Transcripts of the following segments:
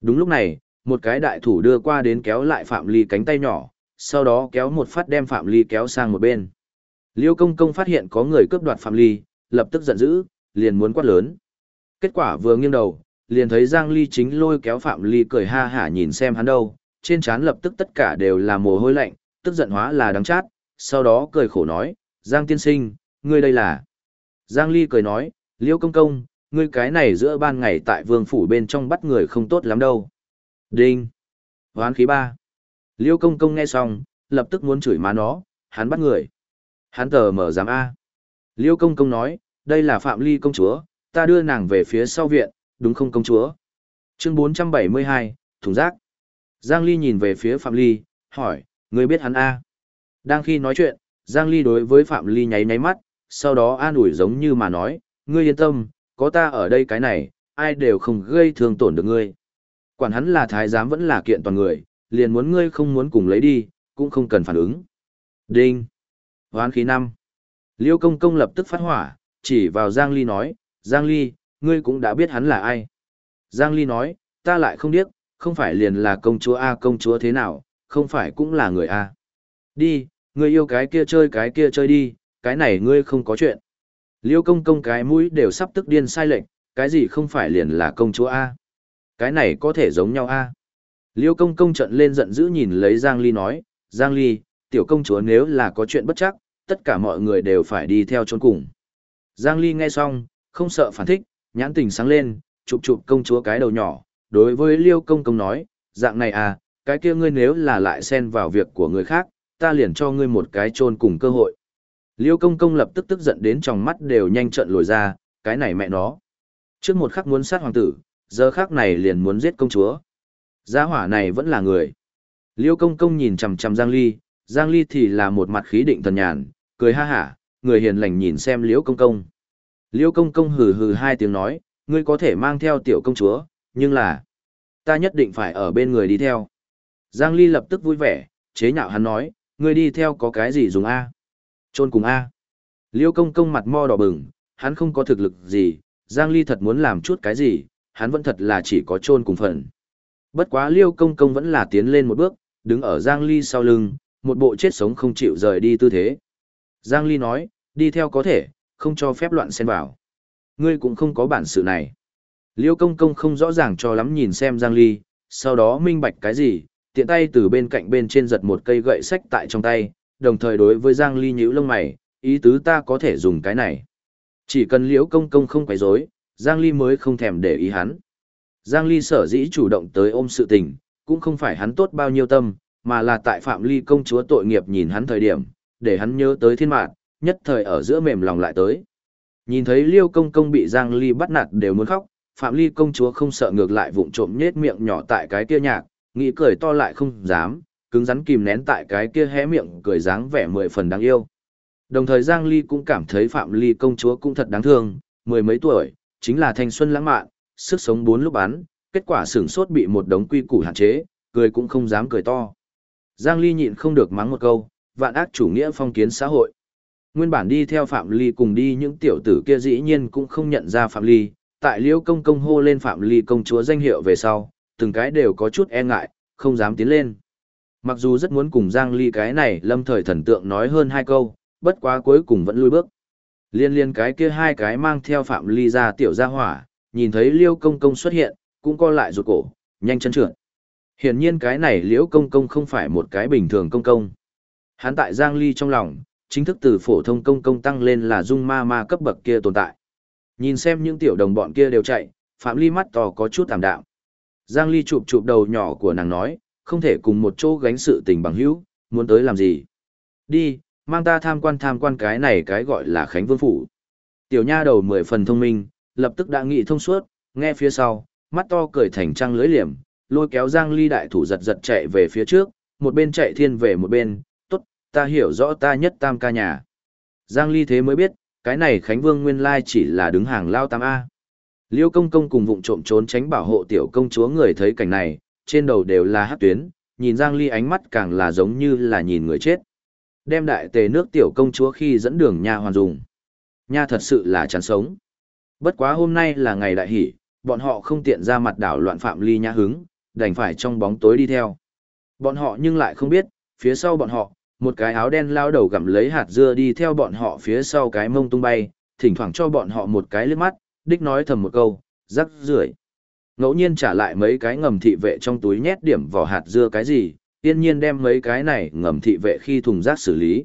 Đúng lúc này, một cái đại thủ đưa qua đến kéo lại Phạm Ly cánh tay nhỏ, sau đó kéo một phát đem Phạm Ly kéo sang một bên. Liêu công công phát hiện có người cướp đoạt Phạm Ly, lập tức giận dữ, liền muốn quát lớn. Kết quả vừa nghiêng đầu, liền thấy Giang Ly chính lôi kéo Phạm Ly cười ha hả nhìn xem hắn đâu, trên trán lập tức tất cả đều là mồ hôi lạnh, tức giận hóa là đắng chát, sau đó cười khổ nói, Giang tiên sinh, ngươi đây là. Giang Ly cười nói, Liêu công công, ngươi cái này giữa ban ngày tại vương phủ bên trong bắt người không tốt lắm đâu. Đinh. Hoán khí ba. Liêu công công nghe xong, lập tức muốn chửi má nó, hắn bắt người. Hắn tờ mở giám A. Liêu công công nói, đây là Phạm Ly công chúa, ta đưa nàng về phía sau viện, đúng không công chúa? Chương 472, Thùng Rác. Giang Ly nhìn về phía Phạm Ly, hỏi, ngươi biết hắn A. Đang khi nói chuyện, Giang Ly đối với Phạm Ly nháy nháy mắt, sau đó an ủi giống như mà nói, ngươi yên tâm, có ta ở đây cái này, ai đều không gây thương tổn được ngươi. Quản hắn là thái giám vẫn là kiện toàn người, liền muốn ngươi không muốn cùng lấy đi, cũng không cần phản ứng. Đinh. Hoán khí năm. Liêu công công lập tức phát hỏa, chỉ vào Giang Ly nói, Giang Ly, ngươi cũng đã biết hắn là ai. Giang Ly nói, ta lại không biết, không phải liền là công chúa A công chúa thế nào, không phải cũng là người A. Đi, ngươi yêu cái kia chơi cái kia chơi đi, cái này ngươi không có chuyện. Liêu công công cái mũi đều sắp tức điên sai lệnh, cái gì không phải liền là công chúa A. Cái này có thể giống nhau A. Liêu công công trận lên giận dữ nhìn lấy Giang Ly nói, Giang Ly, tiểu công chúa nếu là có chuyện bất chắc, tất cả mọi người đều phải đi theo trốn cùng. Giang Ly nghe xong, không sợ phản thích, nhãn tình sáng lên, chụp chụp công chúa cái đầu nhỏ, đối với Liêu công công nói, dạng này à, cái kia ngươi nếu là lại xen vào việc của người khác, ta liền cho ngươi một cái chôn cùng cơ hội. Liêu công công lập tức tức giận đến trong mắt đều nhanh trận lồi ra, cái này mẹ nó. Trước một khắc muốn sát hoàng tử, giờ khắc này liền muốn giết công chúa. Gia hỏa này vẫn là người. Liêu công công nhìn chằm chằm Giang Ly, Giang Ly thì là một mặt khí định thần nhàn, cười ha hả, người hiền lành nhìn xem Liêu công công. Liêu công công hừ hừ hai tiếng nói, ngươi có thể mang theo tiểu công chúa, nhưng là, ta nhất định phải ở bên người đi theo. Giang Ly lập tức vui vẻ, chế nhạo hắn nói, ngươi đi theo có cái gì dùng A. Trôn cùng A. Liêu công công mặt mo đỏ bừng, hắn không có thực lực gì, Giang Ly thật muốn làm chút cái gì, hắn vẫn thật là chỉ có trôn cùng phần. Bất quá Liêu công công vẫn là tiến lên một bước, đứng ở Giang Ly sau lưng, một bộ chết sống không chịu rời đi tư thế. Giang Ly nói, đi theo có thể, không cho phép loạn xen vào. Ngươi cũng không có bản sự này. Liêu công công không rõ ràng cho lắm nhìn xem Giang Ly, sau đó minh bạch cái gì, tiện tay từ bên cạnh bên trên giật một cây gậy sách tại trong tay, đồng thời đối với Giang Ly nhíu lông mày, ý tứ ta có thể dùng cái này. Chỉ cần liễu công công không quấy rối, Giang Ly mới không thèm để ý hắn. Giang Ly sở dĩ chủ động tới ôm sự tình, cũng không phải hắn tốt bao nhiêu tâm, mà là tại Phạm Ly công chúa tội nghiệp nhìn hắn thời điểm, để hắn nhớ tới thiên mạng, nhất thời ở giữa mềm lòng lại tới. Nhìn thấy Liêu công công bị Giang Ly bắt nạt đều muốn khóc, Phạm Ly công chúa không sợ ngược lại vụng trộm nhết miệng nhỏ tại cái kia nhạc, nghĩ cười to lại không dám, cứng rắn kìm nén tại cái kia hé miệng cười dáng vẻ mười phần đáng yêu. Đồng thời Giang Ly cũng cảm thấy Phạm Ly công chúa cũng thật đáng thương, mười mấy tuổi, chính là thanh xuân lãng mạn, sức sống bốn lúc bắn, kết quả sửng sốt bị một đống quy củ hạn chế, cười cũng không dám cười to. Giang Ly nhịn không được mắng một câu, vạn ác chủ nghĩa phong kiến xã hội. Nguyên bản đi theo Phạm Ly cùng đi những tiểu tử kia dĩ nhiên cũng không nhận ra Phạm Ly, tại Liễu Công Công hô lên Phạm Ly công chúa danh hiệu về sau, từng cái đều có chút e ngại, không dám tiến lên. Mặc dù rất muốn cùng Giang Ly cái này lâm thời thần tượng nói hơn hai câu, bất quá cuối cùng vẫn lùi bước. Liên liên cái kia hai cái mang theo Phạm Ly ra tiểu gia hỏa, nhìn thấy Liêu Công Công xuất hiện, cũng co lại rụt cổ, nhanh chân trượt. Hiển nhiên cái này Liễu Công Công không phải một cái bình thường công công. Hắn tại Giang Ly trong lòng, chính thức từ phổ thông công công tăng lên là dung ma ma cấp bậc kia tồn tại. Nhìn xem những tiểu đồng bọn kia đều chạy, Phạm Ly mắt to có chút tạm đạm. Giang Ly chụp chụp đầu nhỏ của nàng nói, không thể cùng một chỗ gánh sự tình bằng hữu, muốn tới làm gì. Đi, mang ta tham quan tham quan cái này cái gọi là Khánh Vương Phủ. Tiểu nha đầu mười phần thông minh, lập tức đã nghĩ thông suốt, nghe phía sau, mắt to cười thành trăng lưới liềm, lôi kéo Giang Ly đại thủ giật giật chạy về phía trước, một bên chạy thiên về một bên, tốt, ta hiểu rõ ta nhất tam ca nhà. Giang Ly thế mới biết, cái này Khánh Vương nguyên lai chỉ là đứng hàng lao tam A. Liêu công công cùng vụng trộm trốn tránh bảo hộ tiểu công chúa người thấy cảnh này, trên đầu đều là hát tuyến, nhìn Giang Ly ánh mắt càng là giống như là nhìn người chết. Đem đại tề nước tiểu công chúa khi dẫn đường nha hoàn dùng. Nha thật sự là chán sống. Bất quá hôm nay là ngày đại hỷ, bọn họ không tiện ra mặt đảo loạn Phạm Ly nha hứng, đành phải trong bóng tối đi theo. Bọn họ nhưng lại không biết, phía sau bọn họ, một cái áo đen lao đầu gặm lấy hạt dưa đi theo bọn họ phía sau cái mông tung bay, thỉnh thoảng cho bọn họ một cái liếc mắt, đích nói thầm một câu, rắc rưởi. Ngẫu nhiên trả lại mấy cái ngầm thị vệ trong túi nhét điểm vỏ hạt dưa cái gì, tiên nhiên đem mấy cái này ngầm thị vệ khi thùng rác xử lý.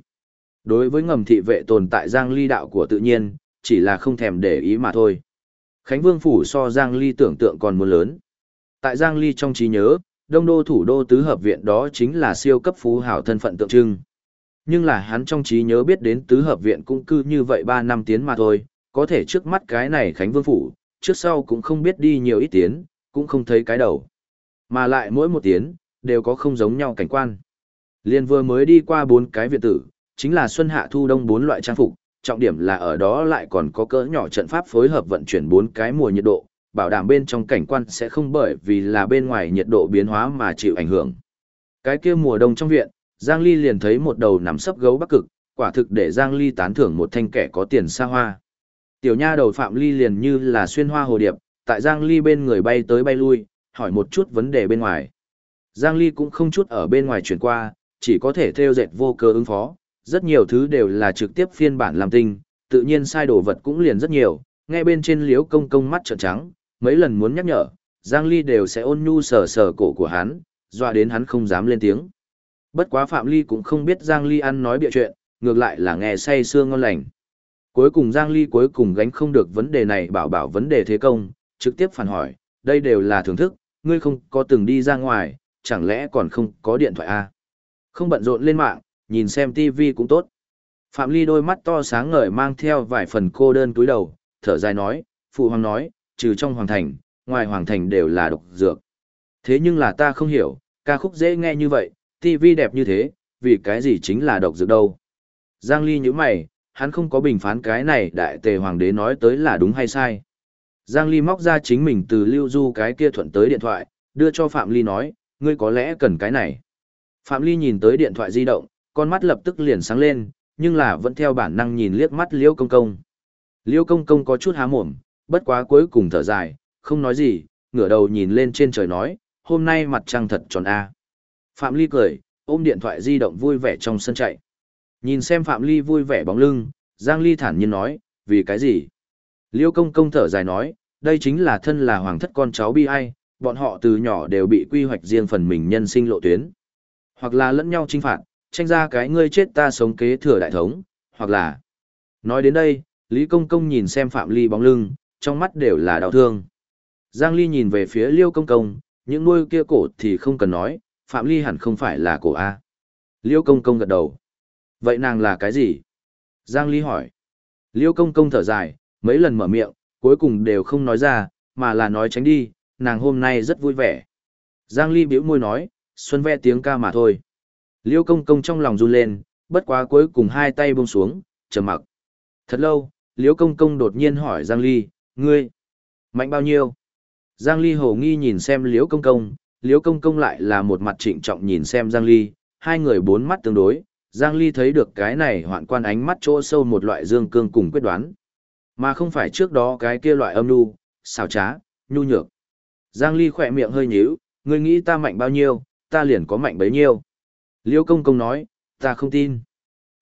Đối với ngầm thị vệ tồn tại giang ly đạo của tự nhiên, chỉ là không thèm để ý mà thôi. Khánh Vương Phủ so giang ly tưởng tượng còn muốn lớn. Tại giang ly trong trí nhớ, đông đô thủ đô tứ hợp viện đó chính là siêu cấp phú hảo thân phận tượng trưng. Nhưng là hắn trong trí nhớ biết đến tứ hợp viện cũng cư như vậy 3 năm tiến mà thôi, có thể trước mắt cái này Khánh Vương Phủ, trước sau cũng không biết đi nhiều ít tiến, cũng không thấy cái đầu. Mà lại mỗi một tiến, đều có không giống nhau cảnh quan. Liên vừa mới đi qua bốn cái viện tử, chính là xuân hạ thu đông bốn loại trang phục, trọng điểm là ở đó lại còn có cỡ nhỏ trận pháp phối hợp vận chuyển bốn cái mùa nhiệt độ, bảo đảm bên trong cảnh quan sẽ không bởi vì là bên ngoài nhiệt độ biến hóa mà chịu ảnh hưởng. Cái kia mùa đông trong viện, Giang Ly liền thấy một đầu nằm sấp gấu bắc cực, quả thực để Giang Ly tán thưởng một thanh kẻ có tiền xa hoa. Tiểu nha đầu Phạm Ly liền như là xuyên hoa hồ điệp, tại Giang Ly bên người bay tới bay lui, hỏi một chút vấn đề bên ngoài. Giang Ly cũng không chút ở bên ngoài chuyển qua, chỉ có thể theo dệt vô cơ ứng phó, rất nhiều thứ đều là trực tiếp phiên bản làm tinh, tự nhiên sai đồ vật cũng liền rất nhiều, nghe bên trên liếu công công mắt trợn trắng, mấy lần muốn nhắc nhở, Giang Ly đều sẽ ôn nhu sờ sờ cổ của hắn, dọa đến hắn không dám lên tiếng. Bất quá Phạm Ly cũng không biết Giang Ly ăn nói bịa chuyện, ngược lại là nghe say xương ngon lành. Cuối cùng Giang Ly cuối cùng gánh không được vấn đề này bảo bảo vấn đề thế công, trực tiếp phản hỏi, đây đều là thưởng thức, ngươi không có từng đi ra ngoài, chẳng lẽ còn không có điện thoại à? Không bận rộn lên mạng, nhìn xem TV cũng tốt. Phạm Ly đôi mắt to sáng ngời mang theo vài phần cô đơn túi đầu, thở dài nói, Phụ Hoàng nói, trừ trong Hoàng Thành, ngoài Hoàng Thành đều là độc dược. Thế nhưng là ta không hiểu, ca khúc dễ nghe như vậy, TV đẹp như thế, vì cái gì chính là độc dược đâu. Giang Ly như mày, hắn không có bình phán cái này đại tề hoàng đế nói tới là đúng hay sai. Giang Ly móc ra chính mình từ lưu du cái kia thuận tới điện thoại, đưa cho Phạm Ly nói, ngươi có lẽ cần cái này. Phạm Ly nhìn tới điện thoại di động, con mắt lập tức liền sáng lên, nhưng là vẫn theo bản năng nhìn liếc mắt Liêu Công Công. Liêu Công Công có chút há mồm, bất quá cuối cùng thở dài, không nói gì, ngửa đầu nhìn lên trên trời nói, hôm nay mặt trăng thật tròn a. Phạm Ly cười, ôm điện thoại di động vui vẻ trong sân chạy. Nhìn xem Phạm Ly vui vẻ bóng lưng, Giang Ly thản nhiên nói, vì cái gì? Liêu công công thở dài nói, đây chính là thân là hoàng thất con cháu bi ai, bọn họ từ nhỏ đều bị quy hoạch riêng phần mình nhân sinh lộ tuyến. Hoặc là lẫn nhau trinh phạt, tranh ra cái ngươi chết ta sống kế thừa đại thống, hoặc là... Nói đến đây, Lý Công Công nhìn xem Phạm Ly bóng lưng, trong mắt đều là đau thương. Giang Ly nhìn về phía Liêu Công Công, những nuôi kia cổ thì không cần nói, Phạm Ly hẳn không phải là cổ A. Liêu Công Công gật đầu. Vậy nàng là cái gì? Giang Ly hỏi. Liêu Công Công thở dài, mấy lần mở miệng, cuối cùng đều không nói ra, mà là nói tránh đi, nàng hôm nay rất vui vẻ. Giang Ly biểu môi nói, xuân ve tiếng ca mà thôi. Liêu công công trong lòng run lên, bất quá cuối cùng hai tay buông xuống, trầm mặc. Thật lâu, Liêu công công đột nhiên hỏi Giang Ly, ngươi, mạnh bao nhiêu? Giang Ly hồ nghi nhìn xem Liêu công công, Liêu công công lại là một mặt trịnh trọng nhìn xem Giang Ly, hai người bốn mắt tương đối, Giang Ly thấy được cái này hoạn quan ánh mắt chỗ sâu một loại dương cương cùng quyết đoán. Mà không phải trước đó cái kia loại âm nu, xào trá, nhu nhược. Giang Ly khỏe miệng hơi nhíu, ngươi nghĩ ta mạnh bao nhiêu, ta liền có mạnh bấy nhiêu. Liêu công công nói, ta không tin.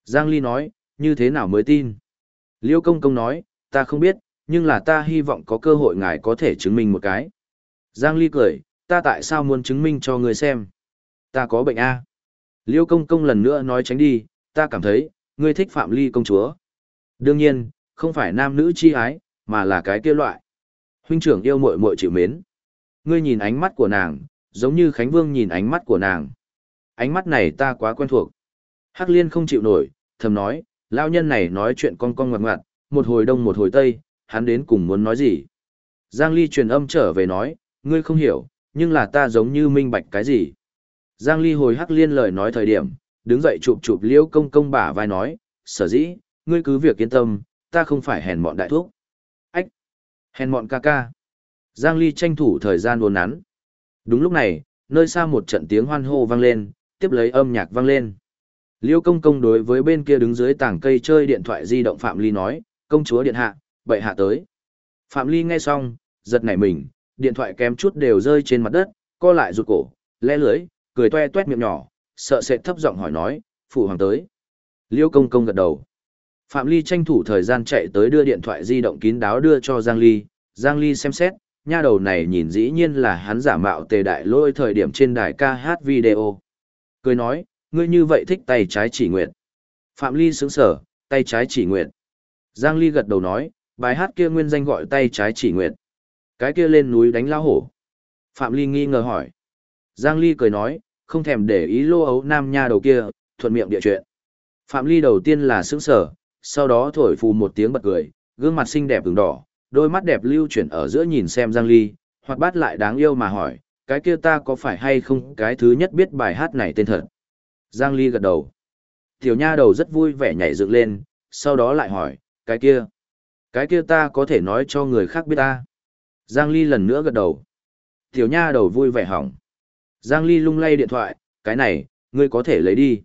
Giang Ly nói, như thế nào mới tin? Liêu công công nói, ta không biết, nhưng là ta hy vọng có cơ hội ngài có thể chứng minh một cái. Giang Ly cười, ta tại sao muốn chứng minh cho người xem? Ta có bệnh A. Liêu công công lần nữa nói tránh đi, ta cảm thấy, ngươi thích Phạm Ly công chúa. Đương nhiên, không phải nam nữ chi ái, mà là cái kia loại. Huynh trưởng yêu muội muội chịu mến. Ngươi nhìn ánh mắt của nàng, giống như Khánh Vương nhìn ánh mắt của nàng. Ánh mắt này ta quá quen thuộc. Hắc Liên không chịu nổi, thầm nói, lão nhân này nói chuyện con con ngoặt ngoặt, một hồi đông một hồi tây, hắn đến cùng muốn nói gì. Giang Ly truyền âm trở về nói, ngươi không hiểu, nhưng là ta giống như minh bạch cái gì. Giang Ly hồi Hắc Liên lời nói thời điểm, đứng dậy chụp chụp liễu công công bả vai nói, sở dĩ, ngươi cứ việc yên tâm, ta không phải hèn mọn đại thuốc. Ách! Hèn mọn ca ca. Giang Ly tranh thủ thời gian buồn nắn. Đúng lúc này, nơi xa một trận tiếng hoan hô vang lên, tiếp lấy âm nhạc vang lên. Liêu công công đối với bên kia đứng dưới tảng cây chơi điện thoại di động Phạm Ly nói, công chúa điện hạ, bệ hạ tới. Phạm Ly nghe xong, giật nảy mình, điện thoại kém chút đều rơi trên mặt đất, co lại rụt cổ, lẽ lưới, cười toe toét miệng nhỏ, sợ sệt thấp giọng hỏi nói, phụ hoàng tới. Liêu công công gật đầu. Phạm Ly tranh thủ thời gian chạy tới đưa điện thoại di động kín đáo đưa cho Giang Ly, Giang Ly xem xét, nha đầu này nhìn dĩ nhiên là hắn giả mạo tề đại lôi thời điểm trên đài ca hát video. Cười nói, ngươi như vậy thích tay trái chỉ nguyện. Phạm Ly sững sở, tay trái chỉ nguyện. Giang Ly gật đầu nói, bài hát kia nguyên danh gọi tay trái chỉ nguyện. Cái kia lên núi đánh lao hổ. Phạm Ly nghi ngờ hỏi. Giang Ly cười nói, không thèm để ý lô ấu nam nha đầu kia, thuận miệng địa chuyện. Phạm Ly đầu tiên là sững sở, sau đó thổi phù một tiếng bật cười, gương mặt xinh đẹp ửng đỏ, đôi mắt đẹp lưu chuyển ở giữa nhìn xem Giang Ly, hoặc bát lại đáng yêu mà hỏi, cái kia ta có phải hay không cái thứ nhất biết bài hát này tên thật. Giang Ly gật đầu. Tiểu nha đầu rất vui vẻ nhảy dựng lên, sau đó lại hỏi, cái kia, cái kia ta có thể nói cho người khác biết ta. Giang Ly lần nữa gật đầu. Tiểu nha đầu vui vẻ hỏng. Giang Ly lung lay điện thoại, cái này, ngươi có thể lấy đi.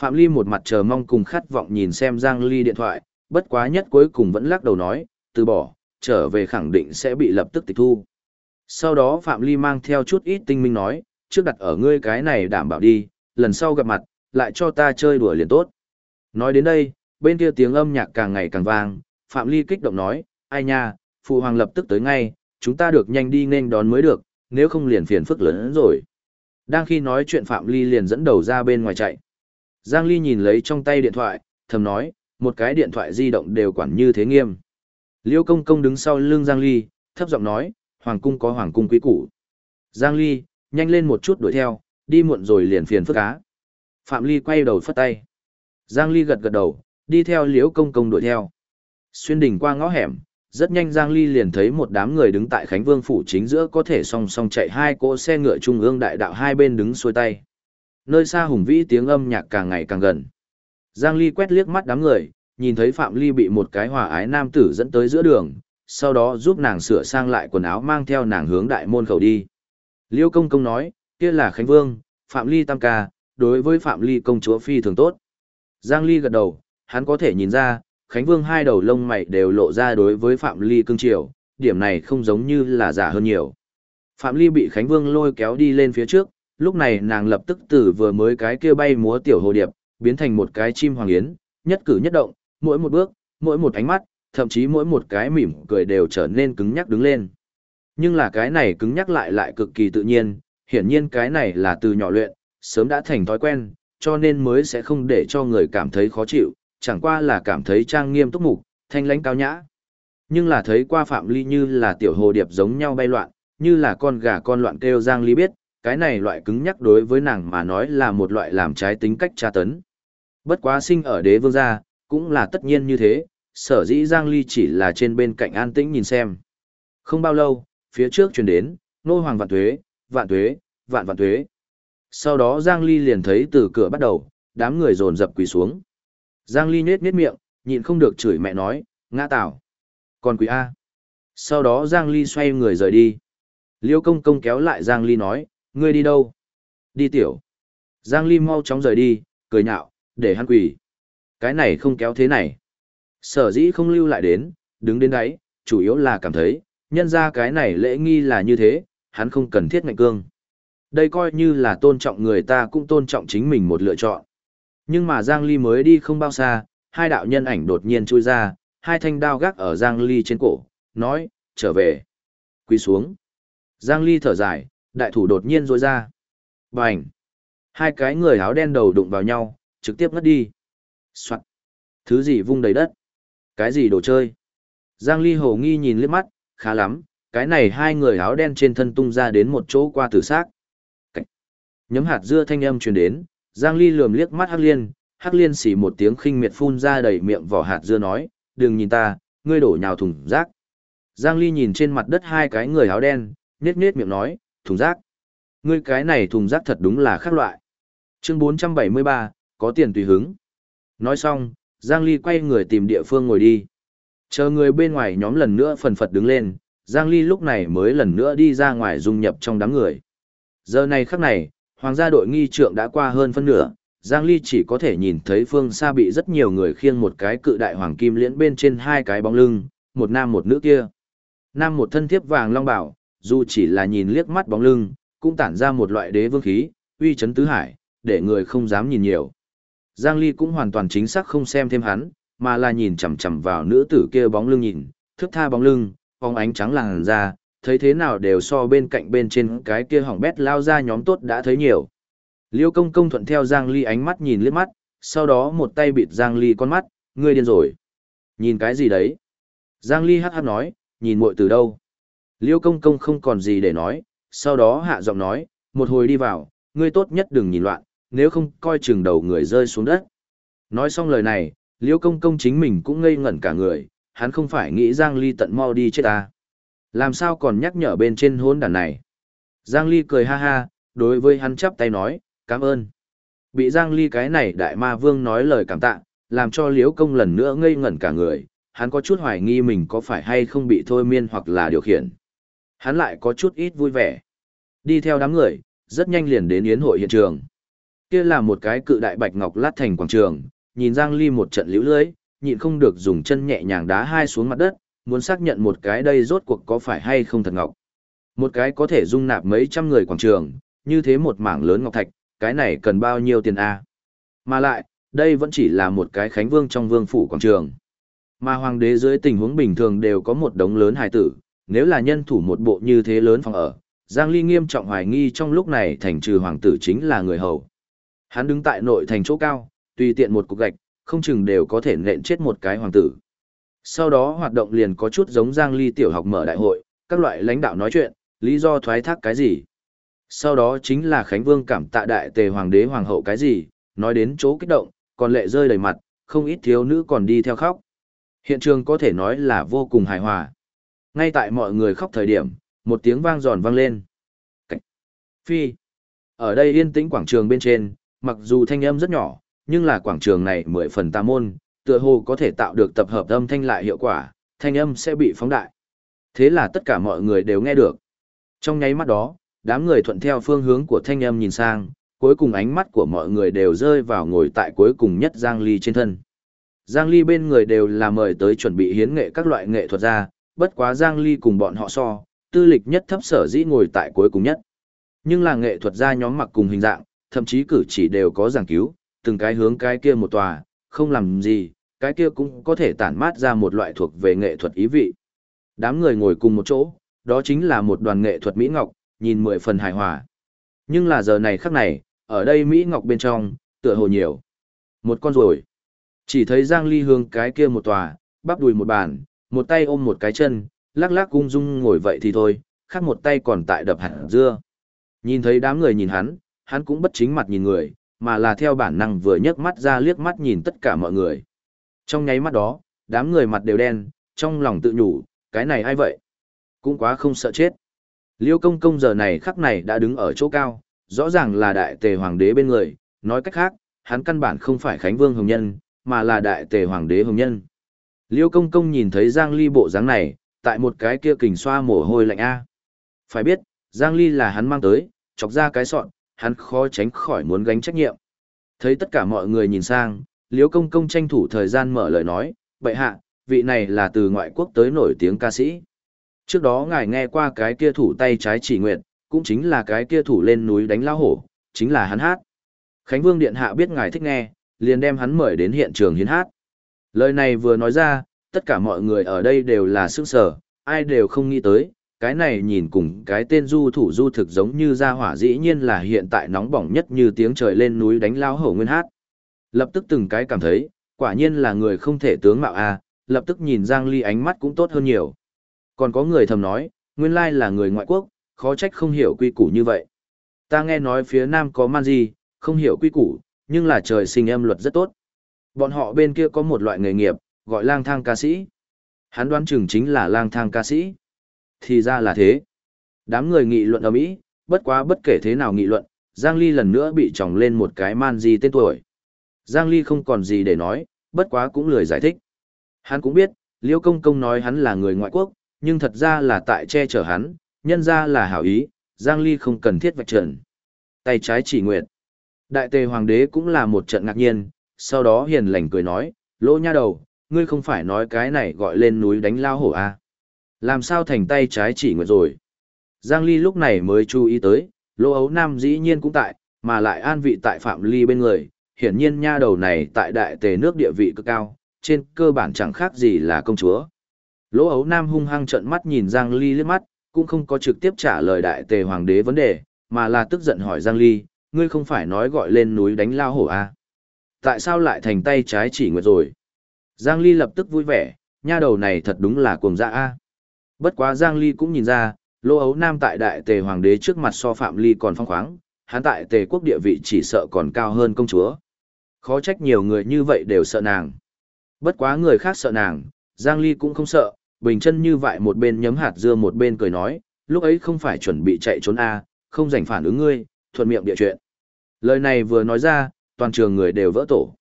Phạm Ly một mặt chờ mong cùng khát vọng nhìn xem Giang Ly điện thoại, bất quá nhất cuối cùng vẫn lắc đầu nói, từ bỏ, trở về khẳng định sẽ bị lập tức tịch thu. Sau đó Phạm Ly mang theo chút ít tinh minh nói, trước đặt ở ngươi cái này đảm bảo đi, lần sau gặp mặt, lại cho ta chơi đùa liền tốt. Nói đến đây, bên kia tiếng âm nhạc càng ngày càng vang, Phạm Ly kích động nói, ai nha, Phụ Hoàng lập tức tới ngay, chúng ta được nhanh đi nên đón mới được, nếu không liền phiền phức lớn hơn rồi. Đang khi nói chuyện Phạm Ly liền dẫn đầu ra bên ngoài chạy. Giang Ly nhìn lấy trong tay điện thoại, thầm nói, một cái điện thoại di động đều quản như thế nghiêm. Liêu công công đứng sau lưng Giang Ly, thấp giọng nói, Hoàng cung có Hoàng cung quý củ. Giang Ly, nhanh lên một chút đuổi theo, đi muộn rồi liền phiền phức cá. Phạm Ly quay đầu phất tay. Giang Ly gật gật đầu, đi theo Liễu công công đuổi theo. Xuyên đỉnh qua ngõ hẻm, rất nhanh Giang Ly liền thấy một đám người đứng tại Khánh Vương phủ chính giữa có thể song song chạy hai cỗ xe ngựa trung ương đại đạo hai bên đứng xuôi tay. Nơi xa hùng vĩ tiếng âm nhạc càng ngày càng gần. Giang Ly quét liếc mắt đám người, nhìn thấy Phạm Ly bị một cái hòa ái nam tử dẫn tới giữa đường, sau đó giúp nàng sửa sang lại quần áo mang theo nàng hướng đại môn khẩu đi. Liêu công công nói, kia là Khánh Vương, Phạm Ly tam ca, đối với Phạm Ly công chúa phi thường tốt. Giang Ly gật đầu, hắn có thể nhìn ra, Khánh Vương hai đầu lông mày đều lộ ra đối với Phạm Ly cưng chiều, điểm này không giống như là giả hơn nhiều. Phạm Ly bị Khánh Vương lôi kéo đi lên phía trước, lúc này nàng lập tức từ vừa mới cái kia bay múa tiểu hồ điệp, biến thành một cái chim hoàng yến, nhất cử nhất động, mỗi một bước, mỗi một ánh mắt, thậm chí mỗi một cái mỉm cười đều trở nên cứng nhắc đứng lên. Nhưng là cái này cứng nhắc lại lại cực kỳ tự nhiên, hiển nhiên cái này là từ nhỏ luyện, sớm đã thành thói quen, cho nên mới sẽ không để cho người cảm thấy khó chịu, chẳng qua là cảm thấy trang nghiêm túc mục, thanh lãnh cao nhã. Nhưng là thấy qua Phạm Ly như là tiểu hồ điệp giống nhau bay loạn, như là con gà con loạn kêu Giang Ly biết, cái này loại cứng nhắc đối với nàng mà nói là một loại làm trái tính cách tra tấn. Bất quá sinh ở đế vương gia, cũng là tất nhiên như thế, sở dĩ Giang Ly chỉ là trên bên cạnh an tĩnh nhìn xem. Không bao lâu, phía trước truyền đến, nô hoàng vạn tuế, vạn tuế, vạn vạn tuế. Sau đó Giang Ly liền thấy từ cửa bắt đầu, đám người dồn dập quỳ xuống. Giang Ly nết nết miệng, nhịn không được chửi mẹ nói, ngã tảo. Còn quỳ A. Sau đó Giang Ly xoay người rời đi. Liêu công công kéo lại Giang Ly nói, ngươi đi đâu? Đi tiểu. Giang Ly mau chóng rời đi, cười nhạo, để hắn quỳ. Cái này không kéo thế này. Sở dĩ không lưu lại đến, đứng đến đấy, chủ yếu là cảm thấy, nhân ra cái này lễ nghi là như thế, hắn không cần thiết ngạnh cương. Đây coi như là tôn trọng người ta cũng tôn trọng chính mình một lựa chọn. Nhưng mà Giang Ly mới đi không bao xa, hai đạo nhân ảnh đột nhiên chui ra, hai thanh đao gác ở Giang Ly trên cổ, nói, trở về. Quy xuống. Giang Ly thở dài, đại thủ đột nhiên rôi ra. Bành. Hai cái người áo đen đầu đụng vào nhau, trực tiếp ngất đi. Soạn. Thứ gì vung đầy đất? Cái gì đồ chơi? Giang Ly hồ nghi nhìn liếc mắt, khá lắm, cái này hai người áo đen trên thân tung ra đến một chỗ qua tử xác. Nhấm hạt dưa thanh âm truyền đến, Giang Ly lườm liếc mắt Hắc Liên, Hắc Liên xỉ một tiếng khinh miệt phun ra đầy miệng vỏ hạt dưa nói, đừng nhìn ta, ngươi đổ nhào thùng rác. Giang Ly nhìn trên mặt đất hai cái người áo đen, nết nết miệng nói, thùng rác. Ngươi cái này thùng rác thật đúng là khác loại. Chương 473, có tiền tùy hứng. Nói xong, Giang Ly quay người tìm địa phương ngồi đi. Chờ người bên ngoài nhóm lần nữa phần phật đứng lên, Giang Ly lúc này mới lần nữa đi ra ngoài dung nhập trong đám người. Giờ này khắc này, hoàng gia đội nghi trượng đã qua hơn phân nửa, Giang Ly chỉ có thể nhìn thấy phương xa bị rất nhiều người khiêng một cái cự đại hoàng kim liễn bên trên hai cái bóng lưng, một nam một nữ kia. Nam một thân thiếp vàng long bảo, dù chỉ là nhìn liếc mắt bóng lưng, cũng tản ra một loại đế vương khí, uy chấn tứ hải, để người không dám nhìn nhiều. Giang Ly cũng hoàn toàn chính xác không xem thêm hắn, mà là nhìn chằm chằm vào nữ tử kia bóng lưng nhìn, thức tha bóng lưng, bóng ánh trắng làn ra thấy thế nào đều so bên cạnh bên trên cái kia hỏng bét lao ra nhóm tốt đã thấy nhiều. Liêu công công thuận theo Giang Ly ánh mắt nhìn liếc mắt, sau đó một tay bịt Giang Ly con mắt, ngươi điên rồi. Nhìn cái gì đấy? Giang Ly hát hát nói, nhìn muội từ đâu? Liêu công công không còn gì để nói, sau đó hạ giọng nói, một hồi đi vào, ngươi tốt nhất đừng nhìn loạn, nếu không coi chừng đầu người rơi xuống đất. Nói xong lời này, Liêu công công chính mình cũng ngây ngẩn cả người, hắn không phải nghĩ Giang Ly tận mau đi chết ta. Làm sao còn nhắc nhở bên trên hôn đàn này? Giang Ly cười ha ha, đối với hắn chắp tay nói, cảm ơn. Bị Giang Ly cái này đại ma vương nói lời cảm tạ, làm cho Liễu công lần nữa ngây ngẩn cả người, hắn có chút hoài nghi mình có phải hay không bị thôi miên hoặc là điều khiển. Hắn lại có chút ít vui vẻ. Đi theo đám người, rất nhanh liền đến yến hội hiện trường. Kia là một cái cự đại bạch ngọc lát thành quảng trường, nhìn Giang Ly một trận liễu lưới, nhịn không được dùng chân nhẹ nhàng đá hai xuống mặt đất, muốn xác nhận một cái đây rốt cuộc có phải hay không thật ngọc. Một cái có thể dung nạp mấy trăm người quảng trường, như thế một mảng lớn ngọc thạch, cái này cần bao nhiêu tiền a? Mà lại, đây vẫn chỉ là một cái khánh vương trong vương phủ quảng trường. Mà hoàng đế dưới tình huống bình thường đều có một đống lớn hài tử, nếu là nhân thủ một bộ như thế lớn phòng ở, Giang Ly nghiêm trọng hoài nghi trong lúc này thành trừ hoàng tử chính là người hầu. Hắn đứng tại nội thành chỗ cao, tùy tiện một cục gạch, không chừng đều có thể nện chết một cái hoàng tử. Sau đó hoạt động liền có chút giống Giang Ly tiểu học mở đại hội, các loại lãnh đạo nói chuyện, lý do thoái thác cái gì. Sau đó chính là Khánh Vương cảm tạ đại tề hoàng đế hoàng hậu cái gì, nói đến chỗ kích động, còn lệ rơi đầy mặt, không ít thiếu nữ còn đi theo khóc. Hiện trường có thể nói là vô cùng hài hòa. Ngay tại mọi người khóc thời điểm, một tiếng vang giòn vang lên. Cách. Phi. Ở đây yên tĩnh quảng trường bên trên, mặc dù thanh âm rất nhỏ, nhưng là quảng trường này mười phần tà môn, tựa hồ có thể tạo được tập hợp âm thanh lại hiệu quả, thanh âm sẽ bị phóng đại. Thế là tất cả mọi người đều nghe được. Trong nháy mắt đó, đám người thuận theo phương hướng của thanh âm nhìn sang, cuối cùng ánh mắt của mọi người đều rơi vào ngồi tại cuối cùng nhất Giang Ly trên thân. Giang Ly bên người đều là mời tới chuẩn bị hiến nghệ các loại nghệ thuật ra, bất quá Giang Ly cùng bọn họ so, tư lịch nhất thấp sở dĩ ngồi tại cuối cùng nhất. Nhưng là nghệ thuật gia nhóm mặc cùng hình dạng, thậm chí cử chỉ đều có giảng cứu, từng cái hướng cái kia một tòa, không làm gì, cái kia cũng có thể tản mát ra một loại thuộc về nghệ thuật ý vị. Đám người ngồi cùng một chỗ, đó chính là một đoàn nghệ thuật Mỹ Ngọc, nhìn mười phần hài hòa. Nhưng là giờ này khắc này, ở đây Mỹ Ngọc bên trong, tựa hồ nhiều. Một con rồi. Chỉ thấy Giang Ly hướng cái kia một tòa, bắp đùi một bàn, một tay ôm một cái chân, lắc lắc cung dung ngồi vậy thì thôi, khác một tay còn tại đập hạt dưa. Nhìn thấy đám người nhìn hắn, hắn cũng bất chính mặt nhìn người, mà là theo bản năng vừa nhấc mắt ra liếc mắt nhìn tất cả mọi người. Trong nháy mắt đó, đám người mặt đều đen, trong lòng tự nhủ, cái này ai vậy? Cũng quá không sợ chết. Liêu công công giờ này khắc này đã đứng ở chỗ cao, rõ ràng là đại tề hoàng đế bên người, nói cách khác, hắn căn bản không phải Khánh Vương Hồng Nhân, mà là đại tề hoàng đế Hồng Nhân. Liêu công công nhìn thấy Giang Ly bộ dáng này, tại một cái kia kình xoa mồ hôi lạnh A. Phải biết, Giang Ly là hắn mang tới, chọc ra cái sọn, hắn khó tránh khỏi muốn gánh trách nhiệm. Thấy tất cả mọi người nhìn sang, liễu công công tranh thủ thời gian mở lời nói, bệ hạ, vị này là từ ngoại quốc tới nổi tiếng ca sĩ. Trước đó ngài nghe qua cái kia thủ tay trái chỉ nguyện, cũng chính là cái kia thủ lên núi đánh lao hổ, chính là hắn hát. Khánh Vương Điện Hạ biết ngài thích nghe, liền đem hắn mời đến hiện trường hiến hát. Lời này vừa nói ra, tất cả mọi người ở đây đều là sức sở, ai đều không nghĩ tới, cái này nhìn cùng cái tên du thủ du thực giống như gia hỏa dĩ nhiên là hiện tại nóng bỏng nhất như tiếng trời lên núi đánh lao hổ nguyên hát. Lập tức từng cái cảm thấy, quả nhiên là người không thể tướng mạo a lập tức nhìn Giang Ly ánh mắt cũng tốt hơn nhiều. Còn có người thầm nói, nguyên lai là người ngoại quốc, khó trách không hiểu quy củ như vậy. Ta nghe nói phía Nam có man gì, không hiểu quy củ, nhưng là trời sinh âm luật rất tốt. Bọn họ bên kia có một loại nghề nghiệp, gọi lang thang ca sĩ. Hắn đoán chừng chính là lang thang ca sĩ. Thì ra là thế. Đám người nghị luận ở Mỹ, bất quá bất kể thế nào nghị luận, Giang Ly lần nữa bị tròng lên một cái man di tên tuổi. Giang Ly không còn gì để nói, bất quá cũng lười giải thích. Hắn cũng biết, Liêu Công Công nói hắn là người ngoại quốc, nhưng thật ra là tại che chở hắn, nhân ra là hảo ý, Giang Ly không cần thiết vạch trần. Tay trái chỉ nguyện. Đại tề hoàng đế cũng là một trận ngạc nhiên, sau đó hiền lành cười nói, lỗ nha đầu, ngươi không phải nói cái này gọi lên núi đánh lao hổ à. Làm sao thành tay trái chỉ nguyệt rồi? Giang Ly lúc này mới chú ý tới, Lô Ấu Nam dĩ nhiên cũng tại, mà lại an vị tại Phạm Ly bên người, hiển nhiên nha đầu này tại đại tề nước địa vị cực cao, trên cơ bản chẳng khác gì là công chúa. Lỗ Ấu Nam hung hăng trợn mắt nhìn Giang Ly liếc mắt, cũng không có trực tiếp trả lời đại tề hoàng đế vấn đề, mà là tức giận hỏi Giang Ly, ngươi không phải nói gọi lên núi đánh lao hổ à? Tại sao lại thành tay trái chỉ nguyệt rồi? Giang Ly lập tức vui vẻ, nha đầu này thật đúng là cuồng dạ a. Bất quá Giang Ly cũng nhìn ra, Lô Ấu Nam tại đại tề hoàng đế trước mặt so Phạm Ly còn phong khoáng, hắn tại tề quốc địa vị chỉ sợ còn cao hơn công chúa. Khó trách nhiều người như vậy đều sợ nàng. Bất quá người khác sợ nàng, Giang Ly cũng không sợ, bình chân như vậy một bên nhấm hạt dưa một bên cười nói, lúc ấy không phải chuẩn bị chạy trốn a, không rảnh phản ứng ngươi, thuận miệng địa chuyện. Lời này vừa nói ra, toàn trường người đều vỡ tổ.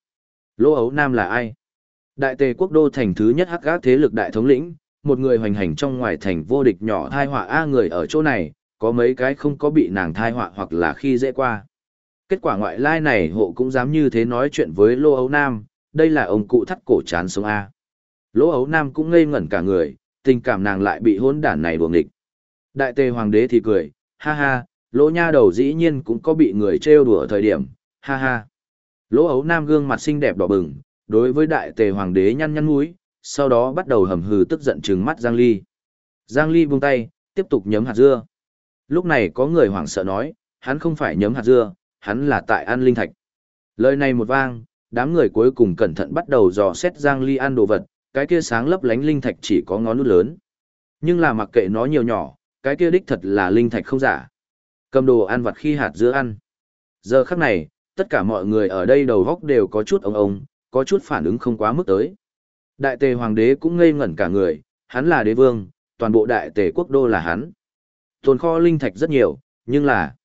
Lô Ấu Nam là ai? Đại tề quốc đô thành thứ nhất hắc gác thế lực đại thống lĩnh, một người hoành hành trong ngoài thành vô địch nhỏ thai họa A người ở chỗ này, có mấy cái không có bị nàng thai họa hoặc là khi dễ qua. Kết quả ngoại lai này hộ cũng dám như thế nói chuyện với Lô Ấu Nam, đây là ông cụ thắt cổ chán sống A. Lô Ấu Nam cũng ngây ngẩn cả người, tình cảm nàng lại bị hôn đản này đuồng địch. Đại tề hoàng đế thì cười, ha ha, lỗ nha đầu dĩ nhiên cũng có bị người trêu đùa thời điểm, ha ha. Lỗ ấu nam gương mặt xinh đẹp đỏ bừng, đối với đại tề hoàng đế nhăn nhăn mũi, sau đó bắt đầu hầm hừ tức giận trừng mắt Giang Ly. Giang Ly buông tay, tiếp tục nhấm hạt dưa. Lúc này có người hoảng sợ nói, hắn không phải nhấm hạt dưa, hắn là tại ăn linh thạch. Lời này một vang, đám người cuối cùng cẩn thận bắt đầu dò xét Giang Ly ăn đồ vật, cái kia sáng lấp lánh linh thạch chỉ có ngón nút lớn. Nhưng là mặc kệ nó nhiều nhỏ, cái kia đích thật là linh thạch không giả. Cầm đồ ăn vặt khi hạt dưa ăn. Giờ khắc này, tất cả mọi người ở đây đầu góc đều có chút ông ông, có chút phản ứng không quá mức tới. Đại tề hoàng đế cũng ngây ngẩn cả người, hắn là đế vương, toàn bộ đại tề quốc đô là hắn. Tồn kho linh thạch rất nhiều, nhưng là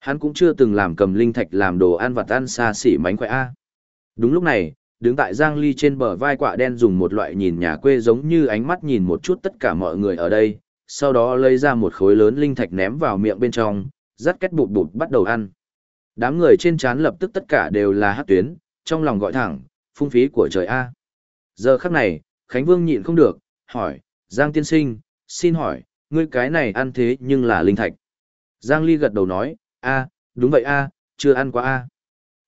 hắn cũng chưa từng làm cầm linh thạch làm đồ ăn vặt ăn xa xỉ mánh khỏe a. Đúng lúc này, đứng tại Giang Ly trên bờ vai quạ đen dùng một loại nhìn nhà quê giống như ánh mắt nhìn một chút tất cả mọi người ở đây, sau đó lấy ra một khối lớn linh thạch ném vào miệng bên trong, rắt kết bụt bụt bắt đầu ăn. Đám người trên trán lập tức tất cả đều là hát tuyến, trong lòng gọi thẳng, phung phí của trời A. Giờ khắc này, Khánh Vương nhịn không được, hỏi, Giang tiên sinh, xin hỏi, ngươi cái này ăn thế nhưng là linh thạch. Giang Ly gật đầu nói, a, đúng vậy a, chưa ăn quá a.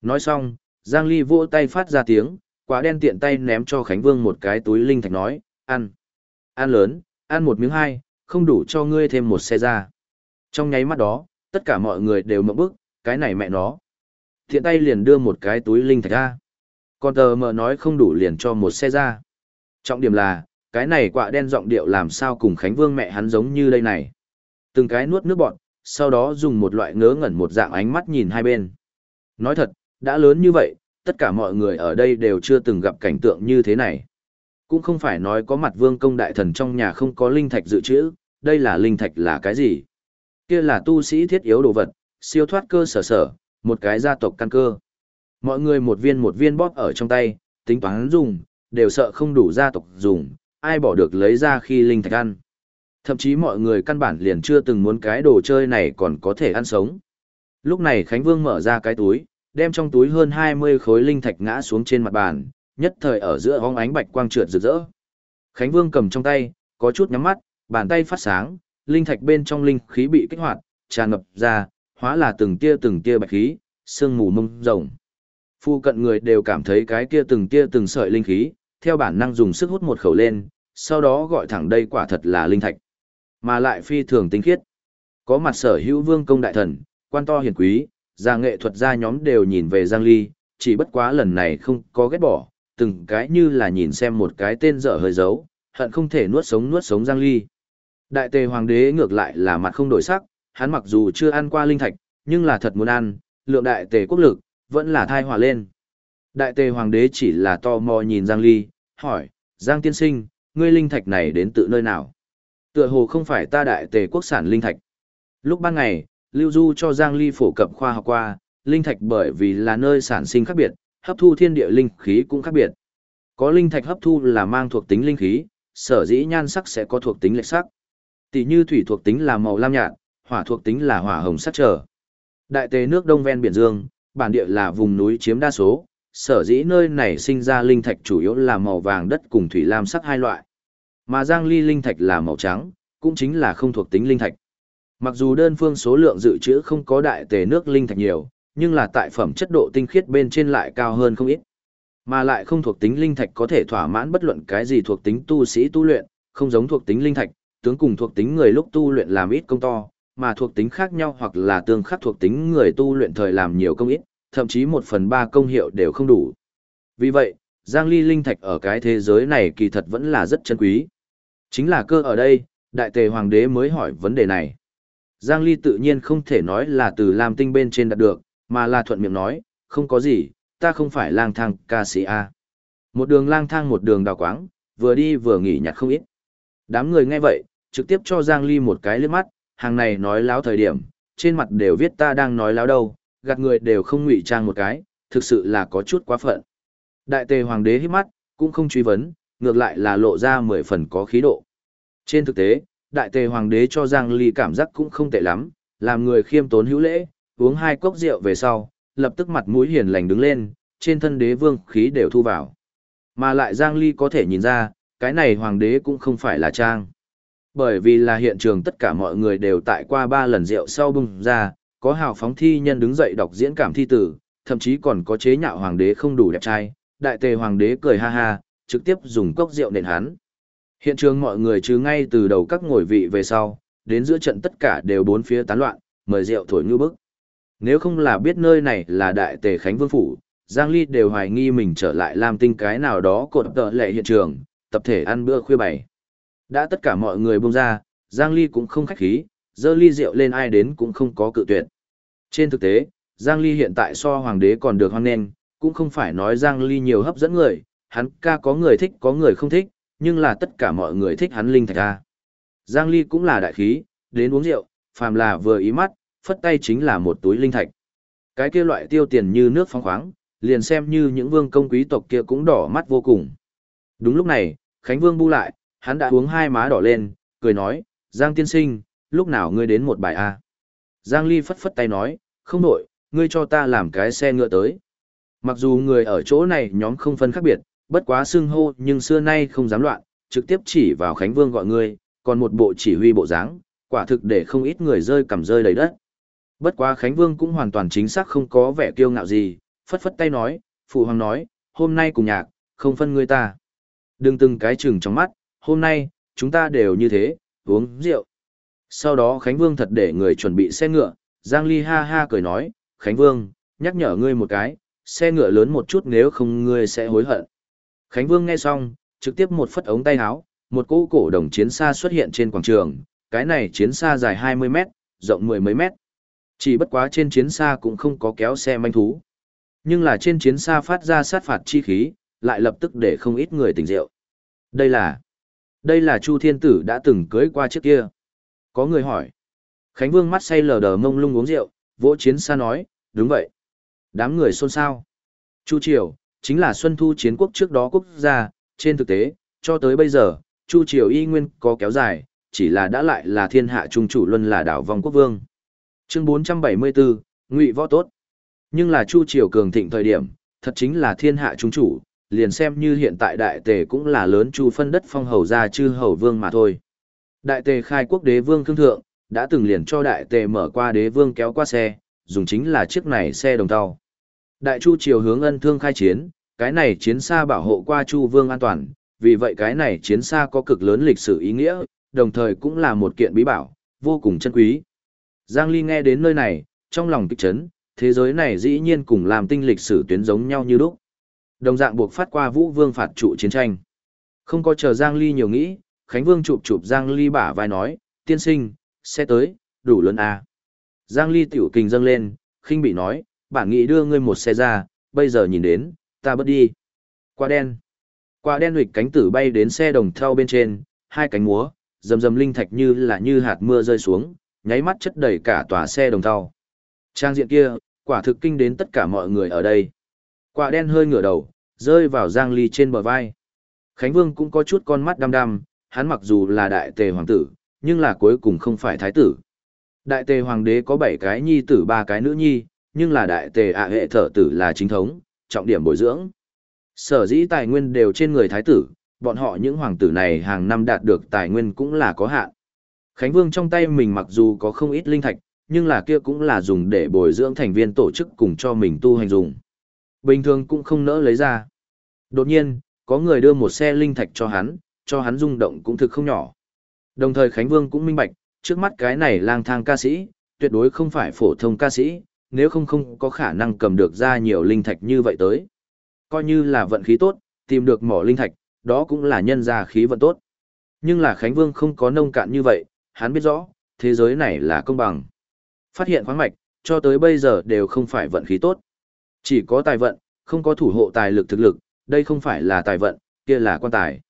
Nói xong, Giang Ly vỗ tay phát ra tiếng, quả đen tiện tay ném cho Khánh Vương một cái túi linh thạch nói, ăn. Ăn lớn, ăn một miếng hai, không đủ cho ngươi thêm một xe ra. Trong nháy mắt đó, tất cả mọi người đều mộng bức, cái này mẹ nó. Thiện tay liền đưa một cái túi linh thạch ra. Còn tờ mờ nói không đủ liền cho một xe ra. Trọng điểm là, cái này quạ đen giọng điệu làm sao cùng Khánh Vương mẹ hắn giống như đây này. Từng cái nuốt nước bọn, sau đó dùng một loại ngớ ngẩn một dạng ánh mắt nhìn hai bên. Nói thật, đã lớn như vậy, tất cả mọi người ở đây đều chưa từng gặp cảnh tượng như thế này. Cũng không phải nói có mặt vương công đại thần trong nhà không có linh thạch dự trữ, đây là linh thạch là cái gì? Kia là tu sĩ thiết yếu đồ vật, siêu thoát cơ sở sở, một cái gia tộc căn cơ. Mọi người một viên một viên bóp ở trong tay, tính toán dùng, đều sợ không đủ gia tộc dùng, ai bỏ được lấy ra khi linh thạch ăn. Thậm chí mọi người căn bản liền chưa từng muốn cái đồ chơi này còn có thể ăn sống. Lúc này Khánh Vương mở ra cái túi, đem trong túi hơn 20 khối linh thạch ngã xuống trên mặt bàn, nhất thời ở giữa hóng ánh bạch quang trượt rực rỡ. Khánh Vương cầm trong tay, có chút nhắm mắt, bàn tay phát sáng, linh thạch bên trong linh khí bị kích hoạt, tràn ngập ra, hóa là từng tia từng tia bạch khí, sương mù mông rồng. Phu cận người đều cảm thấy cái kia từng tia từng sợi linh khí, theo bản năng dùng sức hút một khẩu lên, sau đó gọi thẳng đây quả thật là linh thạch, mà lại phi thường tinh khiết. Có mặt sở hữu vương công đại thần, quan to hiền quý, gia nghệ thuật gia nhóm đều nhìn về Giang Ly, chỉ bất quá lần này không có ghét bỏ, từng cái như là nhìn xem một cái tên dở hơi giấu, hận không thể nuốt sống nuốt sống Giang Ly. Đại tề hoàng đế ngược lại là mặt không đổi sắc, hắn mặc dù chưa ăn qua linh thạch, nhưng là thật muốn ăn, lượng đại tề quốc lực, vẫn là thai hòa lên. Đại tề hoàng đế chỉ là to mò nhìn Giang Ly, hỏi, Giang tiên sinh, ngươi linh thạch này đến tự nơi nào? Tựa hồ không phải ta đại tề quốc sản linh thạch. Lúc ban ngày, Lưu Du cho Giang Ly phổ cập khoa học qua, linh thạch bởi vì là nơi sản sinh khác biệt, hấp thu thiên địa linh khí cũng khác biệt. Có linh thạch hấp thu là mang thuộc tính linh khí, sở dĩ nhan sắc sẽ có thuộc tính lệch sắc. Tỷ như thủy thuộc tính là màu lam nhạt, hỏa thuộc tính là hỏa hồng sắc trở. Đại tế nước đông ven biển Dương, bản địa là vùng núi chiếm đa số, sở dĩ nơi này sinh ra linh thạch chủ yếu là màu vàng đất cùng thủy lam sắc hai loại. Mà Giang Ly linh thạch là màu trắng, cũng chính là không thuộc tính linh thạch. Mặc dù đơn phương số lượng dự trữ không có đại tề nước linh thạch nhiều, nhưng là tại phẩm chất độ tinh khiết bên trên lại cao hơn không ít. Mà lại không thuộc tính linh thạch có thể thỏa mãn bất luận cái gì thuộc tính tu sĩ tu luyện, không giống thuộc tính linh thạch, tướng cùng thuộc tính người lúc tu luyện làm ít công to, mà thuộc tính khác nhau hoặc là tương khắc thuộc tính người tu luyện thời làm nhiều công ít, thậm chí một phần ba công hiệu đều không đủ. Vì vậy, Giang Ly linh thạch ở cái thế giới này kỳ thật vẫn là rất chân quý. Chính là cơ ở đây, đại tề hoàng đế mới hỏi vấn đề này. Giang Ly tự nhiên không thể nói là từ làm Tinh bên trên đạt được, mà là thuận miệng nói, không có gì, ta không phải lang thang ca sĩ A. Một đường lang thang một đường đào quáng, vừa đi vừa nghỉ nhặt không ít. Đám người nghe vậy, trực tiếp cho Giang Ly một cái liếc mắt, hàng này nói láo thời điểm, trên mặt đều viết ta đang nói láo đâu, gạt người đều không ngụy trang một cái, thực sự là có chút quá phận. Đại tề hoàng đế hít mắt, cũng không truy vấn, ngược lại là lộ ra mười phần có khí độ. Trên thực tế, đại tề hoàng đế cho Giang Ly cảm giác cũng không tệ lắm, làm người khiêm tốn hữu lễ, uống hai cốc rượu về sau, lập tức mặt mũi hiền lành đứng lên, trên thân đế vương khí đều thu vào. Mà lại Giang Ly có thể nhìn ra, cái này hoàng đế cũng không phải là trang. Bởi vì là hiện trường tất cả mọi người đều tại qua ba lần rượu sau bung ra, có hào phóng thi nhân đứng dậy đọc diễn cảm thi tử, thậm chí còn có chế nhạo hoàng đế không đủ đẹp trai, đại tề hoàng đế cười ha ha, trực tiếp dùng cốc rượu nền hắn. Hiện trường mọi người chứ ngay từ đầu các ngồi vị về sau, đến giữa trận tất cả đều bốn phía tán loạn, mời rượu thổi như bức. Nếu không là biết nơi này là đại tề Khánh Vương Phủ, Giang Ly đều hoài nghi mình trở lại làm tinh cái nào đó cột tợ lệ hiện trường, tập thể ăn bữa khuya bảy đã tất cả mọi người buông ra, Giang Ly cũng không khách khí, dơ ly rượu lên ai đến cũng không có cự tuyệt. Trên thực tế, Giang Ly hiện tại so hoàng đế còn được hoan nghênh, cũng không phải nói Giang Ly nhiều hấp dẫn người, hắn ca có người thích có người không thích, nhưng là tất cả mọi người thích hắn linh thạch ca. Giang Ly cũng là đại khí, đến uống rượu, phàm là vừa ý mắt, phất tay chính là một túi linh thạch. Cái kia loại tiêu tiền như nước phong khoáng, liền xem như những vương công quý tộc kia cũng đỏ mắt vô cùng. Đúng lúc này, Khánh Vương bu lại, hắn đã uống hai má đỏ lên, cười nói, Giang tiên sinh, lúc nào ngươi đến một bài A. Giang Ly phất phất tay nói, không nổi, ngươi cho ta làm cái xe ngựa tới. Mặc dù người ở chỗ này nhóm không phân khác biệt, bất quá xưng hô nhưng xưa nay không dám loạn, trực tiếp chỉ vào Khánh Vương gọi ngươi, còn một bộ chỉ huy bộ dáng, quả thực để không ít người rơi cầm rơi đầy đất. Bất quá Khánh Vương cũng hoàn toàn chính xác không có vẻ kiêu ngạo gì, phất phất tay nói, phụ hoàng nói, hôm nay cùng nhạc, không phân ngươi ta. Đừng từng cái chừng trong mắt, hôm nay, chúng ta đều như thế, uống rượu. Sau đó Khánh Vương thật để người chuẩn bị xe ngựa, Giang Ly ha ha cười nói, Khánh Vương, nhắc nhở ngươi một cái, xe ngựa lớn một chút nếu không ngươi sẽ hối hận. Khánh Vương nghe xong, trực tiếp một phất ống tay áo, một cỗ cổ đồng chiến xa xuất hiện trên quảng trường, cái này chiến xa dài 20 mét, rộng mười mấy mét. Chỉ bất quá trên chiến xa cũng không có kéo xe manh thú. Nhưng là trên chiến xa phát ra sát phạt chi khí, lại lập tức để không ít người tỉnh rượu. Đây là... Đây là Chu Thiên Tử đã từng cưới qua trước kia. Có người hỏi. Khánh Vương mắt say lờ đờ mông lung uống rượu, vỗ chiến xa nói, đúng vậy. Đám người xôn xao. Chu Triều, chính là Xuân Thu chiến quốc trước đó quốc gia, trên thực tế, cho tới bây giờ, Chu Triều y nguyên có kéo dài, chỉ là đã lại là thiên hạ trung chủ luân là đảo vong quốc vương. Chương 474, Ngụy Võ Tốt. Nhưng là Chu Triều cường thịnh thời điểm, thật chính là thiên hạ trung chủ, liền xem như hiện tại đại tề cũng là lớn chu phân đất phong hầu ra chư hầu vương mà thôi. Đại tề khai quốc đế vương cương thượng, đã từng liền cho đại tề mở qua đế vương kéo qua xe, dùng chính là chiếc này xe đồng tàu. Đại chu triều hướng ân thương khai chiến, cái này chiến xa bảo hộ qua chu vương an toàn, vì vậy cái này chiến xa có cực lớn lịch sử ý nghĩa, đồng thời cũng là một kiện bí bảo, vô cùng chân quý. Giang Ly nghe đến nơi này, trong lòng kích chấn, thế giới này dĩ nhiên cùng làm tinh lịch sử tuyến giống nhau như lúc. Đồng dạng buộc phát qua Vũ Vương phạt trụ chiến tranh. Không có chờ Giang Ly nhiều nghĩ, Khánh Vương chụp chụp Giang Ly bả vai nói, tiên sinh, xe tới, đủ lớn à. Giang Ly tiểu kình dâng lên, khinh bị nói, bản nghĩ đưa ngươi một xe ra, bây giờ nhìn đến, ta bớt đi. Qua đen. Qua đen huỵch cánh tử bay đến xe đồng thau bên trên, hai cánh múa, rầm rầm linh thạch như là như hạt mưa rơi xuống, nháy mắt chất đầy cả tòa xe đồng thau. Trang diện kia, quả thực kinh đến tất cả mọi người ở đây. Quả đen hơi ngửa đầu, rơi vào Giang Ly trên bờ vai. Khánh Vương cũng có chút con mắt đăm đăm, hắn mặc dù là đại tề hoàng tử, nhưng là cuối cùng không phải thái tử. Đại tề hoàng đế có 7 cái nhi tử ba cái nữ nhi, nhưng là đại tề ạ hệ thở tử là chính thống, trọng điểm bồi dưỡng. Sở dĩ tài nguyên đều trên người thái tử, bọn họ những hoàng tử này hàng năm đạt được tài nguyên cũng là có hạn. Khánh Vương trong tay mình mặc dù có không ít linh thạch, nhưng là kia cũng là dùng để bồi dưỡng thành viên tổ chức cùng cho mình tu hành dùng. Bình thường cũng không nỡ lấy ra. Đột nhiên, có người đưa một xe linh thạch cho hắn, cho hắn rung động cũng thực không nhỏ. Đồng thời Khánh Vương cũng minh bạch, trước mắt cái này lang thang ca sĩ, tuyệt đối không phải phổ thông ca sĩ, nếu không không có khả năng cầm được ra nhiều linh thạch như vậy tới. Coi như là vận khí tốt, tìm được mỏ linh thạch, đó cũng là nhân ra khí vận tốt. Nhưng là Khánh Vương không có nông cạn như vậy, hắn biết rõ, thế giới này là công bằng. Phát hiện khoáng mạch, cho tới bây giờ đều không phải vận khí tốt. Chỉ có tài vận, không có thủ hộ tài lực thực lực, đây không phải là tài vận, kia là quan tài.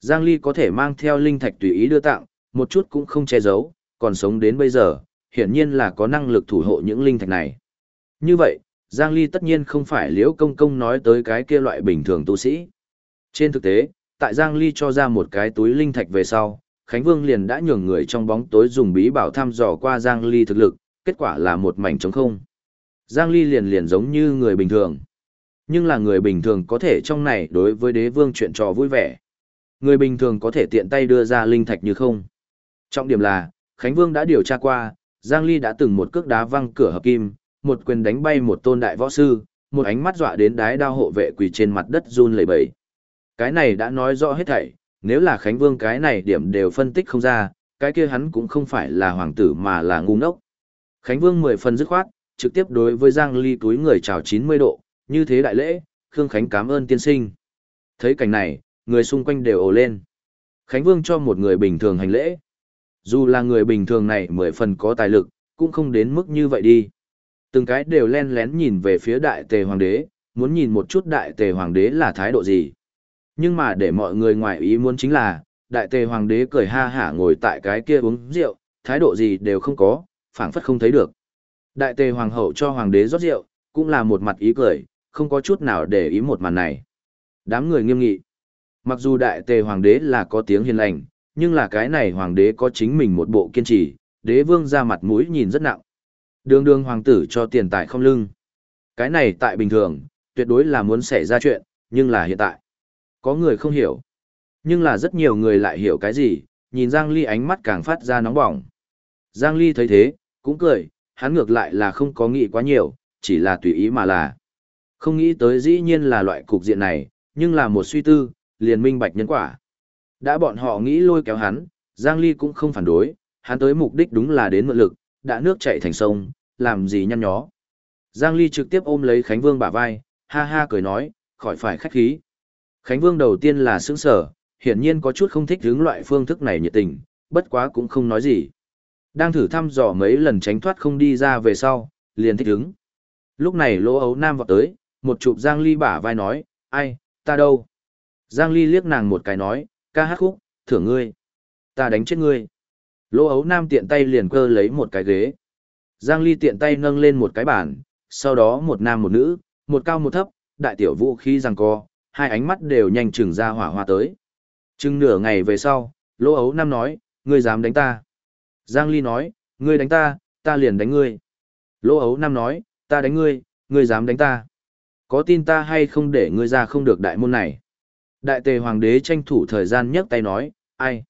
Giang Ly có thể mang theo linh thạch tùy ý đưa tặng, một chút cũng không che giấu, còn sống đến bây giờ, hiển nhiên là có năng lực thủ hộ những linh thạch này. Như vậy, Giang Ly tất nhiên không phải liễu công công nói tới cái kia loại bình thường tu sĩ. Trên thực tế, tại Giang Ly cho ra một cái túi linh thạch về sau, Khánh Vương liền đã nhường người trong bóng tối dùng bí bảo thăm dò qua Giang Ly thực lực, kết quả là một mảnh trống không. Giang Ly liền liền giống như người bình thường. Nhưng là người bình thường có thể trong này đối với đế vương chuyện trò vui vẻ. Người bình thường có thể tiện tay đưa ra linh thạch như không. Trọng điểm là, Khánh Vương đã điều tra qua, Giang Ly đã từng một cước đá văng cửa hợp kim, một quyền đánh bay một tôn đại võ sư, một ánh mắt dọa đến đái đao hộ vệ quỳ trên mặt đất run lẩy bẩy. Cái này đã nói rõ hết thảy, nếu là Khánh Vương cái này điểm đều phân tích không ra, cái kia hắn cũng không phải là hoàng tử mà là ngu ngốc. Khánh Vương mười phần dứt khoát, trực tiếp đối với Giang Ly túi người chào 90 độ, như thế đại lễ, Khương Khánh cảm ơn tiên sinh. Thấy cảnh này, người xung quanh đều ồ lên. Khánh Vương cho một người bình thường hành lễ. Dù là người bình thường này mười phần có tài lực, cũng không đến mức như vậy đi. Từng cái đều len lén nhìn về phía đại tề hoàng đế, muốn nhìn một chút đại tề hoàng đế là thái độ gì. Nhưng mà để mọi người ngoài ý muốn chính là, đại tề hoàng đế cười ha hả ngồi tại cái kia uống rượu, thái độ gì đều không có, phảng phất không thấy được. Đại tề hoàng hậu cho hoàng đế rót rượu, cũng là một mặt ý cười, không có chút nào để ý một màn này. Đám người nghiêm nghị. Mặc dù đại tề hoàng đế là có tiếng hiền lành, nhưng là cái này hoàng đế có chính mình một bộ kiên trì, đế vương ra mặt mũi nhìn rất nặng. Đường đường hoàng tử cho tiền tài không lưng. Cái này tại bình thường, tuyệt đối là muốn xảy ra chuyện, nhưng là hiện tại. Có người không hiểu. Nhưng là rất nhiều người lại hiểu cái gì, nhìn Giang Ly ánh mắt càng phát ra nóng bỏng. Giang Ly thấy thế, cũng cười, hắn ngược lại là không có nghĩ quá nhiều, chỉ là tùy ý mà là. Không nghĩ tới dĩ nhiên là loại cục diện này, nhưng là một suy tư, liền minh bạch nhân quả. Đã bọn họ nghĩ lôi kéo hắn, Giang Ly cũng không phản đối, hắn tới mục đích đúng là đến mượn lực, đã nước chảy thành sông, làm gì nhăn nhó. Giang Ly trực tiếp ôm lấy Khánh Vương bả vai, ha ha cười nói, khỏi phải khách khí. Khánh Vương đầu tiên là sững sở, hiển nhiên có chút không thích hướng loại phương thức này nhiệt tình, bất quá cũng không nói gì. Đang thử thăm dò mấy lần tránh thoát không đi ra về sau, liền thích ứng. Lúc này lỗ ấu nam vọt tới, một chụp Giang Ly bả vai nói, ai, ta đâu? Giang Ly liếc nàng một cái nói, ca hát khúc, thưởng ngươi. Ta đánh chết ngươi. Lỗ ấu nam tiện tay liền cơ lấy một cái ghế. Giang Ly tiện tay nâng lên một cái bàn, sau đó một nam một nữ, một cao một thấp, đại tiểu vũ khí giằng co, hai ánh mắt đều nhanh chừng ra hỏa hoa tới. Chừng nửa ngày về sau, lỗ ấu nam nói, ngươi dám đánh ta. Giang Ly nói, ngươi đánh ta, ta liền đánh ngươi. Lỗ ấu nam nói, ta đánh ngươi, ngươi dám đánh ta. Có tin ta hay không để ngươi ra không được đại môn này. Đại tề hoàng đế tranh thủ thời gian nhấc tay nói, ai?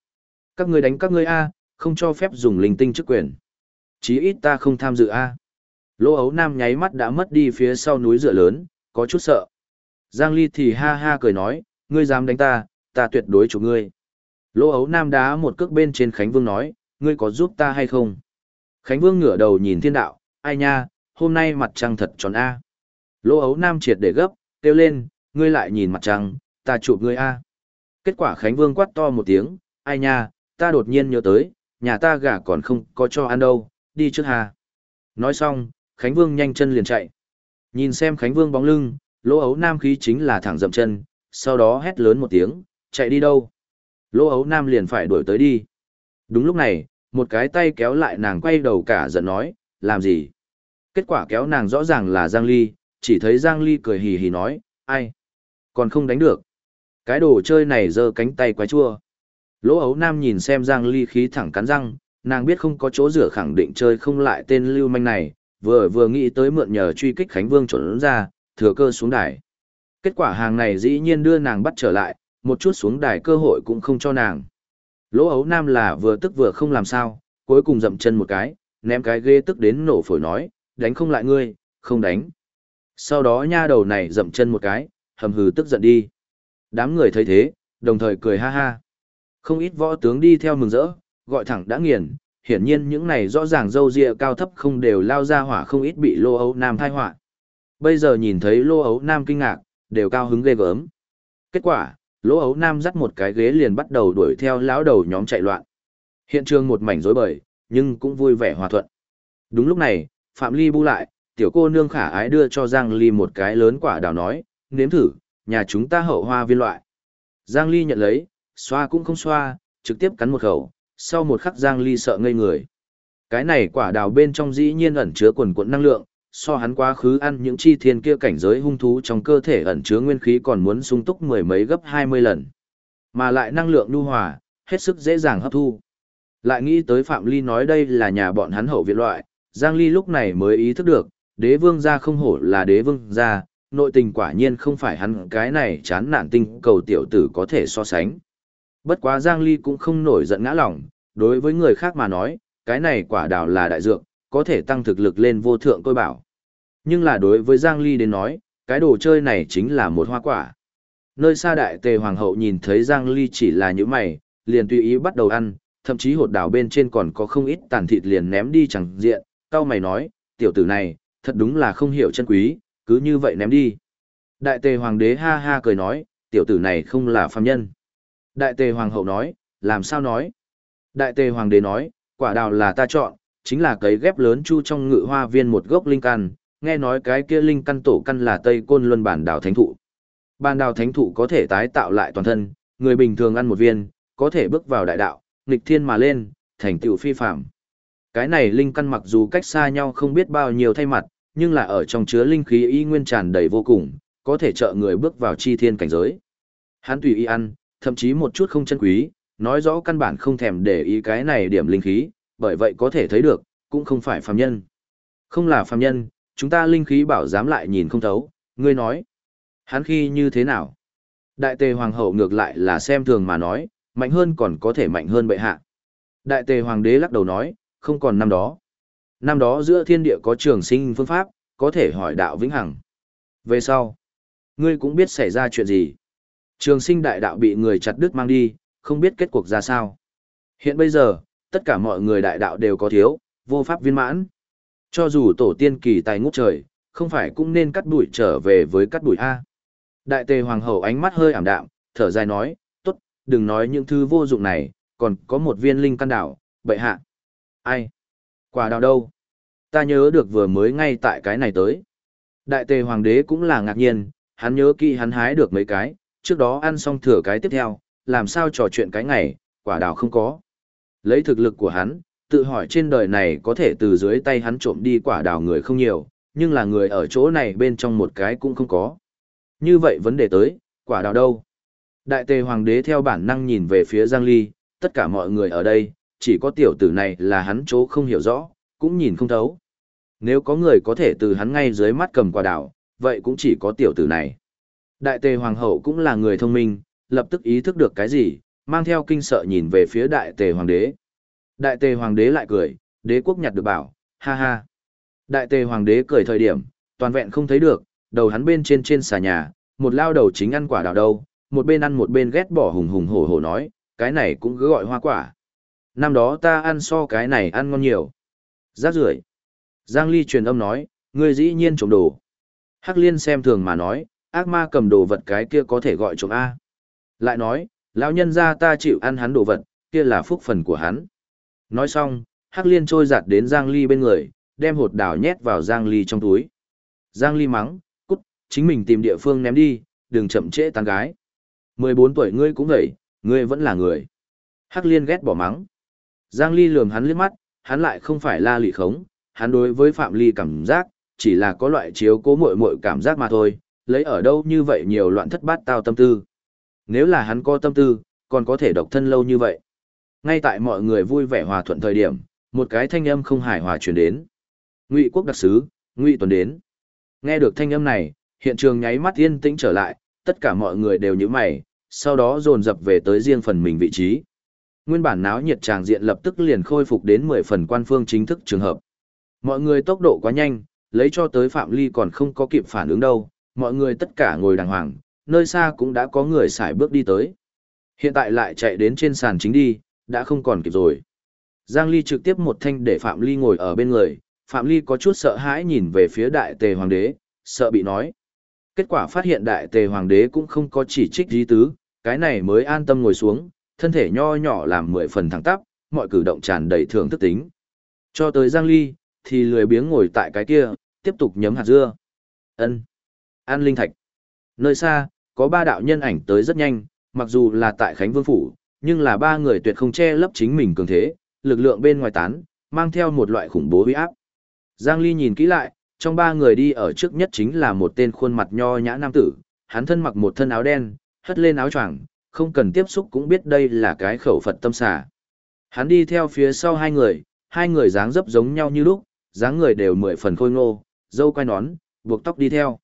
Các ngươi đánh các ngươi A, không cho phép dùng linh tinh chức quyền. Chí ít ta không tham dự A. Lỗ ấu nam nháy mắt đã mất đi phía sau núi dựa lớn, có chút sợ. Giang Ly thì ha ha cười nói, ngươi dám đánh ta, ta tuyệt đối chủ ngươi. Lỗ ấu nam đá một cước bên trên Khánh Vương nói, ngươi có giúp ta hay không? Khánh Vương ngửa đầu nhìn thiên đạo, ai nha, hôm nay mặt trăng thật tròn A. Lỗ ấu nam triệt để gấp, kêu lên, ngươi lại nhìn mặt trăng, ta chụp ngươi A. Kết quả Khánh Vương quát to một tiếng, ai nha, ta đột nhiên nhớ tới, nhà ta gà còn không có cho ăn đâu, đi trước hà. Nói xong, Khánh Vương nhanh chân liền chạy. Nhìn xem Khánh Vương bóng lưng, lỗ ấu nam khí chính là thẳng dậm chân, sau đó hét lớn một tiếng, chạy đi đâu. Lỗ ấu nam liền phải đuổi tới đi. Đúng lúc này, một cái tay kéo lại nàng quay đầu cả giận nói, làm gì? Kết quả kéo nàng rõ ràng là Giang Ly, chỉ thấy Giang Ly cười hì hì nói, ai? Còn không đánh được. Cái đồ chơi này giơ cánh tay quái chua. Lỗ ấu nam nhìn xem Giang Ly khí thẳng cắn răng, nàng biết không có chỗ rửa khẳng định chơi không lại tên lưu manh này, vừa vừa nghĩ tới mượn nhờ truy kích Khánh Vương trốn ra, thừa cơ xuống đài. Kết quả hàng này dĩ nhiên đưa nàng bắt trở lại, một chút xuống đài cơ hội cũng không cho nàng. Lỗ ấu nam là vừa tức vừa không làm sao, cuối cùng dậm chân một cái, ném cái ghê tức đến nổ phổi nói, đánh không lại ngươi, không đánh. Sau đó nha đầu này dậm chân một cái, hầm hừ tức giận đi. Đám người thấy thế, đồng thời cười ha ha. Không ít võ tướng đi theo mừng rỡ, gọi thẳng đã nghiền, hiển nhiên những này rõ ràng dâu dịa cao thấp không đều lao ra hỏa không ít bị lô ấu nam thai họa Bây giờ nhìn thấy lô ấu nam kinh ngạc, đều cao hứng ghê gớm. Kết quả, lỗ ấu nam dắt một cái ghế liền bắt đầu đuổi theo lão đầu nhóm chạy loạn. Hiện trường một mảnh rối bời, nhưng cũng vui vẻ hòa thuận. Đúng lúc này, Phạm Ly bu lại, tiểu cô nương khả ái đưa cho Giang Ly một cái lớn quả đào nói, nếm thử, nhà chúng ta hậu hoa viên loại. Giang Ly nhận lấy, xoa cũng không xoa, trực tiếp cắn một khẩu, sau một khắc Giang Ly sợ ngây người. Cái này quả đào bên trong dĩ nhiên ẩn chứa quần cuộn năng lượng, so hắn quá khứ ăn những chi thiên kia cảnh giới hung thú trong cơ thể ẩn chứa nguyên khí còn muốn sung túc mười mấy gấp 20 lần. Mà lại năng lượng nhu hòa, hết sức dễ dàng hấp thu. Lại nghĩ tới Phạm Ly nói đây là nhà bọn hắn hậu viện loại, Giang Ly lúc này mới ý thức được, đế vương gia không hổ là đế vương gia, nội tình quả nhiên không phải hắn cái này chán nản tinh cầu tiểu tử có thể so sánh. Bất quá Giang Ly cũng không nổi giận ngã lòng, đối với người khác mà nói, cái này quả đào là đại dược, có thể tăng thực lực lên vô thượng tôi bảo. Nhưng là đối với Giang Ly đến nói, cái đồ chơi này chính là một hoa quả. Nơi xa đại tề hoàng hậu nhìn thấy Giang Ly chỉ là những mày, liền tùy ý bắt đầu ăn, thậm chí hột đào bên trên còn có không ít tàn thịt liền ném đi chẳng diện, cao mày nói, tiểu tử này, thật đúng là không hiểu chân quý, cứ như vậy ném đi. Đại tề hoàng đế ha ha cười nói, tiểu tử này không là phàm nhân. Đại tề hoàng hậu nói, làm sao nói? Đại tề hoàng đế nói, quả đào là ta chọn, chính là cấy ghép lớn chu trong ngự hoa viên một gốc linh căn, nghe nói cái kia linh căn tổ căn là Tây Côn Luân bản đào thánh thụ. Bản đào thánh thụ có thể tái tạo lại toàn thân, người bình thường ăn một viên, có thể bước vào đại đạo, nghịch thiên mà lên, thành tựu phi phàm Cái này linh căn mặc dù cách xa nhau không biết bao nhiêu thay mặt, nhưng là ở trong chứa linh khí y nguyên tràn đầy vô cùng, có thể trợ người bước vào chi thiên cảnh giới. Hắn tùy ý ăn, thậm chí một chút không chân quý, nói rõ căn bản không thèm để ý cái này điểm linh khí, bởi vậy có thể thấy được, cũng không phải phàm nhân. Không là phàm nhân, chúng ta linh khí bảo dám lại nhìn không thấu, ngươi nói. Hắn khi như thế nào? Đại tề hoàng hậu ngược lại là xem thường mà nói, mạnh hơn còn có thể mạnh hơn bệ hạ. Đại tề hoàng đế lắc đầu nói, không còn năm đó. Năm đó giữa thiên địa có trường sinh phương pháp, có thể hỏi đạo vĩnh hằng. Về sau, ngươi cũng biết xảy ra chuyện gì. Trường sinh đại đạo bị người chặt đứt mang đi, không biết kết cuộc ra sao. Hiện bây giờ, tất cả mọi người đại đạo đều có thiếu, vô pháp viên mãn. Cho dù tổ tiên kỳ tài ngút trời, không phải cũng nên cắt đuổi trở về với cắt đuổi A. Đại tề hoàng hậu ánh mắt hơi ảm đạm, thở dài nói, tốt, đừng nói những thứ vô dụng này, còn có một viên linh căn đảo, bệ hạ. Ai? Quả đào đâu? Ta nhớ được vừa mới ngay tại cái này tới. Đại tề hoàng đế cũng là ngạc nhiên, hắn nhớ kỹ hắn hái được mấy cái, trước đó ăn xong thừa cái tiếp theo, làm sao trò chuyện cái ngày, quả đào không có. Lấy thực lực của hắn, tự hỏi trên đời này có thể từ dưới tay hắn trộm đi quả đào người không nhiều, nhưng là người ở chỗ này bên trong một cái cũng không có. Như vậy vấn đề tới, quả đào đâu? Đại tề hoàng đế theo bản năng nhìn về phía Giang Ly, tất cả mọi người ở đây, chỉ có tiểu tử này là hắn chỗ không hiểu rõ, cũng nhìn không thấu. Nếu có người có thể từ hắn ngay dưới mắt cầm quả đào, vậy cũng chỉ có tiểu tử này. Đại tề hoàng hậu cũng là người thông minh, lập tức ý thức được cái gì, mang theo kinh sợ nhìn về phía đại tề hoàng đế. Đại tề hoàng đế lại cười, đế quốc nhặt được bảo, ha ha. Đại tề hoàng đế cười thời điểm, toàn vẹn không thấy được, đầu hắn bên trên trên xà nhà, một lao đầu chính ăn quả đào đâu, một bên ăn một bên ghét bỏ hùng hùng hổ hổ nói, cái này cũng cứ gọi hoa quả. Năm đó ta ăn so cái này ăn ngon nhiều. Giác rưởi. Giang Ly truyền âm nói, ngươi dĩ nhiên trộm đồ. Hắc Liên xem thường mà nói, ác ma cầm đồ vật cái kia có thể gọi trộm A. Lại nói, lão nhân gia ta chịu ăn hắn đồ vật, kia là phúc phần của hắn. Nói xong, Hắc Liên trôi giặt đến Giang Ly bên người, đem hột đào nhét vào Giang Ly trong túi. Giang Ly mắng, cút, chính mình tìm địa phương ném đi, đừng chậm trễ tán gái. 14 tuổi ngươi cũng vậy, ngươi vẫn là người. Hắc Liên ghét bỏ mắng. Giang Ly lườm hắn liếc mắt, hắn lại không phải la lị khống, hắn đối với Phạm Ly cảm giác, chỉ là có loại chiếu cố muội muội cảm giác mà thôi, lấy ở đâu như vậy nhiều loạn thất bát tao tâm tư. Nếu là hắn có tâm tư, còn có thể độc thân lâu như vậy. Ngay tại mọi người vui vẻ hòa thuận thời điểm, một cái thanh âm không hài hòa truyền đến. Ngụy quốc đặc sứ, Ngụy Tuấn đến. Nghe được thanh âm này, hiện trường nháy mắt yên tĩnh trở lại, tất cả mọi người đều như mày, sau đó dồn dập về tới riêng phần mình vị trí. Nguyên bản náo nhiệt tràng diện lập tức liền khôi phục đến 10 phần quan phương chính thức trường hợp. Mọi người tốc độ quá nhanh, lấy cho tới Phạm Ly còn không có kịp phản ứng đâu, mọi người tất cả ngồi đàng hoàng, nơi xa cũng đã có người xài bước đi tới. Hiện tại lại chạy đến trên sàn chính đi, đã không còn kịp rồi. Giang Ly trực tiếp một thanh để Phạm Ly ngồi ở bên người, Phạm Ly có chút sợ hãi nhìn về phía đại tề hoàng đế, sợ bị nói. Kết quả phát hiện đại tề hoàng đế cũng không có chỉ trích gì tứ, cái này mới an tâm ngồi xuống, thân thể nho nhỏ làm mười phần thẳng tắp, mọi cử động tràn đầy thưởng thức tính. Cho tới Giang Ly, thì lười biếng ngồi tại cái kia, tiếp tục nhấm hạt dưa. Ân, An linh thạch. Nơi xa, có ba đạo nhân ảnh tới rất nhanh, mặc dù là tại Khánh Vương Phủ, nhưng là ba người tuyệt không che lấp chính mình cường thế, lực lượng bên ngoài tán, mang theo một loại khủng bố uy áp. Giang Ly nhìn kỹ lại, trong ba người đi ở trước nhất chính là một tên khuôn mặt nho nhã nam tử, hắn thân mặc một thân áo đen, hất lên áo choàng, không cần tiếp xúc cũng biết đây là cái khẩu Phật tâm xà. Hắn đi theo phía sau hai người, hai người dáng dấp giống nhau như lúc, dáng người đều mười phần khôi ngô, dâu quai nón, buộc tóc đi theo.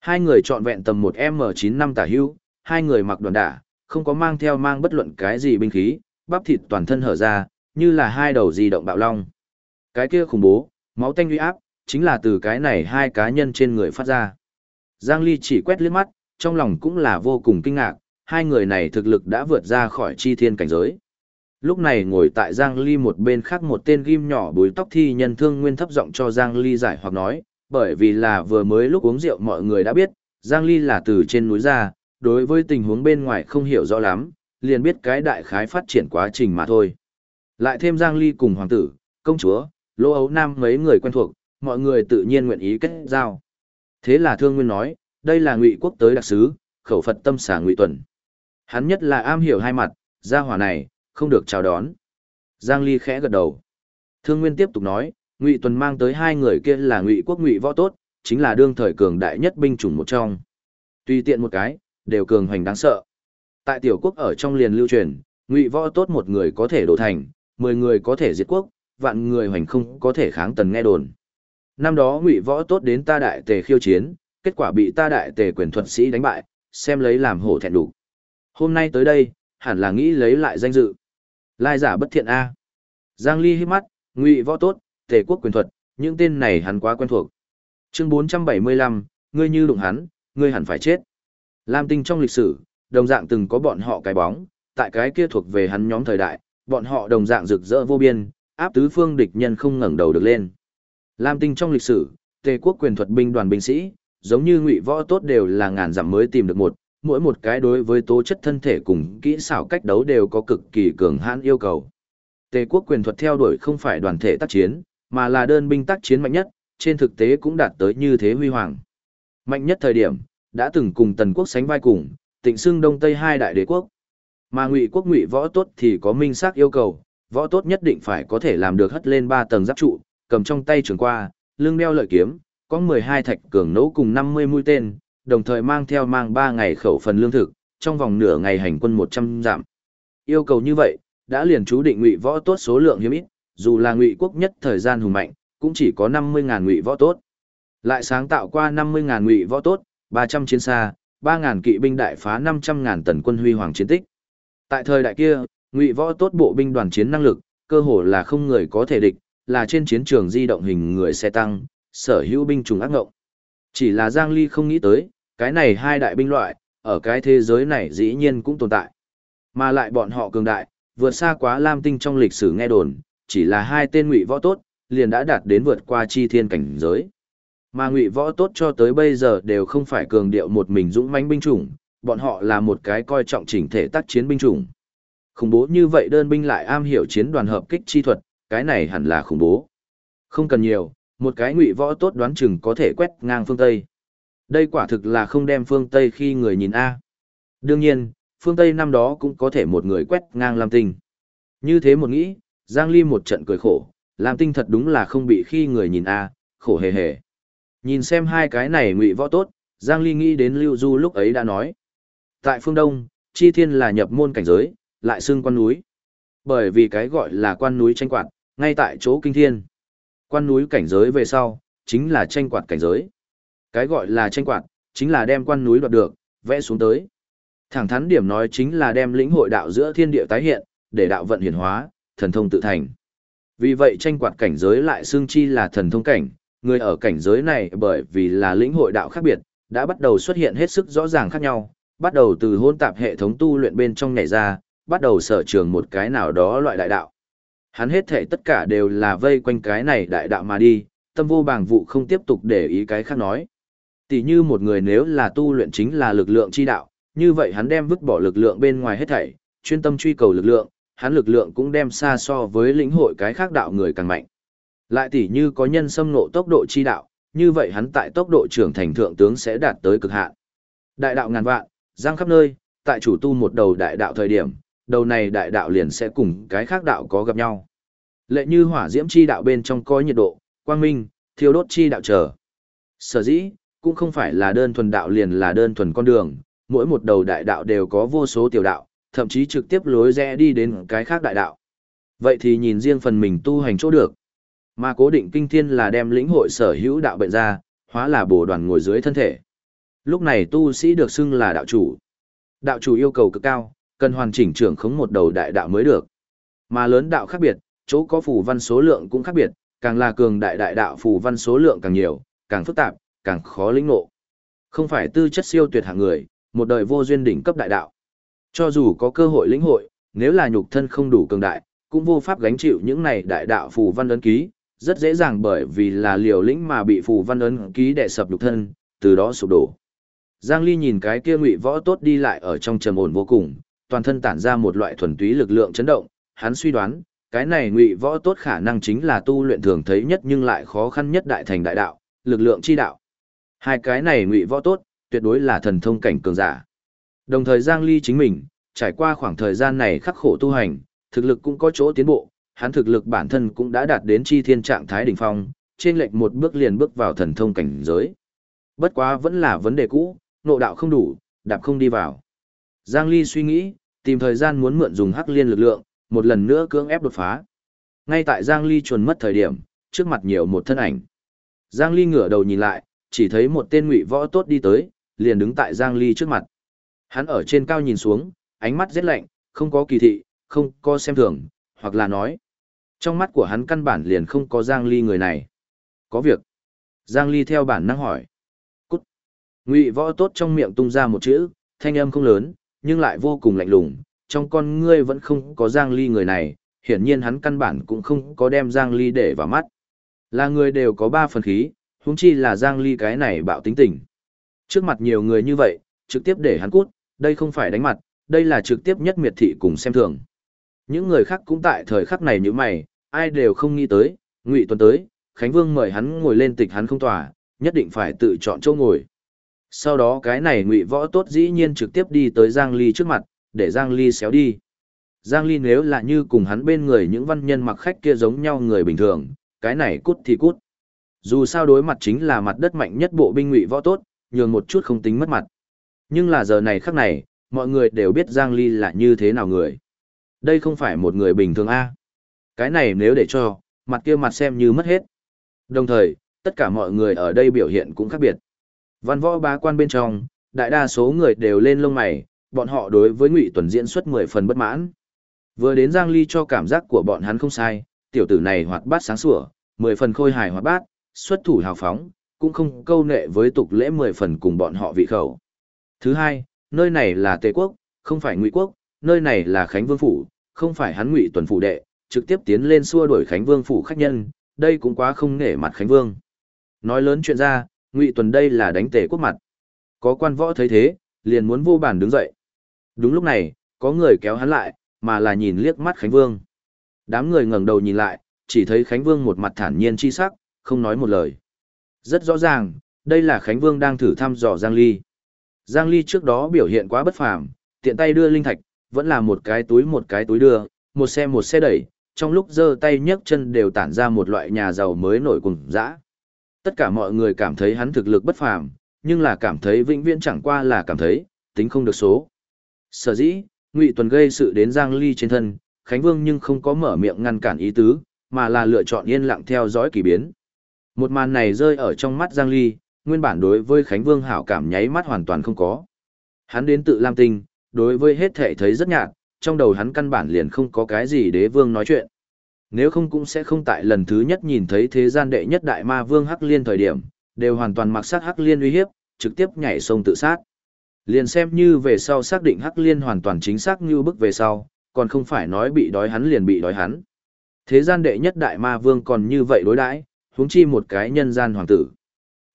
Hai người chọn vẹn tầm một M9 năm tả hưu, hai người mặc đoàn đả, không có mang theo mang bất luận cái gì binh khí, bắp thịt toàn thân hở ra, như là hai đầu di động bạo long. Cái kia khủng bố, máu tanh uy áp, chính là từ cái này hai cá nhân trên người phát ra. Giang Ly chỉ quét liếc mắt, trong lòng cũng là vô cùng kinh ngạc, hai người này thực lực đã vượt ra khỏi chi thiên cảnh giới. Lúc này ngồi tại Giang Ly một bên khác một tên ghim nhỏ búi tóc thi nhân thương nguyên thấp giọng cho Giang Ly giải hoặc nói, bởi vì là vừa mới lúc uống rượu mọi người đã biết, Giang Ly là từ trên núi ra, đối với tình huống bên ngoài không hiểu rõ lắm, liền biết cái đại khái phát triển quá trình mà thôi. Lại thêm Giang Ly cùng hoàng tử, công chúa, lô ấu nam mấy người quen thuộc, mọi người tự nhiên nguyện ý kết giao. Thế là Thương Nguyên nói, đây là ngụy quốc tới đặc sứ, khẩu Phật tâm xả ngụy tuần. Hắn nhất là am hiểu hai mặt, gia hỏa này, không được chào đón. Giang Ly khẽ gật đầu. Thương Nguyên tiếp tục nói, ngụy tuần mang tới hai người kia là ngụy quốc ngụy võ tốt, chính là đương thời cường đại nhất binh chủng một trong. Tùy tiện một cái, đều cường hoành đáng sợ. Tại tiểu quốc ở trong liền lưu truyền, ngụy võ tốt một người có thể đổ thành, mười người có thể diệt quốc, vạn người hoành không có thể kháng tần nghe đồn. Năm đó ngụy võ tốt đến ta đại tề khiêu chiến, kết quả bị ta đại tề quyền thuật sĩ đánh bại, xem lấy làm hổ thẹn đủ. Hôm nay tới đây, hẳn là nghĩ lấy lại danh dự. Lai giả bất thiện A. Giang Ly hít mắt, ngụy võ tốt, tề quốc quyền thuật, những tên này hắn quá quen thuộc. Chương 475, ngươi như đụng hắn, ngươi hẳn phải chết. Lam tinh trong lịch sử, đồng dạng từng có bọn họ cái bóng, tại cái kia thuộc về hắn nhóm thời đại, bọn họ đồng dạng rực rỡ vô biên, áp tứ phương địch nhân không ngẩng đầu được lên. Lam tinh trong lịch sử, tề quốc quyền thuật binh đoàn binh sĩ, giống như ngụy võ tốt đều là ngàn dặm mới tìm được một, mỗi một cái đối với tố chất thân thể cùng kỹ xảo cách đấu đều có cực kỳ cường hãn yêu cầu. Tề quốc quyền thuật theo đuổi không phải đoàn thể tác chiến, mà là đơn binh tác chiến mạnh nhất, trên thực tế cũng đạt tới như thế huy hoàng. Mạnh nhất thời điểm, đã từng cùng tần quốc sánh vai cùng, tịnh xưng đông tây hai đại đế quốc. Mà ngụy quốc ngụy võ tốt thì có minh xác yêu cầu, võ tốt nhất định phải có thể làm được hất lên ba tầng giáp trụ, cầm trong tay trường qua, lưng đeo lợi kiếm, có 12 thạch cường nấu cùng 50 mũi tên, đồng thời mang theo mang 3 ngày khẩu phần lương thực, trong vòng nửa ngày hành quân 100 giảm. Yêu cầu như vậy, đã liền chú định ngụy võ tốt số lượng hiếm ít, dù là ngụy quốc nhất thời gian hùng mạnh, cũng chỉ có 50.000 ngụy võ tốt. Lại sáng tạo qua 50.000 ngụy võ tốt, 300 chiến xa, 3.000 kỵ binh đại phá 500.000 tần quân huy hoàng chiến tích. Tại thời đại kia, ngụy võ tốt bộ binh đoàn chiến năng lực, cơ hồ là không người có thể địch, là trên chiến trường di động hình người xe tăng, sở hữu binh chủng ác ngộng. Chỉ là Giang Ly không nghĩ tới, cái này hai đại binh loại, ở cái thế giới này dĩ nhiên cũng tồn tại. Mà lại bọn họ cường đại, vượt xa quá Lam Tinh trong lịch sử nghe đồn, chỉ là hai tên ngụy võ tốt, liền đã đạt đến vượt qua chi thiên cảnh giới. Mà ngụy võ tốt cho tới bây giờ đều không phải cường điệu một mình dũng mãnh binh chủng, bọn họ là một cái coi trọng chỉnh thể tác chiến binh chủng. Khủng bố như vậy đơn binh lại am hiểu chiến đoàn hợp kích chi thuật, cái này hẳn là khủng bố. Không cần nhiều, một cái ngụy võ tốt đoán chừng có thể quét ngang phương Tây. Đây quả thực là không đem phương Tây khi người nhìn A. Đương nhiên, phương Tây năm đó cũng có thể một người quét ngang Lam Tinh. Như thế một nghĩ, Giang Ly một trận cười khổ, Lam Tinh thật đúng là không bị khi người nhìn A, khổ hề hề. Nhìn xem hai cái này ngụy võ tốt, Giang Ly nghĩ đến Lưu Du lúc ấy đã nói. Tại phương Đông, Chi Thiên là nhập môn cảnh giới, lại xưng quan núi. Bởi vì cái gọi là quan núi tranh quạt, ngay tại chỗ kinh thiên. Quan núi cảnh giới về sau, chính là tranh quạt cảnh giới. Cái gọi là tranh quạt, chính là đem quan núi đoạt được, vẽ xuống tới. Thẳng thắn điểm nói chính là đem lĩnh hội đạo giữa thiên địa tái hiện, để đạo vận hiển hóa, thần thông tự thành. Vì vậy tranh quạt cảnh giới lại xương chi là thần thông cảnh, người ở cảnh giới này bởi vì là lĩnh hội đạo khác biệt, đã bắt đầu xuất hiện hết sức rõ ràng khác nhau, bắt đầu từ hôn tạp hệ thống tu luyện bên trong nhảy ra, bắt đầu sở trường một cái nào đó loại đại đạo. Hắn hết thể tất cả đều là vây quanh cái này đại đạo mà đi, tâm vô bàng vụ không tiếp tục để ý cái khác nói. Tỷ như một người nếu là tu luyện chính là lực lượng chi đạo, như vậy hắn đem vứt bỏ lực lượng bên ngoài hết thảy, chuyên tâm truy cầu lực lượng, hắn lực lượng cũng đem xa so với lĩnh hội cái khác đạo người càng mạnh. Lại tỷ như có nhân xâm nộ tốc độ chi đạo, như vậy hắn tại tốc độ trưởng thành thượng tướng sẽ đạt tới cực hạn. Đại đạo ngàn vạn, giang khắp nơi, tại chủ tu một đầu đại đạo thời điểm, đầu này đại đạo liền sẽ cùng cái khác đạo có gặp nhau. Lệ như hỏa diễm chi đạo bên trong có nhiệt độ, quang minh, thiêu đốt chi đạo trở. Sở dĩ, cũng không phải là đơn thuần đạo liền là đơn thuần con đường, mỗi một đầu đại đạo đều có vô số tiểu đạo, thậm chí trực tiếp lối rẽ đi đến cái khác đại đạo. Vậy thì nhìn riêng phần mình tu hành chỗ được. Mà cố định kinh thiên là đem lĩnh hội sở hữu đạo bệnh ra, hóa là bổ đoàn ngồi dưới thân thể. Lúc này tu sĩ được xưng là đạo chủ. Đạo chủ yêu cầu cực cao, cần hoàn chỉnh trưởng khống một đầu đại đạo mới được. Mà lớn đạo khác biệt, chỗ có phù văn số lượng cũng khác biệt, càng là cường đại đại đạo phù văn số lượng càng nhiều, càng phức tạp, càng khó lĩnh ngộ. Không phải tư chất siêu tuyệt hạng người, một đời vô duyên đỉnh cấp đại đạo. Cho dù có cơ hội lĩnh hội, nếu là nhục thân không đủ cường đại, cũng vô pháp gánh chịu những này đại đạo phù văn ấn ký, rất dễ dàng bởi vì là liều lĩnh mà bị phù văn ấn ký đè sập nhục thân, từ đó sụp đổ. Giang Ly nhìn cái kia ngụy võ tốt đi lại ở trong trầm ổn vô cùng, toàn thân tản ra một loại thuần túy lực lượng chấn động, hắn suy đoán, cái này ngụy võ tốt khả năng chính là tu luyện thường thấy nhất nhưng lại khó khăn nhất đại thành đại đạo, lực lượng chi đạo. Hai cái này ngụy võ tốt, tuyệt đối là thần thông cảnh cường giả. Đồng thời Giang Ly chính mình, trải qua khoảng thời gian này khắc khổ tu hành, thực lực cũng có chỗ tiến bộ, hắn thực lực bản thân cũng đã đạt đến chi thiên trạng thái đỉnh phong, trên lệch một bước liền bước vào thần thông cảnh giới. Bất quá vẫn là vấn đề cũ, nộ đạo không đủ, đạp không đi vào. Giang Ly suy nghĩ, tìm thời gian muốn mượn dùng hắc liên lực lượng, một lần nữa cưỡng ép đột phá. Ngay tại Giang Ly chuồn mất thời điểm, trước mặt nhiều một thân ảnh. Giang Ly ngửa đầu nhìn lại, chỉ thấy một tên ngụy võ tốt đi tới, liền đứng tại Giang Ly trước mặt. Hắn ở trên cao nhìn xuống, ánh mắt rất lạnh, không có kỳ thị, không có xem thường, hoặc là nói. Trong mắt của hắn căn bản liền không có Giang Ly người này. Có việc. Giang Ly theo bản năng hỏi. Cút. Ngụy võ tốt trong miệng tung ra một chữ, thanh âm không lớn, nhưng lại vô cùng lạnh lùng, trong con ngươi vẫn không có Giang Ly người này, hiển nhiên hắn căn bản cũng không có đem Giang Ly để vào mắt. Là người đều có ba phần khí, huống chi là Giang Ly cái này bạo tính tình. Trước mặt nhiều người như vậy, trực tiếp để hắn cút, đây không phải đánh mặt, đây là trực tiếp nhất miệt thị cùng xem thường. Những người khác cũng tại thời khắc này như mày, ai đều không nghĩ tới, Ngụy Tuấn tới, Khánh Vương mời hắn ngồi lên tịch hắn không tòa, nhất định phải tự chọn chỗ ngồi. Sau đó cái này Ngụy Võ tốt dĩ nhiên trực tiếp đi tới Giang Ly trước mặt, để Giang Ly xéo đi. Giang Ly nếu là như cùng hắn bên người những văn nhân mặc khách kia giống nhau người bình thường, cái này cút thì cút. Dù sao đối mặt chính là mặt đất mạnh nhất bộ binh ngụy võ tốt, nhường một chút không tính mất mặt. Nhưng là giờ này khắc này, mọi người đều biết Giang Ly là như thế nào người. Đây không phải một người bình thường a. Cái này nếu để cho, mặt kia mặt xem như mất hết. Đồng thời, tất cả mọi người ở đây biểu hiện cũng khác biệt. Văn võ bá quan bên trong, đại đa số người đều lên lông mày, bọn họ đối với Ngụy Tuần diễn xuất 10 phần bất mãn. Vừa đến Giang Ly cho cảm giác của bọn hắn không sai, tiểu tử này hoạt bát sáng sủa, 10 phần khôi hài hoạt bát, xuất thủ hào phóng, cũng không câu nệ với tục lễ 10 phần cùng bọn họ vị khẩu. Thứ hai, nơi này là Tề quốc, không phải Ngụy quốc, nơi này là Khánh Vương phủ, không phải hắn Ngụy Tuần phủ đệ, trực tiếp tiến lên xua đuổi Khánh Vương phủ khách nhân, đây cũng quá không nể mặt Khánh Vương. Nói lớn chuyện ra, Ngụy Tuần đây là đánh Tề quốc mặt. Có quan võ thấy thế, liền muốn vô bản đứng dậy. Đúng lúc này, có người kéo hắn lại, mà là nhìn liếc mắt Khánh Vương. Đám người ngẩng đầu nhìn lại, chỉ thấy Khánh Vương một mặt thản nhiên chi sắc, không nói một lời. Rất rõ ràng, đây là Khánh Vương đang thử thăm dò Giang Ly. Giang Ly trước đó biểu hiện quá bất phàm, tiện tay đưa linh thạch, vẫn là một cái túi một cái túi đưa, một xe một xe đẩy, trong lúc giơ tay nhấc chân đều tản ra một loại nhà giàu mới nổi cùng dã. Tất cả mọi người cảm thấy hắn thực lực bất phàm, nhưng là cảm thấy vĩnh viễn chẳng qua là cảm thấy, tính không được số. Sở dĩ, Ngụy Tuần gây sự đến Giang Ly trên thân, Khánh Vương nhưng không có mở miệng ngăn cản ý tứ, mà là lựa chọn yên lặng theo dõi kỳ biến. Một màn này rơi ở trong mắt Giang Ly, nguyên bản đối với Khánh Vương hảo cảm nháy mắt hoàn toàn không có. Hắn đến tự Lam Tinh, đối với hết thể thấy rất nhạt, trong đầu hắn căn bản liền không có cái gì đế vương nói chuyện. Nếu không cũng sẽ không tại lần thứ nhất nhìn thấy thế gian đệ nhất đại ma vương Hắc Liên thời điểm, đều hoàn toàn mặc sát Hắc Liên uy hiếp, trực tiếp nhảy sông tự sát. Liền xem như về sau xác định Hắc Liên hoàn toàn chính xác như bức về sau, còn không phải nói bị đói hắn liền bị đói hắn. Thế gian đệ nhất đại ma vương còn như vậy đối đãi, huống chi một cái nhân gian hoàng tử.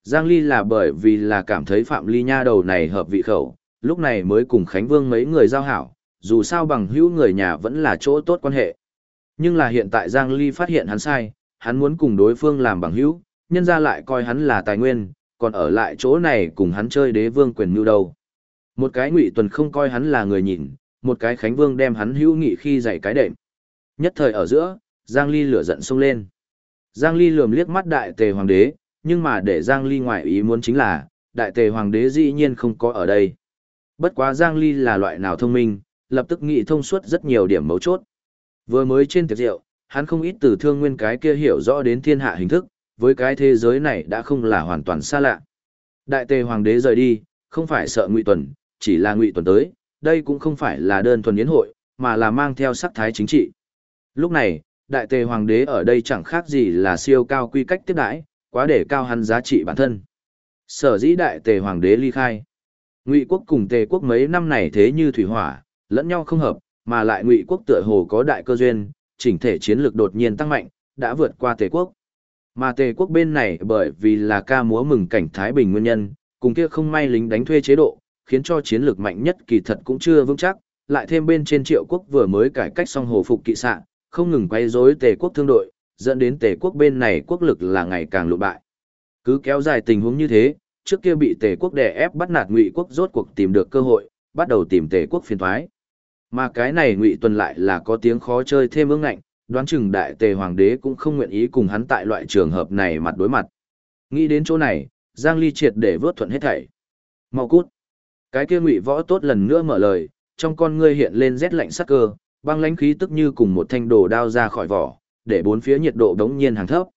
Giang Ly là bởi vì là cảm thấy Phạm Ly Nha đầu này hợp vị khẩu, lúc này mới cùng Khánh Vương mấy người giao hảo, dù sao bằng hữu người nhà vẫn là chỗ tốt quan hệ. Nhưng là hiện tại Giang Ly phát hiện hắn sai, hắn muốn cùng đối phương làm bằng hữu, nhân ra lại coi hắn là tài nguyên, còn ở lại chỗ này cùng hắn chơi đế vương quyền mưu đầu. Một cái ngụy tuần không coi hắn là người nhìn, một cái Khánh Vương đem hắn hữu nghị khi dạy cái đệm. Nhất thời ở giữa, Giang Ly lửa giận xông lên. Giang Ly lườm liếc mắt đại tề hoàng đế, nhưng mà để Giang Ly ngoại ý muốn chính là, đại tề hoàng đế dĩ nhiên không có ở đây. Bất quá Giang Ly là loại nào thông minh, lập tức nghĩ thông suốt rất nhiều điểm mấu chốt. Vừa mới trên tiệc rượu, hắn không ít từ thương nguyên cái kia hiểu rõ đến thiên hạ hình thức, với cái thế giới này đã không là hoàn toàn xa lạ. Đại tề hoàng đế rời đi, không phải sợ ngụy tuần, chỉ là ngụy tuần tới, đây cũng không phải là đơn thuần yến hội, mà là mang theo sắc thái chính trị. Lúc này, đại tề hoàng đế ở đây chẳng khác gì là siêu cao quy cách tiếp đãi, quá để cao hắn giá trị bản thân. Sở dĩ đại tề hoàng đế ly khai. Ngụy quốc cùng tề quốc mấy năm này thế như thủy hỏa, lẫn nhau không hợp, mà lại Ngụy quốc tựa hồ có đại cơ duyên, chỉnh thể chiến lược đột nhiên tăng mạnh, đã vượt qua tề quốc. Mà tề quốc bên này bởi vì là ca múa mừng cảnh Thái Bình nguyên nhân, cùng kia không may lính đánh thuê chế độ, khiến cho chiến lược mạnh nhất kỳ thật cũng chưa vững chắc, lại thêm bên trên triệu quốc vừa mới cải cách xong hồ phục kỵ sạn, không ngừng quay rối tề quốc thương đội, dẫn đến tề quốc bên này quốc lực là ngày càng lụ bại. Cứ kéo dài tình huống như thế, trước kia bị tề quốc đè ép bắt nạt ngụy quốc rốt cuộc tìm được cơ hội, bắt đầu tìm tề quốc phiền thoái. Mà cái này ngụy tuần lại là có tiếng khó chơi thêm ương ngạnh, đoán chừng đại tề hoàng đế cũng không nguyện ý cùng hắn tại loại trường hợp này mặt đối mặt. Nghĩ đến chỗ này, Giang Ly triệt để vớt thuận hết thảy. Mau cút. Cái kia ngụy võ tốt lần nữa mở lời, trong con ngươi hiện lên rét lạnh sắc cơ, băng lãnh khí tức như cùng một thanh đồ đao ra khỏi vỏ, để bốn phía nhiệt độ đống nhiên hàng thấp.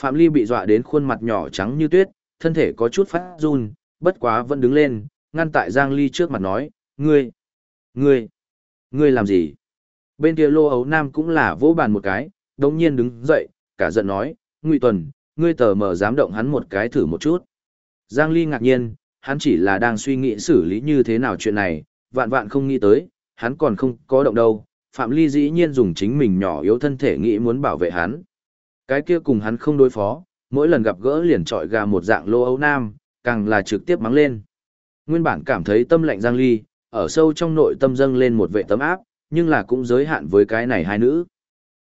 Phạm Ly bị dọa đến khuôn mặt nhỏ trắng như tuyết, thân thể có chút phát run, bất quá vẫn đứng lên, ngăn tại Giang Ly trước mặt nói, ngươi, ngươi, ngươi làm gì? Bên kia lô ấu nam cũng là vỗ bàn một cái, đống nhiên đứng dậy, cả giận nói, Ngụy Tuần, ngươi tờ mở dám động hắn một cái thử một chút. Giang Ly ngạc nhiên, hắn chỉ là đang suy nghĩ xử lý như thế nào chuyện này, vạn vạn không nghĩ tới, hắn còn không có động đâu, Phạm Ly dĩ nhiên dùng chính mình nhỏ yếu thân thể nghĩ muốn bảo vệ hắn. Cái kia cùng hắn không đối phó, mỗi lần gặp gỡ liền trọi gà một dạng lô ấu nam, càng là trực tiếp mắng lên. Nguyên bản cảm thấy tâm lạnh Giang Ly, ở sâu trong nội tâm dâng lên một vệ tấm áp, nhưng là cũng giới hạn với cái này hai nữ.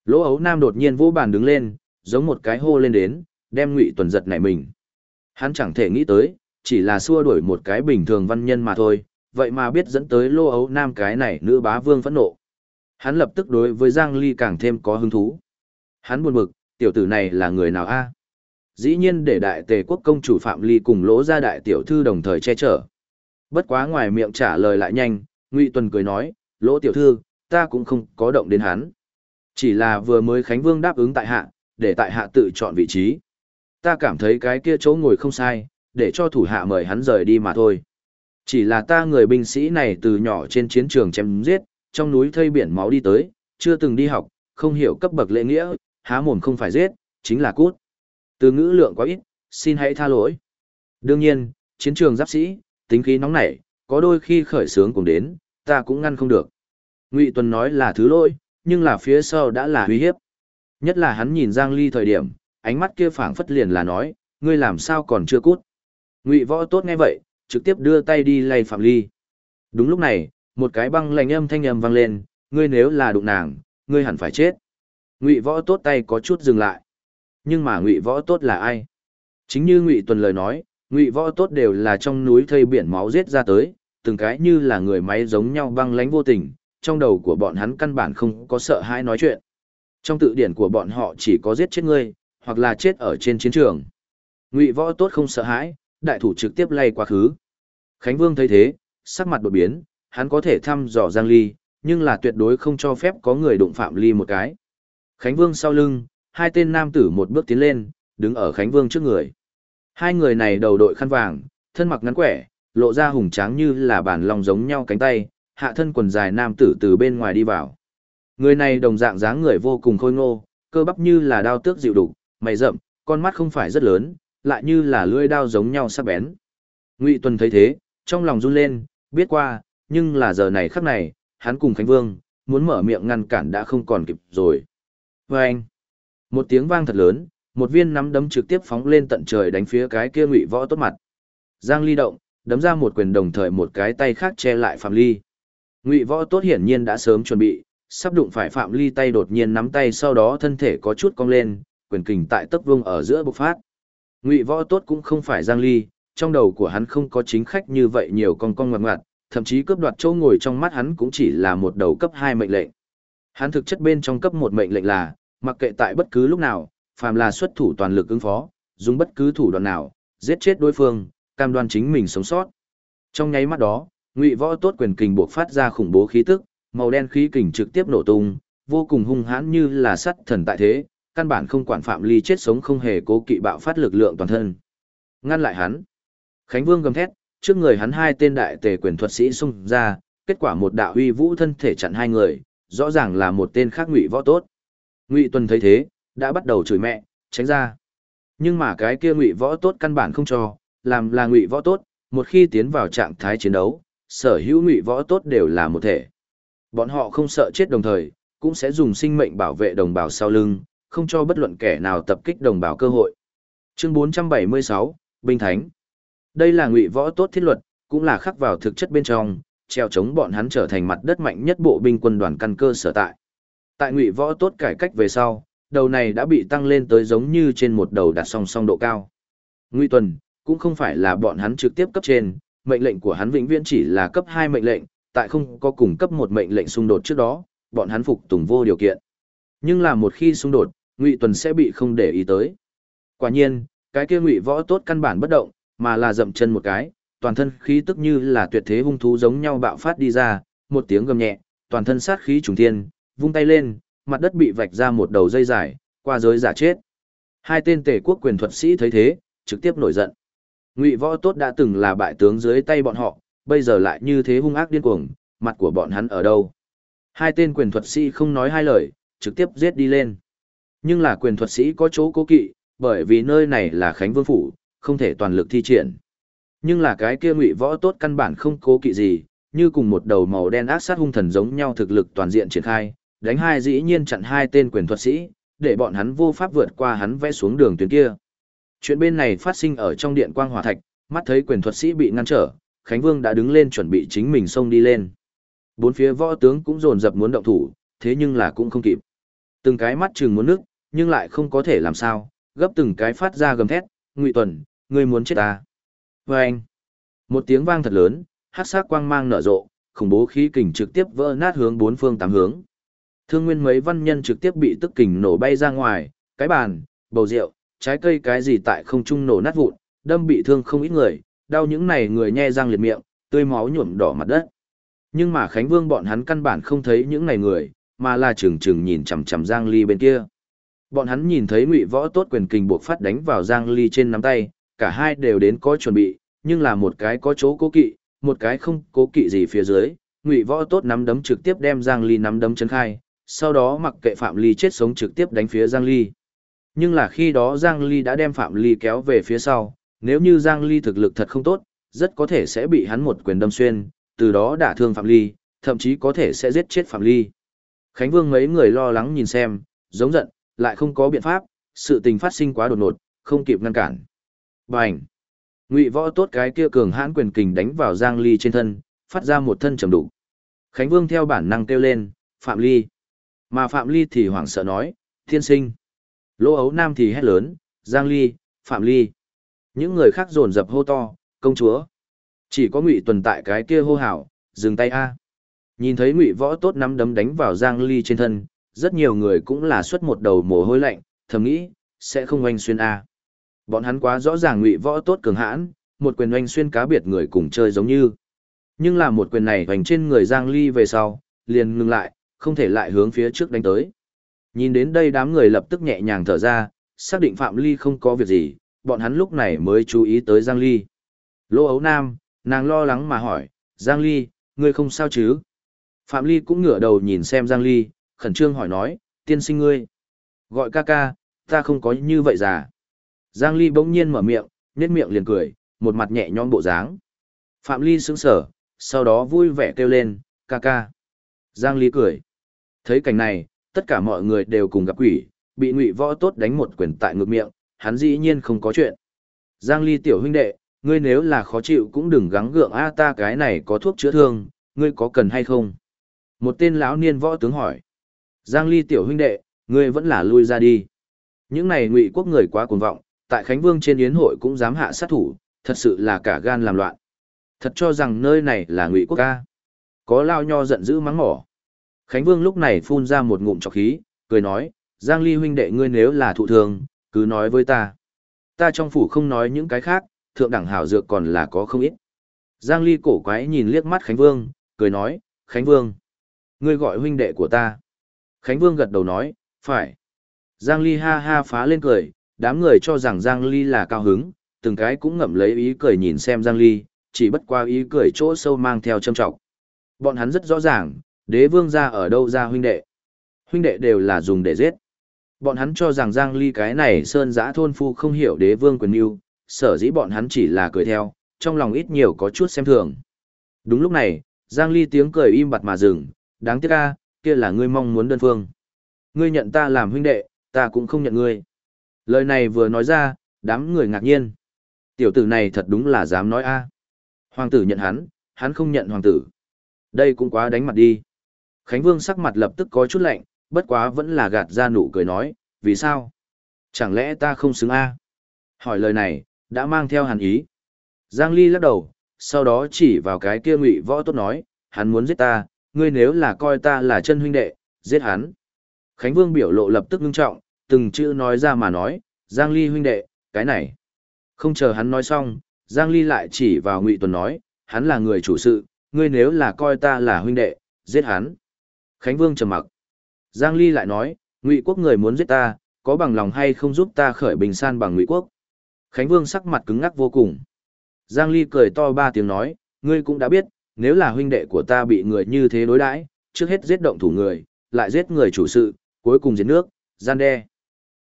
Lỗ ấu nam đột nhiên vỗ bàn đứng lên, giống một cái hô lên đến, đem ngụy tuần giật nảy mình. Hắn chẳng thể nghĩ tới, chỉ là xua đuổi một cái bình thường văn nhân mà thôi, vậy mà biết dẫn tới lô ấu nam cái này nữ bá vương phẫn nộ. Hắn lập tức đối với Giang Ly càng thêm có hứng thú. Hắn buồn bực, tiểu tử này là người nào a? Dĩ nhiên để đại tề quốc công chủ Phạm Ly cùng lỗ ra đại tiểu thư đồng thời che chở. Bất quá ngoài miệng trả lời lại nhanh, Ngụy Tuần cười nói, lỗ tiểu thư, ta cũng không có động đến hắn. Chỉ là vừa mới Khánh Vương đáp ứng tại hạ, để tại hạ tự chọn vị trí. Ta cảm thấy cái kia chỗ ngồi không sai, để cho thủ hạ mời hắn rời đi mà thôi. Chỉ là ta người binh sĩ này từ nhỏ trên chiến trường chém giết, trong núi thây biển máu đi tới, chưa từng đi học, không hiểu cấp bậc lễ nghĩa, há mồm không phải giết, chính là cút. Từ ngữ lượng quá ít, xin hãy tha lỗi. Đương nhiên, chiến trường giáp sĩ, tính khí nóng nảy, có đôi khi khởi sướng cùng đến, ta cũng ngăn không được. Ngụy Tuần nói là thứ lỗi, nhưng là phía sau đã là uy hiếp. Nhất là hắn nhìn Giang Ly thời điểm, ánh mắt kia phảng phất liền là nói, ngươi làm sao còn chưa cút. Ngụy Võ tốt nghe vậy, trực tiếp đưa tay đi lay Phạm Ly. Đúng lúc này, một cái băng lạnh âm thanh âm vang lên, ngươi nếu là đụng nàng, ngươi hẳn phải chết. Ngụy Võ tốt tay có chút dừng lại. Nhưng mà Ngụy Võ tốt là ai? Chính như Ngụy Tuần lời nói, Ngụy Võ tốt đều là trong núi thây biển máu giết ra tới, từng cái như là người máy giống nhau băng lãnh vô tình, trong đầu của bọn hắn căn bản không có sợ hãi nói chuyện. Trong tự điển của bọn họ chỉ có giết chết ngươi, hoặc là chết ở trên chiến trường. Ngụy Võ tốt không sợ hãi, đại thủ trực tiếp lay quá khứ. Khánh Vương thấy thế, sắc mặt đột biến, hắn có thể thăm dò Giang Ly, nhưng là tuyệt đối không cho phép có người đụng Phạm Ly một cái. Khánh Vương sau lưng, hai tên nam tử một bước tiến lên, đứng ở Khánh Vương trước người. Hai người này đầu đội khăn vàng, thân mặc ngắn quẻ, lộ ra hùng tráng như là bản lòng giống nhau cánh tay, hạ thân quần dài nam tử từ bên ngoài đi vào. Người này đồng dạng dáng người vô cùng khôi ngô, cơ bắp như là đao tước dịu đục, mày rậm, con mắt không phải rất lớn, lại như là lưỡi đao giống nhau sắc bén. Ngụy Tuần thấy thế, trong lòng run lên, biết qua, nhưng là giờ này khắc này, hắn cùng Khánh Vương, muốn mở miệng ngăn cản đã không còn kịp rồi. Và anh, một tiếng vang thật lớn, một viên nắm đấm trực tiếp phóng lên tận trời đánh phía cái kia Ngụy Võ tốt mặt. Giang Ly động, đấm ra một quyền đồng thời một cái tay khác che lại Phạm Ly. Ngụy Võ tốt hiển nhiên đã sớm chuẩn bị, sắp đụng phải Phạm Ly tay đột nhiên nắm tay sau đó thân thể có chút cong lên, quyền kình tại tấc vương ở giữa bộc phát. Ngụy Võ tốt cũng không phải Giang Ly, trong đầu của hắn không có chính khách như vậy nhiều con con ngoặt ngoặt, thậm chí cướp đoạt chỗ ngồi trong mắt hắn cũng chỉ là một đầu cấp 2 mệnh lệnh. Hắn thực chất bên trong cấp 1 mệnh lệnh là, mặc kệ tại bất cứ lúc nào, phàm là xuất thủ toàn lực ứng phó, dùng bất cứ thủ đoạn nào, giết chết đối phương, cam đoan chính mình sống sót. Trong nháy mắt đó, Ngụy Võ tốt quyền kình buộc phát ra khủng bố khí tức, màu đen khí kình trực tiếp nổ tung, vô cùng hung hãn như là sắt thần tại thế, căn bản không quản phạm ly chết sống không hề cố kỵ bạo phát lực lượng toàn thân. Ngăn lại hắn. Khánh Vương gầm thét, trước người hắn hai tên đại tề quyền thuật sĩ xung ra, kết quả một đạo uy vũ thân thể chặn hai người, rõ ràng là một tên khác Ngụy Võ tốt. Ngụy Tuần thấy thế, đã bắt đầu chửi mẹ, tránh ra. Nhưng mà cái kia Ngụy Võ tốt căn bản không cho, làm là Ngụy Võ tốt, một khi tiến vào trạng thái chiến đấu, sở hữu Ngụy Võ tốt đều là một thể. Bọn họ không sợ chết đồng thời, cũng sẽ dùng sinh mệnh bảo vệ đồng bào sau lưng, không cho bất luận kẻ nào tập kích đồng bào cơ hội. Chương 476, Binh Thánh đây là ngụy võ tốt thiết luật, cũng là khắc vào thực chất bên trong, treo chống bọn hắn trở thành mặt đất mạnh nhất bộ binh quân đoàn căn cơ sở tại. Tại ngụy võ tốt cải cách về sau, đầu này đã bị tăng lên tới giống như trên một đầu đặt song song độ cao. Ngụy Tuần, cũng không phải là bọn hắn trực tiếp cấp trên, mệnh lệnh của hắn vĩnh viễn chỉ là cấp 2 mệnh lệnh, tại không có cùng cấp một mệnh lệnh xung đột trước đó, bọn hắn phục tùng vô điều kiện. Nhưng là một khi xung đột, Ngụy Tuần sẽ bị không để ý tới. Quả nhiên, cái kia Ngụy Võ tốt căn bản bất động, mà là dậm chân một cái, toàn thân khí tức như là tuyệt thế hung thú giống nhau bạo phát đi ra, một tiếng gầm nhẹ, toàn thân sát khí trùng thiên, vung tay lên, mặt đất bị vạch ra một đầu dây dài, qua giới giả chết. Hai tên tể quốc quyền thuật sĩ thấy thế, trực tiếp nổi giận. Ngụy Võ tốt đã từng là bại tướng dưới tay bọn họ, bây giờ lại như thế hung ác điên cuồng, mặt của bọn hắn ở đâu? Hai tên quyền thuật sĩ không nói hai lời, trực tiếp giết đi lên. Nhưng là quyền thuật sĩ có chỗ cố kỵ, bởi vì nơi này là Khánh Vương Phủ, không thể toàn lực thi triển. Nhưng là cái kia ngụy võ tốt căn bản không cố kỵ gì, như cùng một đầu màu đen ác sát hung thần giống nhau thực lực toàn diện triển khai, đánh hai dĩ nhiên chặn hai tên quyền thuật sĩ, để bọn hắn vô pháp vượt qua hắn vẽ xuống đường tuyến kia. Chuyện bên này phát sinh ở trong điện quang hỏa thạch, mắt thấy quyền thuật sĩ bị ngăn trở, Khánh Vương đã đứng lên chuẩn bị chính mình xông đi lên. Bốn phía võ tướng cũng dồn dập muốn động thủ, thế nhưng là cũng không kịp. Từng cái mắt chừng muốn nước, nhưng lại không có thể làm sao, gấp từng cái phát ra gầm thét, Ngụy Tuần, ngươi muốn chết ta. Và anh, một tiếng vang thật lớn, hát sắc quang mang nở rộ, khủng bố khí kình trực tiếp vỡ nát hướng bốn phương tám hướng. Thương nguyên mấy văn nhân trực tiếp bị tức kình nổ bay ra ngoài, cái bàn, bầu rượu, trái cây cái gì tại không trung nổ nát vụn, đâm bị thương không ít người, đau những này người nhe răng liệt miệng, tươi máu nhuộm đỏ mặt đất. Nhưng mà Khánh Vương bọn hắn căn bản không thấy những này người, mà là chừng chừng nhìn chằm chằm Giang Ly bên kia. Bọn hắn nhìn thấy Ngụy Võ tốt quyền kình buộc phát đánh vào Giang Ly trên nắm tay, cả hai đều đến có chuẩn bị, nhưng là một cái có chỗ cố kỵ, một cái không cố kỵ gì phía dưới. Ngụy Võ tốt nắm đấm trực tiếp đem Giang Ly nắm đấm chấn khai, sau đó mặc kệ Phạm Ly chết sống trực tiếp đánh phía Giang Ly. Nhưng là khi đó Giang Ly đã đem Phạm Ly kéo về phía sau, nếu như Giang Ly thực lực thật không tốt, rất có thể sẽ bị hắn một quyền đâm xuyên, từ đó đả thương Phạm Ly, thậm chí có thể sẽ giết chết Phạm Ly. Khánh Vương mấy người lo lắng nhìn xem, giống giận, lại không có biện pháp, sự tình phát sinh quá đột ngột, không kịp ngăn cản. Bành! Ngụy võ tốt cái kia cường hãn quyền kình đánh vào Giang Ly trên thân, phát ra một thân trầm đủ. Khánh Vương theo bản năng kêu lên, Phạm Ly. Mà Phạm Ly thì hoảng sợ nói, thiên sinh. Lỗ ấu nam thì hét lớn, Giang Ly, Phạm Ly. Những người khác dồn dập hô to, công chúa. Chỉ có Ngụy Tuần tại cái kia hô hào, dừng tay a. Nhìn thấy Ngụy Võ tốt nắm đấm đánh vào Giang Ly trên thân, rất nhiều người cũng là xuất một đầu mồ hôi lạnh, thầm nghĩ, sẽ không oanh xuyên a. Bọn hắn quá rõ ràng Ngụy Võ tốt cường hãn, một quyền oanh xuyên cá biệt người cùng chơi giống như. Nhưng là một quyền này hoành trên người Giang Ly về sau, liền ngừng lại, không thể lại hướng phía trước đánh tới. Nhìn đến đây đám người lập tức nhẹ nhàng thở ra, xác định Phạm Ly không có việc gì, bọn hắn lúc này mới chú ý tới Giang Ly. Lô ấu nam, nàng lo lắng mà hỏi, Giang Ly, ngươi không sao chứ? Phạm Ly cũng ngửa đầu nhìn xem Giang Ly, khẩn trương hỏi nói, tiên sinh ngươi. Gọi ca ca, ta không có như vậy già. Giang Ly bỗng nhiên mở miệng, nhếch miệng liền cười, một mặt nhẹ nhõm bộ dáng. Phạm Ly sững sờ, sau đó vui vẻ kêu lên, ca ca. Giang Ly cười. Thấy cảnh này, tất cả mọi người đều cùng gặp quỷ, bị ngụy võ tốt đánh một quyền tại ngực miệng, hắn dĩ nhiên không có chuyện. Giang Ly tiểu huynh đệ, ngươi nếu là khó chịu cũng đừng gắng gượng a ta cái này có thuốc chữa thương, ngươi có cần hay không? Một tên lão niên võ tướng hỏi. Giang Ly tiểu huynh đệ, ngươi vẫn là lui ra đi. Những này ngụy quốc người quá cuồng vọng, tại Khánh Vương trên yến hội cũng dám hạ sát thủ, thật sự là cả gan làm loạn. Thật cho rằng nơi này là ngụy quốc ca. Có lao nho giận dữ mắng mỏ. Khánh Vương lúc này phun ra một ngụm trọc khí, cười nói, Giang Ly huynh đệ ngươi nếu là thụ thường, cứ nói với ta. Ta trong phủ không nói những cái khác, thượng đẳng hảo dược còn là có không ít. Giang Ly cổ quái nhìn liếc mắt Khánh Vương, cười nói, Khánh Vương, ngươi gọi huynh đệ của ta. Khánh Vương gật đầu nói, phải. Giang Ly ha ha phá lên cười, đám người cho rằng Giang Ly là cao hứng, từng cái cũng ngậm lấy ý cười nhìn xem Giang Ly, chỉ bất qua ý cười chỗ sâu mang theo châm trọng. Bọn hắn rất rõ ràng, đế vương ra ở đâu ra huynh đệ. Huynh đệ đều là dùng để giết. Bọn hắn cho rằng Giang Ly cái này sơn giã thôn phu không hiểu đế vương quyền yêu, sở dĩ bọn hắn chỉ là cười theo, trong lòng ít nhiều có chút xem thường. Đúng lúc này, Giang Ly tiếng cười im bặt mà dừng, đáng tiếc a, kia là ngươi mong muốn đơn phương. Ngươi nhận ta làm huynh đệ, ta cũng không nhận ngươi. Lời này vừa nói ra, đám người ngạc nhiên. Tiểu tử này thật đúng là dám nói a. Hoàng tử nhận hắn, hắn không nhận hoàng tử. Đây cũng quá đánh mặt đi. Khánh Vương sắc mặt lập tức có chút lạnh, bất quá vẫn là gạt ra nụ cười nói, vì sao? Chẳng lẽ ta không xứng a? Hỏi lời này, đã mang theo hàn ý. Giang Ly lắc đầu, sau đó chỉ vào cái kia ngụy võ tốt nói, hắn muốn giết ta, ngươi nếu là coi ta là chân huynh đệ, giết hắn. Khánh Vương biểu lộ lập tức ngưng trọng, từng chữ nói ra mà nói, Giang Ly huynh đệ, cái này. Không chờ hắn nói xong, Giang Ly lại chỉ vào Ngụy Tuần nói, hắn là người chủ sự, ngươi nếu là coi ta là huynh đệ, giết hắn. Khánh Vương trầm mặc. Giang Ly lại nói, Ngụy quốc người muốn giết ta, có bằng lòng hay không giúp ta khởi bình san bằng Ngụy quốc. Khánh Vương sắc mặt cứng ngắc vô cùng. Giang Ly cười to ba tiếng nói, ngươi cũng đã biết, nếu là huynh đệ của ta bị người như thế đối đãi, trước hết giết động thủ người, lại giết người chủ sự, cuối cùng giết nước, gian đe.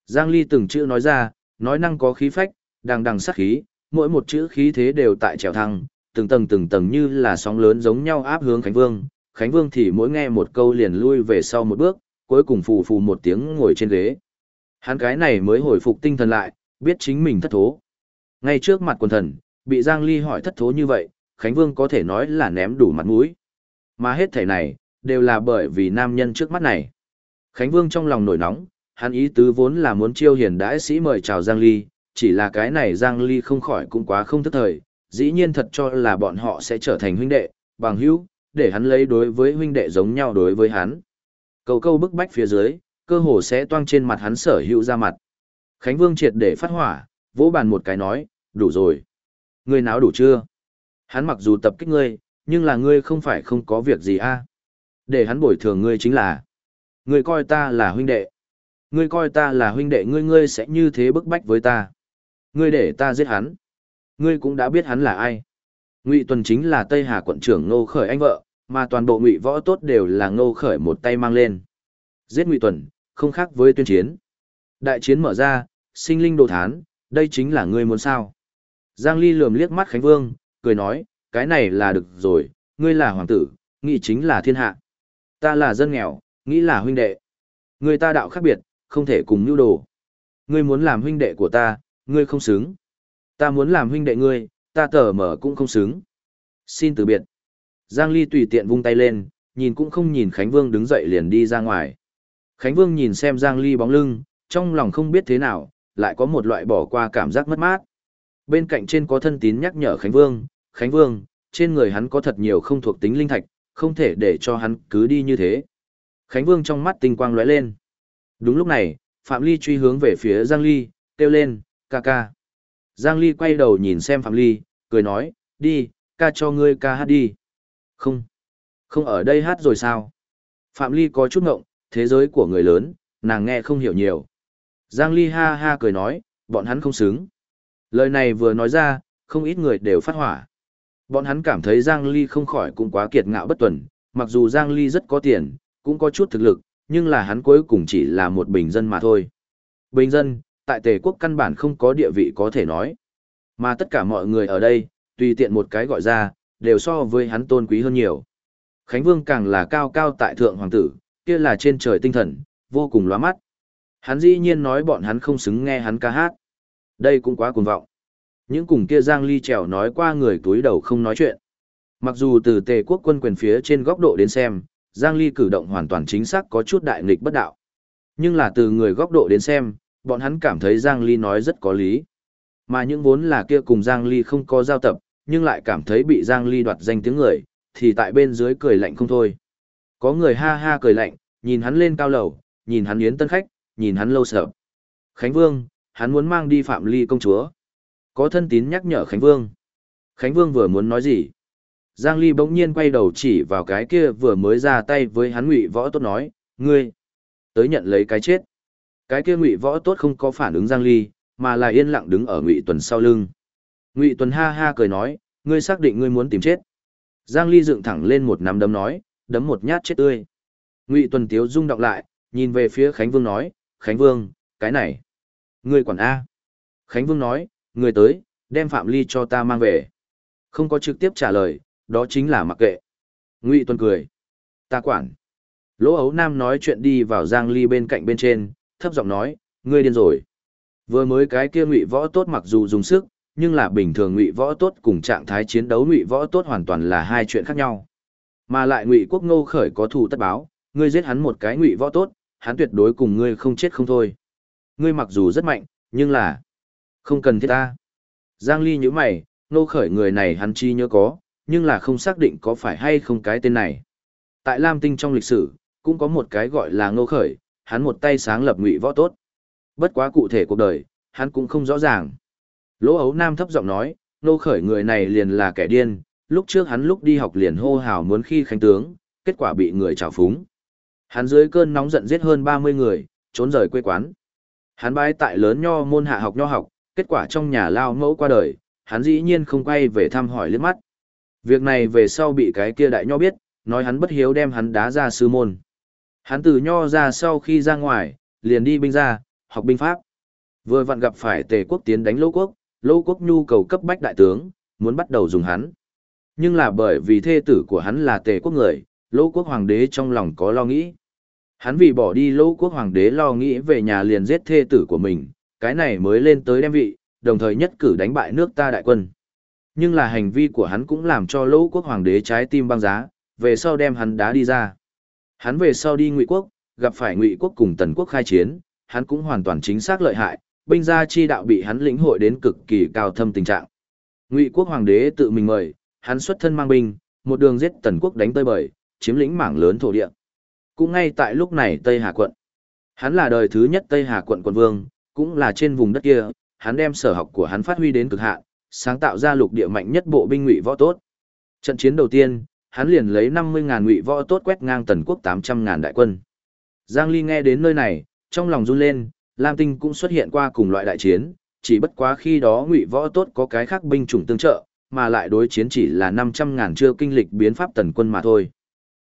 Giang Ly từng chữ nói ra, nói năng có khí phách, đằng đằng sát khí, mỗi một chữ khí thế đều tại trèo thăng, từng tầng từng tầng như là sóng lớn giống nhau áp hướng Khánh Vương. Khánh Vương thì mỗi nghe một câu liền lui về sau một bước, cuối cùng phù phù một tiếng ngồi trên ghế. Hắn cái này mới hồi phục tinh thần lại, biết chính mình thất thố. Ngay trước mặt quần thần, bị Giang Ly hỏi thất thố như vậy, Khánh Vương có thể nói là ném đủ mặt mũi. Mà hết thể này, đều là bởi vì nam nhân trước mắt này. Khánh Vương trong lòng nổi nóng, hắn ý tứ vốn là muốn chiêu hiền đãi sĩ mời chào Giang Ly, chỉ là cái này Giang Ly không khỏi cũng quá không thức thời, dĩ nhiên thật cho là bọn họ sẽ trở thành huynh đệ, bằng hữu, để hắn lấy đối với huynh đệ giống nhau đối với hắn. Cầu câu bức bách phía dưới, cơ hồ sẽ toang trên mặt hắn sở hữu ra mặt. Khánh Vương triệt để phát hỏa, vỗ bàn một cái nói, đủ rồi. Ngươi náo đủ chưa? Hắn mặc dù tập kích ngươi, nhưng là ngươi không phải không có việc gì a Để hắn bồi thường ngươi chính là. Ngươi coi ta là huynh đệ. Ngươi coi ta là huynh đệ ngươi ngươi sẽ như thế bức bách với ta. Ngươi để ta giết hắn. Ngươi cũng đã biết hắn là ai. Ngụy Tuần chính là Tây Hà quận trưởng Ngô Khởi anh vợ, mà toàn bộ Ngụy võ tốt đều là Ngô Khởi một tay mang lên. Giết Ngụy Tuần, không khác với tuyên chiến. Đại chiến mở ra, sinh linh đồ thán, đây chính là ngươi muốn sao. Giang Ly lườm liếc mắt Khánh Vương, cười nói, cái này là được rồi, ngươi là hoàng tử, nghĩ chính là thiên hạ. Ta là dân nghèo, nghĩ là huynh đệ. Người ta đạo khác biệt, không thể cùng nhu đồ. Ngươi muốn làm huynh đệ của ta, ngươi không xứng. Ta muốn làm huynh đệ ngươi, ta tở mở cũng không xứng. Xin từ biệt. Giang Ly tùy tiện vung tay lên, nhìn cũng không nhìn Khánh Vương đứng dậy liền đi ra ngoài. Khánh Vương nhìn xem Giang Ly bóng lưng, trong lòng không biết thế nào, lại có một loại bỏ qua cảm giác mất mát. Bên cạnh trên có thân tín nhắc nhở Khánh Vương, Khánh Vương, trên người hắn có thật nhiều không thuộc tính linh thạch, không thể để cho hắn cứ đi như thế. Khánh Vương trong mắt tinh quang lóe lên. Đúng lúc này, Phạm Ly truy hướng về phía Giang Ly, kêu lên, ca ca. Giang Ly quay đầu nhìn xem Phạm Ly, cười nói, đi, ca cho ngươi ca hát đi. Không, không ở đây hát rồi sao? Phạm Ly có chút ngộng, thế giới của người lớn, nàng nghe không hiểu nhiều. Giang Ly ha ha cười nói, bọn hắn không xứng. Lời này vừa nói ra, không ít người đều phát hỏa. Bọn hắn cảm thấy Giang Ly không khỏi cũng quá kiệt ngạo bất tuần, mặc dù Giang Ly rất có tiền, cũng có chút thực lực, nhưng là hắn cuối cùng chỉ là một bình dân mà thôi. Bình dân, tại tề quốc căn bản không có địa vị có thể nói. Mà tất cả mọi người ở đây, tùy tiện một cái gọi ra, đều so với hắn tôn quý hơn nhiều. Khánh Vương càng là cao cao tại thượng hoàng tử, kia là trên trời tinh thần, vô cùng lóa mắt. Hắn dĩ nhiên nói bọn hắn không xứng nghe hắn ca hát. Đây cũng quá cuồng vọng. Những cùng kia Giang Ly trèo nói qua người túi đầu không nói chuyện. Mặc dù từ tề quốc quân quyền phía trên góc độ đến xem, Giang Ly cử động hoàn toàn chính xác có chút đại nghịch bất đạo. Nhưng là từ người góc độ đến xem, bọn hắn cảm thấy Giang Ly nói rất có lý. Mà những vốn là kia cùng Giang Ly không có giao tập, nhưng lại cảm thấy bị Giang Ly đoạt danh tiếng người, thì tại bên dưới cười lạnh không thôi. Có người ha ha cười lạnh, nhìn hắn lên cao lầu, nhìn hắn yến tân khách, nhìn hắn lâu sợ. Khánh Vương, hắn muốn mang đi Phạm Ly công chúa. Có thân tín nhắc nhở Khánh Vương. Khánh Vương vừa muốn nói gì? Giang Ly bỗng nhiên quay đầu chỉ vào cái kia vừa mới ra tay với hắn ngụy võ tốt nói, ngươi, tới nhận lấy cái chết. Cái kia ngụy võ tốt không có phản ứng Giang Ly, mà là yên lặng đứng ở ngụy tuần sau lưng. Ngụy tuần ha ha cười nói, ngươi xác định ngươi muốn tìm chết. Giang Ly dựng thẳng lên một nắm đấm nói, đấm một nhát chết tươi. Ngụy tuần tiếu rung động lại, nhìn về phía Khánh Vương nói, Khánh Vương, cái này, ngươi quản A. Khánh Vương nói, người tới, đem Phạm Ly cho ta mang về. Không có trực tiếp trả lời, đó chính là mặc kệ. Ngụy Tuân cười. Ta quản. Lỗ ấu nam nói chuyện đi vào Giang Ly bên cạnh bên trên, thấp giọng nói, ngươi điên rồi. Vừa mới cái kia ngụy võ tốt mặc dù dùng sức, nhưng là bình thường ngụy võ tốt cùng trạng thái chiến đấu ngụy võ tốt hoàn toàn là hai chuyện khác nhau. Mà lại ngụy quốc ngô khởi có thù tất báo, ngươi giết hắn một cái ngụy võ tốt, hắn tuyệt đối cùng ngươi không chết không thôi. Ngươi mặc dù rất mạnh, nhưng là không cần thiết ta. Giang Ly nhíu mày, ngô khởi người này hắn chi nhớ có, nhưng là không xác định có phải hay không cái tên này. Tại Lam Tinh trong lịch sử, cũng có một cái gọi là ngô khởi, hắn một tay sáng lập ngụy võ tốt. Bất quá cụ thể cuộc đời, hắn cũng không rõ ràng. Lỗ ấu nam thấp giọng nói, ngô khởi người này liền là kẻ điên, lúc trước hắn lúc đi học liền hô hào muốn khi khánh tướng, kết quả bị người trào phúng. Hắn dưới cơn nóng giận giết hơn 30 người, trốn rời quê quán. Hắn bái tại lớn nho môn hạ học nho học, kết quả trong nhà lao mẫu qua đời, hắn dĩ nhiên không quay về thăm hỏi liếc mắt. Việc này về sau bị cái kia đại nho biết, nói hắn bất hiếu đem hắn đá ra sư môn. Hắn từ nho ra sau khi ra ngoài, liền đi binh ra, học binh pháp. Vừa vặn gặp phải tề quốc tiến đánh lô quốc, lô quốc nhu cầu cấp bách đại tướng, muốn bắt đầu dùng hắn. Nhưng là bởi vì thê tử của hắn là tề quốc người, lô quốc hoàng đế trong lòng có lo nghĩ. Hắn vì bỏ đi lô quốc hoàng đế lo nghĩ về nhà liền giết thê tử của mình, cái này mới lên tới đem vị, đồng thời nhất cử đánh bại nước ta đại quân nhưng là hành vi của hắn cũng làm cho lỗ quốc hoàng đế trái tim băng giá, về sau đem hắn đá đi ra. Hắn về sau đi ngụy quốc, gặp phải ngụy quốc cùng tần quốc khai chiến, hắn cũng hoàn toàn chính xác lợi hại, binh gia chi đạo bị hắn lĩnh hội đến cực kỳ cao thâm tình trạng. Ngụy quốc hoàng đế tự mình mời, hắn xuất thân mang binh, một đường giết tần quốc đánh tơi bời, chiếm lĩnh mảng lớn thổ địa. Cũng ngay tại lúc này Tây Hà quận, hắn là đời thứ nhất Tây Hà quận quận vương, cũng là trên vùng đất kia, hắn đem sở học của hắn phát huy đến cực hạn, sáng tạo ra lục địa mạnh nhất bộ binh ngụy võ tốt. Trận chiến đầu tiên, hắn liền lấy 50.000 ngụy võ tốt quét ngang tần quốc 800.000 đại quân. Giang Ly nghe đến nơi này, trong lòng run lên, Lam Tinh cũng xuất hiện qua cùng loại đại chiến, chỉ bất quá khi đó ngụy võ tốt có cái khác binh chủng tương trợ, mà lại đối chiến chỉ là 500.000 chưa kinh lịch biến pháp tần quân mà thôi.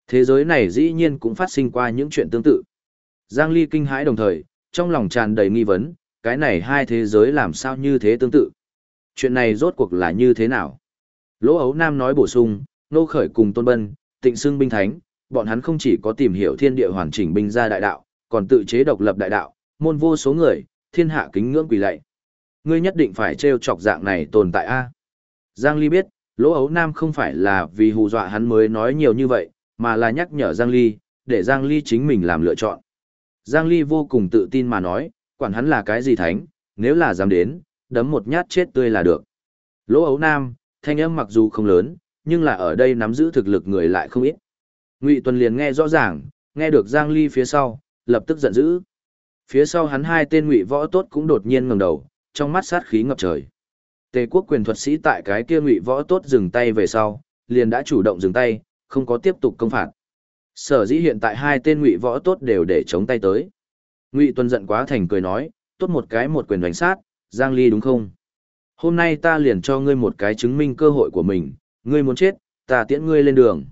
Thế giới này dĩ nhiên cũng phát sinh qua những chuyện tương tự. Giang Ly kinh hãi đồng thời, trong lòng tràn đầy nghi vấn, cái này hai thế giới làm sao như thế tương tự. Chuyện này rốt cuộc là như thế nào? Lỗ ấu nam nói bổ sung, nô khởi cùng tôn bân, tịnh xưng binh thánh, bọn hắn không chỉ có tìm hiểu thiên địa hoàn chỉnh binh gia đại đạo, còn tự chế độc lập đại đạo, môn vô số người, thiên hạ kính ngưỡng quỳ lạy. Ngươi nhất định phải trêu chọc dạng này tồn tại a. Giang Ly biết, lỗ ấu nam không phải là vì hù dọa hắn mới nói nhiều như vậy, mà là nhắc nhở Giang Ly, để Giang Ly chính mình làm lựa chọn. Giang Ly vô cùng tự tin mà nói, quản hắn là cái gì thánh, nếu là dám đến, đấm một nhát chết tươi là được. Lỗ ấu nam, thanh âm mặc dù không lớn, nhưng là ở đây nắm giữ thực lực người lại không ít. Ngụy Tuần liền nghe rõ ràng, nghe được Giang Ly phía sau, lập tức giận dữ. Phía sau hắn hai tên ngụy võ tốt cũng đột nhiên ngẩng đầu, trong mắt sát khí ngập trời. Tề quốc quyền thuật sĩ tại cái kia ngụy võ tốt dừng tay về sau, liền đã chủ động dừng tay, không có tiếp tục công phạt. Sở dĩ hiện tại hai tên ngụy võ tốt đều để chống tay tới. Ngụy Tuần giận quá thành cười nói, tốt một cái một quyền đánh sát, Giang Ly đúng không? Hôm nay ta liền cho ngươi một cái chứng minh cơ hội của mình, ngươi muốn chết, ta tiễn ngươi lên đường.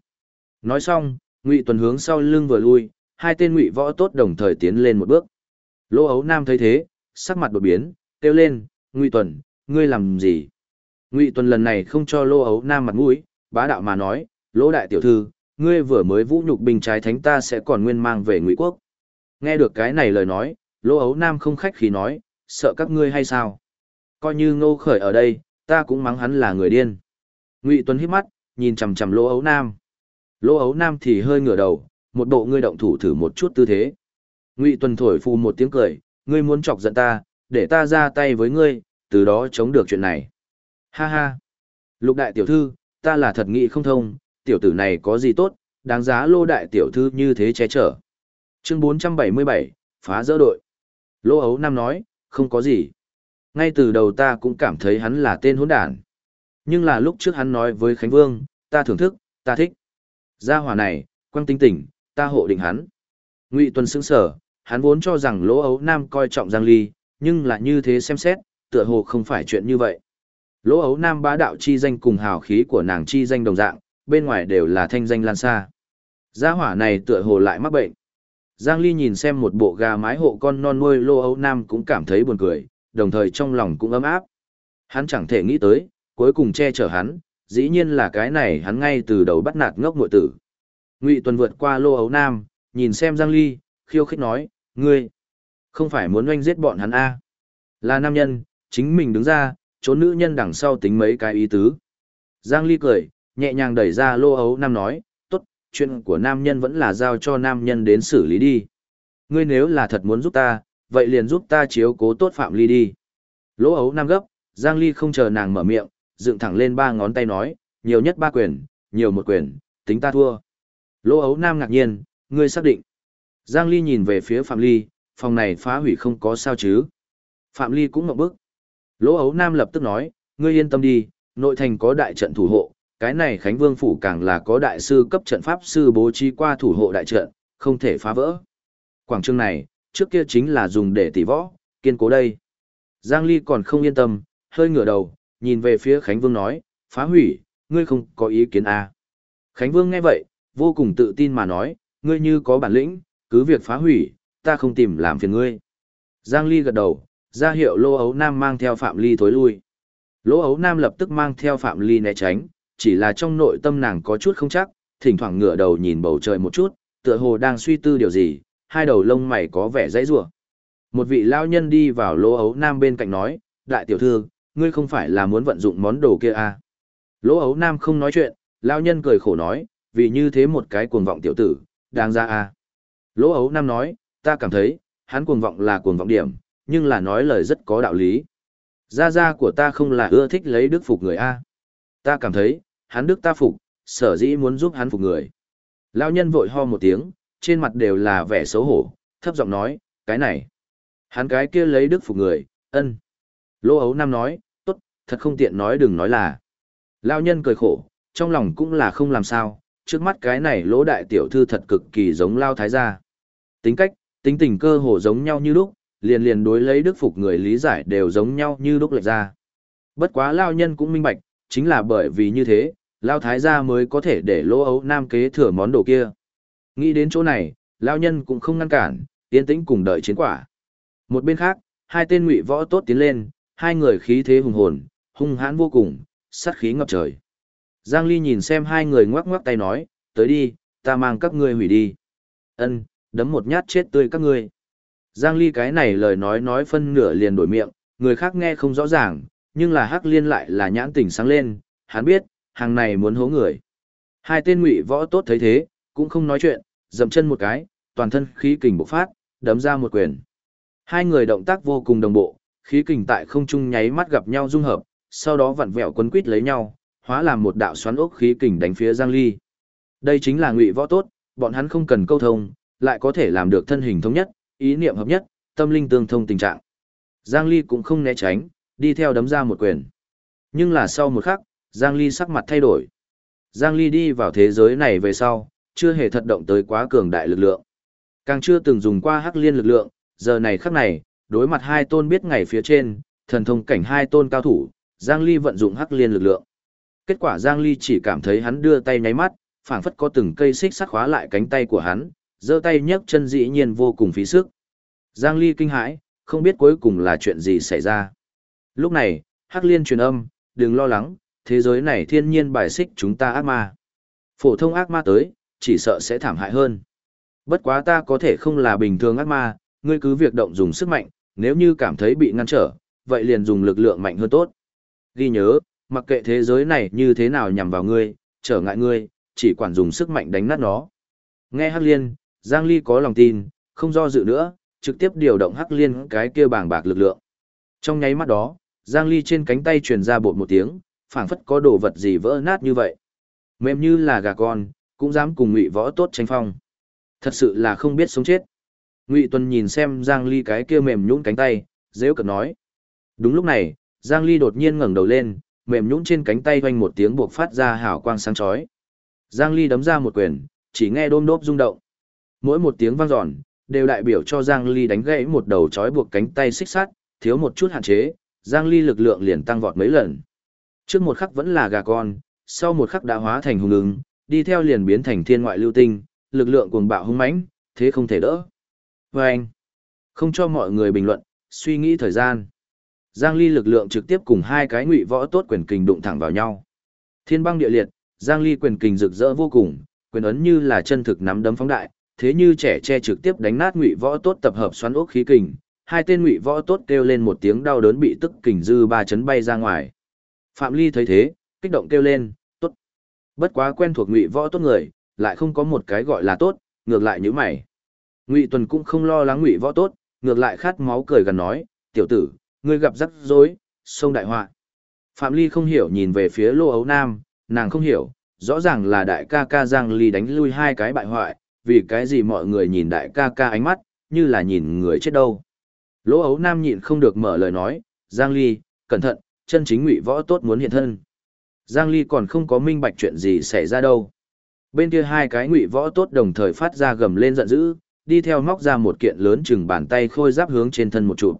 Nói xong, Ngụy Tuần hướng sau lưng vừa lui, hai tên Ngụy võ tốt đồng thời tiến lên một bước. Lô Ấu Nam thấy thế, sắc mặt đột biến, kêu lên, "Ngụy Tuần, ngươi làm gì?" Ngụy Tuần lần này không cho Lô Ấu Nam mặt mũi, bá đạo mà nói, "Lỗ đại tiểu thư, ngươi vừa mới vũ nhục bình trái thánh ta sẽ còn nguyên mang về Ngụy quốc." Nghe được cái này lời nói, Lô Ấu Nam không khách khí nói, "Sợ các ngươi hay sao?" Coi như Ngô Khởi ở đây, ta cũng mắng hắn là người điên. Ngụy Tuấn hít mắt, nhìn chằm chằm Lỗ Ấu Nam. Lỗ Ấu Nam thì hơi ngửa đầu, một bộ ngươi động thủ thử một chút tư thế. Ngụy Tuấn thổi phù một tiếng cười, ngươi muốn chọc giận ta, để ta ra tay với ngươi, từ đó chống được chuyện này. Ha ha. Lục đại tiểu thư, ta là thật nghị không thông, tiểu tử này có gì tốt, đáng giá lô đại tiểu thư như thế che chở. Chương 477, phá dỡ đội. Lô ấu nam nói, không có gì. Ngay từ đầu ta cũng cảm thấy hắn là tên hỗn đản. Nhưng là lúc trước hắn nói với Khánh Vương, ta thưởng thức, ta thích. Gia hỏa này, quang tinh tỉnh, ta hộ định hắn. Ngụy Tuần sững sở, hắn vốn cho rằng Lỗ Ấu Nam coi trọng Giang Ly, nhưng là như thế xem xét, tựa hồ không phải chuyện như vậy. Lỗ Ấu Nam bá đạo chi danh cùng hào khí của nàng chi danh đồng dạng, bên ngoài đều là thanh danh lan xa. Gia hỏa này tựa hồ lại mắc bệnh. Giang Ly nhìn xem một bộ gà mái hộ con non nuôi Lô Ấu Nam cũng cảm thấy buồn cười, đồng thời trong lòng cũng ấm áp. Hắn chẳng thể nghĩ tới, cuối cùng che chở hắn, dĩ nhiên là cái này hắn ngay từ đầu bắt nạt ngốc muội tử. Ngụy Tuần vượt qua Lô Ấu Nam, nhìn xem Giang Ly, khiêu khích nói, ngươi, không phải muốn oanh giết bọn hắn a Là nam nhân, chính mình đứng ra, trốn nữ nhân đằng sau tính mấy cái ý tứ. Giang Ly cười, nhẹ nhàng đẩy ra Lô Ấu Nam nói, chuyện của nam nhân vẫn là giao cho nam nhân đến xử lý đi. Ngươi nếu là thật muốn giúp ta, vậy liền giúp ta chiếu cố tốt Phạm Ly đi. Lỗ ấu nam gấp, Giang Ly không chờ nàng mở miệng, dựng thẳng lên ba ngón tay nói, nhiều nhất ba quyền, nhiều một quyền, tính ta thua. Lỗ ấu nam ngạc nhiên, ngươi xác định. Giang Ly nhìn về phía Phạm Ly, phòng này phá hủy không có sao chứ. Phạm Ly cũng ngậm bức. Lỗ ấu nam lập tức nói, ngươi yên tâm đi, nội thành có đại trận thủ hộ, cái này Khánh Vương Phủ càng là có đại sư cấp trận pháp sư bố trí qua thủ hộ đại trận, không thể phá vỡ. Quảng trường này, trước kia chính là dùng để tỷ võ, kiên cố đây. Giang Ly còn không yên tâm, hơi ngửa đầu, nhìn về phía Khánh Vương nói, phá hủy, ngươi không có ý kiến à. Khánh Vương nghe vậy, vô cùng tự tin mà nói, ngươi như có bản lĩnh, cứ việc phá hủy, ta không tìm làm phiền ngươi. Giang Ly gật đầu, ra hiệu Lô Ấu Nam mang theo Phạm Ly thối lui. Lô Ấu Nam lập tức mang theo Phạm Ly né tránh, chỉ là trong nội tâm nàng có chút không chắc, thỉnh thoảng ngửa đầu nhìn bầu trời một chút, tựa hồ đang suy tư điều gì, hai đầu lông mày có vẻ dãy rủa. Một vị lao nhân đi vào lỗ ấu nam bên cạnh nói, đại tiểu thư, ngươi không phải là muốn vận dụng món đồ kia à? Lỗ ấu nam không nói chuyện, lao nhân cười khổ nói, vì như thế một cái cuồng vọng tiểu tử, đáng ra à? Lỗ ấu nam nói, ta cảm thấy, hắn cuồng vọng là cuồng vọng điểm, nhưng là nói lời rất có đạo lý. Gia gia của ta không là ưa thích lấy đức phục người A. Ta cảm thấy, hắn đức ta phục, sở dĩ muốn giúp hắn phục người. Lao nhân vội ho một tiếng, trên mặt đều là vẻ xấu hổ, thấp giọng nói, cái này. Hắn cái kia lấy đức phục người, ân. Lô ấu nam nói, tốt, thật không tiện nói đừng nói là. Lao nhân cười khổ, trong lòng cũng là không làm sao, trước mắt cái này lỗ đại tiểu thư thật cực kỳ giống Lao Thái gia. Tính cách, tính tình cơ hồ giống nhau như lúc, liền liền đối lấy đức phục người lý giải đều giống nhau như lúc lệch ra. Bất quá Lao nhân cũng minh bạch, chính là bởi vì như thế, Lao Thái gia mới có thể để lỗ ấu nam kế thừa món đồ kia. Nghĩ đến chỗ này, lao nhân cũng không ngăn cản, yên tĩnh cùng đợi chiến quả. Một bên khác, hai tên ngụy võ tốt tiến lên, hai người khí thế hùng hồn, hung hãn vô cùng, sát khí ngập trời. Giang Ly nhìn xem hai người ngoắc ngoắc tay nói, tới đi, ta mang các ngươi hủy đi. Ân, đấm một nhát chết tươi các ngươi. Giang Ly cái này lời nói nói phân nửa liền đổi miệng, người khác nghe không rõ ràng, nhưng là Hắc Liên lại là nhãn tỉnh sáng lên, hắn biết, hàng này muốn hố người. Hai tên ngụy võ tốt thấy thế, cũng không nói chuyện, dậm chân một cái, toàn thân khí kình bộc phát, đấm ra một quyền. Hai người động tác vô cùng đồng bộ, khí kình tại không trung nháy mắt gặp nhau dung hợp, sau đó vặn vẹo quấn quít lấy nhau, hóa làm một đạo xoắn ốc khí kình đánh phía Giang Ly. Đây chính là ngụy võ tốt, bọn hắn không cần câu thông, lại có thể làm được thân hình thống nhất, ý niệm hợp nhất, tâm linh tương thông tình trạng. Giang Ly cũng không né tránh, đi theo đấm ra một quyền. Nhưng là sau một khắc, Giang Ly sắc mặt thay đổi. Giang Ly đi vào thế giới này về sau, chưa hề thật động tới quá cường đại lực lượng. Càng chưa từng dùng qua hắc liên lực lượng, giờ này khắc này, đối mặt hai tôn biết ngày phía trên, thần thông cảnh hai tôn cao thủ, Giang Ly vận dụng hắc liên lực lượng. kết quả Giang Ly chỉ cảm thấy hắn đưa tay nháy mắt, phảng phất có từng cây xích sắt khóa lại cánh tay của hắn, giơ tay nhấc chân dĩ nhiên vô cùng phí sức. Giang Ly kinh hãi, không biết cuối cùng là chuyện gì xảy ra. Lúc này, Hắc Liên truyền âm, đừng lo lắng, thế giới này thiên nhiên bài xích chúng ta ác ma. Phổ thông ác ma tới, chỉ sợ sẽ thảm hại hơn. Bất quá ta có thể không là bình thường ác ma, ngươi cứ việc động dùng sức mạnh, nếu như cảm thấy bị ngăn trở, vậy liền dùng lực lượng mạnh hơn tốt. Ghi nhớ, mặc kệ thế giới này như thế nào nhằm vào ngươi, trở ngại ngươi, chỉ quản dùng sức mạnh đánh nát nó. Nghe Hắc Liên, Giang Ly có lòng tin, không do dự nữa, trực tiếp điều động Hắc Liên cái kia bàng bạc lực lượng. Trong nháy mắt đó, Giang Ly trên cánh tay truyền ra bột một tiếng, phảng phất có đồ vật gì vỡ nát như vậy. Mềm như là gà con, cũng dám cùng Ngụy Võ tốt tranh phong. Thật sự là không biết sống chết. Ngụy Tuần nhìn xem Giang Ly cái kia mềm nhũn cánh tay, dễ cợt nói. Đúng lúc này, Giang Ly đột nhiên ngẩng đầu lên, mềm nhũn trên cánh tay vang một tiếng buộc phát ra hào quang sáng chói. Giang Ly đấm ra một quyền, chỉ nghe đôm đốp rung động. Mỗi một tiếng vang dọn, đều đại biểu cho Giang Ly đánh gãy một đầu chói buộc cánh tay xích sắt, thiếu một chút hạn chế, Giang Ly lực lượng liền tăng vọt mấy lần. Trước một khắc vẫn là gà con, sau một khắc đã hóa thành hùng ứng, đi theo liền biến thành thiên ngoại lưu tinh, lực lượng cuồng bạo hung mãnh, thế không thể đỡ. Và anh, không cho mọi người bình luận, suy nghĩ thời gian. Giang Ly lực lượng trực tiếp cùng hai cái ngụy võ tốt quyền kình đụng thẳng vào nhau. Thiên băng địa liệt, Giang Ly quyền kình rực rỡ vô cùng, quyền ấn như là chân thực nắm đấm phóng đại, thế như trẻ che trực tiếp đánh nát ngụy võ tốt tập hợp xoắn ốc khí kình, hai tên ngụy võ tốt kêu lên một tiếng đau đớn bị tức kình dư ba chấn bay ra ngoài. Phạm Ly thấy thế, kích động kêu lên, tốt. Bất quá quen thuộc ngụy võ tốt người, lại không có một cái gọi là tốt, ngược lại như mày. Ngụy Tuần cũng không lo lắng ngụy võ tốt, ngược lại khát máu cười gần nói, tiểu tử, ngươi gặp rắc rối, sông đại họa. Phạm Ly không hiểu nhìn về phía Lô Ấu Nam, nàng không hiểu, rõ ràng là đại ca ca Giang Ly đánh lui hai cái bại hoại, vì cái gì mọi người nhìn đại ca ca ánh mắt, như là nhìn người chết đâu. Lỗ ấu nam nhịn không được mở lời nói, Giang Ly, cẩn thận, chân chính ngụy võ tốt muốn hiện thân. Giang Ly còn không có minh bạch chuyện gì xảy ra đâu. Bên kia hai cái ngụy võ tốt đồng thời phát ra gầm lên giận dữ, đi theo móc ra một kiện lớn chừng bàn tay khôi giáp hướng trên thân một trụ.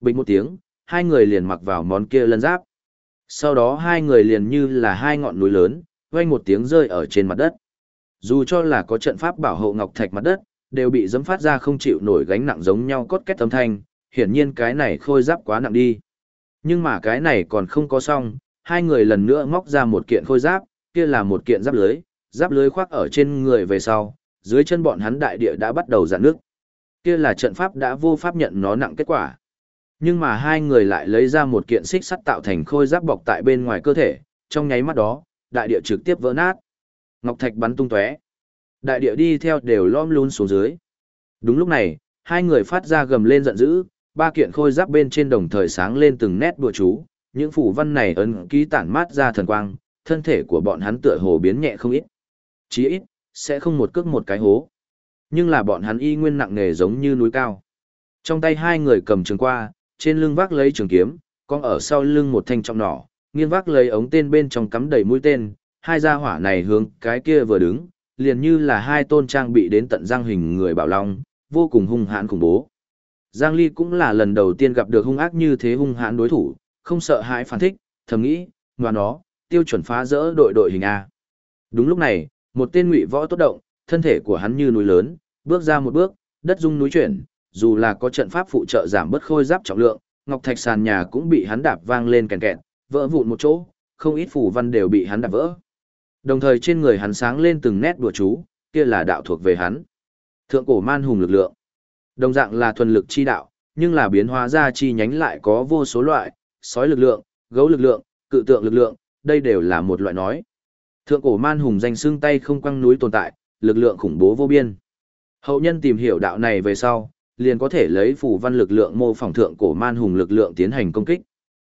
Bình một tiếng, hai người liền mặc vào món kia lân giáp. Sau đó hai người liền như là hai ngọn núi lớn, vang một tiếng rơi ở trên mặt đất. Dù cho là có trận pháp bảo hộ ngọc thạch mặt đất, đều bị dẫm phát ra không chịu nổi gánh nặng giống nhau cốt kết âm thanh, hiển nhiên cái này khôi giáp quá nặng đi. Nhưng mà cái này còn không có xong, hai người lần nữa móc ra một kiện khôi giáp, kia là một kiện giáp lưới, giáp lưới khoác ở trên người về sau, dưới chân bọn hắn đại địa đã bắt đầu giãn nước. Kia là trận pháp đã vô pháp nhận nó nặng kết quả. Nhưng mà hai người lại lấy ra một kiện xích sắt tạo thành khôi giáp bọc tại bên ngoài cơ thể, trong nháy mắt đó, đại địa trực tiếp vỡ nát. Ngọc thạch bắn tung tóe. Đại địa đi theo đều lom luôn xuống dưới. Đúng lúc này, hai người phát ra gầm lên giận dữ, ba kiện khôi giáp bên trên đồng thời sáng lên từng nét đùa chú, những phủ văn này ấn ký tản mát ra thần quang, thân thể của bọn hắn tựa hồ biến nhẹ không ít. Chí ít, sẽ không một cước một cái hố. Nhưng là bọn hắn y nguyên nặng nề giống như núi cao. Trong tay hai người cầm trường qua, trên lưng vác lấy trường kiếm, còn ở sau lưng một thanh trọng nỏ, nghiêng vác lấy ống tên bên trong cắm đầy mũi tên, hai gia hỏa này hướng cái kia vừa đứng, liền như là hai tôn trang bị đến tận răng hình người bảo long, vô cùng hung hãn khủng bố. Giang Ly cũng là lần đầu tiên gặp được hung ác như thế hung hãn đối thủ, không sợ hãi phản thích, thầm nghĩ, ngoài nó, tiêu chuẩn phá rỡ đội đội hình A. Đúng lúc này, một tên ngụy võ tốt động, thân thể của hắn như núi lớn, bước ra một bước, đất rung núi chuyển, dù là có trận pháp phụ trợ giảm bớt khôi giáp trọng lượng, ngọc thạch sàn nhà cũng bị hắn đạp vang lên kèn kẹt, vỡ vụn một chỗ, không ít phủ văn đều bị hắn đạp vỡ. Đồng thời trên người hắn sáng lên từng nét đùa chú, kia là đạo thuộc về hắn. Thượng cổ man hùng lực lượng. Đồng dạng là thuần lực chi đạo, nhưng là biến hóa ra chi nhánh lại có vô số loại, sói lực lượng, gấu lực lượng, cự tượng lực lượng, đây đều là một loại nói. Thượng cổ man hùng danh xương tay không quăng núi tồn tại, lực lượng khủng bố vô biên. Hậu nhân tìm hiểu đạo này về sau, liền có thể lấy phù văn lực lượng mô phỏng thượng cổ man hùng lực lượng tiến hành công kích.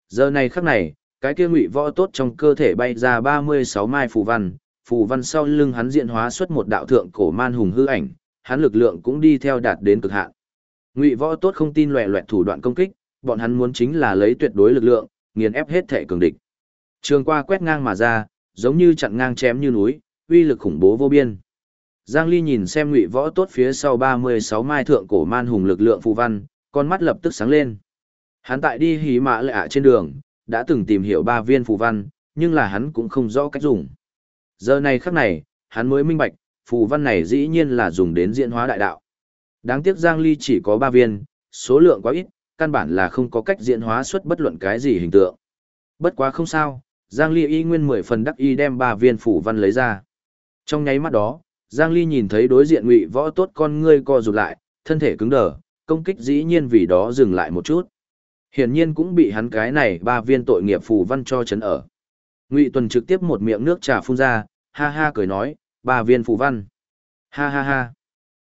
Giờ này khắc này, cái kia ngụy võ tốt trong cơ thể bay ra 36 mai phù văn, phù văn sau lưng hắn diện hóa xuất một đạo thượng cổ man hùng hư ảnh, hắn lực lượng cũng đi theo đạt đến cực hạn. Ngụy võ tốt không tin loẻ loẹt thủ đoạn công kích, bọn hắn muốn chính là lấy tuyệt đối lực lượng, nghiền ép hết thể cường địch. Trường qua quét ngang mà ra, giống như chặn ngang chém như núi, uy lực khủng bố vô biên. Giang Ly nhìn xem Ngụy Võ tốt phía sau 36 mai thượng cổ man hùng lực lượng phù văn, con mắt lập tức sáng lên. Hắn tại đi hí mã lệ ạ trên đường, đã từng tìm hiểu ba viên phù văn, nhưng là hắn cũng không rõ cách dùng. Giờ này khắc này, hắn mới minh bạch, phù văn này dĩ nhiên là dùng đến diễn hóa đại đạo. Đáng tiếc Giang Ly chỉ có 3 viên, số lượng quá ít, căn bản là không có cách diễn hóa xuất bất luận cái gì hình tượng. Bất quá không sao, Giang Ly y nguyên 10 phần đắc y đem 3 viên phù văn lấy ra. Trong nháy mắt đó, Giang Ly nhìn thấy đối diện ngụy võ tốt con ngươi co rụt lại, thân thể cứng đờ, công kích dĩ nhiên vì đó dừng lại một chút. Hiển nhiên cũng bị hắn cái này ba viên tội nghiệp phù văn cho chấn ở. Ngụy Tuần trực tiếp một miệng nước trà phun ra, ha ha cười nói, ba viên phù văn. Ha ha ha.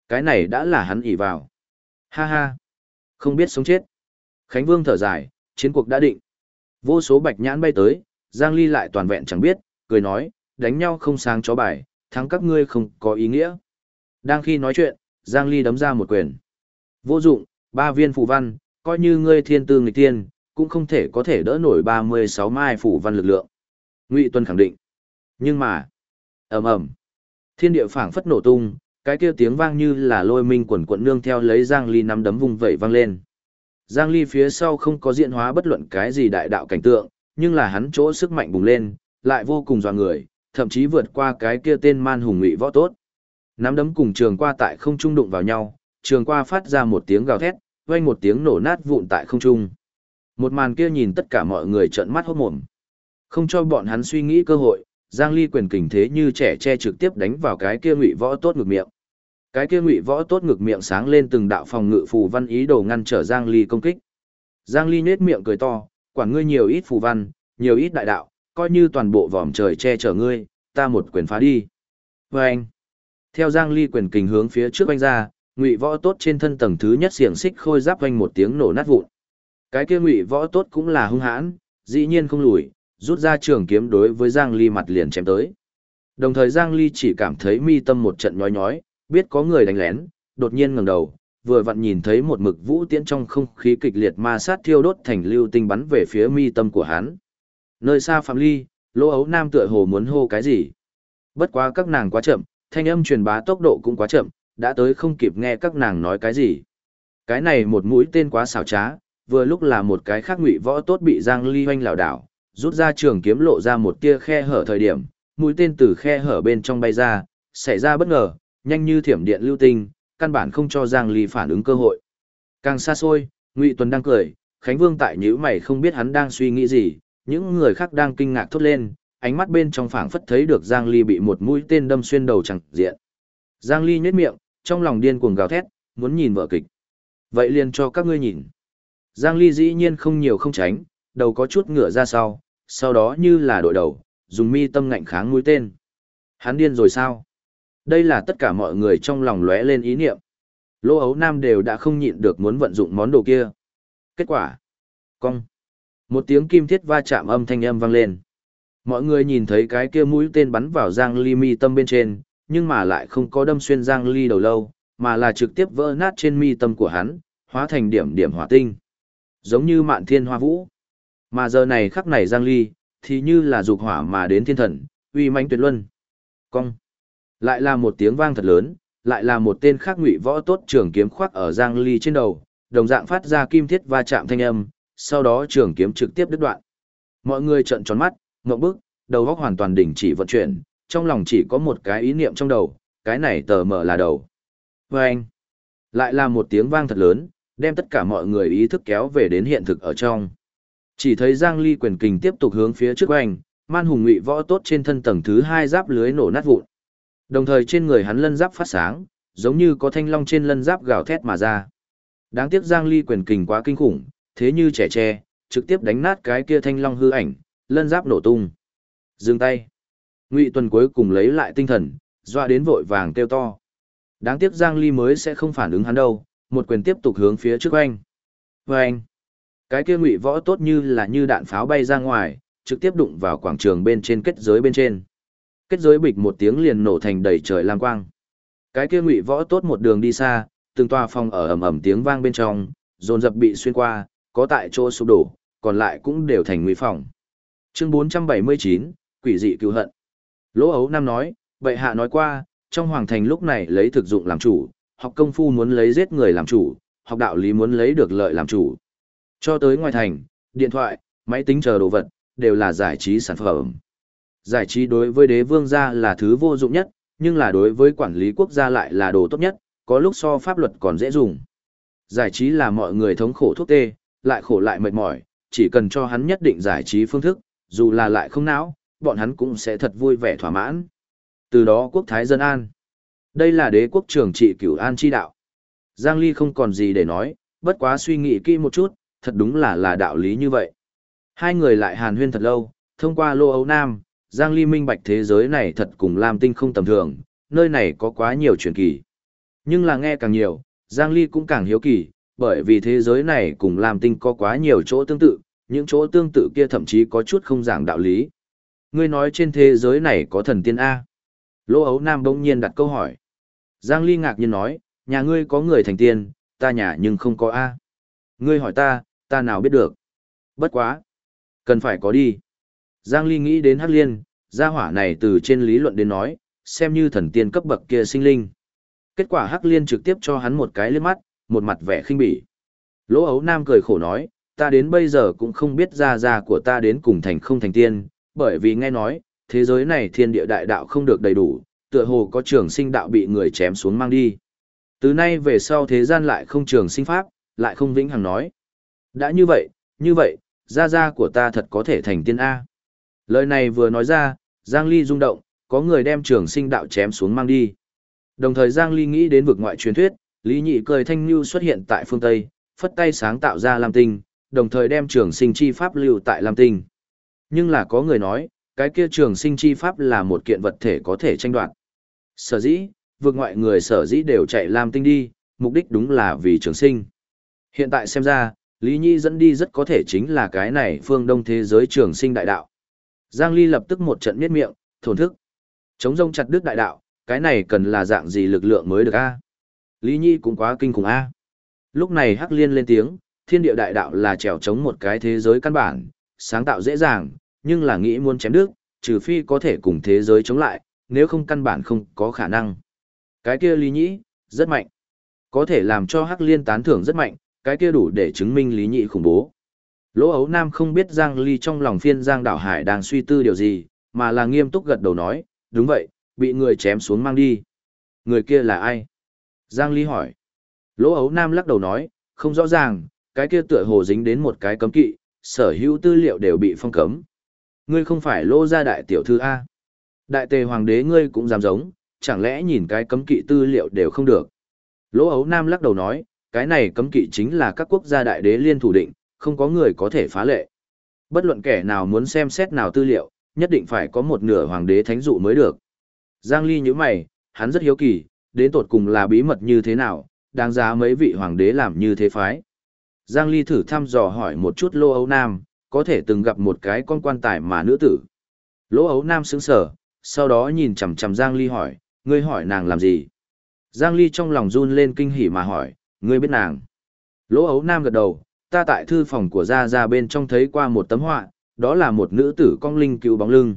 Cái này đã là hắn ỉ vào. Ha ha. Không biết sống chết. Khánh Vương thở dài, chiến cuộc đã định. Vô số bạch nhãn bay tới, Giang Ly lại toàn vẹn chẳng biết, cười nói, đánh nhau không sáng chó bài, thắng các ngươi không có ý nghĩa. Đang khi nói chuyện, Giang Ly đấm ra một quyền. Vô dụng, ba viên phù văn, coi như ngươi thiên tư nghịch tiên, cũng không thể có thể đỡ nổi 36 mai phù văn lực lượng. Ngụy Tuân khẳng định. Nhưng mà, ầm ầm, thiên địa phảng phất nổ tung, cái kia tiếng vang như là lôi minh quần quận nương theo lấy Giang Ly nắm đấm vùng vẩy vang lên. Giang Ly phía sau không có diện hóa bất luận cái gì đại đạo cảnh tượng, nhưng là hắn chỗ sức mạnh bùng lên, lại vô cùng dọa người, thậm chí vượt qua cái kia tên man hùng ngụy võ tốt. Nắm đấm cùng trường qua tại không trung đụng vào nhau, trường qua phát ra một tiếng gào thét, vang một tiếng nổ nát vụn tại không trung. Một màn kia nhìn tất cả mọi người trợn mắt hốt mồm. Không cho bọn hắn suy nghĩ cơ hội, Giang Ly quyền kình thế như trẻ che trực tiếp đánh vào cái kia ngụy võ tốt ngực miệng. Cái kia ngụy võ tốt ngực miệng sáng lên từng đạo phòng ngự phù văn ý đồ ngăn trở Giang Ly công kích. Giang Ly nhếch miệng cười to, quản ngươi nhiều ít phù văn, nhiều ít đại đạo, coi như toàn bộ vòm trời che chở ngươi, ta một quyền phá đi. Và anh, theo Giang Ly quyền kình hướng phía trước anh ra, ngụy võ tốt trên thân tầng thứ nhất xiềng xích khôi giáp anh một tiếng nổ nát vụn. Cái kia ngụy võ tốt cũng là hung hãn, dĩ nhiên không lùi, rút ra trường kiếm đối với Giang Ly mặt liền chém tới. Đồng thời Giang Ly chỉ cảm thấy mi tâm một trận nhói nhói, biết có người đánh lén, đột nhiên ngẩng đầu, vừa vặn nhìn thấy một mực vũ tiễn trong không khí kịch liệt ma sát thiêu đốt thành lưu tinh bắn về phía mi tâm của hắn. Nơi xa Phạm Ly, lỗ ấu nam tựa hồ muốn hô cái gì. Bất quá các nàng quá chậm, thanh âm truyền bá tốc độ cũng quá chậm, đã tới không kịp nghe các nàng nói cái gì. Cái này một mũi tên quá xảo trá, vừa lúc là một cái khác ngụy võ tốt bị Giang Ly hoanh lảo đảo, rút ra trường kiếm lộ ra một tia khe hở thời điểm, mũi tên từ khe hở bên trong bay ra, xảy ra bất ngờ, nhanh như thiểm điện lưu tinh, căn bản không cho Giang Ly phản ứng cơ hội. Càng xa xôi, Ngụy Tuấn đang cười, Khánh Vương tại nhíu mày không biết hắn đang suy nghĩ gì, những người khác đang kinh ngạc thốt lên, ánh mắt bên trong phảng phất thấy được Giang Ly bị một mũi tên đâm xuyên đầu chẳng diện. Giang Ly nhếch miệng, trong lòng điên cuồng gào thét, muốn nhìn vở kịch. Vậy liền cho các ngươi nhìn. Giang Ly dĩ nhiên không nhiều không tránh, đầu có chút ngửa ra sau, sau đó như là đội đầu, dùng mi tâm ngạnh kháng mũi tên. Hắn điên rồi sao? Đây là tất cả mọi người trong lòng lóe lên ý niệm. Lô ấu nam đều đã không nhịn được muốn vận dụng món đồ kia. Kết quả. Cong. Một tiếng kim thiết va chạm âm thanh âm vang lên. Mọi người nhìn thấy cái kia mũi tên bắn vào Giang Ly mi tâm bên trên, nhưng mà lại không có đâm xuyên Giang Ly đầu lâu, mà là trực tiếp vỡ nát trên mi tâm của hắn, hóa thành điểm điểm hỏa tinh. Giống như mạn thiên hoa vũ. Mà giờ này khắc này Giang Ly, thì như là dục hỏa mà đến thiên thần, uy mãnh tuyệt luân. Cong. Lại là một tiếng vang thật lớn, lại là một tên khác ngụy võ tốt trường kiếm khoác ở Giang Ly trên đầu, đồng dạng phát ra kim thiết va chạm thanh âm, sau đó trường kiếm trực tiếp đứt đoạn. Mọi người trợn tròn mắt, ngộp bức, đầu óc hoàn toàn đình chỉ vận chuyển, trong lòng chỉ có một cái ý niệm trong đầu, cái này tờ mở là đầu. Và anh, lại là một tiếng vang thật lớn, đem tất cả mọi người ý thức kéo về đến hiện thực ở trong. Chỉ thấy Giang Ly quyền kình tiếp tục hướng phía trước anh, man hùng ngụy võ tốt trên thân tầng thứ hai giáp lưới nổ nát vụn. Đồng thời trên người hắn lân giáp phát sáng, giống như có thanh long trên lân giáp gào thét mà ra. Đáng tiếc Giang Ly quyền kình quá kinh khủng, thế như trẻ tre, trực tiếp đánh nát cái kia thanh long hư ảnh, lân giáp nổ tung. Dừng tay. Ngụy Tuần cuối cùng lấy lại tinh thần, doa đến vội vàng kêu to. Đáng tiếc Giang Ly mới sẽ không phản ứng hắn đâu, một quyền tiếp tục hướng phía trước anh. Và anh. Cái kia ngụy võ tốt như là như đạn pháo bay ra ngoài, trực tiếp đụng vào quảng trường bên trên kết giới bên trên. Kết giới bịch một tiếng liền nổ thành đầy trời lang quang. Cái kia ngụy võ tốt một đường đi xa, từng tòa phòng ở ầm ầm tiếng vang bên trong, dồn dập bị xuyên qua, có tại chỗ sụp đổ, còn lại cũng đều thành nguy phòng. Chương 479, quỷ dị cứu hận. Lỗ ấu nam nói, bệ hạ nói qua, trong hoàng thành lúc này lấy thực dụng làm chủ, học công phu muốn lấy giết người làm chủ, học đạo lý muốn lấy được lợi làm chủ. Cho tới ngoài thành, điện thoại, máy tính chờ đồ vật, đều là giải trí sản phẩm. Giải trí đối với đế vương gia là thứ vô dụng nhất, nhưng là đối với quản lý quốc gia lại là đồ tốt nhất, có lúc so pháp luật còn dễ dùng. Giải trí là mọi người thống khổ thuốc tê, lại khổ lại mệt mỏi, chỉ cần cho hắn nhất định giải trí phương thức, dù là lại không não, bọn hắn cũng sẽ thật vui vẻ thỏa mãn. Từ đó quốc thái dân an. Đây là đế quốc trưởng trị cửu an chi đạo. Giang Ly không còn gì để nói, bất quá suy nghĩ kỹ một chút, thật đúng là là đạo lý như vậy. Hai người lại hàn huyên thật lâu, thông qua lô ấu nam, Giang Ly minh bạch thế giới này thật cùng Lam Tinh không tầm thường, nơi này có quá nhiều truyền kỳ. Nhưng là nghe càng nhiều, Giang Ly cũng càng hiếu kỳ, bởi vì thế giới này cùng Lam Tinh có quá nhiều chỗ tương tự, những chỗ tương tự kia thậm chí có chút không giảng đạo lý. Ngươi nói trên thế giới này có thần tiên A. Lô ấu nam bỗng nhiên đặt câu hỏi. Giang Ly ngạc nhiên nói, nhà ngươi có người thành tiên, ta nhà nhưng không có A. Ngươi hỏi ta, ta nào biết được. Bất quá. Cần phải có đi. Giang Ly nghĩ đến Hắc Liên, gia hỏa này từ trên lý luận đến nói, xem như thần tiên cấp bậc kia sinh linh. Kết quả Hắc Liên trực tiếp cho hắn một cái liếc mắt, một mặt vẻ khinh bỉ. Lỗ ấu nam cười khổ nói, ta đến bây giờ cũng không biết ra ra của ta đến cùng thành không thành tiên, bởi vì nghe nói, thế giới này thiên địa đại đạo không được đầy đủ, tựa hồ có trường sinh đạo bị người chém xuống mang đi. Từ nay về sau thế gian lại không trường sinh pháp, lại không vĩnh hằng nói. Đã như vậy, như vậy, gia gia của ta thật có thể thành tiên A. Lời này vừa nói ra, Giang Ly rung động, có người đem trường sinh đạo chém xuống mang đi. Đồng thời Giang Ly nghĩ đến vực ngoại truyền thuyết, Lý Nhị cười thanh lưu xuất hiện tại phương Tây, phất tay sáng tạo ra Lam Tinh, đồng thời đem trường sinh chi pháp lưu tại Lam Tinh. Nhưng là có người nói, cái kia trường sinh chi pháp là một kiện vật thể có thể tranh đoạt. Sở dĩ, vực ngoại người sở dĩ đều chạy Lam Tinh đi, mục đích đúng là vì trường sinh. Hiện tại xem ra, Lý Nhi dẫn đi rất có thể chính là cái này phương đông thế giới trường sinh đại đạo. Giang Ly lập tức một trận miết miệng, thổn thức. Chống rông chặt đứt đại đạo, cái này cần là dạng gì lực lượng mới được a? Lý Nhi cũng quá kinh khủng a. Lúc này Hắc Liên lên tiếng, thiên địa đại đạo là trèo chống một cái thế giới căn bản, sáng tạo dễ dàng, nhưng là nghĩ muốn chém đứt, trừ phi có thể cùng thế giới chống lại, nếu không căn bản không có khả năng. Cái kia Lý Nhĩ, rất mạnh. Có thể làm cho Hắc Liên tán thưởng rất mạnh, cái kia đủ để chứng minh Lý nhị khủng bố. Lỗ ấu nam không biết Giang Ly trong lòng phiên Giang Đảo Hải đang suy tư điều gì, mà là nghiêm túc gật đầu nói, đúng vậy, bị người chém xuống mang đi. Người kia là ai? Giang Ly hỏi. Lỗ ấu nam lắc đầu nói, không rõ ràng, cái kia tựa hồ dính đến một cái cấm kỵ, sở hữu tư liệu đều bị phong cấm. Ngươi không phải lô gia đại tiểu thư A. Đại tề hoàng đế ngươi cũng dám giống, chẳng lẽ nhìn cái cấm kỵ tư liệu đều không được. Lỗ ấu nam lắc đầu nói, cái này cấm kỵ chính là các quốc gia đại đế liên thủ định, không có người có thể phá lệ. Bất luận kẻ nào muốn xem xét nào tư liệu, nhất định phải có một nửa hoàng đế thánh dụ mới được. Giang Ly như mày, hắn rất hiếu kỳ, đến tột cùng là bí mật như thế nào, đáng giá mấy vị hoàng đế làm như thế phái. Giang Ly thử thăm dò hỏi một chút Lô Âu Nam, có thể từng gặp một cái con quan tài mà nữ tử. Lô Âu Nam sững sờ, sau đó nhìn chằm chằm Giang Ly hỏi, ngươi hỏi nàng làm gì? Giang Ly trong lòng run lên kinh hỉ mà hỏi, ngươi biết nàng? Lỗ ấu Nam gật đầu, ta tại thư phòng của Gia Gia bên trong thấy qua một tấm họa, đó là một nữ tử cong linh cứu bóng lưng.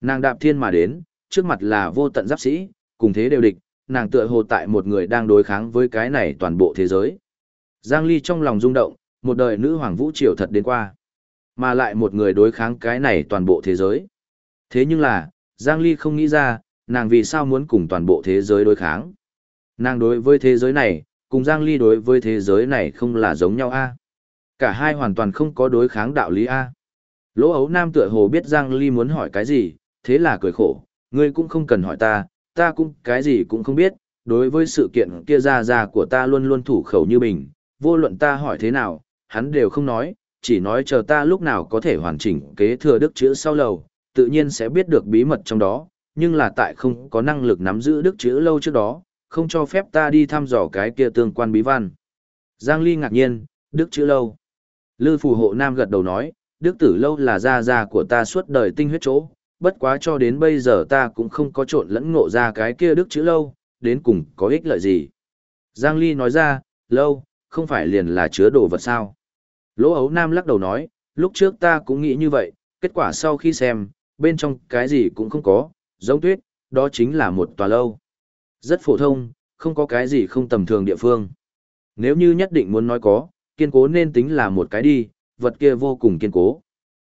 Nàng đạp thiên mà đến, trước mặt là vô tận giáp sĩ, cùng thế đều địch, nàng tựa hồ tại một người đang đối kháng với cái này toàn bộ thế giới. Giang Ly trong lòng rung động, một đời nữ hoàng vũ triều thật đến qua. Mà lại một người đối kháng cái này toàn bộ thế giới. Thế nhưng là, Giang Ly không nghĩ ra, nàng vì sao muốn cùng toàn bộ thế giới đối kháng. Nàng đối với thế giới này, cùng Giang Ly đối với thế giới này không là giống nhau a Cả hai hoàn toàn không có đối kháng đạo lý A. Lỗ ấu nam tựa hồ biết Giang Ly muốn hỏi cái gì, thế là cười khổ, ngươi cũng không cần hỏi ta, ta cũng cái gì cũng không biết, đối với sự kiện kia ra ra của ta luôn luôn thủ khẩu như bình, vô luận ta hỏi thế nào, hắn đều không nói, chỉ nói chờ ta lúc nào có thể hoàn chỉnh kế thừa đức chữ sau lầu, tự nhiên sẽ biết được bí mật trong đó, nhưng là tại không có năng lực nắm giữ đức chữ lâu trước đó, không cho phép ta đi thăm dò cái kia tương quan bí văn. Giang Ly ngạc nhiên, đức chữ lâu. Lư phù hộ nam gật đầu nói, đức tử lâu là gia gia của ta suốt đời tinh huyết chỗ, bất quá cho đến bây giờ ta cũng không có trộn lẫn ngộ ra cái kia đức chữ lâu, đến cùng có ích lợi gì. Giang Ly nói ra, lâu, không phải liền là chứa đồ vật sao. Lỗ ấu nam lắc đầu nói, lúc trước ta cũng nghĩ như vậy, kết quả sau khi xem, bên trong cái gì cũng không có, giống tuyết, đó chính là một tòa lâu. Rất phổ thông, không có cái gì không tầm thường địa phương. Nếu như nhất định muốn nói có, kiên cố nên tính là một cái đi, vật kia vô cùng kiên cố.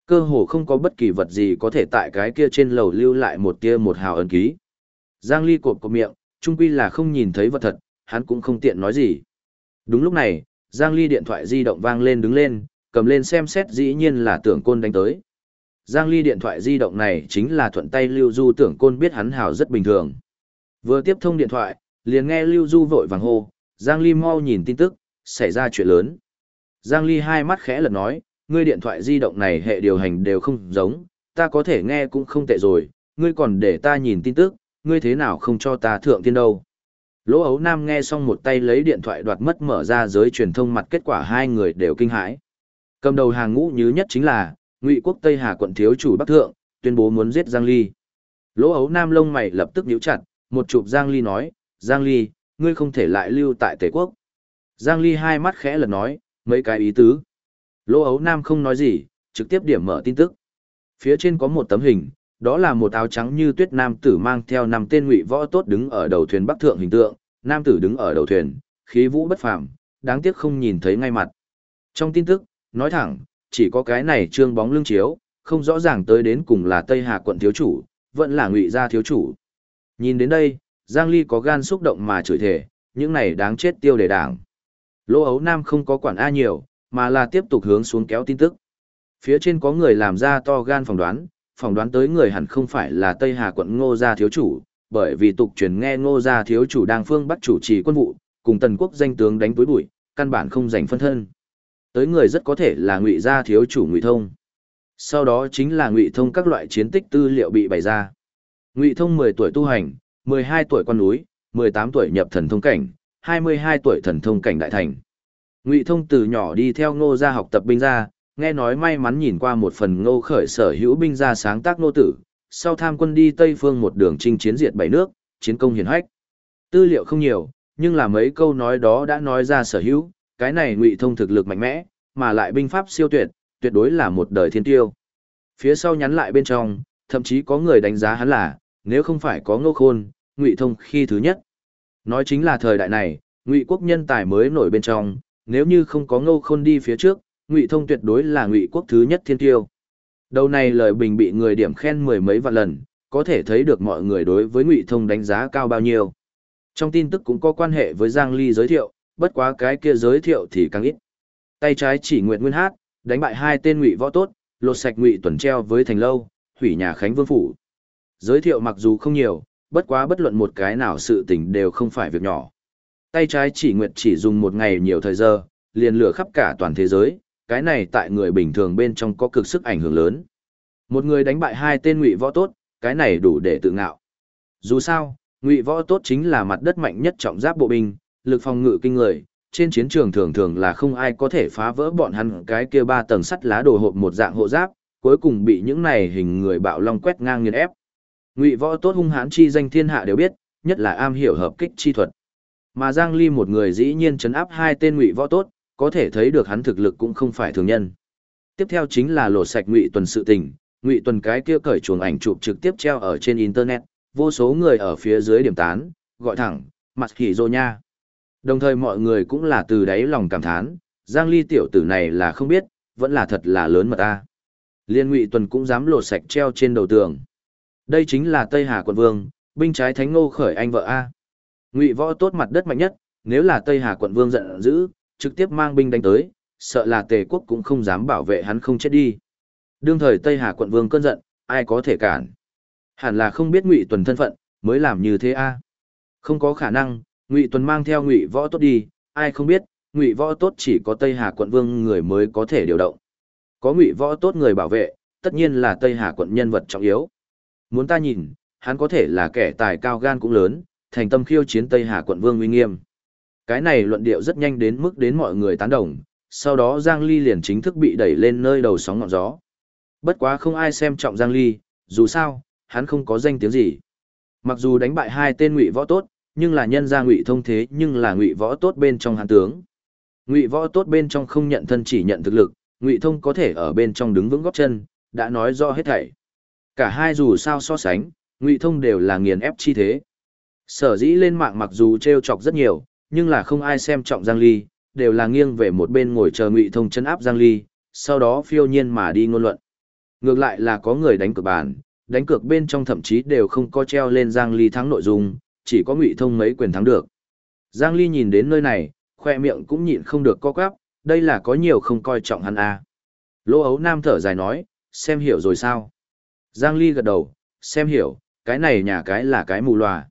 Cơ hồ không có bất kỳ vật gì có thể tại cái kia trên lầu lưu lại một tia một hào ấn ký. Giang Ly cộp cộp miệng, trung quy là không nhìn thấy vật thật, hắn cũng không tiện nói gì. Đúng lúc này, Giang Ly điện thoại di động vang lên đứng lên, cầm lên xem xét dĩ nhiên là tưởng côn đánh tới. Giang Ly điện thoại di động này chính là thuận tay Lưu Du tưởng côn biết hắn hào rất bình thường. Vừa tiếp thông điện thoại, liền nghe Lưu Du vội vàng hô, Giang Ly mau nhìn tin tức, xảy ra chuyện lớn. Giang Ly hai mắt khẽ lật nói, ngươi điện thoại di động này hệ điều hành đều không giống, ta có thể nghe cũng không tệ rồi, ngươi còn để ta nhìn tin tức, ngươi thế nào không cho ta thượng tiên đâu. Lỗ ấu nam nghe xong một tay lấy điện thoại đoạt mất mở ra giới truyền thông mặt kết quả hai người đều kinh hãi. Cầm đầu hàng ngũ nhứ nhất chính là, ngụy quốc Tây Hà quận thiếu chủ Bắc Thượng, tuyên bố muốn giết Giang Ly. Lỗ ấu nam lông mày lập tức nhíu chặt, một chụp Giang Ly nói, Giang Ly, ngươi không thể lại lưu tại Tề quốc. Giang Ly hai mắt khẽ lật nói, mấy cái ý tứ. Lỗ ấu nam không nói gì, trực tiếp điểm mở tin tức. Phía trên có một tấm hình, đó là một áo trắng như tuyết nam tử mang theo năm tên ngụy võ tốt đứng ở đầu thuyền bắc thượng hình tượng, nam tử đứng ở đầu thuyền, khí vũ bất phàm, đáng tiếc không nhìn thấy ngay mặt. Trong tin tức, nói thẳng, chỉ có cái này trương bóng lưng chiếu, không rõ ràng tới đến cùng là Tây Hà quận thiếu chủ, vẫn là ngụy gia thiếu chủ. Nhìn đến đây, Giang Ly có gan xúc động mà chửi thề, những này đáng chết tiêu đề đảng. Lô ấu nam không có quản A nhiều, mà là tiếp tục hướng xuống kéo tin tức. Phía trên có người làm ra to gan phỏng đoán, phỏng đoán tới người hẳn không phải là Tây Hà quận Ngô gia thiếu chủ, bởi vì tục truyền nghe Ngô gia thiếu chủ đang phương bắt chủ trì quân vụ, cùng tần quốc danh tướng đánh túi bụi, căn bản không giành phân thân. Tới người rất có thể là Ngụy gia thiếu chủ Ngụy Thông. Sau đó chính là Ngụy Thông các loại chiến tích tư liệu bị bày ra. Ngụy Thông 10 tuổi tu hành, 12 tuổi quan núi, 18 tuổi nhập thần thông cảnh, 22 tuổi thần thông cảnh đại thành. Ngụy Thông từ nhỏ đi theo Ngô gia học tập binh gia, nghe nói may mắn nhìn qua một phần Ngô khởi sở hữu binh gia sáng tác nô tử, sau tham quân đi Tây phương một đường chinh chiến diệt bảy nước, chiến công hiển hách. Tư liệu không nhiều, nhưng là mấy câu nói đó đã nói ra sở hữu, cái này Ngụy Thông thực lực mạnh mẽ, mà lại binh pháp siêu tuyệt, tuyệt đối là một đời thiên tiêu. Phía sau nhắn lại bên trong, thậm chí có người đánh giá hắn là, nếu không phải có Ngô Khôn, Ngụy Thông khi thứ nhất. Nói chính là thời đại này, Ngụy quốc nhân tài mới nổi bên trong, nếu như không có ngô khôn đi phía trước, ngụy thông tuyệt đối là ngụy quốc thứ nhất thiên tiêu. Đầu này lời bình bị người điểm khen mười mấy vạn lần, có thể thấy được mọi người đối với ngụy thông đánh giá cao bao nhiêu. Trong tin tức cũng có quan hệ với Giang Ly giới thiệu, bất quá cái kia giới thiệu thì càng ít. Tay trái chỉ nguyện nguyên hát, đánh bại hai tên ngụy võ tốt, lột sạch ngụy tuần treo với thành lâu, hủy nhà Khánh Vương phủ. Giới thiệu mặc dù không nhiều, bất quá bất luận một cái nào sự tình đều không phải việc nhỏ. Tay trái chỉ Nguyệt chỉ dùng một ngày nhiều thời giờ, liền lửa khắp cả toàn thế giới, cái này tại người bình thường bên trong có cực sức ảnh hưởng lớn. Một người đánh bại hai tên ngụy võ tốt, cái này đủ để tự ngạo. Dù sao, ngụy võ tốt chính là mặt đất mạnh nhất trọng giáp bộ binh, lực phòng ngự kinh người, trên chiến trường thường thường là không ai có thể phá vỡ bọn hắn cái kia ba tầng sắt lá đồ hộp một dạng hộ giáp, cuối cùng bị những này hình người bạo long quét ngang nghiền ép. Ngụy võ tốt hung hãn chi danh thiên hạ đều biết, nhất là am hiểu hợp kích chi thuật. Mà Giang Ly một người dĩ nhiên chấn áp hai tên ngụy võ tốt, có thể thấy được hắn thực lực cũng không phải thường nhân. Tiếp theo chính là lộ sạch ngụy tuần sự tình, ngụy tuần cái kia cởi chuồng ảnh chụp trực tiếp treo ở trên internet, vô số người ở phía dưới điểm tán, gọi thẳng, mặt khỉ rô nha. Đồng thời mọi người cũng là từ đáy lòng cảm thán, Giang Ly tiểu tử này là không biết, vẫn là thật là lớn mà ta. Liên ngụy tuần cũng dám lộ sạch treo trên đầu tường. Đây chính là Tây Hà quận vương, binh trái thánh ngô khởi anh vợ A. Ngụy võ tốt mặt đất mạnh nhất, nếu là Tây Hà quận vương giận dữ, trực tiếp mang binh đánh tới, sợ là Tề quốc cũng không dám bảo vệ hắn không chết đi. Đương thời Tây Hà quận vương cơn giận, ai có thể cản? Hẳn là không biết Ngụy Tuần thân phận, mới làm như thế a. Không có khả năng, Ngụy Tuần mang theo Ngụy võ tốt đi, ai không biết, Ngụy võ tốt chỉ có Tây Hà quận vương người mới có thể điều động. Có Ngụy võ tốt người bảo vệ, tất nhiên là Tây Hà quận nhân vật trọng yếu. Muốn ta nhìn, hắn có thể là kẻ tài cao gan cũng lớn, thành tâm khiêu chiến Tây Hà quận vương uy nghiêm. Cái này luận điệu rất nhanh đến mức đến mọi người tán đồng, sau đó Giang Ly liền chính thức bị đẩy lên nơi đầu sóng ngọn gió. Bất quá không ai xem trọng Giang Ly, dù sao, hắn không có danh tiếng gì. Mặc dù đánh bại hai tên ngụy võ tốt, nhưng là nhân gia ngụy thông thế nhưng là ngụy võ tốt bên trong hắn tướng. Ngụy võ tốt bên trong không nhận thân chỉ nhận thực lực, ngụy thông có thể ở bên trong đứng vững góp chân, đã nói rõ hết thảy. Cả hai dù sao so sánh, ngụy thông đều là nghiền ép chi thế. Sở dĩ lên mạng mặc dù trêu chọc rất nhiều, nhưng là không ai xem trọng Giang Ly, đều là nghiêng về một bên ngồi chờ Ngụy Thông chân áp Giang Ly, sau đó phiêu nhiên mà đi ngôn luận. Ngược lại là có người đánh cược bàn, đánh cược bên trong thậm chí đều không có treo lên Giang Ly thắng nội dung, chỉ có Ngụy Thông mấy quyền thắng được. Giang Ly nhìn đến nơi này, khoe miệng cũng nhịn không được co quắp, đây là có nhiều không coi trọng hắn à. lỗ ấu nam thở dài nói, xem hiểu rồi sao? Giang Ly gật đầu, xem hiểu, cái này nhà cái là cái mù loà.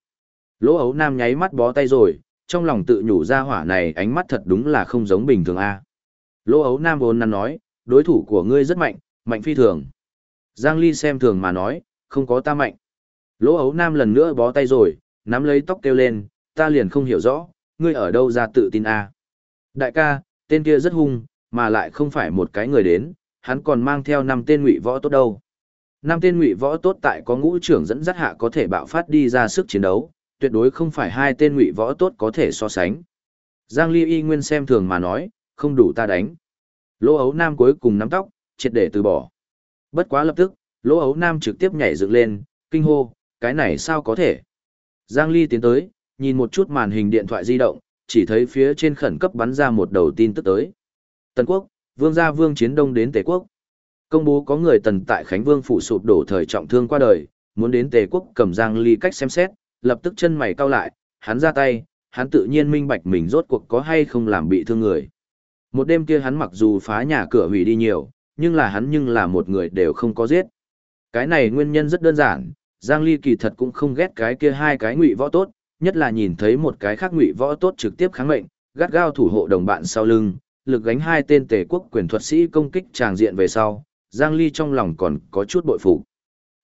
Lỗ ấu nam nháy mắt bó tay rồi, trong lòng tự nhủ ra hỏa này ánh mắt thật đúng là không giống bình thường a. À. Lỗ ấu nam vốn năn nói, đối thủ của ngươi rất mạnh, mạnh phi thường. Giang Ly xem thường mà nói, không có ta mạnh. Lỗ ấu nam lần nữa bó tay rồi, nắm lấy tóc kêu lên, ta liền không hiểu rõ, ngươi ở đâu ra tự tin a? Đại ca, tên kia rất hung, mà lại không phải một cái người đến, hắn còn mang theo năm tên ngụy võ tốt đâu. Năm tên ngụy võ tốt tại có ngũ trưởng dẫn dắt hạ có thể bạo phát đi ra sức chiến đấu, tuyệt đối không phải hai tên ngụy võ tốt có thể so sánh. Giang Ly y nguyên xem thường mà nói, không đủ ta đánh. Lỗ ấu nam cuối cùng nắm tóc, triệt để từ bỏ. Bất quá lập tức, lỗ ấu nam trực tiếp nhảy dựng lên, kinh hô, cái này sao có thể. Giang Ly tiến tới, nhìn một chút màn hình điện thoại di động, chỉ thấy phía trên khẩn cấp bắn ra một đầu tin tức tới. Tần quốc, vương gia vương chiến đông đến Tề quốc. Công bố có người tần tại Khánh Vương phụ sụp đổ thời trọng thương qua đời, muốn đến Tề quốc cầm Giang Ly cách xem xét, lập tức chân mày cau lại, hắn ra tay, hắn tự nhiên minh bạch mình rốt cuộc có hay không làm bị thương người. Một đêm kia hắn mặc dù phá nhà cửa hủy đi nhiều, nhưng là hắn nhưng là một người đều không có giết. Cái này nguyên nhân rất đơn giản, Giang Ly kỳ thật cũng không ghét cái kia hai cái ngụy võ tốt, nhất là nhìn thấy một cái khác ngụy võ tốt trực tiếp kháng mệnh, gắt gao thủ hộ đồng bạn sau lưng, lực gánh hai tên tề quốc quyền thuật sĩ công kích tràng diện về sau, Giang Ly trong lòng còn có chút bội phục.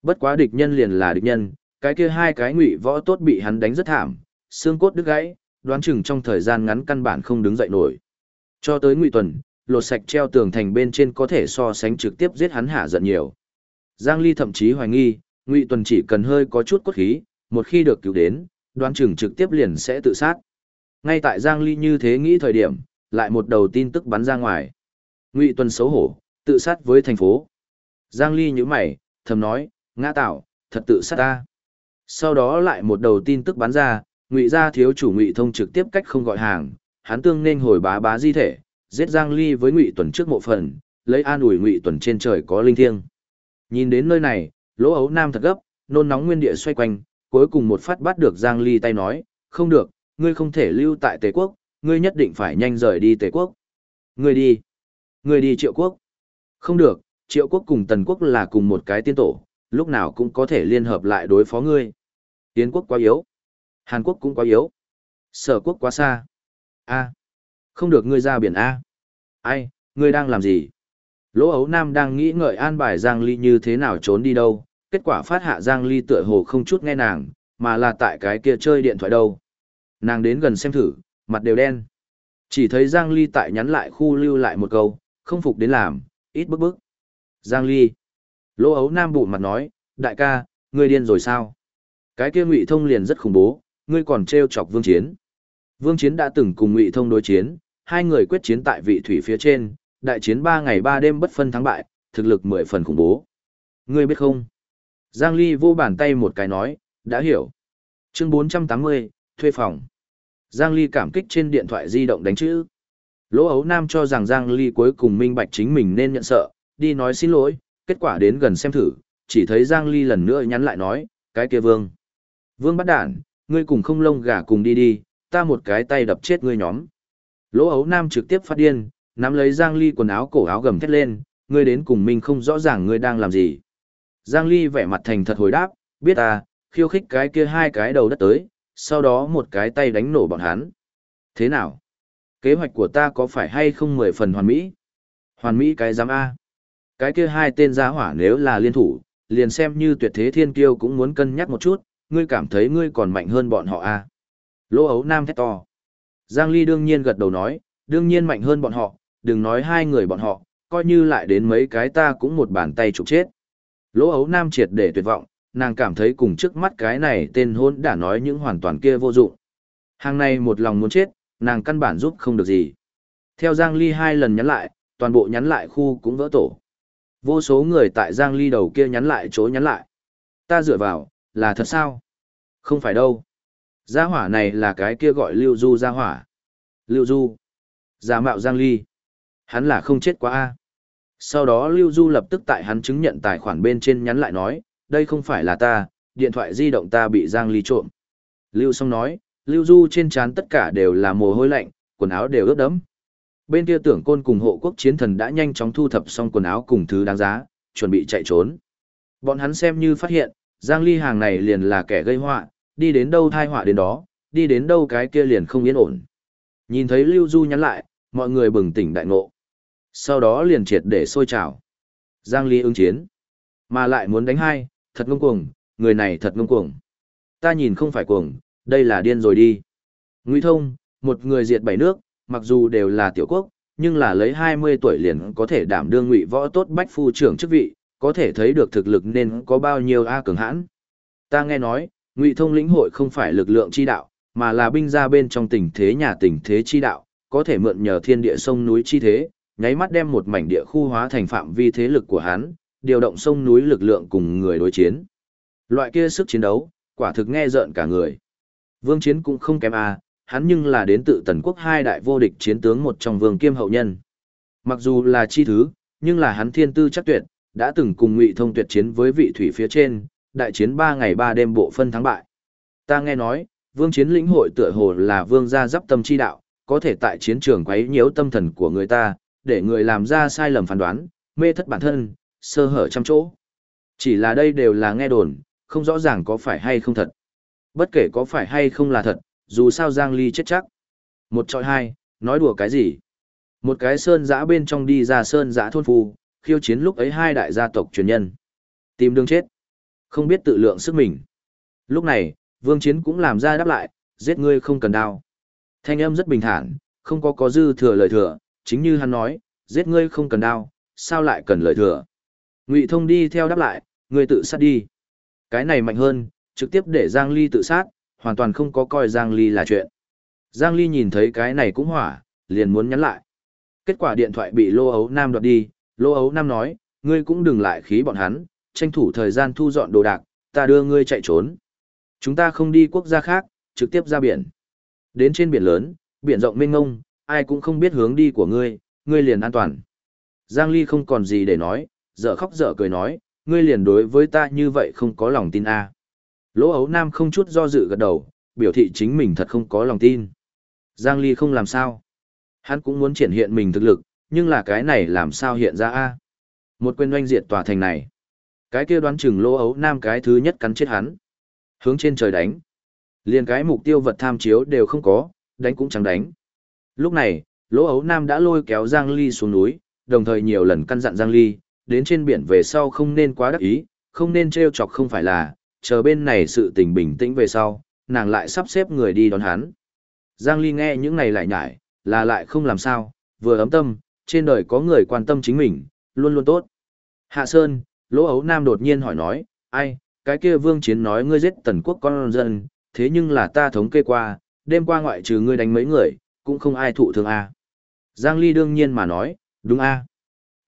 Bất quá địch nhân liền là địch nhân, cái kia hai cái ngụy võ tốt bị hắn đánh rất thảm, xương cốt đứt gãy, đoán chừng trong thời gian ngắn căn bản không đứng dậy nổi. Cho tới ngụy tuần, lột sạch treo tường thành bên trên có thể so sánh trực tiếp giết hắn hạ giận nhiều. Giang Ly thậm chí hoài nghi, ngụy tuần chỉ cần hơi có chút cốt khí, một khi được cứu đến, đoán chừng trực tiếp liền sẽ tự sát. Ngay tại Giang Ly như thế nghĩ thời điểm, lại một đầu tin tức bắn ra ngoài. Ngụy tuần xấu hổ, tự sát với thành phố. Giang Ly nhíu mày, thầm nói, ngã tạo, thật tự sát ta. Sau đó lại một đầu tin tức bắn ra, ngụy gia thiếu chủ ngụy thông trực tiếp cách không gọi hàng, hắn tương nên hồi bá bá di thể, giết Giang Ly với ngụy tuần trước mộ phần, lấy an ủi ngụy tuần trên trời có linh thiêng. Nhìn đến nơi này, lỗ ấu nam thật gấp, nôn nóng nguyên địa xoay quanh, cuối cùng một phát bắt được Giang Ly tay nói, không được, ngươi không thể lưu tại Tề Quốc, ngươi nhất định phải nhanh rời đi Tề Quốc. Ngươi đi. Ngươi đi Triệu Quốc. Không được, Triệu Quốc cùng Tần Quốc là cùng một cái tiên tổ, lúc nào cũng có thể liên hợp lại đối phó ngươi. Tiến Quốc quá yếu. Hàn Quốc cũng quá yếu. Sở Quốc quá xa. A. Không được ngươi ra biển A. Ai, ngươi đang làm gì? Lỗ ấu nam đang nghĩ ngợi an bài Giang Ly như thế nào trốn đi đâu, kết quả phát hạ Giang Ly tựa hồ không chút nghe nàng, mà là tại cái kia chơi điện thoại đâu. Nàng đến gần xem thử, mặt đều đen. Chỉ thấy Giang Ly tại nhắn lại khu lưu lại một câu, không phục đến làm, ít bức bức. Giang Ly. Lỗ ấu nam bụng mặt nói, đại ca, ngươi điên rồi sao? Cái kia ngụy thông liền rất khủng bố, ngươi còn treo chọc vương chiến. Vương chiến đã từng cùng ngụy thông đối chiến, hai người quyết chiến tại vị thủy phía trên, đại chiến ba ngày ba đêm bất phân thắng bại, thực lực mười phần khủng bố. Ngươi biết không? Giang Ly vô bàn tay một cái nói, đã hiểu. Chương 480, thuê phòng. Giang Ly cảm kích trên điện thoại di động đánh chữ. Lỗ ấu nam cho rằng Giang Ly cuối cùng minh bạch chính mình nên nhận sợ, đi nói xin lỗi, kết quả đến gần xem thử, chỉ thấy Giang Ly lần nữa nhắn lại nói, cái kia vương. Vương bắt đản, ngươi cùng không lông gà cùng đi đi, ta một cái tay đập chết ngươi nhóm. Lỗ ấu nam trực tiếp phát điên, nắm lấy Giang Ly quần áo cổ áo gầm thét lên, ngươi đến cùng mình không rõ ràng ngươi đang làm gì. Giang Ly vẻ mặt thành thật hồi đáp, biết à, khiêu khích cái kia hai cái đầu đất tới, sau đó một cái tay đánh nổ bọn hắn. Thế nào? Kế hoạch của ta có phải hay không mười phần hoàn mỹ? Hoàn mỹ cái giám A. Cái kia hai tên giá hỏa nếu là liên thủ, liền xem như tuyệt thế thiên kiêu cũng muốn cân nhắc một chút, ngươi cảm thấy ngươi còn mạnh hơn bọn họ A. Lỗ ấu nam thét to. Giang Ly đương nhiên gật đầu nói, đương nhiên mạnh hơn bọn họ, đừng nói hai người bọn họ, coi như lại đến mấy cái ta cũng một bàn tay trục chết. Lỗ ấu nam triệt để tuyệt vọng, nàng cảm thấy cùng trước mắt cái này tên hôn đã nói những hoàn toàn kia vô dụng. Hàng này một lòng muốn chết, nàng căn bản giúp không được gì. Theo Giang Ly hai lần nhắn lại, toàn bộ nhắn lại khu cũng vỡ tổ. Vô số người tại Giang Ly đầu kia nhắn lại chỗ nhắn lại. Ta dựa vào, là thật sao? Không phải đâu. Gia hỏa này là cái kia gọi Lưu Du gia hỏa. Lưu Du. Giả mạo Giang Ly. Hắn là không chết quá a. Sau đó Lưu Du lập tức tại hắn chứng nhận tài khoản bên trên nhắn lại nói, đây không phải là ta, điện thoại di động ta bị Giang Ly trộm. Lưu Song nói, Lưu Du trên trán tất cả đều là mồ hôi lạnh, quần áo đều ướt đẫm. Bên kia tưởng côn cùng hộ quốc chiến thần đã nhanh chóng thu thập xong quần áo cùng thứ đáng giá, chuẩn bị chạy trốn. Bọn hắn xem như phát hiện, Giang Ly hàng này liền là kẻ gây họa, đi đến đâu thai họa đến đó, đi đến đâu cái kia liền không yên ổn. Nhìn thấy Lưu Du nhắn lại, mọi người bừng tỉnh đại ngộ. Sau đó liền triệt để sôi trào. Giang Ly ứng chiến. Mà lại muốn đánh hai, thật ngông cuồng, người này thật ngông cuồng. Ta nhìn không phải cuồng, đây là điên rồi đi. Ngụy Thông, một người diệt bảy nước, mặc dù đều là tiểu quốc, nhưng là lấy 20 tuổi liền có thể đảm đương ngụy võ tốt bách phu trưởng chức vị, có thể thấy được thực lực nên có bao nhiêu A cường hãn. Ta nghe nói, ngụy thông lĩnh hội không phải lực lượng chi đạo, mà là binh ra bên trong tình thế nhà tình thế chi đạo, có thể mượn nhờ thiên địa sông núi chi thế, nháy mắt đem một mảnh địa khu hóa thành phạm vi thế lực của hắn, điều động sông núi lực lượng cùng người đối chiến. Loại kia sức chiến đấu, quả thực nghe rợn cả người. Vương Chiến cũng không kém a, hắn nhưng là đến tự tần quốc hai đại vô địch chiến tướng một trong vương kiêm hậu nhân. Mặc dù là chi thứ, nhưng là hắn thiên tư chắc tuyệt, đã từng cùng ngụy thông tuyệt chiến với vị thủy phía trên, đại chiến ba ngày ba đêm bộ phân thắng bại. Ta nghe nói, vương chiến lĩnh hội tựa hồ là vương gia giáp tâm chi đạo, có thể tại chiến trường quấy nhiễu tâm thần của người ta, để người làm ra sai lầm phán đoán, mê thất bản thân, sơ hở trăm chỗ. Chỉ là đây đều là nghe đồn, không rõ ràng có phải hay không thật. Bất kể có phải hay không là thật, dù sao Giang Ly chết chắc. Một trọi hai, nói đùa cái gì? Một cái sơn giã bên trong đi ra sơn giã thôn phu, khiêu chiến lúc ấy hai đại gia tộc truyền nhân. Tìm đường chết. Không biết tự lượng sức mình. Lúc này, vương chiến cũng làm ra đáp lại, giết ngươi không cần đao. Thanh âm rất bình thản, không có có dư thừa lời thừa, chính như hắn nói, giết ngươi không cần đao, sao lại cần lời thừa. Ngụy thông đi theo đáp lại, ngươi tự sát đi. Cái này mạnh hơn, trực tiếp để Giang Ly tự sát, hoàn toàn không có coi Giang Ly là chuyện. Giang Ly nhìn thấy cái này cũng hỏa, liền muốn nhắn lại. Kết quả điện thoại bị Lô Ấu Nam đoạt đi, Lô Ấu Nam nói, ngươi cũng đừng lại khí bọn hắn, tranh thủ thời gian thu dọn đồ đạc, ta đưa ngươi chạy trốn. Chúng ta không đi quốc gia khác, trực tiếp ra biển. Đến trên biển lớn, biển rộng mênh mông, ai cũng không biết hướng đi của ngươi, ngươi liền an toàn. Giang Ly không còn gì để nói, dở khóc dở cười nói, ngươi liền đối với ta như vậy không có lòng tin a. À. Lỗ ấu nam không chút do dự gật đầu, biểu thị chính mình thật không có lòng tin. Giang Ly không làm sao. Hắn cũng muốn triển hiện mình thực lực, nhưng là cái này làm sao hiện ra a? Một quyền doanh diệt tòa thành này. Cái kia đoán chừng lỗ ấu nam cái thứ nhất cắn chết hắn. Hướng trên trời đánh. Liền cái mục tiêu vật tham chiếu đều không có, đánh cũng chẳng đánh. Lúc này, lỗ ấu nam đã lôi kéo Giang Ly xuống núi, đồng thời nhiều lần căn dặn Giang Ly, đến trên biển về sau không nên quá đắc ý, không nên treo chọc không phải là, chờ bên này sự tình bình tĩnh về sau, nàng lại sắp xếp người đi đón hắn. Giang Ly nghe những này lại nhải, là lại không làm sao, vừa ấm tâm, trên đời có người quan tâm chính mình, luôn luôn tốt. Hạ Sơn, Lỗ Ấu Nam đột nhiên hỏi nói, ai, cái kia vương chiến nói ngươi giết tần quốc con dân, thế nhưng là ta thống kê qua, đêm qua ngoại trừ ngươi đánh mấy người, cũng không ai thụ thương a. Giang Ly đương nhiên mà nói, đúng a.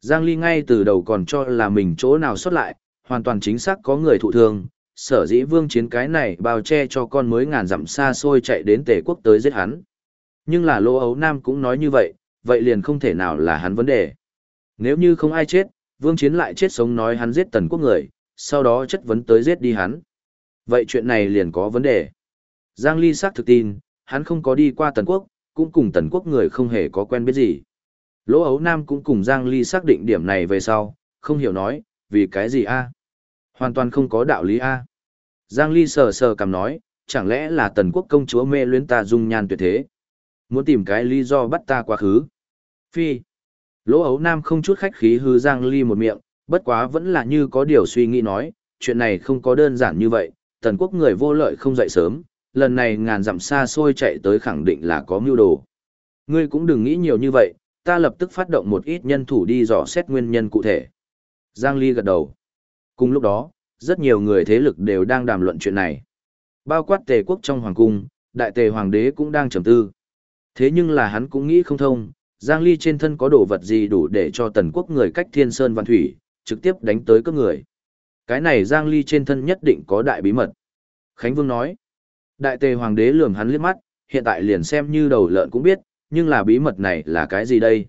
Giang Ly ngay từ đầu còn cho là mình chỗ nào xuất lại, hoàn toàn chính xác có người thụ thương, sở dĩ vương chiến cái này bao che cho con mới ngàn dặm xa xôi chạy đến tề quốc tới giết hắn. Nhưng là Lô Ấu Nam cũng nói như vậy, vậy liền không thể nào là hắn vấn đề. Nếu như không ai chết, vương chiến lại chết sống nói hắn giết tần quốc người, sau đó chất vấn tới giết đi hắn. Vậy chuyện này liền có vấn đề. Giang Ly xác thực tin, hắn không có đi qua tần quốc, cũng cùng tần quốc người không hề có quen biết gì. Lỗ Ấu Nam cũng cùng Giang Ly xác định điểm này về sau, không hiểu nói, vì cái gì a? Hoàn toàn không có đạo lý a. Giang Ly sờ sờ cầm nói, chẳng lẽ là tần quốc công chúa mê luyến ta dung nhan tuyệt thế. Muốn tìm cái lý do bắt ta quá khứ. Phi. Lỗ ấu nam không chút khách khí hư Giang Ly một miệng, bất quá vẫn là như có điều suy nghĩ nói, chuyện này không có đơn giản như vậy, tần quốc người vô lợi không dậy sớm, lần này ngàn dặm xa xôi chạy tới khẳng định là có mưu đồ. Ngươi cũng đừng nghĩ nhiều như vậy, ta lập tức phát động một ít nhân thủ đi dò xét nguyên nhân cụ thể. Giang Ly gật đầu. Cùng lúc đó, rất nhiều người thế lực đều đang đàm luận chuyện này. Bao quát tề quốc trong hoàng cung, đại tề hoàng đế cũng đang trầm tư. Thế nhưng là hắn cũng nghĩ không thông, Giang Ly trên thân có đồ vật gì đủ để cho tần quốc người cách thiên sơn văn thủy, trực tiếp đánh tới các người. Cái này Giang Ly trên thân nhất định có đại bí mật. Khánh Vương nói, đại tề hoàng đế lườm hắn liếc mắt, hiện tại liền xem như đầu lợn cũng biết, nhưng là bí mật này là cái gì đây?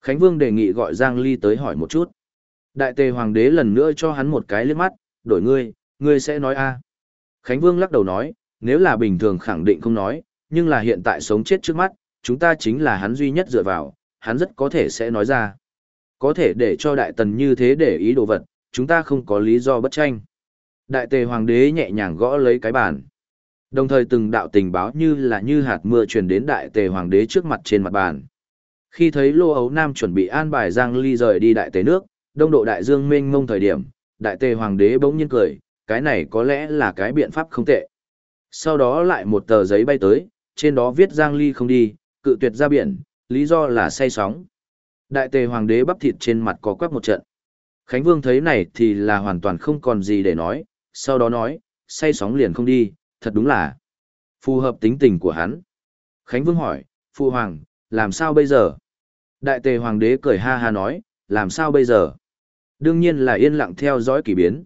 Khánh Vương đề nghị gọi Giang Ly tới hỏi một chút. Đại tề hoàng đế lần nữa cho hắn một cái liếc mắt, đổi ngươi, ngươi sẽ nói a. Khánh Vương lắc đầu nói, nếu là bình thường khẳng định không nói, nhưng là hiện tại sống chết trước mắt, chúng ta chính là hắn duy nhất dựa vào, hắn rất có thể sẽ nói ra. Có thể để cho đại tần như thế để ý đồ vật, chúng ta không có lý do bất tranh. Đại tề hoàng đế nhẹ nhàng gõ lấy cái bàn. Đồng thời từng đạo tình báo như là như hạt mưa truyền đến đại tề hoàng đế trước mặt trên mặt bàn. Khi thấy Lô Ấu Nam chuẩn bị an bài Giang Ly rời đi đại tề nước, đông độ đại dương mênh mông thời điểm, đại tề hoàng đế bỗng nhiên cười, cái này có lẽ là cái biện pháp không tệ. Sau đó lại một tờ giấy bay tới, trên đó viết Giang Ly không đi, cự tuyệt ra biển, lý do là say sóng. Đại tề hoàng đế bắp thịt trên mặt có quắc một trận. Khánh Vương thấy này thì là hoàn toàn không còn gì để nói, sau đó nói, say sóng liền không đi, thật đúng là phù hợp tính tình của hắn. Khánh Vương hỏi, Phu Hoàng, làm sao bây giờ? Đại tề Hoàng đế cười ha ha nói, làm sao bây giờ? Đương nhiên là yên lặng theo dõi kỳ biến.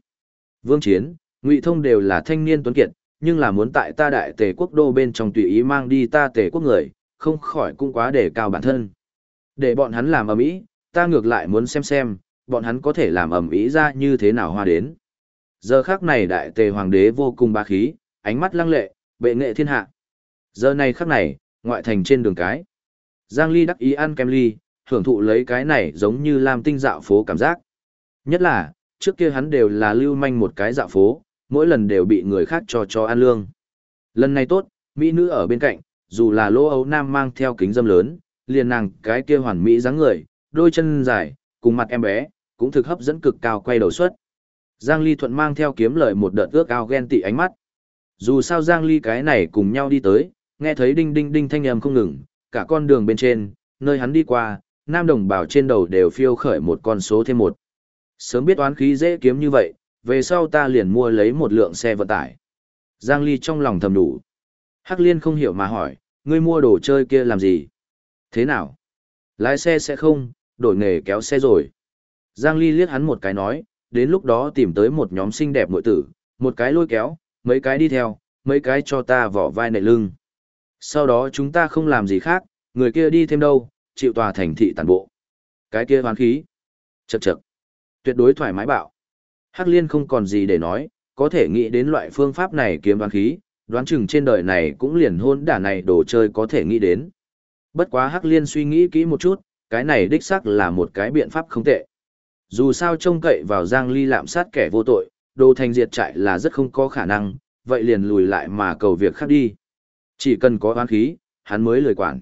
Vương Chiến, Ngụy Thông đều là thanh niên tuấn kiệt, nhưng là muốn tại ta đại tề quốc đô bên trong tùy ý mang đi ta tề quốc người, không khỏi cũng quá để cao bản thân. Để bọn hắn làm ầm ĩ, ta ngược lại muốn xem xem, bọn hắn có thể làm ầm ĩ ra như thế nào hoa đến. Giờ khắc này đại tề hoàng đế vô cùng ba khí, ánh mắt lăng lệ, bệ nghệ thiên hạ. Giờ này khắc này, ngoại thành trên đường cái. Giang Ly đắc ý ăn kem ly, hưởng thụ lấy cái này giống như làm tinh dạo phố cảm giác. Nhất là, trước kia hắn đều là lưu manh một cái dạo phố, mỗi lần đều bị người khác cho cho ăn lương. Lần này tốt, mỹ nữ ở bên cạnh, dù là lô ấu nam mang theo kính dâm lớn, liền nàng cái kia hoàn mỹ dáng người, đôi chân dài, cùng mặt em bé, cũng thực hấp dẫn cực cao quay đầu suất. Giang Ly thuận mang theo kiếm lời một đợt ước ao ghen tị ánh mắt. Dù sao Giang Ly cái này cùng nhau đi tới, nghe thấy đinh đinh đinh thanh âm không ngừng, cả con đường bên trên, nơi hắn đi qua, nam đồng bào trên đầu đều phiêu khởi một con số thêm một. Sớm biết oán khí dễ kiếm như vậy, về sau ta liền mua lấy một lượng xe vận tải. Giang Ly trong lòng thầm đủ. Hắc Liên không hiểu mà hỏi, ngươi mua đồ chơi kia làm gì? Thế nào? Lái xe sẽ không, đổi nghề kéo xe rồi. Giang Ly liếc hắn một cái nói, đến lúc đó tìm tới một nhóm xinh đẹp muội tử, một cái lôi kéo, mấy cái đi theo, mấy cái cho ta vỏ vai nệ lưng. Sau đó chúng ta không làm gì khác, người kia đi thêm đâu, chịu tòa thành thị tàn bộ. Cái kia hoán khí. Chậc chậc. Tuyệt đối thoải mái bạo. Hắc liên không còn gì để nói, có thể nghĩ đến loại phương pháp này kiếm đoán khí, đoán chừng trên đời này cũng liền hôn đả này đồ chơi có thể nghĩ đến. Bất quá Hắc liên suy nghĩ kỹ một chút, cái này đích xác là một cái biện pháp không tệ. Dù sao trông cậy vào Giang Ly lạm sát kẻ vô tội, đồ thành diệt trại là rất không có khả năng, vậy liền lùi lại mà cầu việc khác đi. Chỉ cần có oán khí, hắn mới lười quản.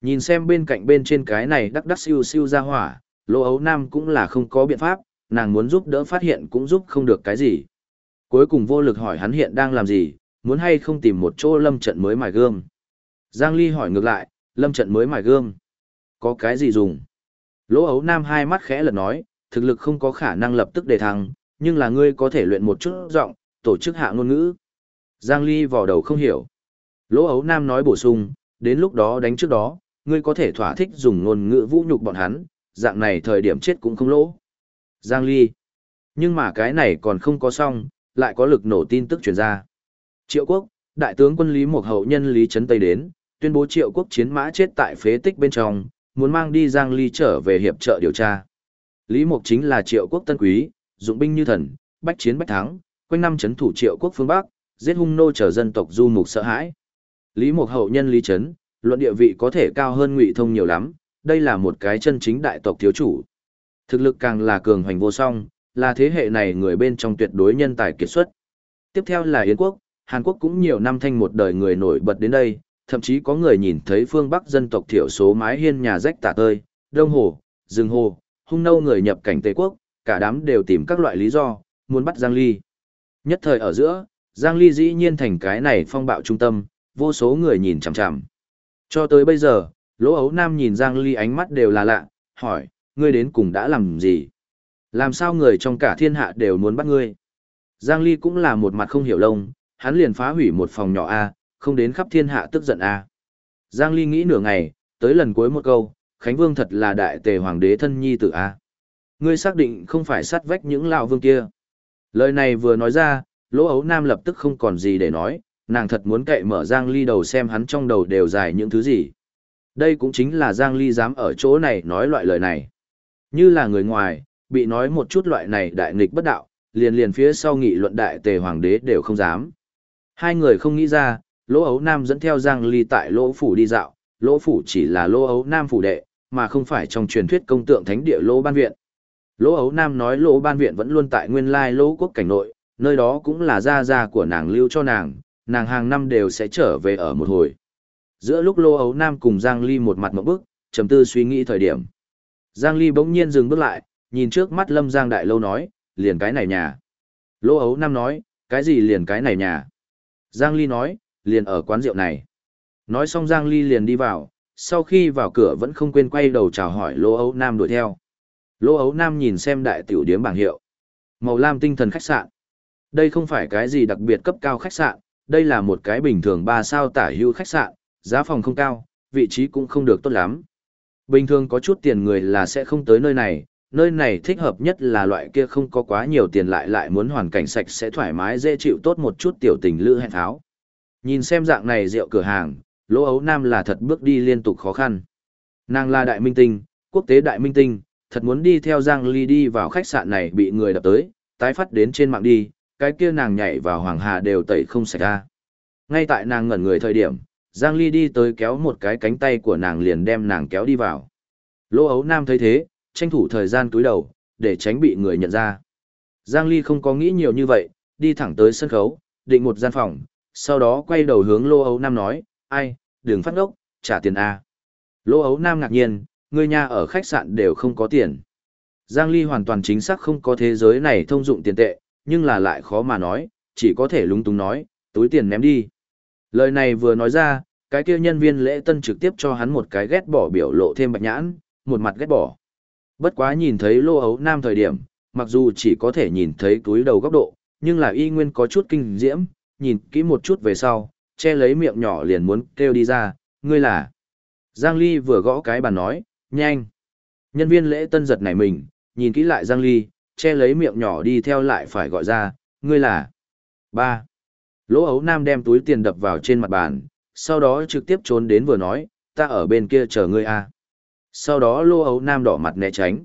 Nhìn xem bên cạnh bên trên cái này đắc đắc siêu siêu ra hỏa, lô ấu nam cũng là không có biện pháp, nàng muốn giúp đỡ phát hiện cũng giúp không được cái gì. Cuối cùng vô lực hỏi hắn hiện đang làm gì, muốn hay không tìm một chỗ lâm trận mới mài gương. Giang Ly hỏi ngược lại, lâm trận mới mài gương. Có cái gì dùng? Lỗ ấu nam hai mắt khẽ lật nói, thực lực không có khả năng lập tức đề thăng, nhưng là ngươi có thể luyện một chút giọng, tổ chức hạ ngôn ngữ. Giang Ly vào đầu không hiểu. Lỗ ấu nam nói bổ sung, đến lúc đó đánh trước đó, ngươi có thể thỏa thích dùng ngôn ngữ vũ nhục bọn hắn, dạng này thời điểm chết cũng không lỗ. Giang Ly. Nhưng mà cái này còn không có xong, lại có lực nổ tin tức truyền ra. Triệu quốc, đại tướng quân Lý Mộc Hậu nhân Lý Trấn Tây đến, tuyên bố triệu quốc chiến mã chết tại phế tích bên trong, muốn mang đi Giang Ly trở về hiệp trợ điều tra. Lý Mộc chính là triệu quốc tân quý, dụng binh như thần, bách chiến bách thắng, quanh năm chấn thủ triệu quốc phương Bắc, giết hung nô trở dân tộc du mục sợ hãi. Lý Mộc hậu nhân Lý Trấn, luận địa vị có thể cao hơn Ngụy Thông nhiều lắm, đây là một cái chân chính đại tộc thiếu chủ. Thực lực càng là cường hoành vô song, là thế hệ này người bên trong tuyệt đối nhân tài kiệt xuất. Tiếp theo là Yến quốc, Hàn Quốc cũng nhiều năm thanh một đời người nổi bật đến đây, thậm chí có người nhìn thấy phương Bắc dân tộc thiểu số mái hiên nhà rách tả tơi, đông hồ, rừng hồ, hung nâu người nhập cảnh Tây Quốc, cả đám đều tìm các loại lý do, muốn bắt Giang Ly. Nhất thời ở giữa, Giang Ly dĩ nhiên thành cái này phong bạo trung tâm, vô số người nhìn chằm chằm. Cho tới bây giờ, Lỗ Ấu Nam nhìn Giang Ly ánh mắt đều là lạ, hỏi, ngươi đến cùng đã làm gì? Làm sao người trong cả thiên hạ đều muốn bắt ngươi? Giang Ly cũng là một mặt không hiểu lông, hắn liền phá hủy một phòng nhỏ A, không đến khắp thiên hạ tức giận A. Giang Ly nghĩ nửa ngày, tới lần cuối một câu, Khánh Vương thật là đại tề hoàng đế thân nhi tử A. Ngươi xác định không phải sát vách những lão vương kia. Lời này vừa nói ra, lỗ ấu nam lập tức không còn gì để nói, nàng thật muốn cậy mở Giang Ly đầu xem hắn trong đầu đều dài những thứ gì. Đây cũng chính là Giang Ly dám ở chỗ này nói loại lời này. Như là người ngoài, bị nói một chút loại này đại nghịch bất đạo, liền liền phía sau nghị luận đại tề hoàng đế đều không dám. Hai người không nghĩ ra, Lỗ Ấu Nam dẫn theo Giang Ly tại Lỗ Phủ đi dạo, Lỗ Phủ chỉ là Lỗ Ấu Nam phủ đệ, mà không phải trong truyền thuyết công tượng thánh địa Lỗ Ban Viện. Lỗ Ấu Nam nói Lỗ Ban Viện vẫn luôn tại nguyên lai Lỗ Quốc cảnh nội, nơi đó cũng là gia gia của nàng lưu cho nàng, nàng hàng năm đều sẽ trở về ở một hồi. Giữa lúc Lỗ Ấu Nam cùng Giang Ly một mặt một bước, trầm tư suy nghĩ thời điểm. Giang Ly bỗng nhiên dừng bước lại, nhìn trước mắt Lâm Giang Đại Lâu nói, liền cái này nhà. Lỗ Ấu Nam nói, cái gì liền cái này nhà. Giang Ly nói, liền ở quán rượu này. Nói xong Giang Ly liền đi vào, sau khi vào cửa vẫn không quên quay đầu chào hỏi Lỗ Ấu Nam đuổi theo. Lỗ Ấu Nam nhìn xem đại tiểu điếm bảng hiệu. Màu lam tinh thần khách sạn. Đây không phải cái gì đặc biệt cấp cao khách sạn, đây là một cái bình thường 3 sao tả hưu khách sạn, giá phòng không cao, vị trí cũng không được tốt lắm. Bình thường có chút tiền người là sẽ không tới nơi này, nơi này thích hợp nhất là loại kia không có quá nhiều tiền lại lại muốn hoàn cảnh sạch sẽ thoải mái dễ chịu tốt một chút tiểu tình lữ hẹn tháo. Nhìn xem dạng này rượu cửa hàng, lỗ ấu nam là thật bước đi liên tục khó khăn. Nàng là đại minh tinh, quốc tế đại minh tinh, thật muốn đi theo Giang Ly đi vào khách sạn này bị người đập tới, tái phát đến trên mạng đi, cái kia nàng nhảy vào hoàng hà đều tẩy không sạch ra. Ngay tại nàng ngẩn người thời điểm, Giang Ly đi tới kéo một cái cánh tay của nàng liền đem nàng kéo đi vào. Lô ấu nam thấy thế, tranh thủ thời gian túi đầu, để tránh bị người nhận ra. Giang Ly không có nghĩ nhiều như vậy, đi thẳng tới sân khấu, định một gian phòng, sau đó quay đầu hướng Lô Ấu Nam nói, ai, đừng phát ngốc, trả tiền A. Lô Ấu Nam ngạc nhiên, người nhà ở khách sạn đều không có tiền. Giang Ly hoàn toàn chính xác không có thế giới này thông dụng tiền tệ, nhưng là lại khó mà nói, chỉ có thể lúng túng nói, túi tiền ném đi. Lời này vừa nói ra, cái kia nhân viên lễ tân trực tiếp cho hắn một cái ghét bỏ biểu lộ thêm bạch nhãn, một mặt ghét bỏ. Bất quá nhìn thấy lô ấu nam thời điểm, mặc dù chỉ có thể nhìn thấy túi đầu góc độ, nhưng là y nguyên có chút kinh diễm, nhìn kỹ một chút về sau, che lấy miệng nhỏ liền muốn kêu đi ra, ngươi là. Giang Ly vừa gõ cái bàn nói, nhanh. Nhân viên lễ tân giật nảy mình, nhìn kỹ lại Giang Ly, che lấy miệng nhỏ đi theo lại phải gọi ra, ngươi là. ba Lỗ ấu nam đem túi tiền đập vào trên mặt bàn, sau đó trực tiếp trốn đến vừa nói, ta ở bên kia chờ ngươi a. Sau đó lô ấu nam đỏ mặt né tránh.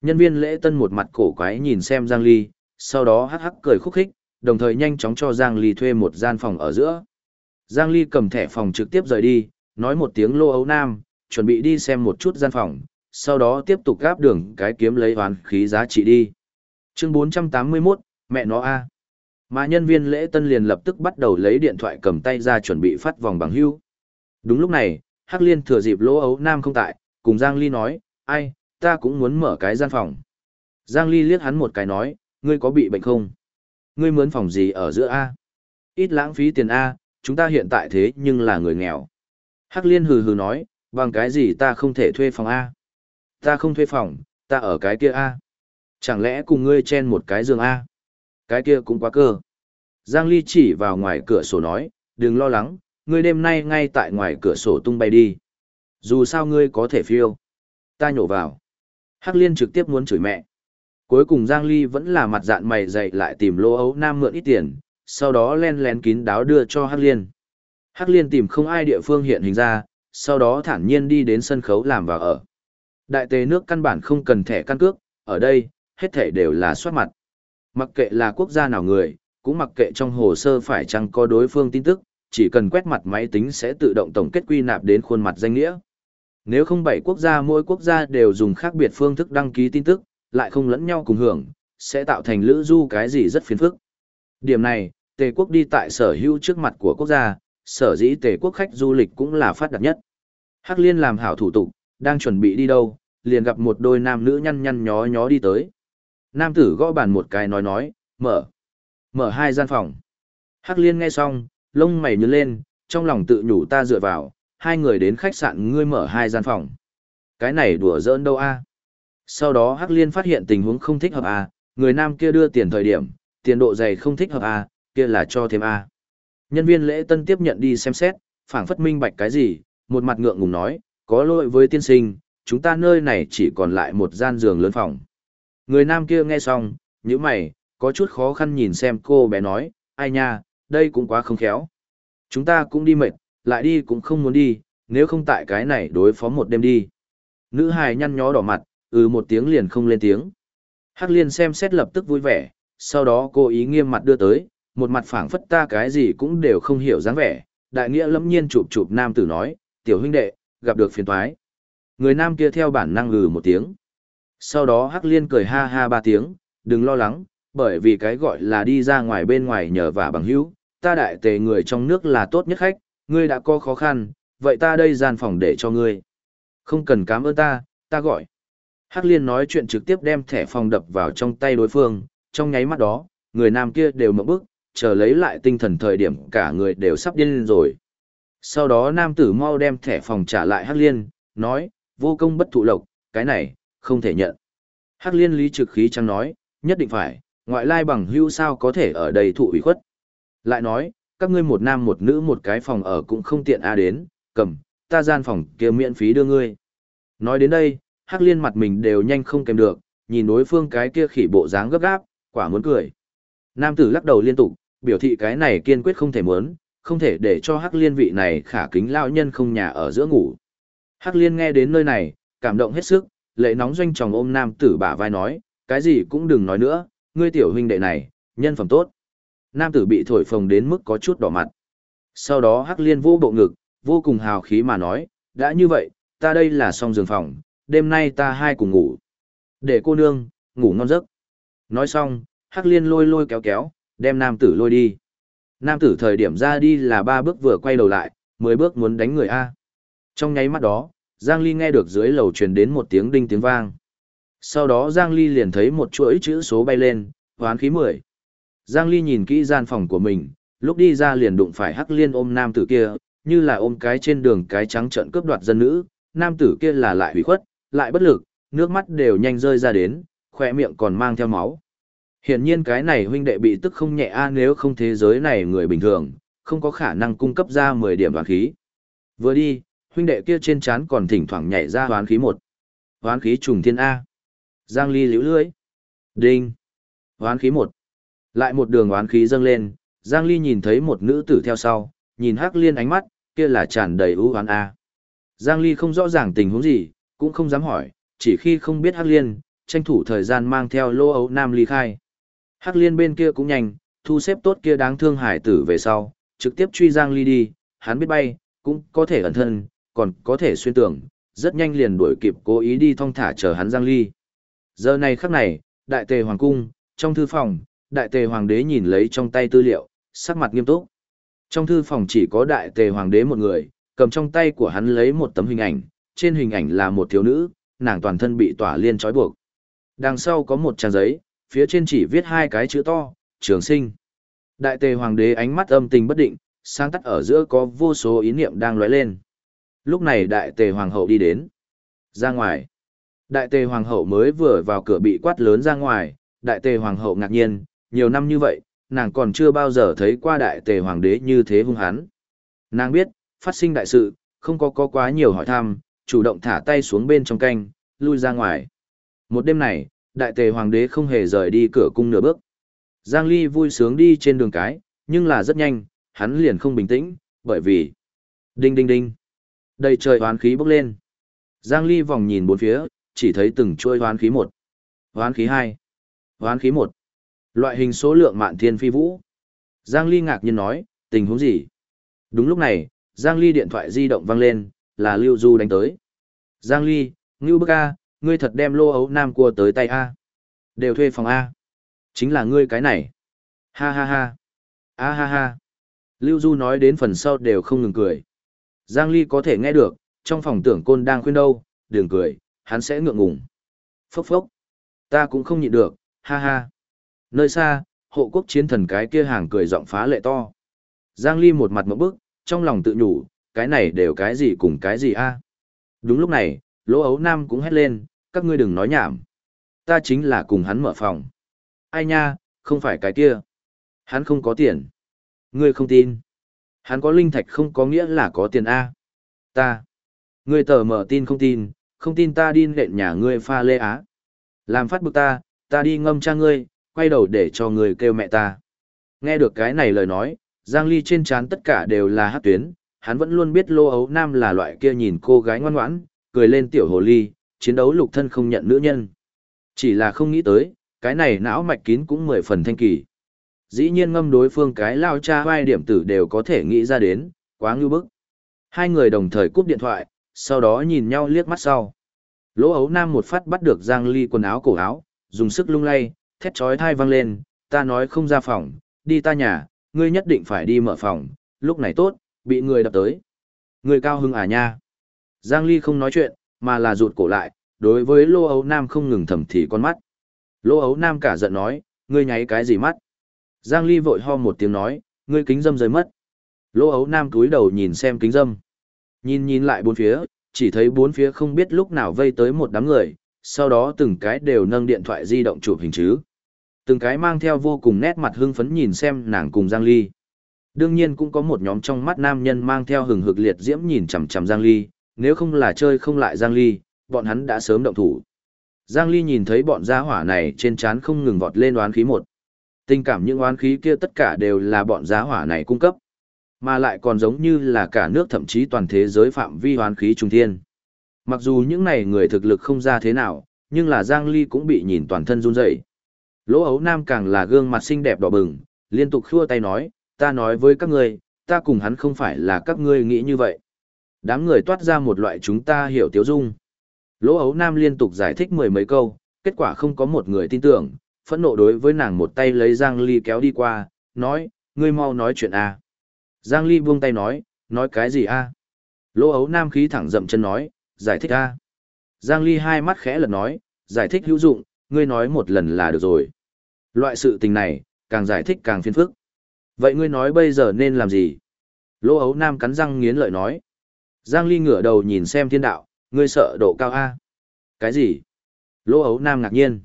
Nhân viên lễ tân một mặt cổ quái nhìn xem Giang Ly, sau đó hắc hắc cười khúc khích, đồng thời nhanh chóng cho Giang Ly thuê một gian phòng ở giữa. Giang Ly cầm thẻ phòng trực tiếp rời đi, nói một tiếng lô ấu nam, chuẩn bị đi xem một chút gian phòng, sau đó tiếp tục gáp đường cái kiếm lấy hoàn khí giá trị đi. Chương 481, mẹ nó a. Mà nhân viên lễ tân liền lập tức bắt đầu lấy điện thoại cầm tay ra chuẩn bị phát vòng bằng hưu. Đúng lúc này, Hắc Liên thừa dịp lỗ ấu nam không tại, cùng Giang Ly nói, ai, ta cũng muốn mở cái gian phòng. Giang Ly liếc hắn một cái nói, ngươi có bị bệnh không? Ngươi mướn phòng gì ở giữa A? Ít lãng phí tiền A, chúng ta hiện tại thế nhưng là người nghèo. Hắc Liên hừ hừ nói, bằng cái gì ta không thể thuê phòng A? Ta không thuê phòng, ta ở cái kia A. Chẳng lẽ cùng ngươi chen một cái giường A? Cái kia cũng quá cơ. Giang Ly chỉ vào ngoài cửa sổ nói, đừng lo lắng, ngươi đêm nay ngay tại ngoài cửa sổ tung bay đi. Dù sao ngươi có thể phiêu. Ta nhổ vào. Hắc liên trực tiếp muốn chửi mẹ. Cuối cùng Giang Ly vẫn là mặt dạn mày dậy lại tìm lô ấu nam mượn ít tiền, sau đó len lén kín đáo đưa cho Hắc liên. Hắc liên tìm không ai địa phương hiện hình ra, sau đó thản nhiên đi đến sân khấu làm vào ở. Đại tế nước căn bản không cần thẻ căn cước, ở đây, hết thể đều là soát mặt. Mặc kệ là quốc gia nào người, cũng mặc kệ trong hồ sơ phải chăng có đối phương tin tức, chỉ cần quét mặt máy tính sẽ tự động tổng kết quy nạp đến khuôn mặt danh nghĩa. Nếu không bảy quốc gia mỗi quốc gia đều dùng khác biệt phương thức đăng ký tin tức, lại không lẫn nhau cùng hưởng, sẽ tạo thành lữ du cái gì rất phiền phức. Điểm này, tề quốc đi tại sở hữu trước mặt của quốc gia, sở dĩ tề quốc khách du lịch cũng là phát đạt nhất. Hắc liên làm hảo thủ tục, đang chuẩn bị đi đâu, liền gặp một đôi nam nữ nhăn nhăn nhó nhó đi tới. Nam tử gõ bàn một cái nói nói, mở, mở hai gian phòng. Hắc liên nghe xong, lông mày nhướng lên, trong lòng tự nhủ ta dựa vào, hai người đến khách sạn ngươi mở hai gian phòng. Cái này đùa giỡn đâu a? Sau đó Hắc Liên phát hiện tình huống không thích hợp a, người nam kia đưa tiền thời điểm, tiền độ dày không thích hợp a, kia là cho thêm a. Nhân viên lễ tân tiếp nhận đi xem xét, phảng phất minh bạch cái gì, một mặt ngượng ngùng nói, có lỗi với tiên sinh, chúng ta nơi này chỉ còn lại một gian giường lớn phòng. Người nam kia nghe xong, nhíu mày, có chút khó khăn nhìn xem cô bé nói, ai nha, đây cũng quá không khéo. Chúng ta cũng đi mệt, lại đi cũng không muốn đi, nếu không tại cái này đối phó một đêm đi. Nữ hài nhăn nhó đỏ mặt, ừ một tiếng liền không lên tiếng. Hắc liên xem xét lập tức vui vẻ, sau đó cô ý nghiêm mặt đưa tới, một mặt phảng phất ta cái gì cũng đều không hiểu dáng vẻ, đại nghĩa lâm nhiên chụp chụp nam tử nói, tiểu huynh đệ, gặp được phiền toái. Người nam kia theo bản năng lừ một tiếng. Sau đó Hắc liên cười ha ha ba tiếng, đừng lo lắng, bởi vì cái gọi là đi ra ngoài bên ngoài nhờ vả bằng hữu, ta đại tề người trong nước là tốt nhất khách, ngươi đã có khó khăn, vậy ta đây gian phòng để cho ngươi. Không cần cảm ơn ta, ta gọi. Hắc liên nói chuyện trực tiếp đem thẻ phòng đập vào trong tay đối phương, trong nháy mắt đó, người nam kia đều mở bức, chờ lấy lại tinh thần thời điểm cả người đều sắp điên lên rồi. Sau đó nam tử mau đem thẻ phòng trả lại Hắc liên, nói, vô công bất thụ lộc, cái này, không thể nhận. Hắc liên lý trực khí chẳng nói, nhất định phải, ngoại lai bằng hưu sao có thể ở đây thụ ủy khuất. Lại nói, các ngươi một nam một nữ một cái phòng ở cũng không tiện a đến, cầm, ta gian phòng kia miễn phí đưa ngươi. Nói đến đây, Hắc Liên mặt mình đều nhanh không kèm được, nhìn đối phương cái kia khỉ bộ dáng gấp gáp, quả muốn cười. Nam tử lắc đầu liên tục, biểu thị cái này kiên quyết không thể muốn, không thể để cho Hắc Liên vị này khả kính lao nhân không nhà ở giữa ngủ. Hắc Liên nghe đến nơi này, cảm động hết sức, lệ nóng doanh chồng ôm nam tử bả vai nói, cái gì cũng đừng nói nữa, ngươi tiểu huynh đệ này, nhân phẩm tốt. Nam tử bị thổi phồng đến mức có chút đỏ mặt. Sau đó Hắc Liên vô bộ ngực, vô cùng hào khí mà nói, đã như vậy, ta đây là xong giường phòng, đêm nay ta hai cùng ngủ. Để cô nương, ngủ ngon giấc. Nói xong, Hắc Liên lôi lôi kéo kéo, đem nam tử lôi đi. Nam tử thời điểm ra đi là ba bước vừa quay đầu lại, mười bước muốn đánh người A. Trong nháy mắt đó, Giang Ly nghe được dưới lầu truyền đến một tiếng đinh tiếng vang. Sau đó Giang Ly liền thấy một chuỗi chữ số bay lên, hoán khí 10. Giang Ly nhìn kỹ gian phòng của mình, lúc đi ra liền đụng phải Hắc Liên ôm nam tử kia, như là ôm cái trên đường cái trắng trợn cướp đoạt dân nữ, nam tử kia là lại hủy khuất, lại bất lực, nước mắt đều nhanh rơi ra đến, khỏe miệng còn mang theo máu. Hiển nhiên cái này huynh đệ bị tức không nhẹ a nếu không thế giới này người bình thường, không có khả năng cung cấp ra 10 điểm đoán khí. Vừa đi, huynh đệ kia trên chán còn thỉnh thoảng nhảy ra hoán khí một. Hoán khí trùng thiên A. Giang ly liễu lưới. Đinh. Hoán khí một. Lại một đường hoán khí dâng lên, Giang ly nhìn thấy một nữ tử theo sau, nhìn hắc liên ánh mắt, kia là tràn đầy ưu hoán A. Giang ly không rõ ràng tình huống gì, cũng không dám hỏi, chỉ khi không biết hắc liên, tranh thủ thời gian mang theo lô ấu nam ly khai. Hắc liên bên kia cũng nhanh, thu xếp tốt kia đáng thương hải tử về sau, trực tiếp truy Giang ly đi, hắn biết bay, cũng có thể ẩn thân, còn có thể xuyên tưởng, rất nhanh liền đuổi kịp cố ý đi thong thả chờ hắn Giang Ly. Giờ này khắc này, đại tề hoàng cung, trong thư phòng, đại tề hoàng đế nhìn lấy trong tay tư liệu, sắc mặt nghiêm túc. Trong thư phòng chỉ có đại tề hoàng đế một người, cầm trong tay của hắn lấy một tấm hình ảnh, trên hình ảnh là một thiếu nữ, nàng toàn thân bị tỏa liên trói buộc. Đằng sau có một trang giấy, phía trên chỉ viết hai cái chữ to, trường sinh. Đại tề hoàng đế ánh mắt âm tình bất định, sáng tắt ở giữa có vô số ý niệm đang lóe lên. Lúc này đại tề hoàng hậu đi đến. Ra ngoài. Đại tề hoàng hậu mới vừa vào cửa bị quát lớn ra ngoài, đại tề hoàng hậu ngạc nhiên, nhiều năm như vậy, nàng còn chưa bao giờ thấy qua đại tề hoàng đế như thế hung hán Nàng biết, phát sinh đại sự, không có có quá nhiều hỏi thăm, chủ động thả tay xuống bên trong canh, lui ra ngoài. Một đêm này, đại tề hoàng đế không hề rời đi cửa cung nửa bước. Giang Ly vui sướng đi trên đường cái, nhưng là rất nhanh, hắn liền không bình tĩnh, bởi vì... Đinh đinh đinh. Đầy trời hoán khí bốc lên. Giang Ly vòng nhìn bốn phía, chỉ thấy từng chuôi hoán khí một, hoán khí hai, hoán khí một. Loại hình số lượng mạn thiên phi vũ. Giang Ly ngạc nhiên nói, tình huống gì? Đúng lúc này, Giang Ly điện thoại di động vang lên, là Lưu Du đánh tới. Giang Ly, Ngưu Bức A, ngươi thật đem lô ấu nam cua tới tay A. Đều thuê phòng A. Chính là ngươi cái này. Ha ha ha. A ha ha. Lưu Du nói đến phần sau đều không ngừng cười. Giang Ly có thể nghe được, trong phòng tưởng côn đang khuyên đâu, đừng cười, hắn sẽ ngượng ngùng. Phốc phốc. Ta cũng không nhịn được, ha ha. Nơi xa, hộ quốc chiến thần cái kia hàng cười giọng phá lệ to. Giang Ly một mặt mẫu bức, trong lòng tự nhủ, cái này đều cái gì cùng cái gì a? Đúng lúc này, Lỗ Ấu Nam cũng hét lên, các ngươi đừng nói nhảm. Ta chính là cùng hắn mở phòng. Ai nha, không phải cái kia. Hắn không có tiền. Ngươi không tin. Hắn có linh thạch không có nghĩa là có tiền A. Ta. Ngươi tờ mở tin không tin, không tin ta đi nện nhà ngươi pha lê á. Làm phát bực ta, ta đi ngâm cha ngươi, quay đầu để cho ngươi kêu mẹ ta. Nghe được cái này lời nói, Giang Ly trên trán tất cả đều là hát tuyến, hắn vẫn luôn biết Lô Ấu Nam là loại kia nhìn cô gái ngoan ngoãn, cười lên tiểu hồ ly, chiến đấu lục thân không nhận nữ nhân. Chỉ là không nghĩ tới, cái này não mạch kín cũng mười phần thanh kỳ. Dĩ nhiên ngâm đối phương cái lao cha vai điểm tử đều có thể nghĩ ra đến, quá ngưu bức. Hai người đồng thời cúp điện thoại, sau đó nhìn nhau liếc mắt sau. Lỗ ấu nam một phát bắt được Giang Ly quần áo cổ áo, dùng sức lung lay, thét chói thai vang lên, ta nói không ra phòng, đi ta nhà, ngươi nhất định phải đi mở phòng, lúc này tốt, bị người đập tới. Người cao hưng à nha. Giang Ly không nói chuyện, mà là rụt cổ lại, đối với Lô Ấu Nam không ngừng thầm thì con mắt. Lô Ấu Nam cả giận nói, ngươi nháy cái gì mắt? Giang Ly vội ho một tiếng nói, ngươi kính dâm rơi mất. Lô Ấu Nam túi đầu nhìn xem kính dâm. Nhìn nhìn lại bốn phía, chỉ thấy bốn phía không biết lúc nào vây tới một đám người, sau đó từng cái đều nâng điện thoại di động chụp hình chứ. Từng cái mang theo vô cùng nét mặt hưng phấn nhìn xem nàng cùng Giang Ly. Đương nhiên cũng có một nhóm trong mắt nam nhân mang theo hừng hực liệt diễm nhìn chằm chằm Giang Ly, nếu không là chơi không lại Giang Ly, bọn hắn đã sớm động thủ. Giang Ly nhìn thấy bọn gia hỏa này trên trán không ngừng vọt lên oán khí một. Tình cảm những oán khí kia tất cả đều là bọn giá hỏa này cung cấp. Mà lại còn giống như là cả nước thậm chí toàn thế giới phạm vi oán khí trung thiên. Mặc dù những này người thực lực không ra thế nào, nhưng là Giang Ly cũng bị nhìn toàn thân run rẩy. Lỗ ấu nam càng là gương mặt xinh đẹp đỏ bừng, liên tục khua tay nói, ta nói với các ngươi, ta cùng hắn không phải là các ngươi nghĩ như vậy. Đám người toát ra một loại chúng ta hiểu tiếu dung. Lỗ ấu nam liên tục giải thích mười mấy câu, kết quả không có một người tin tưởng, phẫn nộ đối với nàng một tay lấy Giang Ly kéo đi qua, nói, ngươi mau nói chuyện a. Giang Ly buông tay nói, nói cái gì a? Lỗ ấu nam khí thẳng dậm chân nói, giải thích a. Giang Ly hai mắt khẽ lật nói, giải thích hữu dụng, ngươi nói một lần là được rồi. Loại sự tình này, càng giải thích càng phiền phức. Vậy ngươi nói bây giờ nên làm gì? Lỗ ấu nam cắn răng nghiến lợi nói. Giang Ly ngửa đầu nhìn xem thiên đạo, ngươi sợ độ cao A. Cái gì? Lỗ ấu nam ngạc nhiên.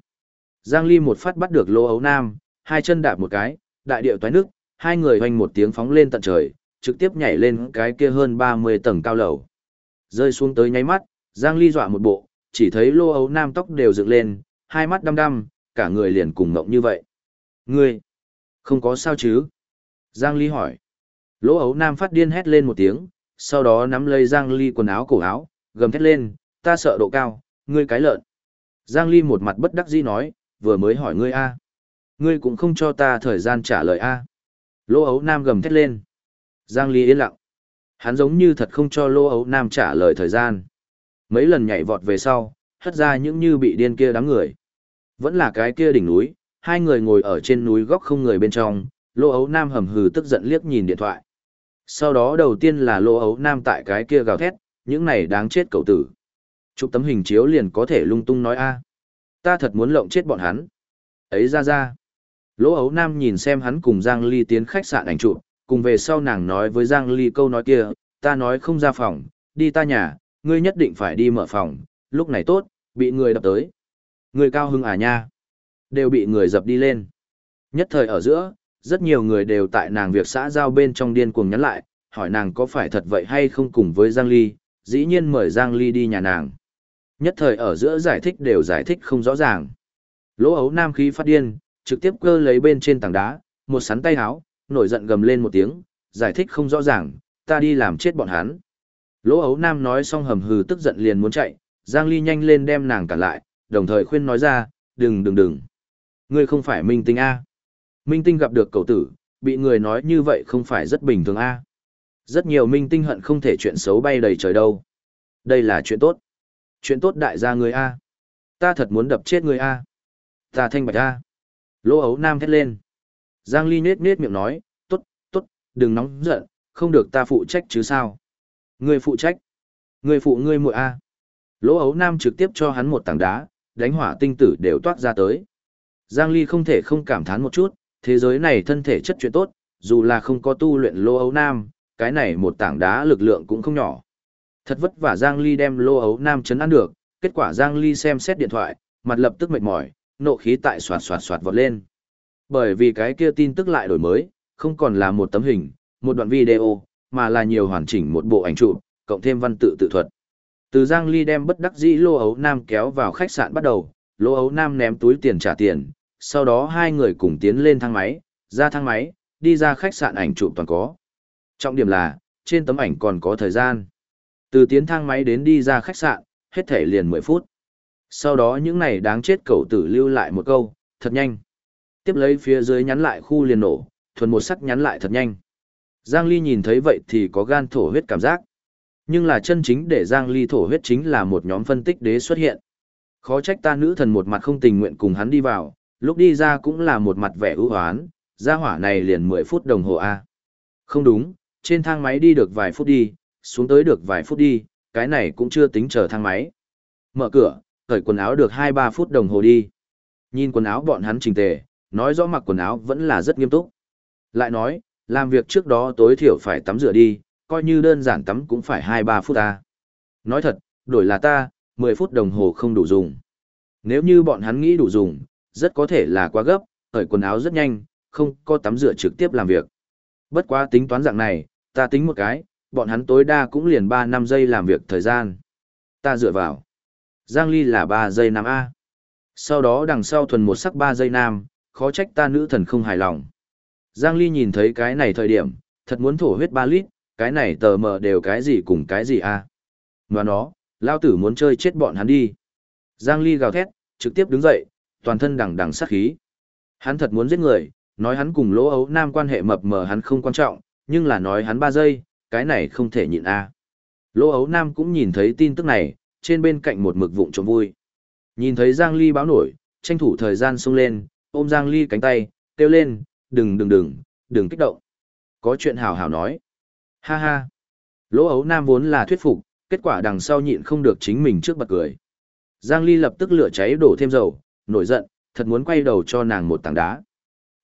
Giang Ly một phát bắt được Lô ấu nam, hai chân đạp một cái, đại điệu toái nước, hai người hoành một tiếng phóng lên tận trời, trực tiếp nhảy lên cái kia hơn 30 tầng cao lầu. Rơi xuống tới nháy mắt, Giang Ly dọa một bộ, chỉ thấy lô ấu nam tóc đều dựng lên, hai mắt đăm đăm, cả người liền cùng ngộng như vậy. Ngươi, không có sao chứ? Giang Ly hỏi. Lỗ ấu nam phát điên hét lên một tiếng, sau đó nắm lấy Giang Ly quần áo cổ áo, gầm thét lên, ta sợ độ cao, ngươi cái lợn. Giang Ly một mặt bất đắc dĩ nói, vừa mới hỏi ngươi a, Ngươi cũng không cho ta thời gian trả lời a. Lỗ ấu nam gầm thét lên. Giang Ly yên lặng. Hắn giống như thật không cho lỗ ấu nam trả lời thời gian. Mấy lần nhảy vọt về sau, hất ra những như bị điên kia đám người. Vẫn là cái kia đỉnh núi, hai người ngồi ở trên núi góc không người bên trong, lỗ ấu nam hầm hừ tức giận liếc nhìn điện thoại. Sau đó đầu tiên là lỗ ấu nam tại cái kia gào thét, những này đáng chết cậu tử. Chụp tấm hình chiếu liền có thể lung tung nói a Ta thật muốn lộng chết bọn hắn. Ấy ra ra. Lỗ ấu nam nhìn xem hắn cùng Giang Ly tiến khách sạn ảnh chụp, cùng về sau nàng nói với Giang Ly câu nói kia, ta nói không ra phòng, đi ta nhà, ngươi nhất định phải đi mở phòng, lúc này tốt, bị người đập tới. Người cao hưng à nha, đều bị người dập đi lên. Nhất thời ở giữa, rất nhiều người đều tại nàng việc xã giao bên trong điên cuồng nhắn lại, hỏi nàng có phải thật vậy hay không cùng với Giang Ly, dĩ nhiên mời Giang Ly đi nhà nàng. Nhất thời ở giữa giải thích đều giải thích không rõ ràng. Lỗ ấu nam khí phát điên, trực tiếp cơ lấy bên trên tảng đá, một sắn tay háo, nổi giận gầm lên một tiếng, giải thích không rõ ràng, ta đi làm chết bọn hắn. Lỗ ấu nam nói xong hầm hừ tức giận liền muốn chạy, Giang Ly nhanh lên đem nàng cản lại, đồng thời khuyên nói ra, đừng đừng đừng. Ngươi không phải minh tinh A. Minh tinh gặp được cầu tử, bị người nói như vậy không phải rất bình thường A. Rất nhiều minh tinh hận không thể chuyện xấu bay đầy trời đâu. Đây là chuyện tốt. Chuyện tốt đại gia người A. Ta thật muốn đập chết người A. Ta thanh bạch A. Lỗ ấu nam thét lên. Giang Ly nết nết miệng nói, tốt, tốt, đừng nóng giận, không được ta phụ trách chứ sao. Người phụ trách. Người phụ ngươi muội A. Lỗ ấu nam trực tiếp cho hắn một tảng đá, đánh hỏa tinh tử đều toát ra tới. Giang Ly không thể không cảm thán một chút, thế giới này thân thể chất chuyện tốt, dù là không có tu luyện lô ấu nam, cái này một tảng đá lực lượng cũng không nhỏ. Thật vất vả Giang Ly đem lô ấu nam chấn ăn được, kết quả Giang Ly xem xét điện thoại, mặt lập tức mệt mỏi, nộ khí tại soạt soạt soạt vọt lên. Bởi vì cái kia tin tức lại đổi mới, không còn là một tấm hình, một đoạn video, mà là nhiều hoàn chỉnh một bộ ảnh chụp, cộng thêm văn tự tự thuật. Từ Giang Ly đem bất đắc dĩ Lô Ấu Nam kéo vào khách sạn bắt đầu, Lô Ấu Nam ném túi tiền trả tiền, sau đó hai người cùng tiến lên thang máy, ra thang máy, đi ra khách sạn ảnh chụp toàn có. Trọng điểm là, trên tấm ảnh còn có thời gian. Từ tiến thang máy đến đi ra khách sạn, hết thể liền 10 phút. Sau đó những này đáng chết cậu tử lưu lại một câu, thật nhanh. Tiếp lấy phía dưới nhắn lại khu liền nổ, thuần một sắc nhắn lại thật nhanh. Giang Ly nhìn thấy vậy thì có gan thổ huyết cảm giác. Nhưng là chân chính để Giang Ly thổ huyết chính là một nhóm phân tích đế xuất hiện. Khó trách ta nữ thần một mặt không tình nguyện cùng hắn đi vào, lúc đi ra cũng là một mặt vẻ ưu hoán, ra hỏa này liền 10 phút đồng hồ A. Không đúng, trên thang máy đi được vài phút đi, xuống tới được vài phút đi, cái này cũng chưa tính chờ thang máy. Mở cửa, cởi quần áo được 2-3 phút đồng hồ đi. Nhìn quần áo bọn hắn chỉnh tề, nói rõ mặc quần áo vẫn là rất nghiêm túc. Lại nói, làm việc trước đó tối thiểu phải tắm rửa đi, coi như đơn giản tắm cũng phải 2-3 phút ta. Nói thật, đổi là ta, 10 phút đồng hồ không đủ dùng. Nếu như bọn hắn nghĩ đủ dùng, rất có thể là quá gấp, cởi quần áo rất nhanh, không có tắm rửa trực tiếp làm việc. Bất quá tính toán dạng này, ta tính một cái, bọn hắn tối đa cũng liền 3 năm giây làm việc thời gian. Ta dựa vào. Giang Ly là 3 giây nam A. Sau đó đằng sau thuần một sắc 3 giây nam, khó trách ta nữ thần không hài lòng. Giang Ly nhìn thấy cái này thời điểm, thật muốn thổ huyết 3 lít, cái này tờ mờ đều cái gì cùng cái gì a Và nó, lao tử muốn chơi chết bọn hắn đi. Giang Ly gào thét, trực tiếp đứng dậy, toàn thân đằng đằng sát khí. Hắn thật muốn giết người, nói hắn cùng lỗ ấu nam quan hệ mập mờ hắn không quan trọng, nhưng là nói hắn 3 giây, cái này không thể nhịn a Lỗ ấu nam cũng nhìn thấy tin tức này, trên bên cạnh một mực vụng trộm vui. Nhìn thấy Giang Ly báo nổi, tranh thủ thời gian xông lên, ôm Giang Ly cánh tay, kêu lên, đừng đừng đừng, đừng kích động. Có chuyện hào hào nói. Ha ha. Lỗ ấu nam vốn là thuyết phục, kết quả đằng sau nhịn không được chính mình trước bật cười. Giang Ly lập tức lửa cháy đổ thêm dầu, nổi giận, thật muốn quay đầu cho nàng một tảng đá.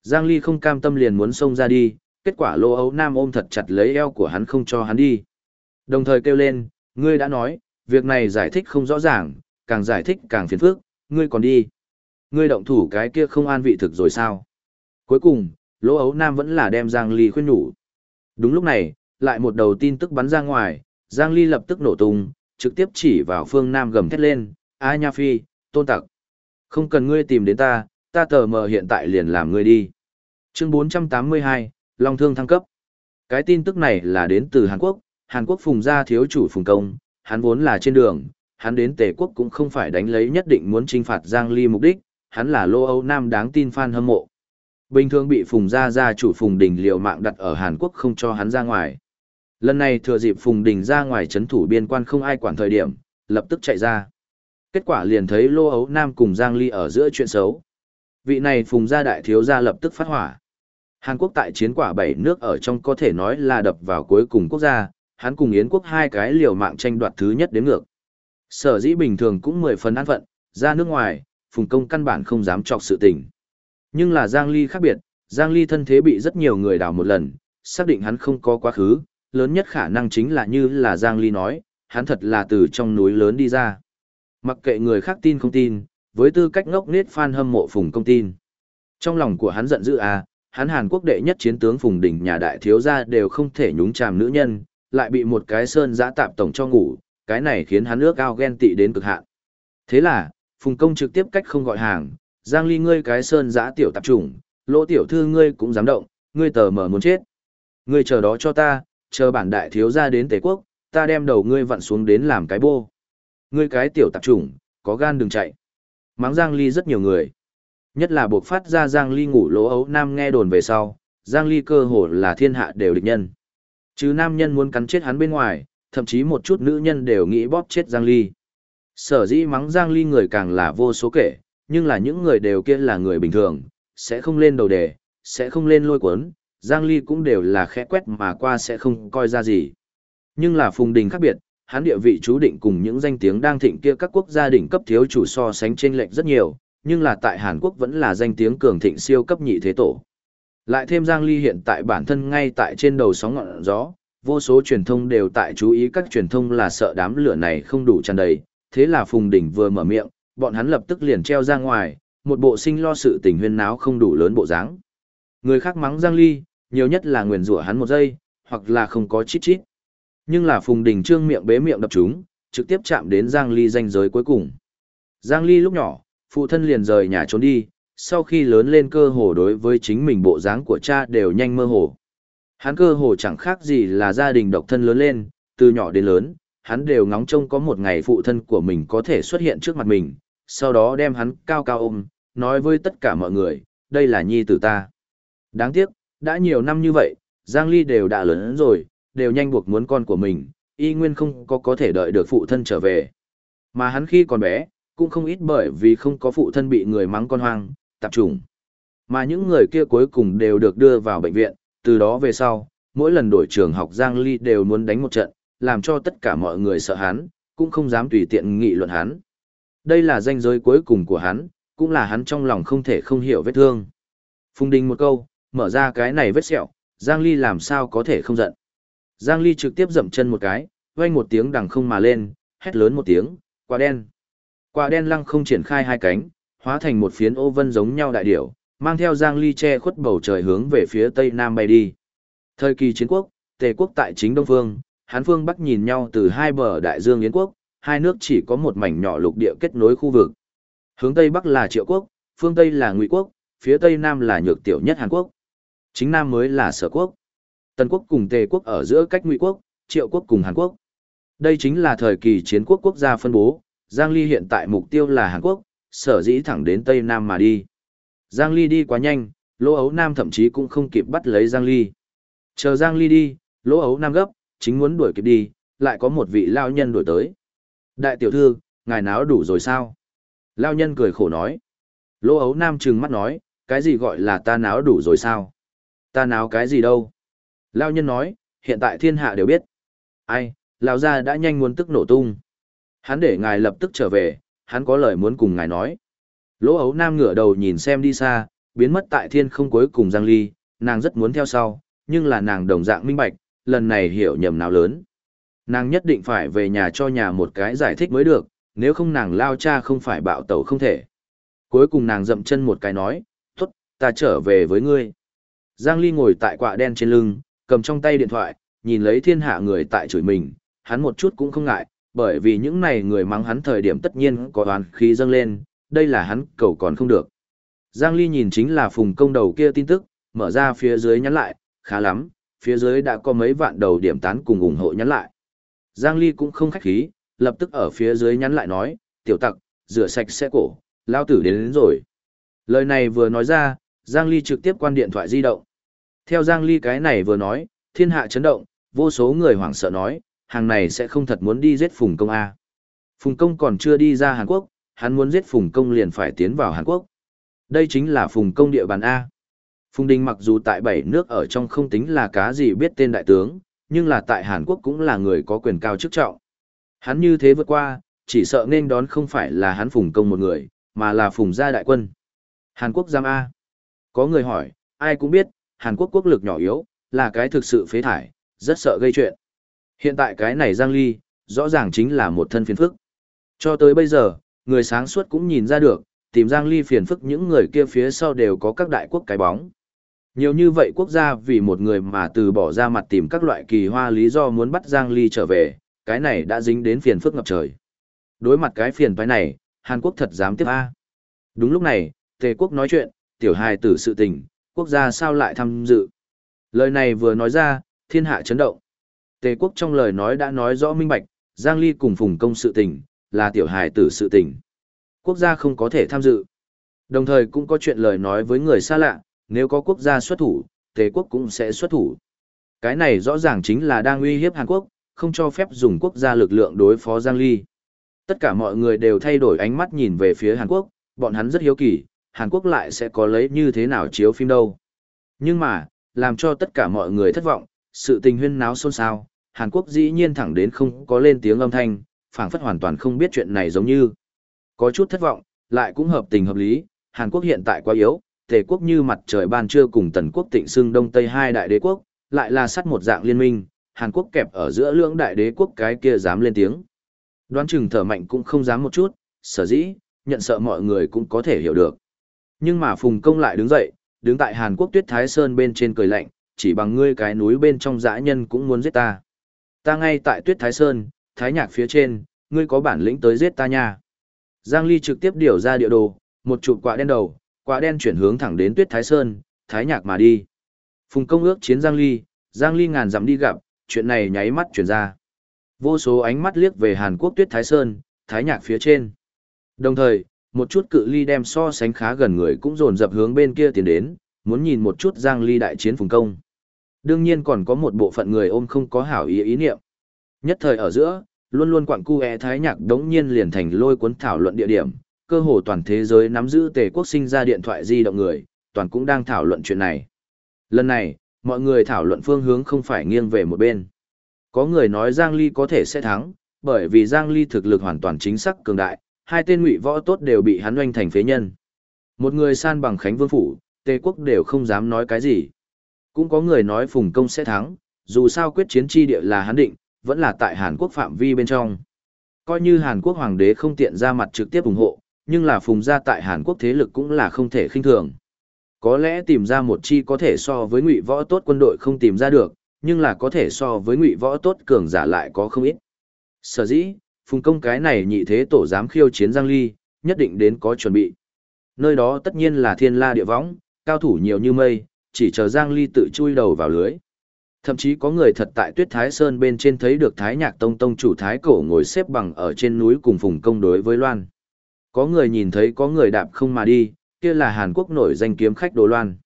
Giang Ly không cam tâm liền muốn xông ra đi, kết quả lô ấu nam ôm thật chặt lấy eo của hắn không cho hắn đi. Đồng thời kêu lên, ngươi đã nói, việc này giải thích không rõ ràng, càng giải thích càng phiền phức, ngươi còn đi. Ngươi động thủ cái kia không an vị thực rồi sao? Cuối cùng, lỗ ấu nam vẫn là đem Giang Ly khuyên nhủ. Đúng lúc này, lại một đầu tin tức bắn ra ngoài, Giang Ly lập tức nổ tung, trực tiếp chỉ vào phương Nam gầm thét lên, A Nha Phi, tôn tặc. Không cần ngươi tìm đến ta, ta tờ mờ hiện tại liền làm ngươi đi. Chương 482, Long Thương thăng cấp. Cái tin tức này là đến từ Hàn Quốc, Hàn Quốc phùng gia thiếu chủ phùng công, hắn vốn là trên đường, hắn đến Tề quốc cũng không phải đánh lấy nhất định muốn trinh phạt Giang Ly mục đích, hắn là Lô Âu Nam đáng tin fan hâm mộ. Bình thường bị Phùng gia gia chủ Phùng Đình liều mạng đặt ở Hàn Quốc không cho hắn ra ngoài. Lần này thừa dịp Phùng Đình ra ngoài chấn thủ biên quan không ai quản thời điểm, lập tức chạy ra. Kết quả liền thấy Lô Âu Nam cùng Giang Ly ở giữa chuyện xấu. Vị này Phùng gia đại thiếu gia lập tức phát hỏa. Hàn Quốc tại chiến quả bảy nước ở trong có thể nói là đập vào cuối cùng quốc gia, hắn cùng Yến quốc hai cái liều mạng tranh đoạt thứ nhất đến ngược. Sở dĩ bình thường cũng mười phần an phận, ra nước ngoài, Phùng Công căn bản không dám chọc sự tình. Nhưng là Giang Ly khác biệt, Giang Ly thân thế bị rất nhiều người đào một lần, xác định hắn không có quá khứ, lớn nhất khả năng chính là như là Giang Ly nói, hắn thật là từ trong núi lớn đi ra. Mặc kệ người khác tin không tin, với tư cách ngốc nết fan hâm mộ Phùng Công tin. Trong lòng của hắn giận dữ à, hắn Hàn Quốc đệ nhất chiến tướng Phùng Đình nhà đại thiếu gia đều không thể nhúng chàm nữ nhân, lại bị một cái sơn giã tạp tổng cho ngủ, cái này khiến hắn ước ao ghen tị đến cực hạn. Thế là, Phùng Công trực tiếp cách không gọi hàng, Giang Ly ngươi cái sơn giã tiểu tạp chủng, lỗ tiểu thư ngươi cũng dám động, ngươi tờ mở muốn chết. Ngươi chờ đó cho ta, chờ bản đại thiếu gia đến Tề quốc, ta đem đầu ngươi vặn xuống đến làm cái bô. Ngươi cái tiểu tạp chủng, có gan đừng chạy. Mắng Giang Ly rất nhiều người. Nhất là buộc phát ra Giang Ly ngủ lỗ ấu nam nghe đồn về sau, Giang Ly cơ hồ là thiên hạ đều địch nhân. Chứ nam nhân muốn cắn chết hắn bên ngoài, thậm chí một chút nữ nhân đều nghĩ bóp chết Giang Ly. Sở dĩ mắng Giang Ly người càng là vô số kể, nhưng là những người đều kia là người bình thường, sẽ không lên đầu đề, sẽ không lên lôi cuốn, Giang Ly cũng đều là khẽ quét mà qua sẽ không coi ra gì. Nhưng là Phùng Đình khác biệt, hắn địa vị chú định cùng những danh tiếng đang thịnh kia các quốc gia đỉnh cấp thiếu chủ so sánh trên lệch rất nhiều, nhưng là tại Hàn Quốc vẫn là danh tiếng cường thịnh siêu cấp nhị thế tổ. Lại thêm Giang Ly hiện tại bản thân ngay tại trên đầu sóng ngọn gió, vô số truyền thông đều tại chú ý các truyền thông là sợ đám lửa này không đủ tràn đầy, thế là Phùng Đình vừa mở miệng, bọn hắn lập tức liền treo ra ngoài, một bộ sinh lo sự tình huyên náo không đủ lớn bộ dáng. Người khác mắng Giang Ly, nhiều nhất là nguyền rủa hắn một giây, hoặc là không có chít chít. Nhưng là Phùng Đình Trương miệng bế miệng đập chúng, trực tiếp chạm đến Giang Ly danh giới cuối cùng. Giang Ly lúc nhỏ, phụ thân liền rời nhà trốn đi, sau khi lớn lên cơ hồ đối với chính mình bộ dáng của cha đều nhanh mơ hồ. Hắn cơ hồ chẳng khác gì là gia đình độc thân lớn lên, từ nhỏ đến lớn, hắn đều ngóng trông có một ngày phụ thân của mình có thể xuất hiện trước mặt mình, sau đó đem hắn cao cao ôm, nói với tất cả mọi người, đây là nhi tử ta. Đáng tiếc, đã nhiều năm như vậy, Giang Ly đều đã lớn rồi, đều nhanh buộc muốn con của mình, y nguyên không có có thể đợi được phụ thân trở về. Mà hắn khi còn bé, cũng không ít bởi vì không có phụ thân bị người mắng con hoang, tạp trùng. Mà những người kia cuối cùng đều được đưa vào bệnh viện, từ đó về sau, mỗi lần đổi trường học Giang Ly đều muốn đánh một trận, làm cho tất cả mọi người sợ hắn, cũng không dám tùy tiện nghị luận hắn. Đây là danh giới cuối cùng của hắn, cũng là hắn trong lòng không thể không hiểu vết thương. phung Đình một câu, mở ra cái này vết sẹo, Giang Ly làm sao có thể không giận. Giang Ly trực tiếp dậm chân một cái, vang một tiếng đằng không mà lên, hét lớn một tiếng, quả đen. Quả đen lăng không triển khai hai cánh, hóa thành một phiến ô vân giống nhau đại điểu, mang theo Giang Ly che khuất bầu trời hướng về phía tây nam bay đi. Thời kỳ chiến quốc, Tề quốc tại chính đông phương, Hán phương bắc nhìn nhau từ hai bờ đại dương Yến quốc, hai nước chỉ có một mảnh nhỏ lục địa kết nối khu vực. Hướng tây bắc là Triệu quốc, phương tây là Ngụy quốc, phía tây nam là nhược tiểu nhất Hàn quốc. Chính nam mới là Sở quốc. Tần quốc cùng Tề quốc ở giữa cách Ngụy quốc, Triệu quốc cùng Hàn quốc. Đây chính là thời kỳ chiến quốc quốc gia phân bố, Giang Ly hiện tại mục tiêu là Hàn Quốc, sở dĩ thẳng đến Tây Nam mà đi. Giang Ly đi quá nhanh, Lỗ Ấu Nam thậm chí cũng không kịp bắt lấy Giang Ly. Chờ Giang Ly đi, Lỗ Ấu Nam gấp, chính muốn đuổi kịp đi, lại có một vị lao nhân đuổi tới. Đại tiểu thư, ngài náo đủ rồi sao? Lao nhân cười khổ nói. Lỗ Ấu Nam trừng mắt nói, cái gì gọi là ta náo đủ rồi sao? Ta náo cái gì đâu? Lao nhân nói, hiện tại thiên hạ đều biết. Ai, Lão gia đã nhanh muốn tức nổ tung. Hắn để ngài lập tức trở về, hắn có lời muốn cùng ngài nói. Lỗ ấu nam ngửa đầu nhìn xem đi xa, biến mất tại thiên không cuối cùng Giang Ly, nàng rất muốn theo sau, nhưng là nàng đồng dạng minh bạch, lần này hiểu nhầm nào lớn. Nàng nhất định phải về nhà cho nhà một cái giải thích mới được, nếu không nàng lao cha không phải bạo tẩu không thể. Cuối cùng nàng dậm chân một cái nói, tốt, ta trở về với ngươi. Giang Ly ngồi tại quạ đen trên lưng, cầm trong tay điện thoại, nhìn lấy thiên hạ người tại chửi mình, hắn một chút cũng không ngại, bởi vì những này người mắng hắn thời điểm tất nhiên có oán khí dâng lên, đây là hắn cầu còn không được. Giang Ly nhìn chính là phùng công đầu kia tin tức, mở ra phía dưới nhắn lại, khá lắm, phía dưới đã có mấy vạn đầu điểm tán cùng ủng hộ nhắn lại. Giang Ly cũng không khách khí, lập tức ở phía dưới nhắn lại nói, tiểu tặc, rửa sạch xe cổ, lao tử đến, đến rồi. Lời này vừa nói ra, Giang Ly trực tiếp quan điện thoại di động. Theo Giang Ly cái này vừa nói, thiên hạ chấn động, vô số người hoảng sợ nói, hàng này sẽ không thật muốn đi giết Phùng Công A. Phùng Công còn chưa đi ra Hàn Quốc, hắn muốn giết Phùng Công liền phải tiến vào Hàn Quốc. Đây chính là Phùng Công địa bàn A. Phùng Đình mặc dù tại bảy nước ở trong không tính là cá gì biết tên đại tướng, nhưng là tại Hàn Quốc cũng là người có quyền cao chức trọng. Hắn như thế vượt qua, chỉ sợ nên đón không phải là hắn Phùng Công một người, mà là Phùng gia đại quân. Hàn Quốc giam A. Có người hỏi, ai cũng biết, Hàn Quốc quốc lực nhỏ yếu, là cái thực sự phế thải, rất sợ gây chuyện. Hiện tại cái này Giang Ly, rõ ràng chính là một thân phiền phức. Cho tới bây giờ, người sáng suốt cũng nhìn ra được, tìm Giang Ly phiền phức những người kia phía sau đều có các đại quốc cái bóng. Nhiều như vậy quốc gia vì một người mà từ bỏ ra mặt tìm các loại kỳ hoa lý do muốn bắt Giang Ly trở về, cái này đã dính đến phiền phức ngập trời. Đối mặt cái phiền toái này, Hàn Quốc thật dám tiếp A. Đúng lúc này, Tề Quốc nói chuyện, tiểu hài tử sự tình, quốc gia sao lại tham dự. Lời này vừa nói ra, thiên hạ chấn động. Tề quốc trong lời nói đã nói rõ minh bạch, Giang Ly cùng Phùng Công sự tình, là tiểu hài tử sự tình. Quốc gia không có thể tham dự. Đồng thời cũng có chuyện lời nói với người xa lạ, nếu có quốc gia xuất thủ, Tề quốc cũng sẽ xuất thủ. Cái này rõ ràng chính là đang uy hiếp Hàn Quốc, không cho phép dùng quốc gia lực lượng đối phó Giang Ly. Tất cả mọi người đều thay đổi ánh mắt nhìn về phía Hàn Quốc, bọn hắn rất hiếu kỳ, Hàn Quốc lại sẽ có lấy như thế nào chiếu phim đâu. Nhưng mà, làm cho tất cả mọi người thất vọng, sự tình huyên náo xôn xao, Hàn Quốc dĩ nhiên thẳng đến không có lên tiếng âm thanh, phảng phất hoàn toàn không biết chuyện này giống như. Có chút thất vọng, lại cũng hợp tình hợp lý, Hàn Quốc hiện tại quá yếu, Tề quốc như mặt trời ban trưa cùng Tần quốc tịnh xưng Đông Tây hai đại đế quốc, lại là sắt một dạng liên minh, Hàn Quốc kẹp ở giữa lưỡng đại đế quốc cái kia dám lên tiếng. Đoán chừng thở mạnh cũng không dám một chút, sở dĩ, nhận sợ mọi người cũng có thể hiểu được. Nhưng mà Phùng Công lại đứng dậy, đứng tại Hàn Quốc Tuyết Thái Sơn bên trên cười lạnh, chỉ bằng ngươi cái núi bên trong dã nhân cũng muốn giết ta. Ta ngay tại Tuyết Thái Sơn, Thái Nhạc phía trên, ngươi có bản lĩnh tới giết ta nha. Giang Ly trực tiếp điều ra địa đồ, một chụp quả đen đầu, quả đen chuyển hướng thẳng đến Tuyết Thái Sơn, Thái Nhạc mà đi. Phùng công ước chiến Giang Ly, Giang Ly ngàn dặm đi gặp, chuyện này nháy mắt chuyển ra. Vô số ánh mắt liếc về Hàn Quốc Tuyết Thái Sơn, Thái Nhạc phía trên. Đồng thời, một chút cự ly đem so sánh khá gần người cũng dồn dập hướng bên kia tiến đến, muốn nhìn một chút Giang Ly đại chiến phùng công. Đương nhiên còn có một bộ phận người ôm không có hảo ý ý niệm. Nhất thời ở giữa, luôn luôn quặng cu é Thái Nhạc đống nhiên liền thành lôi cuốn thảo luận địa điểm, cơ hồ toàn thế giới nắm giữ tề quốc sinh ra điện thoại di động người, toàn cũng đang thảo luận chuyện này. Lần này, mọi người thảo luận phương hướng không phải nghiêng về một bên. Có người nói Giang Ly có thể sẽ thắng, bởi vì Giang Ly thực lực hoàn toàn chính xác cường đại, hai tên ngụy võ tốt đều bị hắn oanh thành phế nhân. Một người san bằng Khánh Vương Phủ, Tề quốc đều không dám nói cái gì. Cũng có người nói Phùng Công sẽ thắng, dù sao quyết chiến chi địa là hắn định, vẫn là tại Hàn Quốc phạm vi bên trong. Coi như Hàn Quốc hoàng đế không tiện ra mặt trực tiếp ủng hộ, nhưng là Phùng gia tại Hàn Quốc thế lực cũng là không thể khinh thường. Có lẽ tìm ra một chi có thể so với ngụy võ tốt quân đội không tìm ra được, nhưng là có thể so với ngụy võ tốt cường giả lại có không ít. Sở dĩ, phùng công cái này nhị thế tổ dám khiêu chiến Giang Ly, nhất định đến có chuẩn bị. Nơi đó tất nhiên là thiên la địa võng, cao thủ nhiều như mây, chỉ chờ Giang Ly tự chui đầu vào lưới. Thậm chí có người thật tại Tuyết Thái Sơn bên trên thấy được Thái Nhạc Tông Tông chủ Thái Cổ ngồi xếp bằng ở trên núi cùng phùng công đối với Loan. Có người nhìn thấy có người đạp không mà đi, kia là Hàn Quốc nổi danh kiếm khách Đồ Loan.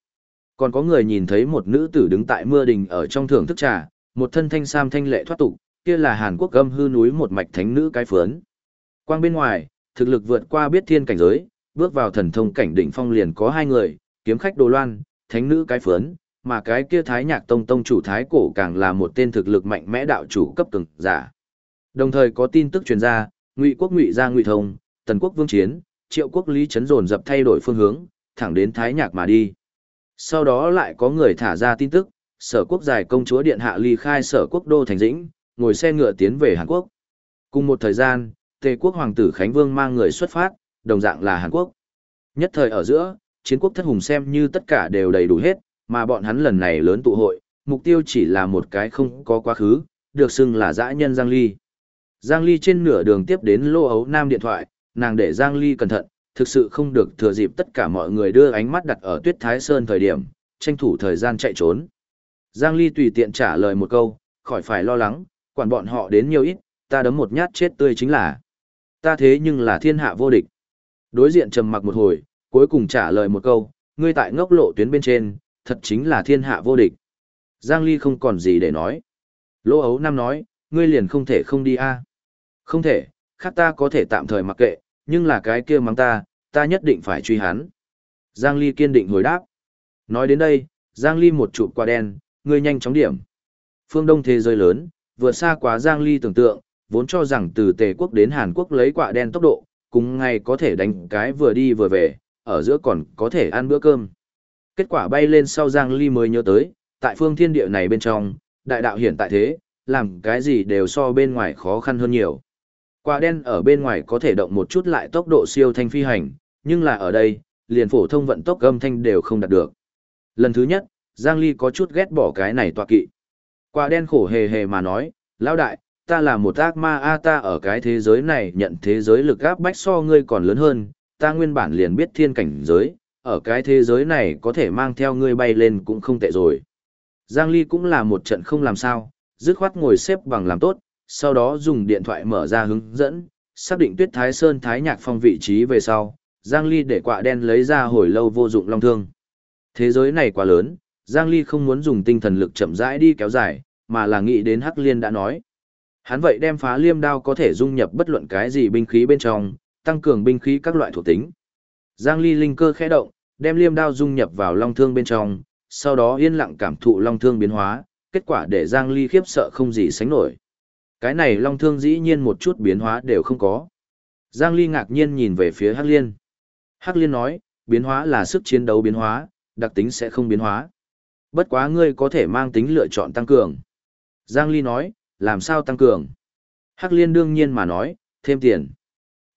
Còn có người nhìn thấy một nữ tử đứng tại mưa đình ở trong thưởng thức trà, một thân thanh sam thanh lệ thoát tục, kia là Hàn Quốc gâm hư núi một mạch thánh nữ cái phướn. Quang bên ngoài, thực lực vượt qua biết thiên cảnh giới, bước vào thần thông cảnh đỉnh phong liền có hai người, kiếm khách Đồ Loan, thánh nữ cái phướn, mà cái kia Thái Nhạc Tông tông chủ Thái Cổ càng là một tên thực lực mạnh mẽ đạo chủ cấp cường giả. Đồng thời có tin tức truyền ra, Ngụy quốc Ngụy gia Ngụy Thông, Tần quốc Vương Chiến, Triệu quốc Lý Chấn dồn dập thay đổi phương hướng, thẳng đến Thái Nhạc mà đi. Sau đó lại có người thả ra tin tức, sở quốc giải công chúa điện hạ ly khai sở quốc đô thành dĩnh, ngồi xe ngựa tiến về Hàn Quốc. Cùng một thời gian, Tề quốc hoàng tử Khánh Vương mang người xuất phát, đồng dạng là Hàn Quốc. Nhất thời ở giữa, chiến quốc thất hùng xem như tất cả đều đầy đủ hết, mà bọn hắn lần này lớn tụ hội, mục tiêu chỉ là một cái không có quá khứ, được xưng là dã nhân Giang Ly. Giang Ly trên nửa đường tiếp đến lô ấu nam điện thoại, nàng để Giang Ly cẩn thận, thực sự không được thừa dịp tất cả mọi người đưa ánh mắt đặt ở Tuyết Thái Sơn thời điểm, tranh thủ thời gian chạy trốn. Giang Ly tùy tiện trả lời một câu, khỏi phải lo lắng, quản bọn họ đến nhiều ít, ta đấm một nhát chết tươi chính là. Ta thế nhưng là thiên hạ vô địch. Đối diện trầm mặc một hồi, cuối cùng trả lời một câu, ngươi tại ngốc lộ tuyến bên trên, thật chính là thiên hạ vô địch. Giang Ly không còn gì để nói. Lỗ ấu nam nói, ngươi liền không thể không đi a Không thể, khác ta có thể tạm thời mặc kệ, nhưng là cái kia mắng ta, ta nhất định phải truy hắn. Giang Ly kiên định hồi đáp. Nói đến đây, Giang Ly một chụp qua đen, ngươi nhanh chóng điểm. Phương Đông thế giới lớn, vượt xa quá Giang Ly tưởng tượng, vốn cho rằng từ Tề quốc đến Hàn Quốc lấy quả đen tốc độ, cùng ngày có thể đánh cái vừa đi vừa về, ở giữa còn có thể ăn bữa cơm. Kết quả bay lên sau Giang Ly mới nhớ tới, tại phương thiên địa này bên trong, đại đạo hiện tại thế, làm cái gì đều so bên ngoài khó khăn hơn nhiều. Quả đen ở bên ngoài có thể động một chút lại tốc độ siêu thanh phi hành, nhưng là ở đây, liền phổ thông vận tốc âm thanh đều không đạt được. Lần thứ nhất, Giang Ly có chút ghét bỏ cái này tọa kỵ. Quả đen khổ hề hề mà nói, lão đại, ta là một ác ma a ta ở cái thế giới này nhận thế giới lực áp bách so ngươi còn lớn hơn, ta nguyên bản liền biết thiên cảnh giới, ở cái thế giới này có thể mang theo ngươi bay lên cũng không tệ rồi. Giang Ly cũng là một trận không làm sao, dứt khoát ngồi xếp bằng làm tốt, sau đó dùng điện thoại mở ra hướng dẫn, xác định tuyết thái sơn thái nhạc phong vị trí về sau, Giang Ly để quạ đen lấy ra hồi lâu vô dụng long thương. Thế giới này quá lớn, Giang Ly không muốn dùng tinh thần lực chậm rãi đi kéo dài, mà là nghĩ đến Hắc Liên đã nói. Hắn vậy đem phá liêm đao có thể dung nhập bất luận cái gì binh khí bên trong, tăng cường binh khí các loại thuộc tính. Giang Ly linh cơ khẽ động, đem liêm đao dung nhập vào long thương bên trong, sau đó yên lặng cảm thụ long thương biến hóa, kết quả để Giang Ly khiếp sợ không gì sánh nổi. Cái này long thương dĩ nhiên một chút biến hóa đều không có. Giang Ly ngạc nhiên nhìn về phía Hắc Liên. Hắc Liên nói, biến hóa là sức chiến đấu biến hóa, đặc tính sẽ không biến hóa. Bất quá ngươi có thể mang tính lựa chọn tăng cường. Giang Ly nói, làm sao tăng cường? Hắc Liên đương nhiên mà nói, thêm tiền.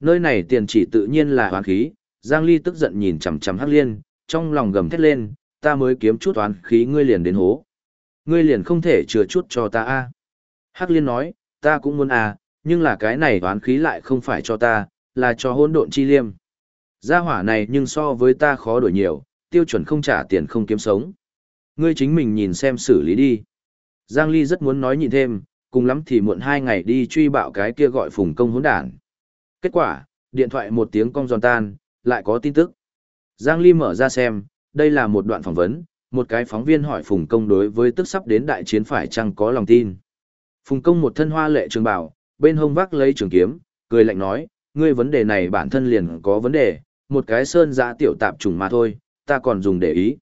Nơi này tiền chỉ tự nhiên là hoán khí, Giang Ly tức giận nhìn chằm chằm Hắc Liên, trong lòng gầm thét lên, ta mới kiếm chút toán khí ngươi liền đến hố. Ngươi liền không thể chừa chút cho ta a. Hắc Liên nói, ta cũng muốn à, nhưng là cái này toán khí lại không phải cho ta, là cho hôn độn chi liêm. Gia hỏa này nhưng so với ta khó đổi nhiều, tiêu chuẩn không trả tiền không kiếm sống. Ngươi chính mình nhìn xem xử lý đi. Giang Ly rất muốn nói nhìn thêm, cùng lắm thì muộn hai ngày đi truy bạo cái kia gọi phùng công hỗn đản. Kết quả, điện thoại một tiếng cong giòn tan, lại có tin tức. Giang Ly mở ra xem, đây là một đoạn phỏng vấn, một cái phóng viên hỏi Phùng Công đối với tức sắp đến đại chiến phải chăng có lòng tin. Phùng Công một thân hoa lệ trường bảo, bên hông vác lấy trường kiếm, cười lạnh nói, ngươi vấn đề này bản thân liền có vấn đề, một cái sơn giã tiểu tạp trùng mà thôi, ta còn dùng để ý.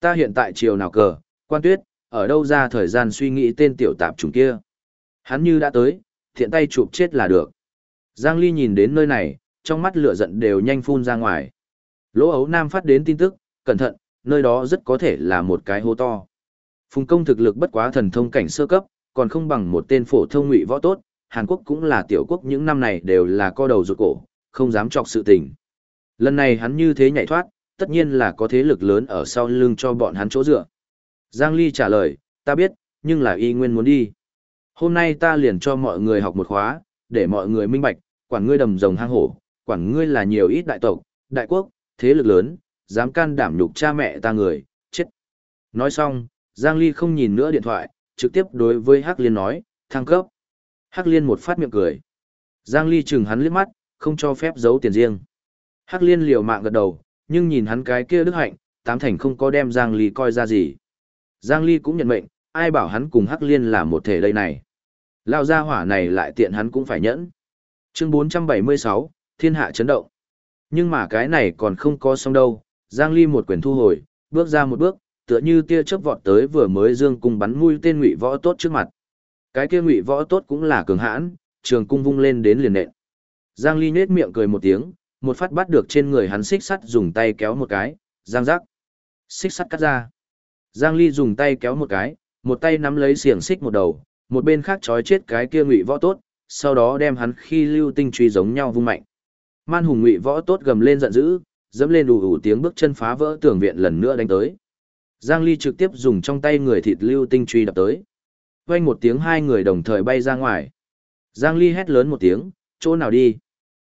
Ta hiện tại chiều nào cờ, quan tuyết, ở đâu ra thời gian suy nghĩ tên tiểu tạp trùng kia. Hắn như đã tới, thiện tay chụp chết là được. Giang Ly nhìn đến nơi này, trong mắt lửa giận đều nhanh phun ra ngoài. Lỗ ấu nam phát đến tin tức, cẩn thận, nơi đó rất có thể là một cái hố to. Phùng công thực lực bất quá thần thông cảnh sơ cấp, còn không bằng một tên phổ thông ngụy võ tốt, Hàn Quốc cũng là tiểu quốc những năm này đều là co đầu rụt cổ, không dám chọc sự tình. Lần này hắn như thế nhảy thoát, tất nhiên là có thế lực lớn ở sau lưng cho bọn hắn chỗ dựa. Giang Ly trả lời, ta biết, nhưng là y nguyên muốn đi. Hôm nay ta liền cho mọi người học một khóa, để mọi người minh bạch, quản ngươi đầm rồng hang hổ, quản ngươi là nhiều ít đại tộc, đại quốc, thế lực lớn, dám can đảm nhục cha mẹ ta người, chết. Nói xong, Giang Ly không nhìn nữa điện thoại, trực tiếp đối với Hắc Liên nói, thăng cấp. Hắc Liên một phát miệng cười. Giang Ly chừng hắn liếc mắt, không cho phép giấu tiền riêng. Hắc Liên liều mạng gật đầu, nhưng nhìn hắn cái kia đức hạnh, tám thành không có đem Giang Ly coi ra gì. Giang Ly cũng nhận mệnh, ai bảo hắn cùng Hắc Liên là một thể đây này. Lao ra hỏa này lại tiện hắn cũng phải nhẫn. Chương 476, Thiên hạ chấn động. Nhưng mà cái này còn không có xong đâu, Giang Ly một quyền thu hồi, bước ra một bước, tựa như tia chớp vọt tới vừa mới dương cung bắn mũi tên ngụy võ tốt trước mặt. Cái kia ngụy võ tốt cũng là cường hãn, trường cung vung lên đến liền nện. Giang Ly nhếch miệng cười một tiếng, một phát bắt được trên người hắn xích sắt dùng tay kéo một cái, giang giác. Xích sắt cắt ra. Giang Ly dùng tay kéo một cái, một tay nắm lấy xiềng xích một đầu, một bên khác trói chết cái kia ngụy võ tốt, sau đó đem hắn khi lưu tinh truy giống nhau vung mạnh. Man hùng ngụy võ tốt gầm lên giận dữ, dẫm lên đủ đủ tiếng bước chân phá vỡ tường viện lần nữa đánh tới. Giang Ly trực tiếp dùng trong tay người thịt lưu tinh truy đập tới. Vang một tiếng hai người đồng thời bay ra ngoài. Giang Ly hét lớn một tiếng, chỗ nào đi?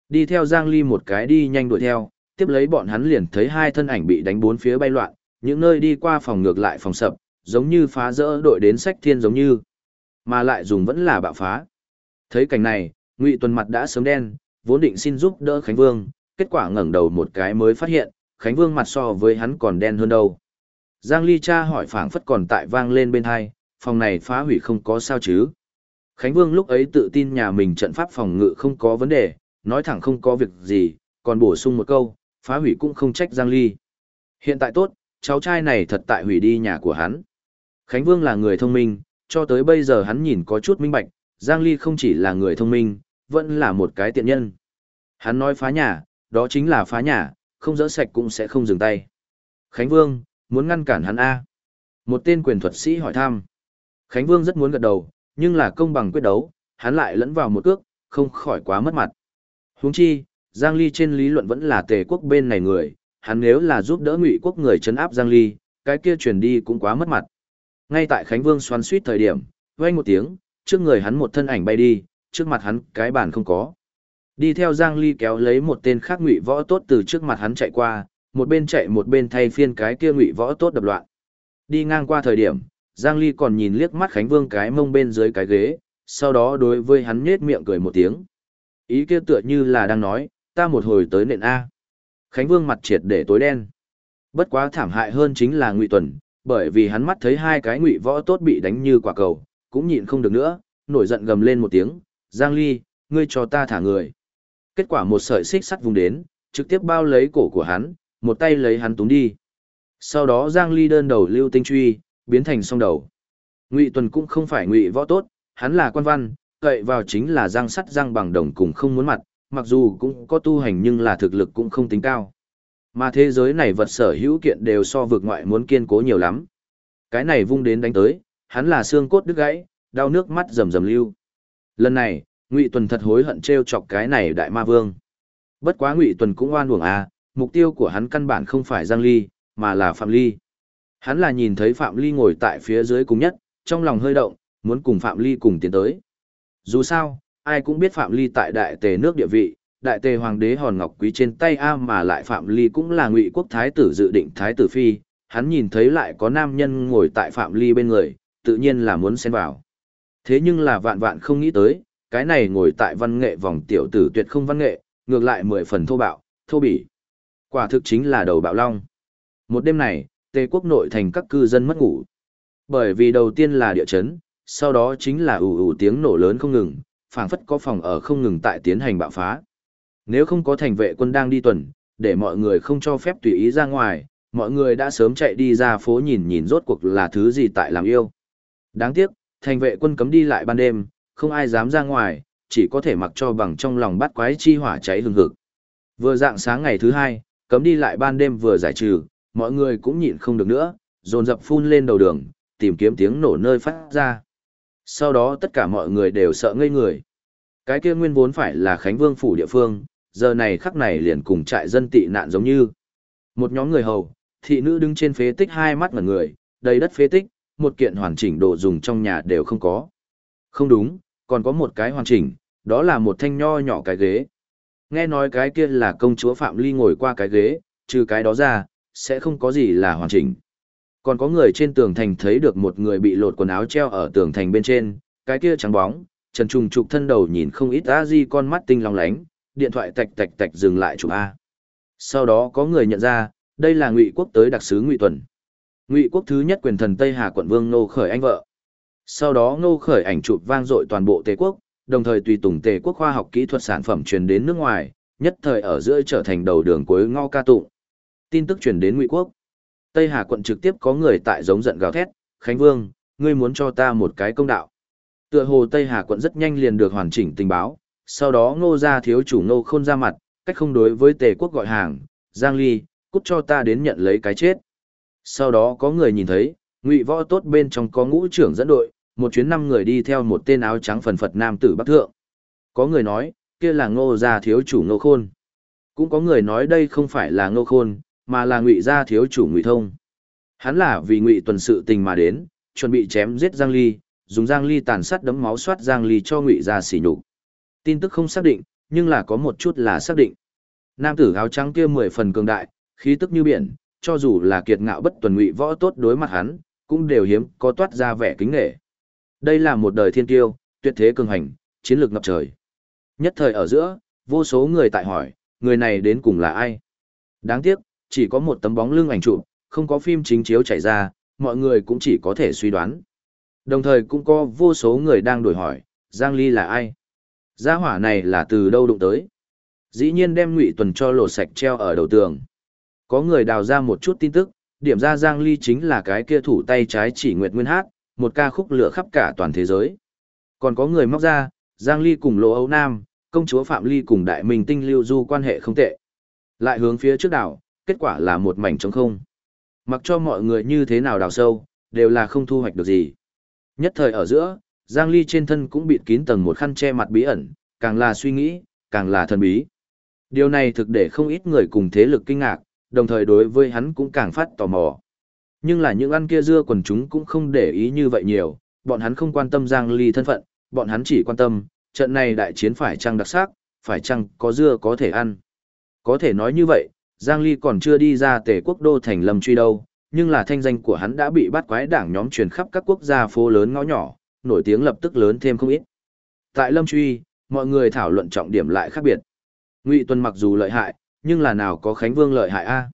Đi theo Giang Ly một cái đi nhanh đuổi theo, tiếp lấy bọn hắn liền thấy hai thân ảnh bị đánh bốn phía bay loạn, những nơi đi qua phòng ngược lại phòng sập, giống như phá rỡ đội đến sách thiên giống như, mà lại dùng vẫn là bạo phá. Thấy cảnh này, Ngụy Tuần mặt đã sớm đen, vốn định xin giúp đỡ Khánh Vương, kết quả ngẩng đầu một cái mới phát hiện, Khánh Vương mặt so với hắn còn đen hơn đâu. Giang Ly cha hỏi phảng phất còn tại vang lên bên hai, phòng này phá hủy không có sao chứ. Khánh Vương lúc ấy tự tin nhà mình trận pháp phòng ngự không có vấn đề, nói thẳng không có việc gì, còn bổ sung một câu, phá hủy cũng không trách Giang Ly. Hiện tại tốt, cháu trai này thật tại hủy đi nhà của hắn. Khánh Vương là người thông minh, cho tới bây giờ hắn nhìn có chút minh bạch, Giang Ly không chỉ là người thông minh, vẫn là một cái tiện nhân. Hắn nói phá nhà, đó chính là phá nhà, không dỡ sạch cũng sẽ không dừng tay. Khánh Vương, muốn ngăn cản hắn A. Một tên quyền thuật sĩ hỏi thăm. Khánh Vương rất muốn gật đầu, nhưng là công bằng quyết đấu, hắn lại lẫn vào một cước, không khỏi quá mất mặt. Huống chi, Giang Ly trên lý luận vẫn là tề quốc bên này người, hắn nếu là giúp đỡ ngụy quốc người chấn áp Giang Ly, cái kia truyền đi cũng quá mất mặt. Ngay tại Khánh Vương xoắn suýt thời điểm, vang một tiếng, trước người hắn một thân ảnh bay đi, trước mặt hắn cái bàn không có. Đi theo Giang Ly kéo lấy một tên khác ngụy võ tốt từ trước mặt hắn chạy qua, một bên chạy một bên thay phiên cái kia ngụy võ tốt đập loạn. Đi ngang qua thời điểm, Giang Ly còn nhìn liếc mắt Khánh Vương cái mông bên dưới cái ghế, sau đó đối với hắn nhếch miệng cười một tiếng. Ý kia tựa như là đang nói, ta một hồi tới nện A. Khánh Vương mặt triệt để tối đen. Bất quá thảm hại hơn chính là Ngụy Tuần, bởi vì hắn mắt thấy hai cái ngụy võ tốt bị đánh như quả cầu, cũng nhịn không được nữa, nổi giận gầm lên một tiếng, Giang Ly, ngươi cho ta thả người. Kết quả một sợi xích sắt vùng đến, trực tiếp bao lấy cổ của hắn, một tay lấy hắn túng đi. Sau đó Giang Ly đơn đầu lưu tinh truy, biến thành song đầu. Ngụy Tuần cũng không phải ngụy võ tốt, hắn là quan văn, cậy vào chính là giang sắt giang bằng đồng cùng không muốn mặt, mặc dù cũng có tu hành nhưng là thực lực cũng không tính cao. Mà thế giới này vật sở hữu kiện đều so vực ngoại muốn kiên cố nhiều lắm. Cái này vung đến đánh tới, hắn là xương cốt đứt gãy, đau nước mắt rầm rầm lưu. Lần này, Ngụy Tuần thật hối hận trêu chọc cái này đại ma vương. Bất quá Ngụy Tuần cũng oan uổng à, mục tiêu của hắn căn bản không phải Giang Ly, mà là Phạm Ly. Hắn là nhìn thấy Phạm Ly ngồi tại phía dưới cùng nhất, trong lòng hơi động, muốn cùng Phạm Ly cùng tiến tới. Dù sao, ai cũng biết Phạm Ly tại đại tề nước địa vị, đại tề hoàng đế hòn ngọc quý trên tay A mà lại Phạm Ly cũng là ngụy quốc thái tử dự định thái tử phi, hắn nhìn thấy lại có nam nhân ngồi tại Phạm Ly bên người, tự nhiên là muốn xen vào. Thế nhưng là vạn vạn không nghĩ tới, cái này ngồi tại văn nghệ vòng tiểu tử tuyệt không văn nghệ, ngược lại mười phần thô bạo, thô bỉ. Quả thực chính là đầu bạo long. Một đêm này, Tề quốc nội thành các cư dân mất ngủ. Bởi vì đầu tiên là địa chấn, sau đó chính là ủ ủ tiếng nổ lớn không ngừng, phảng phất có phòng ở không ngừng tại tiến hành bạo phá. Nếu không có thành vệ quân đang đi tuần, để mọi người không cho phép tùy ý ra ngoài, mọi người đã sớm chạy đi ra phố nhìn nhìn rốt cuộc là thứ gì tại làm yêu. Đáng tiếc, thành vệ quân cấm đi lại ban đêm, không ai dám ra ngoài, chỉ có thể mặc cho bằng trong lòng bắt quái chi hỏa cháy hừng hực. Vừa dạng sáng ngày thứ hai, cấm đi lại ban đêm vừa giải trừ, mọi người cũng nhịn không được nữa, dồn dập phun lên đầu đường, tìm kiếm tiếng nổ nơi phát ra. Sau đó tất cả mọi người đều sợ ngây người. Cái kia nguyên vốn phải là Khánh Vương phủ địa phương, giờ này khắc này liền cùng trại dân tị nạn giống như. Một nhóm người hầu, thị nữ đứng trên phế tích hai mắt ngẩn người, đầy đất phế tích, một kiện hoàn chỉnh đồ dùng trong nhà đều không có. Không đúng, còn có một cái hoàn chỉnh, đó là một thanh nho nhỏ cái ghế. Nghe nói cái kia là công chúa Phạm Ly ngồi qua cái ghế, trừ cái đó ra, sẽ không có gì là hoàn chỉnh. Còn có người trên tường thành thấy được một người bị lột quần áo treo ở tường thành bên trên, cái kia trắng bóng, trần trùng trục thân đầu nhìn không ít a di con mắt tinh long lánh, điện thoại tạch tạch tạch dừng lại chụp A. Sau đó có người nhận ra, đây là ngụy quốc tới đặc sứ ngụy tuần. Ngụy quốc thứ nhất quyền thần Tây Hà quận vương Nô Khởi anh vợ. Sau đó Nô Khởi ảnh chụp vang dội toàn bộ Tề quốc, đồng thời tùy tùng Tề quốc khoa học kỹ thuật sản phẩm truyền đến nước ngoài, nhất thời ở giữa trở thành đầu đường cuối ngõ ca tụng. Tin tức truyền đến Ngụy quốc. Tây Hà quận trực tiếp có người tại giống giận gào thét, "Khánh Vương, ngươi muốn cho ta một cái công đạo?" Tựa hồ Tây Hà quận rất nhanh liền được hoàn chỉnh tình báo, sau đó Ngô gia thiếu chủ Ngô Khôn ra mặt, cách không đối với Tề quốc gọi hàng, "Giang Ly, cút cho ta đến nhận lấy cái chết." Sau đó có người nhìn thấy, Ngụy Võ tốt bên trong có ngũ trưởng dẫn đội, một chuyến năm người đi theo một tên áo trắng phần phật nam tử Bắc thượng. Có người nói, kia là Ngô gia thiếu chủ Ngô Khôn. Cũng có người nói đây không phải là Ngô Khôn, mà là ngụy gia thiếu chủ ngụy thông hắn là vì ngụy tuần sự tình mà đến chuẩn bị chém giết giang ly dùng giang ly tàn sát đấm máu soát giang ly cho ngụy gia xỉ nhục tin tức không xác định nhưng là có một chút là xác định nam tử áo trắng kia mười phần cường đại khí tức như biển cho dù là kiệt ngạo bất tuần ngụy võ tốt đối mặt hắn cũng đều hiếm có toát ra vẻ kính nghệ đây là một đời thiên tiêu tuyệt thế cường hành chiến lược ngập trời nhất thời ở giữa vô số người tại hỏi người này đến cùng là ai đáng tiếc chỉ có một tấm bóng lưng ảnh chụp, không có phim chính chiếu chảy ra, mọi người cũng chỉ có thể suy đoán. Đồng thời cũng có vô số người đang đổi hỏi, Giang Ly là ai? Gia hỏa này là từ đâu đụng tới? Dĩ nhiên đem Ngụy Tuần cho lột sạch treo ở đầu tường. Có người đào ra một chút tin tức, điểm ra Giang Ly chính là cái kia thủ tay trái chỉ Nguyệt Nguyên hát, một ca khúc lửa khắp cả toàn thế giới. Còn có người móc ra, Giang Ly cùng Lô Âu Nam, công chúa Phạm Ly cùng đại minh tinh lưu du quan hệ không tệ. Lại hướng phía trước đảo, kết quả là một mảnh trống không. Mặc cho mọi người như thế nào đào sâu, đều là không thu hoạch được gì. Nhất thời ở giữa, Giang Ly trên thân cũng bịt kín tầng một khăn che mặt bí ẩn, càng là suy nghĩ, càng là thần bí. Điều này thực để không ít người cùng thế lực kinh ngạc, đồng thời đối với hắn cũng càng phát tò mò. Nhưng là những ăn kia dưa quần chúng cũng không để ý như vậy nhiều, bọn hắn không quan tâm Giang Ly thân phận, bọn hắn chỉ quan tâm, trận này đại chiến phải chăng đặc sắc, phải chăng có dưa có thể ăn. Có thể nói như vậy, Giang Ly còn chưa đi ra tể quốc đô thành lâm truy đâu, nhưng là thanh danh của hắn đã bị bắt quái đảng nhóm truyền khắp các quốc gia phố lớn ngõ nhỏ, nổi tiếng lập tức lớn thêm không ít. Tại lâm truy, mọi người thảo luận trọng điểm lại khác biệt. Ngụy Tuân mặc dù lợi hại, nhưng là nào có Khánh Vương lợi hại a?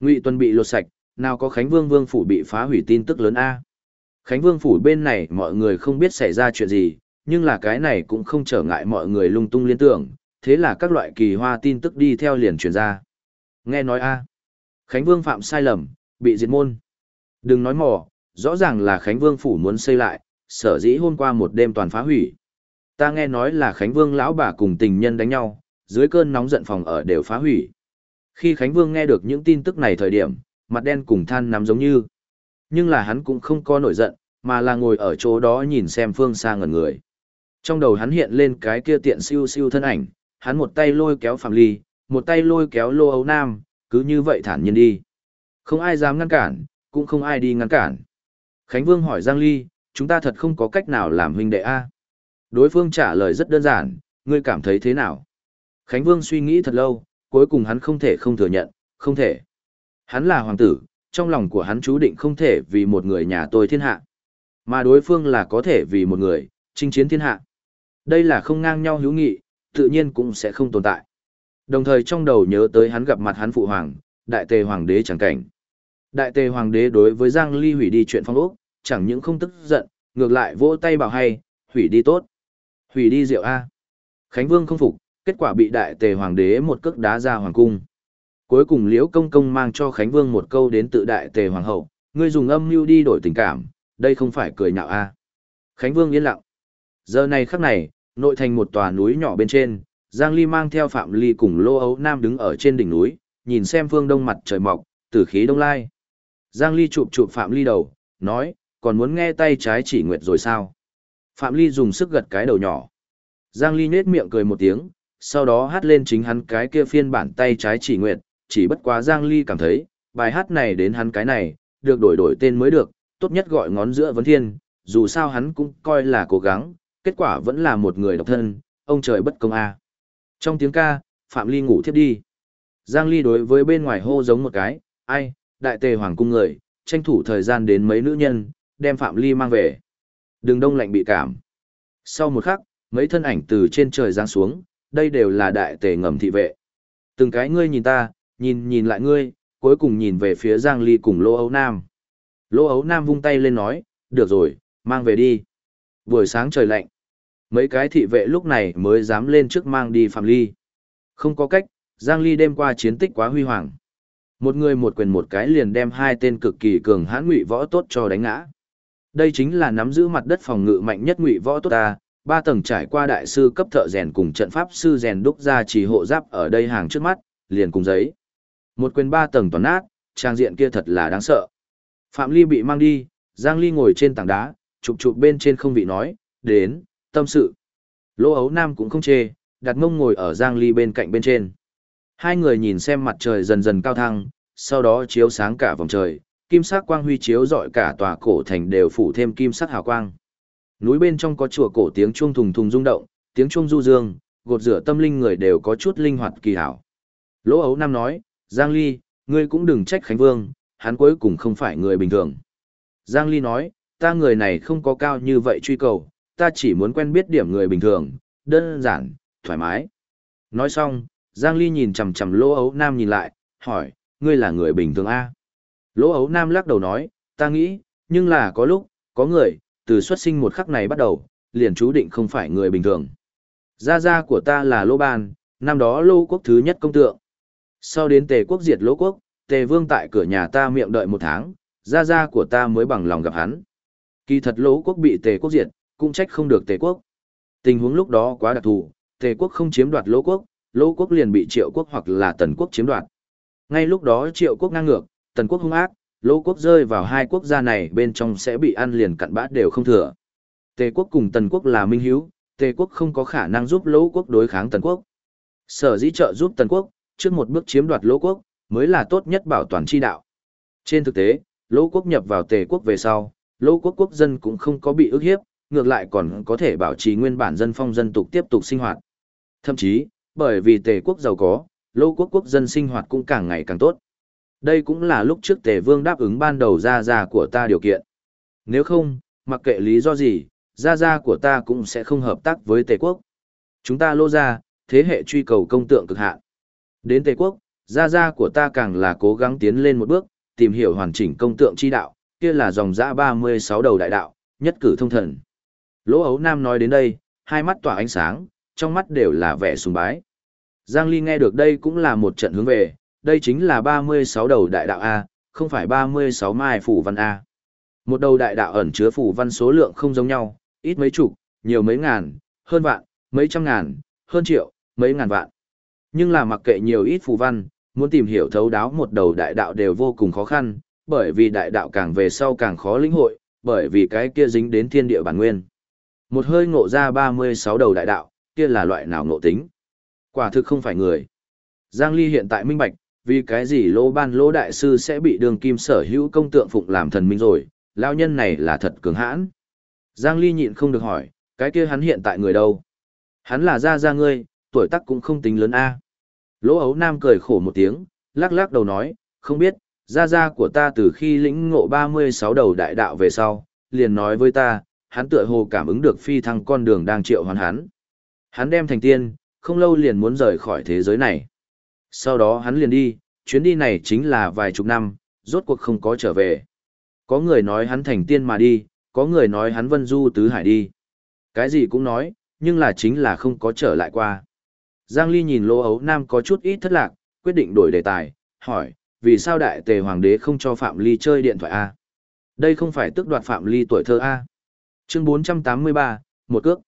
Ngụy Tuân bị lột sạch, nào có Khánh Vương vương phủ bị phá hủy tin tức lớn a? Khánh Vương phủ bên này mọi người không biết xảy ra chuyện gì, nhưng là cái này cũng không trở ngại mọi người lung tung liên tưởng, thế là các loại kỳ hoa tin tức đi theo liền truyền ra. Nghe nói a Khánh Vương phạm sai lầm, bị diệt môn. Đừng nói mò, rõ ràng là Khánh Vương phủ muốn xây lại, sở dĩ hôm qua một đêm toàn phá hủy. Ta nghe nói là Khánh Vương lão bà cùng tình nhân đánh nhau, dưới cơn nóng giận phòng ở đều phá hủy. Khi Khánh Vương nghe được những tin tức này thời điểm, mặt đen cùng than nắm giống như. Nhưng là hắn cũng không có nổi giận, mà là ngồi ở chỗ đó nhìn xem phương xa ngẩn người. Trong đầu hắn hiện lên cái kia tiện siêu siêu thân ảnh, hắn một tay lôi kéo Phạm Ly, một tay lôi kéo lô Âu nam, cứ như vậy thản nhiên đi. Không ai dám ngăn cản, cũng không ai đi ngăn cản. Khánh Vương hỏi Giang Ly, chúng ta thật không có cách nào làm huynh đệ A. Đối phương trả lời rất đơn giản, ngươi cảm thấy thế nào? Khánh Vương suy nghĩ thật lâu, cuối cùng hắn không thể không thừa nhận, không thể. Hắn là hoàng tử, trong lòng của hắn chú định không thể vì một người nhà tôi thiên hạ. Mà đối phương là có thể vì một người, chinh chiến thiên hạ. Đây là không ngang nhau hữu nghị, tự nhiên cũng sẽ không tồn tại. Đồng thời trong đầu nhớ tới hắn gặp mặt hắn phụ hoàng, đại tề hoàng đế chẳng cảnh. Đại tề hoàng đế đối với Giang Ly hủy đi chuyện phong ốc, chẳng những không tức giận, ngược lại vỗ tay bảo hay, hủy đi tốt. Hủy đi rượu A. Khánh Vương không phục, kết quả bị đại tề hoàng đế một cước đá ra hoàng cung. Cuối cùng Liễu Công Công mang cho Khánh Vương một câu đến tự đại tề hoàng hậu, ngươi dùng âm mưu đi đổi tình cảm, đây không phải cười nhạo A. Khánh Vương yên lặng. Giờ này khắc này, nội thành một tòa núi nhỏ bên trên, Giang Ly mang theo Phạm Ly cùng Lô Ấu Nam đứng ở trên đỉnh núi, nhìn xem phương đông mặt trời mọc, tử khí đông lai. Giang Ly chụp chụp Phạm Ly đầu, nói, còn muốn nghe tay trái chỉ nguyệt rồi sao? Phạm Ly dùng sức gật cái đầu nhỏ. Giang Ly nết miệng cười một tiếng, sau đó hát lên chính hắn cái kia phiên bản tay trái chỉ nguyện chỉ bất quá Giang Ly cảm thấy, bài hát này đến hắn cái này, được đổi đổi tên mới được, tốt nhất gọi ngón giữa vấn thiên, dù sao hắn cũng coi là cố gắng, kết quả vẫn là một người độc thân, ông trời bất công a. Trong tiếng ca, Phạm Ly ngủ thiếp đi. Giang Ly đối với bên ngoài hô giống một cái, ai, đại tề hoàng cung người, tranh thủ thời gian đến mấy nữ nhân, đem Phạm Ly mang về. Đừng đông lạnh bị cảm. Sau một khắc, mấy thân ảnh từ trên trời giáng xuống, đây đều là đại tề ngầm thị vệ. Từng cái ngươi nhìn ta, nhìn nhìn lại ngươi, cuối cùng nhìn về phía Giang Ly cùng Lô Ấu Nam. Lô Ấu Nam vung tay lên nói, được rồi, mang về đi. Buổi sáng trời lạnh. Mấy cái thị vệ lúc này mới dám lên trước mang đi Phạm Ly. Không có cách, Giang Ly đêm qua chiến tích quá huy hoàng. Một người một quyền một cái liền đem hai tên cực kỳ cường hãn ngụy võ tốt cho đánh ngã. Đây chính là nắm giữ mặt đất phòng ngự mạnh nhất ngụy võ tốt ta, ba tầng trải qua đại sư cấp thợ rèn cùng trận pháp sư rèn đúc ra chỉ hộ giáp ở đây hàng trước mắt, liền cùng giấy. Một quyền ba tầng toàn nát, trang diện kia thật là đáng sợ. Phạm Ly bị mang đi, Giang Ly ngồi trên tảng đá, chụp chụp bên trên không vị nói, đến, tâm sự. Lỗ ấu nam cũng không chê, đặt mông ngồi ở Giang Ly bên cạnh bên trên. Hai người nhìn xem mặt trời dần dần cao thăng, sau đó chiếu sáng cả vòng trời, kim sắc quang huy chiếu rọi cả tòa cổ thành đều phủ thêm kim sắc hào quang. Núi bên trong có chùa cổ tiếng chuông thùng thùng rung động, tiếng chuông du dương, gột rửa tâm linh người đều có chút linh hoạt kỳ hảo. Lỗ ấu nam nói, Giang Ly, ngươi cũng đừng trách Khánh Vương, hắn cuối cùng không phải người bình thường. Giang Ly nói, ta người này không có cao như vậy truy cầu, ta chỉ muốn quen biết điểm người bình thường, đơn giản, thoải mái. Nói xong, Giang Ly nhìn chằm chằm Lỗ Ấu Nam nhìn lại, hỏi, ngươi là người bình thường A. Lỗ Ấu Nam lắc đầu nói, ta nghĩ, nhưng là có lúc, có người, từ xuất sinh một khắc này bắt đầu, liền chú định không phải người bình thường. Gia gia của ta là Lô Ban, năm đó Lô quốc thứ nhất công tượng. Sau đến Tề quốc diệt Lô quốc, Tề vương tại cửa nhà ta miệng đợi một tháng, gia gia của ta mới bằng lòng gặp hắn. Kỳ thật Lô quốc bị Tề quốc diệt, cũng trách không được Tề quốc. Tình huống lúc đó quá đặc thù, Tề quốc không chiếm đoạt Lô quốc, Lô quốc liền bị Triệu quốc hoặc là Tần quốc chiếm đoạt. Ngay lúc đó Triệu quốc ngang ngược, Tần quốc hung ác, Lỗ quốc rơi vào hai quốc gia này bên trong sẽ bị ăn liền cặn bã đều không thừa. Tề quốc cùng Tần quốc là minh hiếu, Tề quốc không có khả năng giúp Lỗ quốc đối kháng Tần quốc. Sở dĩ trợ giúp Tần quốc, trước một bước chiếm đoạt Lỗ quốc, mới là tốt nhất bảo toàn chi đạo. Trên thực tế, Lỗ quốc nhập vào Tề quốc về sau, Lỗ quốc quốc dân cũng không có bị ức hiếp, ngược lại còn có thể bảo trì nguyên bản dân phong dân tục tiếp tục sinh hoạt. Thậm chí, bởi vì tề quốc giàu có, Lỗ quốc quốc dân sinh hoạt cũng càng ngày càng tốt. Đây cũng là lúc trước tề vương đáp ứng ban đầu ra ra của ta điều kiện. Nếu không, mặc kệ lý do gì, ra ra của ta cũng sẽ không hợp tác với tề quốc. Chúng ta lô ra, thế hệ truy cầu công tượng cực hạn. Đến tề quốc, ra ra của ta càng là cố gắng tiến lên một bước, tìm hiểu hoàn chỉnh công tượng chi đạo, kia là dòng dã 36 đầu đại đạo, nhất cử thông thần. Lỗ ấu nam nói đến đây, hai mắt tỏa ánh sáng, trong mắt đều là vẻ sùng bái. Giang Ly nghe được đây cũng là một trận hướng về, đây chính là 36 đầu đại đạo A, không phải 36 mai phủ văn A. Một đầu đại đạo ẩn chứa phủ văn số lượng không giống nhau, ít mấy chục, nhiều mấy ngàn, hơn vạn, mấy trăm ngàn, hơn triệu, mấy ngàn vạn. Nhưng là mặc kệ nhiều ít phù văn, muốn tìm hiểu thấu đáo một đầu đại đạo đều vô cùng khó khăn, bởi vì đại đạo càng về sau càng khó lĩnh hội, bởi vì cái kia dính đến thiên địa bản nguyên. Một hơi ngộ ra 36 đầu đại đạo, kia là loại nào ngộ tính? Quả thực không phải người. Giang Ly hiện tại minh bạch, vì cái gì lỗ ban lỗ đại sư sẽ bị đường kim sở hữu công tượng phụng làm thần minh rồi, lao nhân này là thật cường hãn. Giang Ly nhịn không được hỏi, cái kia hắn hiện tại người đâu? Hắn là gia gia ngươi, tuổi tác cũng không tính lớn a. Lỗ ấu nam cười khổ một tiếng, lắc lắc đầu nói, không biết, gia gia của ta từ khi lĩnh ngộ 36 đầu đại đạo về sau, liền nói với ta, hắn tựa hồ cảm ứng được phi thăng con đường đang triệu hoàn hắn. Hắn đem thành tiên, không lâu liền muốn rời khỏi thế giới này. Sau đó hắn liền đi, chuyến đi này chính là vài chục năm, rốt cuộc không có trở về. Có người nói hắn thành tiên mà đi, có người nói hắn vân du tứ hải đi. Cái gì cũng nói, nhưng là chính là không có trở lại qua. Giang Ly nhìn Lô Ấu Nam có chút ít thất lạc, quyết định đổi đề tài, hỏi, vì sao đại tề hoàng đế không cho Phạm Ly chơi điện thoại A? Đây không phải tức đoạt Phạm Ly tuổi thơ A. Chương 483, một cước.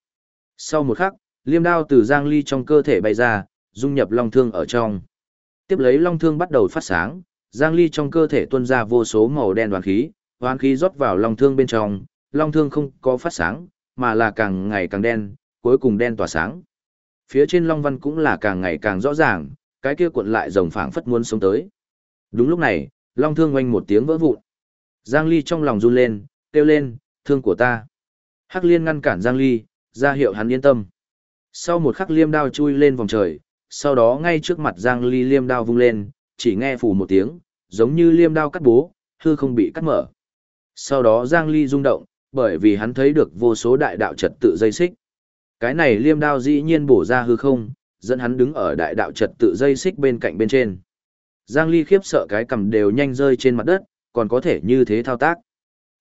Sau một khắc, liêm đao từ Giang Ly trong cơ thể bay ra, dung nhập long thương ở trong. Tiếp lấy long thương bắt đầu phát sáng, Giang Ly trong cơ thể tuôn ra vô số màu đen đoàn khí, hoàn khí rót vào long thương bên trong, long thương không có phát sáng, mà là càng ngày càng đen, cuối cùng đen tỏa sáng. Phía trên long văn cũng là càng ngày càng rõ ràng, cái kia cuộn lại rồng phảng phất muốn sống tới. Đúng lúc này, long thương oanh một tiếng vỡ vụn. Giang Ly trong lòng run lên, kêu lên, thương của ta. Hắc liên ngăn cản Giang Ly, ra hiệu hắn yên tâm. Sau một khắc liêm đao chui lên vòng trời, sau đó ngay trước mặt Giang Ly liêm đao vung lên, chỉ nghe phủ một tiếng, giống như liêm đao cắt bố, hư không bị cắt mở. Sau đó Giang Ly rung động, bởi vì hắn thấy được vô số đại đạo trật tự dây xích. Cái này liêm đao dĩ nhiên bổ ra hư không, dẫn hắn đứng ở đại đạo trật tự dây xích bên cạnh bên trên. Giang Ly khiếp sợ cái cầm đều nhanh rơi trên mặt đất, còn có thể như thế thao tác.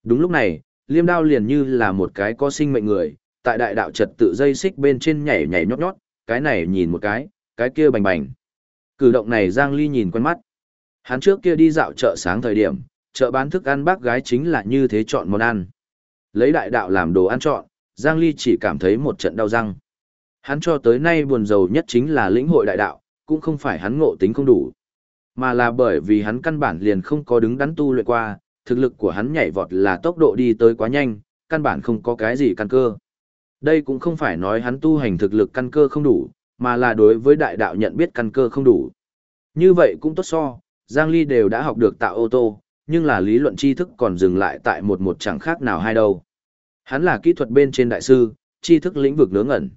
Đúng lúc này, liêm đao liền như là một cái có sinh mệnh người, tại đại đạo trật tự dây xích bên trên nhảy nhảy nhót nhót, cái này nhìn một cái, cái kia bành bành. Cử động này Giang Ly nhìn quen mắt. Hắn trước kia đi dạo chợ sáng thời điểm, chợ bán thức ăn bác gái chính là như thế chọn món ăn. Lấy đại đạo làm đồ ăn chọn, Giang Ly chỉ cảm thấy một trận đau răng. Hắn cho tới nay buồn giàu nhất chính là lĩnh hội đại đạo, cũng không phải hắn ngộ tính không đủ, mà là bởi vì hắn căn bản liền không có đứng đắn tu luyện qua, thực lực của hắn nhảy vọt là tốc độ đi tới quá nhanh, căn bản không có cái gì căn cơ. Đây cũng không phải nói hắn tu hành thực lực căn cơ không đủ, mà là đối với đại đạo nhận biết căn cơ không đủ. Như vậy cũng tốt so, Giang Ly đều đã học được tạo ô tô, nhưng là lý luận tri thức còn dừng lại tại một một chẳng khác nào hai đâu. Hắn là kỹ thuật bên trên đại sư, tri thức lĩnh vực nướng ẩn.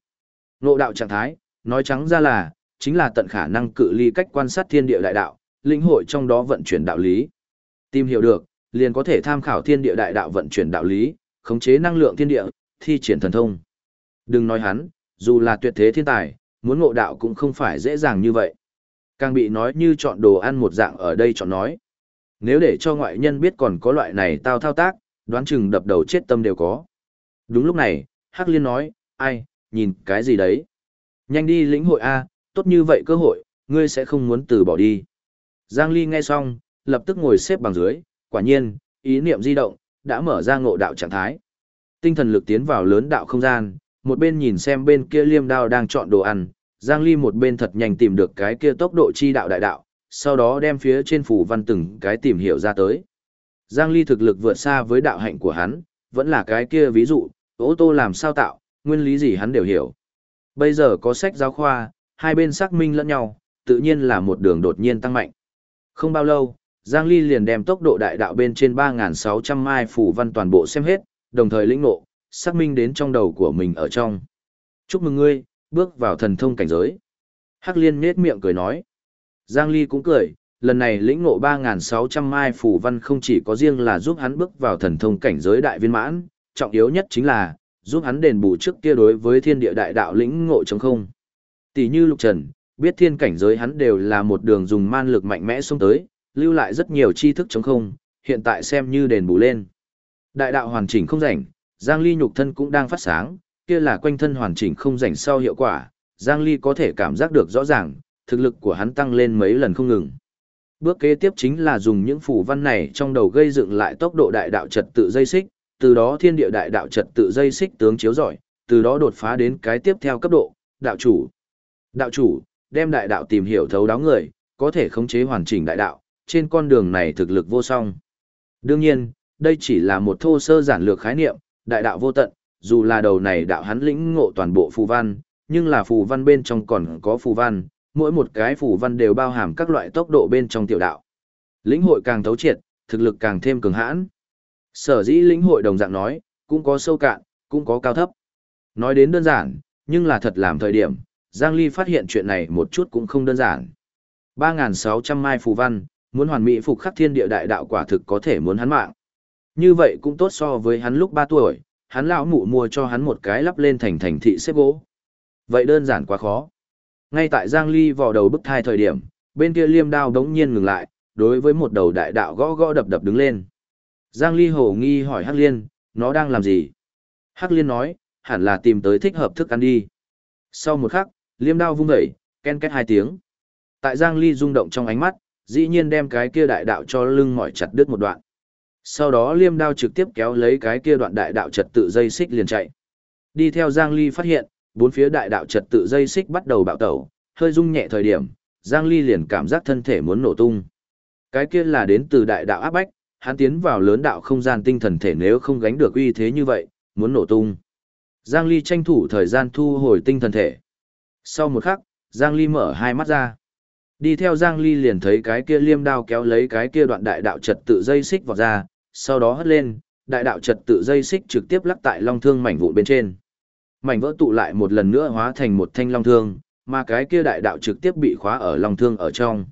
ngộ đạo trạng thái, nói trắng ra là, chính là tận khả năng cự ly cách quan sát thiên địa đại đạo, lĩnh hội trong đó vận chuyển đạo lý. Tìm hiểu được, liền có thể tham khảo thiên địa đại đạo vận chuyển đạo lý, khống chế năng lượng thiên địa, thi triển thần thông. Đừng nói hắn, dù là tuyệt thế thiên tài, muốn ngộ đạo cũng không phải dễ dàng như vậy. Càng bị nói như chọn đồ ăn một dạng ở đây chọn nói. Nếu để cho ngoại nhân biết còn có loại này tao thao tác, đoán chừng đập đầu chết tâm đều có. Đúng lúc này, Hắc Liên nói, ai, nhìn cái gì đấy? Nhanh đi lĩnh hội A, tốt như vậy cơ hội, ngươi sẽ không muốn từ bỏ đi. Giang Ly nghe xong, lập tức ngồi xếp bằng dưới, quả nhiên, ý niệm di động, đã mở ra ngộ đạo trạng thái. Tinh thần lực tiến vào lớn đạo không gian, một bên nhìn xem bên kia liêm đao đang chọn đồ ăn, Giang Ly một bên thật nhanh tìm được cái kia tốc độ chi đạo đại đạo, sau đó đem phía trên phủ văn từng cái tìm hiểu ra tới. Giang Ly thực lực vượt xa với đạo hạnh của hắn, vẫn là cái kia ví dụ, ô tô làm sao tạo, nguyên lý gì hắn đều hiểu. Bây giờ có sách giáo khoa, hai bên xác minh lẫn nhau, tự nhiên là một đường đột nhiên tăng mạnh. Không bao lâu, Giang Ly liền đem tốc độ đại đạo bên trên 3.600 mai phủ văn toàn bộ xem hết, đồng thời lĩnh ngộ, xác minh đến trong đầu của mình ở trong. Chúc mừng ngươi, bước vào thần thông cảnh giới. Hắc liên nết miệng cười nói. Giang Ly cũng cười, lần này lĩnh ngộ 3.600 mai phủ văn không chỉ có riêng là giúp hắn bước vào thần thông cảnh giới đại viên mãn, trọng yếu nhất chính là, giúp hắn đền bù trước kia đối với thiên địa đại đạo lĩnh ngộ chống không. Tỷ như lục trần, biết thiên cảnh giới hắn đều là một đường dùng man lực mạnh mẽ xuống tới, lưu lại rất nhiều tri thức chống không, hiện tại xem như đền bù lên. Đại đạo hoàn chỉnh không rảnh, Giang Ly nhục thân cũng đang phát sáng, kia là quanh thân hoàn chỉnh không rảnh sau hiệu quả, Giang Ly có thể cảm giác được rõ ràng, thực lực của hắn tăng lên mấy lần không ngừng. Bước kế tiếp chính là dùng những phủ văn này trong đầu gây dựng lại tốc độ đại đạo trật tự dây xích, từ đó thiên địa đại đạo trật tự dây xích tướng chiếu giỏi, từ đó đột phá đến cái tiếp theo cấp độ, đạo chủ. Đạo chủ, đem đại đạo tìm hiểu thấu đáo người, có thể khống chế hoàn chỉnh đại đạo, trên con đường này thực lực vô song. Đương nhiên, đây chỉ là một thô sơ giản lược khái niệm, đại đạo vô tận, dù là đầu này đạo hắn lĩnh ngộ toàn bộ phù văn, nhưng là phù văn bên trong còn có phù văn, mỗi một cái phù văn đều bao hàm các loại tốc độ bên trong tiểu đạo. Lĩnh hội càng thấu triệt, thực lực càng thêm cường hãn. Sở dĩ lĩnh hội đồng dạng nói, cũng có sâu cạn, cũng có cao thấp. Nói đến đơn giản, nhưng là thật làm thời điểm, Giang Ly phát hiện chuyện này một chút cũng không đơn giản. 3.600 mai phù văn, muốn hoàn mỹ phục khắc thiên địa đại đạo quả thực có thể muốn hắn mạng. Như vậy cũng tốt so với hắn lúc 3 tuổi, hắn lão mụ mua cho hắn một cái lắp lên thành thành thị xếp gỗ. Vậy đơn giản quá khó. Ngay tại Giang Ly vào đầu bức thai thời điểm, bên kia liêm đao đống nhiên ngừng lại, đối với một đầu đại đạo gõ gõ đập đập đứng lên. Giang Ly hồ nghi hỏi Hắc Liên, nó đang làm gì? Hắc Liên nói, hẳn là tìm tới thích hợp thức ăn đi. Sau một khắc, liêm đao vung dậy, ken két hai tiếng. Tại Giang Ly rung động trong ánh mắt, dĩ nhiên đem cái kia đại đạo cho lưng mỏi chặt đứt một đoạn. Sau đó liêm đao trực tiếp kéo lấy cái kia đoạn đại đạo trật tự dây xích liền chạy. Đi theo Giang Ly phát hiện, bốn phía đại đạo trật tự dây xích bắt đầu bạo tẩu, hơi rung nhẹ thời điểm, Giang Ly liền cảm giác thân thể muốn nổ tung. Cái kia là đến từ đại đạo áp bách, hắn tiến vào lớn đạo không gian tinh thần thể nếu không gánh được uy thế như vậy, muốn nổ tung. Giang Ly tranh thủ thời gian thu hồi tinh thần thể. Sau một khắc, Giang Ly mở hai mắt ra. Đi theo Giang Ly liền thấy cái kia liêm đao kéo lấy cái kia đoạn đại đạo trật tự dây xích vào ra, sau đó hất lên, đại đạo trật tự dây xích trực tiếp lắc tại long thương mảnh vụn bên trên. Mảnh vỡ tụ lại một lần nữa hóa thành một thanh long thương, mà cái kia đại đạo trực tiếp bị khóa ở long thương ở trong.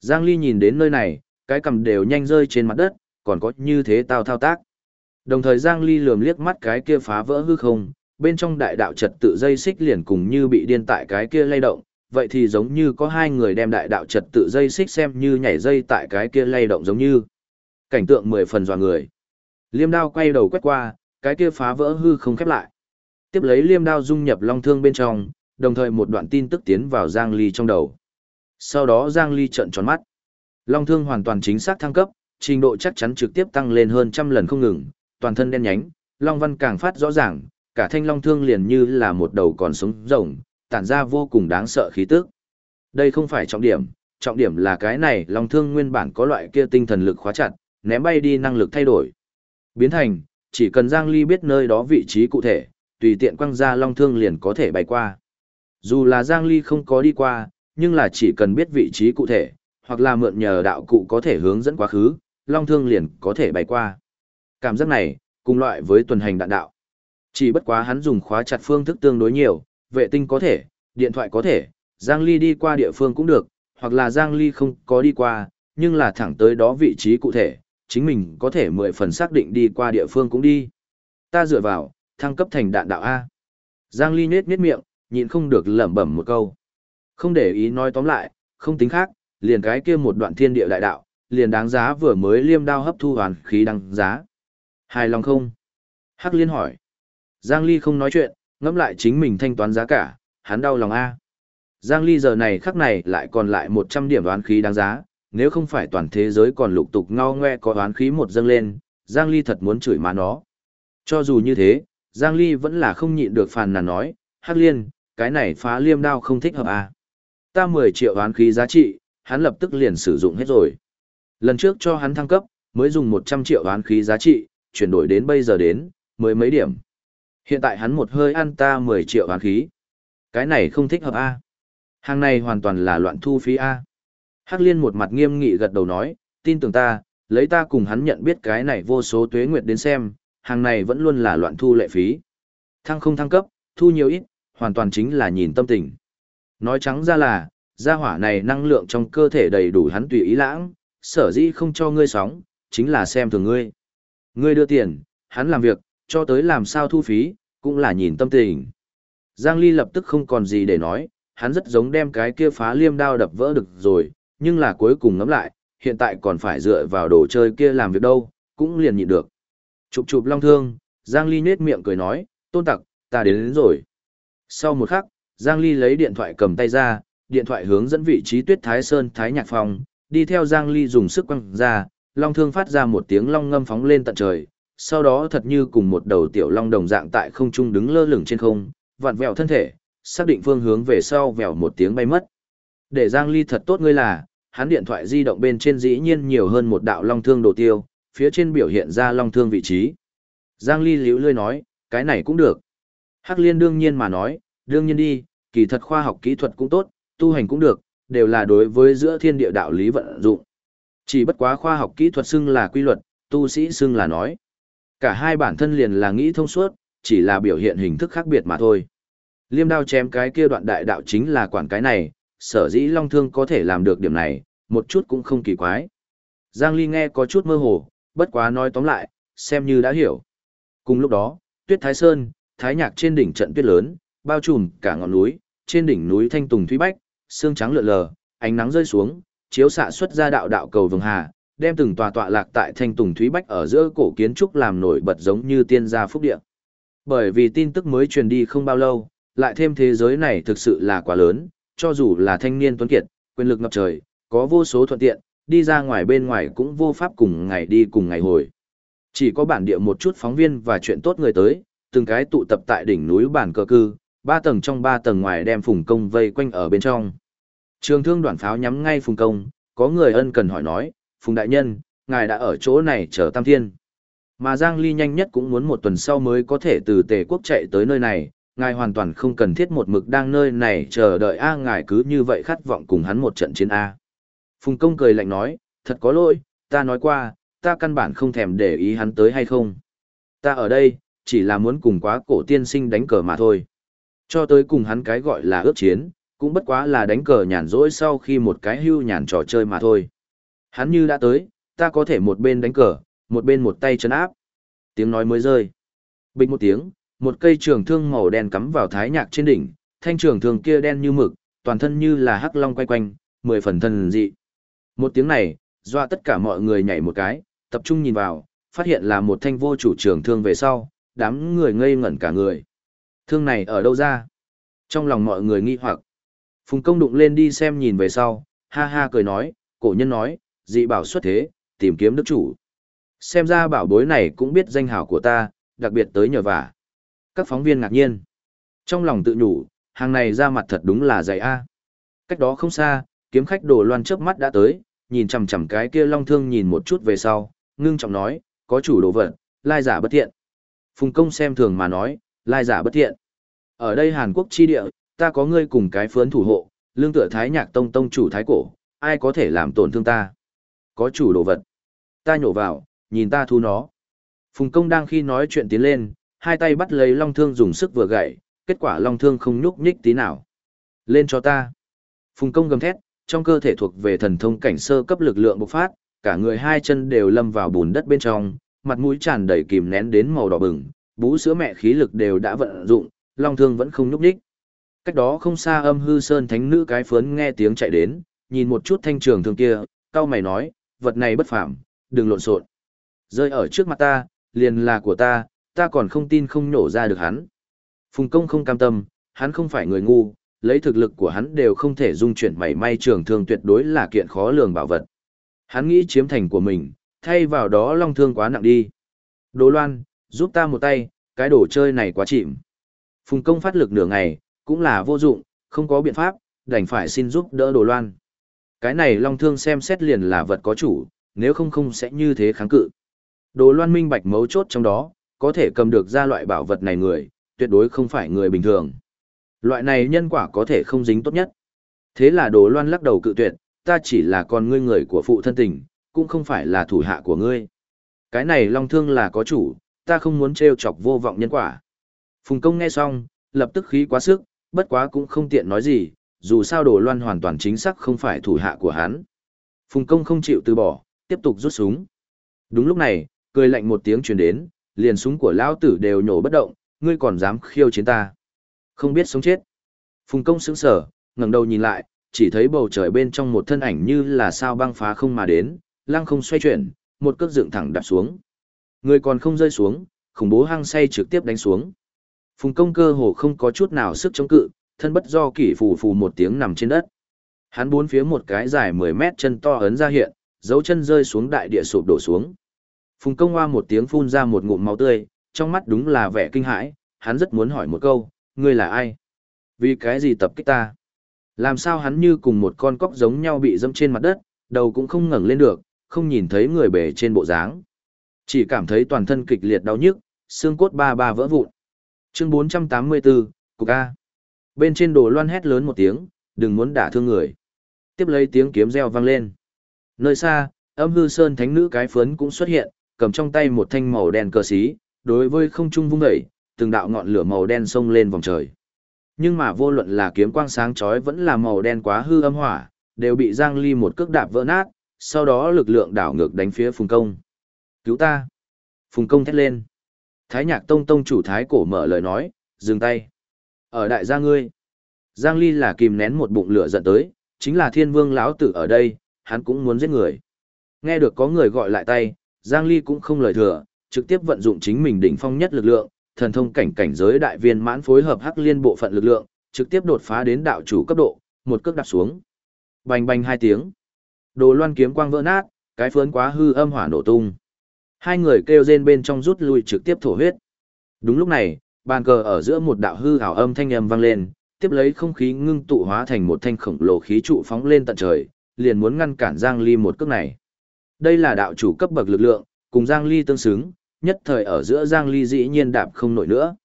Giang Ly nhìn đến nơi này, cái cầm đều nhanh rơi trên mặt đất, còn có như thế tao thao tác. Đồng thời Giang Ly lườm liếc mắt cái kia phá vỡ hư không, bên trong đại đạo trật tự dây xích liền cùng như bị điên tại cái kia lay động, vậy thì giống như có hai người đem đại đạo trật tự dây xích xem như nhảy dây tại cái kia lay động giống như. Cảnh tượng mười phần dọa người. Liêm đao quay đầu quét qua, cái kia phá vỡ hư không khép lại. Tiếp lấy liêm đao dung nhập long thương bên trong, đồng thời một đoạn tin tức tiến vào Giang Ly trong đầu. Sau đó Giang Ly trợn tròn mắt. Long thương hoàn toàn chính xác thăng cấp, trình độ chắc chắn trực tiếp tăng lên hơn trăm lần không ngừng, toàn thân đen nhánh, long văn càng phát rõ ràng, cả thanh long thương liền như là một đầu còn sống rồng, tản ra vô cùng đáng sợ khí tức. Đây không phải trọng điểm, trọng điểm là cái này long thương nguyên bản có loại kia tinh thần lực khóa chặt, ném bay đi năng lực thay đổi. Biến thành, chỉ cần Giang Ly biết nơi đó vị trí cụ thể, tùy tiện quăng ra long thương liền có thể bay qua. Dù là Giang Ly không có đi qua, nhưng là chỉ cần biết vị trí cụ thể, hoặc là mượn nhờ đạo cụ có thể hướng dẫn quá khứ, long thương liền có thể bay qua. Cảm giác này, cùng loại với tuần hành đạn đạo. Chỉ bất quá hắn dùng khóa chặt phương thức tương đối nhiều, vệ tinh có thể, điện thoại có thể, Giang Ly đi qua địa phương cũng được, hoặc là Giang Ly không có đi qua, nhưng là thẳng tới đó vị trí cụ thể, chính mình có thể mười phần xác định đi qua địa phương cũng đi. Ta dựa vào, thăng cấp thành đạn đạo A. Giang Ly nết nết miệng, nhịn không được lẩm bẩm một câu. Không để ý nói tóm lại, không tính khác, liền cái kia một đoạn thiên địa đại đạo, liền đáng giá vừa mới liêm đao hấp thu hoàn khí đăng giá. Hài lòng không? Hắc liên hỏi. Giang Ly không nói chuyện, ngẫm lại chính mình thanh toán giá cả, hắn đau lòng A. Giang Ly giờ này khắc này lại còn lại 100 điểm đoán khí đáng giá, nếu không phải toàn thế giới còn lục tục ngao ngoe có oán khí một dâng lên, Giang Ly thật muốn chửi má nó. Cho dù như thế, Giang Ly vẫn là không nhịn được phàn nàn nói, Hắc Liên, cái này phá liêm đao không thích hợp à. Ta 10 triệu oán khí giá trị, hắn lập tức liền sử dụng hết rồi. Lần trước cho hắn thăng cấp, mới dùng 100 triệu oán khí giá trị, chuyển đổi đến bây giờ đến, mới mấy điểm. Hiện tại hắn một hơi ăn ta 10 triệu oán khí. Cái này không thích hợp a. Hàng này hoàn toàn là loạn thu phí a. Hắc Liên một mặt nghiêm nghị gật đầu nói, tin tưởng ta, lấy ta cùng hắn nhận biết cái này vô số tuế nguyệt đến xem, hàng này vẫn luôn là loạn thu lệ phí. Thăng không thăng cấp, thu nhiều ít, hoàn toàn chính là nhìn tâm tình. Nói trắng ra là, gia hỏa này năng lượng trong cơ thể đầy đủ hắn tùy ý lãng, sở dĩ không cho ngươi sóng, chính là xem thường ngươi. Ngươi đưa tiền, hắn làm việc, cho tới làm sao thu phí, cũng là nhìn tâm tình. Giang Ly lập tức không còn gì để nói, hắn rất giống đem cái kia phá liêm đao đập vỡ được rồi, nhưng là cuối cùng ngẫm lại, hiện tại còn phải dựa vào đồ chơi kia làm việc đâu, cũng liền nhịn được. Chụp chụp long thương, Giang Ly nết miệng cười nói, tôn tặc, ta đến, đến rồi. Sau một khắc, Giang Ly lấy điện thoại cầm tay ra, điện thoại hướng dẫn vị trí tuyết thái sơn thái nhạc phòng, đi theo Giang Ly dùng sức quăng ra, long thương phát ra một tiếng long ngâm phóng lên tận trời, sau đó thật như cùng một đầu tiểu long đồng dạng tại không trung đứng lơ lửng trên không, vặn vẹo thân thể, xác định phương hướng về sau vèo một tiếng bay mất. Để Giang Ly thật tốt ngươi là, hắn điện thoại di động bên trên dĩ nhiên nhiều hơn một đạo long thương đồ tiêu, phía trên biểu hiện ra long thương vị trí. Giang Ly liễu lươi nói, cái này cũng được. Hắc Liên đương nhiên mà nói, đương nhiên đi, kỳ thật khoa học kỹ thuật cũng tốt, tu hành cũng được, đều là đối với giữa thiên địa đạo lý vận dụng. Chỉ bất quá khoa học kỹ thuật xưng là quy luật, tu sĩ xưng là nói. Cả hai bản thân liền là nghĩ thông suốt, chỉ là biểu hiện hình thức khác biệt mà thôi. Liêm đao chém cái kia đoạn đại đạo chính là quản cái này, sở dĩ Long Thương có thể làm được điểm này, một chút cũng không kỳ quái. Giang Ly nghe có chút mơ hồ, bất quá nói tóm lại, xem như đã hiểu. Cùng lúc đó, Tuyết Thái Sơn, Thái Nhạc trên đỉnh trận tuyết lớn, bao trùm cả ngọn núi, trên đỉnh núi Thanh Tùng Thúy Bách, sương trắng lượn lờ, ánh nắng rơi xuống, chiếu xạ xuất ra đạo đạo cầu vồng hà, đem từng tòa tọa lạc tại Thanh Tùng Thúy Bách ở giữa cổ kiến trúc làm nổi bật giống như tiên gia phúc địa. Bởi vì tin tức mới truyền đi không bao lâu, lại thêm thế giới này thực sự là quá lớn, cho dù là thanh niên tuấn kiệt, quyền lực ngập trời, có vô số thuận tiện, đi ra ngoài bên ngoài cũng vô pháp cùng ngày đi cùng ngày hồi. Chỉ có bản địa một chút phóng viên và chuyện tốt người tới, từng cái tụ tập tại đỉnh núi bản cờ cư, ba tầng trong ba tầng ngoài đem phùng công vây quanh ở bên trong. Trường thương đoạn pháo nhắm ngay phùng công, có người ân cần hỏi nói, phùng đại nhân, ngài đã ở chỗ này chờ tam thiên. Mà Giang Ly nhanh nhất cũng muốn một tuần sau mới có thể từ tề quốc chạy tới nơi này, ngài hoàn toàn không cần thiết một mực đang nơi này chờ đợi A ngài cứ như vậy khát vọng cùng hắn một trận chiến A. Phùng công cười lạnh nói, thật có lỗi, ta nói qua, ta căn bản không thèm để ý hắn tới hay không. Ta ở đây, chỉ là muốn cùng quá cổ tiên sinh đánh cờ mà thôi. Cho tới cùng hắn cái gọi là ước chiến, cũng bất quá là đánh cờ nhàn rỗi sau khi một cái hưu nhàn trò chơi mà thôi. Hắn như đã tới, ta có thể một bên đánh cờ, một bên một tay chấn áp. Tiếng nói mới rơi. Bình một tiếng, một cây trường thương màu đen cắm vào thái nhạc trên đỉnh, thanh trường thương kia đen như mực, toàn thân như là hắc long quay quanh, mười phần thần dị. Một tiếng này, doa tất cả mọi người nhảy một cái, tập trung nhìn vào, phát hiện là một thanh vô chủ trường thương về sau, đám người ngây ngẩn cả người. Thương này ở đâu ra? Trong lòng mọi người nghi hoặc. Phùng công đụng lên đi xem nhìn về sau, ha ha cười nói, cổ nhân nói, dị bảo xuất thế, tìm kiếm đức chủ. Xem ra bảo bối này cũng biết danh hào của ta, đặc biệt tới nhờ vả. Các phóng viên ngạc nhiên. Trong lòng tự nhủ, hàng này ra mặt thật đúng là dày a. Cách đó không xa, kiếm khách đồ loan chớp mắt đã tới, nhìn chằm chằm cái kia long thương nhìn một chút về sau, ngưng trọng nói, có chủ đồ vật, lai giả bất thiện. Phùng công xem thường mà nói, lai giả bất thiện. Ở đây Hàn Quốc chi địa, ta có ngươi cùng cái phướn thủ hộ, lương tựa thái nhạc tông tông chủ thái cổ, ai có thể làm tổn thương ta. Có chủ đồ vật. Ta nhổ vào, nhìn ta thu nó. Phùng công đang khi nói chuyện tiến lên, hai tay bắt lấy long thương dùng sức vừa gậy, kết quả long thương không nhúc nhích tí nào. Lên cho ta. Phùng công gầm thét, trong cơ thể thuộc về thần thông cảnh sơ cấp lực lượng bộc phát, cả người hai chân đều lâm vào bùn đất bên trong, mặt mũi tràn đầy kìm nén đến màu đỏ bừng, bú sữa mẹ khí lực đều đã vận dụng, long thương vẫn không nhúc nhích. Cách đó không xa âm hư sơn thánh nữ cái phướn nghe tiếng chạy đến, nhìn một chút thanh trường thương kia, cao mày nói, vật này bất phạm, đừng lộn xộn. Rơi ở trước mặt ta, liền là của ta, ta còn không tin không nổ ra được hắn. Phùng công không cam tâm, hắn không phải người ngu, lấy thực lực của hắn đều không thể dung chuyển mảy may trường thương tuyệt đối là kiện khó lường bảo vật. Hắn nghĩ chiếm thành của mình, thay vào đó long thương quá nặng đi. Đỗ Loan, giúp ta một tay, cái đồ chơi này quá chìm. Phùng công phát lực nửa ngày, cũng là vô dụng, không có biện pháp, đành phải xin giúp đỡ Đồ Loan. Cái này long thương xem xét liền là vật có chủ, nếu không không sẽ như thế kháng cự. Đồ Loan minh bạch mấu chốt trong đó, có thể cầm được ra loại bảo vật này người, tuyệt đối không phải người bình thường. Loại này nhân quả có thể không dính tốt nhất. Thế là Đồ Loan lắc đầu cự tuyệt, ta chỉ là con ngươi người của phụ thân tình, cũng không phải là thủ hạ của ngươi. Cái này long thương là có chủ, ta không muốn trêu chọc vô vọng nhân quả. Phùng công nghe xong, lập tức khí quá sức, bất quá cũng không tiện nói gì, dù sao đồ loan hoàn toàn chính xác không phải thủ hạ của hắn. Phùng công không chịu từ bỏ, tiếp tục rút súng. Đúng lúc này, cười lạnh một tiếng truyền đến, liền súng của lão tử đều nhổ bất động, ngươi còn dám khiêu chiến ta. Không biết sống chết. Phùng công sững sờ, ngẩng đầu nhìn lại, chỉ thấy bầu trời bên trong một thân ảnh như là sao băng phá không mà đến, lăng không xoay chuyển, một cước dựng thẳng đạp xuống. Người còn không rơi xuống, khủng bố hăng say trực tiếp đánh xuống. Phùng công cơ hồ không có chút nào sức chống cự, thân bất do kỷ phù phù một tiếng nằm trên đất. Hắn bốn phía một cái dài 10 mét chân to ấn ra hiện, dấu chân rơi xuống đại địa sụp đổ xuống. Phùng công hoa một tiếng phun ra một ngụm máu tươi, trong mắt đúng là vẻ kinh hãi, hắn rất muốn hỏi một câu, ngươi là ai? Vì cái gì tập kích ta? Làm sao hắn như cùng một con cóc giống nhau bị dẫm trên mặt đất, đầu cũng không ngẩng lên được, không nhìn thấy người bể trên bộ dáng. Chỉ cảm thấy toàn thân kịch liệt đau nhức, xương cốt ba ba vỡ vụn. Chương 484, Cục A. Bên trên đồ loan hét lớn một tiếng, đừng muốn đả thương người. Tiếp lấy tiếng kiếm reo vang lên. Nơi xa, âm hư sơn thánh nữ cái phấn cũng xuất hiện, cầm trong tay một thanh màu đen cờ xí, đối với không trung vung dậy, từng đạo ngọn lửa màu đen xông lên vòng trời. Nhưng mà vô luận là kiếm quang sáng chói vẫn là màu đen quá hư âm hỏa, đều bị Giang Ly một cước đạp vỡ nát, sau đó lực lượng đảo ngược đánh phía Phùng Công. Cứu ta! Phùng công thét lên. Thái nhạc tông tông chủ thái cổ mở lời nói, dừng tay. Ở đại gia ngươi. Giang Ly là kìm nén một bụng lửa giận tới, chính là thiên vương lão tử ở đây, hắn cũng muốn giết người. Nghe được có người gọi lại tay, Giang Ly cũng không lời thừa, trực tiếp vận dụng chính mình đỉnh phong nhất lực lượng, thần thông cảnh cảnh giới đại viên mãn phối hợp hắc liên bộ phận lực lượng, trực tiếp đột phá đến đạo chủ cấp độ, một cước đạp xuống. Bành bành hai tiếng. Đồ loan kiếm quang vỡ nát, cái phướn quá hư âm hỏa nổ tung. Hai người kêu rên bên trong rút lui trực tiếp thổ huyết. Đúng lúc này, bàn cờ ở giữa một đạo hư ảo âm thanh âm vang lên, tiếp lấy không khí ngưng tụ hóa thành một thanh khổng lồ khí trụ phóng lên tận trời, liền muốn ngăn cản Giang Ly một cước này. Đây là đạo chủ cấp bậc lực lượng, cùng Giang Ly tương xứng, nhất thời ở giữa Giang Ly dĩ nhiên đạp không nổi nữa.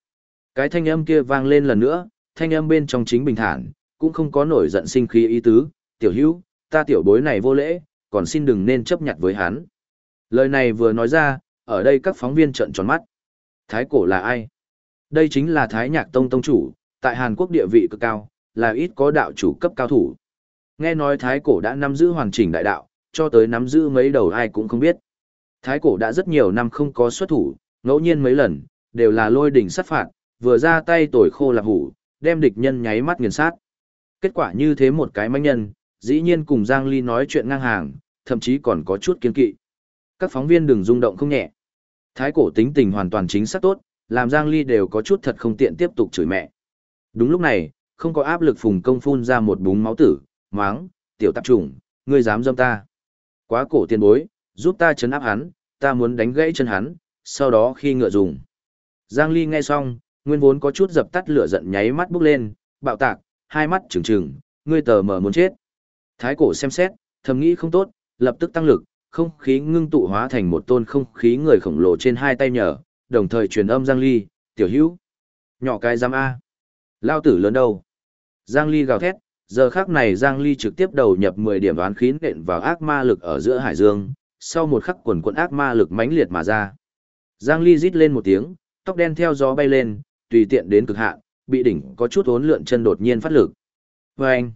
Cái thanh âm kia vang lên lần nữa, thanh âm bên trong chính bình thản, cũng không có nổi giận sinh khí ý tứ, tiểu hữu, ta tiểu bối này vô lễ, còn xin đừng nên chấp nhận với hắn. Lời này vừa nói ra, ở đây các phóng viên trợn tròn mắt. Thái cổ là ai? Đây chính là Thái Nhạc Tông Tông chủ, tại Hàn Quốc địa vị cực cao, là ít có đạo chủ cấp cao thủ. Nghe nói Thái cổ đã nắm giữ hoàn chỉnh đại đạo, cho tới nắm giữ mấy đầu ai cũng không biết. Thái cổ đã rất nhiều năm không có xuất thủ, ngẫu nhiên mấy lần, đều là lôi đỉnh sát phạt, vừa ra tay tồi khô là hủ, đem địch nhân nháy mắt nghiền sát. Kết quả như thế một cái manh nhân, dĩ nhiên cùng Giang Ly nói chuyện ngang hàng, thậm chí còn có chút kiên kỵ. Các phóng viên đừng rung động không nhẹ. Thái cổ tính tình hoàn toàn chính xác tốt, làm Giang Ly đều có chút thật không tiện tiếp tục chửi mẹ. Đúng lúc này, không có áp lực phùng công phun ra một búng máu tử, máng, tiểu tạp trùng, ngươi dám dâm ta. Quá cổ tiền bối, giúp ta chấn áp hắn, ta muốn đánh gãy chân hắn, sau đó khi ngựa dùng. Giang Ly nghe xong, nguyên vốn có chút dập tắt lửa giận nháy mắt bốc lên, bạo tạc, hai mắt trừng trừng, ngươi tờ mở muốn chết. Thái cổ xem xét, thầm nghĩ không tốt, lập tức tăng lực, không khí ngưng tụ hóa thành một tôn không khí người khổng lồ trên hai tay nhở, đồng thời truyền âm Giang Ly, tiểu hữu. Nhỏ cái giam A. Lao tử lớn đâu? Giang Ly gào thét, giờ khắc này Giang Ly trực tiếp đầu nhập 10 điểm đoán khí nện vào ác ma lực ở giữa hải dương, sau một khắc quần quần ác ma lực mãnh liệt mà ra. Giang Ly rít lên một tiếng, tóc đen theo gió bay lên, tùy tiện đến cực hạn, bị đỉnh có chút uốn lượn chân đột nhiên phát lực. Vâng!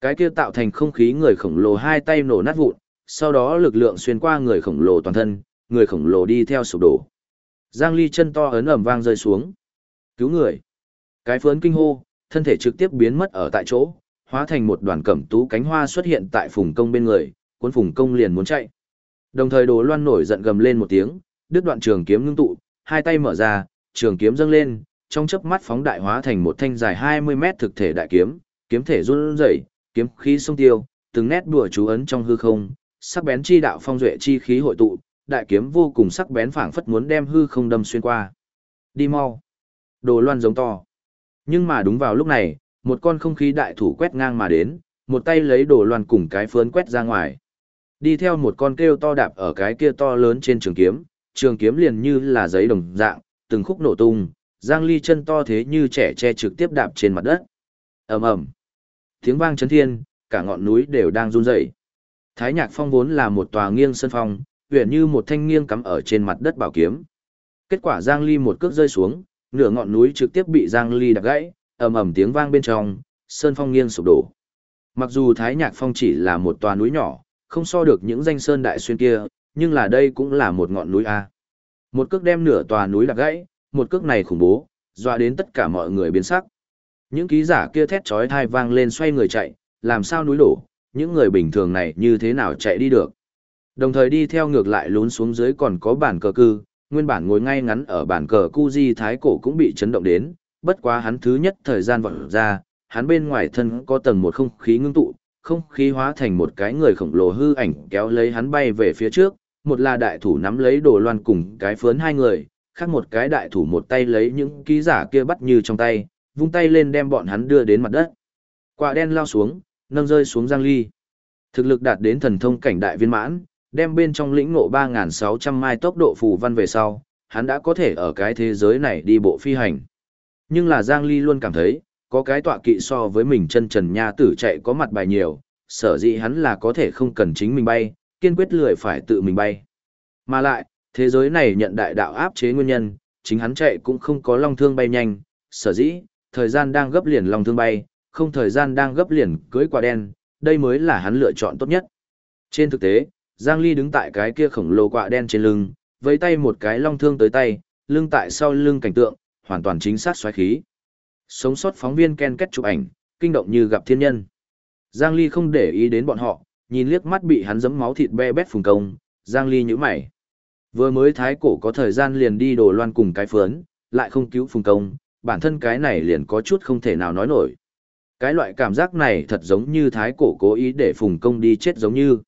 Cái kia tạo thành không khí người khổng lồ hai tay nổ nát vụn, sau đó lực lượng xuyên qua người khổng lồ toàn thân, người khổng lồ đi theo sụp đổ. Giang Ly chân to ấn ẩm vang rơi xuống. Cứu người! Cái phớn kinh hô, thân thể trực tiếp biến mất ở tại chỗ, hóa thành một đoàn cẩm tú cánh hoa xuất hiện tại phùng công bên người, cuốn phùng công liền muốn chạy. Đồng thời Đồ Loan nổi giận gầm lên một tiếng, đứt đoạn trường kiếm ngưng tụ, hai tay mở ra, trường kiếm dâng lên, trong chớp mắt phóng đại hóa thành một thanh dài 20 mét thực thể đại kiếm, kiếm thể run rẩy, kiếm khí sông tiêu, từng nét đùa chú ấn trong hư không, sắc bén chi đạo phong duệ chi khí hội tụ, đại kiếm vô cùng sắc bén phảng phất muốn đem hư không đâm xuyên qua. Đi mau. Đồ Loan giống to. Nhưng mà đúng vào lúc này, một con không khí đại thủ quét ngang mà đến, một tay lấy Đồ Loan cùng cái phướn quét ra ngoài. Đi theo một con kêu to đạp ở cái kia to lớn trên trường kiếm, trường kiếm liền như là giấy đồng dạng, từng khúc nổ tung, Giang Ly chân to thế như trẻ che trực tiếp đạp trên mặt đất. ầm ầm, tiếng vang chấn thiên, cả ngọn núi đều đang run rẩy. Thái Nhạc Phong vốn là một tòa nghiêng sân phong, huyền như một thanh nghiêng cắm ở trên mặt đất bảo kiếm. Kết quả Giang Ly một cước rơi xuống, nửa ngọn núi trực tiếp bị Giang Ly đập gãy, ầm ầm tiếng vang bên trong, sơn phong nghiêng sụp đổ. Mặc dù Thái Nhạc Phong chỉ là một tòa núi nhỏ, không so được những danh sơn đại xuyên kia, nhưng là đây cũng là một ngọn núi A. Một cước đem nửa tòa núi lạc gãy, một cước này khủng bố, dọa đến tất cả mọi người biến sắc. Những ký giả kia thét chói tai vang lên xoay người chạy, làm sao núi đổ, những người bình thường này như thế nào chạy đi được. Đồng thời đi theo ngược lại lún xuống dưới còn có bản cờ cư, nguyên bản ngồi ngay ngắn ở bản cờ cu di thái cổ cũng bị chấn động đến, bất quá hắn thứ nhất thời gian vọt ra, hắn bên ngoài thân có tầng một không khí ngưng tụ, không khí hóa thành một cái người khổng lồ hư ảnh kéo lấy hắn bay về phía trước, một là đại thủ nắm lấy đồ loan cùng cái phướn hai người, khác một cái đại thủ một tay lấy những ký giả kia bắt như trong tay, vung tay lên đem bọn hắn đưa đến mặt đất. Quả đen lao xuống, nâng rơi xuống giang ly. Thực lực đạt đến thần thông cảnh đại viên mãn, đem bên trong lĩnh ngộ 3.600 mai tốc độ phù văn về sau, hắn đã có thể ở cái thế giới này đi bộ phi hành. Nhưng là Giang Ly luôn cảm thấy, có cái tọa kỵ so với mình chân trần nha tử chạy có mặt bài nhiều, sở dĩ hắn là có thể không cần chính mình bay, kiên quyết lười phải tự mình bay. Mà lại, thế giới này nhận đại đạo áp chế nguyên nhân, chính hắn chạy cũng không có long thương bay nhanh, sở dĩ, thời gian đang gấp liền long thương bay, không thời gian đang gấp liền cưới quả đen, đây mới là hắn lựa chọn tốt nhất. Trên thực tế, Giang Ly đứng tại cái kia khổng lồ quạ đen trên lưng, với tay một cái long thương tới tay, lưng tại sau lưng cảnh tượng, hoàn toàn chính xác xoáy khí. Sống sót phóng viên ken kết chụp ảnh, kinh động như gặp thiên nhân. Giang Ly không để ý đến bọn họ, nhìn liếc mắt bị hắn giấm máu thịt be bét phùng công, Giang Ly nhíu mày. Vừa mới thái cổ có thời gian liền đi đồ loan cùng cái phướn, lại không cứu phùng công, bản thân cái này liền có chút không thể nào nói nổi. Cái loại cảm giác này thật giống như thái cổ cố ý để phùng công đi chết giống như.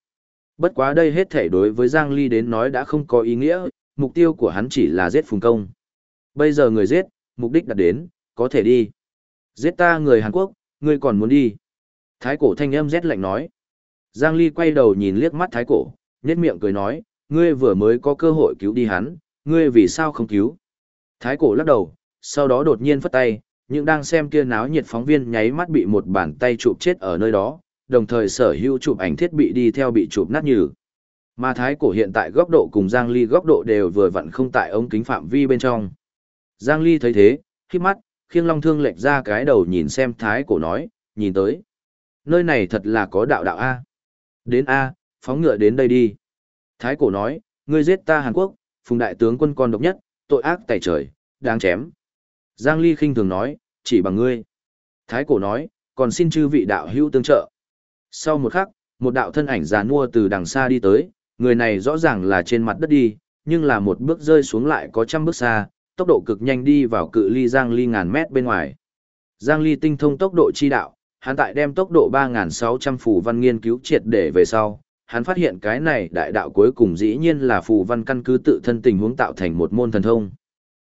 Bất quá đây hết thể đối với Giang Ly đến nói đã không có ý nghĩa, mục tiêu của hắn chỉ là giết phùng công. Bây giờ người giết, mục đích đạt đến, có thể đi. Giết ta người Hàn Quốc, ngươi còn muốn đi. Thái cổ thanh âm rét lạnh nói. Giang Ly quay đầu nhìn liếc mắt thái cổ, nhếch miệng cười nói, ngươi vừa mới có cơ hội cứu đi hắn, ngươi vì sao không cứu? Thái cổ lắc đầu, sau đó đột nhiên phất tay, những đang xem kia náo nhiệt phóng viên nháy mắt bị một bàn tay chụp chết ở nơi đó, đồng thời sở hữu chụp ảnh thiết bị đi theo bị chụp nát nhừ. Mà thái cổ hiện tại góc độ cùng Giang Ly góc độ đều vừa vặn không tại ống kính phạm vi bên trong. Giang Ly thấy thế, khi mắt, khiêng long thương lệch ra cái đầu nhìn xem thái cổ nói, nhìn tới. Nơi này thật là có đạo đạo A. Đến A, phóng ngựa đến đây đi. Thái cổ nói, ngươi giết ta Hàn Quốc, phùng đại tướng quân con độc nhất, tội ác tày trời, đáng chém. Giang Ly khinh thường nói, chỉ bằng ngươi. Thái cổ nói, còn xin chư vị đạo hữu tương trợ. Sau một khắc, một đạo thân ảnh già nua từ đằng xa đi tới, người này rõ ràng là trên mặt đất đi, nhưng là một bước rơi xuống lại có trăm bước xa, tốc độ cực nhanh đi vào cự ly Giang Ly ngàn mét bên ngoài. Giang Ly tinh thông tốc độ chi đạo, hắn tại đem tốc độ 3.600 phù văn nghiên cứu triệt để về sau, hắn phát hiện cái này đại đạo cuối cùng dĩ nhiên là phù văn căn cứ tự thân tình huống tạo thành một môn thần thông.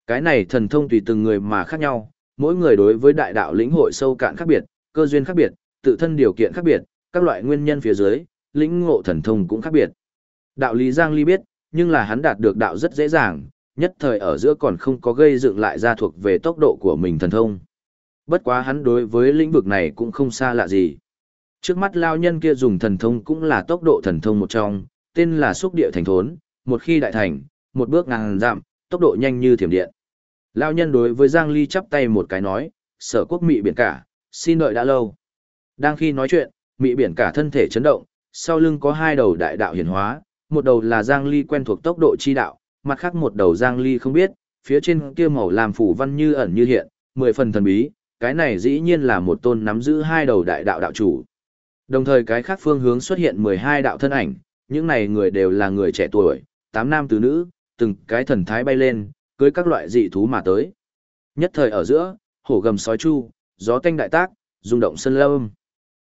Cái này thần thông tùy từng người mà khác nhau, mỗi người đối với đại đạo lĩnh hội sâu cạn khác biệt, cơ duyên khác biệt, tự thân điều kiện khác biệt, các loại nguyên nhân phía dưới, lĩnh ngộ thần thông cũng khác biệt. Đạo lý Giang Ly biết, nhưng là hắn đạt được đạo rất dễ dàng, nhất thời ở giữa còn không có gây dựng lại ra thuộc về tốc độ của mình thần thông. Bất quá hắn đối với lĩnh vực này cũng không xa lạ gì. Trước mắt lao nhân kia dùng thần thông cũng là tốc độ thần thông một trong, tên là xúc địa thành thốn, một khi đại thành, một bước ngàn dặm, tốc độ nhanh như thiểm điện. Lao nhân đối với Giang Ly chắp tay một cái nói, sở quốc mị biển cả, xin đợi đã lâu. Đang khi nói chuyện, mị biển cả thân thể chấn động, sau lưng có hai đầu đại đạo hiển hóa, một đầu là Giang Ly quen thuộc tốc độ chi đạo, mặt khác một đầu Giang Ly không biết, phía trên kia màu làm phủ văn như ẩn như hiện, mười phần thần bí, cái này dĩ nhiên là một tôn nắm giữ hai đầu đại đạo đạo chủ. Đồng thời cái khác phương hướng xuất hiện 12 đạo thân ảnh, những này người đều là người trẻ tuổi, tám nam tứ nữ, từng cái thần thái bay lên, cưới các loại dị thú mà tới. Nhất thời ở giữa, hổ gầm sói chu, gió tanh đại tác, rung động sân lâm.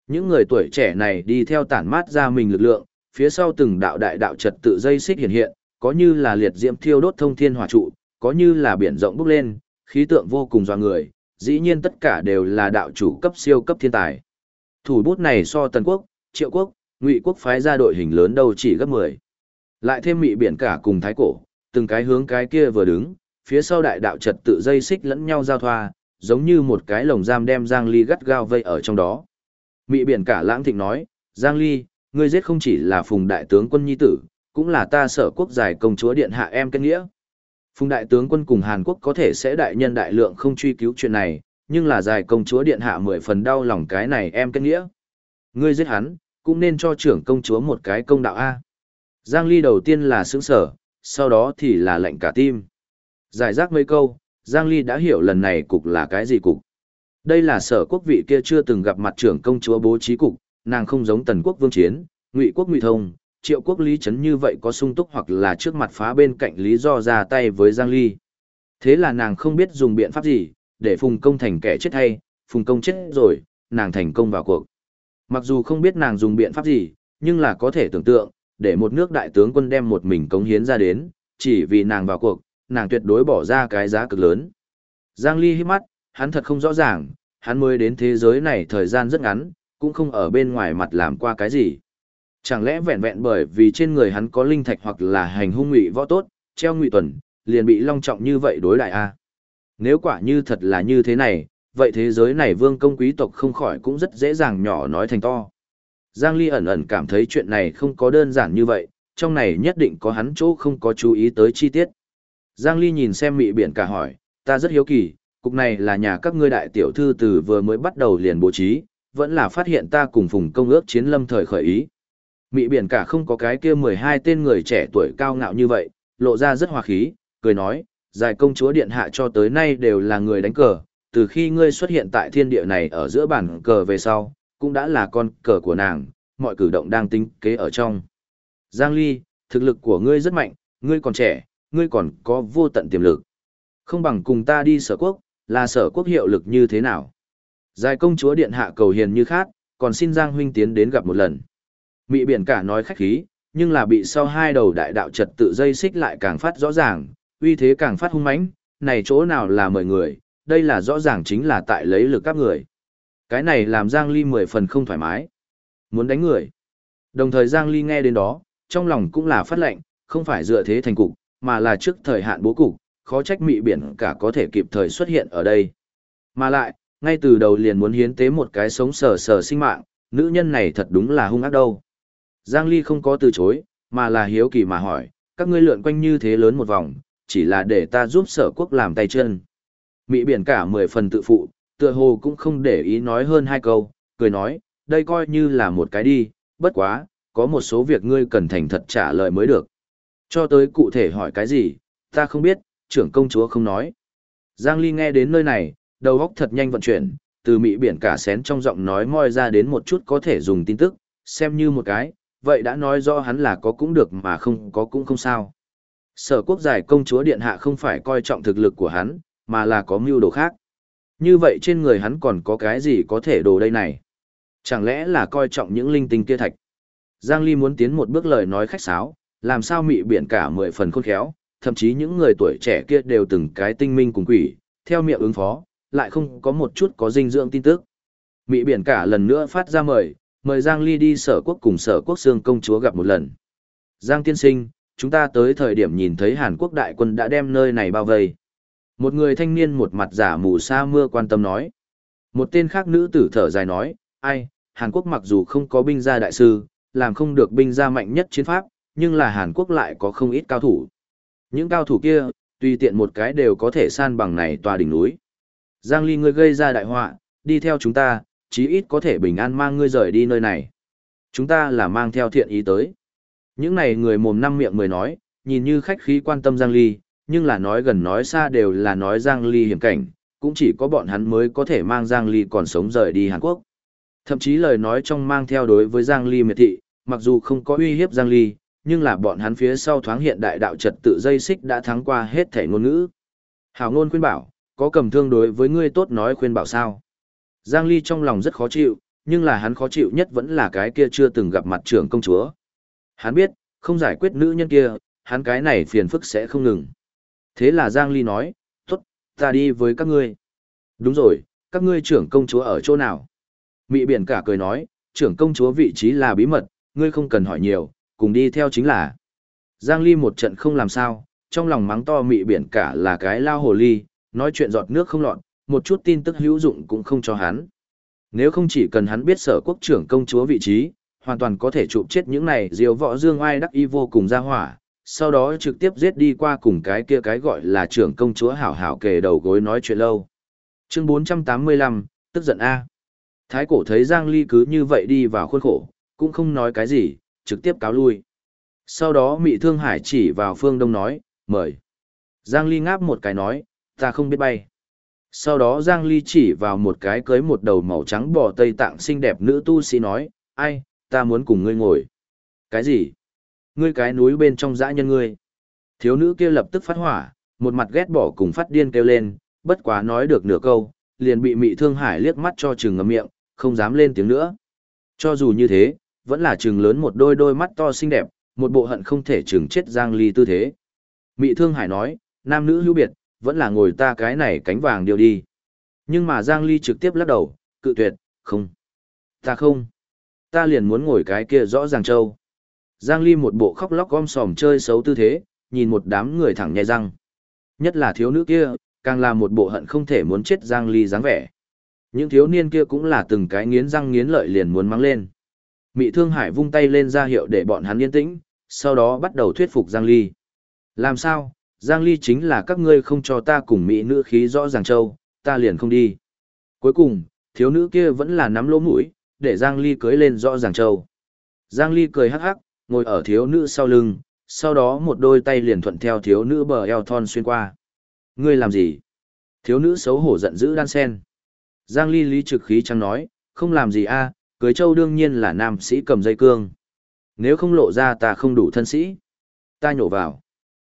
Những người tuổi trẻ này đi theo tản mát ra mình lực lượng, phía sau từng đạo đại đạo trật tự dây xích hiện hiện, có như là liệt diễm thiêu đốt thông thiên hỏa trụ, có như là biển rộng bốc lên, khí tượng vô cùng dọa người, dĩ nhiên tất cả đều là đạo chủ cấp siêu cấp thiên tài. Thủ bút này so Tần Quốc, Triệu Quốc, Ngụy Quốc phái ra đội hình lớn đâu chỉ gấp 10. Lại thêm mị biển cả cùng thái cổ, từng cái hướng cái kia vừa đứng, phía sau đại đạo trật tự dây xích lẫn nhau giao thoa, giống như một cái lồng giam đem Giang Ly gắt gao vây ở trong đó. Mị biển cả lãng thịnh nói, Giang Ly, ngươi giết không chỉ là phùng đại tướng quân nhi tử, cũng là ta sở quốc giải công chúa điện hạ em kết nghĩa. Phùng đại tướng quân cùng Hàn Quốc có thể sẽ đại nhân đại lượng không truy cứu chuyện này, nhưng là giải công chúa điện hạ mười phần đau lòng cái này em kết nghĩa. Ngươi giết hắn, cũng nên cho trưởng công chúa một cái công đạo A. Giang Ly đầu tiên là sướng sở, sau đó thì là lệnh cả tim. Giải rác mấy câu, Giang Ly đã hiểu lần này cục là cái gì cục. Đây là sở quốc vị kia chưa từng gặp mặt trưởng công chúa bố trí cục, nàng không giống tần quốc vương chiến, ngụy quốc ngụy thông, triệu quốc lý chấn như vậy có sung túc hoặc là trước mặt phá bên cạnh lý do ra tay với Giang Ly. Thế là nàng không biết dùng biện pháp gì, để phùng công thành kẻ chết hay, phùng công chết rồi, nàng thành công vào cuộc. Mặc dù không biết nàng dùng biện pháp gì, nhưng là có thể tưởng tượng, để một nước đại tướng quân đem một mình cống hiến ra đến, chỉ vì nàng vào cuộc, nàng tuyệt đối bỏ ra cái giá cực lớn. Giang Ly hít mắt, hắn thật không rõ ràng, hắn mới đến thế giới này thời gian rất ngắn, cũng không ở bên ngoài mặt làm qua cái gì. Chẳng lẽ vẹn vẹn bởi vì trên người hắn có linh thạch hoặc là hành hung ngụy võ tốt, treo ngụy tuần, liền bị long trọng như vậy đối đại a? Nếu quả như thật là như thế này, vậy thế giới này vương công quý tộc không khỏi cũng rất dễ dàng nhỏ nói thành to. Giang Ly ẩn ẩn cảm thấy chuyện này không có đơn giản như vậy, trong này nhất định có hắn chỗ không có chú ý tới chi tiết. Giang Ly nhìn xem mị biển cả hỏi, ta rất hiếu kỳ, cục này là nhà các ngươi đại tiểu thư từ vừa mới bắt đầu liền bố trí, vẫn là phát hiện ta cùng phùng công ước chiến lâm thời khởi ý. Mị biển cả không có cái kia 12 tên người trẻ tuổi cao ngạo như vậy, lộ ra rất hòa khí, cười nói, giải công chúa điện hạ cho tới nay đều là người đánh cờ, từ khi ngươi xuất hiện tại thiên địa này ở giữa bản cờ về sau, cũng đã là con cờ của nàng, mọi cử động đang tính kế ở trong. Giang Ly, thực lực của ngươi rất mạnh, ngươi còn trẻ, ngươi còn có vô tận tiềm lực. Không bằng cùng ta đi sở quốc, là sở quốc hiệu lực như thế nào. Giải công chúa điện hạ cầu hiền như khác, còn xin Giang huynh tiến đến gặp một lần. Mị biển cả nói khách khí, nhưng là bị sau hai đầu đại đạo trật tự dây xích lại càng phát rõ ràng, uy thế càng phát hung mãnh, này chỗ nào là mời người, đây là rõ ràng chính là tại lấy lực các người. Cái này làm Giang Ly mười phần không thoải mái. Muốn đánh người. Đồng thời Giang Ly nghe đến đó, trong lòng cũng là phát lệnh, không phải dựa thế thành cục, mà là trước thời hạn bố cục, khó trách mị biển cả có thể kịp thời xuất hiện ở đây. Mà lại, ngay từ đầu liền muốn hiến tế một cái sống sờ sờ sinh mạng, nữ nhân này thật đúng là hung ác đâu. Giang Ly không có từ chối, mà là hiếu kỳ mà hỏi, các ngươi lượn quanh như thế lớn một vòng, chỉ là để ta giúp sở quốc làm tay chân. Mỹ biển cả mười phần tự phụ, tựa hồ cũng không để ý nói hơn hai câu, cười nói, đây coi như là một cái đi, bất quá, có một số việc ngươi cần thành thật trả lời mới được. Cho tới cụ thể hỏi cái gì, ta không biết, trưởng công chúa không nói. Giang Ly nghe đến nơi này, đầu óc thật nhanh vận chuyển, từ Mỹ biển cả xén trong giọng nói moi ra đến một chút có thể dùng tin tức, xem như một cái, vậy đã nói rõ hắn là có cũng được mà không có cũng không sao. Sở quốc giải công chúa điện hạ không phải coi trọng thực lực của hắn, mà là có mưu đồ khác. Như vậy trên người hắn còn có cái gì có thể đồ đây này? Chẳng lẽ là coi trọng những linh tinh kia thạch? Giang Ly muốn tiến một bước lời nói khách sáo, làm sao mị biển cả mười phần khôn khéo, thậm chí những người tuổi trẻ kia đều từng cái tinh minh cùng quỷ, theo miệng ứng phó, lại không có một chút có dinh dưỡng tin tức. Mị biển cả lần nữa phát ra mời, mời Giang Ly đi sở quốc cùng sở quốc xương công chúa gặp một lần. Giang tiên sinh, chúng ta tới thời điểm nhìn thấy Hàn Quốc đại quân đã đem nơi này bao vây. Một người thanh niên một mặt giả mù sa mưa quan tâm nói. Một tên khác nữ tử thở dài nói, ai, Hàn Quốc mặc dù không có binh gia đại sư, làm không được binh gia mạnh nhất chiến pháp, nhưng là Hàn Quốc lại có không ít cao thủ. Những cao thủ kia, tùy tiện một cái đều có thể san bằng này tòa đỉnh núi. Giang Ly ngươi gây ra đại họa, đi theo chúng ta, chí ít có thể bình an mang ngươi rời đi nơi này. Chúng ta là mang theo thiện ý tới. Những này người mồm năm miệng mười nói, nhìn như khách khí quan tâm Giang Ly, nhưng là nói gần nói xa đều là nói Giang Ly hiểm cảnh, cũng chỉ có bọn hắn mới có thể mang Giang Ly còn sống rời đi Hàn Quốc. Thậm chí lời nói trong mang theo đối với Giang Ly miệt thị, mặc dù không có uy hiếp Giang Ly, nhưng là bọn hắn phía sau thoáng hiện đại đạo trật tự dây xích đã thắng qua hết thể ngôn ngữ. Hảo ngôn khuyên bảo, có cầm thương đối với ngươi tốt nói khuyên bảo sao. Giang Ly trong lòng rất khó chịu, nhưng là hắn khó chịu nhất vẫn là cái kia chưa từng gặp mặt trưởng công chúa. Hắn biết, không giải quyết nữ nhân kia, hắn cái này phiền phức sẽ không ngừng. Thế là Giang Ly nói, tốt, ta đi với các ngươi. Đúng rồi, các ngươi trưởng công chúa ở chỗ nào? Mị biển cả cười nói, trưởng công chúa vị trí là bí mật, ngươi không cần hỏi nhiều, cùng đi theo chính là. Giang Ly một trận không làm sao, trong lòng mắng to mị biển cả là cái lao hồ ly, nói chuyện giọt nước không lọt, một chút tin tức hữu dụng cũng không cho hắn. Nếu không chỉ cần hắn biết sở quốc trưởng công chúa vị trí, hoàn toàn có thể chụp chết những này diều võ dương ai đắc y vô cùng ra hỏa, sau đó trực tiếp giết đi qua cùng cái kia cái gọi là trưởng công chúa hảo hảo kề đầu gối nói chuyện lâu. Chương 485, tức giận A. Thái cổ thấy Giang Ly cứ như vậy đi vào khuôn khổ, cũng không nói cái gì, trực tiếp cáo lui. Sau đó Mị Thương Hải chỉ vào phương đông nói, mời. Giang Ly ngáp một cái nói, ta không biết bay. Sau đó Giang Ly chỉ vào một cái cưới một đầu màu trắng bò Tây Tạng xinh đẹp nữ tu sĩ nói, ai, ta muốn cùng ngươi ngồi. Cái gì? Ngươi cái núi bên trong dã nhân ngươi. Thiếu nữ kia lập tức phát hỏa, một mặt ghét bỏ cùng phát điên kêu lên, bất quá nói được nửa câu, liền bị Mị Thương Hải liếc mắt cho trừng ngậm miệng, không dám lên tiếng nữa. Cho dù như thế, vẫn là trừng lớn một đôi đôi mắt to xinh đẹp, một bộ hận không thể trừng chết Giang Ly tư thế. Mị Thương Hải nói, nam nữ hữu biệt, vẫn là ngồi ta cái này cánh vàng điều đi. Nhưng mà Giang Ly trực tiếp lắc đầu, cự tuyệt, không. Ta không. Ta liền muốn ngồi cái kia rõ ràng trâu. Giang Ly một bộ khóc lóc gom sòm chơi xấu tư thế, nhìn một đám người thẳng nhai răng. Nhất là thiếu nữ kia, càng là một bộ hận không thể muốn chết Giang Ly dáng vẻ. Những thiếu niên kia cũng là từng cái nghiến răng nghiến lợi liền muốn mang lên. Mị Thương Hải vung tay lên ra hiệu để bọn hắn yên tĩnh, sau đó bắt đầu thuyết phục Giang Ly. Làm sao, Giang Ly chính là các ngươi không cho ta cùng Mỹ nữ khí rõ ràng châu, ta liền không đi. Cuối cùng, thiếu nữ kia vẫn là nắm lỗ mũi, để Giang Ly cưới lên rõ ràng châu. Giang Ly cười hắc hắc, ngồi ở thiếu nữ sau lưng, sau đó một đôi tay liền thuận theo thiếu nữ bờ eo thon xuyên qua. Ngươi làm gì? Thiếu nữ xấu hổ giận dữ đan sen. Giang Ly lý trực khí chẳng nói, không làm gì a, cưới châu đương nhiên là nam sĩ cầm dây cương. Nếu không lộ ra ta không đủ thân sĩ. Ta nhổ vào.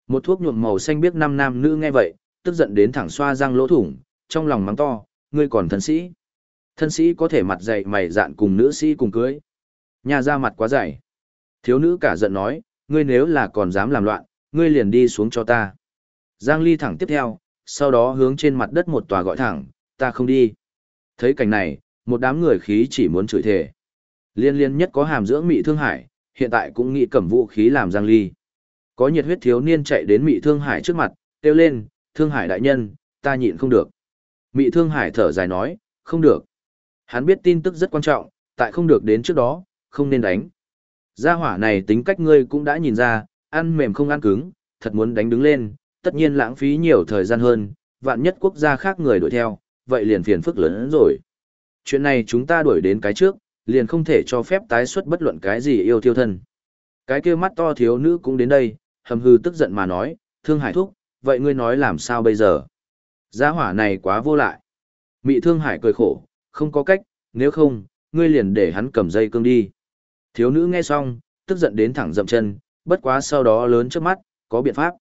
Một thuốc nhuộm màu xanh biết năm nam nữ nghe vậy, tức giận đến thẳng xoa răng lỗ thủng, trong lòng mắng to, ngươi còn thân sĩ. Thân sĩ có thể mặt dày mày dạn cùng nữ sĩ cùng cưới. Nhà ra mặt quá dày. Thiếu nữ cả giận nói, ngươi nếu là còn dám làm loạn, ngươi liền đi xuống cho ta. Giang Ly thẳng tiếp theo, sau đó hướng trên mặt đất một tòa gọi thẳng, ta không đi. Thấy cảnh này, một đám người khí chỉ muốn chửi thề. Liên liên nhất có hàm dưỡng mị thương hải, hiện tại cũng nghĩ cầm vũ khí làm Giang Ly. Có nhiệt huyết thiếu niên chạy đến mị thương hải trước mặt, kêu lên, thương hải đại nhân, ta nhịn không được. Mị thương hải thở dài nói, không được. Hắn biết tin tức rất quan trọng, tại không được đến trước đó, không nên đánh. Gia hỏa này tính cách ngươi cũng đã nhìn ra, ăn mềm không ăn cứng, thật muốn đánh đứng lên, tất nhiên lãng phí nhiều thời gian hơn, vạn nhất quốc gia khác người đuổi theo, vậy liền phiền phức lớn hơn rồi. Chuyện này chúng ta đuổi đến cái trước, liền không thể cho phép tái xuất bất luận cái gì yêu tiêu thân. Cái kia mắt to thiếu nữ cũng đến đây, hầm hư tức giận mà nói, thương hải thúc, vậy ngươi nói làm sao bây giờ? Gia hỏa này quá vô lại. Mị thương hải cười khổ, không có cách, nếu không, ngươi liền để hắn cầm dây cương đi. Thiếu nữ nghe xong, tức giận đến thẳng dậm chân, bất quá sau đó lớn trước mắt, có biện pháp.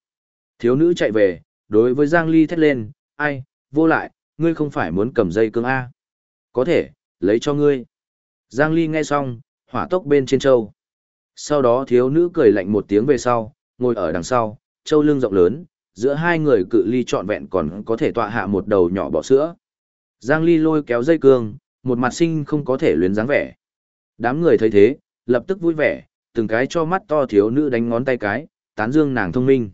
Thiếu nữ chạy về, đối với Giang Ly thét lên, ai, vô lại, ngươi không phải muốn cầm dây cương A. Có thể, lấy cho ngươi. Giang Ly nghe xong, hỏa tốc bên trên châu. Sau đó thiếu nữ cười lạnh một tiếng về sau, ngồi ở đằng sau, châu lưng rộng lớn, giữa hai người cự ly trọn vẹn còn có thể tọa hạ một đầu nhỏ bỏ sữa. Giang Ly lôi kéo dây cương, một mặt sinh không có thể luyến dáng vẻ. Đám người thấy thế, lập tức vui vẻ, từng cái cho mắt to thiếu nữ đánh ngón tay cái, tán dương nàng thông minh.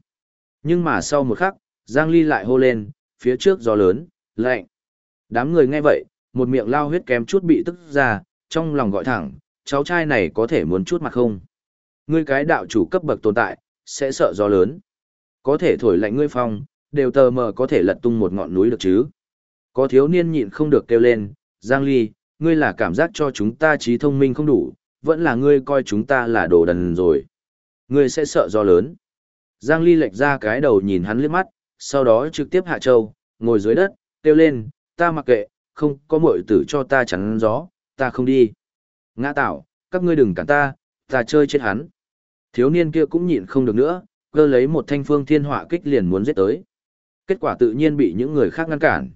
Nhưng mà sau một khắc, Giang Ly lại hô lên, phía trước gió lớn, lạnh. Đám người nghe vậy, một miệng lao huyết kém chút bị tức ra, trong lòng gọi thẳng, cháu trai này có thể muốn chút mặt không? Ngươi cái đạo chủ cấp bậc tồn tại, sẽ sợ gió lớn. Có thể thổi lạnh ngươi phong, đều tờ mờ có thể lật tung một ngọn núi được chứ. Có thiếu niên nhịn không được kêu lên, Giang Ly, ngươi là cảm giác cho chúng ta trí thông minh không đủ, vẫn là ngươi coi chúng ta là đồ đần rồi. Ngươi sẽ sợ gió lớn. Giang Ly lệch ra cái đầu nhìn hắn liếc mắt, sau đó trực tiếp hạ châu, ngồi dưới đất, kêu lên, ta mặc kệ, không có muội tử cho ta chắn gió, ta không đi. Ngã tạo, các ngươi đừng cản ta, ta chơi chết hắn. Thiếu niên kia cũng nhịn không được nữa, cơ lấy một thanh phương thiên họa kích liền muốn giết tới. Kết quả tự nhiên bị những người khác ngăn cản.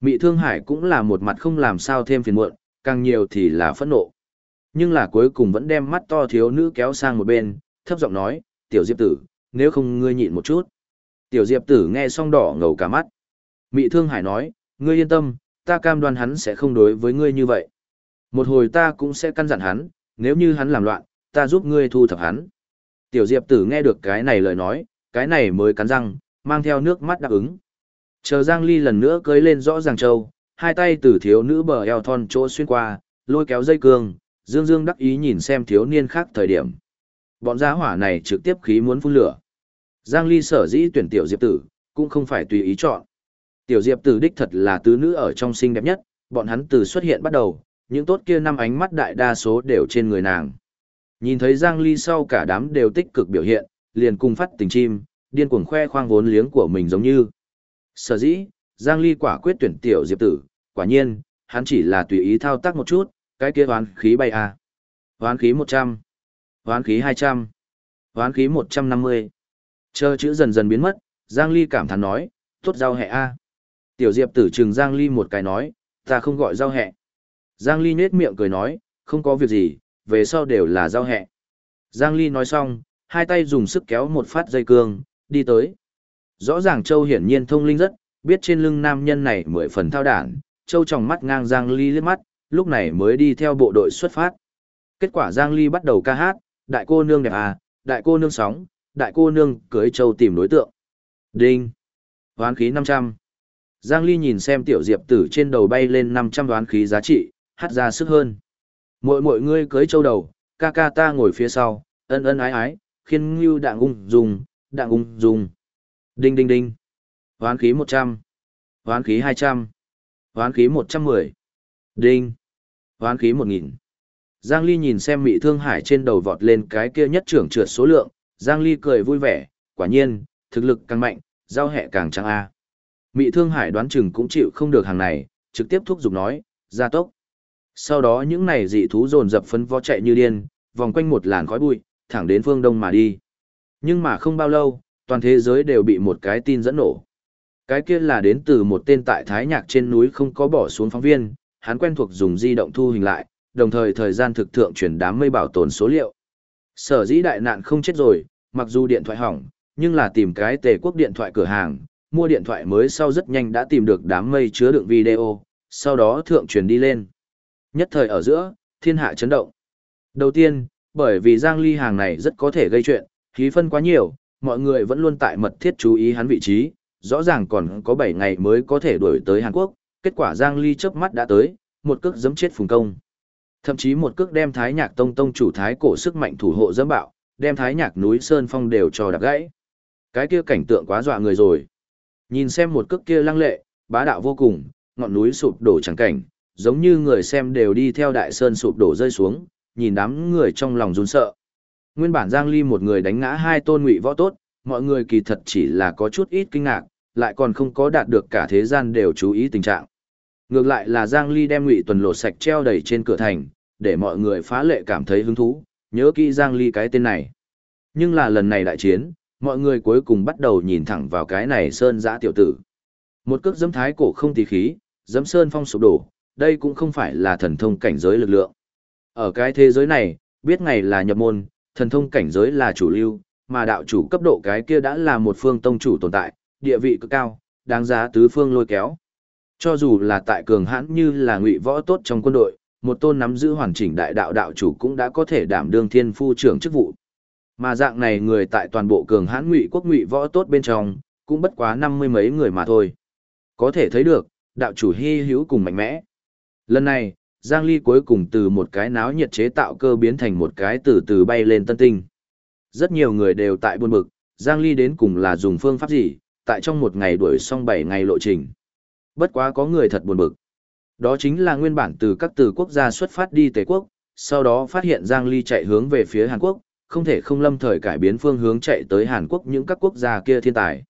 Mị Thương Hải cũng là một mặt không làm sao thêm phiền muộn, càng nhiều thì là phẫn nộ. Nhưng là cuối cùng vẫn đem mắt to thiếu nữ kéo sang một bên, thấp giọng nói, tiểu diệp tử, nếu không ngươi nhịn một chút. Tiểu diệp tử nghe xong đỏ ngầu cả mắt. Mị Thương Hải nói, ngươi yên tâm, ta cam đoan hắn sẽ không đối với ngươi như vậy. Một hồi ta cũng sẽ căn dặn hắn, nếu như hắn làm loạn, ta giúp ngươi thu thập hắn. Tiểu Diệp tử nghe được cái này lời nói, cái này mới cắn răng, mang theo nước mắt đáp ứng. Chờ Giang Ly lần nữa cưới lên rõ ràng châu, hai tay từ thiếu nữ bờ eo thon chỗ xuyên qua, lôi kéo dây cương, dương dương đắc ý nhìn xem thiếu niên khác thời điểm. Bọn gia hỏa này trực tiếp khí muốn phun lửa. Giang Ly sở dĩ tuyển tiểu Diệp tử, cũng không phải tùy ý chọn. Tiểu Diệp tử đích thật là tứ nữ ở trong xinh đẹp nhất, bọn hắn từ xuất hiện bắt đầu, những tốt kia năm ánh mắt đại đa số đều trên người nàng. Nhìn thấy Giang Ly sau cả đám đều tích cực biểu hiện, liền cùng phát tình chim, điên cuồng khoe khoang vốn liếng của mình giống như. Sở dĩ, Giang Ly quả quyết tuyển tiểu Diệp tử, quả nhiên, hắn chỉ là tùy ý thao tác một chút, cái kia hoán khí bay à. Hoán khí 100, hoán khí 200, hoán khí 150. Chờ chữ dần dần biến mất, Giang Ly cảm thán nói, tốt giao hẹ a. Tiểu Diệp tử trừng Giang Ly một cái nói, ta không gọi giao hẹ. Giang Ly nết miệng cười nói, không có việc gì, về sau đều là giao hẹ. Giang Ly nói xong, hai tay dùng sức kéo một phát dây cương, đi tới. Rõ ràng Châu hiển nhiên thông linh rất, biết trên lưng nam nhân này mười phần thao đản, Châu tròng mắt ngang Giang Ly liếc mắt, lúc này mới đi theo bộ đội xuất phát. Kết quả Giang Ly bắt đầu ca hát, đại cô nương đẹp à, đại cô nương sóng, đại cô nương cưới Châu tìm đối tượng. Đinh! Hoán khí 500. Giang Ly nhìn xem tiểu diệp tử trên đầu bay lên 500 đoán khí giá trị, hát ra sức hơn. Mỗi mỗi ngươi cưới châu đầu, ca ca ta ngồi phía sau, ân ân ái ái, khiên ngưu đạng ung dùng, đạng ung dùng. Đinh đinh đinh. Hoán khí 100. Hoán khí 200. Hoán khí 110. Đinh. Hoán khí 1000. Giang Ly nhìn xem mị thương hải trên đầu vọt lên cái kia nhất trưởng trượt số lượng, Giang Ly cười vui vẻ, quả nhiên, thực lực càng mạnh, giao hẹ càng trắng a. Mị Thương Hải đoán chừng cũng chịu không được hàng này, trực tiếp thúc giục nói, gia tốc. Sau đó những này dị thú dồn dập phấn vó chạy như điên, vòng quanh một làn khói bụi, thẳng đến phương đông mà đi. Nhưng mà không bao lâu, toàn thế giới đều bị một cái tin dẫn nổ. Cái kia là đến từ một tên tại Thái Nhạc trên núi không có bỏ xuống phóng viên, hắn quen thuộc dùng di động thu hình lại, đồng thời thời gian thực thượng chuyển đám mây bảo tồn số liệu. Sở dĩ đại nạn không chết rồi, mặc dù điện thoại hỏng, nhưng là tìm cái tề quốc điện thoại cửa hàng, mua điện thoại mới sau rất nhanh đã tìm được đám mây chứa đựng video, sau đó thượng truyền đi lên. Nhất thời ở giữa, thiên hạ chấn động. Đầu tiên, bởi vì Giang Ly hàng này rất có thể gây chuyện, khí phân quá nhiều, mọi người vẫn luôn tại mật thiết chú ý hắn vị trí, rõ ràng còn có 7 ngày mới có thể đuổi tới Hàn Quốc, kết quả Giang Ly chớp mắt đã tới, một cước giẫm chết Phùng Công. Thậm chí một cước đem Thái Nhạc Tông Tông chủ Thái cổ sức mạnh thủ hộ dẫm bạo, đem Thái Nhạc núi Sơn Phong đều cho đạp gãy. Cái kia cảnh tượng quá dọa người rồi. Nhìn xem một cước kia lăng lệ, bá đạo vô cùng, ngọn núi sụp đổ chẳng cảnh, giống như người xem đều đi theo đại sơn sụp đổ rơi xuống, nhìn đám người trong lòng run sợ. Nguyên bản Giang Ly một người đánh ngã hai tôn ngụy võ tốt, mọi người kỳ thật chỉ là có chút ít kinh ngạc, lại còn không có đạt được cả thế gian đều chú ý tình trạng. Ngược lại là Giang Ly đem ngụy tuần lộ sạch treo đầy trên cửa thành, để mọi người phá lệ cảm thấy hứng thú, nhớ kỹ Giang Ly cái tên này. Nhưng là lần này đại chiến, mọi người cuối cùng bắt đầu nhìn thẳng vào cái này sơn giã tiểu tử. Một cước giấm thái cổ không tí khí, giấm sơn phong sụp đổ, đây cũng không phải là thần thông cảnh giới lực lượng. Ở cái thế giới này, biết ngày là nhập môn, thần thông cảnh giới là chủ lưu, mà đạo chủ cấp độ cái kia đã là một phương tông chủ tồn tại, địa vị cực cao, đáng giá tứ phương lôi kéo. Cho dù là tại cường hãn như là ngụy võ tốt trong quân đội, một tôn nắm giữ hoàn chỉnh đại đạo đạo chủ cũng đã có thể đảm đương thiên phu trưởng chức vụ. Mà dạng này người tại toàn bộ cường hãn ngụy quốc ngụy võ tốt bên trong, cũng bất quá năm mươi mấy người mà thôi. Có thể thấy được, đạo chủ hy hữu cùng mạnh mẽ. Lần này, Giang Ly cuối cùng từ một cái náo nhiệt chế tạo cơ biến thành một cái từ từ bay lên tân tinh. Rất nhiều người đều tại buồn bực, Giang Ly đến cùng là dùng phương pháp gì, tại trong một ngày đuổi xong 7 ngày lộ trình. Bất quá có người thật buồn bực. Đó chính là nguyên bản từ các từ quốc gia xuất phát đi Tây quốc, sau đó phát hiện Giang Ly chạy hướng về phía Hàn Quốc, không thể không lâm thời cải biến phương hướng chạy tới Hàn Quốc những các quốc gia kia thiên tài.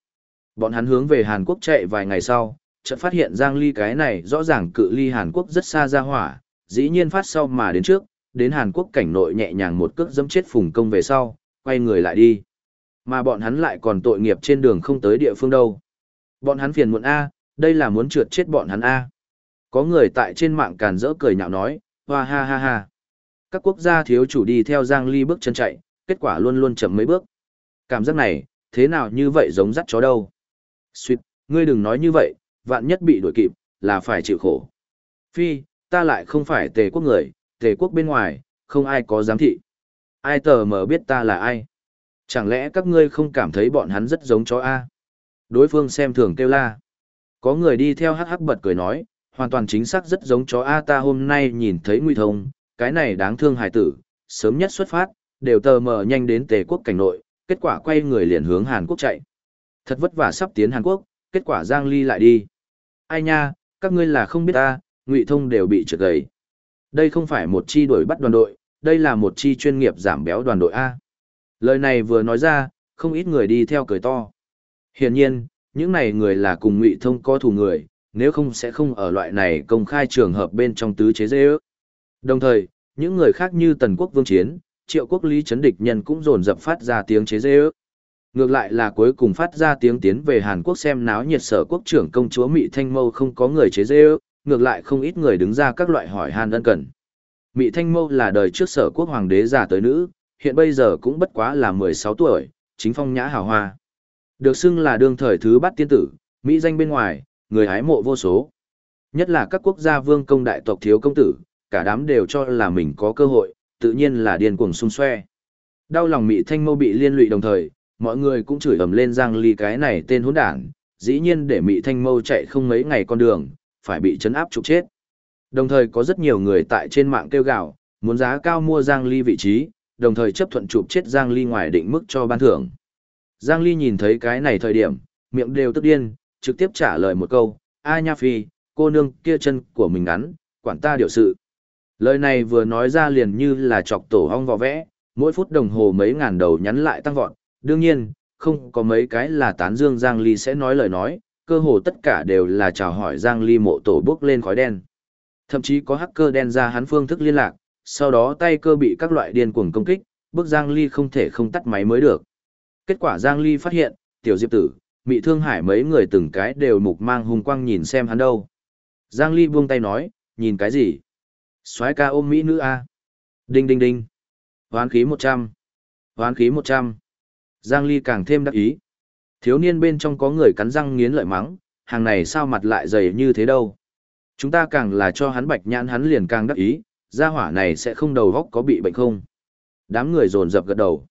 Bọn hắn hướng về Hàn Quốc chạy vài ngày sau, chợt phát hiện Giang Ly cái này rõ ràng cự ly Hàn Quốc rất xa ra hỏa, dĩ nhiên phát sau mà đến trước, đến Hàn Quốc cảnh nội nhẹ nhàng một cước dẫm chết phùng công về sau, quay người lại đi. Mà bọn hắn lại còn tội nghiệp trên đường không tới địa phương đâu. Bọn hắn phiền muộn A, đây là muốn trượt chết bọn hắn A. Có người tại trên mạng càn rỡ cười nhạo nói, hoa ha ha ha. Các quốc gia thiếu chủ đi theo Giang Ly bước chân chạy, kết quả luôn luôn chậm mấy bước. Cảm giác này, thế nào như vậy giống dắt chó đâu. Xuyệt, ngươi đừng nói như vậy, vạn nhất bị đuổi kịp, là phải chịu khổ. Phi, ta lại không phải tề quốc người, tề quốc bên ngoài, không ai có giám thị. Ai tờ mờ biết ta là ai? Chẳng lẽ các ngươi không cảm thấy bọn hắn rất giống chó A? Đối phương xem thường kêu la. Có người đi theo hắc hắc bật cười nói, hoàn toàn chính xác rất giống chó A ta hôm nay nhìn thấy nguy thông, cái này đáng thương hải tử, sớm nhất xuất phát, đều tờ mờ nhanh đến tề quốc cảnh nội, kết quả quay người liền hướng Hàn Quốc chạy. Thật vất vả sắp tiến Hàn Quốc, kết quả Giang Ly lại đi. Ai nha, các ngươi là không biết ta, ngụy thông đều bị trượt gầy. Đây không phải một chi đuổi bắt đoàn đội, đây là một chi chuyên nghiệp giảm béo đoàn đội A. Lời này vừa nói ra, không ít người đi theo cười to. Hiển nhiên, những này người là cùng ngụy thông có thù người, nếu không sẽ không ở loại này công khai trường hợp bên trong tứ chế dễ ước. Đồng thời, những người khác như Tần Quốc Vương Chiến, Triệu Quốc Lý Trấn Địch Nhân cũng dồn dập phát ra tiếng chế dễ ước. Ngược lại là cuối cùng phát ra tiếng tiến về Hàn Quốc xem náo nhiệt sở quốc trưởng công chúa Mỹ Thanh Mâu không có người chế dê ước, ngược lại không ít người đứng ra các loại hỏi han ân cần. Mỹ Thanh Mâu là đời trước sở quốc hoàng đế già tới nữ, hiện bây giờ cũng bất quá là 16 tuổi, chính phong nhã hào hoa. Được xưng là đương thời thứ bắt tiên tử, Mỹ danh bên ngoài, người hái mộ vô số. Nhất là các quốc gia vương công đại tộc thiếu công tử, cả đám đều cho là mình có cơ hội, tự nhiên là điên cuồng xung xoe. Đau lòng Mỹ Thanh Mâu bị liên lụy đồng thời, mọi người cũng chửi ầm lên Giang Ly cái này tên hỗn đản, dĩ nhiên để Mỹ Thanh Mâu chạy không mấy ngày con đường, phải bị chấn áp trục chết. Đồng thời có rất nhiều người tại trên mạng kêu gào, muốn giá cao mua Giang Ly vị trí, đồng thời chấp thuận chụp chết Giang Ly ngoài định mức cho ban thưởng. Giang Ly nhìn thấy cái này thời điểm, miệng đều tức điên, trực tiếp trả lời một câu, A Nha Phi, cô nương kia chân của mình ngắn, quản ta điều sự. Lời này vừa nói ra liền như là chọc tổ hong vò vẽ, mỗi phút đồng hồ mấy ngàn đầu nhắn lại tăng vọt, đương nhiên, không có mấy cái là tán dương Giang Ly sẽ nói lời nói, cơ hồ tất cả đều là chào hỏi Giang Ly mộ tổ bước lên khói đen. Thậm chí có hacker đen ra hắn phương thức liên lạc, sau đó tay cơ bị các loại điên cuồng công kích, bước Giang Ly không thể không tắt máy mới được. Kết quả Giang Ly phát hiện, tiểu diệp tử, Mị Thương Hải mấy người từng cái đều mục mang hung quang nhìn xem hắn đâu. Giang Ly buông tay nói, nhìn cái gì? soái ca ôm Mỹ nữ A. Đinh đinh đinh. Hoán khí 100. Hoán khí 100. Giang Ly càng thêm đắc ý. Thiếu niên bên trong có người cắn răng nghiến lợi mắng, hàng này sao mặt lại dày như thế đâu. Chúng ta càng là cho hắn bạch nhãn hắn liền càng đắc ý, gia hỏa này sẽ không đầu góc có bị bệnh không. Đám người dồn dập gật đầu.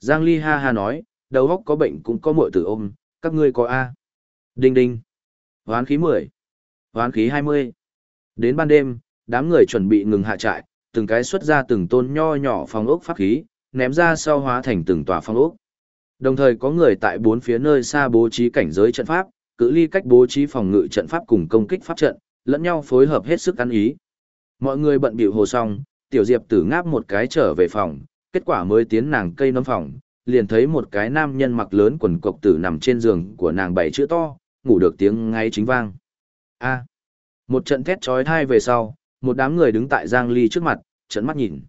Giang Ly ha ha nói, đầu góc có bệnh cũng có muội tử ôm, các ngươi có A. Đinh đinh. Hoán khí 10. Hoán khí 20. Đến ban đêm, đám người chuẩn bị ngừng hạ trại, từng cái xuất ra từng tôn nho nhỏ phòng ốc pháp khí, ném ra sau hóa thành từng tòa phòng ốc. Đồng thời có người tại bốn phía nơi xa bố trí cảnh giới trận pháp, cự ly cách bố trí phòng ngự trận pháp cùng công kích pháp trận, lẫn nhau phối hợp hết sức ăn ý. Mọi người bận bịu hồ xong, tiểu diệp tử ngáp một cái trở về phòng, kết quả mới tiến nàng cây nấm phòng, liền thấy một cái nam nhân mặc lớn quần cộc tử nằm trên giường của nàng bảy chữ to, ngủ được tiếng ngay chính vang. A. một trận thét chói tai về sau, một đám người đứng tại Giang Ly trước mặt, trận mắt nhìn.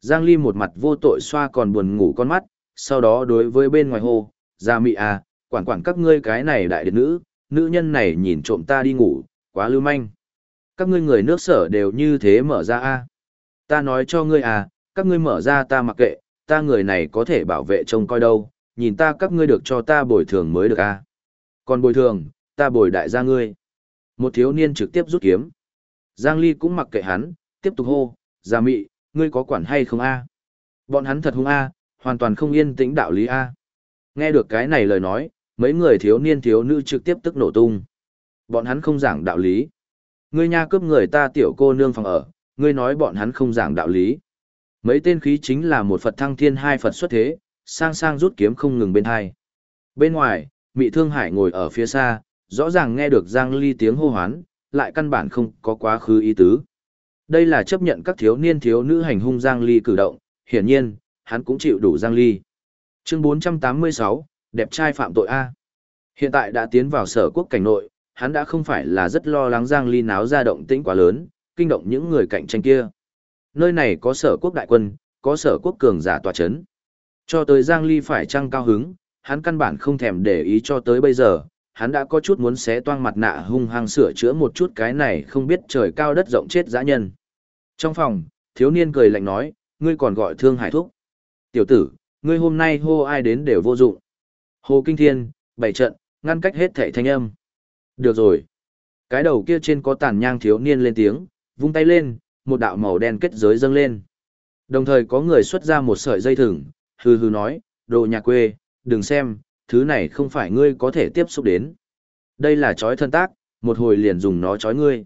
Giang Ly một mặt vô tội xoa còn buồn ngủ con mắt, sau đó đối với bên ngoài hồ, ra mị à, quản quản các ngươi cái này đại điện nữ, nữ nhân này nhìn trộm ta đi ngủ, quá lưu manh. Các ngươi người nước sở đều như thế mở ra a Ta nói cho ngươi à, các ngươi mở ra ta mặc kệ, ta người này có thể bảo vệ trông coi đâu, nhìn ta các ngươi được cho ta bồi thường mới được a Còn bồi thường, ta bồi đại gia ngươi. Một thiếu niên trực tiếp rút kiếm. Giang Ly cũng mặc kệ hắn, tiếp tục hô, gia mị, ngươi có quản hay không a Bọn hắn thật hung a hoàn toàn không yên tĩnh đạo lý a Nghe được cái này lời nói, mấy người thiếu niên thiếu nữ trực tiếp tức nổ tung. Bọn hắn không giảng đạo lý. Ngươi nha cướp người ta tiểu cô nương phòng ở, ngươi nói bọn hắn không giảng đạo lý. Mấy tên khí chính là một Phật thăng thiên hai Phật xuất thế, sang sang rút kiếm không ngừng bên hai. Bên ngoài, Mị Thương Hải ngồi ở phía xa, rõ ràng nghe được Giang Ly tiếng hô hoán, lại căn bản không có quá khứ ý tứ. Đây là chấp nhận các thiếu niên thiếu nữ hành hung Giang Ly cử động, hiển nhiên, hắn cũng chịu đủ Giang Ly. Chương 486, đẹp trai phạm tội A. Hiện tại đã tiến vào sở quốc cảnh nội, hắn đã không phải là rất lo lắng Giang Ly náo ra động tĩnh quá lớn, kinh động những người cạnh tranh kia. Nơi này có sở quốc đại quân, có sở quốc cường giả tòa chấn. Cho tới Giang Ly phải trăng cao hứng, hắn căn bản không thèm để ý cho tới bây giờ, hắn đã có chút muốn xé toang mặt nạ hung hăng sửa chữa một chút cái này không biết trời cao đất rộng chết dã nhân. Trong phòng, thiếu niên cười lạnh nói, ngươi còn gọi thương hải thúc. Tiểu tử, ngươi hôm nay hô ai đến đều vô dụng. Hồ Kinh Thiên, bảy trận, ngăn cách hết thảy thanh âm. Được rồi. Cái đầu kia trên có tàn nhang thiếu niên lên tiếng, vung tay lên, một đạo màu đen kết giới dâng lên. Đồng thời có người xuất ra một sợi dây thừng, hừ hừ nói, đồ nhà quê, đừng xem, thứ này không phải ngươi có thể tiếp xúc đến. Đây là chói thân tác, một hồi liền dùng nó chói ngươi.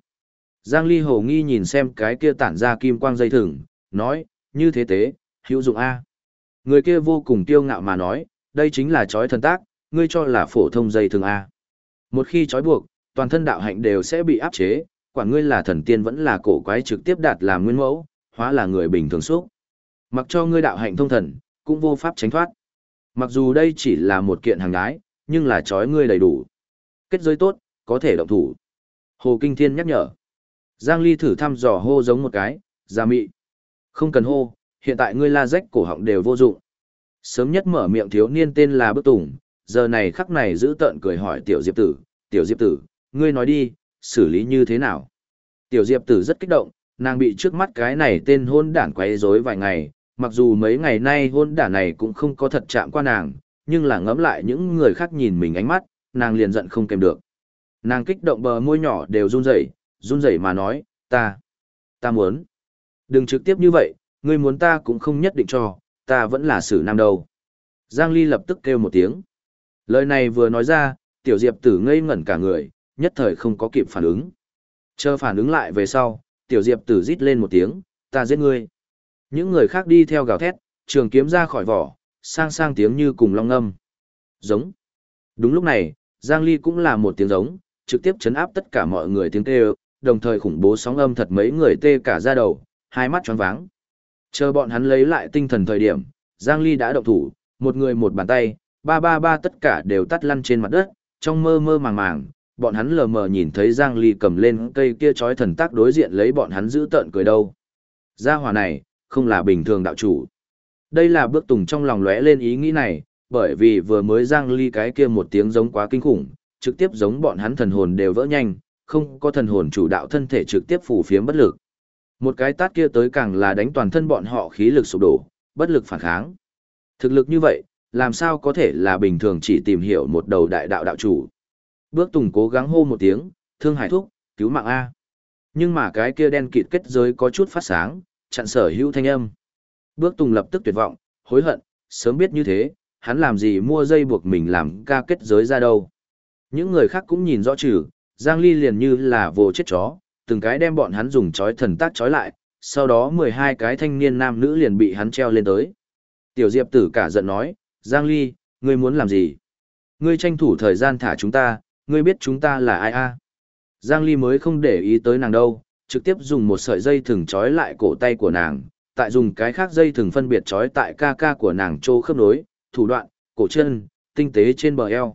Giang Ly hồ nghi nhìn xem cái kia tản ra kim quang dây thừng, nói, như thế tế, hữu dụng A. Người kia vô cùng tiêu ngạo mà nói, đây chính là chói thần tác, ngươi cho là phổ thông dây thường A. Một khi trói buộc, toàn thân đạo hạnh đều sẽ bị áp chế, quả ngươi là thần tiên vẫn là cổ quái trực tiếp đạt làm nguyên mẫu, hóa là người bình thường xúc. Mặc cho ngươi đạo hạnh thông thần, cũng vô pháp tránh thoát. Mặc dù đây chỉ là một kiện hàng đái, nhưng là trói ngươi đầy đủ. Kết giới tốt, có thể động thủ. Hồ Kinh Thiên nhắc nhở. Giang Ly thử thăm dò hô giống một cái, ra mị. Không cần hô, hiện tại ngươi la rách cổ họng đều vô dụng. Sớm nhất mở miệng thiếu niên tên là Bức Tùng, giờ này khắc này giữ tợn cười hỏi Tiểu Diệp Tử, Tiểu Diệp Tử, ngươi nói đi, xử lý như thế nào? Tiểu Diệp Tử rất kích động, nàng bị trước mắt cái này tên hôn đản quấy rối vài ngày, mặc dù mấy ngày nay hôn đản này cũng không có thật chạm qua nàng, nhưng là ngẫm lại những người khác nhìn mình ánh mắt, nàng liền giận không kèm được. Nàng kích động bờ môi nhỏ đều run rẩy, run rẩy mà nói, ta, ta muốn. Đừng trực tiếp như vậy, ngươi muốn ta cũng không nhất định cho, ta vẫn là xử nam đầu. Giang Ly lập tức kêu một tiếng. Lời này vừa nói ra, tiểu diệp tử ngây ngẩn cả người, nhất thời không có kịp phản ứng. Chờ phản ứng lại về sau, tiểu diệp tử rít lên một tiếng, ta giết ngươi. Những người khác đi theo gào thét, trường kiếm ra khỏi vỏ, sang sang tiếng như cùng long âm. Giống. Đúng lúc này, Giang Ly cũng là một tiếng giống, trực tiếp chấn áp tất cả mọi người tiếng kêu, đồng thời khủng bố sóng âm thật mấy người tê cả ra đầu, hai mắt tròn váng. Chờ bọn hắn lấy lại tinh thần thời điểm, Giang Ly đã động thủ, Một người một bàn tay, ba ba ba tất cả đều tắt lăn trên mặt đất, trong mơ mơ màng màng, bọn hắn lờ mờ nhìn thấy Giang Ly cầm lên cây kia chói thần tác đối diện lấy bọn hắn giữ tợn cười đâu. Gia hỏa này, không là bình thường đạo chủ. Đây là bước tùng trong lòng lóe lên ý nghĩ này, bởi vì vừa mới Giang Ly cái kia một tiếng giống quá kinh khủng, trực tiếp giống bọn hắn thần hồn đều vỡ nhanh, không có thần hồn chủ đạo thân thể trực tiếp phủ phiếm bất lực. Một cái tát kia tới càng là đánh toàn thân bọn họ khí lực sụp đổ, bất lực phản kháng. Thực lực như vậy, làm sao có thể là bình thường chỉ tìm hiểu một đầu đại đạo đạo chủ. Bước Tùng cố gắng hô một tiếng, thương hải thúc, cứu mạng A. Nhưng mà cái kia đen kịt kết giới có chút phát sáng, chặn sở hữu thanh âm. Bước Tùng lập tức tuyệt vọng, hối hận, sớm biết như thế, hắn làm gì mua dây buộc mình làm ca kết giới ra đâu. Những người khác cũng nhìn rõ trừ, Giang Ly liền như là vồ chết chó, từng cái đem bọn hắn dùng chói thần tác chói lại, sau đó 12 cái thanh niên nam nữ liền bị hắn treo lên tới. Tiểu Diệp tử cả giận nói, Giang Ly, ngươi muốn làm gì? Ngươi tranh thủ thời gian thả chúng ta, ngươi biết chúng ta là ai a? Giang Ly mới không để ý tới nàng đâu, trực tiếp dùng một sợi dây thừng trói lại cổ tay của nàng, tại dùng cái khác dây thừng phân biệt trói tại ca ca của nàng trô khớp nối, thủ đoạn, cổ chân, tinh tế trên bờ eo.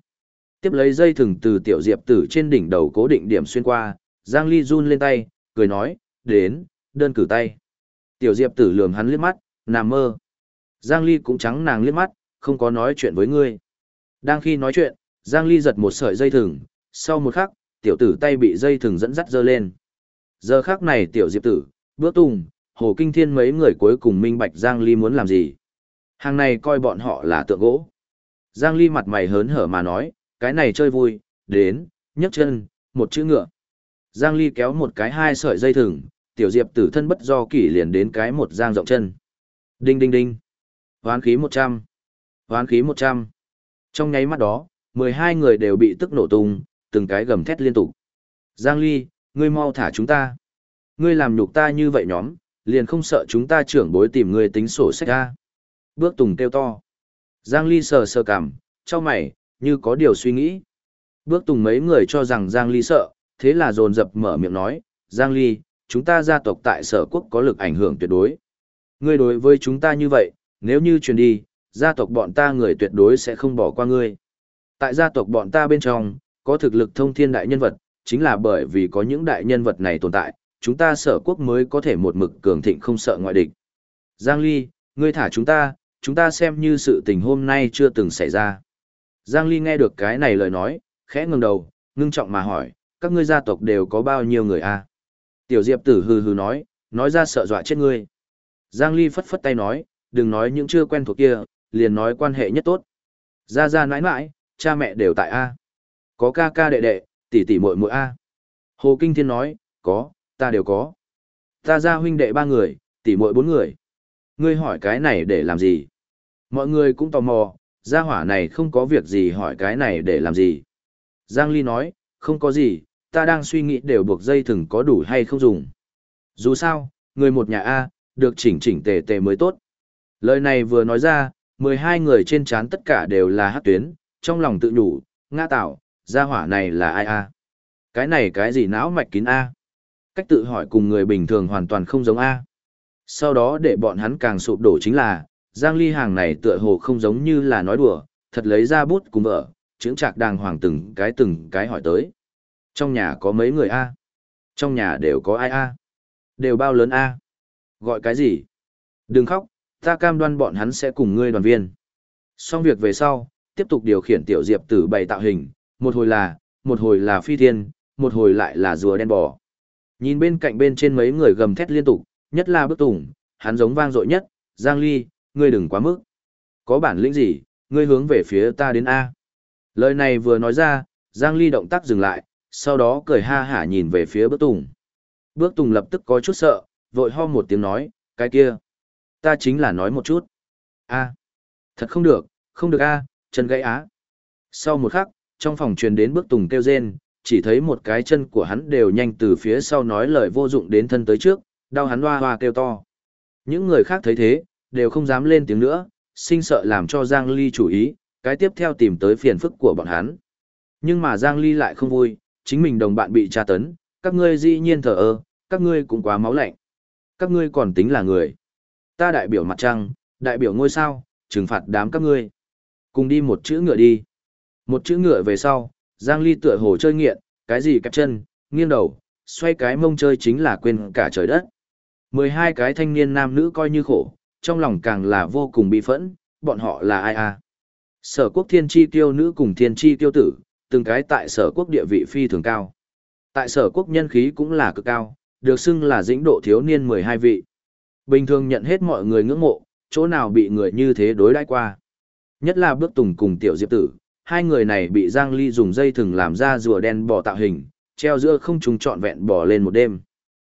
Tiếp lấy dây thừng từ tiểu diệp tử trên đỉnh đầu cố định điểm xuyên qua, Giang Ly run lên tay, cười nói, đến, đơn cử tay. Tiểu diệp tử lườm hắn liếc mắt, nằm mơ. Giang Ly cũng trắng nàng liếc mắt, không có nói chuyện với ngươi. Đang khi nói chuyện, Giang Ly giật một sợi dây thừng, sau một khắc, tiểu tử tay bị dây thừng dẫn dắt dơ lên. Giờ khắc này tiểu diệp tử, bước tùng, hồ kinh thiên mấy người cuối cùng minh bạch Giang Ly muốn làm gì. Hàng này coi bọn họ là tượng gỗ. Giang Ly mặt mày hớn hở mà nói, cái này chơi vui, đến, nhấc chân, một chữ ngựa. Giang Ly kéo một cái hai sợi dây thừng, tiểu diệp tử thân bất do kỷ liền đến cái một giang rộng chân. Đinh đinh đinh. Hoán khí 100. Hoán khí 100. Trong nháy mắt đó, 12 người đều bị tức nổ tung, từng cái gầm thét liên tục. Giang Ly, ngươi mau thả chúng ta. Ngươi làm nhục ta như vậy nhóm, liền không sợ chúng ta trưởng bối tìm ngươi tính sổ sách ra. Bước Tùng kêu to. Giang Ly sờ sờ cằm, cho mày, như có điều suy nghĩ. Bước Tùng mấy người cho rằng Giang Ly sợ, thế là dồn dập mở miệng nói, Giang Ly, chúng ta gia tộc tại sở quốc có lực ảnh hưởng tuyệt đối. Ngươi đối với chúng ta như vậy, nếu như truyền đi, gia tộc bọn ta người tuyệt đối sẽ không bỏ qua ngươi. Tại gia tộc bọn ta bên trong, có thực lực thông thiên đại nhân vật, chính là bởi vì có những đại nhân vật này tồn tại, chúng ta sở quốc mới có thể một mực cường thịnh không sợ ngoại địch. Giang Ly, ngươi thả chúng ta, chúng ta xem như sự tình hôm nay chưa từng xảy ra. Giang Ly nghe được cái này lời nói, khẽ ngẩng đầu, ngưng trọng mà hỏi, các ngươi gia tộc đều có bao nhiêu người a? Tiểu Diệp tử hừ hừ nói, nói ra sợ dọa chết ngươi. Giang Ly phất phất tay nói, đừng nói những chưa quen thuộc kia, liền nói quan hệ nhất tốt. gia gia nãi nãi, cha mẹ đều tại A. Có ca ca đệ đệ, tỷ tỷ muội muội A. Hồ Kinh Thiên nói, có, ta đều có. Ta gia huynh đệ ba người, tỷ muội bốn người. Ngươi hỏi cái này để làm gì? Mọi người cũng tò mò, gia hỏa này không có việc gì hỏi cái này để làm gì. Giang Ly nói, không có gì, ta đang suy nghĩ đều buộc dây thừng có đủ hay không dùng. Dù sao, người một nhà A, được chỉnh chỉnh tề tề mới tốt. Lời này vừa nói ra, 12 người trên chán tất cả đều là hát tuyến, trong lòng tự nhủ, ngã tạo, gia hỏa này là ai a? Cái này cái gì não mạch kín a? Cách tự hỏi cùng người bình thường hoàn toàn không giống a. Sau đó để bọn hắn càng sụp đổ chính là, Giang Ly hàng này tựa hồ không giống như là nói đùa, thật lấy ra bút cùng vợ, chứng trạc đàng hoàng từng cái từng cái hỏi tới. Trong nhà có mấy người a? Trong nhà đều có ai a? Đều bao lớn a? Gọi cái gì? Đừng khóc, ta cam đoan bọn hắn sẽ cùng ngươi đoàn viên. Xong việc về sau, tiếp tục điều khiển tiểu diệp tử bày tạo hình, một hồi là, một hồi là phi thiên, một hồi lại là rùa đen bò. Nhìn bên cạnh bên trên mấy người gầm thét liên tục, nhất là bức tùng, hắn giống vang dội nhất, Giang Ly, ngươi đừng quá mức. Có bản lĩnh gì, ngươi hướng về phía ta đến A. Lời này vừa nói ra, Giang Ly động tác dừng lại, sau đó cười ha hả nhìn về phía bước tùng. Bước tùng lập tức có chút sợ, vội ho một tiếng nói, cái kia. Ta chính là nói một chút. A. Thật không được, không được A, chân gãy á. Sau một khắc, trong phòng truyền đến bước tùng kêu rên, chỉ thấy một cái chân của hắn đều nhanh từ phía sau nói lời vô dụng đến thân tới trước, đau hắn hoa hoa kêu to. Những người khác thấy thế, đều không dám lên tiếng nữa, sinh sợ làm cho Giang Ly chủ ý, cái tiếp theo tìm tới phiền phức của bọn hắn. Nhưng mà Giang Ly lại không vui, chính mình đồng bạn bị tra tấn, các ngươi dĩ nhiên thờ ơ, các ngươi cũng quá máu lạnh. Các ngươi còn tính là người. Ta đại biểu mặt trăng, đại biểu ngôi sao, trừng phạt đám các ngươi. Cùng đi một chữ ngựa đi. Một chữ ngựa về sau, Giang Ly tựa hồ chơi nghiện, cái gì kẹp chân, nghiêng đầu, xoay cái mông chơi chính là quên cả trời đất. 12 cái thanh niên nam nữ coi như khổ, trong lòng càng là vô cùng bị phẫn, bọn họ là ai à? Sở quốc thiên chi tiêu nữ cùng thiên chi tiêu tử, từng cái tại sở quốc địa vị phi thường cao. Tại sở quốc nhân khí cũng là cực cao, được xưng là dĩnh độ thiếu niên 12 vị. Bình thường nhận hết mọi người ngưỡng mộ, chỗ nào bị người như thế đối đãi qua. Nhất là bước tùng cùng tiểu diệp tử, hai người này bị Giang Ly dùng dây thừng làm ra rùa đen bò tạo hình, treo giữa không trùng trọn vẹn bò lên một đêm.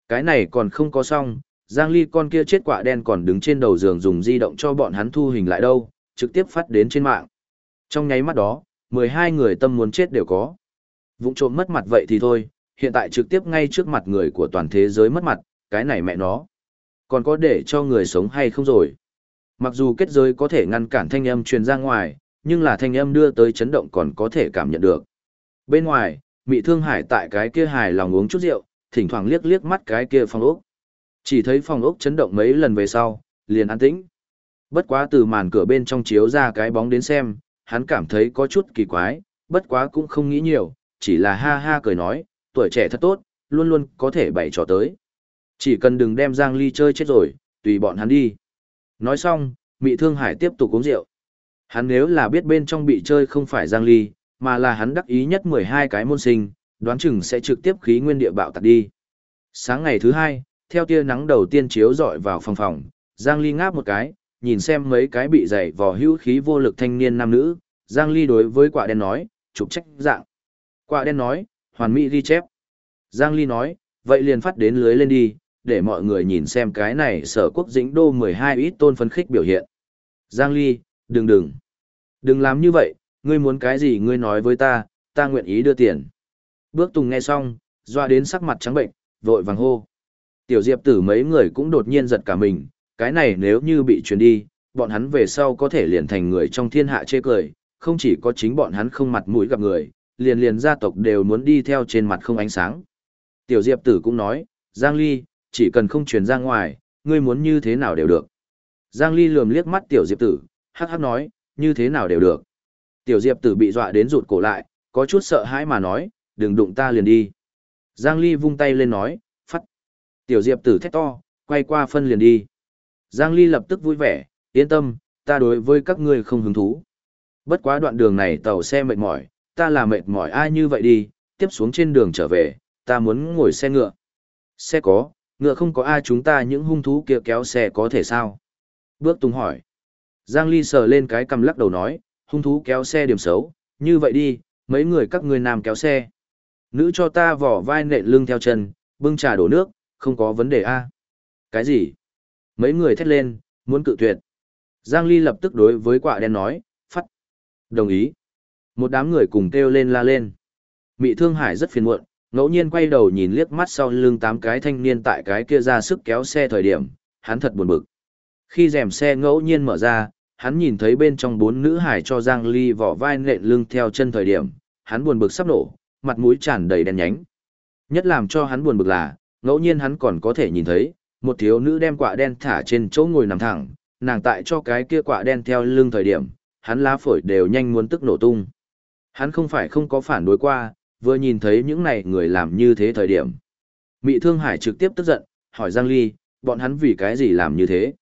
Cái này còn không có xong, Giang Ly con kia chết quả đen còn đứng trên đầu giường dùng di động cho bọn hắn thu hình lại đâu, trực tiếp phát đến trên mạng. Trong nháy mắt đó, 12 người tâm muốn chết đều có. vụng trộm mất mặt vậy thì thôi, hiện tại trực tiếp ngay trước mặt người của toàn thế giới mất mặt, cái này mẹ nó. Còn có để cho người sống hay không rồi? Mặc dù kết giới có thể ngăn cản thanh âm truyền ra ngoài, nhưng là thanh âm đưa tới chấn động còn có thể cảm nhận được. Bên ngoài, Mị Thương Hải tại cái kia hài lòng uống chút rượu, thỉnh thoảng liếc liếc mắt cái kia phòng ốc. Chỉ thấy phòng ốc chấn động mấy lần về sau, liền an tĩnh. Bất quá từ màn cửa bên trong chiếu ra cái bóng đến xem, hắn cảm thấy có chút kỳ quái, bất quá cũng không nghĩ nhiều, chỉ là ha ha cười nói, tuổi trẻ thật tốt, luôn luôn có thể bày trò tới. Chỉ cần đừng đem Giang Ly chơi chết rồi, tùy bọn hắn đi. Nói xong, Mị Thương Hải tiếp tục uống rượu. Hắn nếu là biết bên trong bị chơi không phải Giang Ly, mà là hắn đắc ý nhất 12 cái môn sinh, đoán chừng sẽ trực tiếp khí nguyên địa bạo tạc đi. Sáng ngày thứ hai, theo tia nắng đầu tiên chiếu rọi vào phòng phòng, Giang Ly ngáp một cái, nhìn xem mấy cái bị dày vò hữu khí vô lực thanh niên nam nữ, Giang Ly đối với quả đen nói, trục trách dạng. Quả đen nói, hoàn mỹ ghi chép. Giang Ly nói, vậy liền phát đến lưới lên đi, để mọi người nhìn xem cái này sở quốc dĩnh đô 12 ít tôn phấn khích biểu hiện. Giang Ly, đừng đừng. Đừng làm như vậy, ngươi muốn cái gì ngươi nói với ta, ta nguyện ý đưa tiền. Bước Tùng nghe xong, doa đến sắc mặt trắng bệnh, vội vàng hô. Tiểu Diệp tử mấy người cũng đột nhiên giật cả mình, cái này nếu như bị truyền đi, bọn hắn về sau có thể liền thành người trong thiên hạ chê cười, không chỉ có chính bọn hắn không mặt mũi gặp người, liền liền gia tộc đều muốn đi theo trên mặt không ánh sáng. Tiểu Diệp tử cũng nói, Giang Ly, chỉ cần không truyền ra ngoài, ngươi muốn như thế nào đều được. Giang Ly lườm liếc mắt Tiểu Diệp tử, hắc hắc nói, như thế nào đều được. Tiểu Diệp tử bị dọa đến rụt cổ lại, có chút sợ hãi mà nói, đừng đụng ta liền đi. Giang Ly vung tay lên nói, phát. Tiểu Diệp tử thét to, quay qua phân liền đi. Giang Ly lập tức vui vẻ, yên tâm, ta đối với các ngươi không hứng thú. Bất quá đoạn đường này tàu xe mệt mỏi, ta là mệt mỏi ai như vậy đi, tiếp xuống trên đường trở về, ta muốn ngồi xe ngựa. Xe có, ngựa không có ai chúng ta những hung thú kia kéo xe có thể sao? Bước Tùng hỏi. Giang Ly sờ lên cái cầm lắc đầu nói, hung thú kéo xe điểm xấu, như vậy đi, mấy người các ngươi nam kéo xe. Nữ cho ta vỏ vai nện lưng theo chân, bưng trà đổ nước, không có vấn đề a. Cái gì? Mấy người thét lên, muốn cự tuyệt. Giang Ly lập tức đối với quả đen nói, phát. Đồng ý. Một đám người cùng kêu lên la lên. Mị Thương Hải rất phiền muộn, ngẫu nhiên quay đầu nhìn liếc mắt sau lưng tám cái thanh niên tại cái kia ra sức kéo xe thời điểm, hắn thật buồn bực. Khi rèm xe ngẫu nhiên mở ra, hắn nhìn thấy bên trong bốn nữ hải cho Giang Ly vỏ vai nện lưng theo chân thời điểm, hắn buồn bực sắp nổ, mặt mũi tràn đầy đen nhánh. Nhất làm cho hắn buồn bực là, ngẫu nhiên hắn còn có thể nhìn thấy, một thiếu nữ đem quạ đen thả trên chỗ ngồi nằm thẳng, nàng tại cho cái kia quạ đen theo lưng thời điểm, hắn lá phổi đều nhanh muốn tức nổ tung. Hắn không phải không có phản đối qua, vừa nhìn thấy những này người làm như thế thời điểm. Mị Thương Hải trực tiếp tức giận, hỏi Giang Ly, bọn hắn vì cái gì làm như thế?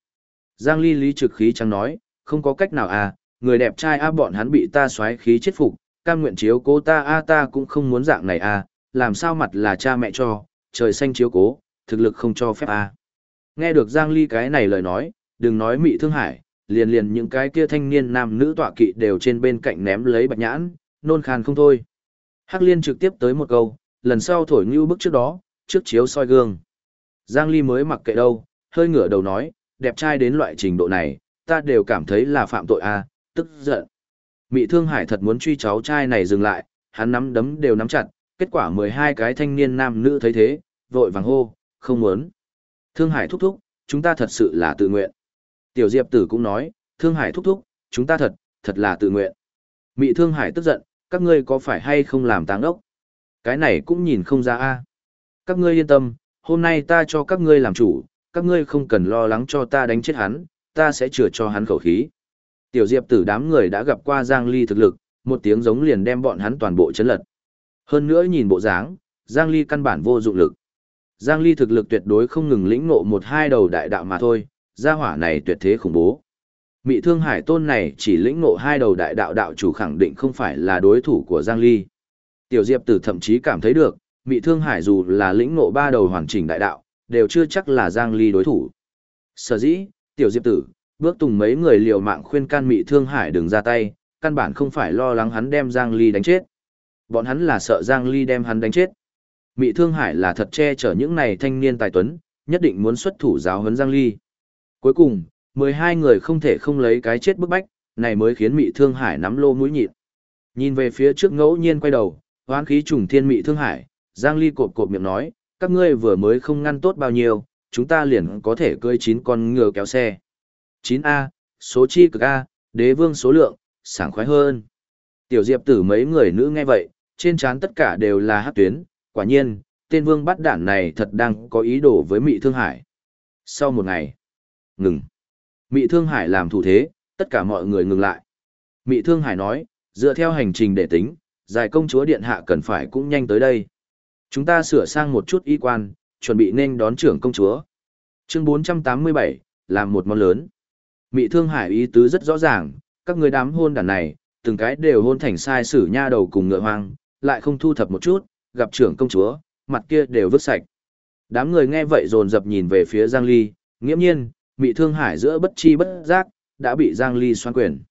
Giang Ly lý trực khí chẳng nói, không có cách nào à, người đẹp trai a bọn hắn bị ta xoáy khí chết phục, cam nguyện chiếu cố ta a ta cũng không muốn dạng này a, làm sao mặt là cha mẹ cho, trời xanh chiếu cố, thực lực không cho phép a. Nghe được Giang Ly cái này lời nói, đừng nói mị thương hải, liền liền những cái kia thanh niên nam nữ tọa kỵ đều trên bên cạnh ném lấy bạch nhãn, nôn khan không thôi. Hắc liên trực tiếp tới một câu, lần sau thổi như bức trước đó, trước chiếu soi gương. Giang Ly mới mặc kệ đâu, hơi ngửa đầu nói, đẹp trai đến loại trình độ này, ta đều cảm thấy là phạm tội a, tức giận. Mị Thương Hải thật muốn truy cháu trai này dừng lại, hắn nắm đấm đều nắm chặt, kết quả 12 cái thanh niên nam nữ thấy thế, vội vàng hô, không muốn. Thương Hải thúc thúc, chúng ta thật sự là tự nguyện. Tiểu Diệp Tử cũng nói, Thương Hải thúc thúc, chúng ta thật, thật là tự nguyện. Mị Thương Hải tức giận, các ngươi có phải hay không làm táng ốc? Cái này cũng nhìn không ra a. Các ngươi yên tâm, hôm nay ta cho các ngươi làm chủ, các ngươi không cần lo lắng cho ta đánh chết hắn, ta sẽ chừa cho hắn khẩu khí. Tiểu Diệp tử đám người đã gặp qua Giang Ly thực lực, một tiếng giống liền đem bọn hắn toàn bộ chấn lật. Hơn nữa nhìn bộ dáng, Giang Ly căn bản vô dụng lực. Giang Ly thực lực tuyệt đối không ngừng lĩnh ngộ một hai đầu đại đạo mà thôi, gia hỏa này tuyệt thế khủng bố. Mị Thương Hải Tôn này chỉ lĩnh ngộ hai đầu đại đạo đạo chủ khẳng định không phải là đối thủ của Giang Ly. Tiểu Diệp Tử thậm chí cảm thấy được, Mị Thương Hải dù là lĩnh ngộ ba đầu hoàn chỉnh đại đạo, đều chưa chắc là Giang Ly đối thủ. Sở dĩ, Tiểu Diệp Tử, bước tùng mấy người liều mạng khuyên can Mị Thương Hải đừng ra tay, căn bản không phải lo lắng hắn đem Giang Ly đánh chết. Bọn hắn là sợ Giang Ly đem hắn đánh chết. Mị Thương Hải là thật che chở những này thanh niên tài tuấn, nhất định muốn xuất thủ giáo huấn Giang Ly. Cuối cùng, 12 người không thể không lấy cái chết bức bách, này mới khiến Mị Thương Hải nắm lô mũi nhịn. Nhìn về phía trước ngẫu nhiên quay đầu, hoán khí trùng thiên Mị Thương Hải, Giang Ly cộp cộp miệng nói, các ngươi vừa mới không ngăn tốt bao nhiêu, chúng ta liền có thể cưỡi 9 con ngựa kéo xe. 9A, số chi cực A, đế vương số lượng, sảng khoái hơn. Tiểu Diệp tử mấy người nữ nghe vậy, trên trán tất cả đều là hát tuyến, quả nhiên, tên vương bắt đản này thật đang có ý đồ với Mị Thương Hải. Sau một ngày, ngừng. Mị Thương Hải làm thủ thế, tất cả mọi người ngừng lại. Mị Thương Hải nói, dựa theo hành trình để tính, giải công chúa điện hạ cần phải cũng nhanh tới đây. Chúng ta sửa sang một chút y quan, chuẩn bị nên đón trưởng công chúa. Chương 487, làm một món lớn. Mị Thương Hải ý tứ rất rõ ràng, các người đám hôn đàn này, từng cái đều hôn thành sai sử nha đầu cùng ngựa hoang, lại không thu thập một chút, gặp trưởng công chúa, mặt kia đều vứt sạch. Đám người nghe vậy dồn dập nhìn về phía Giang Ly, nghiễm nhiên, Mị Thương Hải giữa bất chi bất giác, đã bị Giang Ly xoan quyền.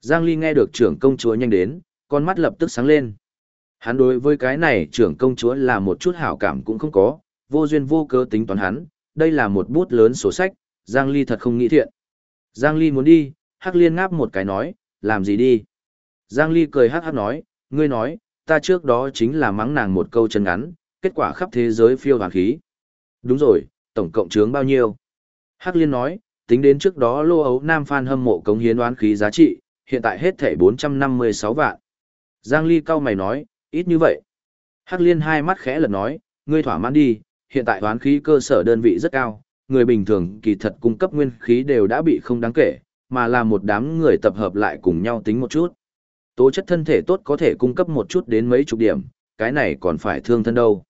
Giang Ly nghe được trưởng công chúa nhanh đến, con mắt lập tức sáng lên. Hắn đối với cái này trưởng công chúa là một chút hảo cảm cũng không có, vô duyên vô cớ tính toán hắn, đây là một bút lớn sổ sách, Giang Ly thật không nghĩ thiện. Giang Ly muốn đi, Hắc Liên ngáp một cái nói, làm gì đi. Giang Ly cười hắc hắc nói, ngươi nói, ta trước đó chính là mắng nàng một câu chân ngắn, kết quả khắp thế giới phiêu hoàng khí. Đúng rồi, tổng cộng chướng bao nhiêu? Hắc Liên nói, tính đến trước đó lô ấu nam fan hâm mộ cống hiến oán khí giá trị, hiện tại hết thảy 456 vạn. Giang Ly cao mày nói, ít như vậy. Hắc Liên hai mắt khẽ lật nói, ngươi thỏa mãn đi, hiện tại oán khí cơ sở đơn vị rất cao, người bình thường kỳ thật cung cấp nguyên khí đều đã bị không đáng kể, mà là một đám người tập hợp lại cùng nhau tính một chút. Tố chất thân thể tốt có thể cung cấp một chút đến mấy chục điểm, cái này còn phải thương thân đâu.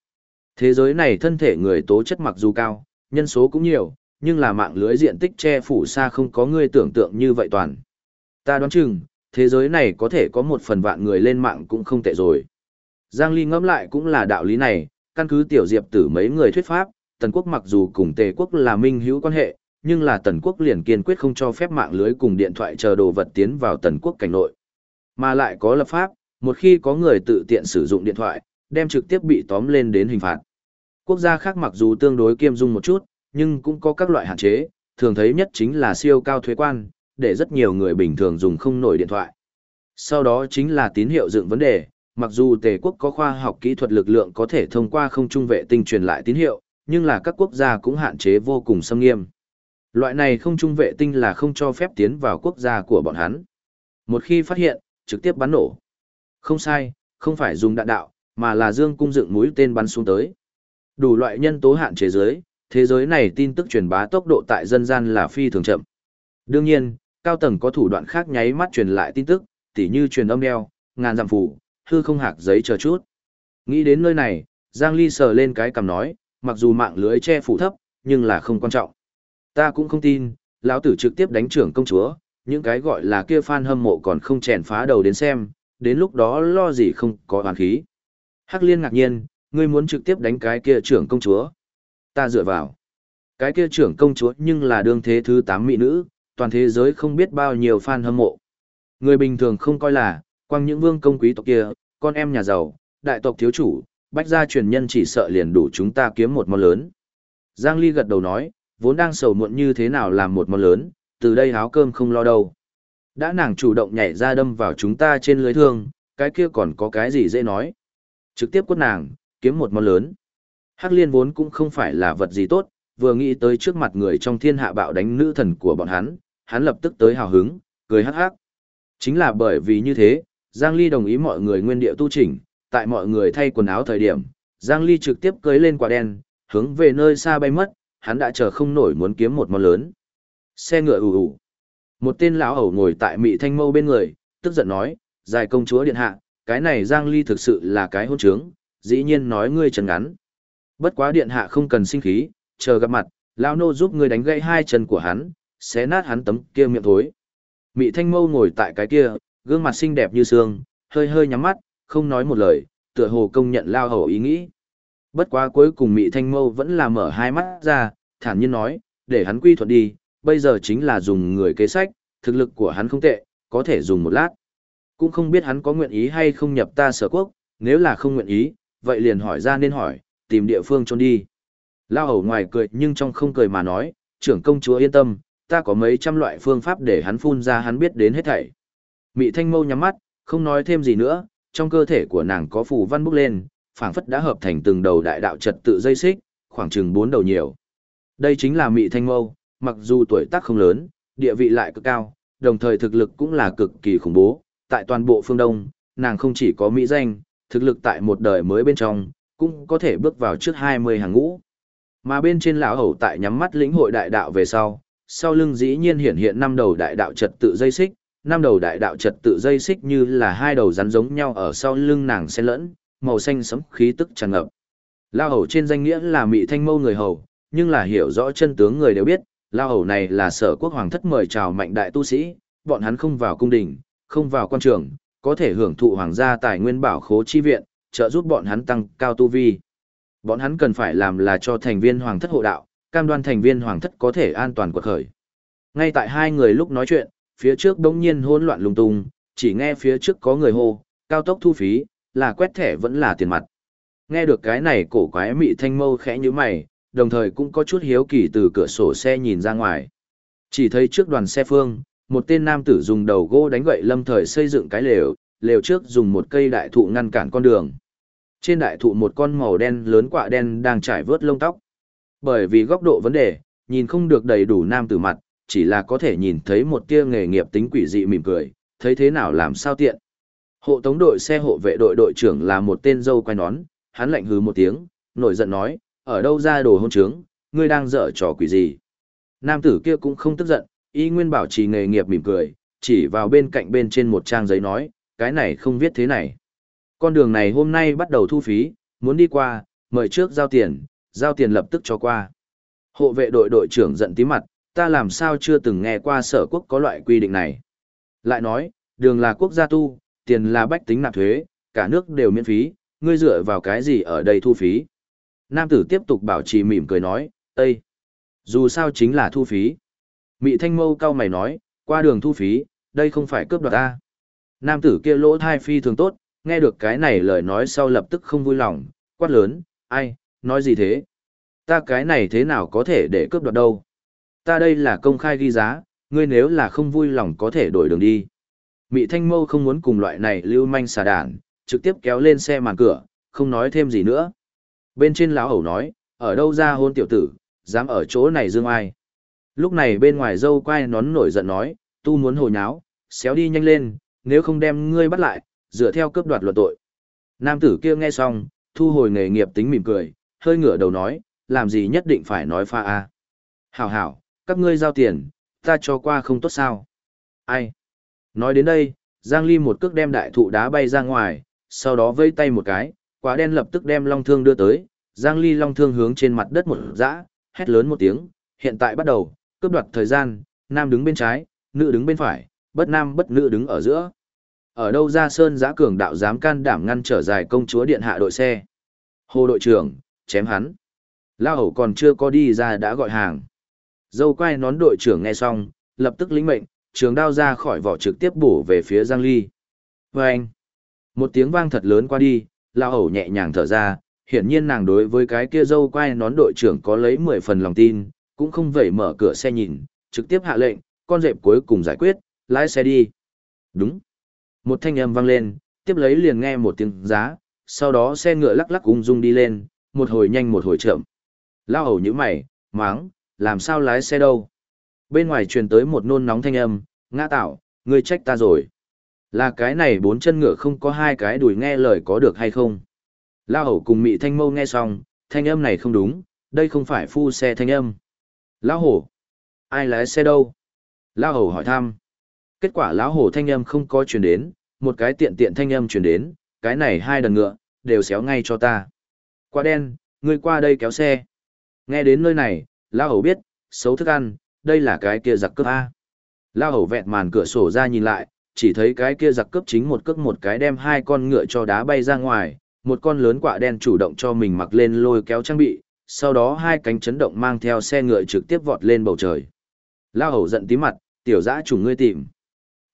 Thế giới này thân thể người tố chất mặc dù cao, nhân số cũng nhiều, nhưng là mạng lưới diện tích che phủ xa không có người tưởng tượng như vậy toàn. Ta đoán chừng, thế giới này có thể có một phần vạn người lên mạng cũng không tệ rồi. Giang Ly ngẫm lại cũng là đạo lý này, căn cứ tiểu diệp tử mấy người thuyết pháp, Tần quốc mặc dù cùng Tề quốc là minh hữu quan hệ, nhưng là Tần quốc liền kiên quyết không cho phép mạng lưới cùng điện thoại chờ đồ vật tiến vào Tần quốc cảnh nội. Mà lại có lập pháp, một khi có người tự tiện sử dụng điện thoại, đem trực tiếp bị tóm lên đến hình phạt. Quốc gia khác mặc dù tương đối kiêm dung một chút, nhưng cũng có các loại hạn chế, thường thấy nhất chính là siêu cao thuế quan, để rất nhiều người bình thường dùng không nổi điện thoại. Sau đó chính là tín hiệu dựng vấn đề, mặc dù tề quốc có khoa học kỹ thuật lực lượng có thể thông qua không trung vệ tinh truyền lại tín hiệu, nhưng là các quốc gia cũng hạn chế vô cùng xâm nghiêm. Loại này không trung vệ tinh là không cho phép tiến vào quốc gia của bọn hắn. Một khi phát hiện, trực tiếp bắn nổ. Không sai, không phải dùng đạn đạo, mà là dương cung dựng mũi tên bắn xuống tới. Đủ loại nhân tố hạn chế giới, thế giới này tin tức truyền bá tốc độ tại dân gian là phi thường chậm. Đương nhiên, cao tầng có thủ đoạn khác nháy mắt truyền lại tin tức, tỉ như truyền âm đeo, ngàn giảm phủ, hư không hạc giấy chờ chút. Nghĩ đến nơi này, Giang Ly sờ lên cái cầm nói, mặc dù mạng lưới che phủ thấp, nhưng là không quan trọng. Ta cũng không tin, lão tử trực tiếp đánh trưởng công chúa, những cái gọi là kia fan hâm mộ còn không chèn phá đầu đến xem, đến lúc đó lo gì không có hoàn khí. Hắc liên ngạc nhiên, ngươi muốn trực tiếp đánh cái kia trưởng công chúa. Ta dựa vào. Cái kia trưởng công chúa nhưng là đương thế thứ 8 mỹ nữ, toàn thế giới không biết bao nhiêu fan hâm mộ. Người bình thường không coi là, quang những vương công quý tộc kia, con em nhà giàu, đại tộc thiếu chủ, bách gia truyền nhân chỉ sợ liền đủ chúng ta kiếm một món lớn. Giang Ly gật đầu nói, vốn đang sầu muộn như thế nào làm một món lớn, từ đây háo cơm không lo đâu. Đã nàng chủ động nhảy ra đâm vào chúng ta trên lưới thương, cái kia còn có cái gì dễ nói. Trực tiếp quất nàng, kiếm một món lớn. Hắc liên vốn cũng không phải là vật gì tốt, vừa nghĩ tới trước mặt người trong thiên hạ bạo đánh nữ thần của bọn hắn, hắn lập tức tới hào hứng, cười hắc hắc. Chính là bởi vì như thế, Giang Ly đồng ý mọi người nguyên địa tu chỉnh, tại mọi người thay quần áo thời điểm, Giang Ly trực tiếp cưới lên quả đen, hướng về nơi xa bay mất, hắn đã chờ không nổi muốn kiếm một món lớn. Xe ngựa ù ù. Một tên lão hầu ngồi tại Mị Thanh Mâu bên người, tức giận nói, dài công chúa điện hạ, cái này Giang Ly thực sự là cái hôn trướng, dĩ nhiên nói ngươi trần ngắn. Bất quá điện hạ không cần sinh khí, chờ gặp mặt, lão nô giúp ngươi đánh gãy hai chân của hắn, xé nát hắn tấm kia miệng thối. Mị Thanh Mâu ngồi tại cái kia, gương mặt xinh đẹp như sương, hơi hơi nhắm mắt, không nói một lời, tựa hồ công nhận lao hầu ý nghĩ. Bất quá cuối cùng Mị Thanh Mâu vẫn là mở hai mắt ra, thản nhiên nói, để hắn quy thuận đi, bây giờ chính là dùng người kế sách, thực lực của hắn không tệ, có thể dùng một lát. Cũng không biết hắn có nguyện ý hay không nhập ta sở quốc, nếu là không nguyện ý, vậy liền hỏi ra nên hỏi, tìm địa phương trốn đi. Lao hầu ngoài cười nhưng trong không cười mà nói, trưởng công chúa yên tâm, ta có mấy trăm loại phương pháp để hắn phun ra hắn biết đến hết thảy. Mị thanh mâu nhắm mắt, không nói thêm gì nữa, trong cơ thể của nàng có phù văn bốc lên, phảng phất đã hợp thành từng đầu đại đạo trật tự dây xích, khoảng chừng bốn đầu nhiều. Đây chính là Mị thanh mâu, mặc dù tuổi tác không lớn, địa vị lại cực cao, đồng thời thực lực cũng là cực kỳ khủng bố, tại toàn bộ phương Đông, nàng không chỉ có mỹ danh, thực lực tại một đời mới bên trong, cũng có thể bước vào trước 20 hàng ngũ. Mà bên trên lão hầu tại nhắm mắt lĩnh hội đại đạo về sau, sau lưng dĩ nhiên hiện hiện năm đầu đại đạo trật tự dây xích, năm đầu đại đạo trật tự dây xích như là hai đầu rắn giống nhau ở sau lưng nàng xen lẫn, màu xanh sẫm khí tức tràn ngập. Lão hầu trên danh nghĩa là mỹ thanh mâu người hầu, nhưng là hiểu rõ chân tướng người đều biết, lao hầu này là sở quốc hoàng thất mời chào mạnh đại tu sĩ, bọn hắn không vào cung đình, không vào quan trường, có thể hưởng thụ hoàng gia tài nguyên bảo khố chi viện, trợ giúp bọn hắn tăng cao tu vi. Bọn hắn cần phải làm là cho thành viên hoàng thất hộ đạo, cam đoan thành viên hoàng thất có thể an toàn quật khởi. Ngay tại hai người lúc nói chuyện, phía trước đống nhiên hỗn loạn lung tung, chỉ nghe phía trước có người hô, cao tốc thu phí, là quét thẻ vẫn là tiền mặt. Nghe được cái này cổ quái mị thanh mâu khẽ như mày, đồng thời cũng có chút hiếu kỳ từ cửa sổ xe nhìn ra ngoài. Chỉ thấy trước đoàn xe phương, một tên nam tử dùng đầu gỗ đánh gậy lâm thời xây dựng cái lều, lều trước dùng một cây đại thụ ngăn cản con đường. Trên đại thụ một con màu đen lớn quạ đen đang trải vớt lông tóc. Bởi vì góc độ vấn đề, nhìn không được đầy đủ nam tử mặt, chỉ là có thể nhìn thấy một tia nghề nghiệp tính quỷ dị mỉm cười, thấy thế nào làm sao tiện. Hộ tống đội xe hộ vệ đội đội trưởng là một tên dâu quay nón, hắn lạnh hứ một tiếng, nổi giận nói, ở đâu ra đồ hôn trướng, ngươi đang dở trò quỷ gì. Nam tử kia cũng không tức giận, y nguyên bảo trì nghề nghiệp mỉm cười, chỉ vào bên cạnh bên trên một trang giấy nói, cái này không viết thế này. Con đường này hôm nay bắt đầu thu phí, muốn đi qua, mời trước giao tiền, giao tiền lập tức cho qua. Hộ vệ đội đội trưởng giận tí mặt, ta làm sao chưa từng nghe qua sở quốc có loại quy định này. Lại nói, đường là quốc gia tu, tiền là bách tính nạp thuế, cả nước đều miễn phí, ngươi dựa vào cái gì ở đây thu phí. Nam tử tiếp tục bảo trì mỉm cười nói, Ây! Dù sao chính là thu phí. Mị thanh mâu cao mày nói, qua đường thu phí, đây không phải cướp đoạt ta. Nam tử kia lỗ thai phi thường tốt, nghe được cái này lời nói sau lập tức không vui lòng, quát lớn, ai, nói gì thế? Ta cái này thế nào có thể để cướp đoạt đâu? Ta đây là công khai ghi giá, ngươi nếu là không vui lòng có thể đổi đường đi. Mị Thanh Mâu không muốn cùng loại này lưu manh xà đản, trực tiếp kéo lên xe màn cửa, không nói thêm gì nữa. Bên trên lão hầu nói, ở đâu ra hôn tiểu tử, dám ở chỗ này dương ai. Lúc này bên ngoài dâu quay nón nổi giận nói, tu muốn hồi nháo, xéo đi nhanh lên, nếu không đem ngươi bắt lại, dựa theo cướp đoạt luận tội. Nam tử kia nghe xong, thu hồi nghề nghiệp tính mỉm cười, hơi ngửa đầu nói, làm gì nhất định phải nói pha a. Hảo hảo, các ngươi giao tiền, ta cho qua không tốt sao. Ai? Nói đến đây, Giang Ly một cước đem đại thụ đá bay ra ngoài, sau đó vây tay một cái, quả đen lập tức đem long thương đưa tới, Giang Ly long thương hướng trên mặt đất một dã, hét lớn một tiếng, hiện tại bắt đầu, cướp đoạt thời gian, nam đứng bên trái, nữ đứng bên phải, bất nam bất nữ đứng ở giữa. Ở đâu ra sơn giã cường đạo dám can đảm ngăn trở dài công chúa điện hạ đội xe. Hồ đội trưởng, chém hắn. La hầu còn chưa có đi ra đã gọi hàng. Dâu quay nón đội trưởng nghe xong, lập tức lĩnh mệnh, trường đao ra khỏi vỏ trực tiếp bổ về phía Giang Ly. Và anh, một tiếng vang thật lớn qua đi, Lao hầu nhẹ nhàng thở ra, hiển nhiên nàng đối với cái kia dâu quai nón đội trưởng có lấy 10 phần lòng tin, cũng không vẩy mở cửa xe nhìn, trực tiếp hạ lệnh, con dẹp cuối cùng giải quyết, lái xe đi. Đúng. Một thanh âm vang lên, tiếp lấy liền nghe một tiếng giá, sau đó xe ngựa lắc lắc ung dung đi lên, một hồi nhanh một hồi chậm. Lao hầu như mày, máng, làm sao lái xe đâu. Bên ngoài truyền tới một nôn nóng thanh âm, ngã tạo, ngươi trách ta rồi. Là cái này bốn chân ngựa không có hai cái đùi nghe lời có được hay không. Lao hầu cùng mị thanh mâu nghe xong, thanh âm này không đúng, đây không phải phu xe thanh âm. Lao hổ, ai lái xe đâu? Lao hầu hỏi thăm. Kết quả lão hổ thanh âm không có truyền đến, một cái tiện tiện thanh âm truyền đến, cái này hai đần ngựa, đều xéo ngay cho ta. Qua đen, ngươi qua đây kéo xe. Nghe đến nơi này, Lao hầu biết, xấu thức ăn, đây là cái kia giặc cướp A. Lao hầu vẹn màn cửa sổ ra nhìn lại, chỉ thấy cái kia giặc cướp chính một cước một cái đem hai con ngựa cho đá bay ra ngoài, một con lớn quạ đen chủ động cho mình mặc lên lôi kéo trang bị, sau đó hai cánh chấn động mang theo xe ngựa trực tiếp vọt lên bầu trời. Lao hầu giận tí mặt, tiểu dã chủ ngươi tìm.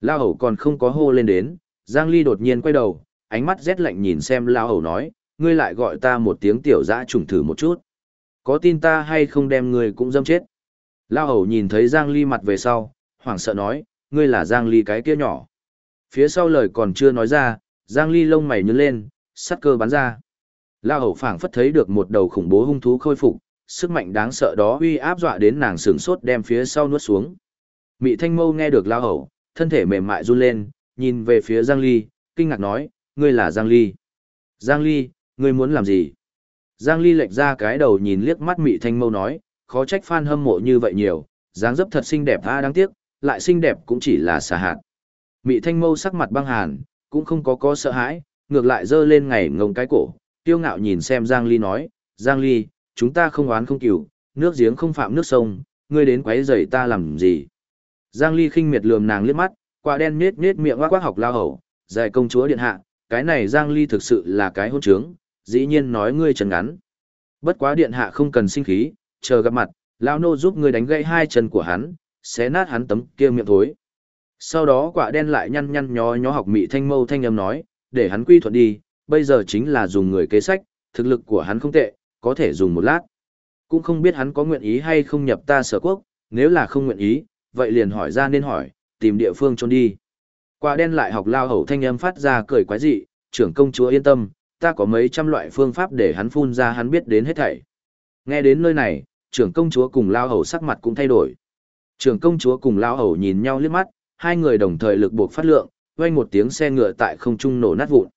Lao hầu còn không có hô lên đến, Giang Ly đột nhiên quay đầu, ánh mắt rét lạnh nhìn xem Lao hầu nói, ngươi lại gọi ta một tiếng tiểu dã trùng thử một chút. Có tin ta hay không đem ngươi cũng dâm chết. Lao hầu nhìn thấy Giang Ly mặt về sau, hoảng sợ nói, ngươi là Giang Ly cái kia nhỏ. Phía sau lời còn chưa nói ra, Giang Ly lông mày nhướng lên, sắt cơ bắn ra. la hầu phảng phất thấy được một đầu khủng bố hung thú khôi phục, sức mạnh đáng sợ đó uy áp dọa đến nàng sửng sốt đem phía sau nuốt xuống. Mị Thanh Mâu nghe được la hầu, thân thể mềm mại run lên, nhìn về phía Giang Ly, kinh ngạc nói, ngươi là Giang Ly. Giang Ly, ngươi muốn làm gì? Giang Ly lệch ra cái đầu nhìn liếc mắt Mị Thanh Mâu nói, khó trách fan hâm mộ như vậy nhiều, dáng dấp thật xinh đẹp a đáng tiếc, lại xinh đẹp cũng chỉ là xà hạt. Mị Thanh Mâu sắc mặt băng hàn, cũng không có có sợ hãi, ngược lại dơ lên ngày ngông cái cổ, tiêu ngạo nhìn xem Giang Ly nói, Giang Ly, chúng ta không oán không cửu, nước giếng không phạm nước sông, ngươi đến quấy rầy ta làm gì? Giang Ly khinh miệt lườm nàng liếc mắt, quả đen nết nết miệng quát quát học lao hầu, dài công chúa điện hạ, cái này Giang Ly thực sự là cái hôn trướng, dĩ nhiên nói ngươi trần ngắn. Bất quá điện hạ không cần sinh khí, chờ gặp mặt, lao nô giúp ngươi đánh gãy hai chân của hắn, xé nát hắn tấm kia miệng thối. Sau đó quả đen lại nhăn nhăn nhó nhó học mị thanh mâu thanh âm nói, để hắn quy thuận đi, bây giờ chính là dùng người kế sách, thực lực của hắn không tệ, có thể dùng một lát. Cũng không biết hắn có nguyện ý hay không nhập ta sở quốc, nếu là không nguyện ý, vậy liền hỏi ra nên hỏi, tìm địa phương trốn đi. Quả đen lại học lao hầu thanh âm phát ra cười quái dị, trưởng công chúa yên tâm, ta có mấy trăm loại phương pháp để hắn phun ra hắn biết đến hết thảy. Nghe đến nơi này, trưởng công chúa cùng lao hầu sắc mặt cũng thay đổi. Trưởng công chúa cùng lao hầu nhìn nhau liếc mắt, hai người đồng thời lực buộc phát lượng, vang một tiếng xe ngựa tại không trung nổ nát vụn.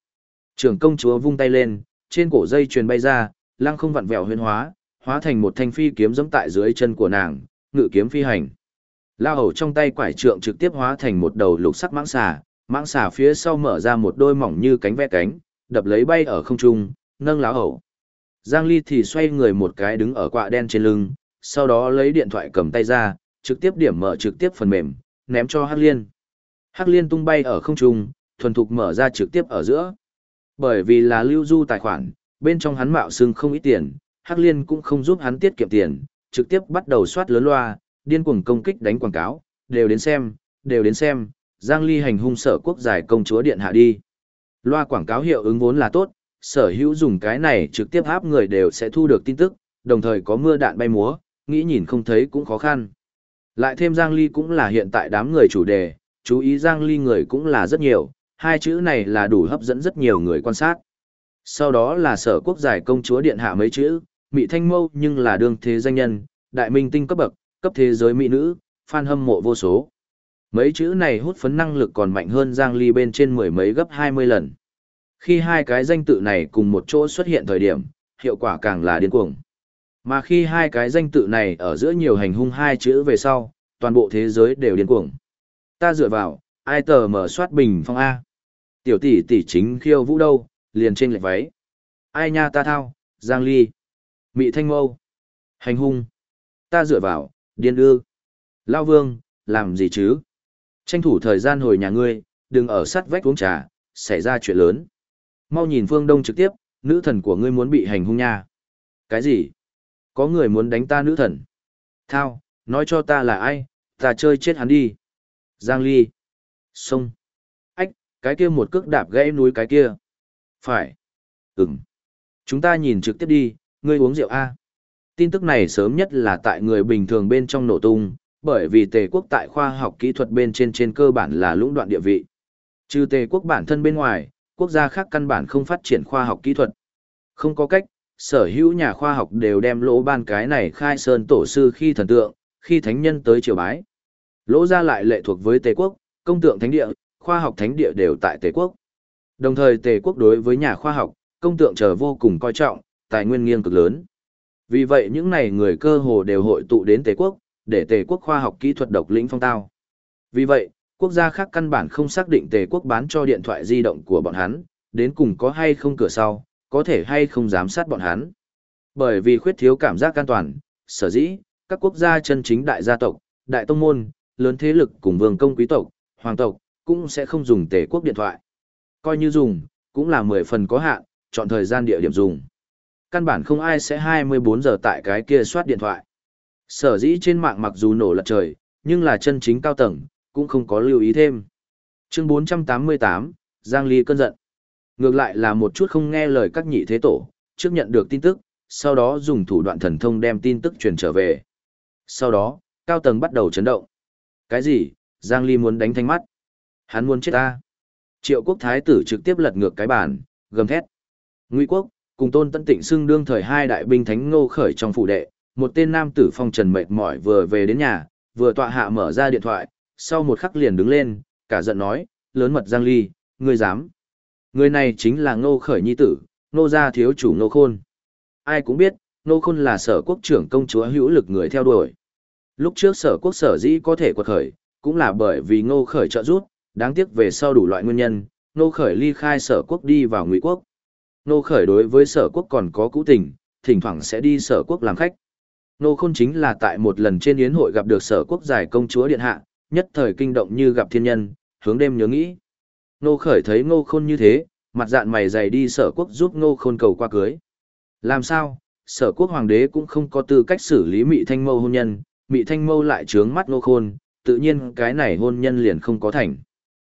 Trưởng công chúa vung tay lên, trên cổ dây truyền bay ra, lăng không vặn vẹo huyễn hóa, hóa thành một thanh phi kiếm giẫm tại dưới chân của nàng, ngự kiếm phi hành. Lao hầu trong tay quải trượng trực tiếp hóa thành một đầu lục sắc mãng xà, mãng xà phía sau mở ra một đôi mỏng như cánh ve cánh, đập lấy bay ở không trung, nâng lão hầu. Giang Ly thì xoay người một cái đứng ở quạ đen trên lưng, sau đó lấy điện thoại cầm tay ra, trực tiếp điểm mở trực tiếp phần mềm, ném cho Hắc Liên. Hắc Liên tung bay ở không trung, thuần thục mở ra trực tiếp ở giữa. Bởi vì là lưu du tài khoản, bên trong hắn mạo xưng không ít tiền, Hắc Liên cũng không giúp hắn tiết kiệm tiền, trực tiếp bắt đầu soát lớn loa, điên cuồng công kích đánh quảng cáo, đều đến xem, đều đến xem, Giang Ly hành hung sở quốc giải công chúa điện hạ đi. Loa quảng cáo hiệu ứng vốn là tốt, sở hữu dùng cái này trực tiếp áp người đều sẽ thu được tin tức, đồng thời có mưa đạn bay múa, nghĩ nhìn không thấy cũng khó khăn. Lại thêm Giang Ly cũng là hiện tại đám người chủ đề, chú ý Giang Ly người cũng là rất nhiều, hai chữ này là đủ hấp dẫn rất nhiều người quan sát. Sau đó là sở quốc giải công chúa điện hạ mấy chữ, Mỹ Thanh Mâu nhưng là đương thế danh nhân, đại minh tinh cấp bậc, cấp thế giới mỹ nữ, fan hâm mộ vô số. Mấy chữ này hút phấn năng lực còn mạnh hơn Giang Ly bên trên mười mấy gấp 20 lần. Khi hai cái danh tự này cùng một chỗ xuất hiện thời điểm, hiệu quả càng là điên cuồng. Mà khi hai cái danh tự này ở giữa nhiều hành hung hai chữ về sau, toàn bộ thế giới đều điên cuồng. Ta dựa vào, ai tờ mở soát bình phong A. Tiểu tỷ tỷ chính khiêu vũ đâu, liền trên lệch váy. Ai nha ta thao, Giang Ly. Mị Thanh Mâu. Hành hung. Ta dựa vào, điên ư. Lao Vương, làm gì chứ? Tranh thủ thời gian hồi nhà ngươi, đừng ở sát vách uống trà, xảy ra chuyện lớn. Mau nhìn Phương Đông trực tiếp, nữ thần của ngươi muốn bị hành hung nha. Cái gì? Có người muốn đánh ta nữ thần. Thao, nói cho ta là ai, ta chơi chết hắn đi. Giang Ly. Sông. Ách, cái kia một cước đạp gãy núi cái kia. Phải. Ừm. Chúng ta nhìn trực tiếp đi, ngươi uống rượu A. Tin tức này sớm nhất là tại người bình thường bên trong nổ tung, bởi vì tề quốc tại khoa học kỹ thuật bên trên trên cơ bản là lũng đoạn địa vị. Trừ tề quốc bản thân bên ngoài, quốc gia khác căn bản không phát triển khoa học kỹ thuật. Không có cách, sở hữu nhà khoa học đều đem lỗ ban cái này khai sơn tổ sư khi thần tượng, khi thánh nhân tới triều bái. Lỗ ra lại lệ thuộc với tề quốc, công tượng thánh địa, khoa học thánh địa đều tại tề quốc. Đồng thời tề quốc đối với nhà khoa học, công tượng trở vô cùng coi trọng, tài nguyên nghiêng cực lớn. Vì vậy những này người cơ hồ đều hội tụ đến tề quốc, để tề quốc khoa học kỹ thuật độc lĩnh phong tao. Vì vậy, quốc gia khác căn bản không xác định tề quốc bán cho điện thoại di động của bọn hắn, đến cùng có hay không cửa sau, có thể hay không giám sát bọn hắn. Bởi vì khuyết thiếu cảm giác an toàn, sở dĩ, các quốc gia chân chính đại gia tộc, đại tông môn, lớn thế lực cùng vương công quý tộc, hoàng tộc, cũng sẽ không dùng tề quốc điện thoại. Coi như dùng, cũng là 10 phần có hạn, chọn thời gian địa điểm dùng. Căn bản không ai sẽ 24 giờ tại cái kia soát điện thoại. Sở dĩ trên mạng mặc dù nổ lật trời, nhưng là chân chính cao tầng, cũng không có lưu ý thêm. Chương 488, Giang Ly cơn giận. Ngược lại là một chút không nghe lời các nhị thế tổ, trước nhận được tin tức, sau đó dùng thủ đoạn thần thông đem tin tức truyền trở về. Sau đó, cao tầng bắt đầu chấn động. Cái gì? Giang Ly muốn đánh thanh mắt. Hắn muốn chết ta. Triệu quốc thái tử trực tiếp lật ngược cái bàn, gầm thét. Ngụy quốc, cùng tôn tân tịnh xưng đương thời hai đại binh thánh ngô khởi trong phủ đệ, một tên nam tử phong trần mệt mỏi vừa về đến nhà, vừa tọa hạ mở ra điện thoại, sau một khắc liền đứng lên, cả giận nói, lớn mật Giang Ly, ngươi dám. Người này chính là ngô khởi nhi tử, ngô gia thiếu chủ ngô khôn. Ai cũng biết, ngô khôn là sở quốc trưởng công chúa hữu lực người theo đuổi. Lúc trước sở quốc sở dĩ có thể quật khởi, cũng là bởi vì ngô khởi trợ giúp, đáng tiếc về sau đủ loại nguyên nhân, ngô khởi ly khai sở quốc đi vào ngụy quốc. Ngô khởi đối với sở quốc còn có cũ tình, thỉnh thoảng sẽ đi sở quốc làm khách. Ngô khôn chính là tại một lần trên yến hội gặp được sở quốc giải công chúa điện hạ, nhất thời kinh động như gặp thiên nhân, hướng đêm nhớ nghĩ. Ngô khởi thấy ngô khôn như thế, mặt dạn mày dày đi sở quốc giúp ngô khôn cầu qua cưới. Làm sao, sở quốc hoàng đế cũng không có tư cách xử lý mị thanh mâu hôn nhân, mị thanh mâu lại trướng mắt ngô khôn, tự nhiên cái này hôn nhân liền không có thành.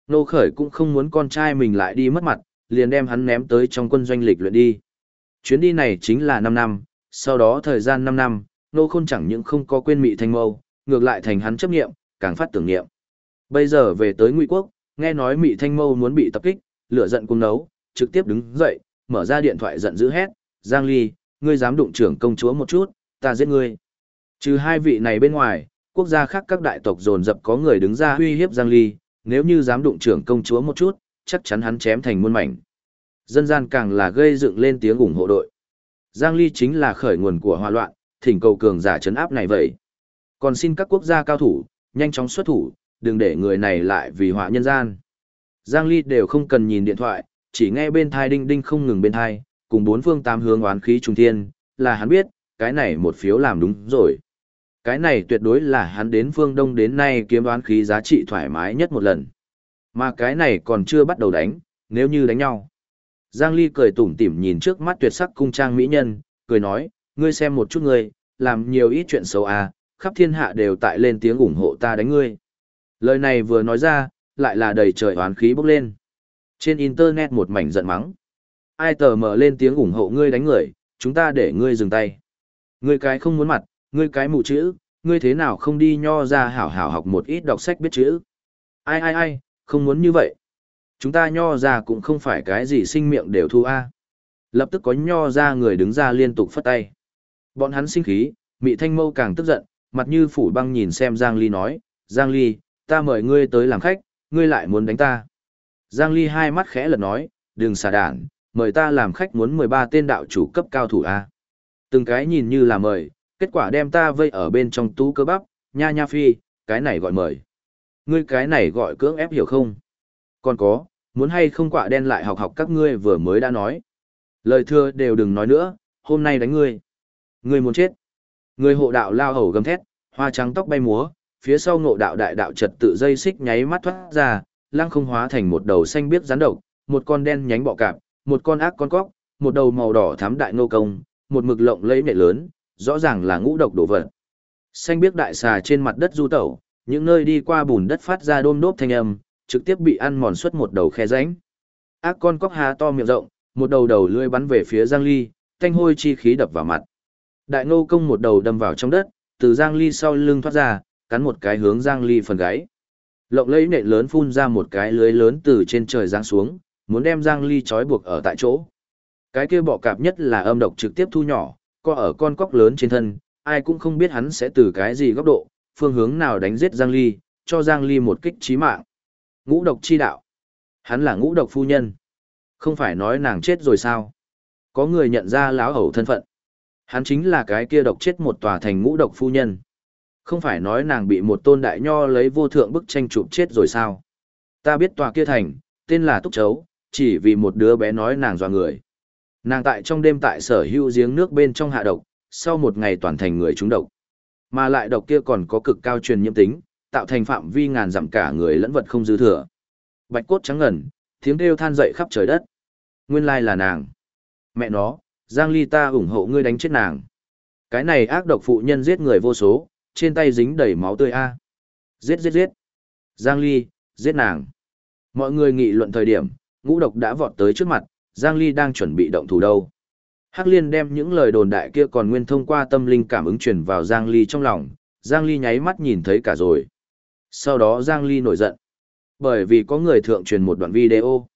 Ngô khởi cũng không muốn con trai mình lại đi mất mặt, liền đem hắn ném tới trong quân doanh lịch luyện đi. Chuyến đi này chính là 5 năm, sau đó thời gian 5 năm, Ngô khôn chẳng những không có quên mị thanh mâu, ngược lại thành hắn chấp nghiệm, càng phát tưởng niệm. Bây giờ về tới Ngụy Quốc, nghe nói Mị Thanh Mâu muốn bị tập kích, lửa giận cùng nấu, trực tiếp đứng dậy, mở ra điện thoại giận dữ hét, "Giang Ly, ngươi dám đụng trưởng công chúa một chút, ta giết ngươi." Trừ hai vị này bên ngoài, quốc gia khác các đại tộc dồn dập có người đứng ra uy hiếp Giang Ly, nếu như dám đụng trưởng công chúa một chút, chắc chắn hắn chém thành muôn mảnh. Dân gian càng là gây dựng lên tiếng ủng hộ đội. Giang Ly chính là khởi nguồn của hòa loạn, thỉnh cầu cường giả chấn áp này vậy. Còn xin các quốc gia cao thủ, nhanh chóng xuất thủ, đừng để người này lại vì họa nhân gian. Giang Ly đều không cần nhìn điện thoại, chỉ nghe bên thai đinh đinh không ngừng bên thai, cùng bốn phương tám hướng oán khí trung thiên, là hắn biết, cái này một phiếu làm đúng rồi. Cái này tuyệt đối là hắn đến phương Đông đến nay kiếm oán khí giá trị thoải mái nhất một lần. Mà cái này còn chưa bắt đầu đánh, nếu như đánh nhau. Giang Ly cười tủm tỉm nhìn trước mắt tuyệt sắc cung trang mỹ nhân, cười nói, ngươi xem một chút ngươi, làm nhiều ít chuyện xấu à, khắp thiên hạ đều tại lên tiếng ủng hộ ta đánh ngươi. Lời này vừa nói ra, lại là đầy trời oán khí bốc lên. Trên internet một mảnh giận mắng. Ai tờ mở lên tiếng ủng hộ ngươi đánh người, chúng ta để ngươi dừng tay. Ngươi cái không muốn mặt, ngươi cái mù chữ, ngươi thế nào không đi nho ra hảo hảo học một ít đọc sách biết chữ. Ai ai ai, không muốn như vậy. Chúng ta nho ra cũng không phải cái gì sinh miệng đều thu a. Lập tức có nho ra người đứng ra liên tục phất tay. Bọn hắn sinh khí, Mị Thanh Mâu càng tức giận, mặt như phủ băng nhìn xem Giang Ly nói, Giang Ly, ta mời ngươi tới làm khách, ngươi lại muốn đánh ta. Giang Ly hai mắt khẽ lật nói, đừng xả đản, mời ta làm khách muốn 13 tên đạo chủ cấp cao thủ A. Từng cái nhìn như là mời, kết quả đem ta vây ở bên trong tú cơ bắp, nha nha phi, cái này gọi mời. Ngươi cái này gọi cưỡng ép hiểu không? Còn có, muốn hay không quả đen lại học học các ngươi vừa mới đã nói. Lời thưa đều đừng nói nữa, hôm nay đánh ngươi. Ngươi muốn chết. Ngươi hộ đạo lao hầu gầm thét, hoa trắng tóc bay múa, phía sau ngộ đạo đại đạo trật tự dây xích nháy mắt thoát ra, lăng không hóa thành một đầu xanh biếc rắn độc, một con đen nhánh bọ cạp, một con ác con cóc, một đầu màu đỏ thắm đại ngô công, một mực lộng lẫy nệ lớn, rõ ràng là ngũ độc đổ vật. Xanh biếc đại xà trên mặt đất du tẩu, những nơi đi qua bùn đất phát ra đôm đốp thanh âm, trực tiếp bị ăn mòn suốt một đầu khe rãnh. Ác con cóc há to miệng rộng, một đầu đầu lưỡi bắn về phía Giang Ly, thanh hôi chi khí đập vào mặt. Đại ngô công một đầu đâm vào trong đất, từ Giang Ly sau lưng thoát ra, cắn một cái hướng Giang Ly phần gáy. Lộng lấy nện lớn phun ra một cái lưới lớn từ trên trời giáng xuống, muốn đem Giang Ly trói buộc ở tại chỗ. Cái kia bọ cạp nhất là âm độc trực tiếp thu nhỏ, co ở con cóc lớn trên thân, ai cũng không biết hắn sẽ từ cái gì góc độ, phương hướng nào đánh giết Giang Ly, cho Giang Ly một kích chí mạng. Ngũ độc chi đạo. Hắn là ngũ độc phu nhân. Không phải nói nàng chết rồi sao? Có người nhận ra lão hầu thân phận. Hắn chính là cái kia độc chết một tòa thành ngũ độc phu nhân. Không phải nói nàng bị một tôn đại nho lấy vô thượng bức tranh chụp chết rồi sao? Ta biết tòa kia thành, tên là Túc Chấu, chỉ vì một đứa bé nói nàng dọa người. Nàng tại trong đêm tại sở hữu giếng nước bên trong hạ độc, sau một ngày toàn thành người trúng độc. Mà lại độc kia còn có cực cao truyền nhiễm tính, tạo thành phạm vi ngàn dặm cả người lẫn vật không dư thừa. Bạch cốt trắng ngần, tiếng kêu than dậy khắp trời đất. Nguyên lai là nàng. Mẹ nó, Giang Ly ta ủng hộ ngươi đánh chết nàng. Cái này ác độc phụ nhân giết người vô số, trên tay dính đầy máu tươi a. Giết giết giết. Giang Ly, giết nàng. Mọi người nghị luận thời điểm, ngũ độc đã vọt tới trước mặt, Giang Ly đang chuẩn bị động thủ đâu. Hắc Liên đem những lời đồn đại kia còn nguyên thông qua tâm linh cảm ứng truyền vào Giang Ly trong lòng, Giang Ly nháy mắt nhìn thấy cả rồi. Sau đó Giang Ly nổi giận. Bởi vì có người thượng truyền một đoạn video.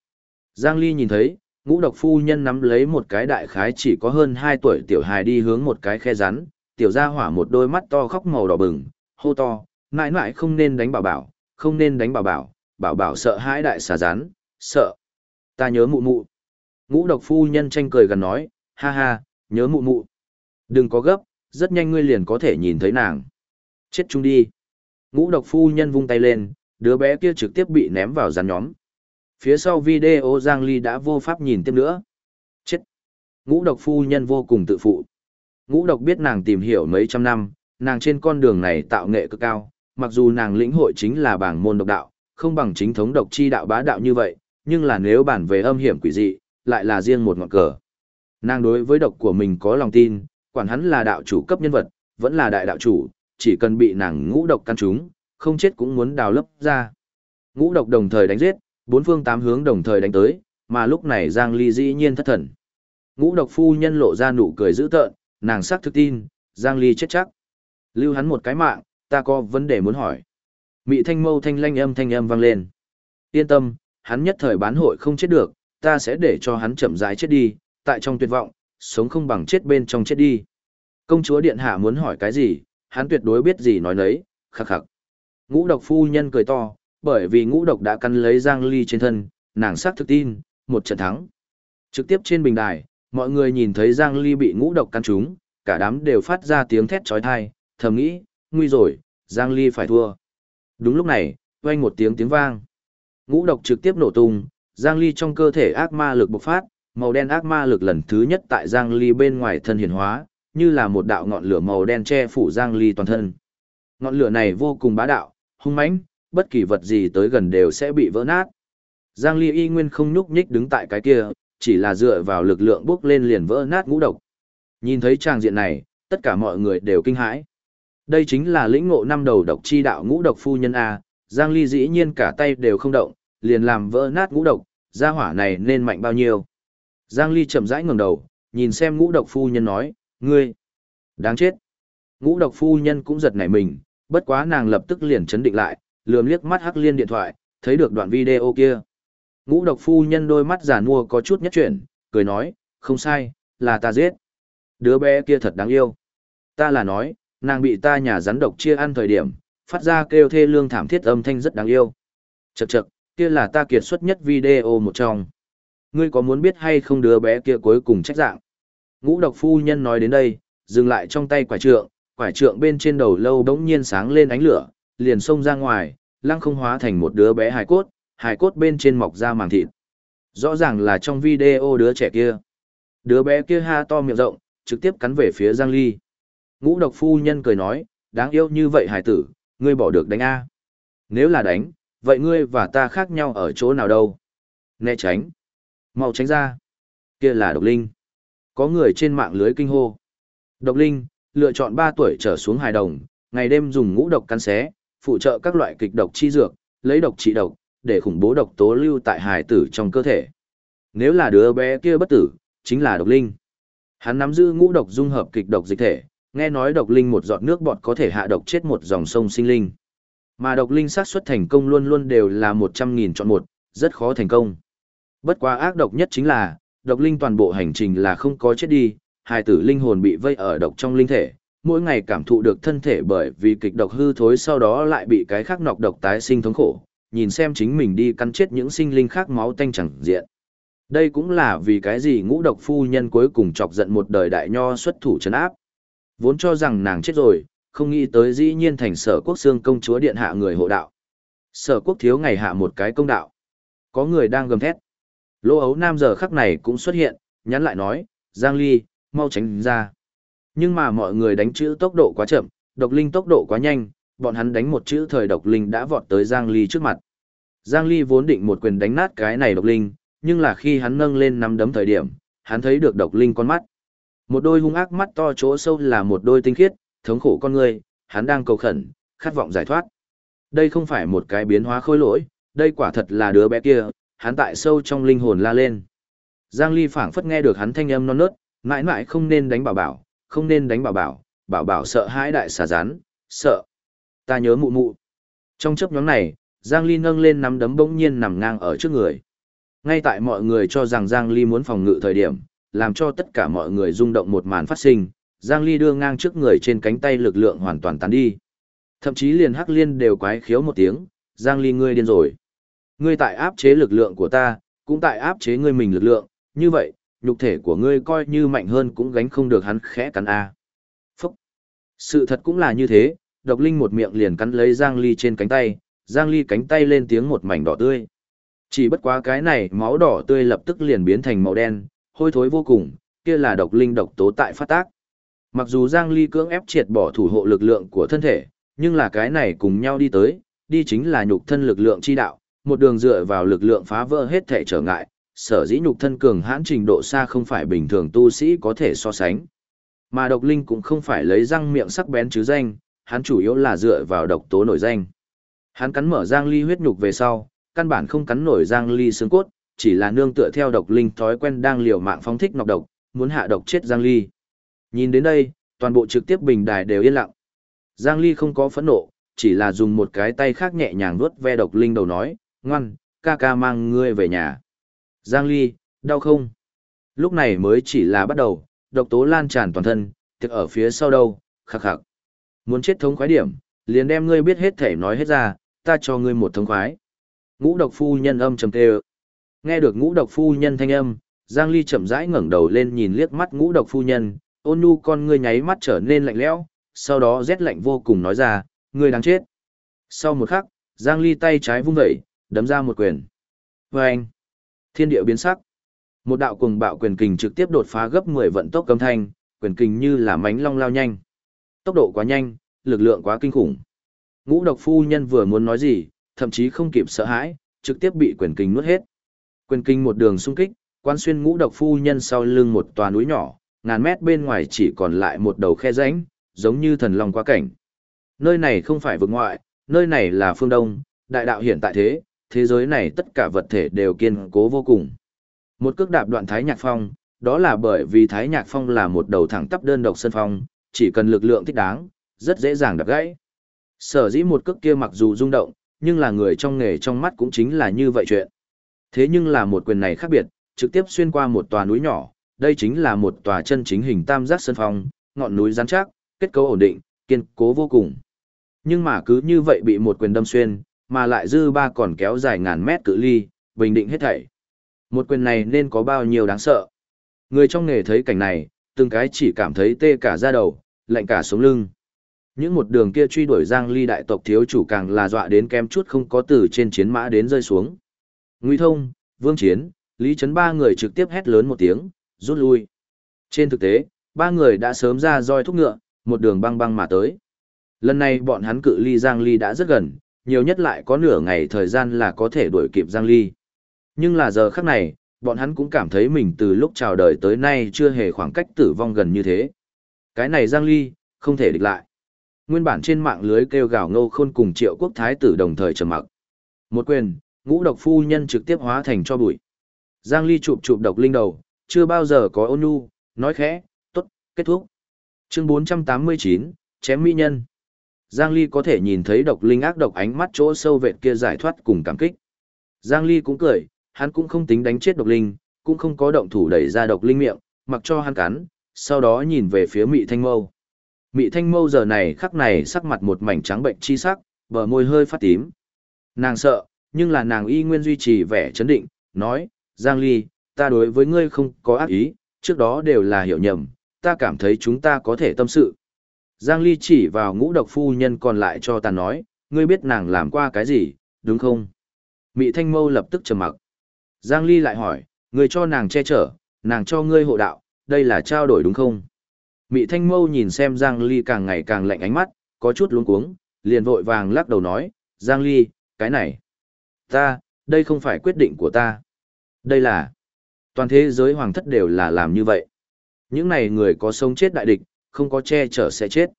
Giang Ly nhìn thấy, ngũ độc phu nhân nắm lấy một cái đại khái chỉ có hơn 2 tuổi tiểu hài đi hướng một cái khe rắn, tiểu gia hỏa một đôi mắt to khóc màu đỏ bừng, hô to, mãi mãi không nên đánh bảo bảo, không nên đánh bảo bảo, bảo bảo sợ hãi đại xà rán, sợ. Ta nhớ mụ mụ. Ngũ độc phu nhân tranh cười gần nói, ha ha, nhớ mụ mụ. Đừng có gấp, rất nhanh ngươi liền có thể nhìn thấy nàng. Chết chung đi. Ngũ độc phu nhân vung tay lên, đứa bé kia trực tiếp bị ném vào rắn nhóm. Phía sau video Giang Ly đã vô pháp nhìn tiếp nữa. Chết. Ngũ độc phu nhân vô cùng tự phụ. Ngũ độc biết nàng tìm hiểu mấy trăm năm, nàng trên con đường này tạo nghệ cực cao, mặc dù nàng lĩnh hội chính là bảng môn độc đạo, không bằng chính thống độc chi đạo bá đạo như vậy, nhưng là nếu bản về âm hiểm quỷ dị, lại là riêng một ngọn cờ. Nàng đối với độc của mình có lòng tin, quản hắn là đạo chủ cấp nhân vật, vẫn là đại đạo chủ, chỉ cần bị nàng ngũ độc căn trúng, không chết cũng muốn đào lấp ra. Ngũ độc đồng thời đánh giết, bốn phương tám hướng đồng thời đánh tới, mà lúc này Giang Ly dĩ nhiên thất thần. Ngũ độc phu nhân lộ ra nụ cười dữ tợn, nàng xác thực tin, Giang Ly chết chắc. Lưu hắn một cái mạng, ta có vấn đề muốn hỏi. Mị thanh mâu thanh lanh âm thanh âm vang lên. Yên tâm, hắn nhất thời bán hội không chết được, ta sẽ để cho hắn chậm rãi chết đi, tại trong tuyệt vọng, sống không bằng chết bên trong chết đi. Công chúa điện hạ muốn hỏi cái gì, hắn tuyệt đối biết gì nói nấy, khắc khắc. Ngũ độc phu nhân cười to, bởi vì ngũ độc đã cắn lấy Giang Ly trên thân, nàng xác thực tin, một trận thắng. Trực tiếp trên bình đài, mọi người nhìn thấy Giang Ly bị ngũ độc căn trúng, cả đám đều phát ra tiếng thét chói tai, thầm nghĩ, nguy rồi, Giang Ly phải thua. Đúng lúc này, vang một tiếng tiếng vang. Ngũ độc trực tiếp nổ tung, Giang Ly trong cơ thể ác ma lực bộc phát, màu đen ác ma lực lần thứ nhất tại Giang Ly bên ngoài thân hiển hóa, như là một đạo ngọn lửa màu đen che phủ Giang Ly toàn thân. Ngọn lửa này vô cùng bá đạo, hung mãnh, bất kỳ vật gì tới gần đều sẽ bị vỡ nát. Giang Ly y nguyên không nhúc nhích đứng tại cái kia, chỉ là dựa vào lực lượng bước lên liền vỡ nát ngũ độc. Nhìn thấy tràng diện này, tất cả mọi người đều kinh hãi. Đây chính là lĩnh ngộ năm đầu độc chi đạo ngũ độc phu nhân A, Giang Ly dĩ nhiên cả tay đều không động, liền làm vỡ nát ngũ độc, gia hỏa này nên mạnh bao nhiêu. Giang Ly chậm rãi ngẩng đầu, nhìn xem ngũ độc phu nhân nói, ngươi, đáng chết. Ngũ độc phu nhân cũng giật nảy mình, bất quá nàng lập tức liền chấn định lại, lườm liếc mắt hắc liên điện thoại, thấy được đoạn video kia. Ngũ độc phu nhân đôi mắt giả mua có chút nhất chuyển, cười nói, không sai, là ta giết. Đứa bé kia thật đáng yêu. Ta là nói, nàng bị ta nhà rắn độc chia ăn thời điểm, phát ra kêu thê lương thảm thiết âm thanh rất đáng yêu. Chậc chậc, kia là ta kiệt xuất nhất video một trong. Ngươi có muốn biết hay không đứa bé kia cuối cùng trách dạng? Ngũ độc phu nhân nói đến đây, dừng lại trong tay quả trượng, quả trượng bên trên đầu lâu đống nhiên sáng lên ánh lửa, liền xông ra ngoài, lăng không hóa thành một đứa bé hài cốt, hài cốt bên trên mọc ra màng thịt. Rõ ràng là trong video đứa trẻ kia. Đứa bé kia ha to miệng rộng, trực tiếp cắn về phía Giang Ly. Ngũ độc phu nhân cười nói, đáng yêu như vậy hài tử, ngươi bỏ được đánh A. Nếu là đánh, vậy ngươi và ta khác nhau ở chỗ nào đâu? Né tránh. mau tránh ra. Kia là độc linh. Có người trên mạng lưới kinh hô. Độc linh, lựa chọn 3 tuổi trở xuống hài đồng, ngày đêm dùng ngũ độc cắn xé, phụ trợ các loại kịch độc chi dược, lấy độc trị độc, để khủng bố độc tố lưu tại hài tử trong cơ thể. Nếu là đứa bé kia bất tử, chính là độc linh. Hắn nắm giữ ngũ độc dung hợp kịch độc dịch thể, nghe nói độc linh một giọt nước bọt có thể hạ độc chết một dòng sông sinh linh. Mà độc linh xác suất thành công luôn luôn đều là 100.000 chọn một, rất khó thành công. Bất quá ác độc nhất chính là, độc linh toàn bộ hành trình là không có chết đi, hài tử linh hồn bị vây ở độc trong linh thể, mỗi ngày cảm thụ được thân thể bởi vì kịch độc hư thối sau đó lại bị cái khác nọc độc tái sinh thống khổ, nhìn xem chính mình đi cắn chết những sinh linh khác máu tanh chẳng diện. Đây cũng là vì cái gì ngũ độc phu nhân cuối cùng chọc giận một đời đại nho xuất thủ chấn áp. Vốn cho rằng nàng chết rồi, không nghĩ tới dĩ nhiên thành sở quốc xương công chúa điện hạ người hộ đạo. Sở quốc thiếu ngày hạ một cái công đạo. Có người đang gầm thét. Lô ấu nam giờ khắc này cũng xuất hiện, nhắn lại nói, Giang Ly, mau tránh ra. Nhưng mà mọi người đánh chữ tốc độ quá chậm, độc linh tốc độ quá nhanh, bọn hắn đánh một chữ thời độc linh đã vọt tới Giang Ly trước mặt. Giang Ly vốn định một quyền đánh nát cái này độc linh, nhưng là khi hắn nâng lên nắm đấm thời điểm, hắn thấy được độc linh con mắt. Một đôi hung ác mắt to chỗ sâu là một đôi tinh khiết, thống khổ con người, hắn đang cầu khẩn, khát vọng giải thoát. Đây không phải một cái biến hóa khôi lỗi, đây quả thật là đứa bé kia, hắn tại sâu trong linh hồn la lên. Giang Ly phảng phất nghe được hắn thanh âm non nớt, mãi mãi không nên đánh bảo bảo, không nên đánh bảo bảo, bảo bảo sợ hãi đại xà rán, sợ. Ta nhớ mụ mụ. Trong chấp nhóm này, Giang Ly nâng lên nắm đấm bỗng nhiên nằm ngang ở trước người. Ngay tại mọi người cho rằng Giang Ly muốn phòng ngự thời điểm, làm cho tất cả mọi người rung động một màn phát sinh, Giang Ly đưa ngang trước người trên cánh tay lực lượng hoàn toàn tán đi. Thậm chí liền Hắc Liên đều quái khiếu một tiếng, Giang Ly ngươi điên rồi. Ngươi tại áp chế lực lượng của ta, cũng tại áp chế ngươi mình lực lượng, như vậy, nhục thể của ngươi coi như mạnh hơn cũng gánh không được hắn khẽ cắn A. Phúc! Sự thật cũng là như thế, độc linh một miệng liền cắn lấy Giang Ly trên cánh tay, Giang Ly cánh tay lên tiếng một mảnh đỏ tươi. Chỉ bất quá cái này máu đỏ tươi lập tức liền biến thành màu đen, hôi thối vô cùng, kia là độc linh độc tố tại phát tác. Mặc dù Giang Ly cưỡng ép triệt bỏ thủ hộ lực lượng của thân thể, nhưng là cái này cùng nhau đi tới, đi chính là nhục thân lực lượng chi đạo, một đường dựa vào lực lượng phá vỡ hết thể trở ngại, sở dĩ nhục thân cường hãn trình độ xa không phải bình thường tu sĩ có thể so sánh. Mà độc linh cũng không phải lấy răng miệng sắc bén chứ danh, hắn chủ yếu là dựa vào độc tố nổi danh. Hắn cắn mở Giang Ly huyết nhục về sau, căn bản không cắn nổi Giang Ly xương cốt, chỉ là nương tựa theo độc linh thói quen đang liều mạng phóng thích nọc độc, muốn hạ độc chết Giang Ly. Nhìn đến đây, toàn bộ trực tiếp bình đài đều yên lặng. Giang Ly không có phẫn nộ, chỉ là dùng một cái tay khác nhẹ nhàng vuốt ve độc linh đầu nói, ngoan, ca ca mang ngươi về nhà. Giang Ly, đau không? Lúc này mới chỉ là bắt đầu, độc tố lan tràn toàn thân, thực ở phía sau đâu, khắc khắc. Muốn chết thống khoái điểm, liền đem ngươi biết hết thể nói hết ra, ta cho ngươi một thống khoái. Ngũ độc phu nhân âm trầm tê Nghe được ngũ độc phu nhân thanh âm, Giang Ly chậm rãi ngẩng đầu lên nhìn liếc mắt ngũ độc phu nhân, ôn nhu con ngươi nháy mắt trở nên lạnh lẽo, sau đó rét lạnh vô cùng nói ra, ngươi đáng chết. Sau một khắc, Giang Ly tay trái vung dậy, đấm ra một quyền. Và anh, thiên địa biến sắc. Một đạo cùng bạo quyền kình trực tiếp đột phá gấp 10 vận tốc cấm thanh, quyền kình như là mánh long lao nhanh. Tốc độ quá nhanh, lực lượng quá kinh khủng. Ngũ độc phu nhân vừa muốn nói gì, thậm chí không kịp sợ hãi, trực tiếp bị quyền Kinh nuốt hết. Quyền Kinh một đường xung kích, quan xuyên ngũ độc phu nhân sau lưng một tòa núi nhỏ, ngàn mét bên ngoài chỉ còn lại một đầu khe rãnh, giống như thần long quá cảnh. Nơi này không phải vực ngoại, nơi này là phương đông, đại đạo hiện tại thế, thế giới này tất cả vật thể đều kiên cố vô cùng. Một cước đạp đoạn Thái Nhạc Phong, đó là bởi vì Thái Nhạc Phong là một đầu thẳng tắp đơn độc sân phong, chỉ cần lực lượng thích đáng, rất dễ dàng đập gãy. Sở dĩ một cước kia mặc dù rung động, nhưng là người trong nghề trong mắt cũng chính là như vậy chuyện. Thế nhưng là một quyền này khác biệt, trực tiếp xuyên qua một tòa núi nhỏ, đây chính là một tòa chân chính hình tam giác sân phong, ngọn núi rắn chắc, kết cấu ổn định, kiên cố vô cùng. Nhưng mà cứ như vậy bị một quyền đâm xuyên, mà lại dư ba còn kéo dài ngàn mét cự ly, bình định hết thảy. Một quyền này nên có bao nhiêu đáng sợ. Người trong nghề thấy cảnh này, từng cái chỉ cảm thấy tê cả da đầu, lạnh cả sống lưng. Những một đường kia truy đuổi Giang Ly đại tộc thiếu chủ càng là dọa đến kem chút không có từ trên chiến mã đến rơi xuống. Ngụy thông, Vương Chiến, Lý Trấn ba người trực tiếp hét lớn một tiếng, rút lui. Trên thực tế, ba người đã sớm ra roi thúc ngựa, một đường băng băng mà tới. Lần này bọn hắn cự ly Giang Ly đã rất gần, nhiều nhất lại có nửa ngày thời gian là có thể đuổi kịp Giang Ly. Nhưng là giờ khắc này, bọn hắn cũng cảm thấy mình từ lúc chào đời tới nay chưa hề khoảng cách tử vong gần như thế. Cái này Giang Ly, không thể địch lại. Nguyên bản trên mạng lưới kêu gào ngô khôn cùng triệu quốc thái tử đồng thời trầm mặc. Một quyền, ngũ độc phu nhân trực tiếp hóa thành cho bụi. Giang Ly chụp chụp độc linh đầu, chưa bao giờ có ôn nhu, nói khẽ, tốt, kết thúc. Chương 489, chém mỹ nhân. Giang Ly có thể nhìn thấy độc linh ác độc ánh mắt chỗ sâu vệt kia giải thoát cùng cảm kích. Giang Ly cũng cười, hắn cũng không tính đánh chết độc linh, cũng không có động thủ đẩy ra độc linh miệng, mặc cho hắn cắn, sau đó nhìn về phía Mị Thanh Mâu. Mị Thanh Mâu giờ này khắc này sắc mặt một mảnh trắng bệnh chi sắc, bờ môi hơi phát tím. Nàng sợ, nhưng là nàng y nguyên duy trì vẻ chấn định, nói, Giang Ly, ta đối với ngươi không có ác ý, trước đó đều là hiểu nhầm, ta cảm thấy chúng ta có thể tâm sự. Giang Ly chỉ vào ngũ độc phu nhân còn lại cho ta nói, ngươi biết nàng làm qua cái gì, đúng không? Mị Thanh Mâu lập tức trầm mặc. Giang Ly lại hỏi, ngươi cho nàng che chở, nàng cho ngươi hộ đạo, đây là trao đổi đúng không? Mị Thanh Mâu nhìn xem Giang Ly càng ngày càng lạnh ánh mắt, có chút luống cuống, liền vội vàng lắc đầu nói, Giang Ly, cái này, ta, đây không phải quyết định của ta. Đây là, toàn thế giới hoàng thất đều là làm như vậy. Những này người có sống chết đại địch, không có che chở sẽ chết.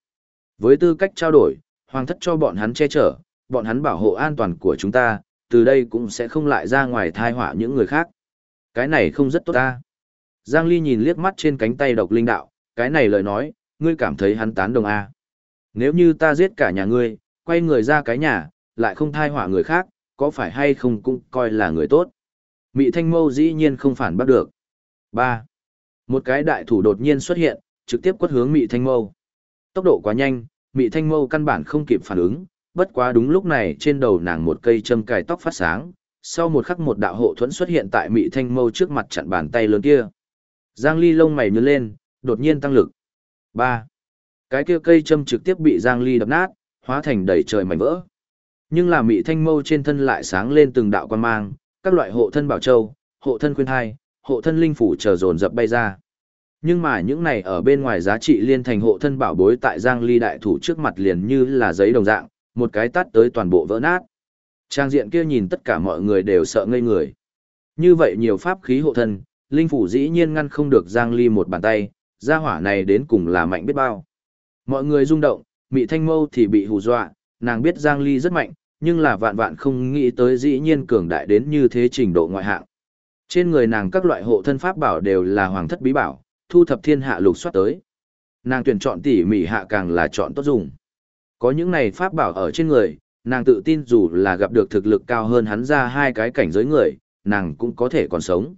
Với tư cách trao đổi, hoàng thất cho bọn hắn che chở, bọn hắn bảo hộ an toàn của chúng ta, từ đây cũng sẽ không lại ra ngoài thai họa những người khác. Cái này không rất tốt ta. Giang Ly nhìn liếc mắt trên cánh tay độc linh đạo, cái này lời nói, ngươi cảm thấy hắn tán đồng A. Nếu như ta giết cả nhà ngươi, quay người ra cái nhà, lại không thai họa người khác, có phải hay không cũng coi là người tốt. Mị thanh mâu dĩ nhiên không phản bắt được. 3. Một cái đại thủ đột nhiên xuất hiện, trực tiếp quất hướng mị thanh mâu. Tốc độ quá nhanh, mị thanh mâu căn bản không kịp phản ứng, bất quá đúng lúc này trên đầu nàng một cây châm cài tóc phát sáng, sau một khắc một đạo hộ thuẫn xuất hiện tại mị thanh mâu trước mặt chặn bàn tay lớn kia. Giang Ly lông mày nhướng lên, đột nhiên tăng lực. 3. Cái kia cây châm trực tiếp bị Giang Ly đập nát, hóa thành đầy trời mảnh vỡ. Nhưng là mị thanh mâu trên thân lại sáng lên từng đạo quan mang, các loại hộ thân bảo châu, hộ thân khuyên thai, hộ thân linh phủ chờ dồn dập bay ra. Nhưng mà những này ở bên ngoài giá trị liên thành hộ thân bảo bối tại Giang Ly đại thủ trước mặt liền như là giấy đồng dạng, một cái tắt tới toàn bộ vỡ nát. Trang diện kia nhìn tất cả mọi người đều sợ ngây người. Như vậy nhiều pháp khí hộ thân, linh phủ dĩ nhiên ngăn không được Giang Ly một bàn tay, gia hỏa này đến cùng là mạnh biết bao. Mọi người rung động, Mị Thanh Mâu thì bị hù dọa, nàng biết Giang Ly rất mạnh, nhưng là vạn vạn không nghĩ tới dĩ nhiên cường đại đến như thế trình độ ngoại hạng. Trên người nàng các loại hộ thân pháp bảo đều là hoàng thất bí bảo, thu thập thiên hạ lục soát tới. Nàng tuyển chọn tỉ mỉ hạ càng là chọn tốt dùng. Có những này pháp bảo ở trên người, nàng tự tin dù là gặp được thực lực cao hơn hắn ra hai cái cảnh giới người, nàng cũng có thể còn sống.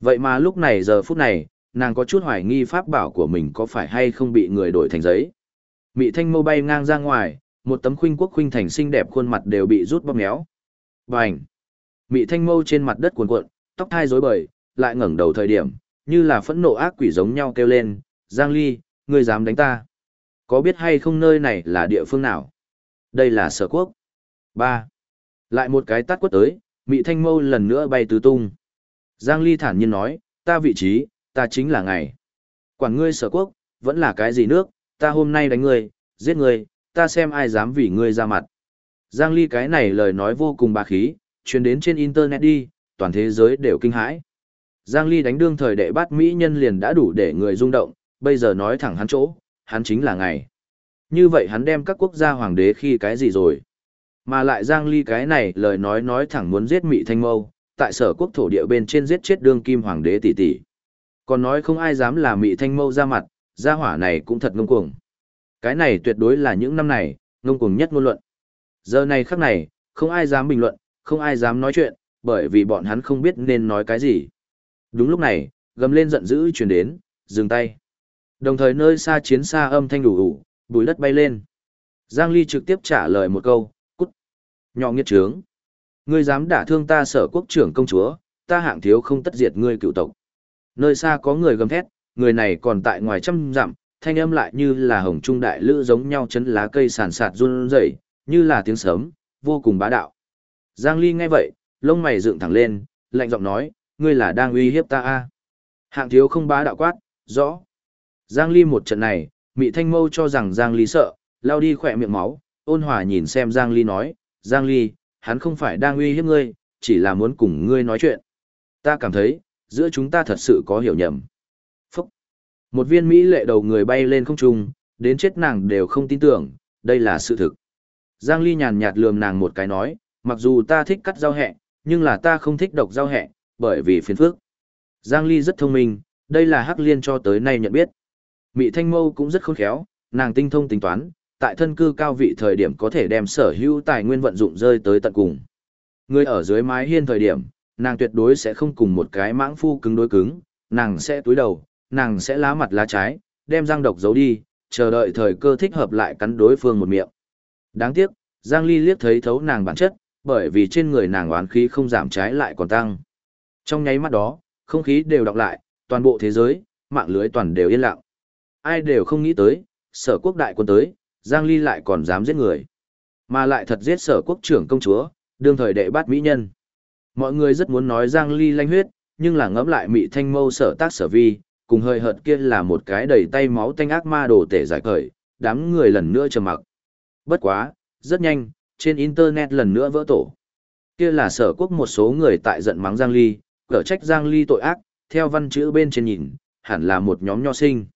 Vậy mà lúc này giờ phút này, nàng có chút hoài nghi pháp bảo của mình có phải hay không bị người đổi thành giấy. Mị thanh mâu bay ngang ra ngoài, một tấm khuynh quốc khuynh thành xinh đẹp khuôn mặt đều bị rút bóp méo. Bành! Mị thanh mâu trên mặt đất cuồn cuộn, tóc thai rối bời, lại ngẩng đầu thời điểm, như là phẫn nộ ác quỷ giống nhau kêu lên, Giang Ly, ngươi dám đánh ta. Có biết hay không nơi này là địa phương nào? Đây là sở quốc. 3. Lại một cái tát quất tới, Mị thanh mâu lần nữa bay tứ tung. Giang Ly thản nhiên nói, ta vị trí, ta chính là ngày. Quản ngươi sở quốc, vẫn là cái gì nước, ta hôm nay đánh ngươi, giết ngươi, ta xem ai dám vì ngươi ra mặt. Giang Ly cái này lời nói vô cùng bá khí, truyền đến trên internet đi, toàn thế giới đều kinh hãi. Giang Ly đánh đương thời đệ bát mỹ nhân liền đã đủ để người rung động, bây giờ nói thẳng hắn chỗ, hắn chính là ngày. Như vậy hắn đem các quốc gia hoàng đế khi cái gì rồi? Mà lại Giang Ly cái này lời nói nói thẳng muốn giết Mị Thanh Mâu, tại sở quốc thổ địa bên trên giết chết đương kim hoàng đế tỷ tỷ. Còn nói không ai dám làm Mị Thanh Mâu ra mặt, gia hỏa này cũng thật ngông cuồng. Cái này tuyệt đối là những năm này, ngông cuồng nhất ngôn luận. Giờ này khắc này, không ai dám bình luận, không ai dám nói chuyện, bởi vì bọn hắn không biết nên nói cái gì. Đúng lúc này, gầm lên giận dữ truyền đến, dừng tay. Đồng thời nơi xa chiến xa âm thanh đủ đủ, bùi đất bay lên. Giang Ly trực tiếp trả lời một câu, cút. Nhỏ nghiệt trướng. Ngươi dám đả thương ta sở quốc trưởng công chúa, ta hạng thiếu không tất diệt ngươi cựu tộc. Nơi xa có người gầm thét, người này còn tại ngoài trăm dặm, thanh âm lại như là hồng trung đại lữ giống nhau chấn lá cây sàn sạt run rẩy, như là tiếng sớm, vô cùng bá đạo. Giang Ly nghe vậy, lông mày dựng thẳng lên, lạnh giọng nói, ngươi là đang uy hiếp ta a? À? Hạng thiếu không bá đạo quát, rõ. Giang Ly một trận này, Mị Thanh Mâu cho rằng Giang Ly sợ, lao đi khỏe miệng máu, ôn hòa nhìn xem Giang Ly nói, Giang Ly, hắn không phải đang uy hiếp ngươi, chỉ là muốn cùng ngươi nói chuyện. Ta cảm thấy, giữa chúng ta thật sự có hiểu nhầm. Phúc! Một viên Mỹ lệ đầu người bay lên không trung, đến chết nàng đều không tin tưởng, đây là sự thực. Giang Ly nhàn nhạt lườm nàng một cái nói, mặc dù ta thích cắt rau hẹ, nhưng là ta không thích độc rau hẹ, bởi vì phiền phức. Giang Ly rất thông minh, đây là Hắc Liên cho tới nay nhận biết. Mị Thanh Mâu cũng rất khôn khéo, nàng tinh thông tính toán, tại thân cư cao vị thời điểm có thể đem sở hữu tài nguyên vận dụng rơi tới tận cùng. Người ở dưới mái hiên thời điểm, nàng tuyệt đối sẽ không cùng một cái mãng phu cứng đối cứng, nàng sẽ túi đầu, nàng sẽ lá mặt lá trái, đem răng độc giấu đi, chờ đợi thời cơ thích hợp lại cắn đối phương một miệng. Đáng tiếc, Giang Ly liếc thấy thấu nàng bản chất, bởi vì trên người nàng oán khí không giảm trái lại còn tăng. Trong nháy mắt đó, không khí đều đọc lại, toàn bộ thế giới, mạng lưới toàn đều yên lặng. Ai đều không nghĩ tới, sở quốc đại quân tới, Giang Ly lại còn dám giết người. Mà lại thật giết sở quốc trưởng công chúa, đương thời đệ bát mỹ nhân. Mọi người rất muốn nói Giang Ly lanh huyết, nhưng là ngẫm lại mị thanh mâu sở tác sở vi, cùng hơi hợt kia là một cái đầy tay máu tanh ác ma đồ tể giải cởi, đám người lần nữa trầm mặc. Bất quá, rất nhanh, trên internet lần nữa vỡ tổ. Kia là sở quốc một số người tại giận mắng Giang Ly, cở trách Giang Ly tội ác, theo văn chữ bên trên nhìn, hẳn là một nhóm nho sinh.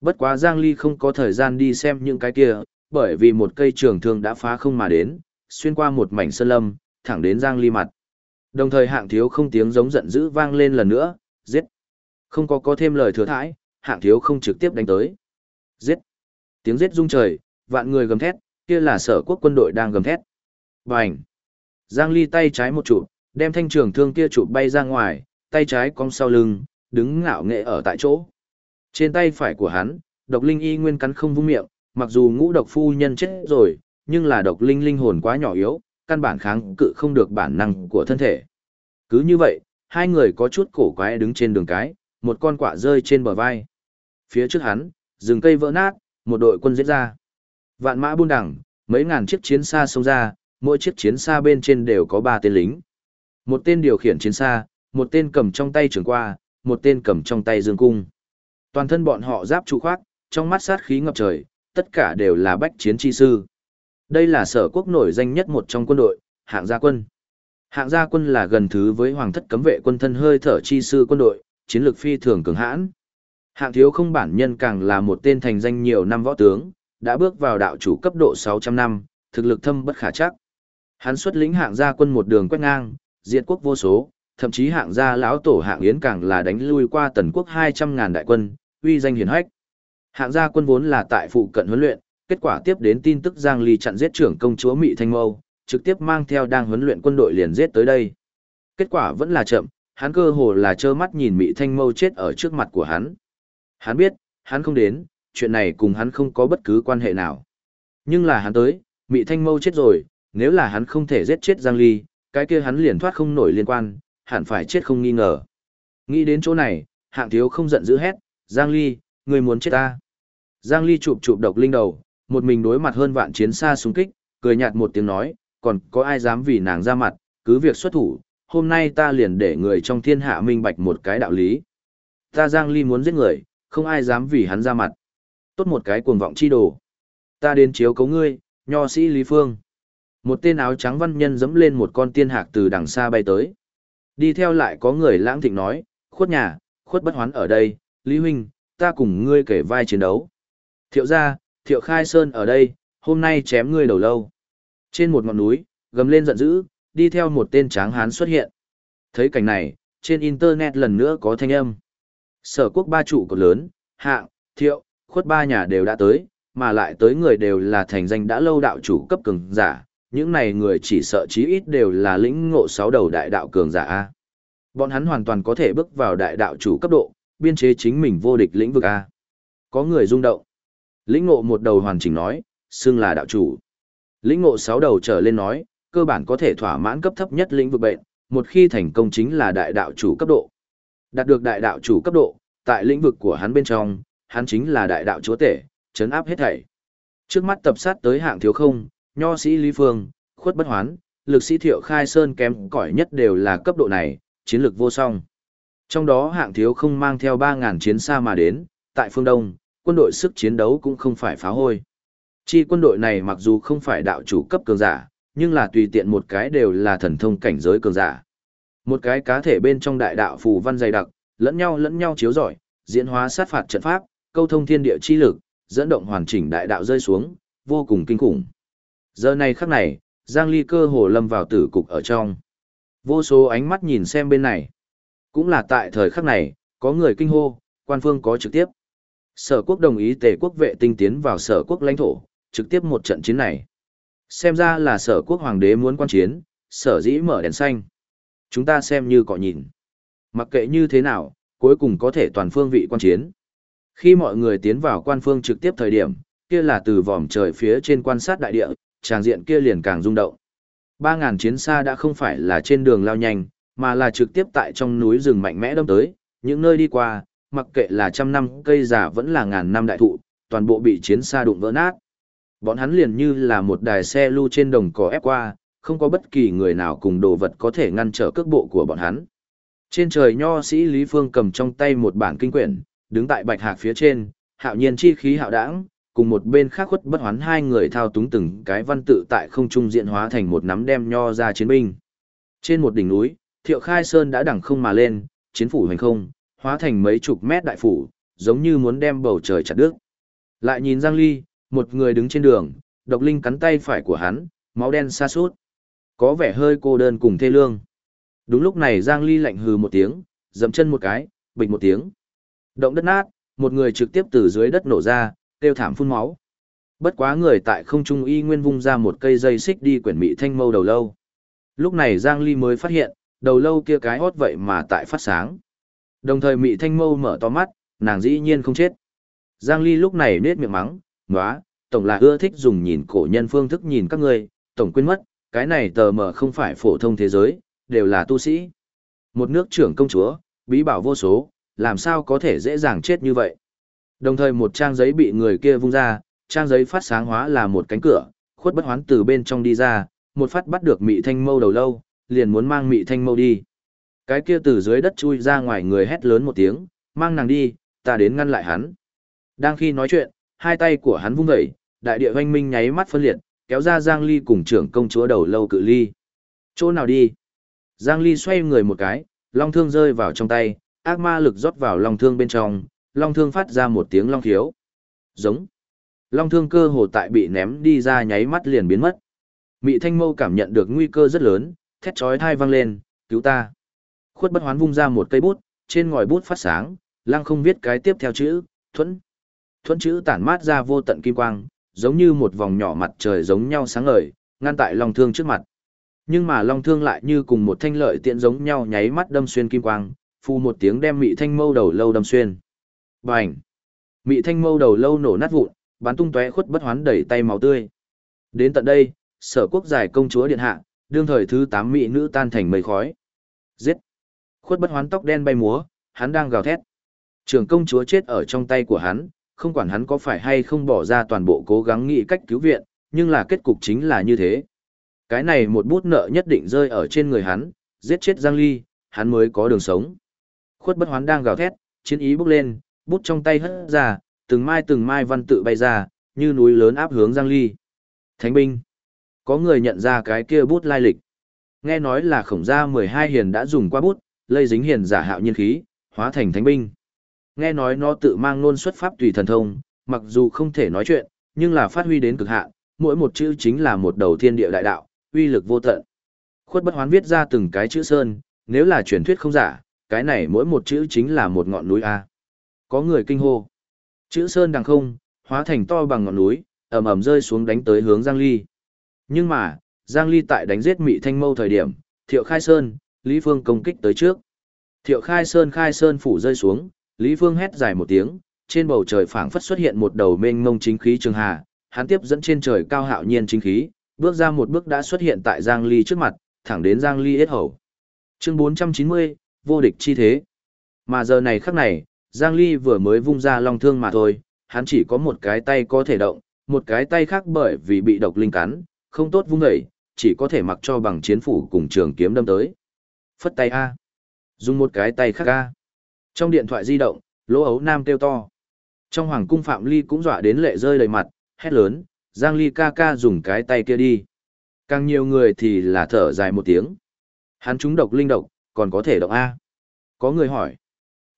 Bất quá Giang Ly không có thời gian đi xem những cái kia, bởi vì một cây trường thương đã phá không mà đến, xuyên qua một mảnh sơn lâm, thẳng đến Giang Ly mặt. Đồng thời hạng thiếu không tiếng giống giận dữ vang lên lần nữa, giết. Không có có thêm lời thừa thãi, hạng thiếu không trực tiếp đánh tới. Giết. Tiếng giết rung trời, vạn người gầm thét, kia là sở quốc quân đội đang gầm thét. Bành. Giang Ly tay trái một chụp, đem thanh trường thương kia chụp bay ra ngoài, tay trái cong sau lưng, đứng ngạo nghệ ở tại chỗ. Trên tay phải của hắn, độc linh y nguyên cắn không vung miệng, mặc dù ngũ độc phu nhân chết rồi, nhưng là độc linh linh hồn quá nhỏ yếu, căn bản kháng cự không được bản năng của thân thể. Cứ như vậy, hai người có chút cổ quái đứng trên đường cái, một con quạ rơi trên bờ vai. Phía trước hắn, rừng cây vỡ nát, một đội quân giết ra. Vạn mã buôn đẳng, mấy ngàn chiếc chiến xa xông ra, mỗi chiếc chiến xa bên trên đều có ba tên lính. Một tên điều khiển chiến xa, một tên cầm trong tay trường qua, một tên cầm trong tay dương cung. Toàn thân bọn họ giáp trụ khoác, trong mắt sát khí ngập trời, tất cả đều là bách chiến chi sư. Đây là sở quốc nổi danh nhất một trong quân đội, hạng gia quân. Hạng gia quân là gần thứ với hoàng thất cấm vệ quân thân hơi thở chi sư quân đội, chiến lược phi thường cường hãn. Hạng thiếu không bản nhân càng là một tên thành danh nhiều năm võ tướng, đã bước vào đạo chủ cấp độ 600 năm, thực lực thâm bất khả chắc. Hắn xuất lĩnh hạng gia quân một đường quét ngang, diệt quốc vô số, thậm chí hạng gia lão tổ hạng yến càng là đánh lui qua tần quốc 200.000 đại quân, uy danh hiển hách. Hạng gia quân vốn là tại phụ cận huấn luyện, kết quả tiếp đến tin tức Giang Ly chặn giết trưởng công chúa mỹ Thanh Mâu, trực tiếp mang theo đang huấn luyện quân đội liền giết tới đây. Kết quả vẫn là chậm, hắn cơ hồ là trơ mắt nhìn mỹ Thanh Mâu chết ở trước mặt của hắn. Hắn biết, hắn không đến, chuyện này cùng hắn không có bất cứ quan hệ nào. Nhưng là hắn tới, mỹ Thanh Mâu chết rồi, nếu là hắn không thể giết chết Giang Ly, cái kia hắn liền thoát không nổi liên quan, hẳn phải chết không nghi ngờ. Nghĩ đến chỗ này, hạng thiếu không giận dữ hét, Giang Ly, người muốn chết ta. Giang Ly chụp chụp độc linh đầu, một mình đối mặt hơn vạn chiến xa súng kích, cười nhạt một tiếng nói, còn có ai dám vì nàng ra mặt, cứ việc xuất thủ, hôm nay ta liền để người trong thiên hạ minh bạch một cái đạo lý. Ta Giang Ly muốn giết người, không ai dám vì hắn ra mặt. Tốt một cái cuồng vọng chi đồ. Ta đến chiếu cấu ngươi, nho sĩ Lý Phương. Một tên áo trắng văn nhân dẫm lên một con tiên hạc từ đằng xa bay tới. Đi theo lại có người lãng thịnh nói, khuất nhà, khuất bất hoán ở đây, Lý Huynh, ta cùng ngươi kể vai chiến đấu. Thiệu gia, thiệu khai sơn ở đây, hôm nay chém ngươi đầu lâu. Trên một ngọn núi, gầm lên giận dữ, đi theo một tên tráng hán xuất hiện. Thấy cảnh này, trên internet lần nữa có thanh âm. Sở quốc ba trụ cột lớn, hạng, thiệu, khuất ba nhà đều đã tới, mà lại tới người đều là thành danh đã lâu đạo chủ cấp cường giả, những này người chỉ sợ chí ít đều là lĩnh ngộ sáu đầu đại đạo cường giả A. Bọn hắn hoàn toàn có thể bước vào đại đạo chủ cấp độ, biên chế chính mình vô địch lĩnh vực A. Có người rung động. Lĩnh ngộ một đầu hoàn chỉnh nói, xưng là đạo chủ. Lĩnh ngộ sáu đầu trở lên nói, cơ bản có thể thỏa mãn cấp thấp nhất lĩnh vực bệnh, một khi thành công chính là đại đạo chủ cấp độ. Đạt được đại đạo chủ cấp độ, tại lĩnh vực của hắn bên trong, hắn chính là đại đạo chúa tể, chấn áp hết thảy. Trước mắt tập sát tới hạng thiếu không, nho sĩ Lý Phương, khuất bất hoán, lực sĩ Thiệu Khai Sơn kém cỏi nhất đều là cấp độ này, chiến lược vô song. Trong đó hạng thiếu không mang theo 3.000 chiến xa mà đến, tại phương Đông, quân đội sức chiến đấu cũng không phải phá hôi. Chi quân đội này mặc dù không phải đạo chủ cấp cường giả, nhưng là tùy tiện một cái đều là thần thông cảnh giới cường giả. Một cái cá thể bên trong đại đạo phù văn dày đặc, lẫn nhau lẫn nhau chiếu rọi, diễn hóa sát phạt trận pháp, câu thông thiên địa chi lực, dẫn động hoàn chỉnh đại đạo rơi xuống, vô cùng kinh khủng. Giờ này khắc này, Giang Ly cơ hồ lâm vào tử cục ở trong. Vô số ánh mắt nhìn xem bên này. Cũng là tại thời khắc này, có người kinh hô, quan phương có trực tiếp. Sở quốc đồng ý tề quốc vệ tinh tiến vào sở quốc lãnh thổ, trực tiếp một trận chiến này. Xem ra là sở quốc hoàng đế muốn quan chiến, sở dĩ mở đèn xanh. Chúng ta xem như cọ nhìn. Mặc kệ như thế nào, cuối cùng có thể toàn phương vị quan chiến. Khi mọi người tiến vào quan phương trực tiếp thời điểm, kia là từ vòm trời phía trên quan sát đại địa, tràng diện kia liền càng rung động. Ba ngàn chiến xa đã không phải là trên đường lao nhanh, mà là trực tiếp tại trong núi rừng mạnh mẽ đâm tới, những nơi đi qua, mặc kệ là trăm năm cây già vẫn là ngàn năm đại thụ, toàn bộ bị chiến xa đụng vỡ nát. Bọn hắn liền như là một đài xe lưu trên đồng cỏ ép qua, không có bất kỳ người nào cùng đồ vật có thể ngăn trở cước bộ của bọn hắn. Trên trời nho sĩ Lý Phương cầm trong tay một bản kinh quyển, đứng tại bạch hạc phía trên, hạo nhiên chi khí hạo đãng, cùng một bên khác khuất bất hoán hai người thao túng từng cái văn tự tại không trung diện hóa thành một nắm đem nho ra chiến binh. Trên một đỉnh núi, Thiệu Khai Sơn đã đẳng không mà lên, chiến phủ hành không, hóa thành mấy chục mét đại phủ, giống như muốn đem bầu trời chặt đứt. Lại nhìn Giang Ly, một người đứng trên đường, độc linh cắn tay phải của hắn, máu đen xa suốt. Có vẻ hơi cô đơn cùng thê lương. Đúng lúc này Giang Ly lạnh hừ một tiếng, dầm chân một cái, bình một tiếng. Động đất nát, một người trực tiếp từ dưới đất nổ ra, tiêu thảm phun máu. Bất quá người tại không trung y nguyên vung ra một cây dây xích đi quyển mị thanh mâu đầu lâu. Lúc này Giang Ly mới phát hiện, đầu lâu kia cái hót vậy mà tại phát sáng. Đồng thời mị thanh mâu mở to mắt, nàng dĩ nhiên không chết. Giang Ly lúc này nết miệng mắng, nóa, tổng là ưa thích dùng nhìn cổ nhân phương thức nhìn các người, tổng quên mất, cái này tờ mờ không phải phổ thông thế giới, đều là tu sĩ. Một nước trưởng công chúa, bí bảo vô số, làm sao có thể dễ dàng chết như vậy. Đồng thời một trang giấy bị người kia vung ra, trang giấy phát sáng hóa là một cánh cửa, khuất bất hoán từ bên trong đi ra, một phát bắt được mị thanh mâu đầu lâu, liền muốn mang mị thanh mâu đi. Cái kia từ dưới đất chui ra ngoài người hét lớn một tiếng, mang nàng đi, ta đến ngăn lại hắn. Đang khi nói chuyện, hai tay của hắn vung dậy, đại địa hoanh minh nháy mắt phân liệt, kéo ra Giang Ly cùng trưởng công chúa đầu lâu cự ly. Chỗ nào đi? Giang Ly xoay người một cái, long thương rơi vào trong tay, ác ma lực rót vào long thương bên trong, long thương phát ra một tiếng long khiếu. Giống. Long thương cơ hồ tại bị ném đi ra nháy mắt liền biến mất. Mị Thanh Mâu cảm nhận được nguy cơ rất lớn, thét chói thai vang lên, cứu ta. Khuất bất hoán vung ra một cây bút, trên ngòi bút phát sáng, lăng không viết cái tiếp theo chữ, thuẫn. Thuẫn chữ tản mát ra vô tận kim quang, giống như một vòng nhỏ mặt trời giống nhau sáng ngời, ngăn tại long thương trước mặt. Nhưng mà long thương lại như cùng một thanh lợi tiện giống nhau nháy mắt đâm xuyên kim quang, phu một tiếng đem mị thanh mâu đầu lâu đâm xuyên. Bành! Mị thanh mâu đầu lâu nổ nát vụn, bắn tung tóe khuất bất hoán đẩy tay máu tươi. Đến tận đây, sở quốc giải công chúa điện hạ, đương thời thứ tám mỹ nữ tan thành mây khói. Giết! Khuất bất hoán tóc đen bay múa, hắn đang gào thét. Trường công chúa chết ở trong tay của hắn, không quản hắn có phải hay không bỏ ra toàn bộ cố gắng nghĩ cách cứu viện, nhưng là kết cục chính là như thế. Cái này một bút nợ nhất định rơi ở trên người hắn, giết chết Giang Ly, hắn mới có đường sống. Khuất bất hoán đang gào thét, chiến ý bốc lên, bút trong tay hất ra, từng mai từng mai văn tự bay ra, như núi lớn áp hướng Giang Ly. Thánh binh. Có người nhận ra cái kia bút lai lịch. Nghe nói là khổng gia 12 hiền đã dùng qua bút, lây dính hiền giả hạo nhiên khí, hóa thành thánh binh. Nghe nói nó tự mang nôn xuất pháp tùy thần thông, mặc dù không thể nói chuyện, nhưng là phát huy đến cực hạn, mỗi một chữ chính là một đầu thiên địa đại đạo, uy lực vô tận. Khuất bất hoán viết ra từng cái chữ sơn, nếu là truyền thuyết không giả, cái này mỗi một chữ chính là một ngọn núi A. Có người kinh hô. Chữ sơn đằng không, hóa thành to bằng ngọn núi, ầm ầm rơi xuống đánh tới hướng Giang Ly. Nhưng mà, Giang Ly tại đánh giết Mị Thanh Mâu thời điểm, Thiệu Khai Sơn, Lý Phương công kích tới trước. Thiệu Khai Sơn khai sơn phủ rơi xuống, Lý Phương hét dài một tiếng, trên bầu trời phảng phất xuất hiện một đầu mênh mông chính khí trường hà, hắn tiếp dẫn trên trời cao hạo nhiên chính khí, bước ra một bước đã xuất hiện tại Giang Ly trước mặt, thẳng đến Giang Ly hết hầu. Chương 490, vô địch chi thế. Mà giờ này khắc này, Giang Ly vừa mới vung ra long thương mà thôi, hắn chỉ có một cái tay có thể động, một cái tay khác bởi vì bị độc linh cắn, không tốt vung dậy, chỉ có thể mặc cho bằng chiến phủ cùng trường kiếm đâm tới. Phất tay A. Dùng một cái tay khác A. Trong điện thoại di động, lỗ ấu nam kêu to. Trong hoàng cung Phạm Ly cũng dọa đến lệ rơi đầy mặt, hét lớn, Giang Ly ca ca dùng cái tay kia đi. Càng nhiều người thì là thở dài một tiếng. Hắn trúng độc linh độc, còn có thể động A. Có người hỏi.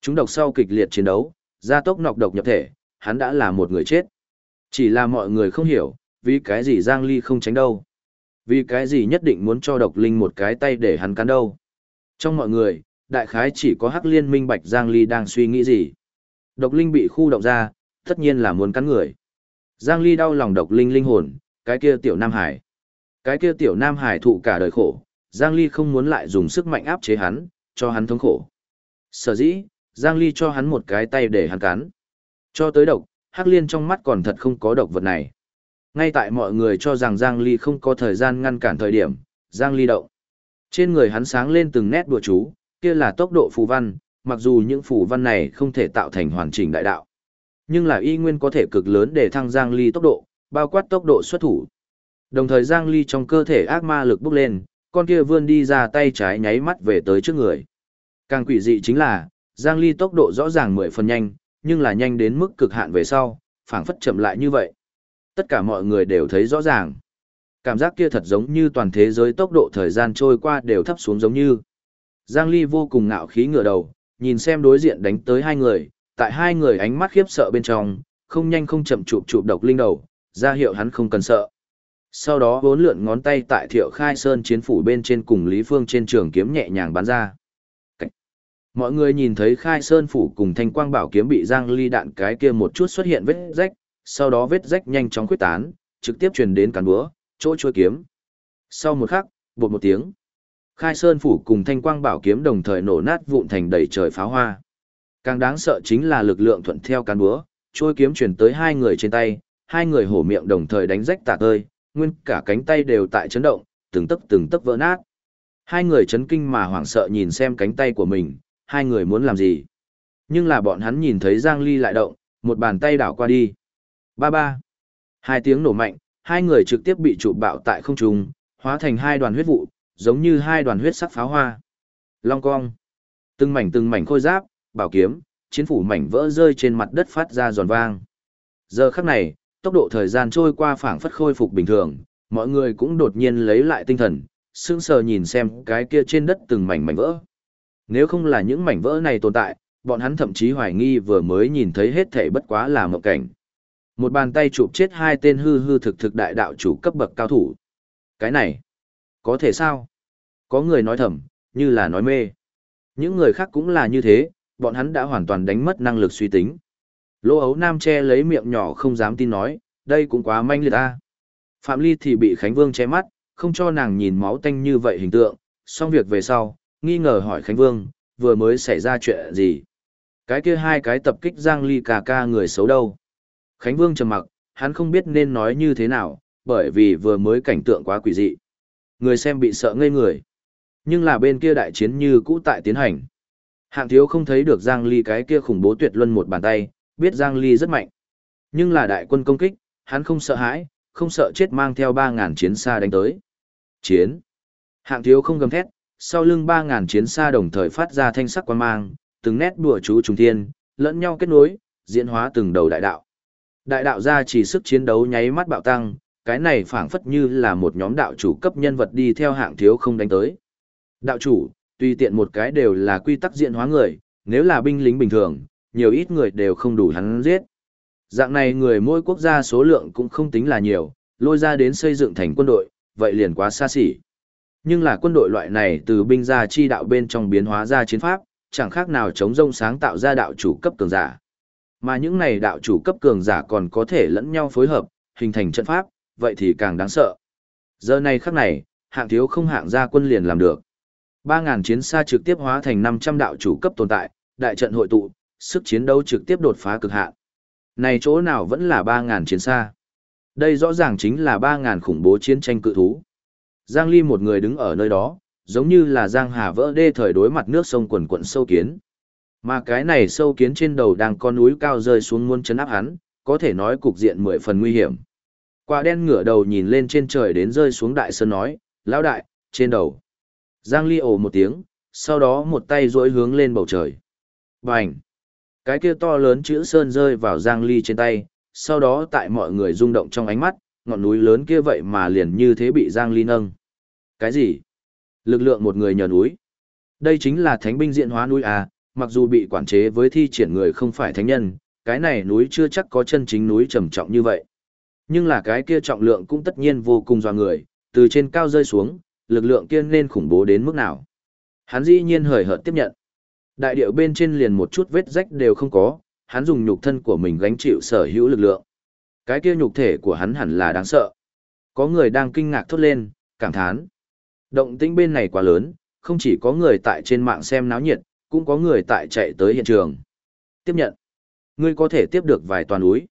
Chúng độc sau kịch liệt chiến đấu, gia tốc nọc độc nhập thể, hắn đã là một người chết. Chỉ là mọi người không hiểu, vì cái gì Giang Ly không tránh đâu. Vì cái gì nhất định muốn cho độc linh một cái tay để hắn cắn đâu. Trong mọi người, đại khái chỉ có Hắc Liên minh bạch Giang Ly đang suy nghĩ gì. Độc linh bị khu động ra, tất nhiên là muốn cắn người. Giang Ly đau lòng độc linh linh hồn, cái kia tiểu Nam Hải. Cái kia tiểu Nam Hải thụ cả đời khổ, Giang Ly không muốn lại dùng sức mạnh áp chế hắn, cho hắn thống khổ. Sở dĩ, Giang Ly cho hắn một cái tay để hắn cắn. Cho tới độc, Hắc Liên trong mắt còn thật không có độc vật này. Ngay tại mọi người cho rằng Giang Ly không có thời gian ngăn cản thời điểm, Giang Ly động. Trên người hắn sáng lên từng nét đùa chú, kia là tốc độ phù văn, mặc dù những phù văn này không thể tạo thành hoàn chỉnh đại đạo. Nhưng là y nguyên có thể cực lớn để thăng Giang Ly tốc độ, bao quát tốc độ xuất thủ. Đồng thời Giang Ly trong cơ thể ác ma lực bốc lên, con kia vươn đi ra tay trái nháy mắt về tới trước người. Càng quỷ dị chính là, Giang Ly tốc độ rõ ràng mười phần nhanh, nhưng là nhanh đến mức cực hạn về sau, phảng phất chậm lại như vậy. Tất cả mọi người đều thấy rõ ràng. Cảm giác kia thật giống như toàn thế giới tốc độ thời gian trôi qua đều thấp xuống giống như. Giang Ly vô cùng ngạo khí ngửa đầu, nhìn xem đối diện đánh tới hai người, tại hai người ánh mắt khiếp sợ bên trong, không nhanh không chậm chụp chụp độc linh đầu, ra hiệu hắn không cần sợ. Sau đó bốn lượn ngón tay tại Thiệu Khai Sơn chiến phủ bên trên cùng Lý Phương trên trường kiếm nhẹ nhàng bắn ra. Mọi người nhìn thấy Khai Sơn phủ cùng Thanh Quang Bảo kiếm bị Giang Ly đạn cái kia một chút xuất hiện vết rách, sau đó vết rách nhanh chóng quyết tán, trực tiếp truyền đến cán búa, chỗ chuôi kiếm. Sau một khắc, bột một tiếng. Khai Sơn phủ cùng Thanh Quang Bảo kiếm đồng thời nổ nát vụn thành đầy trời pháo hoa. Càng đáng sợ chính là lực lượng thuận theo cán búa, trôi kiếm truyền tới hai người trên tay, hai người hổ miệng đồng thời đánh rách tả tơi, nguyên cả cánh tay đều tại chấn động, từng tấc từng tấc vỡ nát. Hai người chấn kinh mà hoảng sợ nhìn xem cánh tay của mình, hai người muốn làm gì. Nhưng là bọn hắn nhìn thấy Giang Ly lại động, một bàn tay đảo qua đi. Ba ba. Hai tiếng nổ mạnh, hai người trực tiếp bị trụ bạo tại không trung, hóa thành hai đoàn huyết vụ, giống như hai đoàn huyết sắc pháo hoa. Long cong. Từng mảnh từng mảnh khôi giáp, bảo kiếm, chiến phủ mảnh vỡ rơi trên mặt đất phát ra giòn vang. Giờ khắc này, tốc độ thời gian trôi qua phảng phất khôi phục bình thường, mọi người cũng đột nhiên lấy lại tinh thần, sững sờ nhìn xem cái kia trên đất từng mảnh mảnh vỡ. Nếu không là những mảnh vỡ này tồn tại, bọn hắn thậm chí hoài nghi vừa mới nhìn thấy hết thảy bất quá là một cảnh. Một bàn tay chụp chết hai tên hư hư thực thực đại đạo chủ cấp bậc cao thủ. Cái này, có thể sao? Có người nói thầm, như là nói mê. Những người khác cũng là như thế, bọn hắn đã hoàn toàn đánh mất năng lực suy tính. Lô ấu nam che lấy miệng nhỏ không dám tin nói, đây cũng quá manh liệt ta. Phạm Ly thì bị Khánh Vương che mắt, không cho nàng nhìn máu tanh như vậy hình tượng, xong việc về sau, nghi ngờ hỏi Khánh Vương, vừa mới xảy ra chuyện gì. Cái kia hai cái tập kích Giang Ly cà ca người xấu đâu. Khánh Vương trầm mặc, hắn không biết nên nói như thế nào, bởi vì vừa mới cảnh tượng quá quỷ dị. Người xem bị sợ ngây người. Nhưng là bên kia đại chiến như cũ tại tiến hành. Hạng thiếu không thấy được Giang Ly cái kia khủng bố tuyệt luân một bàn tay, biết Giang Ly rất mạnh. Nhưng là đại quân công kích, hắn không sợ hãi, không sợ chết mang theo 3.000 chiến xa đánh tới. Chiến. Hạng thiếu không gầm thét, sau lưng 3.000 chiến xa đồng thời phát ra thanh sắc quan mang, từng nét đùa chú trùng thiên, lẫn nhau kết nối, diễn hóa từng đầu đại đạo. Đại đạo ra chỉ sức chiến đấu nháy mắt bạo tăng, cái này phảng phất như là một nhóm đạo chủ cấp nhân vật đi theo hạng thiếu không đánh tới. Đạo chủ, tuy tiện một cái đều là quy tắc diện hóa người, nếu là binh lính bình thường, nhiều ít người đều không đủ hắn giết. Dạng này người mỗi quốc gia số lượng cũng không tính là nhiều, lôi ra đến xây dựng thành quân đội, vậy liền quá xa xỉ. Nhưng là quân đội loại này từ binh gia chi đạo bên trong biến hóa ra chiến pháp, chẳng khác nào chống rông sáng tạo ra đạo chủ cấp cường giả. Mà những này đạo chủ cấp cường giả còn có thể lẫn nhau phối hợp, hình thành trận pháp, vậy thì càng đáng sợ. Giờ này khắc này, hạng thiếu không hạng gia quân liền làm được. 3.000 chiến xa trực tiếp hóa thành 500 đạo chủ cấp tồn tại, đại trận hội tụ, sức chiến đấu trực tiếp đột phá cực hạn. Này chỗ nào vẫn là 3.000 chiến xa. Đây rõ ràng chính là 3.000 khủng bố chiến tranh cự thú. Giang Ly một người đứng ở nơi đó, giống như là Giang Hà vỡ đê thời đối mặt nước sông quần quận sâu kiến. Mà cái này sâu kiến trên đầu đang con núi cao rơi xuống muôn chấn áp hắn, có thể nói cục diện mười phần nguy hiểm. Quả đen ngửa đầu nhìn lên trên trời đến rơi xuống đại sơn nói, lão đại, trên đầu. Giang Ly ồ một tiếng, sau đó một tay duỗi hướng lên bầu trời. Bành! Cái kia to lớn chữ sơn rơi vào Giang Ly trên tay, sau đó tại mọi người rung động trong ánh mắt, ngọn núi lớn kia vậy mà liền như thế bị Giang Ly nâng. Cái gì? Lực lượng một người nhờ núi. Đây chính là thánh binh diện hóa núi à, mặc dù bị quản chế với thi triển người không phải thánh nhân, cái này núi chưa chắc có chân chính núi trầm trọng như vậy. Nhưng là cái kia trọng lượng cũng tất nhiên vô cùng dò người, từ trên cao rơi xuống, lực lượng kia nên khủng bố đến mức nào. Hắn dĩ nhiên hời hợt tiếp nhận. Đại điệu bên trên liền một chút vết rách đều không có, hắn dùng nhục thân của mình gánh chịu sở hữu lực lượng. Cái kia nhục thể của hắn hẳn là đáng sợ. Có người đang kinh ngạc thốt lên, cảm thán. Động tĩnh bên này quá lớn, không chỉ có người tại trên mạng xem náo nhiệt, cũng có người tại chạy tới hiện trường. Tiếp nhận. Ngươi có thể tiếp được vài toàn núi.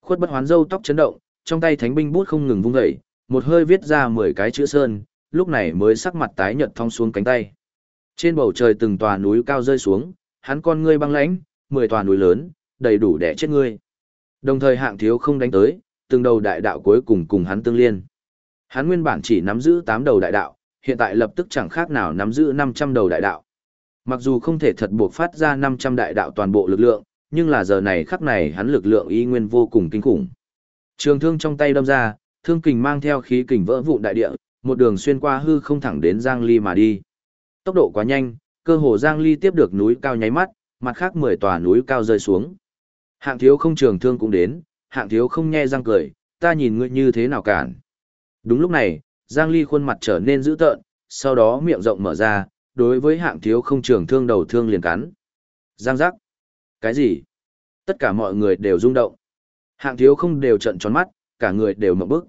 Khuất bất hoán dâu tóc chấn động, trong tay thánh binh bút không ngừng vung dậy, một hơi viết ra 10 cái chữ sơn, lúc này mới sắc mặt tái nhợt thong xuống cánh tay. Trên bầu trời từng tòa núi cao rơi xuống, hắn con ngươi băng lãnh, mười tòa núi lớn, đầy đủ để chết ngươi. Đồng thời hạng thiếu không đánh tới, từng đầu đại đạo cuối cùng cùng hắn tương liên. Hắn nguyên bản chỉ nắm giữ 8 đầu đại đạo, hiện tại lập tức chẳng khác nào nắm giữ 500 đầu đại đạo. Mặc dù không thể thật buộc phát ra 500 đại đạo toàn bộ lực lượng, nhưng là giờ này khắc này hắn lực lượng y nguyên vô cùng kinh khủng. Trường thương trong tay đâm ra, thương kình mang theo khí kình vỡ vụn đại địa, một đường xuyên qua hư không thẳng đến Giang Ly mà đi. Tốc độ quá nhanh, cơ hồ Giang Ly tiếp được núi cao nháy mắt, mặt khác 10 tòa núi cao rơi xuống. Hạng thiếu không trường thương cũng đến, hạng thiếu không nhe răng cười, ta nhìn ngươi như thế nào cản. Đúng lúc này, Giang Ly khuôn mặt trở nên dữ tợn, sau đó miệng rộng mở ra, đối với hạng thiếu không trường thương đầu thương liền cắn. Giang giác. Cái gì? Tất cả mọi người đều rung động. Hạng thiếu không đều trận tròn mắt, cả người đều mở bức.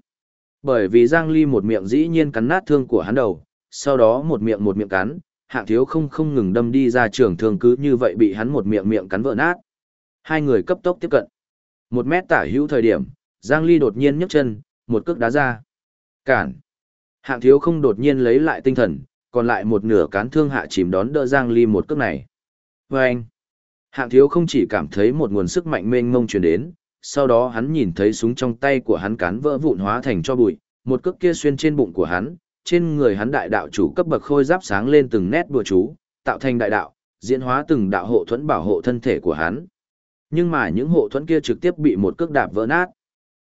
Bởi vì Giang Ly một miệng dĩ nhiên cắn nát thương của hắn đầu, sau đó một miệng một miệng cắn, hạng thiếu không không ngừng đâm đi ra trường thương cứ như vậy bị hắn một miệng miệng cắn vỡ nát. Hai người cấp tốc tiếp cận. Một mét tả hữu thời điểm, Giang Ly đột nhiên nhấc chân, một cước đá ra. Cản. Hạng thiếu không đột nhiên lấy lại tinh thần, còn lại một nửa cán thương hạ chìm đón đỡ Giang Ly một cước này. Và anh. Hạng thiếu không chỉ cảm thấy một nguồn sức mạnh mênh mông truyền đến, sau đó hắn nhìn thấy súng trong tay của hắn cán vỡ vụn hóa thành cho bụi, một cước kia xuyên trên bụng của hắn, trên người hắn đại đạo chủ cấp bậc khôi giáp sáng lên từng nét bùa chú, tạo thành đại đạo, diễn hóa từng đạo hộ thuẫn bảo hộ thân thể của hắn. Nhưng mà những hộ thuẫn kia trực tiếp bị một cước đạp vỡ nát.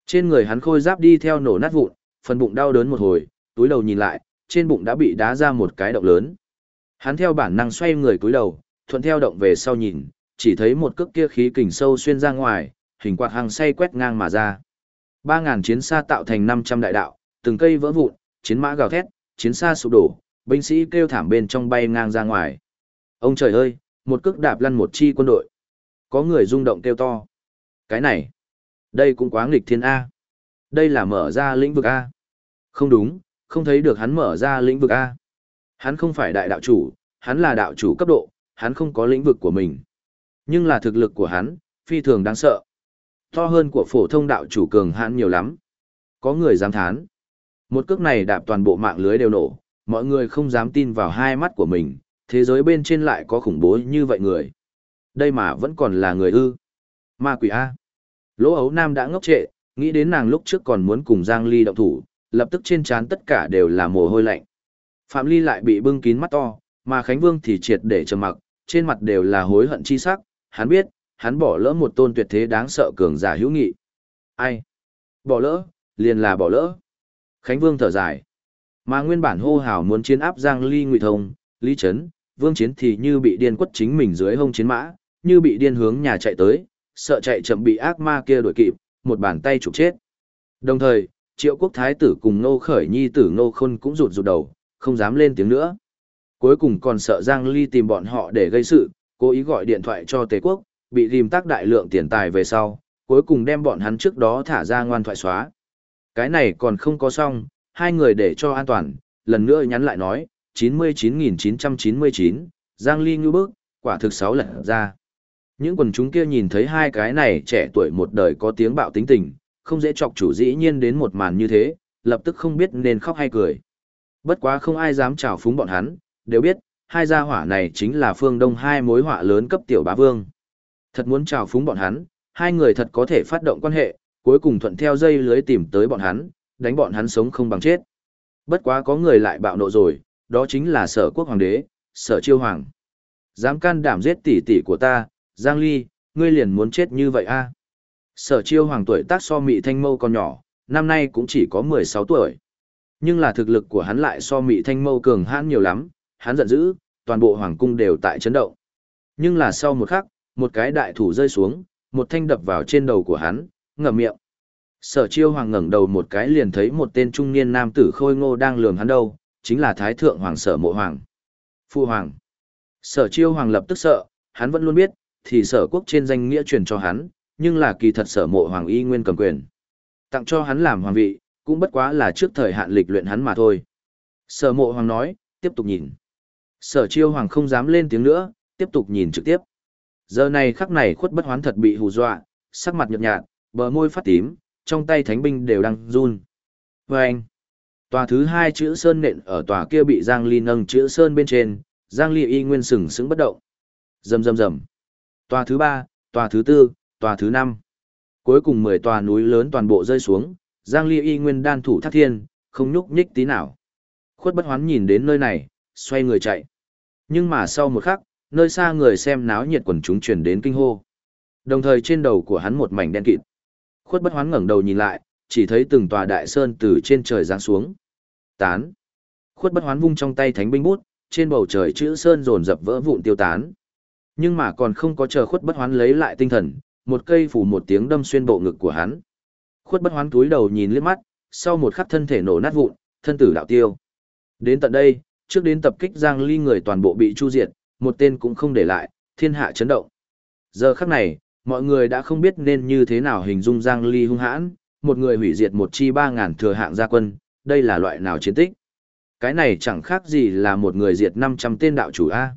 Trên người hắn khôi giáp đi theo nổ nát vụn, phần bụng đau đớn một hồi, túi đầu nhìn lại, trên bụng đã bị đá ra một cái động lớn. Hắn theo bản năng xoay người cúi đầu, thuận theo động về sau nhìn, chỉ thấy một cước kia khí kình sâu xuyên ra ngoài, hình quạt hàng say quét ngang mà ra. Ba ngàn chiến xa tạo thành năm trăm đại đạo, từng cây vỡ vụn, chiến mã gào thét, chiến xa sụp đổ, binh sĩ kêu thảm bên trong bay ngang ra ngoài. Ông trời ơi, một cước đạp lăn một chi quân đội. Có người rung động kêu to. Cái này, đây cũng quá nghịch thiên A. Đây là mở ra lĩnh vực A. Không đúng, không thấy được hắn mở ra lĩnh vực A. Hắn không phải đại đạo chủ, hắn là đạo chủ cấp độ, hắn không có lĩnh vực của mình. Nhưng là thực lực của hắn, phi thường đáng sợ. To hơn của phổ thông đạo chủ cường hãn nhiều lắm. Có người dám thán. Một cước này đạp toàn bộ mạng lưới đều nổ, mọi người không dám tin vào hai mắt của mình, thế giới bên trên lại có khủng bố như vậy người. Đây mà vẫn còn là người ư. Ma quỷ A. Lỗ ấu nam đã ngốc trệ, nghĩ đến nàng lúc trước còn muốn cùng Giang Ly động thủ, lập tức trên trán tất cả đều là mồ hôi lạnh. Phạm Ly lại bị bưng kín mắt to, mà Khánh Vương thì triệt để trầm mặc, trên mặt đều là hối hận chi sắc, hắn biết, hắn bỏ lỡ một tôn tuyệt thế đáng sợ cường giả hữu nghị. Ai? Bỏ lỡ, liền là bỏ lỡ. Khánh Vương thở dài. Mà nguyên bản hô hào muốn chiến áp Giang Ly Ngụy Thông, Lý Trấn, Vương Chiến thì như bị điên quất chính mình dưới hông chiến mã, như bị điên hướng nhà chạy tới, sợ chạy chậm bị ác ma kia đuổi kịp, một bàn tay trục chết. Đồng thời, Triệu Quốc Thái tử cùng Nô Khởi Nhi tử Nô Khôn cũng rụt rụt đầu, không dám lên tiếng nữa. Cuối cùng còn sợ Giang Ly tìm bọn họ để gây sự, cố ý gọi điện thoại cho Tề Quốc, bị tìm tác đại lượng tiền tài về sau, cuối cùng đem bọn hắn trước đó thả ra ngoan thoại xóa. Cái này còn không có xong, hai người để cho an toàn, lần nữa nhắn lại nói, 99.999, Giang Ly ngư bức, quả thực sáu lần ra. Những quần chúng kia nhìn thấy hai cái này trẻ tuổi một đời có tiếng bạo tính tình, không dễ chọc chủ dĩ nhiên đến một màn như thế, lập tức không biết nên khóc hay cười. Bất quá không ai dám chào phúng bọn hắn, đều biết, hai gia hỏa này chính là phương đông hai mối họa lớn cấp tiểu bá vương. Thật muốn chào phúng bọn hắn, hai người thật có thể phát động quan hệ, cuối cùng thuận theo dây lưới tìm tới bọn hắn, đánh bọn hắn sống không bằng chết. Bất quá có người lại bạo nộ rồi, đó chính là sở quốc hoàng đế, sở chiêu hoàng. Dám can đảm giết tỷ tỷ của ta, Giang Ly, ngươi liền muốn chết như vậy a? Sở chiêu hoàng tuổi tác so mị thanh mâu còn nhỏ, năm nay cũng chỉ có 16 tuổi. Nhưng là thực lực của hắn lại so mị thanh mâu cường hãn nhiều lắm, hắn giận dữ, toàn bộ hoàng cung đều tại chấn động. Nhưng là sau một khắc, một cái đại thủ rơi xuống, một thanh đập vào trên đầu của hắn, ngậm miệng. Sở chiêu hoàng ngẩng đầu một cái liền thấy một tên trung niên nam tử khôi ngô đang lường hắn đâu, chính là thái thượng hoàng sở mộ hoàng. Phu hoàng. Sở chiêu hoàng lập tức sợ, hắn vẫn luôn biết, thì sở quốc trên danh nghĩa truyền cho hắn, nhưng là kỳ thật sở mộ hoàng y nguyên cầm quyền. Tặng cho hắn làm hoàng vị, cũng bất quá là trước thời hạn lịch luyện hắn mà thôi. Sở mộ hoàng nói, tiếp tục nhìn. Sở chiêu hoàng không dám lên tiếng nữa, tiếp tục nhìn trực tiếp. Giờ này khắc này khuất bất hoán thật bị hù dọa, sắc mặt nhợt nhạt, bờ môi phát tím, trong tay thánh binh đều đang run. Và anh, tòa thứ hai chữ sơn nện ở tòa kia bị Giang Ly nâng chữ sơn bên trên, Giang Ly y nguyên sừng sững bất động. Rầm rầm rầm. Tòa thứ ba, tòa thứ tư, tòa thứ năm. Cuối cùng 10 tòa núi lớn toàn bộ rơi xuống, Giang Ly y nguyên đan thủ thác thiên, không nhúc nhích tí nào. Khuất bất hoán nhìn đến nơi này, xoay người chạy. Nhưng mà sau một khắc, nơi xa người xem náo nhiệt quần chúng truyền đến kinh hô. Đồng thời trên đầu của hắn một mảnh đen kịt. Khuất bất hoán ngẩng đầu nhìn lại, chỉ thấy từng tòa đại sơn từ trên trời giáng xuống. Tán. Khuất bất hoán vung trong tay thánh binh bút, trên bầu trời chữ sơn rồn dập vỡ vụn tiêu tán. Nhưng mà còn không có chờ khuất bất hoán lấy lại tinh thần, một cây phủ một tiếng đâm xuyên bộ ngực của hắn. Khuất bất hoán túi đầu nhìn liếc mắt, sau một khắc thân thể nổ nát vụn, thân tử đạo tiêu. Đến tận đây, trước đến tập kích Giang Ly người toàn bộ bị chu diệt, một tên cũng không để lại, thiên hạ chấn động. Giờ khắc này, mọi người đã không biết nên như thế nào hình dung Giang Ly hung hãn, một người hủy diệt một chi ba ngàn thừa hạng gia quân, đây là loại nào chiến tích. Cái này chẳng khác gì là một người diệt 500 tên đạo chủ A.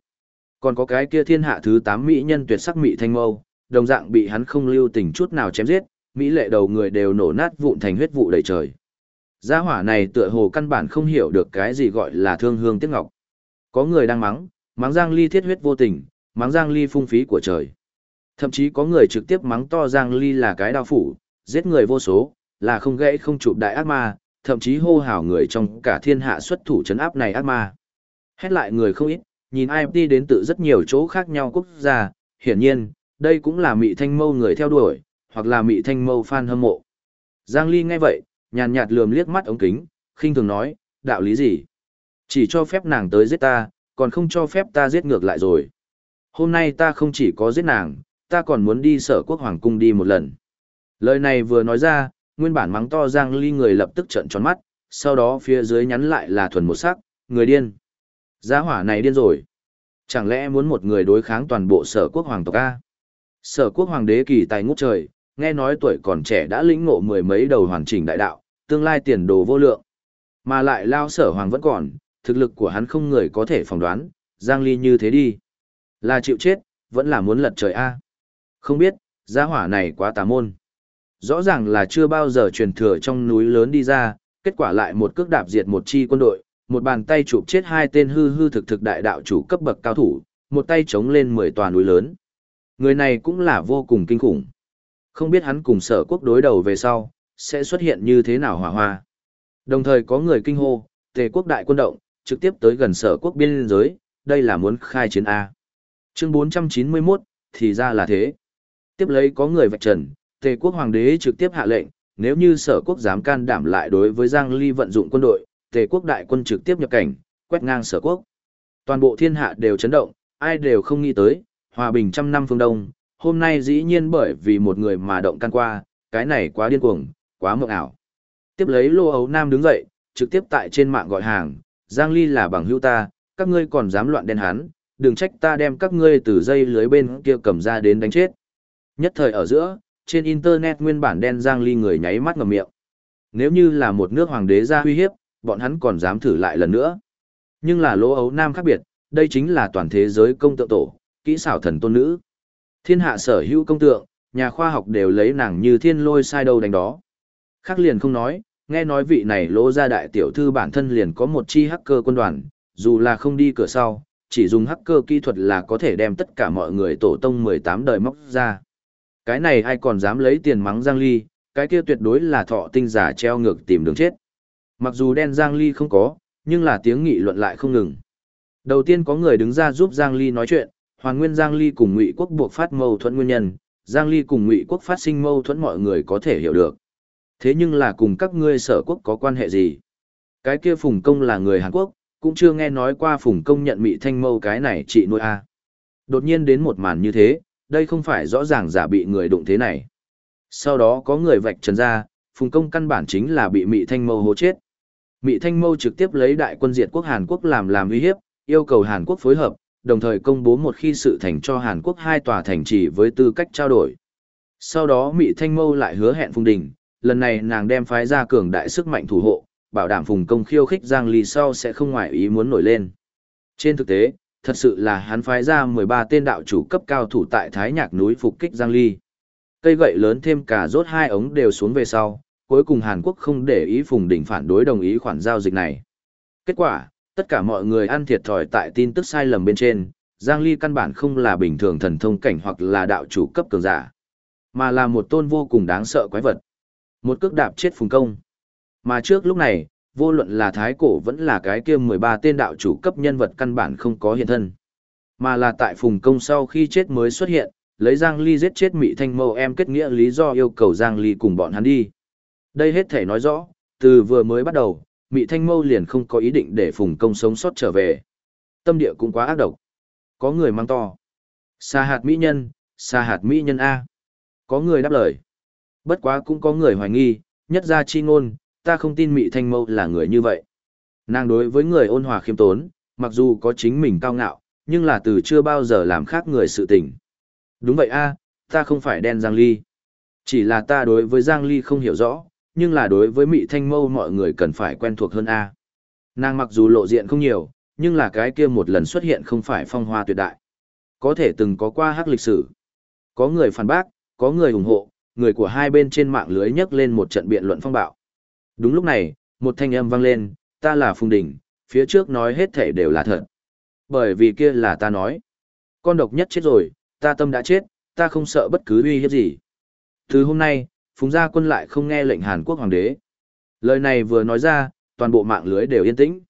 Còn có cái kia thiên hạ thứ 8 mỹ nhân tuyệt sắc mỹ thanh mâu, đồng dạng bị hắn không lưu tình chút nào chém giết, mỹ lệ đầu người đều nổ nát vụn thành huyết vụ đầy trời. Gia hỏa này tựa hồ căn bản không hiểu được cái gì gọi là thương hương tiếc ngọc. Có người đang mắng, mắng Giang Ly thiết huyết vô tình, mắng Giang Ly phung phí của trời. Thậm chí có người trực tiếp mắng to Giang Ly là cái đao phủ, giết người vô số, là không gãy không chụp đại ác ma, thậm chí hô hào người trong cả thiên hạ xuất thủ chấn áp này ác ma. Hét lại người không ít, nhìn IMT đến từ rất nhiều chỗ khác nhau quốc gia, hiển nhiên, đây cũng là mị thanh mâu người theo đuổi, hoặc là mị thanh mâu fan hâm mộ. Giang Ly nghe vậy, nhàn nhạt lườm liếc mắt ống kính, khinh thường nói, đạo lý gì? Chỉ cho phép nàng tới giết ta, còn không cho phép ta giết ngược lại rồi. Hôm nay ta không chỉ có giết nàng, ta còn muốn đi sở quốc hoàng cung đi một lần. Lời này vừa nói ra, nguyên bản mắng to Giang Ly người lập tức trợn tròn mắt, sau đó phía dưới nhắn lại là thuần một sắc, người điên. giá hỏa này điên rồi. Chẳng lẽ muốn một người đối kháng toàn bộ sở quốc hoàng tộc A? Sở quốc hoàng đế kỳ tài ngút trời, nghe nói tuổi còn trẻ đã lĩnh ngộ mười mấy đầu hoàn chỉnh đại đạo, tương lai tiền đồ vô lượng. Mà lại lao sở hoàng vẫn còn, thực lực của hắn không người có thể phỏng đoán, Giang Ly như thế đi. Là chịu chết, vẫn là muốn lật trời A. Không biết, gia hỏa này quá tà môn. Rõ ràng là chưa bao giờ truyền thừa trong núi lớn đi ra, kết quả lại một cước đạp diệt một chi quân đội, một bàn tay chụp chết hai tên hư hư thực thực đại đạo chủ cấp bậc cao thủ, một tay chống lên mười tòa núi lớn. Người này cũng là vô cùng kinh khủng. Không biết hắn cùng sở quốc đối đầu về sau, sẽ xuất hiện như thế nào hỏa hoa. Đồng thời có người kinh hô, tề quốc đại quân động, trực tiếp tới gần sở quốc biên giới, đây là muốn khai chiến A. Chương 491, thì ra là thế. Tiếp lấy có người vạch trần, tề quốc hoàng đế trực tiếp hạ lệnh, nếu như sở quốc dám can đảm lại đối với Giang Ly vận dụng quân đội, tề quốc đại quân trực tiếp nhập cảnh, quét ngang sở quốc. Toàn bộ thiên hạ đều chấn động, ai đều không nghĩ tới, hòa bình trăm năm phương Đông, hôm nay dĩ nhiên bởi vì một người mà động can qua, cái này quá điên cuồng, quá mộng ảo. Tiếp lấy Lô Ấu Nam đứng dậy, trực tiếp tại trên mạng gọi hàng, Giang Ly là bằng hữu ta, các ngươi còn dám loạn đen hắn, đừng trách ta đem các ngươi từ dây lưới bên kia cầm ra đến đánh chết. Nhất thời ở giữa, trên internet nguyên bản đen Giang Ly người nháy mắt ngậm miệng. Nếu như là một nước hoàng đế ra uy hiếp, bọn hắn còn dám thử lại lần nữa. Nhưng là Lô Ấu Nam khác biệt, đây chính là toàn thế giới công tượng tổ, kỹ xảo thần tôn nữ. Thiên hạ sở hữu công tượng, nhà khoa học đều lấy nàng như thiên lôi sai đâu đánh đó. Khác liền không nói, nghe nói vị này lỗ ra đại tiểu thư bản thân liền có một chi hacker quân đoàn, dù là không đi cửa sau, chỉ dùng hacker kỹ thuật là có thể đem tất cả mọi người tổ tông 18 đời móc ra. Cái này ai còn dám lấy tiền mắng Giang Ly, cái kia tuyệt đối là thọ tinh giả treo ngược tìm đường chết. Mặc dù đen Giang Ly không có, nhưng là tiếng nghị luận lại không ngừng. Đầu tiên có người đứng ra giúp Giang Ly nói chuyện, hoàn nguyên Giang Ly cùng Ngụy Quốc buộc phát mâu thuẫn nguyên nhân, Giang Ly cùng Ngụy Quốc phát sinh mâu thuẫn mọi người có thể hiểu được. Thế nhưng là cùng các ngươi sở quốc có quan hệ gì? Cái kia Phùng Công là người Hàn Quốc, cũng chưa nghe nói qua Phùng Công nhận Mị Thanh Mâu cái này chị nuôi a. Đột nhiên đến một màn như thế, đây không phải rõ ràng giả bị người đụng thế này. Sau đó có người vạch trần ra, Phùng Công căn bản chính là bị Mị Thanh Mâu hố chết. Mị Thanh Mâu trực tiếp lấy đại quân diệt quốc Hàn Quốc làm làm uy hiếp, yêu cầu Hàn Quốc phối hợp, đồng thời công bố một khi sự thành cho Hàn Quốc hai tòa thành trì với tư cách trao đổi. Sau đó Mị Thanh Mâu lại hứa hẹn Phùng Đình, lần này nàng đem phái ra cường đại sức mạnh thủ hộ, bảo đảm Phùng Công khiêu khích Giang Ly sau sẽ không ngoại ý muốn nổi lên. Trên thực tế, thật sự là hắn phái ra 13 tên đạo chủ cấp cao thủ tại Thái Nhạc núi phục kích Giang Ly. Cây gậy lớn thêm cả rốt hai ống đều xuống về sau, cuối cùng Hàn Quốc không để ý Phùng Đình phản đối đồng ý khoản giao dịch này. Kết quả, tất cả mọi người ăn thiệt thòi tại tin tức sai lầm bên trên, Giang Ly căn bản không là bình thường thần thông cảnh hoặc là đạo chủ cấp cường giả. mà là một tôn vô cùng đáng sợ quái vật. Một cước đạp chết phùng công. Mà trước lúc này, vô luận là thái cổ vẫn là cái kia 13 tên đạo chủ cấp nhân vật căn bản không có hiện thân. Mà là tại phùng công sau khi chết mới xuất hiện, lấy Giang Ly giết chết Mị Thanh Mâu em kết nghĩa lý do yêu cầu Giang Ly cùng bọn hắn đi. Đây hết thể nói rõ, từ vừa mới bắt đầu, Mị Thanh Mâu liền không có ý định để phùng công sống sót trở về. Tâm địa cũng quá ác độc. Có người mang to. Sa hạt mỹ nhân, sa hạt mỹ nhân A. Có người đáp lời. Bất quá cũng có người hoài nghi, nhất ra chi ngôn, ta không tin Mị Thanh Mâu là người như vậy. Nàng đối với người ôn hòa khiêm tốn, mặc dù có chính mình cao ngạo, nhưng là từ chưa bao giờ làm khác người sự tình. Đúng vậy a, ta không phải đen Giang Ly. Chỉ là ta đối với Giang Ly không hiểu rõ, nhưng là đối với Mị Thanh Mâu mọi người cần phải quen thuộc hơn a. Nàng mặc dù lộ diện không nhiều, nhưng là cái kia một lần xuất hiện không phải phong hoa tuyệt đại. Có thể từng có qua hắc lịch sử. Có người phản bác, có người ủng hộ, người của hai bên trên mạng lưới nhấc lên một trận biện luận phong bạo. Đúng lúc này, một thanh âm vang lên, ta là Phùng Đình, phía trước nói hết thể đều là thật. Bởi vì kia là ta nói. Con độc nhất chết rồi, ta tâm đã chết, ta không sợ bất cứ uy hiếp gì. Từ hôm nay, Phùng Gia quân lại không nghe lệnh Hàn Quốc Hoàng đế. Lời này vừa nói ra, toàn bộ mạng lưới đều yên tĩnh.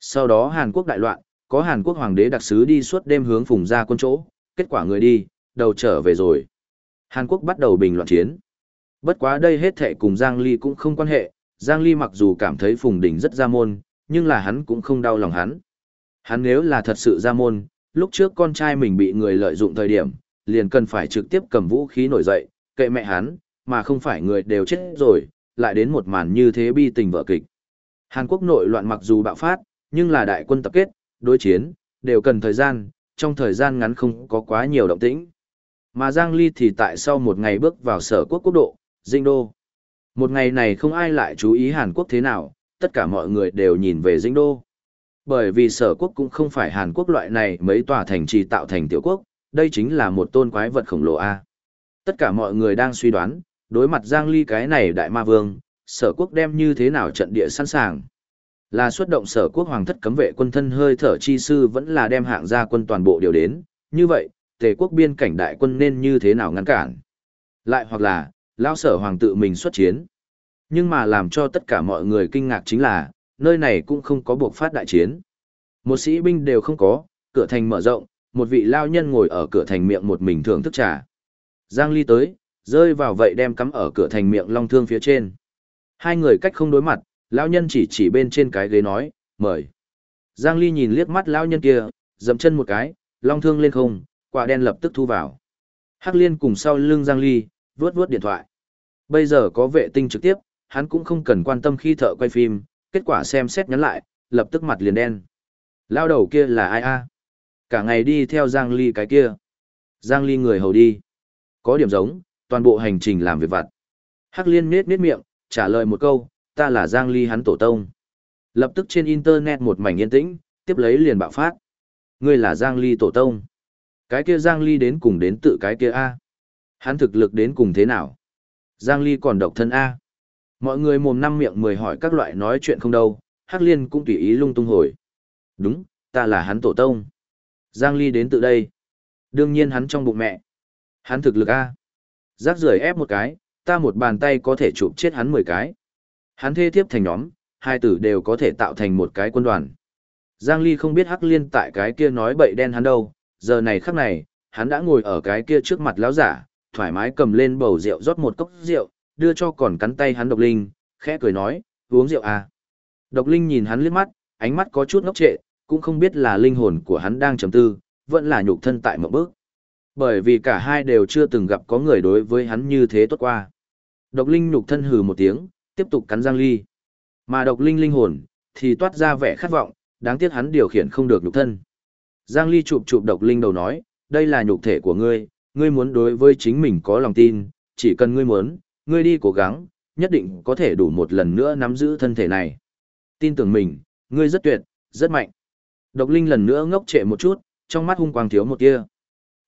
Sau đó Hàn Quốc đại loạn, có Hàn Quốc Hoàng đế đặc sứ đi suốt đêm hướng Phùng Gia quân chỗ, kết quả người đi, đầu trở về rồi. Hàn Quốc bắt đầu bình loạn chiến. Bất quá đây hết thệ cùng Giang Ly cũng không quan hệ, Giang Ly mặc dù cảm thấy Phùng Đình rất ra môn, nhưng là hắn cũng không đau lòng hắn. Hắn nếu là thật sự ra môn, lúc trước con trai mình bị người lợi dụng thời điểm, liền cần phải trực tiếp cầm vũ khí nổi dậy, kệ mẹ hắn, mà không phải người đều chết rồi, lại đến một màn như thế bi tình vợ kịch. Hàn Quốc nội loạn mặc dù bạo phát, nhưng là đại quân tập kết, đối chiến, đều cần thời gian, trong thời gian ngắn không có quá nhiều động tĩnh. Mà Giang Ly thì tại sau một ngày bước vào sở quốc quốc độ, Dinh Đô. Một ngày này không ai lại chú ý Hàn Quốc thế nào, tất cả mọi người đều nhìn về Dinh Đô. Bởi vì sở quốc cũng không phải Hàn Quốc loại này mấy tòa thành trì tạo thành tiểu quốc, đây chính là một tôn quái vật khổng lồ A. Tất cả mọi người đang suy đoán, đối mặt Giang Ly cái này đại ma vương, sở quốc đem như thế nào trận địa sẵn sàng. Là xuất động sở quốc hoàng thất cấm vệ quân thân hơi thở chi sư vẫn là đem hạng gia quân toàn bộ điều đến, như vậy, tề quốc biên cảnh đại quân nên như thế nào ngăn cản. Lại hoặc là, lao sở hoàng tự mình xuất chiến. Nhưng mà làm cho tất cả mọi người kinh ngạc chính là, nơi này cũng không có buộc phát đại chiến. Một sĩ binh đều không có, cửa thành mở rộng, một vị lao nhân ngồi ở cửa thành miệng một mình thưởng thức trà. Giang Ly tới, rơi vào vậy đem cắm ở cửa thành miệng long thương phía trên. Hai người cách không đối mặt, Lão nhân chỉ chỉ bên trên cái ghế nói, mời. Giang Ly nhìn liếc mắt Lão nhân kia, dậm chân một cái, long thương lên không, quả đen lập tức thu vào. Hắc liên cùng sau lưng Giang Ly, vuốt vuốt điện thoại. Bây giờ có vệ tinh trực tiếp, hắn cũng không cần quan tâm khi thợ quay phim, kết quả xem xét nhắn lại, lập tức mặt liền đen. Lao đầu kia là ai a? Cả ngày đi theo Giang Ly cái kia. Giang Ly người hầu đi. Có điểm giống, toàn bộ hành trình làm việc vặt. Hắc liên nết nết miệng, trả lời một câu, ta là Giang Ly hắn tổ tông. Lập tức trên internet một mảnh yên tĩnh, tiếp lấy liền bạo phát. Ngươi là Giang Ly tổ tông. Cái kia Giang Ly đến cùng đến tự cái kia A. Hắn thực lực đến cùng thế nào? Giang Ly còn độc thân A. Mọi người mồm năm miệng mười hỏi các loại nói chuyện không đâu, Hắc Liên cũng tùy ý lung tung hồi. Đúng, ta là hắn tổ tông. Giang Ly đến từ đây. Đương nhiên hắn trong bụng mẹ. Hắn thực lực A. Rác rưởi ép một cái, ta một bàn tay có thể chụp chết hắn 10 cái. Hắn thê thiếp thành nhóm, hai tử đều có thể tạo thành một cái quân đoàn. Giang Ly không biết Hắc Liên tại cái kia nói bậy đen hắn đâu, giờ này khắc này, hắn đã ngồi ở cái kia trước mặt lão giả, thoải mái cầm lên bầu rượu rót một cốc rượu, đưa cho còn cắn tay hắn Độc Linh, khẽ cười nói, uống rượu à. Độc Linh nhìn hắn liếc mắt, ánh mắt có chút ngốc trệ, cũng không biết là linh hồn của hắn đang trầm tư, vẫn là nhục thân tại một bước. Bởi vì cả hai đều chưa từng gặp có người đối với hắn như thế tốt qua. Độc Linh nhục thân hừ một tiếng, tiếp tục cắn Giang Ly. Mà Độc Linh linh hồn, thì toát ra vẻ khát vọng, đáng tiếc hắn điều khiển không được nhục thân. Giang Ly chụp chụp Độc Linh đầu nói, đây là nhục thể của ngươi, ngươi muốn đối với chính mình có lòng tin, chỉ cần ngươi muốn, ngươi đi cố gắng, nhất định có thể đủ một lần nữa nắm giữ thân thể này. Tin tưởng mình, ngươi rất tuyệt, rất mạnh. Độc Linh lần nữa ngốc trệ một chút, trong mắt hung quang thiếu một tia.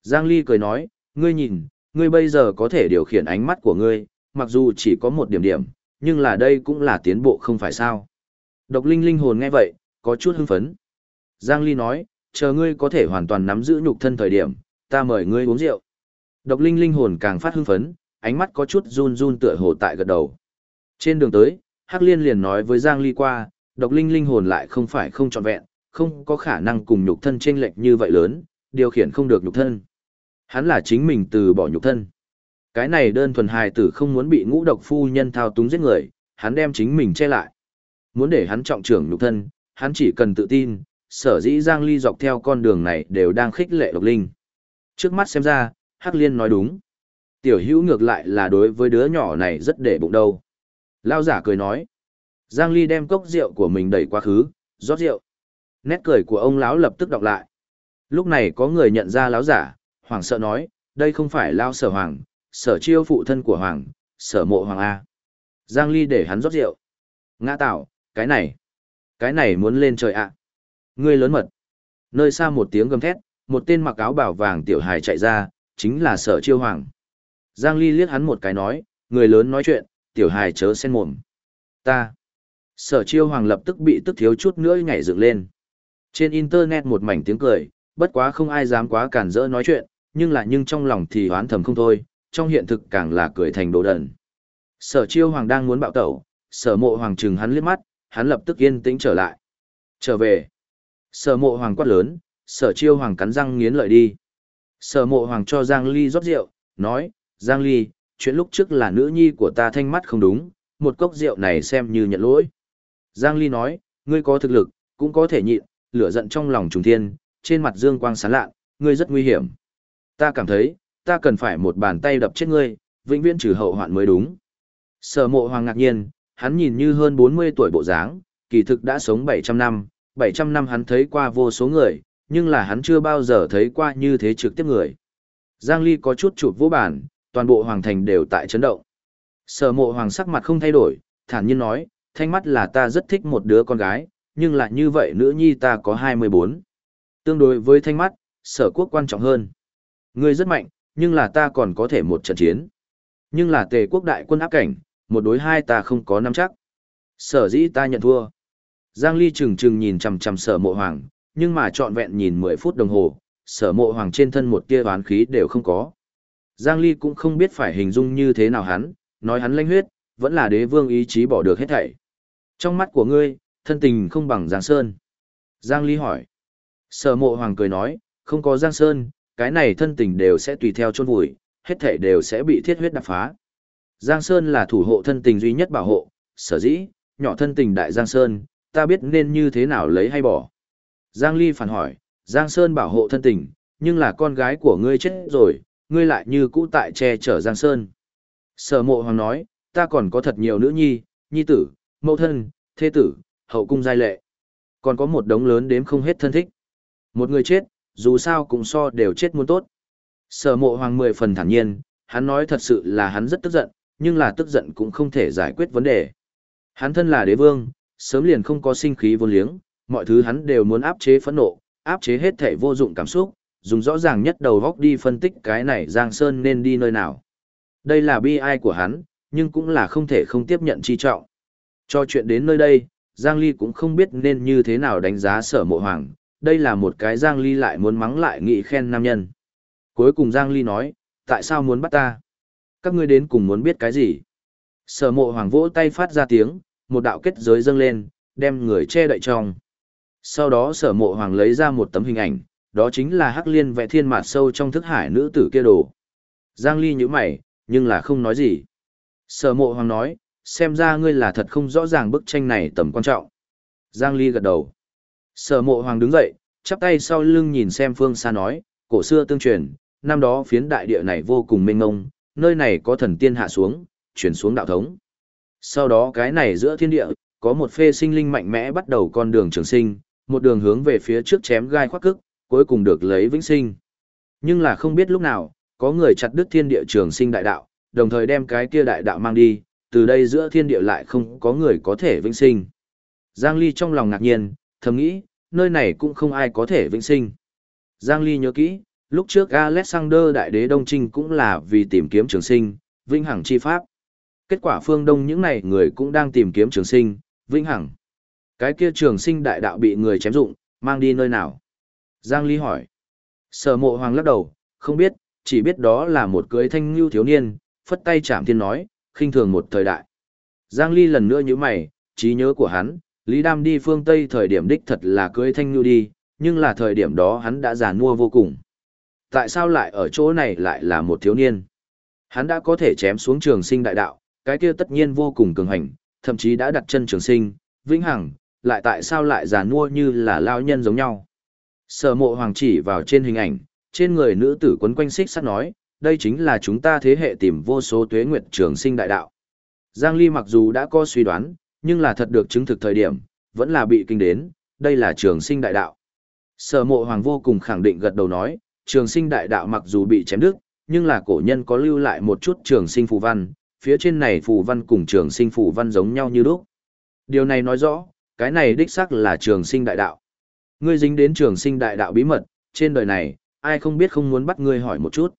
Giang Ly cười nói, ngươi nhìn, ngươi bây giờ có thể điều khiển ánh mắt của ngươi, mặc dù chỉ có một điểm điểm, nhưng là đây cũng là tiến bộ không phải sao. Độc Linh linh hồn nghe vậy, có chút hưng phấn. Giang Ly nói, chờ ngươi có thể hoàn toàn nắm giữ nhục thân thời điểm, ta mời ngươi uống rượu. Độc Linh linh hồn càng phát hưng phấn, ánh mắt có chút run run tựa hồ tại gật đầu. Trên đường tới, Hắc Liên liền nói với Giang Ly qua, độc linh linh hồn lại không phải không trọn vẹn, không có khả năng cùng nhục thân chênh lệch như vậy lớn, điều khiển không được nhục thân. Hắn là chính mình từ bỏ nhục thân. Cái này đơn thuần hài tử không muốn bị ngũ độc phu nhân thao túng giết người, hắn đem chính mình che lại. Muốn để hắn trọng trưởng nhục thân, hắn chỉ cần tự tin, sở dĩ Giang Ly dọc theo con đường này đều đang khích lệ độc linh. Trước mắt xem ra, Hắc Liên nói đúng. Tiểu hữu ngược lại là đối với đứa nhỏ này rất để bụng đâu. Lao giả cười nói. Giang Ly đem cốc rượu của mình đẩy quá khứ, rót rượu. Nét cười của ông lão lập tức đọc lại. Lúc này có người nhận ra lão giả, hoàng sợ nói, đây không phải lao sở hoàng, sở chiêu phụ thân của hoàng, sở mộ hoàng A. Giang Ly để hắn rót rượu. Ngã tạo, cái này, cái này muốn lên trời ạ. Ngươi lớn mật. Nơi xa một tiếng gầm thét, một tên mặc áo bảo vàng tiểu hài chạy ra, chính là sở chiêu hoàng. Giang Ly liếc hắn một cái nói, người lớn nói chuyện, tiểu hài chớ sen mồm. Ta. Sở chiêu hoàng lập tức bị tức thiếu chút nữa nhảy dựng lên. Trên internet một mảnh tiếng cười, bất quá không ai dám quá cản rỡ nói chuyện, nhưng là nhưng trong lòng thì oán thầm không thôi, trong hiện thực càng là cười thành đồ đần. Sở chiêu hoàng đang muốn bạo tẩu, sở mộ hoàng trừng hắn liếc mắt, hắn lập tức yên tĩnh trở lại. Trở về. Sở mộ hoàng quát lớn, sở chiêu hoàng cắn răng nghiến lợi đi. Sở mộ hoàng cho Giang Ly rót rượu, nói, Giang Ly, chuyện lúc trước là nữ nhi của ta thanh mắt không đúng, một cốc rượu này xem như nhận lỗi. Giang Ly nói, ngươi có thực lực, cũng có thể nhịn, lửa giận trong lòng trùng thiên, trên mặt dương quang sáng lạ, ngươi rất nguy hiểm. Ta cảm thấy, ta cần phải một bàn tay đập chết ngươi, vĩnh viễn trừ hậu hoạn mới đúng. Sở mộ hoàng ngạc nhiên, hắn nhìn như hơn 40 tuổi bộ dáng, kỳ thực đã sống 700 năm, 700 năm hắn thấy qua vô số người, nhưng là hắn chưa bao giờ thấy qua như thế trực tiếp người. Giang Ly có chút chụp vô bản, toàn bộ hoàng thành đều tại chấn động. Sở mộ hoàng sắc mặt không thay đổi, thản nhiên nói, thanh mắt là ta rất thích một đứa con gái, nhưng lại như vậy nữ nhi ta có 24. Tương đối với thanh mắt, sở quốc quan trọng hơn. Ngươi rất mạnh, nhưng là ta còn có thể một trận chiến. Nhưng là tề quốc đại quân áp cảnh, một đối hai ta không có nắm chắc. Sở dĩ ta nhận thua. Giang Ly chừng chừng nhìn chằm chằm sở mộ hoàng, nhưng mà trọn vẹn nhìn 10 phút đồng hồ, sở mộ hoàng trên thân một tia oán khí đều không có. Giang Ly cũng không biết phải hình dung như thế nào hắn, nói hắn lanh huyết, vẫn là đế vương ý chí bỏ được hết thảy. Trong mắt của ngươi, thân tình không bằng Giang Sơn. Giang Ly hỏi. Sở mộ hoàng cười nói, không có Giang Sơn, cái này thân tình đều sẽ tùy theo chôn vùi, hết thảy đều sẽ bị thiết huyết đập phá. Giang Sơn là thủ hộ thân tình duy nhất bảo hộ, sở dĩ, nhỏ thân tình đại Giang Sơn, ta biết nên như thế nào lấy hay bỏ. Giang Ly phản hỏi, Giang Sơn bảo hộ thân tình, nhưng là con gái của ngươi chết rồi, ngươi lại như cũ tại che chở Giang Sơn. Sở mộ hoàng nói, ta còn có thật nhiều nữ nhi, nhi tử, mẫu thân, thế tử, hậu cung giai lệ. Còn có một đống lớn đếm không hết thân thích. Một người chết, dù sao cũng so đều chết muốn tốt. Sở mộ hoàng mười phần thản nhiên, hắn nói thật sự là hắn rất tức giận, nhưng là tức giận cũng không thể giải quyết vấn đề. Hắn thân là đế vương, sớm liền không có sinh khí vô liếng, mọi thứ hắn đều muốn áp chế phẫn nộ, áp chế hết thể vô dụng cảm xúc, dùng rõ ràng nhất đầu góc đi phân tích cái này Giang Sơn nên đi nơi nào. Đây là bi ai của hắn, nhưng cũng là không thể không tiếp nhận chi trọng. Cho chuyện đến nơi đây, Giang Ly cũng không biết nên như thế nào đánh giá sở mộ hoàng, đây là một cái Giang Ly lại muốn mắng lại nghị khen nam nhân. Cuối cùng Giang Ly nói, tại sao muốn bắt ta? Các ngươi đến cùng muốn biết cái gì? Sở mộ hoàng vỗ tay phát ra tiếng, một đạo kết giới dâng lên, đem người che đậy trong. Sau đó sở mộ hoàng lấy ra một tấm hình ảnh, đó chính là hắc liên vẽ thiên mạt sâu trong thức hải nữ tử kia đồ. Giang Ly nhíu mày, nhưng là không nói gì. Sở mộ hoàng nói, xem ra ngươi là thật không rõ ràng bức tranh này tầm quan trọng. Giang Ly gật đầu. Sở mộ hoàng đứng dậy, chắp tay sau lưng nhìn xem phương xa nói, cổ xưa tương truyền, năm đó phiến đại địa này vô cùng mênh ngông, nơi này có thần tiên hạ xuống, chuyển xuống đạo thống. Sau đó cái này giữa thiên địa, có một phê sinh linh mạnh mẽ bắt đầu con đường trường sinh, một đường hướng về phía trước chém gai khoác cức, cuối cùng được lấy vĩnh sinh. Nhưng là không biết lúc nào, có người chặt đứt thiên địa trường sinh đại đạo, đồng thời đem cái kia đại đạo mang đi, từ đây giữa thiên địa lại không có người có thể vĩnh sinh. Giang Ly trong lòng ngạc nhiên, thầm nghĩ, nơi này cũng không ai có thể vĩnh sinh. Giang Ly nhớ kỹ, lúc trước Alexander Đại Đế Đông Trinh cũng là vì tìm kiếm trường sinh, vĩnh hằng chi pháp. Kết quả phương Đông những này người cũng đang tìm kiếm trường sinh, vĩnh hằng. Cái kia trường sinh đại đạo bị người chém dụng, mang đi nơi nào? Giang Ly hỏi. Sở mộ hoàng lắc đầu, không biết, chỉ biết đó là một cưới thanh lưu thiếu niên, phất tay chạm thiên nói, khinh thường một thời đại. Giang Ly lần nữa như mày, trí nhớ của hắn, Lý Đam đi phương Tây thời điểm đích thật là cưới thanh nhu đi, nhưng là thời điểm đó hắn đã già nua vô cùng. Tại sao lại ở chỗ này lại là một thiếu niên? Hắn đã có thể chém xuống trường sinh đại đạo, cái kia tất nhiên vô cùng cường hành, thậm chí đã đặt chân trường sinh, vĩnh hằng, lại tại sao lại già nua như là lao nhân giống nhau? Sở mộ hoàng chỉ vào trên hình ảnh, trên người nữ tử quấn quanh xích sắt nói, đây chính là chúng ta thế hệ tìm vô số tuế nguyệt trường sinh đại đạo. Giang Ly mặc dù đã có suy đoán, nhưng là thật được chứng thực thời điểm, vẫn là bị kinh đến, đây là trường sinh đại đạo. Sở mộ hoàng vô cùng khẳng định gật đầu nói, trường sinh đại đạo mặc dù bị chém đứt, nhưng là cổ nhân có lưu lại một chút trường sinh phù văn, phía trên này phù văn cùng trường sinh phù văn giống nhau như lúc. Điều này nói rõ, cái này đích xác là trường sinh đại đạo. Ngươi dính đến trường sinh đại đạo bí mật, trên đời này, ai không biết không muốn bắt ngươi hỏi một chút.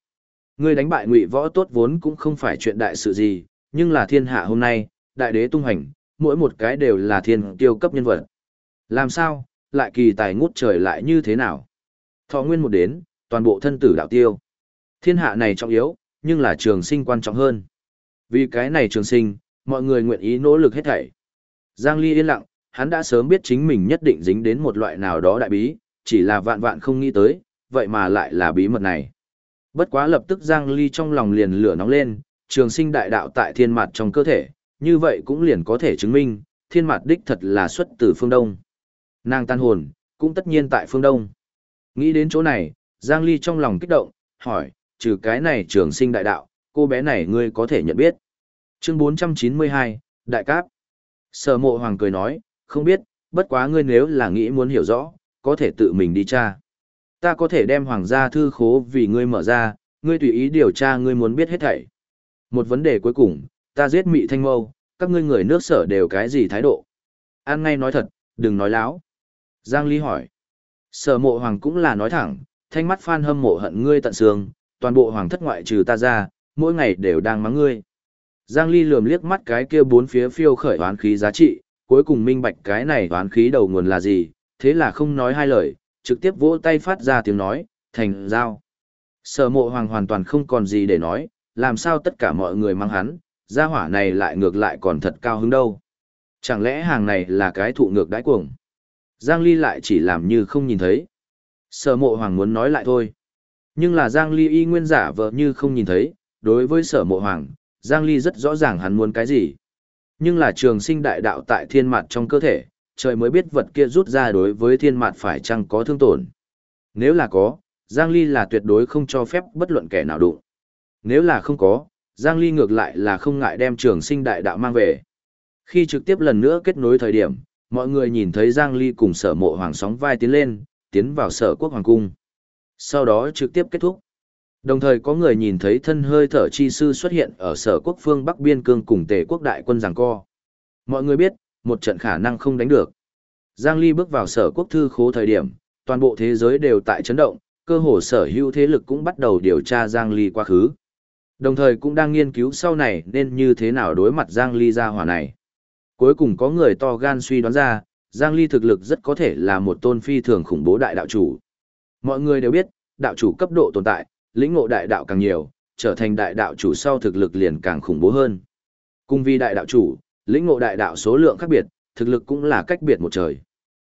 Ngươi đánh bại ngụy võ tốt vốn cũng không phải chuyện đại sự gì, nhưng là thiên hạ hôm nay, đại đế tung hành, mỗi một cái đều là thiên tiêu cấp nhân vật. Làm sao, lại kỳ tài ngút trời lại như thế nào? Thọ nguyên một đến, toàn bộ thân tử đạo tiêu. Thiên hạ này trọng yếu, nhưng là trường sinh quan trọng hơn. Vì cái này trường sinh, mọi người nguyện ý nỗ lực hết thảy. Giang Ly yên lặng, hắn đã sớm biết chính mình nhất định dính đến một loại nào đó đại bí, chỉ là vạn vạn không nghĩ tới, vậy mà lại là bí mật này. Bất quá lập tức Giang Ly trong lòng liền lửa nóng lên, trường sinh đại đạo tại thiên mặt trong cơ thể, như vậy cũng liền có thể chứng minh, thiên mặt đích thật là xuất từ phương Đông. Nàng tan hồn, cũng tất nhiên tại phương Đông. Nghĩ đến chỗ này, Giang Ly trong lòng kích động, hỏi, trừ cái này trường sinh đại đạo, cô bé này ngươi có thể nhận biết. Chương 492, Đại Cáp. Sở mộ hoàng cười nói, không biết, bất quá ngươi nếu là nghĩ muốn hiểu rõ, có thể tự mình đi tra. Ta có thể đem hoàng gia thư khố vì ngươi mở ra, ngươi tùy ý điều tra ngươi muốn biết hết thảy. Một vấn đề cuối cùng, ta giết mị thanh mâu, các ngươi người nước sở đều cái gì thái độ? An ngay nói thật, đừng nói láo. Giang Ly hỏi. Sở mộ hoàng cũng là nói thẳng, thanh mắt phan hâm mộ hận ngươi tận xương, toàn bộ hoàng thất ngoại trừ ta ra, mỗi ngày đều đang mắng ngươi. Giang Ly lườm liếc mắt cái kia bốn phía phiêu khởi oán khí giá trị, cuối cùng minh bạch cái này oán khí đầu nguồn là gì, thế là không nói hai lời, trực tiếp vỗ tay phát ra tiếng nói, thành giao. Sở mộ hoàng hoàn toàn không còn gì để nói, làm sao tất cả mọi người mang hắn, gia hỏa này lại ngược lại còn thật cao hứng đâu. Chẳng lẽ hàng này là cái thụ ngược đãi cuồng? Giang Ly lại chỉ làm như không nhìn thấy. Sở mộ hoàng muốn nói lại thôi. Nhưng là Giang Ly y nguyên giả vờ như không nhìn thấy, đối với sở mộ hoàng, Giang Ly rất rõ ràng hắn muốn cái gì. Nhưng là trường sinh đại đạo tại thiên mặt trong cơ thể, trời mới biết vật kia rút ra đối với thiên mặt phải chăng có thương tổn. Nếu là có, Giang Ly là tuyệt đối không cho phép bất luận kẻ nào đụng. Nếu là không có, Giang Ly ngược lại là không ngại đem trường sinh đại đạo mang về. Khi trực tiếp lần nữa kết nối thời điểm, mọi người nhìn thấy Giang Ly cùng sở mộ hoàng sóng vai tiến lên, tiến vào sở quốc hoàng cung. Sau đó trực tiếp kết thúc. Đồng thời có người nhìn thấy thân hơi thở chi sư xuất hiện ở sở quốc phương Bắc Biên Cương cùng tề quốc đại quân giằng co. Mọi người biết, một trận khả năng không đánh được. Giang Ly bước vào sở quốc thư khố thời điểm, toàn bộ thế giới đều tại chấn động, cơ hồ sở hữu thế lực cũng bắt đầu điều tra Giang Ly quá khứ. Đồng thời cũng đang nghiên cứu sau này nên như thế nào đối mặt Giang Ly ra hỏa này. Cuối cùng có người to gan suy đoán ra, Giang Ly thực lực rất có thể là một tôn phi thường khủng bố đại đạo chủ. Mọi người đều biết, đạo chủ cấp độ tồn tại, lĩnh ngộ đại đạo càng nhiều, trở thành đại đạo chủ sau thực lực liền càng khủng bố hơn. Cùng vì đại đạo chủ, lĩnh ngộ đại đạo số lượng khác biệt, thực lực cũng là cách biệt một trời.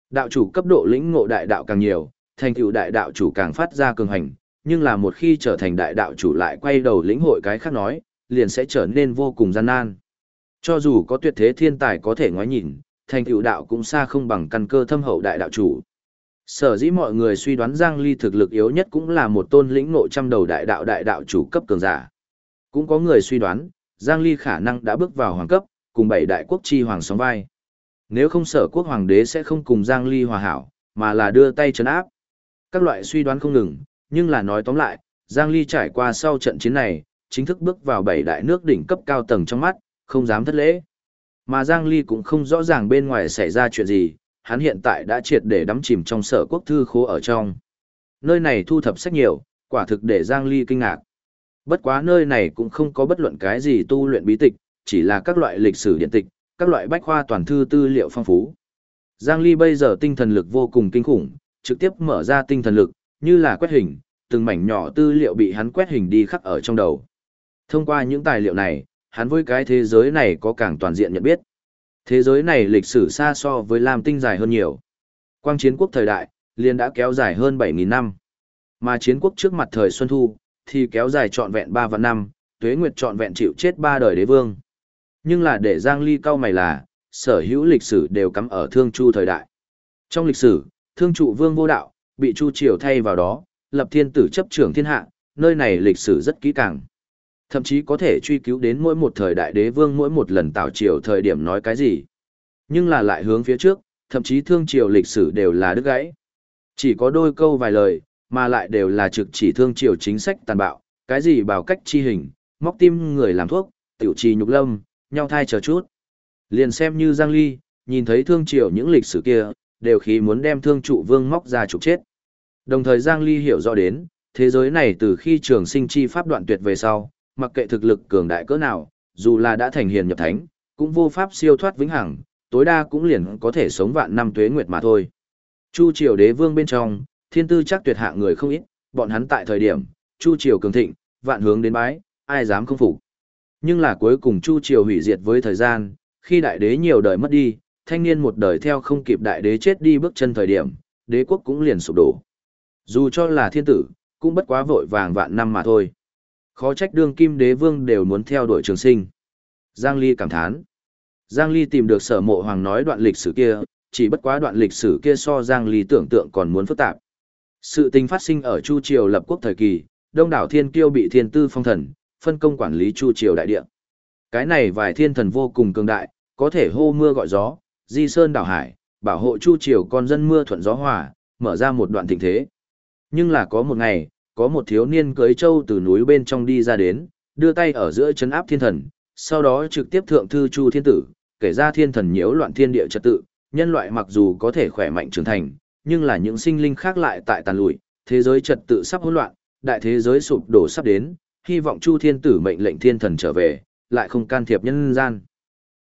Đạo chủ cấp độ lĩnh ngộ đại đạo càng nhiều, thành tựu đại đạo chủ càng phát ra cường hành, nhưng là một khi trở thành đại đạo chủ lại quay đầu lĩnh hội cái khác nói, liền sẽ trở nên vô cùng gian nan. Cho dù có tuyệt thế thiên tài có thể ngoái nhìn, thành tựu đạo cũng xa không bằng căn cơ thâm hậu đại đạo chủ. Sở dĩ mọi người suy đoán Giang Ly thực lực yếu nhất cũng là một tôn lĩnh ngộ trăm đầu đại đạo đại đạo chủ cấp cường giả. Cũng có người suy đoán, Giang Ly khả năng đã bước vào hoàng cấp, cùng bảy đại quốc chi hoàng sóng vai. Nếu không sở quốc hoàng đế sẽ không cùng Giang Ly hòa hảo, mà là đưa tay chấn áp. Các loại suy đoán không ngừng, nhưng là nói tóm lại, Giang Ly trải qua sau trận chiến này, chính thức bước vào bảy đại nước đỉnh cấp cao tầng trong mắt, không dám thất lễ. Mà Giang Ly cũng không rõ ràng bên ngoài xảy ra chuyện gì, hắn hiện tại đã triệt để đắm chìm trong sở quốc thư khố ở trong. Nơi này thu thập sách nhiều, quả thực để Giang Ly kinh ngạc. Bất quá nơi này cũng không có bất luận cái gì tu luyện bí tịch, chỉ là các loại lịch sử điện tịch, các loại bách khoa toàn thư tư liệu phong phú. Giang Ly bây giờ tinh thần lực vô cùng kinh khủng, trực tiếp mở ra tinh thần lực, như là quét hình, từng mảnh nhỏ tư liệu bị hắn quét hình đi khắc ở trong đầu. Thông qua những tài liệu này, hắn với cái thế giới này có càng toàn diện nhận biết. Thế giới này lịch sử xa so với Lam Tinh dài hơn nhiều. Quang chiến quốc thời đại, liền đã kéo dài hơn 7.000 năm. Mà chiến quốc trước mặt thời Xuân Thu, thì kéo dài trọn vẹn 3 vạn năm, tuế nguyệt trọn vẹn chịu chết ba đời đế vương. Nhưng là để Giang Ly cao mày là, sở hữu lịch sử đều cắm ở thương chu thời đại. Trong lịch sử, thương trụ vương vô đạo, bị chu triều thay vào đó, lập thiên tử chấp trưởng thiên hạ, nơi này lịch sử rất kỹ càng. Thậm chí có thể truy cứu đến mỗi một thời đại đế vương mỗi một lần tạo triều thời điểm nói cái gì. Nhưng là lại hướng phía trước, thậm chí thương triều lịch sử đều là đứt gãy. Chỉ có đôi câu vài lời, mà lại đều là trực chỉ thương triều chính sách tàn bạo, cái gì bảo cách chi hình, móc tim người làm thuốc, tiểu trì nhục lâm, nhau thai chờ chút. Liền xem như Giang Ly, nhìn thấy thương triều những lịch sử kia, đều khí muốn đem thương trụ vương móc ra trục chết. Đồng thời Giang Ly hiểu rõ đến, thế giới này từ khi trường sinh chi pháp đoạn tuyệt về sau, mặc kệ thực lực cường đại cỡ nào, dù là đã thành hiền nhập thánh, cũng vô pháp siêu thoát vĩnh hằng, tối đa cũng liền có thể sống vạn năm tuế nguyệt mà thôi. Chu triều đế vương bên trong, thiên tư chắc tuyệt hạ người không ít, bọn hắn tại thời điểm, Chu triều cường thịnh, vạn hướng đến bái, ai dám không phục. Nhưng là cuối cùng Chu triều hủy diệt với thời gian, khi đại đế nhiều đời mất đi, thanh niên một đời theo không kịp đại đế chết đi bước chân thời điểm, đế quốc cũng liền sụp đổ. Dù cho là thiên tử, cũng bất quá vội vàng vạn năm mà thôi. Khó trách đương kim đế vương đều muốn theo đuổi trường sinh. Giang Ly cảm thán. Giang Ly tìm được sở mộ hoàng nói đoạn lịch sử kia, chỉ bất quá đoạn lịch sử kia so Giang Ly tưởng tượng còn muốn phức tạp. Sự tình phát sinh ở Chu Triều lập quốc thời kỳ, đông đảo thiên kiêu bị thiên tư phong thần, phân công quản lý Chu Triều đại địa. Cái này vài thiên thần vô cùng cường đại, có thể hô mưa gọi gió, di sơn đảo hải, bảo hộ Chu Triều con dân mưa thuận gió hòa, mở ra một đoạn tình thế. Nhưng là có một ngày, có một thiếu niên cưới châu từ núi bên trong đi ra đến, đưa tay ở giữa chấn áp thiên thần, sau đó trực tiếp thượng thư Chu Thiên Tử, kể ra thiên thần nhiễu loạn thiên địa trật tự, nhân loại mặc dù có thể khỏe mạnh trưởng thành, nhưng là những sinh linh khác lại tại tàn lụi, thế giới trật tự sắp hỗn loạn, đại thế giới sụp đổ sắp đến, hy vọng Chu Thiên Tử mệnh lệnh thiên thần trở về, lại không can thiệp nhân gian.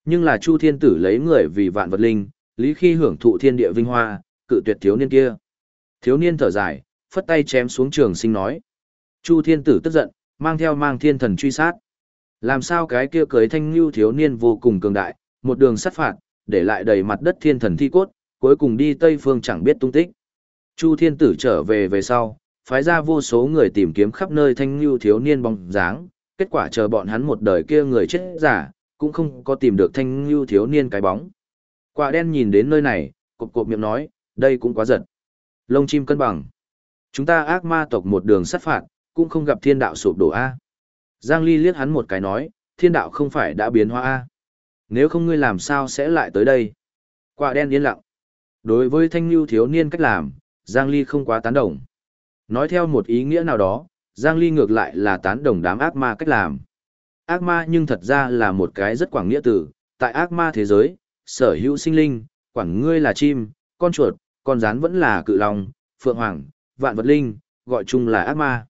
Nhưng là Chu Thiên Tử lấy người vì vạn vật linh, lý khi hưởng thụ thiên địa vinh hoa, cự tuyệt thiếu niên kia. Thiếu niên thở dài, phất tay chém xuống trường sinh nói. Chu Thiên Tử tức giận, mang theo mang thiên thần truy sát. Làm sao cái kia cưới thanh lưu thiếu niên vô cùng cường đại, một đường sát phạt, để lại đầy mặt đất thiên thần thi cốt, cuối cùng đi Tây Phương chẳng biết tung tích. Chu Thiên Tử trở về về sau, phái ra vô số người tìm kiếm khắp nơi thanh lưu thiếu niên bóng dáng, kết quả chờ bọn hắn một đời kia người chết giả, cũng không có tìm được thanh lưu thiếu niên cái bóng. Quả đen nhìn đến nơi này, cộp cộp miệng nói, đây cũng quá giật. Lông chim cân bằng. Chúng ta ác ma tộc một đường sát phạt, cũng không gặp thiên đạo sụp đổ A. Giang Ly liếc hắn một cái nói, thiên đạo không phải đã biến hóa A. Nếu không ngươi làm sao sẽ lại tới đây? Quả đen yên lặng. Đối với thanh lưu thiếu niên cách làm, Giang Ly không quá tán đồng. Nói theo một ý nghĩa nào đó, Giang Ly ngược lại là tán đồng đám ác ma cách làm. Ác ma nhưng thật ra là một cái rất quảng nghĩa từ, tại ác ma thế giới, sở hữu sinh linh, quản ngươi là chim, con chuột, con rắn vẫn là cự long, phượng hoàng, vạn vật linh, gọi chung là ác ma.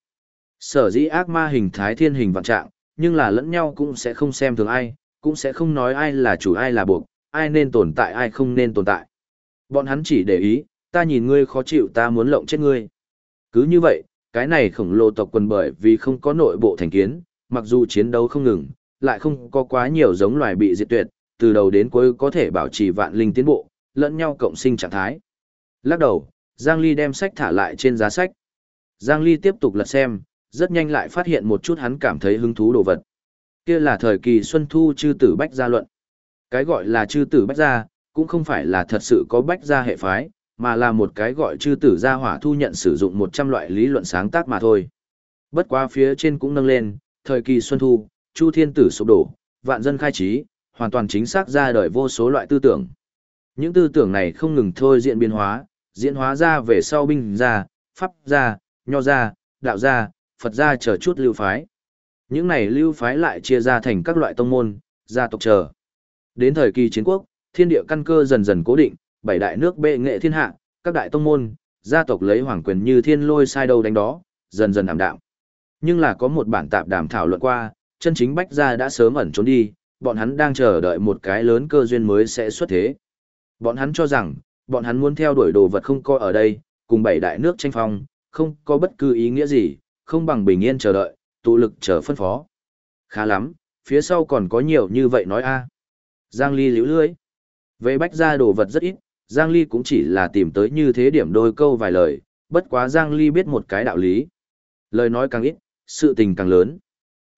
Sở dĩ ác ma hình thái thiên hình vạn trạng, nhưng là lẫn nhau cũng sẽ không xem thường ai, cũng sẽ không nói ai là chủ ai là buộc, ai nên tồn tại ai không nên tồn tại. Bọn hắn chỉ để ý, ta nhìn ngươi khó chịu ta muốn lộng chết ngươi. Cứ như vậy, cái này khổng lồ tộc quần bởi vì không có nội bộ thành kiến, mặc dù chiến đấu không ngừng, lại không có quá nhiều giống loài bị diệt tuyệt, từ đầu đến cuối có thể bảo trì vạn linh tiến bộ, lẫn nhau cộng sinh trạng thái. Lắc đầu, Giang Ly đem sách thả lại trên giá sách. Giang Ly tiếp tục lật xem, rất nhanh lại phát hiện một chút hắn cảm thấy hứng thú đồ vật. Kia là thời kỳ Xuân Thu chư tử Bách Gia luận. Cái gọi là chư tử Bách Gia, cũng không phải là thật sự có Bách Gia hệ phái, mà là một cái gọi chư tử gia hỏa thu nhận sử dụng 100 loại lý luận sáng tác mà thôi. Bất quá phía trên cũng nâng lên, thời kỳ Xuân Thu, Chu Thiên Tử sụp đổ, vạn dân khai trí, hoàn toàn chính xác ra đời vô số loại tư tưởng. Những tư tưởng này không ngừng thôi diễn biến hóa, diễn hóa ra về sau binh gia, pháp gia, nho gia, đạo gia, Phật gia chờ chút lưu phái. Những này lưu phái lại chia ra thành các loại tông môn, gia tộc chờ. Đến thời kỳ chiến quốc, thiên địa căn cơ dần dần cố định, bảy đại nước bệ nghệ thiên hạ, các đại tông môn, gia tộc lấy hoàng quyền như thiên lôi sai đầu đánh đó, dần dần ảm đạm. Nhưng là có một bản tạp đàm thảo luận qua, chân chính bách gia đã sớm ẩn trốn đi, bọn hắn đang chờ đợi một cái lớn cơ duyên mới sẽ xuất thế. Bọn hắn cho rằng, bọn hắn muốn theo đuổi đồ vật không coi ở đây, cùng bảy đại nước tranh phong, không có bất cứ ý nghĩa gì, không bằng bình yên chờ đợi, tụ lực chờ phân phó. Khá lắm, phía sau còn có nhiều như vậy nói a. Giang Ly liễu lưới. Về bách gia đồ vật rất ít, Giang Ly cũng chỉ là tìm tới như thế điểm đôi câu vài lời, bất quá Giang Ly biết một cái đạo lý. Lời nói càng ít, sự tình càng lớn.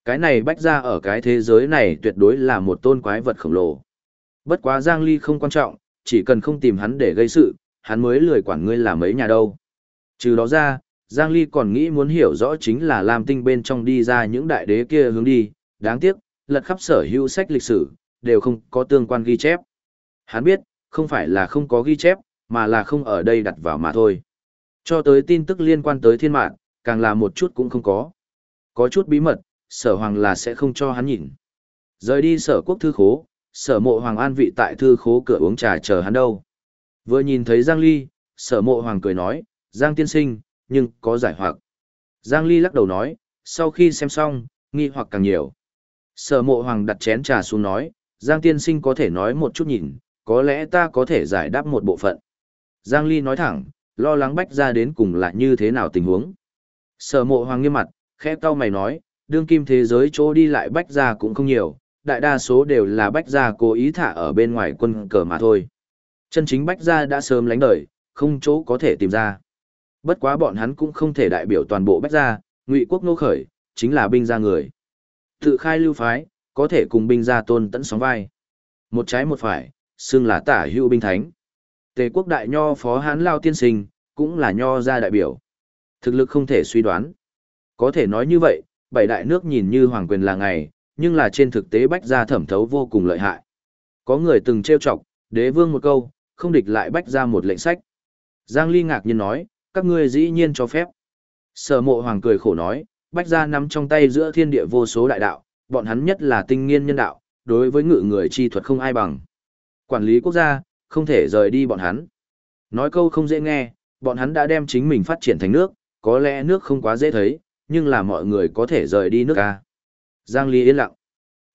Cái này bách gia ở cái thế giới này tuyệt đối là một tôn quái vật khổng lồ. Bất quá Giang Ly không quan trọng, chỉ cần không tìm hắn để gây sự, hắn mới lười quản ngươi là mấy nhà đâu. Trừ đó ra, Giang Ly còn nghĩ muốn hiểu rõ chính là Lam Tinh bên trong đi ra những đại đế kia hướng đi, đáng tiếc, lật khắp sở hữu sách lịch sử, đều không có tương quan ghi chép. Hắn biết, không phải là không có ghi chép, mà là không ở đây đặt vào mà thôi. Cho tới tin tức liên quan tới thiên mạng, càng là một chút cũng không có. Có chút bí mật, sở hoàng là sẽ không cho hắn nhìn. Rời đi sở quốc thư khố, sở mộ hoàng an vị tại thư khố cửa uống trà chờ hắn đâu. Vừa nhìn thấy Giang Ly, sở mộ hoàng cười nói, Giang tiên sinh, nhưng có giải hoặc. Giang Ly lắc đầu nói, sau khi xem xong, nghi hoặc càng nhiều. Sở mộ hoàng đặt chén trà xuống nói, Giang tiên sinh có thể nói một chút nhìn, có lẽ ta có thể giải đáp một bộ phận. Giang Ly nói thẳng, lo lắng bách ra đến cùng là như thế nào tình huống. Sở mộ hoàng nghiêm mặt, khẽ cau mày nói, đương kim thế giới chỗ đi lại bách ra cũng không nhiều, đại đa số đều là bách gia cố ý thả ở bên ngoài quân cờ mà thôi. Chân chính bách gia đã sớm lánh đời, không chỗ có thể tìm ra. Bất quá bọn hắn cũng không thể đại biểu toàn bộ bách gia, ngụy quốc nô khởi, chính là binh gia người. Tự khai lưu phái, có thể cùng binh gia tôn tẫn sóng vai. Một trái một phải, xưng là tả hữu binh thánh. Tề quốc đại nho phó hán lao tiên sinh, cũng là nho gia đại biểu. Thực lực không thể suy đoán. Có thể nói như vậy, bảy đại nước nhìn như hoàng quyền là ngày, nhưng là trên thực tế bách gia thẩm thấu vô cùng lợi hại. Có người từng trêu chọc, đế vương một câu, không địch lại bách gia một lệnh sách. Giang Ly ngạc nhiên nói, các ngươi dĩ nhiên cho phép. Sở mộ hoàng cười khổ nói, bách gia nắm trong tay giữa thiên địa vô số đại đạo, bọn hắn nhất là tinh nghiên nhân đạo, đối với ngự người chi thuật không ai bằng. Quản lý quốc gia, không thể rời đi bọn hắn. Nói câu không dễ nghe, bọn hắn đã đem chính mình phát triển thành nước, có lẽ nước không quá dễ thấy, nhưng là mọi người có thể rời đi nước ca. Giang Ly yên lặng.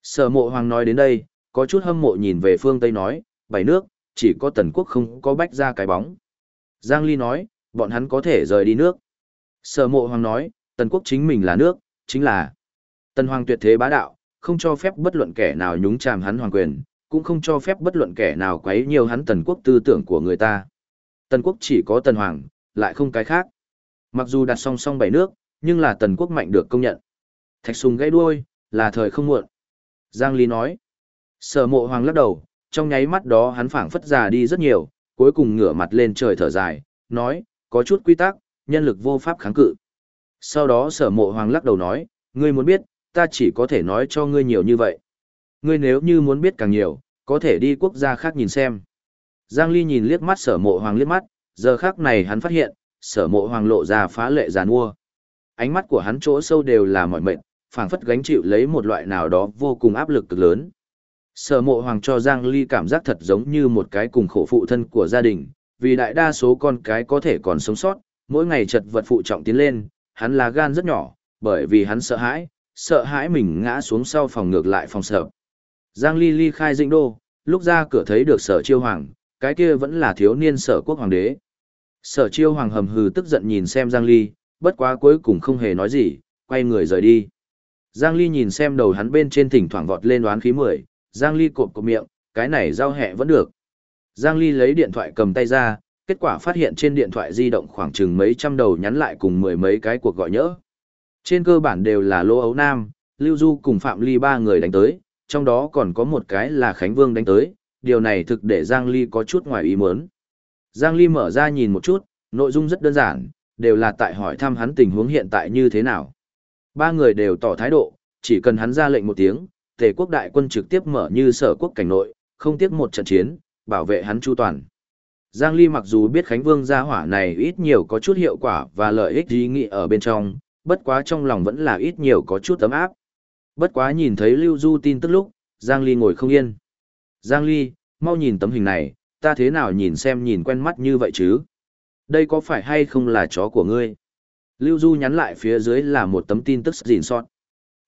Sở mộ hoàng nói đến đây, có chút hâm mộ nhìn về phương Tây nói, bảy nước, chỉ có tần quốc không có bách ra cái bóng. Giang Ly nói, bọn hắn có thể rời đi nước. Sở mộ hoàng nói, tần quốc chính mình là nước, chính là tần hoàng tuyệt thế bá đạo, không cho phép bất luận kẻ nào nhúng chàm hắn hoàng quyền, cũng không cho phép bất luận kẻ nào quấy nhiều hắn tần quốc tư tưởng của người ta. Tần quốc chỉ có tần hoàng, lại không cái khác. Mặc dù đặt song song bảy nước, nhưng là tần quốc mạnh được công nhận. Thạch sùng gãy đuôi, là thời không muộn. Giang Ly nói. Sở mộ hoàng lắc đầu, trong nháy mắt đó hắn phảng phất già đi rất nhiều, cuối cùng ngửa mặt lên trời thở dài, nói, có chút quy tắc, nhân lực vô pháp kháng cự. Sau đó sở mộ hoàng lắc đầu nói, ngươi muốn biết, ta chỉ có thể nói cho ngươi nhiều như vậy. Ngươi nếu như muốn biết càng nhiều, có thể đi quốc gia khác nhìn xem. Giang Ly nhìn liếc mắt sở mộ hoàng liếc mắt, giờ khác này hắn phát hiện, sở mộ hoàng lộ ra phá lệ giàn mua. Ánh mắt của hắn chỗ sâu đều là mỏi mệt, phảng phất gánh chịu lấy một loại nào đó vô cùng áp lực cực lớn. Sở mộ hoàng cho Giang Ly cảm giác thật giống như một cái cùng khổ phụ thân của gia đình, vì đại đa số con cái có thể còn sống sót, mỗi ngày chật vật phụ trọng tiến lên, hắn là gan rất nhỏ, bởi vì hắn sợ hãi, sợ hãi mình ngã xuống sau phòng ngược lại phòng sợ. Giang Ly ly khai dĩnh đô, lúc ra cửa thấy được sở chiêu hoàng, cái kia vẫn là thiếu niên sở quốc hoàng đế. Sở chiêu hoàng hầm hừ tức giận nhìn xem Giang Ly, bất quá cuối cùng không hề nói gì, quay người rời đi. Giang Ly nhìn xem đầu hắn bên trên thỉnh thoảng vọt lên đoán khí mười, Giang Ly cộp cộp miệng, cái này giao hẹ vẫn được. Giang Ly lấy điện thoại cầm tay ra, kết quả phát hiện trên điện thoại di động khoảng chừng mấy trăm đầu nhắn lại cùng mười mấy cái cuộc gọi nhỡ. Trên cơ bản đều là Lô Ấu Nam, Lưu Du cùng Phạm Ly ba người đánh tới, trong đó còn có một cái là Khánh Vương đánh tới, điều này thực để Giang Ly có chút ngoài ý muốn. Giang Ly mở ra nhìn một chút, nội dung rất đơn giản, đều là tại hỏi thăm hắn tình huống hiện tại như thế nào. Ba người đều tỏ thái độ, chỉ cần hắn ra lệnh một tiếng, tề quốc đại quân trực tiếp mở như sở quốc cảnh nội, không tiếc một trận chiến, bảo vệ hắn chu toàn. Giang Ly mặc dù biết Khánh Vương gia hỏa này ít nhiều có chút hiệu quả và lợi ích ý nghị ở bên trong, bất quá trong lòng vẫn là ít nhiều có chút tấm áp. Bất quá nhìn thấy Lưu Du tin tức lúc, Giang Ly ngồi không yên. Giang Ly, mau nhìn tấm hình này, ta thế nào nhìn xem nhìn quen mắt như vậy chứ? Đây có phải hay không là chó của ngươi? Lưu Du nhắn lại phía dưới là một tấm tin tức gìn sót.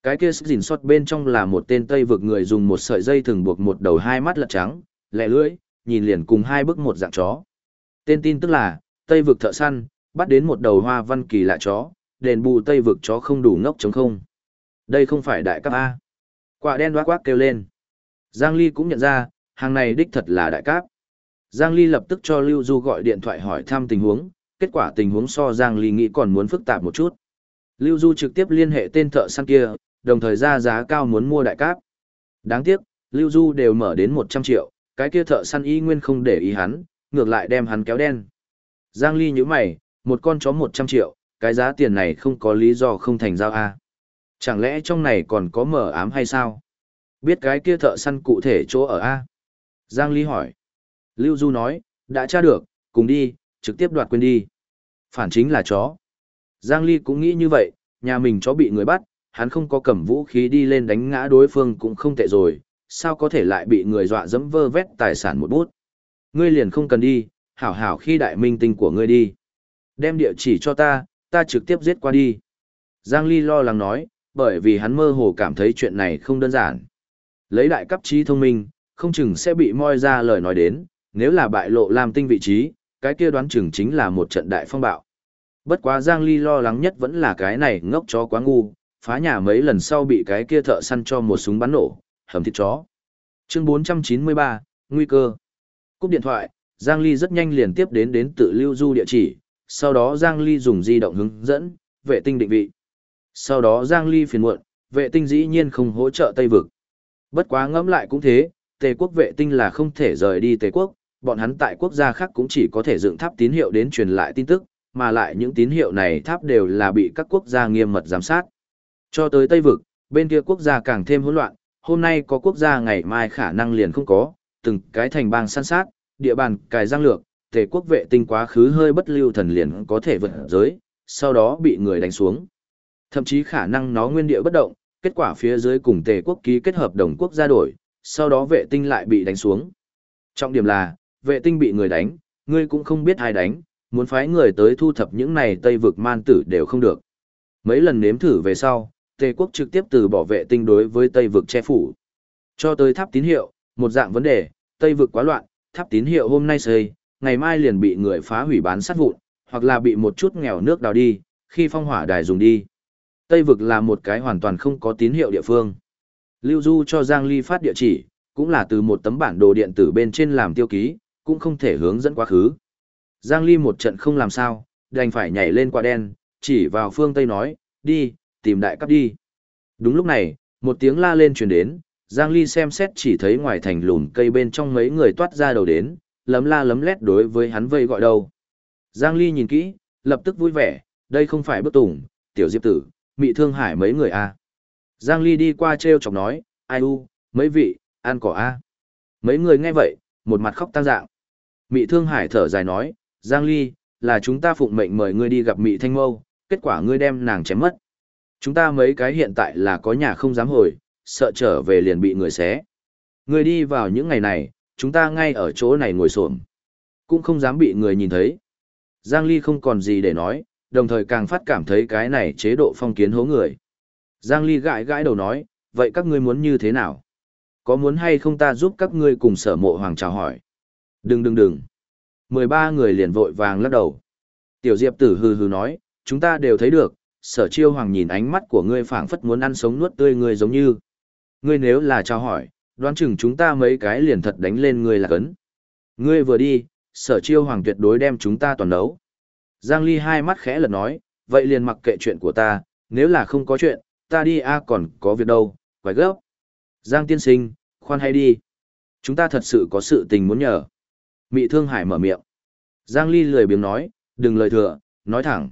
Cái kia gìn sót bên trong là một tên Tây vực người dùng một sợi dây thừng buộc một đầu hai mắt lật trắng, lẹ lưỡi, nhìn liền cùng hai bức một dạng chó. Tên tin tức là, Tây vực thợ săn, bắt đến một đầu hoa văn kỳ lạ chó, đền bù Tây vực chó không đủ ngốc chống không. Đây không phải đại cấp A. Quả đen đoác quác kêu lên. Giang Ly cũng nhận ra, hàng này đích thật là đại cáp. Giang Ly lập tức cho Lưu Du gọi điện thoại hỏi thăm tình huống, kết quả tình huống so Giang Ly nghĩ còn muốn phức tạp một chút. Lưu Du trực tiếp liên hệ tên thợ săn kia, đồng thời ra giá cao muốn mua đại cáp. Đáng tiếc, Lưu Du đều mở đến 100 triệu, cái kia thợ săn y nguyên không để ý hắn, ngược lại đem hắn kéo đen. Giang Ly như mày, một con chó 100 triệu, cái giá tiền này không có lý do không thành giao A. À? Chẳng lẽ trong này còn có mở ám hay sao? Biết cái kia thợ săn cụ thể chỗ ở A? Giang Ly hỏi. Lưu Du nói, đã tra được, cùng đi, trực tiếp đoạt quên đi. Phản chính là chó. Giang Ly cũng nghĩ như vậy, nhà mình chó bị người bắt, hắn không có cầm vũ khí đi lên đánh ngã đối phương cũng không tệ rồi, sao có thể lại bị người dọa dẫm vơ vét tài sản một bút. Ngươi liền không cần đi, hảo hảo khi đại minh tinh của ngươi đi. Đem địa chỉ cho ta, ta trực tiếp giết qua đi. Giang Ly lo lắng nói, bởi vì hắn mơ hồ cảm thấy chuyện này không đơn giản. Lấy đại cấp trí thông minh, không chừng sẽ bị moi ra lời nói đến, nếu là bại lộ làm tinh vị trí, cái kia đoán chừng chính là một trận đại phong bạo. Bất quá Giang Ly lo lắng nhất vẫn là cái này ngốc chó quá ngu, phá nhà mấy lần sau bị cái kia thợ săn cho một súng bắn nổ, hầm thịt chó. Chương 493, Nguy cơ. Cúp điện thoại, Giang Ly rất nhanh liền tiếp đến đến tự lưu du địa chỉ, sau đó Giang Ly dùng di động hướng dẫn, vệ tinh định vị. Sau đó Giang Ly phiền muộn, vệ tinh dĩ nhiên không hỗ trợ Tây Vực. Bất quá ngẫm lại cũng thế, Tề quốc vệ tinh là không thể rời đi Tề quốc, bọn hắn tại quốc gia khác cũng chỉ có thể dựng tháp tín hiệu đến truyền lại tin tức, mà lại những tín hiệu này tháp đều là bị các quốc gia nghiêm mật giám sát. Cho tới Tây Vực, bên kia quốc gia càng thêm hỗn loạn, hôm nay có quốc gia ngày mai khả năng liền không có, từng cái thành bang săn sát, địa bàn cài giang lược, tề quốc vệ tinh quá khứ hơi bất lưu thần liền có thể vượt giới, sau đó bị người đánh xuống. Thậm chí khả năng nó nguyên địa bất động, kết quả phía dưới cùng tề quốc ký kết hợp đồng quốc gia đổi, sau đó vệ tinh lại bị đánh xuống. Trọng điểm là, vệ tinh bị người đánh, ngươi cũng không biết ai đánh, muốn phái người tới thu thập những này tây vực man tử đều không được. Mấy lần nếm thử về sau, Tề quốc trực tiếp từ bỏ vệ tinh đối với Tây vực che phủ. Cho tới tháp tín hiệu, một dạng vấn đề, Tây vực quá loạn, tháp tín hiệu hôm nay xây, ngày mai liền bị người phá hủy bán sát vụn, hoặc là bị một chút nghèo nước đào đi, khi phong hỏa đài dùng đi. Tây vực là một cái hoàn toàn không có tín hiệu địa phương. Lưu Du cho Giang Ly phát địa chỉ, cũng là từ một tấm bản đồ điện tử bên trên làm tiêu ký, cũng không thể hướng dẫn quá khứ. Giang Ly một trận không làm sao, đành phải nhảy lên quả đen, chỉ vào phương Tây nói, đi, tìm đại cấp đi. Đúng lúc này, một tiếng la lên truyền đến, Giang Ly xem xét chỉ thấy ngoài thành lùn cây bên trong mấy người toát ra đầu đến, lấm la lấm lét đối với hắn vây gọi đầu. Giang Ly nhìn kỹ, lập tức vui vẻ, đây không phải bức tùng, tiểu diệp tử, mị thương hải mấy người a. À. Giang Ly đi qua treo chọc nói, ai u, mấy vị, ăn cỏ a. Mấy người nghe vậy, một mặt khóc tăng dạng. Mị thương hải thở dài nói, Giang Ly, là chúng ta phụng mệnh mời ngươi đi gặp mị thanh mâu, kết quả ngươi đem nàng chém mất. Chúng ta mấy cái hiện tại là có nhà không dám hồi, sợ trở về liền bị người xé. Ngươi đi vào những ngày này, chúng ta ngay ở chỗ này ngồi xổm Cũng không dám bị người nhìn thấy. Giang Ly không còn gì để nói, đồng thời càng phát cảm thấy cái này chế độ phong kiến hố người. Giang Ly gãi gãi đầu nói, vậy các ngươi muốn như thế nào? Có muốn hay không ta giúp các ngươi cùng sở mộ hoàng chào hỏi? Đừng đừng đừng. 13 người liền vội vàng lắc đầu. Tiểu Diệp tử hừ hừ nói, chúng ta đều thấy được, sở chiêu hoàng nhìn ánh mắt của ngươi phảng phất muốn ăn sống nuốt tươi ngươi giống như. Ngươi nếu là trao hỏi, đoán chừng chúng ta mấy cái liền thật đánh lên ngươi là cấn. Ngươi vừa đi, sở chiêu hoàng tuyệt đối đem chúng ta toàn đấu. Giang Ly hai mắt khẽ lật nói, vậy liền mặc kệ chuyện của ta, nếu là không có chuyện, ta đi a còn có việc đâu, quái gấp. Giang tiên sinh, khoan hay đi. Chúng ta thật sự có sự tình muốn nhờ. Mị Thương Hải mở miệng. Giang Ly lười biếng nói, đừng lời thừa, nói thẳng.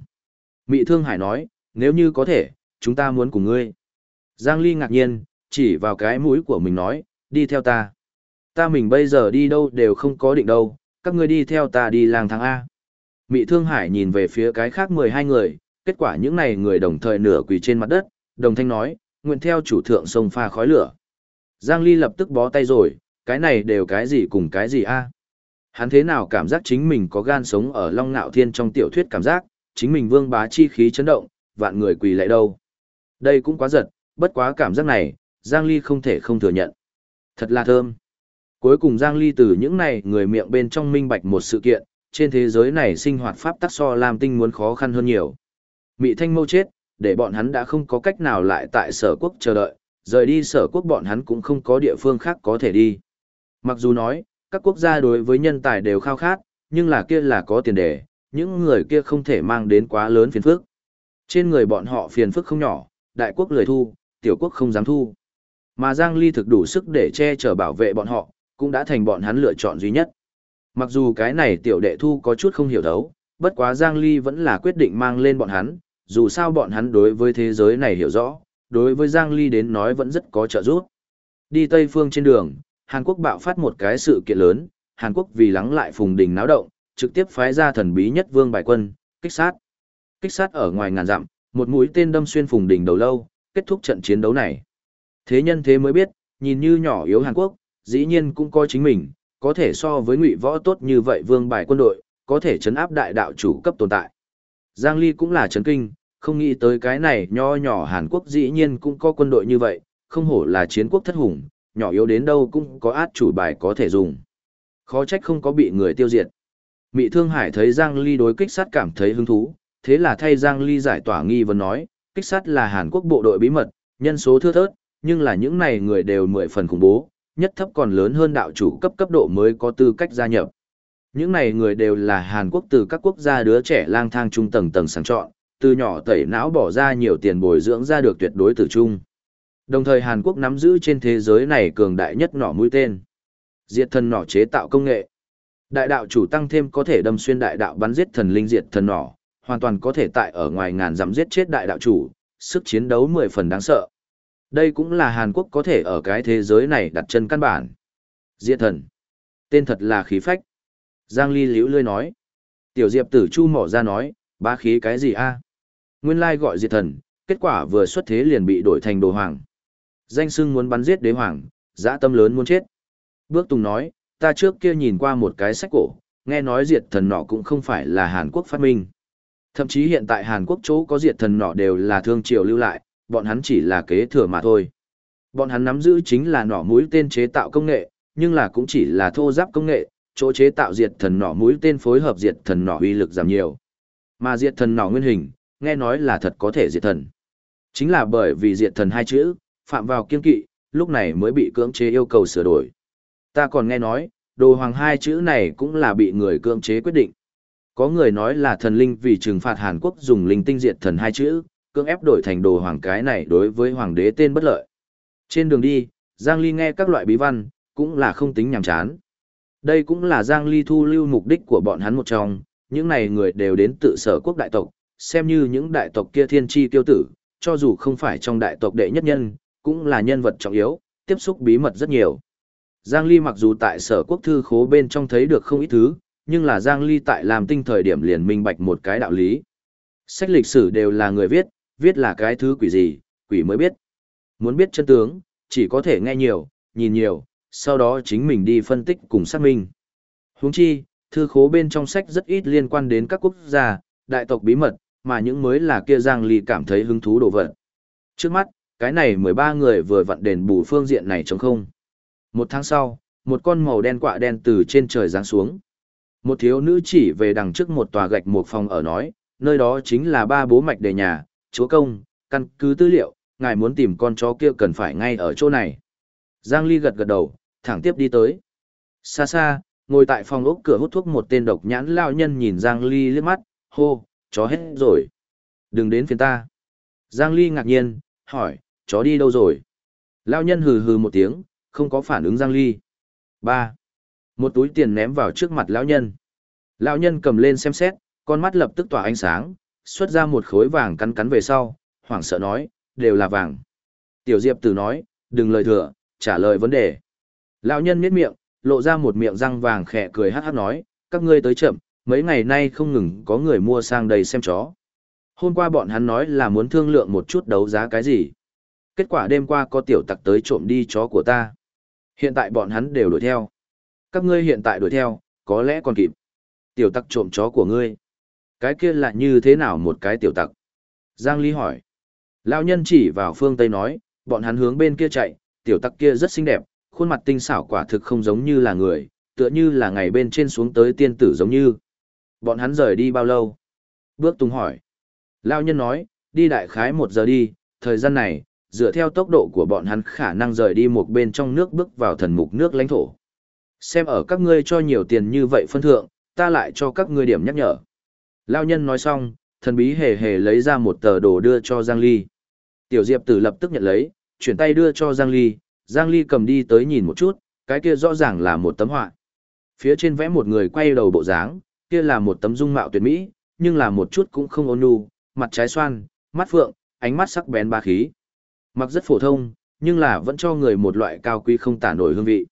Mị Thương Hải nói, nếu như có thể, chúng ta muốn cùng ngươi. Giang Ly ngạc nhiên, chỉ vào cái mũi của mình nói, đi theo ta. Ta mình bây giờ đi đâu đều không có định đâu, các ngươi đi theo ta đi làng thang A. Mị Thương Hải nhìn về phía cái khác 12 người, kết quả những này người đồng thời nửa quỳ trên mặt đất, đồng thanh nói, nguyện theo chủ thượng sông pha khói lửa. Giang Ly lập tức bó tay rồi, cái này đều cái gì cùng cái gì a? Hắn thế nào cảm giác chính mình có gan sống ở Long Nạo Thiên trong tiểu thuyết cảm giác, chính mình vương bá chi khí chấn động, vạn người quỳ lại đâu. Đây cũng quá giật, bất quá cảm giác này, Giang Ly không thể không thừa nhận. Thật là thơm. Cuối cùng Giang Ly từ những này người miệng bên trong minh bạch một sự kiện, trên thế giới này sinh hoạt pháp tắc so làm tinh muốn khó khăn hơn nhiều. Mị thanh mâu chết, để bọn hắn đã không có cách nào lại tại sở quốc chờ đợi, rời đi sở quốc bọn hắn cũng không có địa phương khác có thể đi. Mặc dù nói, các quốc gia đối với nhân tài đều khao khát, nhưng là kia là có tiền đề, những người kia không thể mang đến quá lớn phiền phức. Trên người bọn họ phiền phức không nhỏ, đại quốc lười thu, tiểu quốc không dám thu. Mà Giang Ly thực đủ sức để che chở bảo vệ bọn họ, cũng đã thành bọn hắn lựa chọn duy nhất. Mặc dù cái này tiểu đệ thu có chút không hiểu thấu, bất quá Giang Ly vẫn là quyết định mang lên bọn hắn, dù sao bọn hắn đối với thế giới này hiểu rõ, đối với Giang Ly đến nói vẫn rất có trợ giúp. Đi Tây Phương trên đường, Hàn Quốc bạo phát một cái sự kiện lớn, Hàn Quốc vì lắng lại phùng đình náo động, trực tiếp phái ra thần bí nhất vương bài quân, kích sát. Kích sát ở ngoài ngàn dặm, một mũi tên đâm xuyên phùng đình đầu lâu, kết thúc trận chiến đấu này. Thế nhân thế mới biết, nhìn như nhỏ yếu Hàn Quốc, dĩ nhiên cũng có chính mình, có thể so với ngụy võ tốt như vậy vương bài quân đội, có thể chấn áp đại đạo chủ cấp tồn tại. Giang Ly cũng là chấn kinh, không nghĩ tới cái này nho nhỏ Hàn Quốc dĩ nhiên cũng có quân đội như vậy, không hổ là chiến quốc thất hùng, nhỏ yếu đến đâu cũng có át chủ bài có thể dùng. Khó trách không có bị người tiêu diệt. Mị Thương Hải thấy Giang Ly đối kích sát cảm thấy hứng thú, thế là thay Giang Ly giải tỏa nghi vấn nói, kích sát là Hàn Quốc bộ đội bí mật, nhân số thưa thớt, nhưng là những này người đều mười phần khủng bố, nhất thấp còn lớn hơn đạo chủ cấp cấp độ mới có tư cách gia nhập. Những này người đều là Hàn Quốc từ các quốc gia đứa trẻ lang thang trung tầng tầng sáng chọn, từ nhỏ tẩy não bỏ ra nhiều tiền bồi dưỡng ra được tuyệt đối tử trung. Đồng thời Hàn Quốc nắm giữ trên thế giới này cường đại nhất nỏ mũi tên. Diệt thần nỏ chế tạo công nghệ. Đại đạo chủ tăng thêm có thể đâm xuyên đại đạo bắn giết thần linh diệt thần nỏ, hoàn toàn có thể tại ở ngoài ngàn dặm giết chết đại đạo chủ, sức chiến đấu mười phần đáng sợ. Đây cũng là Hàn Quốc có thể ở cái thế giới này đặt chân căn bản. Diệt thần. Tên thật là khí phách. Giang Ly liễu lươi nói. Tiểu Diệp tử chu mỏ ra nói, ba khí cái gì a? Nguyên lai gọi diệt thần, kết quả vừa xuất thế liền bị đổi thành đồ hoàng. Danh sưng muốn bắn giết đế hoàng, dã tâm lớn muốn chết. Bước Tùng nói, ta trước kia nhìn qua một cái sách cổ, nghe nói diệt thần nọ cũng không phải là Hàn Quốc phát minh. Thậm chí hiện tại Hàn Quốc chỗ có diệt thần nọ đều là thương triều lưu lại, bọn hắn chỉ là kế thừa mà thôi. Bọn hắn nắm giữ chính là nỏ mũi tên chế tạo công nghệ, nhưng là cũng chỉ là thô giáp công nghệ, chỗ chế tạo diệt thần nỏ mũi tên phối hợp diệt thần nỏ uy lực giảm nhiều. Mà diệt thần nỏ nguyên hình, nghe nói là thật có thể diệt thần. Chính là bởi vì diệt thần hai chữ, phạm vào kiên kỵ, lúc này mới bị cưỡng chế yêu cầu sửa đổi. Ta còn nghe nói, đồ hoàng hai chữ này cũng là bị người cưỡng chế quyết định. Có người nói là thần linh vì trừng phạt Hàn Quốc dùng linh tinh diệt thần hai chữ, cưỡng ép đổi thành đồ hoàng cái này đối với hoàng đế tên bất lợi. Trên đường đi, Giang Ly nghe các loại bí văn, cũng là không tính nhàm chán. Đây cũng là Giang Ly thu lưu mục đích của bọn hắn một trong, những này người đều đến tự sở quốc đại tộc, xem như những đại tộc kia thiên tri tiêu tử, cho dù không phải trong đại tộc đệ nhất nhân, cũng là nhân vật trọng yếu, tiếp xúc bí mật rất nhiều. Giang Ly mặc dù tại sở quốc thư khố bên trong thấy được không ít thứ, nhưng là Giang Ly tại làm tinh thời điểm liền minh bạch một cái đạo lý. Sách lịch sử đều là người viết, viết là cái thứ quỷ gì, quỷ mới biết. Muốn biết chân tướng, chỉ có thể nghe nhiều, nhìn nhiều, sau đó chính mình đi phân tích cùng xác minh. Huống chi, thư khố bên trong sách rất ít liên quan đến các quốc gia, đại tộc bí mật, mà những mới là kia Giang Ly cảm thấy hứng thú đồ vật. Trước mắt, cái này 13 người vừa vặn đền bù phương diện này trống không. Một tháng sau, một con màu đen quạ đen từ trên trời giáng xuống. Một thiếu nữ chỉ về đằng trước một tòa gạch một phòng ở nói, nơi đó chính là ba bố mạch đề nhà, chúa công, căn cứ tư liệu, ngài muốn tìm con chó kia cần phải ngay ở chỗ này. Giang Ly gật gật đầu, thẳng tiếp đi tới. Xa xa, ngồi tại phòng ốc cửa hút thuốc một tên độc nhãn lao nhân nhìn Giang Ly liếc mắt, hô, chó hết rồi. Đừng đến phiền ta. Giang Ly ngạc nhiên, hỏi, chó đi đâu rồi? Lao nhân hừ hừ một tiếng, không có phản ứng Giang Ly. Ba, Một túi tiền ném vào trước mặt lão nhân. Lão nhân cầm lên xem xét, con mắt lập tức tỏa ánh sáng, xuất ra một khối vàng cắn cắn về sau, hoảng sợ nói, đều là vàng. Tiểu Diệp Tử nói, đừng lời thừa, trả lời vấn đề. Lão nhân miết miệng, lộ ra một miệng răng vàng khẽ cười hát hát nói, các ngươi tới chậm, mấy ngày nay không ngừng có người mua sang đây xem chó. Hôm qua bọn hắn nói là muốn thương lượng một chút đấu giá cái gì. Kết quả đêm qua có tiểu tặc tới trộm đi chó của ta. Hiện tại bọn hắn đều đuổi theo. Các ngươi hiện tại đuổi theo, có lẽ còn kịp. Tiểu tặc trộm chó của ngươi. Cái kia là như thế nào một cái tiểu tặc? Giang Ly hỏi. Lão nhân chỉ vào phương Tây nói, bọn hắn hướng bên kia chạy, tiểu tặc kia rất xinh đẹp, khuôn mặt tinh xảo quả thực không giống như là người, tựa như là ngày bên trên xuống tới tiên tử giống như. Bọn hắn rời đi bao lâu? Bước Tùng hỏi. Lão nhân nói, đi đại khái một giờ đi, thời gian này, dựa theo tốc độ của bọn hắn khả năng rời đi một bên trong nước bước vào thần mục nước lãnh thổ. Xem ở các ngươi cho nhiều tiền như vậy phân thượng, ta lại cho các ngươi điểm nhắc nhở. Lao nhân nói xong, thần bí hề hề lấy ra một tờ đồ đưa cho Giang Ly. Tiểu Diệp tử lập tức nhận lấy, chuyển tay đưa cho Giang Ly, Giang Ly cầm đi tới nhìn một chút, cái kia rõ ràng là một tấm họa. Phía trên vẽ một người quay đầu bộ dáng, kia là một tấm dung mạo tuyệt mỹ, nhưng là một chút cũng không ôn nhu, mặt trái xoan, mắt phượng, ánh mắt sắc bén ba khí. Mặc rất phổ thông, nhưng là vẫn cho người một loại cao quý không tả nổi hương vị.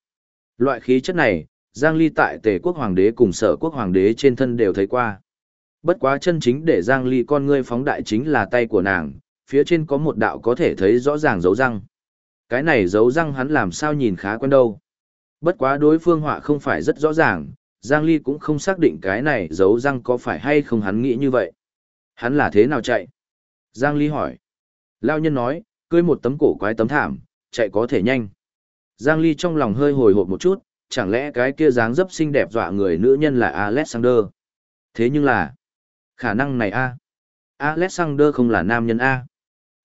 Loại khí chất này, Giang Ly tại Tề quốc hoàng đế cùng Sở quốc hoàng đế trên thân đều thấy qua. Bất quá chân chính để Giang Ly con ngươi phóng đại chính là tay của nàng, phía trên có một đạo có thể thấy rõ ràng dấu răng. Cái này dấu răng hắn làm sao nhìn khá quen đâu. Bất quá đối phương họa không phải rất rõ ràng, Giang Ly cũng không xác định cái này dấu răng có phải hay không hắn nghĩ như vậy. Hắn là thế nào chạy? Giang Ly hỏi. Lao nhân nói, cưới một tấm cổ quái tấm thảm, chạy có thể nhanh. Giang Ly trong lòng hơi hồi hộp một chút, chẳng lẽ cái kia dáng dấp xinh đẹp dọa người nữ nhân là Alexander? Thế nhưng là, khả năng này a Alexander không là nam nhân a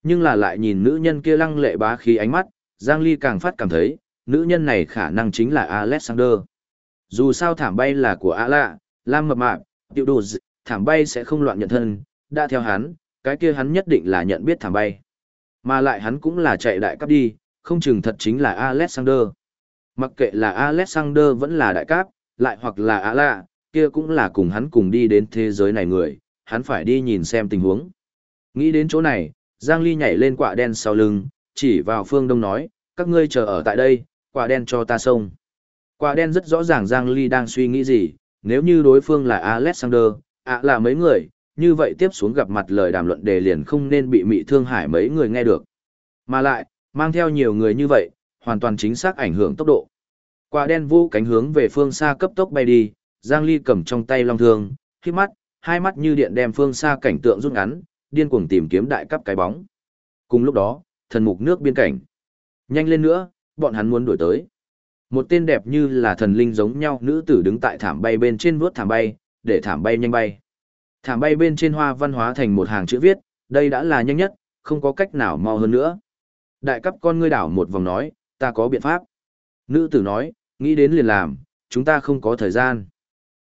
Nhưng là lại nhìn nữ nhân kia lăng lệ bá khí ánh mắt, Giang Ly càng phát cảm thấy, nữ nhân này khả năng chính là Alexander. Dù sao thảm bay là của A lạ, Lam mập mạp, tiểu đồ dị, thảm bay sẽ không loạn nhận thân, đã theo hắn, cái kia hắn nhất định là nhận biết thảm bay. Mà lại hắn cũng là chạy đại cấp đi, không chừng thật chính là Alexander. Mặc kệ là Alexander vẫn là đại cáp, lại hoặc là A lạ, kia cũng là cùng hắn cùng đi đến thế giới này người, hắn phải đi nhìn xem tình huống. Nghĩ đến chỗ này, Giang Ly nhảy lên quả đen sau lưng, chỉ vào phương đông nói, các ngươi chờ ở tại đây, quả đen cho ta xông. Quả đen rất rõ ràng Giang Ly đang suy nghĩ gì, nếu như đối phương là Alexander, ạ là mấy người, như vậy tiếp xuống gặp mặt lời đàm luận đề liền không nên bị mị thương hải mấy người nghe được. Mà lại, mang theo nhiều người như vậy, hoàn toàn chính xác ảnh hưởng tốc độ. Quả đen vô cánh hướng về phương xa cấp tốc bay đi, Giang Ly cầm trong tay long thương, khi mắt, hai mắt như điện đem phương xa cảnh tượng rút ngắn, điên cuồng tìm kiếm đại cấp cái bóng. Cùng lúc đó, thần mục nước biên cảnh. Nhanh lên nữa, bọn hắn muốn đuổi tới. Một tên đẹp như là thần linh giống nhau nữ tử đứng tại thảm bay bên trên vuốt thảm bay, để thảm bay nhanh bay. Thảm bay bên trên hoa văn hóa thành một hàng chữ viết, đây đã là nhanh nhất, không có cách nào mau hơn nữa. Đại cấp con ngươi đảo một vòng nói, ta có biện pháp. Nữ tử nói, nghĩ đến liền làm, chúng ta không có thời gian.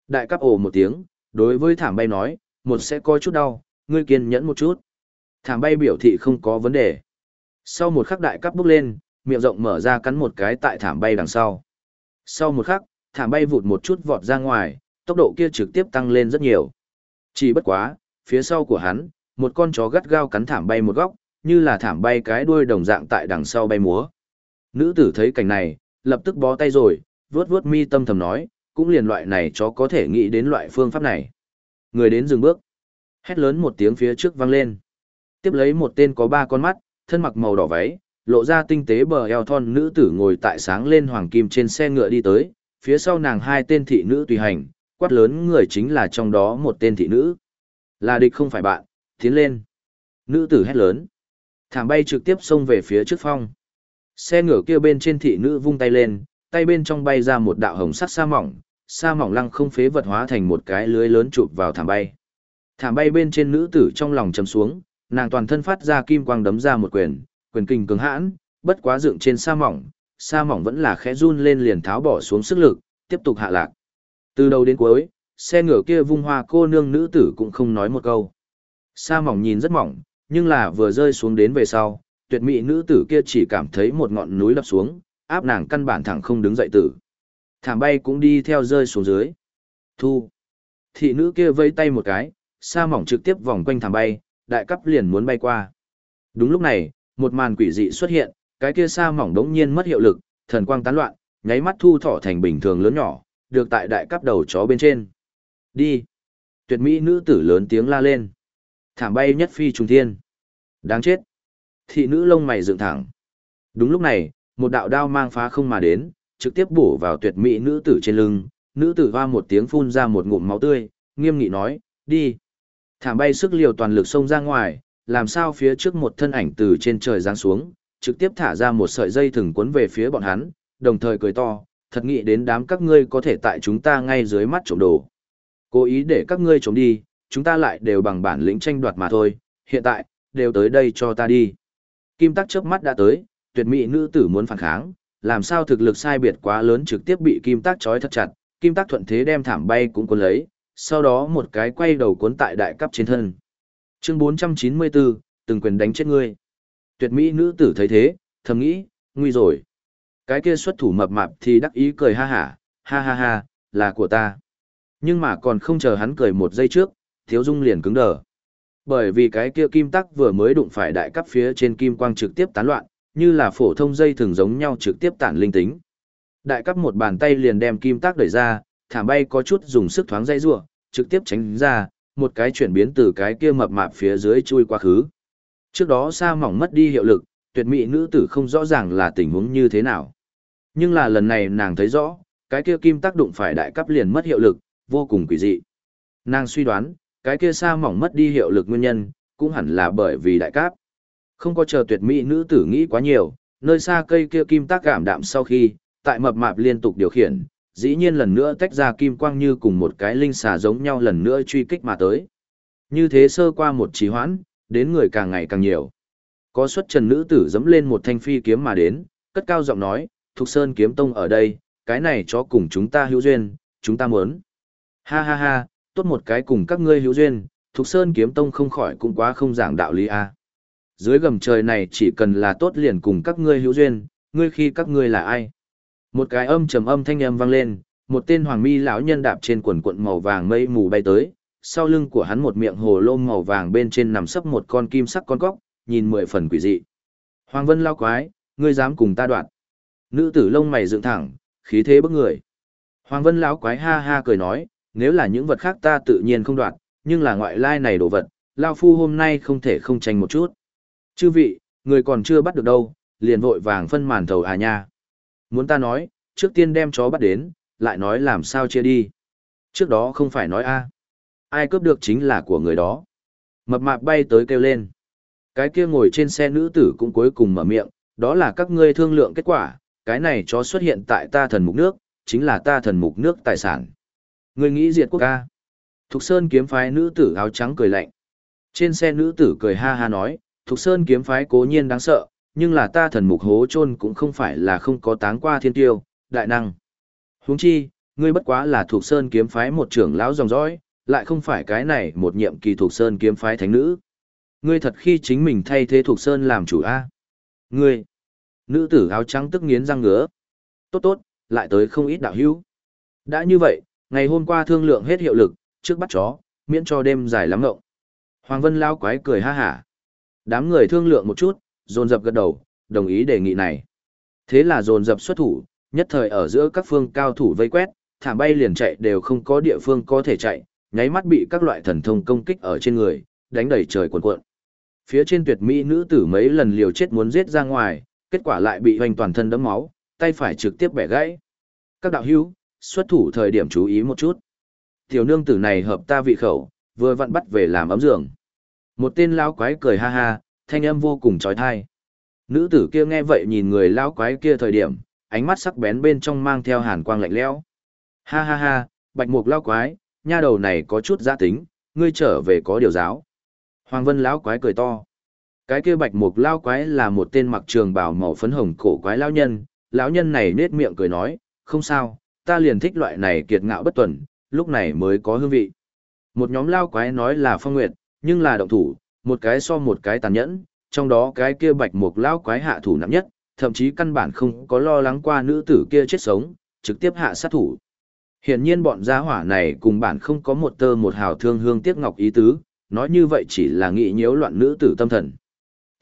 Đại cấp ồ một tiếng, đối với thảm bay nói, một sẽ có chút đau, ngươi kiên nhẫn một chút. Thảm bay biểu thị không có vấn đề. Sau một khắc đại cấp bước lên, miệng rộng mở ra cắn một cái tại thảm bay đằng sau. Sau một khắc, thảm bay vụt một chút vọt ra ngoài, tốc độ kia trực tiếp tăng lên rất nhiều. Chỉ bất quá, phía sau của hắn, một con chó gắt gao cắn thảm bay một góc, như là thảm bay cái đuôi đồng dạng tại đằng sau bay múa. Nữ tử thấy cảnh này, lập tức bó tay rồi, vuốt vuốt mi tâm thầm nói, cũng liền loại này chó có thể nghĩ đến loại phương pháp này. Người đến dừng bước. Hét lớn một tiếng phía trước vang lên. Tiếp lấy một tên có ba con mắt, thân mặc màu đỏ váy, lộ ra tinh tế bờ eo thon nữ tử ngồi tại sáng lên hoàng kim trên xe ngựa đi tới, phía sau nàng hai tên thị nữ tùy hành, quát lớn người chính là trong đó một tên thị nữ. Là địch không phải bạn, tiến lên. Nữ tử hét lớn. Thảm bay trực tiếp xông về phía trước phong. Xe ngựa kia bên trên thị nữ vung tay lên, tay bên trong bay ra một đạo hồng sắc sa mỏng, sa mỏng lăng không phế vật hóa thành một cái lưới lớn chụp vào thảm bay. Thảm bay bên trên nữ tử trong lòng chầm xuống, nàng toàn thân phát ra kim quang đấm ra một quyền, quyền kinh cứng hãn, bất quá dựng trên sa mỏng, sa mỏng vẫn là khẽ run lên liền tháo bỏ xuống sức lực, tiếp tục hạ lạc. Từ đầu đến cuối, xe ngựa kia vung hoa cô nương nữ tử cũng không nói một câu. Sa mỏng nhìn rất mỏng, nhưng là vừa rơi xuống đến về sau, tuyệt mỹ nữ tử kia chỉ cảm thấy một ngọn núi lập xuống, áp nàng căn bản thẳng không đứng dậy tử. Thảm bay cũng đi theo rơi xuống dưới. Thu. Thị nữ kia vây tay một cái, sa mỏng trực tiếp vòng quanh thảm bay, đại cấp liền muốn bay qua. Đúng lúc này, một màn quỷ dị xuất hiện, cái kia sa mỏng đống nhiên mất hiệu lực, thần quang tán loạn, nháy mắt thu thỏ thành bình thường lớn nhỏ, được tại đại cắp đầu chó bên trên. Đi. Tuyệt mỹ nữ tử lớn tiếng la lên. Thảm bay nhất phi trùng thiên. Đáng chết. Thị nữ lông mày dựng thẳng. Đúng lúc này, một đạo đao mang phá không mà đến, trực tiếp bổ vào tuyệt mỹ nữ tử trên lưng, nữ tử hoa một tiếng phun ra một ngụm máu tươi, nghiêm nghị nói, đi. Thảm bay sức liều toàn lực xông ra ngoài, làm sao phía trước một thân ảnh từ trên trời giáng xuống, trực tiếp thả ra một sợi dây thừng cuốn về phía bọn hắn, đồng thời cười to, thật nghĩ đến đám các ngươi có thể tại chúng ta ngay dưới mắt trộm đồ. Cố ý để các ngươi trộm đi, chúng ta lại đều bằng bản lĩnh tranh đoạt mà thôi, hiện tại, đều tới đây cho ta đi. kim tắc chớp mắt đã tới, tuyệt mỹ nữ tử muốn phản kháng, làm sao thực lực sai biệt quá lớn trực tiếp bị kim tắc trói thật chặt, kim tắc thuận thế đem thảm bay cũng cuốn lấy, sau đó một cái quay đầu cuốn tại đại cấp trên thân. Chương 494, từng quyền đánh chết ngươi. Tuyệt mỹ nữ tử thấy thế, thầm nghĩ, nguy rồi. Cái kia xuất thủ mập mạp thì đắc ý cười ha hả, ha ha ha, là của ta. Nhưng mà còn không chờ hắn cười một giây trước, Thiếu Dung liền cứng đờ. Bởi vì cái kia kim tắc vừa mới đụng phải đại cấp phía trên kim quang trực tiếp tán loạn, như là phổ thông dây thường giống nhau trực tiếp tản linh tính. Đại cấp một bàn tay liền đem kim tắc đẩy ra, thảm bay có chút dùng sức thoáng dây rủa trực tiếp tránh ra, một cái chuyển biến từ cái kia mập mạp phía dưới chui qua khứ. Trước đó sa mỏng mất đi hiệu lực, tuyệt mỹ nữ tử không rõ ràng là tình huống như thế nào. Nhưng là lần này nàng thấy rõ, cái kia kim tác đụng phải đại cấp liền mất hiệu lực, vô cùng quỷ dị. Nàng suy đoán, cái kia sa mỏng mất đi hiệu lực nguyên nhân, cũng hẳn là bởi vì đại cấp Không có chờ tuyệt mỹ nữ tử nghĩ quá nhiều, nơi xa cây kia kim tác cảm đạm sau khi, tại mập mạp liên tục điều khiển, dĩ nhiên lần nữa tách ra kim quang như cùng một cái linh xà giống nhau lần nữa truy kích mà tới. Như thế sơ qua một trí hoãn, đến người càng ngày càng nhiều. Có xuất trần nữ tử dẫm lên một thanh phi kiếm mà đến, cất cao giọng nói, Thục Sơn kiếm tông ở đây, cái này cho cùng chúng ta hữu duyên, chúng ta muốn. Ha ha ha, tốt một cái cùng các ngươi hữu duyên, Thục Sơn kiếm tông không khỏi cũng quá không giảng đạo lý a. Dưới gầm trời này chỉ cần là tốt liền cùng các ngươi hữu duyên, ngươi khi các ngươi là ai? Một cái âm trầm âm thanh âm vang lên, một tên hoàng mi lão nhân đạp trên quần cuộn màu vàng mây mù bay tới, sau lưng của hắn một miệng hồ lô màu vàng bên trên nằm sấp một con kim sắc con cóc, nhìn mười phần quỷ dị. Hoàng Vân lao quái, ngươi dám cùng ta đoạn. Nữ tử lông mày dựng thẳng, khí thế bức người. Hoàng Vân lão quái ha ha cười nói, nếu là những vật khác ta tự nhiên không đoạn, nhưng là ngoại lai này đồ vật, lao phu hôm nay không thể không tranh một chút. Chư vị, người còn chưa bắt được đâu, liền vội vàng phân màn thầu à nha. Muốn ta nói, trước tiên đem chó bắt đến, lại nói làm sao chia đi. Trước đó không phải nói a Ai cướp được chính là của người đó. Mập mạp bay tới kêu lên. Cái kia ngồi trên xe nữ tử cũng cuối cùng mở miệng, đó là các ngươi thương lượng kết quả, cái này chó xuất hiện tại ta thần mục nước, chính là ta thần mục nước tài sản. Ngươi nghĩ diệt quốc ca. Thục Sơn kiếm phái nữ tử áo trắng cười lạnh. Trên xe nữ tử cười ha ha nói, Thục Sơn kiếm phái cố nhiên đáng sợ, nhưng là ta thần mục hố chôn cũng không phải là không có táng qua thiên tiêu, đại năng. Huống chi, ngươi bất quá là thuộc sơn kiếm phái một trưởng lão dòng dõi, lại không phải cái này một nhiệm kỳ thuộc sơn kiếm phái thánh nữ. Ngươi thật khi chính mình thay thế thuộc sơn làm chủ a? Ngươi, nữ tử áo trắng tức nghiến răng ngứa. Tốt tốt, lại tới không ít đạo hữu. Đã như vậy, ngày hôm qua thương lượng hết hiệu lực, trước bắt chó, miễn cho đêm dài lắm ngộng. Hoàng Vân lao quái cười ha hả. Đám người thương lượng một chút, dồn dập gật đầu, đồng ý đề nghị này. Thế là dồn dập xuất thủ, nhất thời ở giữa các phương cao thủ vây quét, thảm bay liền chạy đều không có địa phương có thể chạy, nháy mắt bị các loại thần thông công kích ở trên người, đánh đầy trời cuộn cuộn. Phía trên tuyệt mỹ nữ tử mấy lần liều chết muốn giết ra ngoài, kết quả lại bị hoành toàn thân đấm máu, tay phải trực tiếp bẻ gãy. Các đạo hữu, xuất thủ thời điểm chú ý một chút. Tiểu nương tử này hợp ta vị khẩu, vừa vặn bắt về làm ấm giường. Một tên lão quái cười ha ha, thanh âm vô cùng trói thai. Nữ tử kia nghe vậy nhìn người lão quái kia thời điểm, ánh mắt sắc bén bên trong mang theo hàn quang lạnh lẽo. Ha ha ha, bạch mục lão quái, nha đầu này có chút giá tính, ngươi trở về có điều giáo. Hoàng Vân lão quái cười to. Cái kia bạch mục lao quái là một tên mặc trường bào màu phấn hồng cổ quái lão nhân, lão nhân này nết miệng cười nói, không sao, ta liền thích loại này kiệt ngạo bất tuần, lúc này mới có hương vị. Một nhóm lao quái nói là phong nguyệt, nhưng là động thủ, một cái so một cái tàn nhẫn, trong đó cái kia bạch mục lao quái hạ thủ nặng nhất, thậm chí căn bản không có lo lắng qua nữ tử kia chết sống, trực tiếp hạ sát thủ. Hiển nhiên bọn gia hỏa này cùng bản không có một tơ một hào thương hương tiếc ngọc ý tứ, nói như vậy chỉ là nghĩ nhiễu loạn nữ tử tâm thần.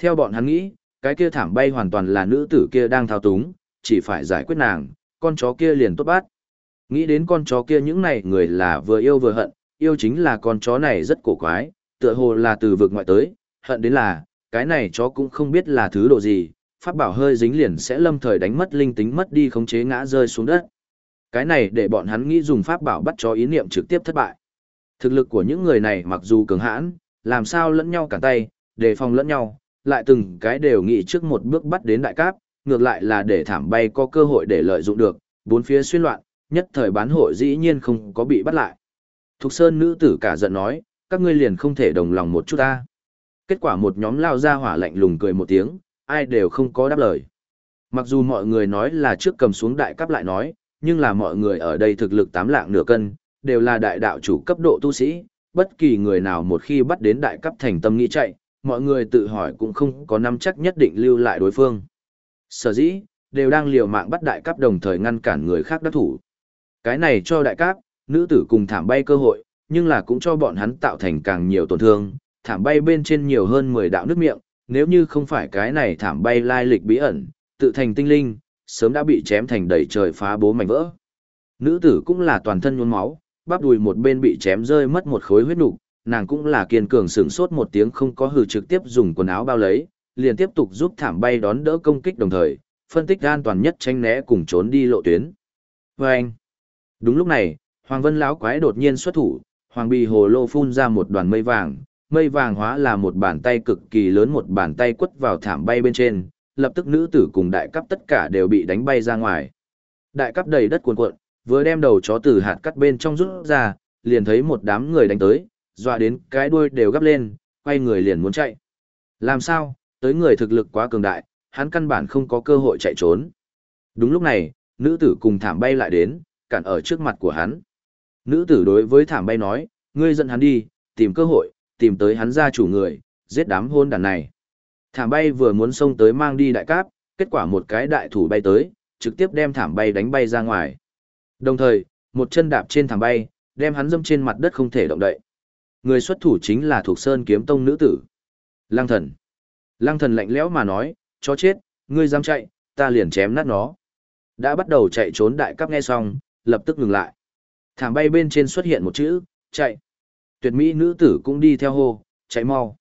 Theo bọn hắn nghĩ, cái kia thảm bay hoàn toàn là nữ tử kia đang thao túng, chỉ phải giải quyết nàng, con chó kia liền tốt bát. Nghĩ đến con chó kia những này người là vừa yêu vừa hận, yêu chính là con chó này rất cổ quái, tựa hồ là từ vực ngoại tới, hận đến là, cái này chó cũng không biết là thứ độ gì, pháp bảo hơi dính liền sẽ lâm thời đánh mất linh tính mất đi khống chế ngã rơi xuống đất. Cái này để bọn hắn nghĩ dùng pháp bảo bắt chó ý niệm trực tiếp thất bại. Thực lực của những người này mặc dù cường hãn, làm sao lẫn nhau cản tay, đề phòng lẫn nhau, lại từng cái đều nghĩ trước một bước bắt đến đại cáp, ngược lại là để thảm bay có cơ hội để lợi dụng được, bốn phía xuyên loạn, nhất thời bán hội dĩ nhiên không có bị bắt lại. Thục Sơn nữ tử cả giận nói, các ngươi liền không thể đồng lòng một chút ta. Kết quả một nhóm lao ra hỏa lạnh lùng cười một tiếng, ai đều không có đáp lời. Mặc dù mọi người nói là trước cầm xuống đại cấp lại nói, nhưng là mọi người ở đây thực lực tám lạng nửa cân, đều là đại đạo chủ cấp độ tu sĩ, bất kỳ người nào một khi bắt đến đại cấp thành tâm nghĩ chạy, mọi người tự hỏi cũng không có nắm chắc nhất định lưu lại đối phương. Sở dĩ, đều đang liều mạng bắt đại cấp đồng thời ngăn cản người khác đắc thủ. Cái này cho đại cấp, nữ tử cùng thảm bay cơ hội, nhưng là cũng cho bọn hắn tạo thành càng nhiều tổn thương, thảm bay bên trên nhiều hơn 10 đạo nước miệng, nếu như không phải cái này thảm bay lai lịch bí ẩn, tự thành tinh linh, sớm đã bị chém thành đầy trời phá bố mảnh vỡ. Nữ tử cũng là toàn thân nhuốm máu, bắp đùi một bên bị chém rơi mất một khối huyết nục, nàng cũng là kiên cường sửng sốt một tiếng không có hừ trực tiếp dùng quần áo bao lấy, liền tiếp tục giúp thảm bay đón đỡ công kích đồng thời, phân tích an toàn nhất tránh né cùng trốn đi lộ tuyến. Và anh, đúng lúc này, Hoàng Vân lão quái đột nhiên xuất thủ, Hoàng Bì hồ lô phun ra một đoàn mây vàng, mây vàng hóa là một bàn tay cực kỳ lớn một bàn tay quất vào thảm bay bên trên, lập tức nữ tử cùng đại cấp tất cả đều bị đánh bay ra ngoài. Đại cấp đầy đất cuồn cuộn, vừa đem đầu chó từ hạt cắt bên trong rút ra, liền thấy một đám người đánh tới, dọa đến cái đuôi đều gấp lên, quay người liền muốn chạy. Làm sao, tới người thực lực quá cường đại, hắn căn bản không có cơ hội chạy trốn. Đúng lúc này, nữ tử cùng thảm bay lại đến, cản ở trước mặt của hắn. Nữ tử đối với thảm bay nói, ngươi dẫn hắn đi, tìm cơ hội, tìm tới hắn ra chủ người, giết đám hôn đàn này. Thảm bay vừa muốn xông tới mang đi đại cáp, kết quả một cái đại thủ bay tới, trực tiếp đem thảm bay đánh bay ra ngoài. Đồng thời, một chân đạp trên thảm bay, đem hắn dâm trên mặt đất không thể động đậy. Người xuất thủ chính là thuộc sơn kiếm tông nữ tử. Lăng thần. Lăng thần lạnh lẽo mà nói, chó chết, ngươi dám chạy, ta liền chém nát nó. Đã bắt đầu chạy trốn đại cấp nghe xong, lập tức ngừng lại. Thảm bay bên trên xuất hiện một chữ, chạy. Tuyệt mỹ nữ tử cũng đi theo hô, chạy mau.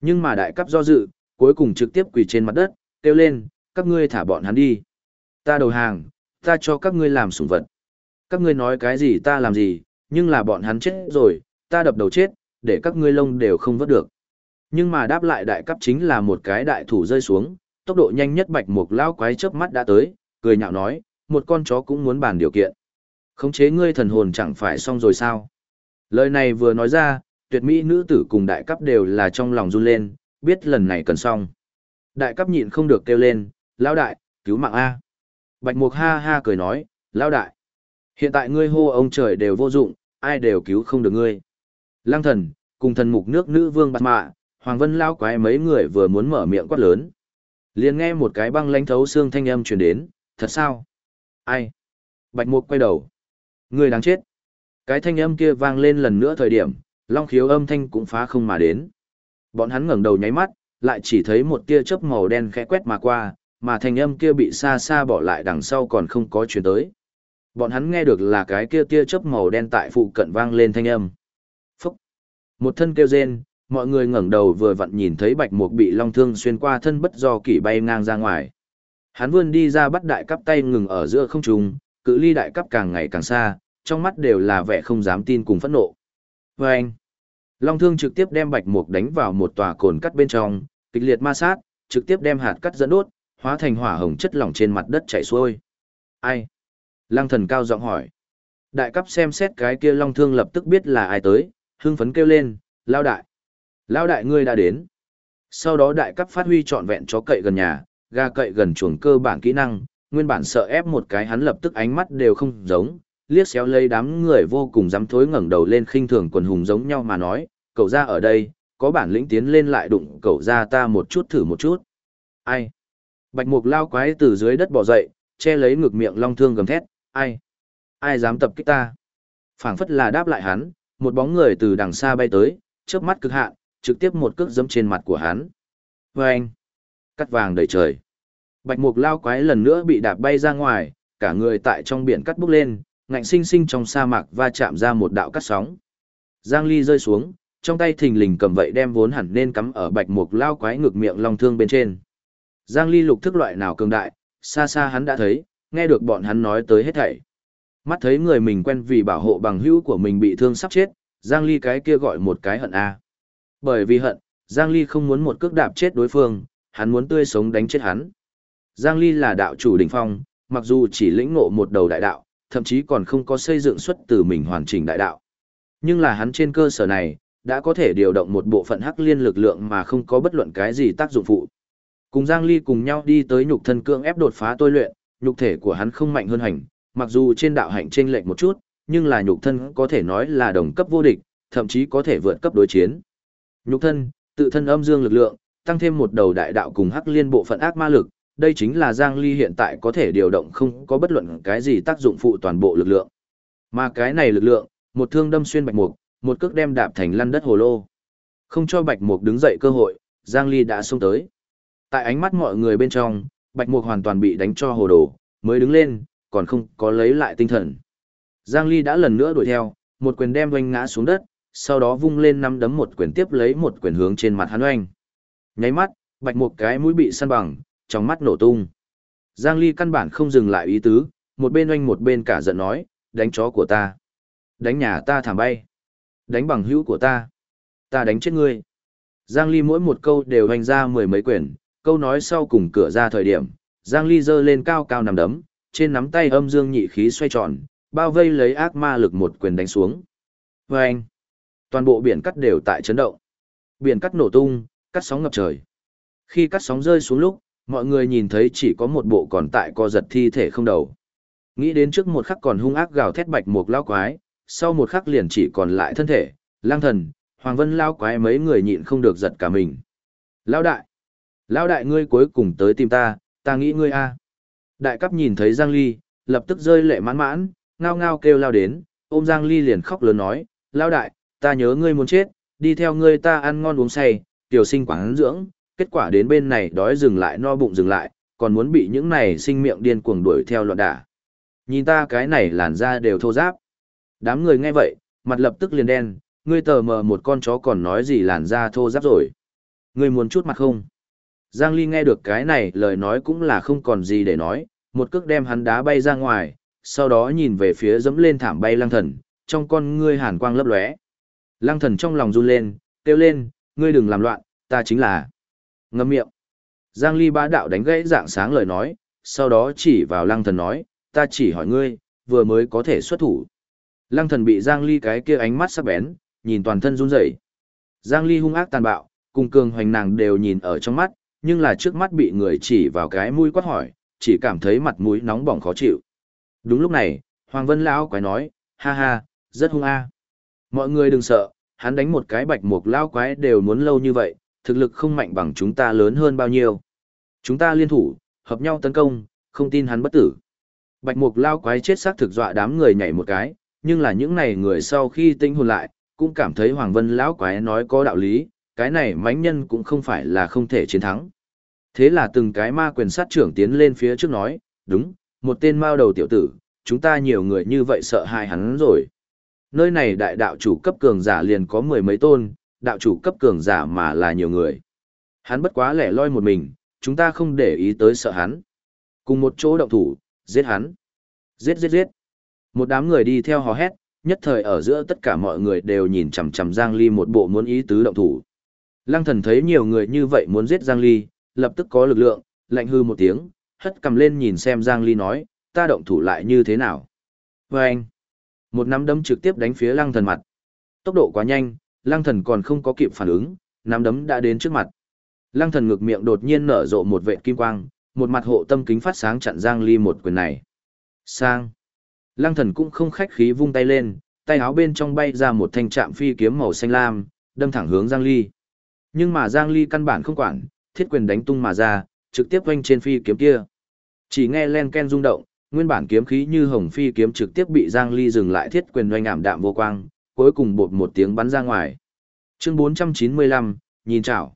Nhưng mà đại cấp do dự, cuối cùng trực tiếp quỳ trên mặt đất, kêu lên, các ngươi thả bọn hắn đi. Ta đầu hàng, ta cho các ngươi làm sủng vật. Các ngươi nói cái gì ta làm gì, nhưng là bọn hắn chết rồi, ta đập đầu chết, để các ngươi lông đều không vớt được. Nhưng mà đáp lại đại cấp chính là một cái đại thủ rơi xuống, tốc độ nhanh nhất bạch mục lao quái chớp mắt đã tới, cười nhạo nói, một con chó cũng muốn bàn điều kiện. Khống chế ngươi thần hồn chẳng phải xong rồi sao? Lời này vừa nói ra, tuyệt mỹ nữ tử cùng đại cấp đều là trong lòng run lên, biết lần này cần xong. Đại cấp nhịn không được kêu lên, lão đại, cứu mạng A. Bạch mục ha ha cười nói, lão đại. Hiện tại ngươi hô ông trời đều vô dụng, ai đều cứu không được ngươi. Lăng thần, cùng thần mục nước nữ vương bạc mạ, Hoàng Vân lao quái mấy người vừa muốn mở miệng quát lớn. liền nghe một cái băng lánh thấu xương thanh âm truyền đến, thật sao? Ai? Bạch mục quay đầu. Người đáng chết. Cái thanh âm kia vang lên lần nữa thời điểm, long khiếu âm thanh cũng phá không mà đến. Bọn hắn ngẩng đầu nháy mắt, lại chỉ thấy một tia chớp màu đen khẽ quét mà qua, mà thanh âm kia bị xa xa bỏ lại đằng sau còn không có chuyển tới. Bọn hắn nghe được là cái kia tia chớp màu đen tại phụ cận vang lên thanh âm. Một thân kêu rên, mọi người ngẩng đầu vừa vặn nhìn thấy bạch mục bị long thương xuyên qua thân bất do kỷ bay ngang ra ngoài. Hắn vươn đi ra bắt đại cấp tay ngừng ở giữa không trung, cự ly đại cấp càng ngày càng xa, trong mắt đều là vẻ không dám tin cùng phẫn nộ. Và anh, Long thương trực tiếp đem bạch mục đánh vào một tòa cồn cắt bên trong, kịch liệt ma sát, trực tiếp đem hạt cắt dẫn đốt, hóa thành hỏa hồng chất lỏng trên mặt đất chảy xuôi. Ai? Lăng thần cao giọng hỏi. Đại cấp xem xét cái kia long thương lập tức biết là ai tới, hưng phấn kêu lên, lao đại. Lao đại ngươi đã đến. Sau đó đại cấp phát huy trọn vẹn chó cậy gần nhà, ga cậy gần chuồng cơ bản kỹ năng, nguyên bản sợ ép một cái hắn lập tức ánh mắt đều không giống, liếc xéo lấy đám người vô cùng dám thối ngẩng đầu lên khinh thường quần hùng giống nhau mà nói, cậu ra ở đây, có bản lĩnh tiến lên lại đụng cậu ra ta một chút thử một chút. Ai? Bạch mục lao quái từ dưới đất bò dậy, che lấy ngực miệng long thương gầm thét, ai? Ai dám tập kích ta? phảng phất là đáp lại hắn, một bóng người từ đằng xa bay tới, chớp mắt cực hạn, trực tiếp một cước giẫm trên mặt của hắn. Oeng! Cắt vàng đầy trời. Bạch mục lao quái lần nữa bị đạp bay ra ngoài, cả người tại trong biển cắt bốc lên, ngạnh sinh sinh trong sa mạc va chạm ra một đạo cắt sóng. Giang Ly rơi xuống, trong tay thình lình cầm vậy đem vốn hẳn nên cắm ở bạch mục lao quái ngực miệng long thương bên trên. Giang Ly lục thức loại nào cường đại, xa xa hắn đã thấy, nghe được bọn hắn nói tới hết thảy. Mắt thấy người mình quen vì bảo hộ bằng hữu của mình bị thương sắp chết, Giang Ly cái kia gọi một cái hận a. Bởi vì hận, Giang Ly không muốn một cước đạp chết đối phương, hắn muốn tươi sống đánh chết hắn. Giang Ly là đạo chủ đỉnh phong, mặc dù chỉ lĩnh ngộ một đầu đại đạo, thậm chí còn không có xây dựng xuất từ mình hoàn chỉnh đại đạo. Nhưng là hắn trên cơ sở này, đã có thể điều động một bộ phận hắc liên lực lượng mà không có bất luận cái gì tác dụng phụ. Cùng Giang Ly cùng nhau đi tới nhục thân cưỡng ép đột phá tôi luyện, nhục thể của hắn không mạnh hơn hành, mặc dù trên đạo hạnh chênh lệch một chút, nhưng là nhục thân có thể nói là đồng cấp vô địch, thậm chí có thể vượt cấp đối chiến. Nhục thân, tự thân âm dương lực lượng, tăng thêm một đầu đại đạo cùng hắc liên bộ phận ác ma lực, đây chính là Giang Ly hiện tại có thể điều động không có bất luận cái gì tác dụng phụ toàn bộ lực lượng. Mà cái này lực lượng, một thương đâm xuyên bạch mục, một cước đem đạp thành lăn đất hồ lô. Không cho bạch mục đứng dậy cơ hội, Giang Ly đã xông tới. Tại ánh mắt mọi người bên trong, bạch mục hoàn toàn bị đánh cho hồ đồ, mới đứng lên, còn không có lấy lại tinh thần. Giang Ly đã lần nữa đuổi theo, một quyền đem oanh ngã xuống đất, sau đó vung lên năm đấm một quyền tiếp lấy một quyền hướng trên mặt hắn oanh. Nháy mắt, bạch một cái mũi bị săn bằng, trong mắt nổ tung. Giang Ly căn bản không dừng lại ý tứ, một bên oanh một bên cả giận nói, đánh chó của ta. Đánh nhà ta thảm bay. Đánh bằng hữu của ta. Ta đánh chết ngươi. Giang Ly mỗi một câu đều hoành ra mười mấy quyền, câu nói sau cùng cửa ra thời điểm, Giang Ly giơ lên cao cao nằm đấm, trên nắm tay âm dương nhị khí xoay tròn, bao vây lấy ác ma lực một quyền đánh xuống. Và anh, toàn bộ biển cắt đều tại chấn động. Biển cắt nổ tung, cắt sóng ngập trời. Khi cắt sóng rơi xuống lúc, mọi người nhìn thấy chỉ có một bộ còn tại co giật thi thể không đầu. Nghĩ đến trước một khắc còn hung ác gào thét bạch một lao quái, sau một khắc liền chỉ còn lại thân thể, lang thần, hoàng vân lao quái mấy người nhịn không được giật cả mình. Lao đại! Lao đại ngươi cuối cùng tới tìm ta, ta nghĩ ngươi a. Đại cấp nhìn thấy Giang Ly, lập tức rơi lệ mãn mãn, ngao ngao kêu lao đến, ôm Giang Ly liền khóc lớn nói, lao đại, ta nhớ ngươi muốn chết, đi theo ngươi ta ăn ngon uống say, tiểu sinh quảng dưỡng, kết quả đến bên này đói dừng lại no bụng dừng lại, còn muốn bị những này sinh miệng điên cuồng đuổi theo loạn đả. Nhìn ta cái này làn da đều thô giáp. Đám người nghe vậy, mặt lập tức liền đen, ngươi tờ mờ một con chó còn nói gì làn da thô giáp rồi. Ngươi muốn chút mặt không? Giang Ly nghe được cái này lời nói cũng là không còn gì để nói, một cước đem hắn đá bay ra ngoài, sau đó nhìn về phía dẫm lên thảm bay lăng thần, trong con ngươi hàn quang lấp lóe. Lăng thần trong lòng run lên, kêu lên, ngươi đừng làm loạn, ta chính là. Ngâm miệng. Giang Ly bá đạo đánh gãy dạng sáng lời nói, sau đó chỉ vào lăng thần nói, ta chỉ hỏi ngươi, vừa mới có thể xuất thủ. Lăng thần bị Giang Ly cái kia ánh mắt sắc bén, nhìn toàn thân run rẩy. Giang Ly hung ác tàn bạo, cùng cường hoành nàng đều nhìn ở trong mắt, nhưng là trước mắt bị người chỉ vào cái mũi quát hỏi, chỉ cảm thấy mặt mũi nóng bỏng khó chịu. Đúng lúc này, Hoàng Vân Lão quái nói, ha ha, rất hung a. Mọi người đừng sợ, hắn đánh một cái bạch mục lão quái đều muốn lâu như vậy, thực lực không mạnh bằng chúng ta lớn hơn bao nhiêu. Chúng ta liên thủ, hợp nhau tấn công, không tin hắn bất tử. Bạch mục Lão quái chết xác thực dọa đám người nhảy một cái, nhưng là những này người sau khi tinh hồn lại, cũng cảm thấy Hoàng Vân lão quái nói có đạo lý, cái này mãnh nhân cũng không phải là không thể chiến thắng. Thế là từng cái ma quyền sát trưởng tiến lên phía trước nói, đúng, một tên mao đầu tiểu tử, chúng ta nhiều người như vậy sợ hại hắn rồi. Nơi này đại đạo chủ cấp cường giả liền có mười mấy tôn, đạo chủ cấp cường giả mà là nhiều người. Hắn bất quá lẻ loi một mình, chúng ta không để ý tới sợ hắn. Cùng một chỗ động thủ, giết hắn. Giết giết giết. Một đám người đi theo hò hét, nhất thời ở giữa tất cả mọi người đều nhìn chằm chằm Giang Ly một bộ muốn ý tứ động thủ. Lăng thần thấy nhiều người như vậy muốn giết Giang Ly, lập tức có lực lượng, lạnh hư một tiếng, hất cầm lên nhìn xem Giang Ly nói, ta động thủ lại như thế nào. Và anh, một nắm đấm trực tiếp đánh phía lăng thần mặt. Tốc độ quá nhanh, lăng thần còn không có kịp phản ứng, nắm đấm đã đến trước mặt. Lăng thần ngực miệng đột nhiên nở rộ một vệt kim quang, một mặt hộ tâm kính phát sáng chặn Giang Ly một quyền này. Sang. Lăng thần cũng không khách khí vung tay lên, tay áo bên trong bay ra một thanh trạm phi kiếm màu xanh lam, đâm thẳng hướng Giang Ly. Nhưng mà Giang Ly căn bản không quản, thiết quyền đánh tung mà ra, trực tiếp quanh trên phi kiếm kia. Chỉ nghe len ken rung động, nguyên bản kiếm khí như hồng phi kiếm trực tiếp bị Giang Ly dừng lại thiết quyền oanh ảm đạm vô quang, cuối cùng bột một tiếng bắn ra ngoài. Chương 495, nhìn chảo.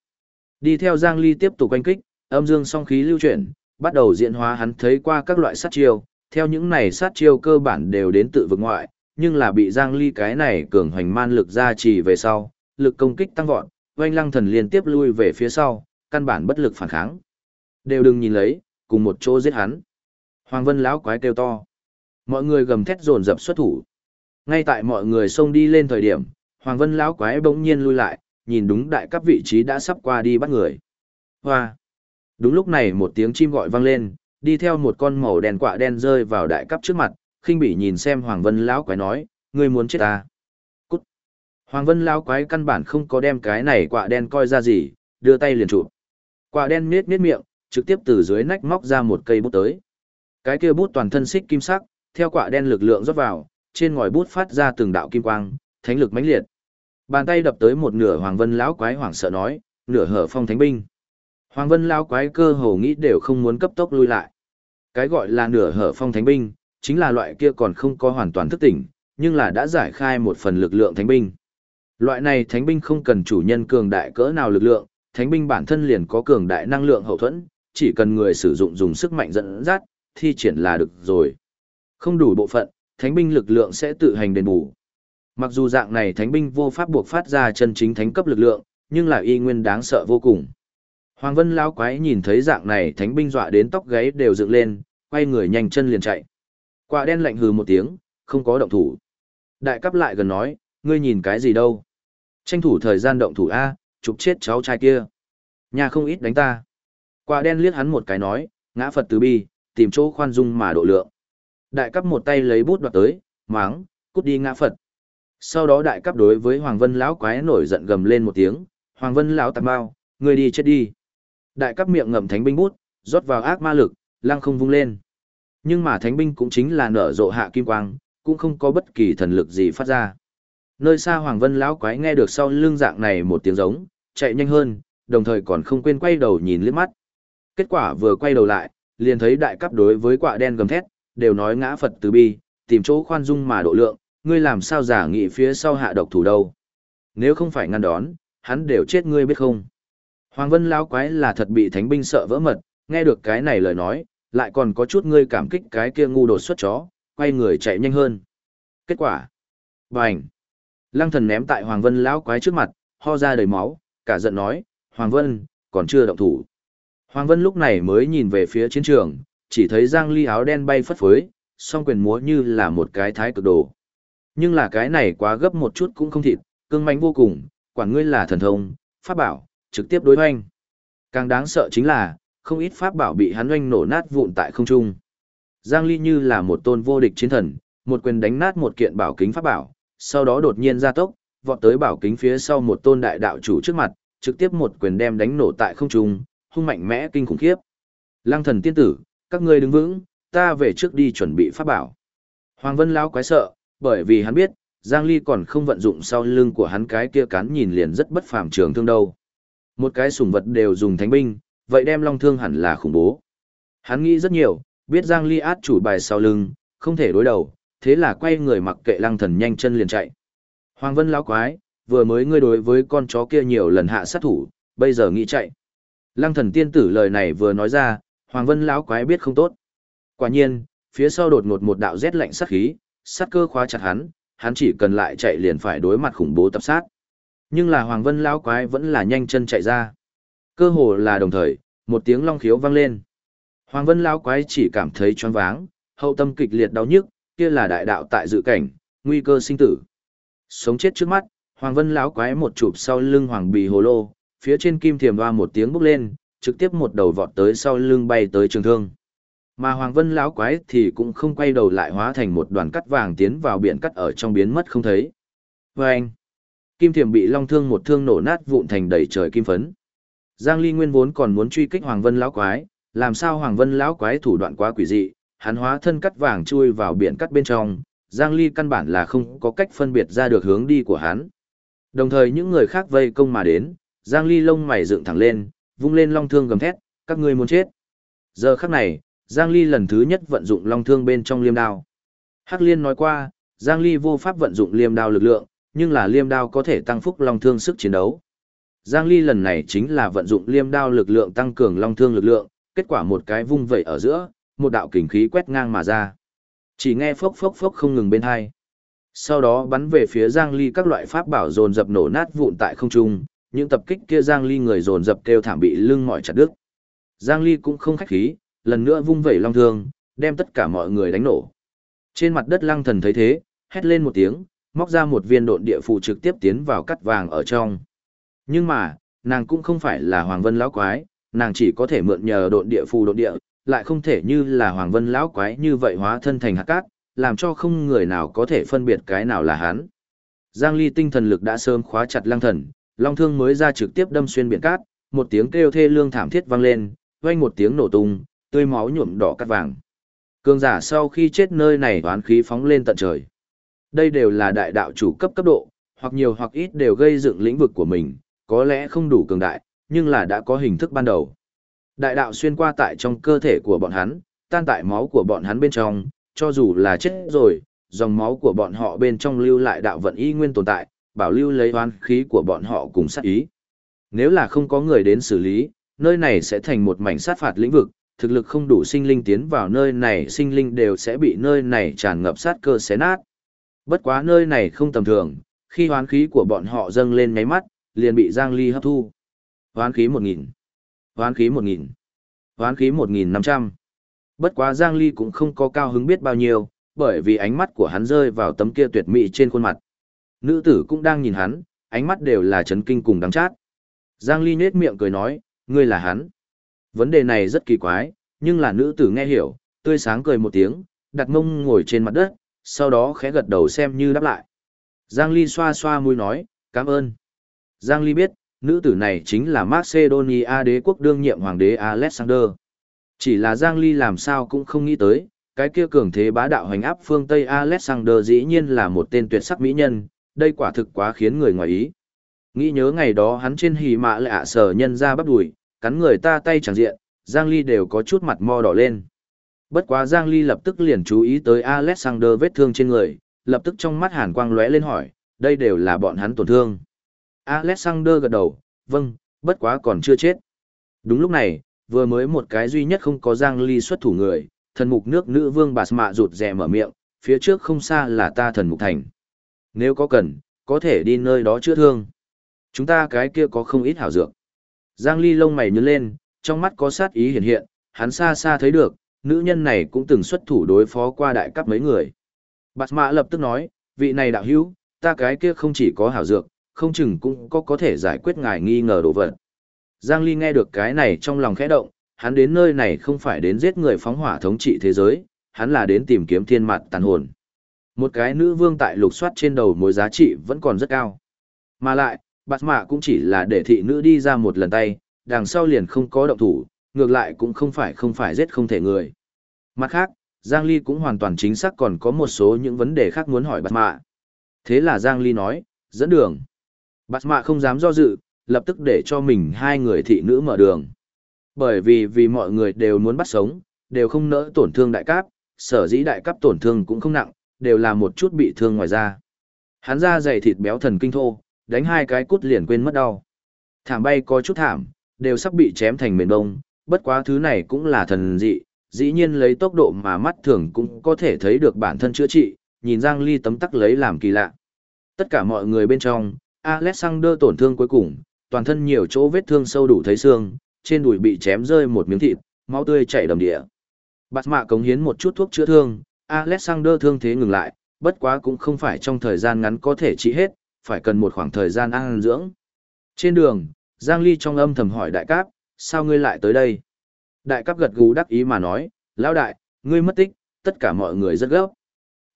Đi theo Giang Ly tiếp tục quanh kích, âm dương song khí lưu chuyển, bắt đầu diễn hóa hắn thấy qua các loại sát chiêu, theo những này sát chiêu cơ bản đều đến tự vực ngoại, nhưng là bị Giang Ly cái này cường hoành man lực ra trì về sau, lực công kích tăng vọt, oanh lăng thần liên tiếp lui về phía sau, căn bản bất lực phản kháng. Đều đừng nhìn lấy, cùng một chỗ giết hắn. Hoàng Vân lão quái kêu to. Mọi người gầm thét dồn dập xuất thủ. Ngay tại mọi người xông đi lên thời điểm, Hoàng Vân lão quái bỗng nhiên lui lại, nhìn đúng đại cấp vị trí đã sắp qua đi bắt người. Hoa. Đúng lúc này một tiếng chim gọi vang lên, đi theo một con màu đen quạ đen rơi vào đại cấp trước mặt, khinh bỉ nhìn xem Hoàng Vân lão quái nói, ngươi muốn chết ta. Cút. Hoàng Vân lão quái căn bản không có đem cái này quạ đen coi ra gì, đưa tay liền chụp. Quả đen nết nết miệng, trực tiếp từ dưới nách móc ra một cây bút tới. Cái kia bút toàn thân xích kim sắc, theo quả đen lực lượng rót vào, trên ngòi bút phát ra từng đạo kim quang, thánh lực mãnh liệt. Bàn tay đập tới một nửa Hoàng Vân lão quái hoảng sợ nói, nửa hở phong thánh binh. Hoàng Vân lão quái cơ hồ nghĩ đều không muốn cấp tốc lui lại. Cái gọi là nửa hở phong thánh binh, chính là loại kia còn không có hoàn toàn thức tỉnh, nhưng là đã giải khai một phần lực lượng thánh binh. Loại này thánh binh không cần chủ nhân cường đại cỡ nào lực lượng, thánh binh bản thân liền có cường đại năng lượng hậu thuẫn, chỉ cần người sử dụng dùng sức mạnh dẫn dắt, thi triển là được rồi. Không đủ bộ phận, thánh binh lực lượng sẽ tự hành đền bù. Mặc dù dạng này thánh binh vô pháp buộc phát ra chân chính thánh cấp lực lượng, nhưng là y nguyên đáng sợ vô cùng. Hoàng Vân lão quái nhìn thấy dạng này thánh binh dọa đến tóc gáy đều dựng lên, quay người nhanh chân liền chạy. Quả đen lạnh hừ một tiếng, không có động thủ. Đại cấp lại gần nói, ngươi nhìn cái gì đâu? Tranh thủ thời gian động thủ A, chụp chết cháu trai kia. Nhà không ít đánh ta. Quả đen liếc hắn một cái nói, ngã Phật từ bi, tìm chỗ khoan dung mà độ lượng. Đại cấp một tay lấy bút đoạt tới, máng, cút đi ngã Phật. Sau đó đại cấp đối với Hoàng Vân lão quái nổi giận gầm lên một tiếng, Hoàng Vân lão tạm bao, người đi chết đi. Đại cấp miệng ngậm thánh binh bút, rót vào ác ma lực, lăng không vung lên. Nhưng mà thánh binh cũng chính là nở rộ hạ kim quang, cũng không có bất kỳ thần lực gì phát ra. Nơi xa Hoàng Vân lão quái nghe được sau lưng dạng này một tiếng giống, chạy nhanh hơn, đồng thời còn không quên quay đầu nhìn liếc mắt. Kết quả vừa quay đầu lại, liền thấy đại cấp đối với quạ đen gầm thét, đều nói ngã Phật từ bi, tìm chỗ khoan dung mà độ lượng, ngươi làm sao giả nghị phía sau hạ độc thủ đâu. Nếu không phải ngăn đón, hắn đều chết ngươi biết không. Hoàng Vân lão quái là thật bị thánh binh sợ vỡ mật, nghe được cái này lời nói, lại còn có chút ngươi cảm kích cái kia ngu đột xuất chó, quay người chạy nhanh hơn. Kết quả, bành, lăng thần ném tại Hoàng Vân lão quái trước mặt, ho ra đầy máu, cả giận nói, Hoàng Vân, còn chưa động thủ. Hoàng Vân lúc này mới nhìn về phía chiến trường, chỉ thấy Giang Ly áo đen bay phất phới, song quyền múa như là một cái thái cực đồ. Nhưng là cái này quá gấp một chút cũng không thịt, cương mãnh vô cùng, quản ngươi là thần thông, pháp bảo, trực tiếp đối hoanh. Càng đáng sợ chính là, không ít pháp bảo bị hắn oanh nổ nát vụn tại không trung. Giang Ly như là một tôn vô địch chiến thần, một quyền đánh nát một kiện bảo kính pháp bảo, sau đó đột nhiên ra tốc, vọt tới bảo kính phía sau một tôn đại đạo chủ trước mặt, trực tiếp một quyền đem đánh nổ tại không trung, hung mạnh mẽ kinh khủng khiếp. Lăng thần tiên tử, các ngươi đứng vững, ta về trước đi chuẩn bị pháp bảo. Hoàng Vân lão quái sợ, bởi vì hắn biết, Giang Ly còn không vận dụng sau lưng của hắn cái kia cán nhìn liền rất bất phàm trường thương đâu. Một cái sủng vật đều dùng thánh binh, vậy đem long thương hẳn là khủng bố. Hắn nghĩ rất nhiều, biết Giang Ly át chủ bài sau lưng, không thể đối đầu, thế là quay người mặc kệ lăng thần nhanh chân liền chạy. Hoàng Vân lão quái, vừa mới ngươi đối với con chó kia nhiều lần hạ sát thủ, bây giờ nghĩ chạy. Lăng thần tiên tử lời này vừa nói ra, Hoàng Vân lão quái biết không tốt. Quả nhiên, phía sau đột ngột một đạo rét lạnh sát khí, sát cơ khóa chặt hắn, hắn chỉ cần lại chạy liền phải đối mặt khủng bố tập sát. Nhưng là Hoàng Vân lão quái vẫn là nhanh chân chạy ra. Cơ hồ là đồng thời, một tiếng long khiếu vang lên. Hoàng Vân lão quái chỉ cảm thấy choáng váng, hậu tâm kịch liệt đau nhức, kia là đại đạo tại dự cảnh, nguy cơ sinh tử. Sống chết trước mắt, Hoàng Vân lão quái một chụp sau lưng Hoàng Bì Hồ Lô, phía trên kim thiềm hoa một tiếng bốc lên, trực tiếp một đầu vọt tới sau lưng bay tới trường thương. Mà Hoàng Vân lão quái thì cũng không quay đầu lại hóa thành một đoàn cắt vàng tiến vào biển cắt ở trong biến mất không thấy. Và anh, kim thiềm bị long thương một thương nổ nát vụn thành đầy trời kim phấn. Giang Ly nguyên vốn còn muốn truy kích Hoàng Vân lão quái, làm sao Hoàng Vân lão quái thủ đoạn quá quỷ dị, hắn hóa thân cắt vàng chui vào biển cắt bên trong, Giang Ly căn bản là không có cách phân biệt ra được hướng đi của hắn. Đồng thời những người khác vây công mà đến, Giang Ly lông mày dựng thẳng lên, vung lên long thương gầm thét, các ngươi muốn chết. Giờ khắc này, Giang Ly lần thứ nhất vận dụng long thương bên trong liêm đao. Hắc Liên nói qua, Giang Ly vô pháp vận dụng liêm đao lực lượng, nhưng là liêm đao có thể tăng phúc long thương sức chiến đấu. Giang Ly lần này chính là vận dụng liêm đao lực lượng tăng cường long thương lực lượng, kết quả một cái vung vẩy ở giữa, một đạo kình khí quét ngang mà ra. Chỉ nghe phốc phốc phốc không ngừng bên hai. Sau đó bắn về phía Giang Ly các loại pháp bảo dồn dập nổ nát vụn tại không trung, những tập kích kia Giang Ly người dồn dập kêu thảm bị lưng mỏi chặt đứt. Giang Ly cũng không khách khí, lần nữa vung vẩy long thương, đem tất cả mọi người đánh nổ. Trên mặt đất lăng thần thấy thế, hét lên một tiếng, móc ra một viên độn địa phù trực tiếp tiến vào cắt vàng ở trong. Nhưng mà, nàng cũng không phải là Hoàng Vân lão quái, nàng chỉ có thể mượn nhờ độn địa phù độn địa, lại không thể như là Hoàng Vân lão quái như vậy hóa thân thành hạt cát, làm cho không người nào có thể phân biệt cái nào là hắn. Giang Ly tinh thần lực đã sớm khóa chặt lăng thần, long thương mới ra trực tiếp đâm xuyên biển cát, một tiếng kêu thê lương thảm thiết vang lên, vang một tiếng nổ tung, tươi máu nhuộm đỏ cát vàng. Cường giả sau khi chết nơi này toán khí phóng lên tận trời. Đây đều là đại đạo chủ cấp cấp độ, hoặc nhiều hoặc ít đều gây dựng lĩnh vực của mình, có lẽ không đủ cường đại, nhưng là đã có hình thức ban đầu. Đại đạo xuyên qua tại trong cơ thể của bọn hắn, tan tại máu của bọn hắn bên trong, cho dù là chết rồi, dòng máu của bọn họ bên trong lưu lại đạo vận y nguyên tồn tại, bảo lưu lấy oán khí của bọn họ cùng sát ý. Nếu là không có người đến xử lý, nơi này sẽ thành một mảnh sát phạt lĩnh vực, thực lực không đủ sinh linh tiến vào nơi này sinh linh đều sẽ bị nơi này tràn ngập sát cơ xé nát. Bất quá nơi này không tầm thường, khi hoán khí của bọn họ dâng lên ngáy mắt, liền bị Giang Ly hấp thu. Hoán khí 1000, hoán khí 1.000, hoán khí 1.500. Bất quá Giang Ly cũng không có cao hứng biết bao nhiêu, bởi vì ánh mắt của hắn rơi vào tấm kia tuyệt mỹ trên khuôn mặt. Nữ tử cũng đang nhìn hắn, ánh mắt đều là chấn kinh cùng đắng chát. Giang Ly nhếch miệng cười nói, ngươi là hắn. Vấn đề này rất kỳ quái, nhưng là nữ tử nghe hiểu, tươi sáng cười một tiếng, đặt mông ngồi trên mặt đất, sau đó khẽ gật đầu xem như đáp lại. Giang Ly xoa xoa mũi nói, cảm ơn. Giang Ly biết, nữ tử này chính là Macedonia đế quốc đương nhiệm hoàng đế Alexander. Chỉ là Giang Ly làm sao cũng không nghĩ tới, cái kia cường thế bá đạo hành áp phương Tây Alexander dĩ nhiên là một tên tuyệt sắc mỹ nhân, đây quả thực quá khiến người ngoài ý. Nghĩ nhớ ngày đó hắn trên hì mạ lạ sở nhân ra bắt đuổi, cắn người ta tay chẳng diện, Giang Ly đều có chút mặt mo đỏ lên. Bất quá Giang Ly lập tức liền chú ý tới Alexander vết thương trên người, lập tức trong mắt hàn quang lóe lên hỏi, đây đều là bọn hắn tổn thương. Alexander gật đầu, vâng, bất quá còn chưa chết. Đúng lúc này, vừa mới một cái duy nhất không có Giang Ly xuất thủ người, thần mục nước nữ vương bà mạ rụt rè mở miệng, phía trước không xa là ta thần mục thành. Nếu có cần, có thể đi nơi đó chữa thương. Chúng ta cái kia có không ít hảo dược. Giang Ly lông mày nhướng lên, trong mắt có sát ý hiện hiện, hắn xa xa thấy được, nữ nhân này cũng từng xuất thủ đối phó qua đại cấp mấy người. Bạt mạ lập tức nói, vị này đạo hữu, ta cái kia không chỉ có hảo dược, không chừng cũng có có thể giải quyết ngài nghi ngờ đồ vật. Giang Ly nghe được cái này trong lòng khẽ động, hắn đến nơi này không phải đến giết người phóng hỏa thống trị thế giới, hắn là đến tìm kiếm thiên mặt tàn hồn. Một cái nữ vương tại lục soát trên đầu mối giá trị vẫn còn rất cao. Mà lại, bạt mạ cũng chỉ là để thị nữ đi ra một lần tay, đằng sau liền không có động thủ, ngược lại cũng không phải không phải giết không thể người. Mặt khác, Giang Ly cũng hoàn toàn chính xác còn có một số những vấn đề khác muốn hỏi bạt mạ. Thế là Giang Ly nói, dẫn đường. Bạt mạ không dám do dự, lập tức để cho mình hai người thị nữ mở đường. Bởi vì vì mọi người đều muốn bắt sống, đều không nỡ tổn thương đại cáp, sở dĩ đại cáp tổn thương cũng không nặng, đều là một chút bị thương ngoài da. Hắn ra dày thịt béo thần kinh thô, đánh hai cái cút liền quên mất đau. Thảm bay có chút thảm, đều sắp bị chém thành mền bông, bất quá thứ này cũng là thần dị, dĩ nhiên lấy tốc độ mà mắt thường cũng có thể thấy được bản thân chữa trị, nhìn Giang Ly tấm tắc lấy làm kỳ lạ. Tất cả mọi người bên trong, Alexander tổn thương cuối cùng, toàn thân nhiều chỗ vết thương sâu đủ thấy xương, trên đùi bị chém rơi một miếng thịt, máu tươi chảy đầm địa. Bạt mạ cống hiến một chút thuốc chữa thương, Alexander thương thế ngừng lại, bất quá cũng không phải trong thời gian ngắn có thể trị hết, phải cần một khoảng thời gian ăn dưỡng. Trên đường, Giang Ly trong âm thầm hỏi đại cáp, sao ngươi lại tới đây? Đại cáp gật gù đắc ý mà nói, lão đại, ngươi mất tích, tất cả mọi người rất gấp.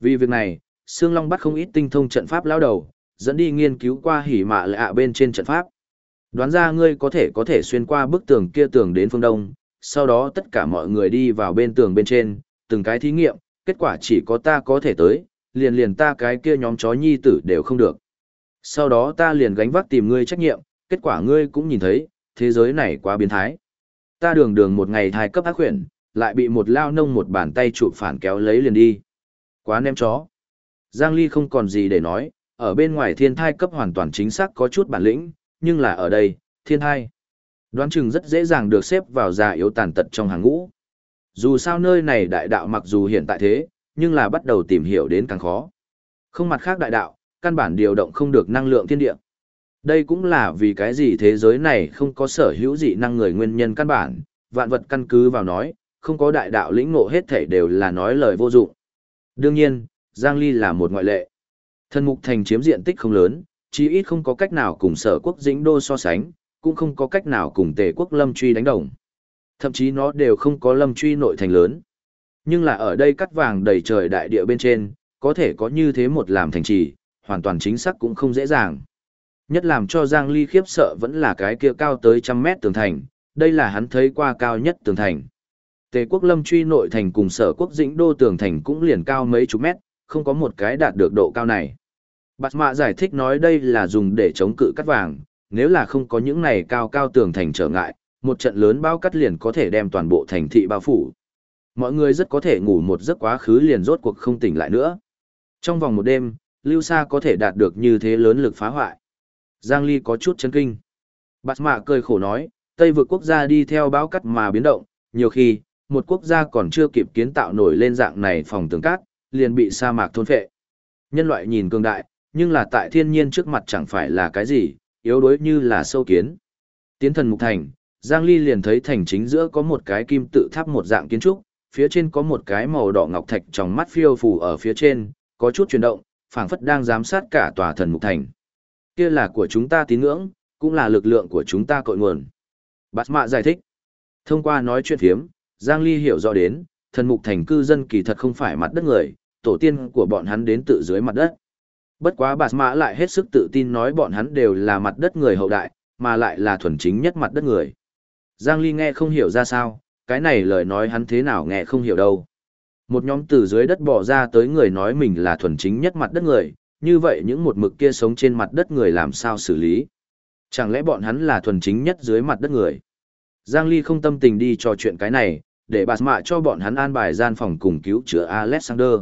Vì việc này, Sương Long bắt không ít tinh thông trận pháp lão đầu, dẫn đi nghiên cứu qua hỉ mạ lạ bên trên trận pháp. Đoán ra ngươi có thể có thể xuyên qua bức tường kia tường đến phương đông, sau đó tất cả mọi người đi vào bên tường bên trên, từng cái thí nghiệm, kết quả chỉ có ta có thể tới, liền liền ta cái kia nhóm chó nhi tử đều không được. Sau đó ta liền gánh vác tìm ngươi trách nhiệm, kết quả ngươi cũng nhìn thấy, thế giới này quá biến thái. Ta đường đường một ngày thai cấp ác khuyển, lại bị một lao nông một bàn tay chụp phản kéo lấy liền đi. Quá ném chó. Giang Ly không còn gì để nói, ở bên ngoài thiên thai cấp hoàn toàn chính xác có chút bản lĩnh, nhưng là ở đây, thiên thai. Đoán chừng rất dễ dàng được xếp vào già yếu tàn tật trong hàng ngũ. Dù sao nơi này đại đạo mặc dù hiện tại thế, nhưng là bắt đầu tìm hiểu đến càng khó. Không mặt khác đại đạo, căn bản điều động không được năng lượng thiên địa. Đây cũng là vì cái gì thế giới này không có sở hữu dị năng người nguyên nhân căn bản, vạn vật căn cứ vào nói, không có đại đạo lĩnh ngộ hết thể đều là nói lời vô dụng. Đương nhiên, Giang Ly là một ngoại lệ. Thần mục thành chiếm diện tích không lớn, chí ít không có cách nào cùng sở quốc dĩnh đô so sánh, cũng không có cách nào cùng tề quốc lâm truy đánh đồng. Thậm chí nó đều không có lâm truy nội thành lớn. Nhưng là ở đây cắt vàng đầy trời đại địa bên trên, có thể có như thế một làm thành trì, hoàn toàn chính xác cũng không dễ dàng. Nhất làm cho Giang Ly khiếp sợ vẫn là cái kia cao tới trăm mét tường thành, đây là hắn thấy qua cao nhất tường thành. Tề quốc lâm truy nội thành cùng sở quốc dĩnh đô tường thành cũng liền cao mấy chục mét, không có một cái đạt được độ cao này. Bạt mạ giải thích nói đây là dùng để chống cự cắt vàng, nếu là không có những này cao cao tường thành trở ngại, một trận lớn bao cắt liền có thể đem toàn bộ thành thị bao phủ. Mọi người rất có thể ngủ một giấc quá khứ liền rốt cuộc không tỉnh lại nữa. Trong vòng một đêm, Lưu Sa có thể đạt được như thế lớn lực phá hoại. Giang Ly có chút chấn kinh. Bạt mạ cười khổ nói, Tây vực quốc gia đi theo báo cắt mà biến động, nhiều khi, một quốc gia còn chưa kịp kiến tạo nổi lên dạng này phòng tường cát, liền bị sa mạc thôn phệ. Nhân loại nhìn cường đại, nhưng là tại thiên nhiên trước mặt chẳng phải là cái gì, yếu đuối như là sâu kiến. Tiến thần mục thành, Giang Ly liền thấy thành chính giữa có một cái kim tự tháp một dạng kiến trúc, phía trên có một cái màu đỏ ngọc thạch trong mắt phiêu phù ở phía trên, có chút chuyển động, phảng phất đang giám sát cả tòa thần mục thành. Kia là của chúng ta tín ngưỡng, cũng là lực lượng của chúng ta cội nguồn. Bát Mạ giải thích. Thông qua nói chuyện thiếm, Giang Ly hiểu rõ đến, thần mục thành cư dân kỳ thật không phải mặt đất người, tổ tiên của bọn hắn đến tự dưới mặt đất. Bất quá bà Mã lại hết sức tự tin nói bọn hắn đều là mặt đất người hậu đại, mà lại là thuần chính nhất mặt đất người. Giang Ly nghe không hiểu ra sao, cái này lời nói hắn thế nào nghe không hiểu đâu. Một nhóm từ dưới đất bỏ ra tới người nói mình là thuần chính nhất mặt đất người, như vậy những một mực kia sống trên mặt đất người làm sao xử lý? Chẳng lẽ bọn hắn là thuần chính nhất dưới mặt đất người? Giang Ly không tâm tình đi trò chuyện cái này, để bạt mạ cho bọn hắn an bài gian phòng cùng cứu chữa Alexander.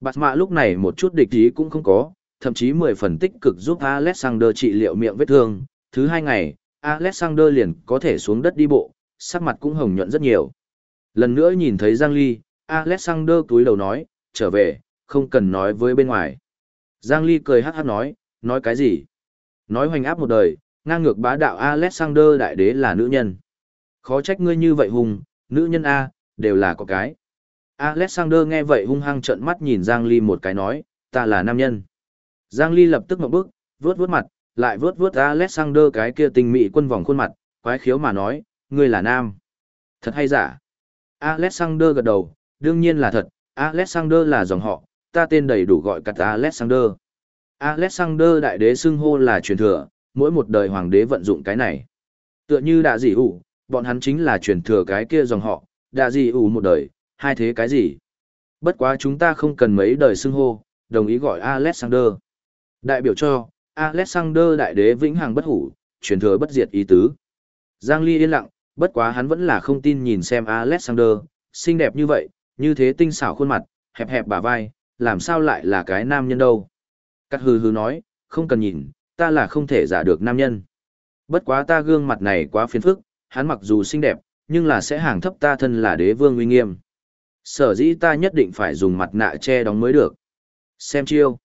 Bạt mạ lúc này một chút địch ý cũng không có, thậm chí 10 phần tích cực giúp Alexander trị liệu miệng vết thương. Thứ hai ngày, Alexander liền có thể xuống đất đi bộ, sắc mặt cũng hồng nhuận rất nhiều. Lần nữa nhìn thấy Giang Ly, Alexander túi đầu nói, trở về, không cần nói với bên ngoài. Giang Ly cười hát hát nói, nói cái gì? Nói hoành áp một đời, ngang ngược bá đạo Alexander đại đế là nữ nhân. Khó trách ngươi như vậy hùng, nữ nhân A, đều là có cái. Alexander nghe vậy hung hăng trợn mắt nhìn Giang Ly một cái nói, ta là nam nhân. Giang Ly lập tức ngậm bước, vướt vướt mặt, lại vướt vướt Alexander cái kia tình mị quân vòng khuôn mặt, quái khiếu mà nói, ngươi là nam. Thật hay giả? Alexander gật đầu, đương nhiên là thật, Alexander là dòng họ, ta tên đầy đủ gọi cặt Alexander. Alexander đại đế xưng hô là truyền thừa, mỗi một đời hoàng đế vận dụng cái này. Tựa như đã dị ủ, bọn hắn chính là truyền thừa cái kia dòng họ, đã dị ủ một đời, hai thế cái gì. Bất quá chúng ta không cần mấy đời xưng hô, đồng ý gọi Alexander. Đại biểu cho, Alexander đại đế vĩnh hằng bất hủ, truyền thừa bất diệt ý tứ. Giang Ly yên lặng, bất quá hắn vẫn là không tin nhìn xem Alexander, xinh đẹp như vậy, như thế tinh xảo khuôn mặt, hẹp hẹp bả vai, làm sao lại là cái nam nhân đâu. Cắt hư hư nói, không cần nhìn, ta là không thể giả được nam nhân. Bất quá ta gương mặt này quá phiền phức, hắn mặc dù xinh đẹp, nhưng là sẽ hàng thấp ta thân là đế vương uy nghiêm. Sở dĩ ta nhất định phải dùng mặt nạ che đóng mới được. Xem chiêu.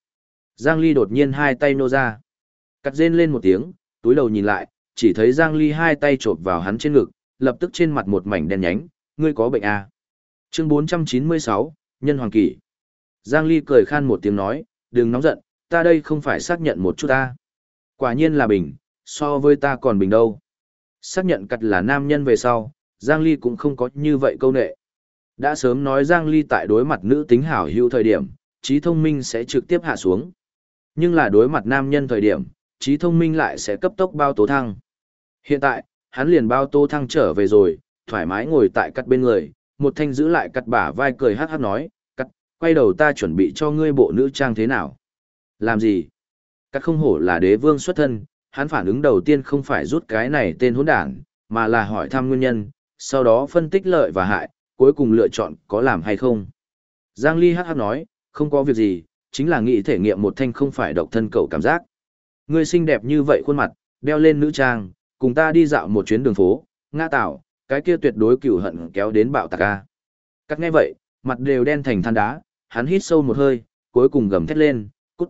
Giang Ly đột nhiên hai tay nô ra. Cắt rên lên một tiếng, túi đầu nhìn lại, chỉ thấy Giang Ly hai tay trộp vào hắn trên ngực, lập tức trên mặt một mảnh đen nhánh, ngươi có bệnh à. Chương 496, Nhân Hoàng Kỷ. Giang Ly cười khan một tiếng nói, đừng nóng giận, ta đây không phải xác nhận một chút ta. Quả nhiên là bình, so với ta còn bình đâu. Xác nhận cặt là nam nhân về sau, Giang Ly cũng không có như vậy câu nệ. Đã sớm nói Giang Ly tại đối mặt nữ tính hảo hữu thời điểm, trí thông minh sẽ trực tiếp hạ xuống. Nhưng là đối mặt nam nhân thời điểm, trí thông minh lại sẽ cấp tốc bao tố thăng. Hiện tại, hắn liền bao tố thăng trở về rồi, thoải mái ngồi tại cắt bên người, một thanh giữ lại cắt bả vai cười hát hát nói, cắt, quay đầu ta chuẩn bị cho ngươi bộ nữ trang thế nào. Làm gì? Cắt không hổ là đế vương xuất thân, hắn phản ứng đầu tiên không phải rút cái này tên hỗn đảng, mà là hỏi thăm nguyên nhân, sau đó phân tích lợi và hại, cuối cùng lựa chọn có làm hay không. Giang Ly hát hát nói, không có việc gì, chính là nghĩ thể nghiệm một thanh không phải độc thân cậu cảm giác. Ngươi xinh đẹp như vậy khuôn mặt, đeo lên nữ trang, cùng ta đi dạo một chuyến đường phố, ngã tạo, cái kia tuyệt đối cửu hận kéo đến bạo tạc ca. Cắt nghe vậy, mặt đều đen thành than đá, hắn hít sâu một hơi, cuối cùng gầm thét lên, cút.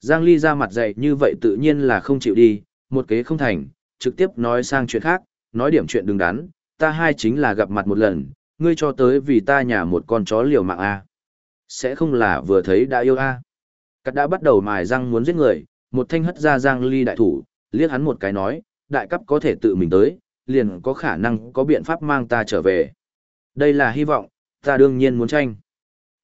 Giang Ly ra mặt dậy như vậy tự nhiên là không chịu đi, một kế không thành, trực tiếp nói sang chuyện khác, nói điểm chuyện đừng đắn, ta hai chính là gặp mặt một lần, ngươi cho tới vì ta nhà một con chó liều mạng a sẽ không là vừa thấy đã yêu a à. cắt đã bắt đầu mài răng muốn giết người, một thanh hất ra giang ly đại thủ, liếc hắn một cái nói, đại cấp có thể tự mình tới, liền có khả năng có biện pháp mang ta trở về đây là hy vọng, ta đương nhiên muốn tranh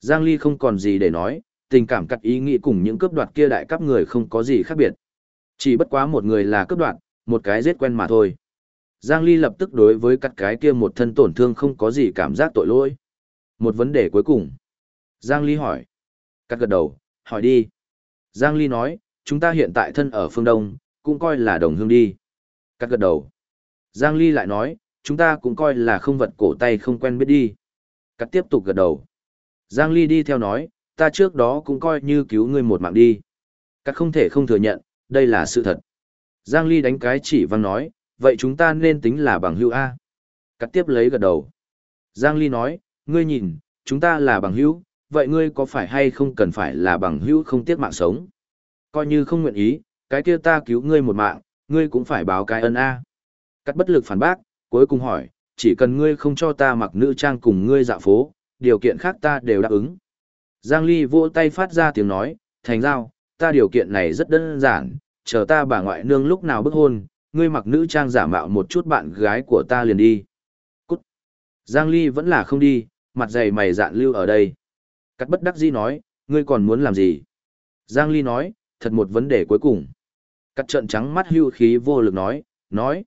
giang ly không còn gì để nói, tình cảm cắt ý nghĩ cùng những cướp đoạt kia đại cấp người không có gì khác biệt Chỉ bất quá một người là cướp đoạt, một cái giết quen mà thôi. Giang Ly lập tức đối với cắt cái kia một thân tổn thương không có gì cảm giác tội lỗi. Một vấn đề cuối cùng. Giang Ly hỏi. Cắt gật đầu, hỏi đi. Giang Ly nói, chúng ta hiện tại thân ở phương Đông, cũng coi là đồng hương đi. Cắt gật đầu. Giang Ly lại nói, chúng ta cũng coi là không vật cổ tay không quen biết đi. Cắt tiếp tục gật đầu. Giang Ly đi theo nói, ta trước đó cũng coi như cứu ngươi một mạng đi. Cắt không thể không thừa nhận, đây là sự thật. Giang Ly đánh cái chỉ văn nói, vậy chúng ta nên tính là bằng hữu A. Cắt tiếp lấy gật đầu. Giang Ly nói, ngươi nhìn, chúng ta là bằng hữu, vậy ngươi có phải hay không cần phải là bằng hữu không tiếc mạng sống? Coi như không nguyện ý, cái kia ta cứu ngươi một mạng, ngươi cũng phải báo cái ân A. Cắt bất lực phản bác, cuối cùng hỏi, chỉ cần ngươi không cho ta mặc nữ trang cùng ngươi dạo phố, điều kiện khác ta đều đáp ứng. Giang Ly vỗ tay phát ra tiếng nói, thành giao, ta điều kiện này rất đơn giản, chờ ta bà ngoại nương lúc nào bức hôn, ngươi mặc nữ trang giả mạo một chút bạn gái của ta liền đi. Cút. Giang Ly vẫn là không đi, mặt dày mày dạn lưu ở đây. Cắt bất đắc dĩ nói, ngươi còn muốn làm gì? Giang Ly nói, thật một vấn đề cuối cùng. Cắt trận trắng mắt hưu khí vô lực nói, nói.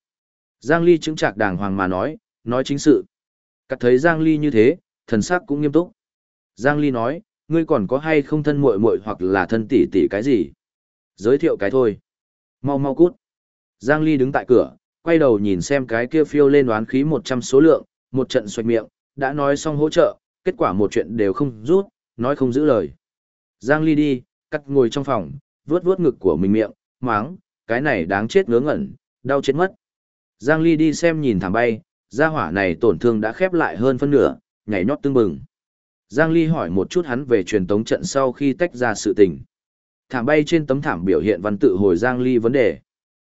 Giang Ly chứng trạc đàng hoàng mà nói, nói chính sự. Cắt thấy Giang Ly như thế, thần sắc cũng nghiêm túc. Giang Ly nói, ngươi còn có hay không thân muội muội hoặc là thân tỷ tỷ cái gì? Giới thiệu cái thôi. Mau mau cút. Giang Ly đứng tại cửa, quay đầu nhìn xem cái kia phiêu lên đoán khí 100 số lượng, một trận xoạch miệng, đã nói xong hỗ trợ, kết quả một chuyện đều không rút, nói không giữ lời. Giang Ly đi, cắt ngồi trong phòng, vuốt vuốt ngực của mình miệng, máng, cái này đáng chết ngớ ngẩn, đau chết mất. Giang Ly đi xem nhìn thảm bay, gia hỏa này tổn thương đã khép lại hơn phân nửa, nhảy nhót tương bừng. Giang Ly hỏi một chút hắn về truyền tống trận sau khi tách ra sự tình. Thảm bay trên tấm thảm biểu hiện văn tự hồi Giang Ly vấn đề.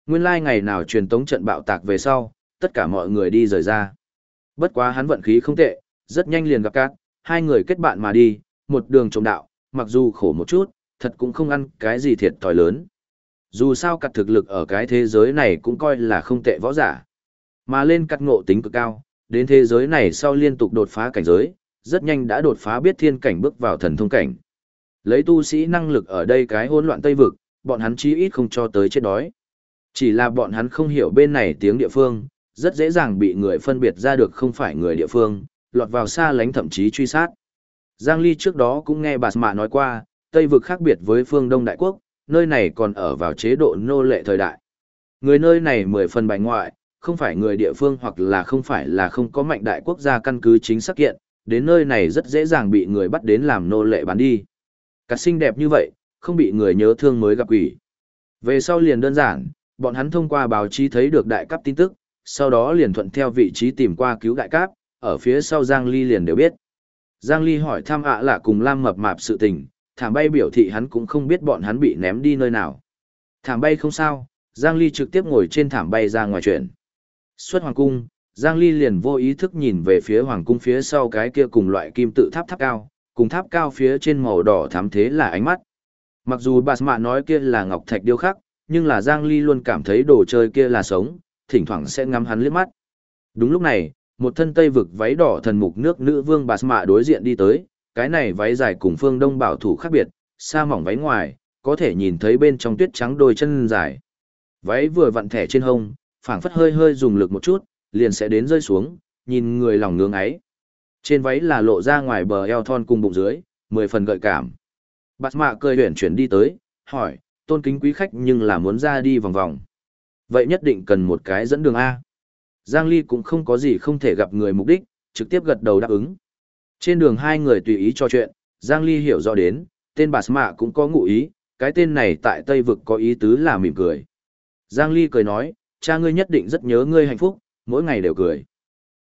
Nguyên lai like ngày nào truyền tống trận bạo tạc về sau, tất cả mọi người đi rời ra. Bất quá hắn vận khí không tệ, rất nhanh liền gặp cát, hai người kết bạn mà đi, một đường trồng đạo, mặc dù khổ một chút, thật cũng không ăn cái gì thiệt thòi lớn. Dù sao cặt thực lực ở cái thế giới này cũng coi là không tệ võ giả. Mà lên cặt ngộ tính cực cao, đến thế giới này sau liên tục đột phá cảnh giới, rất nhanh đã đột phá biết thiên cảnh bước vào thần thông cảnh. Lấy tu sĩ năng lực ở đây cái hỗn loạn Tây Vực, bọn hắn chí ít không cho tới chết đói. Chỉ là bọn hắn không hiểu bên này tiếng địa phương, rất dễ dàng bị người phân biệt ra được không phải người địa phương, lọt vào xa lánh thậm chí truy sát. Giang Ly trước đó cũng nghe bà Mạ nói qua, Tây vực khác biệt với phương Đông Đại Quốc, nơi này còn ở vào chế độ nô lệ thời đại. Người nơi này mười phần bài ngoại, không phải người địa phương hoặc là không phải là không có mạnh đại quốc gia căn cứ chính xác kiện, đến nơi này rất dễ dàng bị người bắt đến làm nô lệ bán đi. Cả xinh đẹp như vậy, không bị người nhớ thương mới gặp quỷ. Về sau liền đơn giản, bọn hắn thông qua báo chí thấy được đại cấp tin tức, sau đó liền thuận theo vị trí tìm qua cứu đại cấp, ở phía sau Giang Ly liền đều biết. Giang Ly hỏi thăm ạ là cùng Lam mập mạp sự tình, thảm bay biểu thị hắn cũng không biết bọn hắn bị ném đi nơi nào. Thảm bay không sao, Giang Ly trực tiếp ngồi trên thảm bay ra ngoài chuyện. Xuất hoàng cung, Giang Ly liền vô ý thức nhìn về phía hoàng cung phía sau cái kia cùng loại kim tự tháp tháp cao, cùng tháp cao phía trên màu đỏ thắm thế là ánh mắt. Mặc dù bà mạ nói kia là ngọc thạch điêu khắc, nhưng là Giang Ly luôn cảm thấy đồ chơi kia là sống, thỉnh thoảng sẽ ngắm hắn liếc mắt. Đúng lúc này, một thân tây vực váy đỏ thần mục nước nữ vương bà mạ đối diện đi tới, cái này váy dài cùng phương đông bảo thủ khác biệt, xa mỏng váy ngoài, có thể nhìn thấy bên trong tuyết trắng đôi chân dài. Váy vừa vặn thẻ trên hông, phảng phất hơi hơi dùng lực một chút, liền sẽ đến rơi xuống, nhìn người lòng ngưỡng ấy. Trên váy là lộ ra ngoài bờ eo thon cùng bụng dưới, mười phần gợi cảm. Bạt mạ cười huyền chuyển đi tới, hỏi, tôn kính quý khách nhưng là muốn ra đi vòng vòng. Vậy nhất định cần một cái dẫn đường A. Giang Ly cũng không có gì không thể gặp người mục đích, trực tiếp gật đầu đáp ứng. Trên đường hai người tùy ý trò chuyện, Giang Ly hiểu rõ đến, tên bà Mạ cũng có ngụ ý, cái tên này tại Tây Vực có ý tứ là mỉm cười. Giang Ly cười nói, cha ngươi nhất định rất nhớ ngươi hạnh phúc, mỗi ngày đều cười.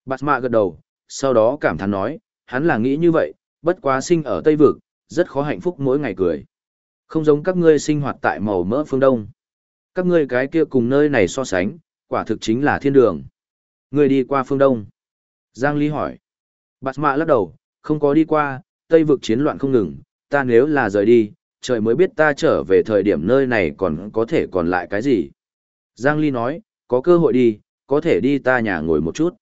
Bà Mạ gật đầu, sau đó cảm thán nói, hắn là nghĩ như vậy, bất quá sinh ở Tây Vực, rất khó hạnh phúc mỗi ngày cười. Không giống các ngươi sinh hoạt tại màu mỡ phương Đông. Các ngươi cái kia cùng nơi này so sánh, quả thực chính là thiên đường. Ngươi đi qua phương Đông. Giang Ly hỏi. Bạt mạ lắc đầu, không có đi qua, Tây vực chiến loạn không ngừng, ta nếu là rời đi, trời mới biết ta trở về thời điểm nơi này còn có thể còn lại cái gì. Giang Ly nói, có cơ hội đi, có thể đi ta nhà ngồi một chút.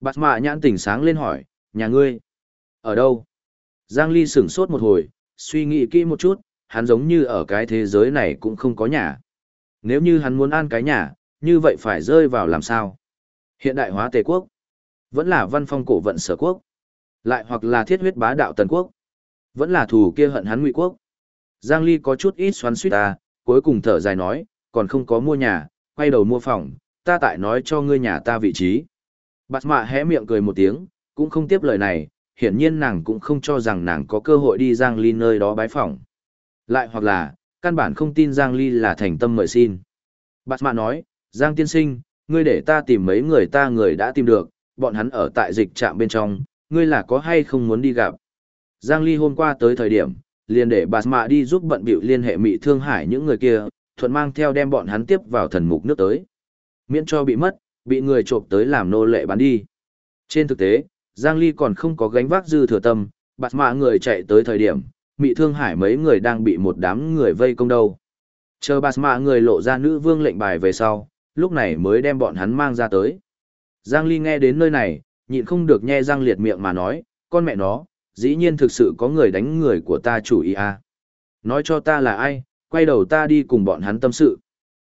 Bạt mạ nhãn tỉnh sáng lên hỏi, nhà ngươi? Ở đâu? Giang Ly sửng sốt một hồi, suy nghĩ kỹ một chút, hắn giống như ở cái thế giới này cũng không có nhà. Nếu như hắn muốn an cái nhà, như vậy phải rơi vào làm sao? Hiện đại hóa tề quốc, vẫn là văn phong cổ vận sở quốc, lại hoặc là thiết huyết bá đạo tần quốc, vẫn là thù kia hận hắn ngụy quốc. Giang Ly có chút ít xoắn suýt ta, cuối cùng thở dài nói, còn không có mua nhà, quay đầu mua phòng, ta tại nói cho ngươi nhà ta vị trí. Bạt mạ hé miệng cười một tiếng, cũng không tiếp lời này, hiển nhiên nàng cũng không cho rằng nàng có cơ hội đi Giang Ly nơi đó bái phỏng. Lại hoặc là, căn bản không tin Giang Ly là thành tâm mời xin. Bạt mạ nói, Giang tiên sinh, ngươi để ta tìm mấy người ta người đã tìm được, bọn hắn ở tại dịch trạm bên trong, ngươi là có hay không muốn đi gặp. Giang Ly hôm qua tới thời điểm, liền để bà mạ đi giúp bận biểu liên hệ Mỹ Thương Hải những người kia, thuận mang theo đem bọn hắn tiếp vào thần mục nước tới. Miễn cho bị mất, bị người trộm tới làm nô lệ bán đi. Trên thực tế, Giang Ly còn không có gánh vác dư thừa tâm, bà mạ người chạy tới thời điểm, Mỹ Thương Hải mấy người đang bị một đám người vây công đâu. Chờ bà mạ người lộ ra nữ vương lệnh bài về sau, lúc này mới đem bọn hắn mang ra tới. Giang Ly nghe đến nơi này, nhịn không được nhe răng liệt miệng mà nói, con mẹ nó, dĩ nhiên thực sự có người đánh người của ta chủ ý à. Nói cho ta là ai, quay đầu ta đi cùng bọn hắn tâm sự.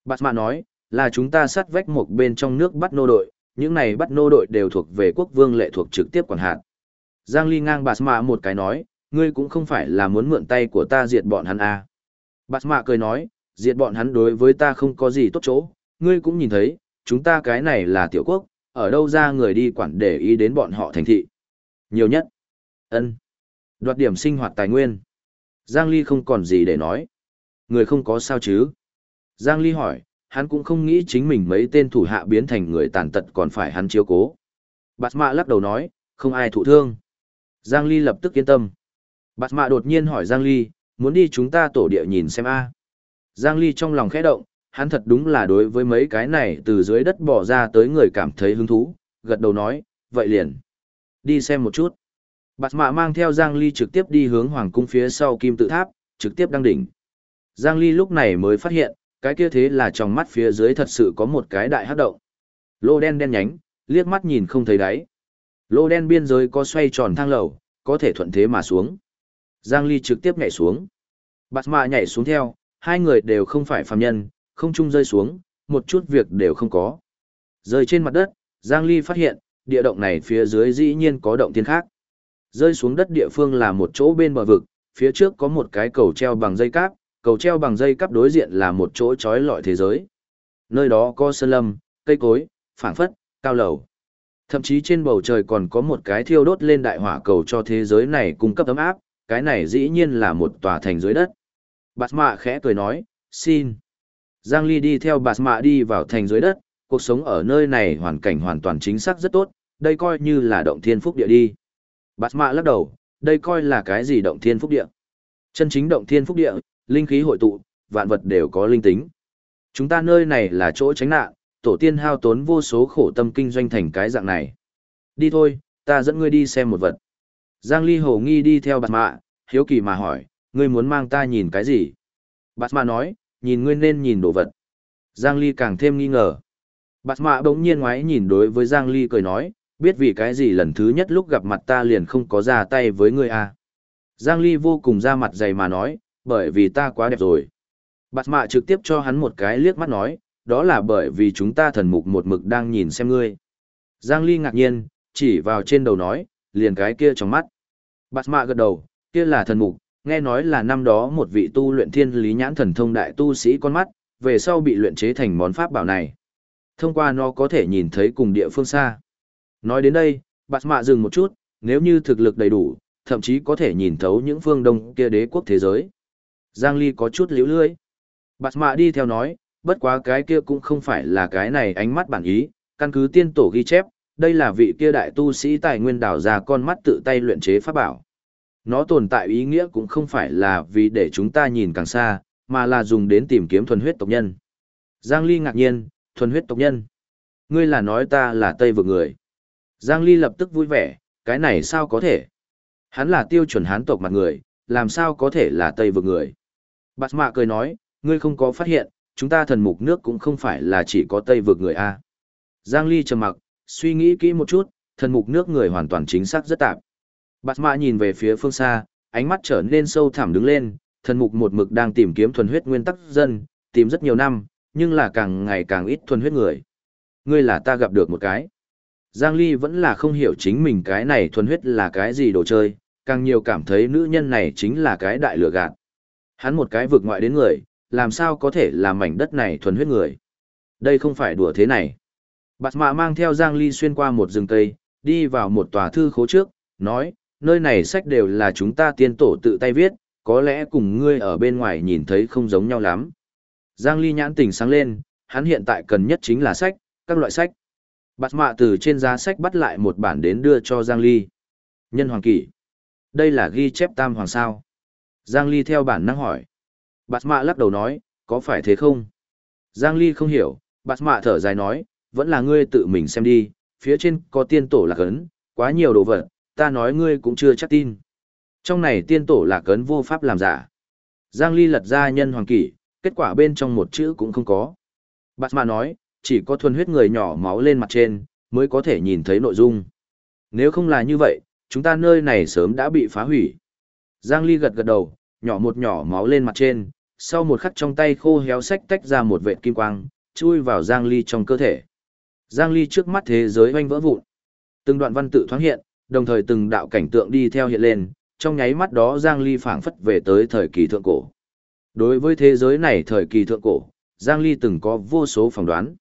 Bạt mạ nói, là chúng ta sát vách một bên trong nước bắt nô đội, những này bắt nô đội đều thuộc về quốc vương lệ thuộc trực tiếp quản hạt. Giang Ly ngang bạt mạ một cái nói, ngươi cũng không phải là muốn mượn tay của ta diệt bọn hắn à. Bạt mạ cười nói, diệt bọn hắn đối với ta không có gì tốt chỗ, ngươi cũng nhìn thấy, chúng ta cái này là tiểu quốc, ở đâu ra người đi quản để ý đến bọn họ thành thị. Nhiều nhất, ân đoạt điểm sinh hoạt tài nguyên. Giang Ly không còn gì để nói. Người không có sao chứ. Giang Ly hỏi, hắn cũng không nghĩ chính mình mấy tên thủ hạ biến thành người tàn tật còn phải hắn chiếu cố. Bạt mạ lắc đầu nói, không ai thụ thương. Giang Ly lập tức yên tâm. Bạt mạ đột nhiên hỏi Giang Ly, muốn đi chúng ta tổ địa nhìn xem a. Giang Ly trong lòng khẽ động, hắn thật đúng là đối với mấy cái này từ dưới đất bỏ ra tới người cảm thấy hứng thú, gật đầu nói, vậy liền. Đi xem một chút. Bạt mạ mang theo Giang Ly trực tiếp đi hướng hoàng cung phía sau kim tự tháp, trực tiếp đăng đỉnh. Giang Ly lúc này mới phát hiện, cái kia thế là trong mắt phía dưới thật sự có một cái đại hắc động. Lô đen đen nhánh, liếc mắt nhìn không thấy đáy. Lô đen biên giới có xoay tròn thang lầu, có thể thuận thế mà xuống. Giang Ly trực tiếp nhảy xuống. Bạt mạ nhảy xuống theo, hai người đều không phải phàm nhân, không trung rơi xuống, một chút việc đều không có. Rơi trên mặt đất, Giang Ly phát hiện, địa động này phía dưới dĩ nhiên có động thiên khác. Rơi xuống đất địa phương là một chỗ bên bờ vực, phía trước có một cái cầu treo bằng dây cáp, cầu treo bằng dây cáp đối diện là một chỗ trói lọi thế giới. Nơi đó có sơn lâm, cây cối, phảng phất, cao lầu. Thậm chí trên bầu trời còn có một cái thiêu đốt lên đại hỏa cầu cho thế giới này cung cấp ấm áp, cái này dĩ nhiên là một tòa thành dưới đất. Bạt mạ khẽ cười nói, xin. Giang Ly đi theo bà mạ đi vào thành dưới đất, cuộc sống ở nơi này hoàn cảnh hoàn toàn chính xác rất tốt, đây coi như là động thiên phúc địa đi. Bà mạ lắc đầu, đây coi là cái gì động thiên phúc địa. Chân chính động thiên phúc địa, linh khí hội tụ, vạn vật đều có linh tính. Chúng ta nơi này là chỗ tránh nạn, tổ tiên hao tốn vô số khổ tâm kinh doanh thành cái dạng này. Đi thôi, ta dẫn ngươi đi xem một vật. Giang Ly hồ nghi đi theo bạt mạ, hiếu kỳ mà hỏi, ngươi muốn mang ta nhìn cái gì? Bạt mạ nói, nhìn ngươi nên nhìn đồ vật. Giang Ly càng thêm nghi ngờ. Bạt mạ bỗng nhiên ngoái nhìn đối với Giang Ly cười nói, biết vì cái gì lần thứ nhất lúc gặp mặt ta liền không có ra tay với ngươi à. Giang Ly vô cùng ra mặt dày mà nói, bởi vì ta quá đẹp rồi. Bạt mạ trực tiếp cho hắn một cái liếc mắt nói, đó là bởi vì chúng ta thần mục một mực đang nhìn xem ngươi. Giang Ly ngạc nhiên, chỉ vào trên đầu nói, liền cái kia trong mắt. Bạt mạ gật đầu, kia là thần mục, nghe nói là năm đó một vị tu luyện thiên lý nhãn thần thông đại tu sĩ con mắt, về sau bị luyện chế thành món pháp bảo này. Thông qua nó có thể nhìn thấy cùng địa phương xa. Nói đến đây, bạt mạ dừng một chút, nếu như thực lực đầy đủ, thậm chí có thể nhìn thấu những phương đông kia đế quốc thế giới. Giang Ly có chút liễu lưỡi Bạt mạ đi theo nói, bất quá cái kia cũng không phải là cái này ánh mắt bản ý, căn cứ tiên tổ ghi chép, đây là vị kia đại tu sĩ tài nguyên đảo ra con mắt tự tay luyện chế pháp bảo. Nó tồn tại ý nghĩa cũng không phải là vì để chúng ta nhìn càng xa, mà là dùng đến tìm kiếm thuần huyết tộc nhân. Giang Ly ngạc nhiên, thuần huyết tộc nhân. Ngươi là nói ta là Tây vực người. Giang Ly lập tức vui vẻ, cái này sao có thể? Hắn là tiêu chuẩn hán tộc mặt người, làm sao có thể là Tây vực người? Bạt mạ cười nói, ngươi không có phát hiện, chúng ta thần mục nước cũng không phải là chỉ có Tây vực người A. Giang Ly trầm mặc, suy nghĩ kỹ một chút, thần mục nước người hoàn toàn chính xác rất tạp. Bạt mạ nhìn về phía phương xa, ánh mắt trở nên sâu thẳm đứng lên, thần mục một mực đang tìm kiếm thuần huyết nguyên tắc dân, tìm rất nhiều năm, nhưng là càng ngày càng ít thuần huyết người. Ngươi là ta gặp được một cái. Giang Ly vẫn là không hiểu chính mình cái này thuần huyết là cái gì đồ chơi, càng nhiều cảm thấy nữ nhân này chính là cái đại lừa gạt. Hắn một cái vượt ngoại đến người, làm sao có thể làm mảnh đất này thuần huyết người. Đây không phải đùa thế này. Bạt mạ mang theo Giang Ly xuyên qua một rừng cây, đi vào một tòa thư khố trước, nói, nơi này sách đều là chúng ta tiên tổ tự tay viết, có lẽ cùng ngươi ở bên ngoài nhìn thấy không giống nhau lắm. Giang Ly nhãn tình sáng lên, hắn hiện tại cần nhất chính là sách, các loại sách. Bạt mạ từ trên giá sách bắt lại một bản đến đưa cho Giang Ly. Nhân Hoàng Kỷ. Đây là ghi chép tam hoàng sao. Giang Ly theo bản năng hỏi. Bạt mạ lắc đầu nói, có phải thế không? Giang Ly không hiểu, bạt mạ thở dài nói, vẫn là ngươi tự mình xem đi, phía trên có tiên tổ lạc ấn, quá nhiều đồ vật, ta nói ngươi cũng chưa chắc tin. Trong này tiên tổ là cấn vô pháp làm giả. Giang Ly lật ra nhân hoàng kỷ, kết quả bên trong một chữ cũng không có. Bạt mà nói, chỉ có thuần huyết người nhỏ máu lên mặt trên, mới có thể nhìn thấy nội dung. Nếu không là như vậy, chúng ta nơi này sớm đã bị phá hủy. Giang Ly gật gật đầu, nhỏ một nhỏ máu lên mặt trên, sau một khắc trong tay khô héo sách tách ra một vệt kim quang, chui vào Giang Ly trong cơ thể. Giang Ly trước mắt thế giới hoanh vỡ vụn. Từng đoạn văn tự thoáng hiện, đồng thời từng đạo cảnh tượng đi theo hiện lên, trong nháy mắt đó Giang Ly phảng phất về tới thời kỳ thượng cổ. Đối với thế giới này thời kỳ thượng cổ, Giang Ly từng có vô số phỏng đoán.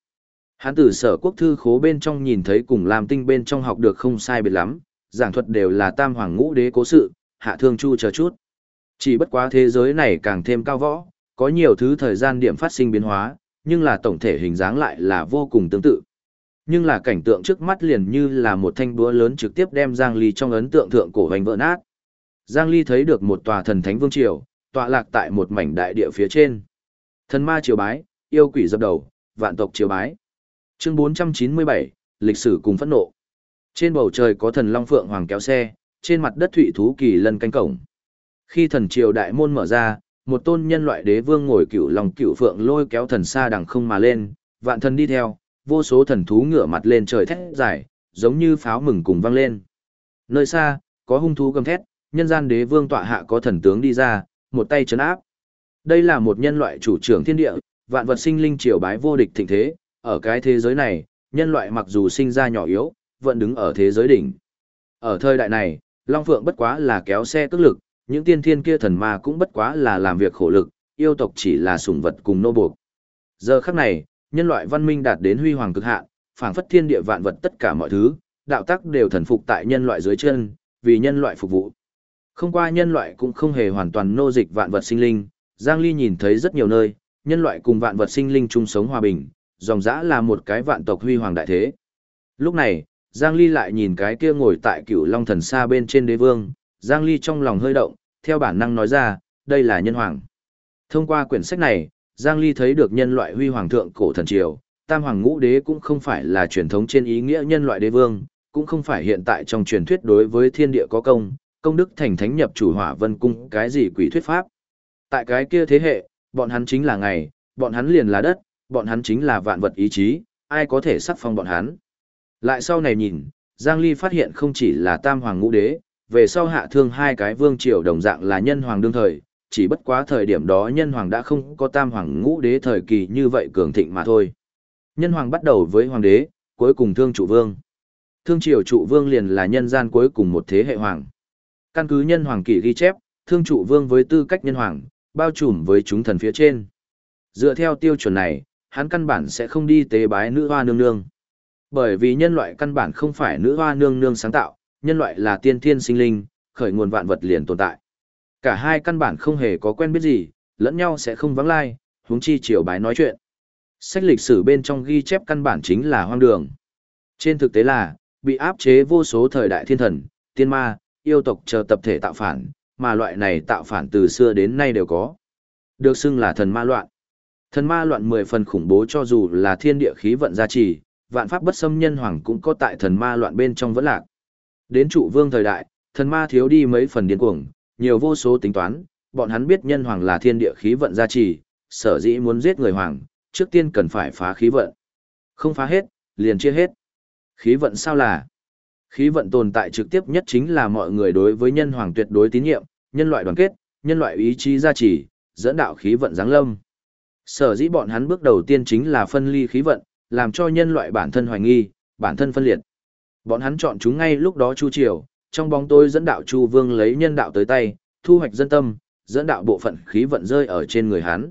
Hắn từ sở quốc thư khố bên trong nhìn thấy cùng làm tinh bên trong học được không sai biệt lắm, giảng thuật đều là tam hoàng ngũ đế cố sự, hạ thương chu chờ chút. Chỉ bất quá thế giới này càng thêm cao võ, có nhiều thứ thời gian điểm phát sinh biến hóa, nhưng là tổng thể hình dáng lại là vô cùng tương tự. Nhưng là cảnh tượng trước mắt liền như là một thanh búa lớn trực tiếp đem Giang Ly trong ấn tượng thượng cổ hoành vỡ nát. Giang Ly thấy được một tòa thần thánh vương triều, tọa lạc tại một mảnh đại địa phía trên. Thần ma triều bái, yêu quỷ dập đầu, vạn tộc triều bái. Chương 497, lịch sử cùng phẫn nộ. Trên bầu trời có thần long phượng hoàng kéo xe, trên mặt đất thụy thú kỳ lân canh cổng. Khi thần triều đại môn mở ra, một tôn nhân loại đế vương ngồi cựu lòng cựu phượng lôi kéo thần xa đằng không mà lên, vạn thần đi theo, vô số thần thú ngửa mặt lên trời thét dài, giống như pháo mừng cùng vang lên. Nơi xa, có hung thú gầm thét, nhân gian đế vương tọa hạ có thần tướng đi ra, một tay chấn áp. Đây là một nhân loại chủ trưởng thiên địa, vạn vật sinh linh triều bái vô địch thịnh thế, ở cái thế giới này, nhân loại mặc dù sinh ra nhỏ yếu, vẫn đứng ở thế giới đỉnh. Ở thời đại này, Long Phượng bất quá là kéo xe tức lực, những tiên thiên kia thần ma cũng bất quá là làm việc khổ lực, yêu tộc chỉ là sủng vật cùng nô buộc. Giờ khắc này, nhân loại văn minh đạt đến huy hoàng cực hạn, phảng phất thiên địa vạn vật tất cả mọi thứ, đạo tắc đều thần phục tại nhân loại dưới chân, vì nhân loại phục vụ. Không qua nhân loại cũng không hề hoàn toàn nô dịch vạn vật sinh linh, Giang Ly nhìn thấy rất nhiều nơi, nhân loại cùng vạn vật sinh linh chung sống hòa bình, dòng dã là một cái vạn tộc huy hoàng đại thế. Lúc này, Giang Ly lại nhìn cái kia ngồi tại cửu long thần xa bên trên đế vương, Giang Ly trong lòng hơi động, theo bản năng nói ra, đây là nhân hoàng. Thông qua quyển sách này, Giang Ly thấy được nhân loại huy hoàng thượng cổ thần triều, tam hoàng ngũ đế cũng không phải là truyền thống trên ý nghĩa nhân loại đế vương, cũng không phải hiện tại trong truyền thuyết đối với thiên địa có công, công đức thành thánh nhập chủ hỏa vân cung cái gì quỷ thuyết pháp. Tại cái kia thế hệ, bọn hắn chính là ngày, bọn hắn liền là đất, bọn hắn chính là vạn vật ý chí, ai có thể sắc phong bọn hắn. Lại sau này nhìn, Giang Ly phát hiện không chỉ là tam hoàng ngũ đế, về sau hạ thương hai cái vương triều đồng dạng là nhân hoàng đương thời, chỉ bất quá thời điểm đó nhân hoàng đã không có tam hoàng ngũ đế thời kỳ như vậy cường thịnh mà thôi. Nhân hoàng bắt đầu với hoàng đế, cuối cùng thương trụ vương. Thương triều trụ vương liền là nhân gian cuối cùng một thế hệ hoàng. Căn cứ nhân hoàng kỷ ghi chép, thương trụ vương với tư cách nhân hoàng, bao trùm với chúng thần phía trên. Dựa theo tiêu chuẩn này, hắn căn bản sẽ không đi tế bái nữ hoa nương nương. Bởi vì nhân loại căn bản không phải nữ hoa nương nương sáng tạo, nhân loại là tiên thiên sinh linh, khởi nguồn vạn vật liền tồn tại. Cả hai căn bản không hề có quen biết gì, lẫn nhau sẽ không vắng lai, huống chi triều bái nói chuyện. Sách lịch sử bên trong ghi chép căn bản chính là hoang đường. Trên thực tế là, bị áp chế vô số thời đại thiên thần, tiên ma, yêu tộc chờ tập thể tạo phản, mà loại này tạo phản từ xưa đến nay đều có. Được xưng là thần ma loạn. Thần ma loạn mười phần khủng bố cho dù là thiên địa khí vận gia trì, vạn pháp bất xâm nhân hoàng cũng có tại thần ma loạn bên trong vẫn lạc. Đến trụ vương thời đại, thần ma thiếu đi mấy phần điên cuồng, nhiều vô số tính toán, bọn hắn biết nhân hoàng là thiên địa khí vận gia trì, sở dĩ muốn giết người hoàng, trước tiên cần phải phá khí vận. Không phá hết, liền chia hết. Khí vận sao là? Khí vận tồn tại trực tiếp nhất chính là mọi người đối với nhân hoàng tuyệt đối tín nhiệm, nhân loại đoàn kết, nhân loại ý chí gia trì, dẫn đạo khí vận giáng lâm. Sở dĩ bọn hắn bước đầu tiên chính là phân ly khí vận, làm cho nhân loại bản thân hoài nghi, bản thân phân liệt. Bọn hắn chọn chúng ngay lúc đó Chu Triều, trong bóng tôi dẫn đạo Chu Vương lấy nhân đạo tới tay, thu hoạch dân tâm, dẫn đạo bộ phận khí vận rơi ở trên người hắn.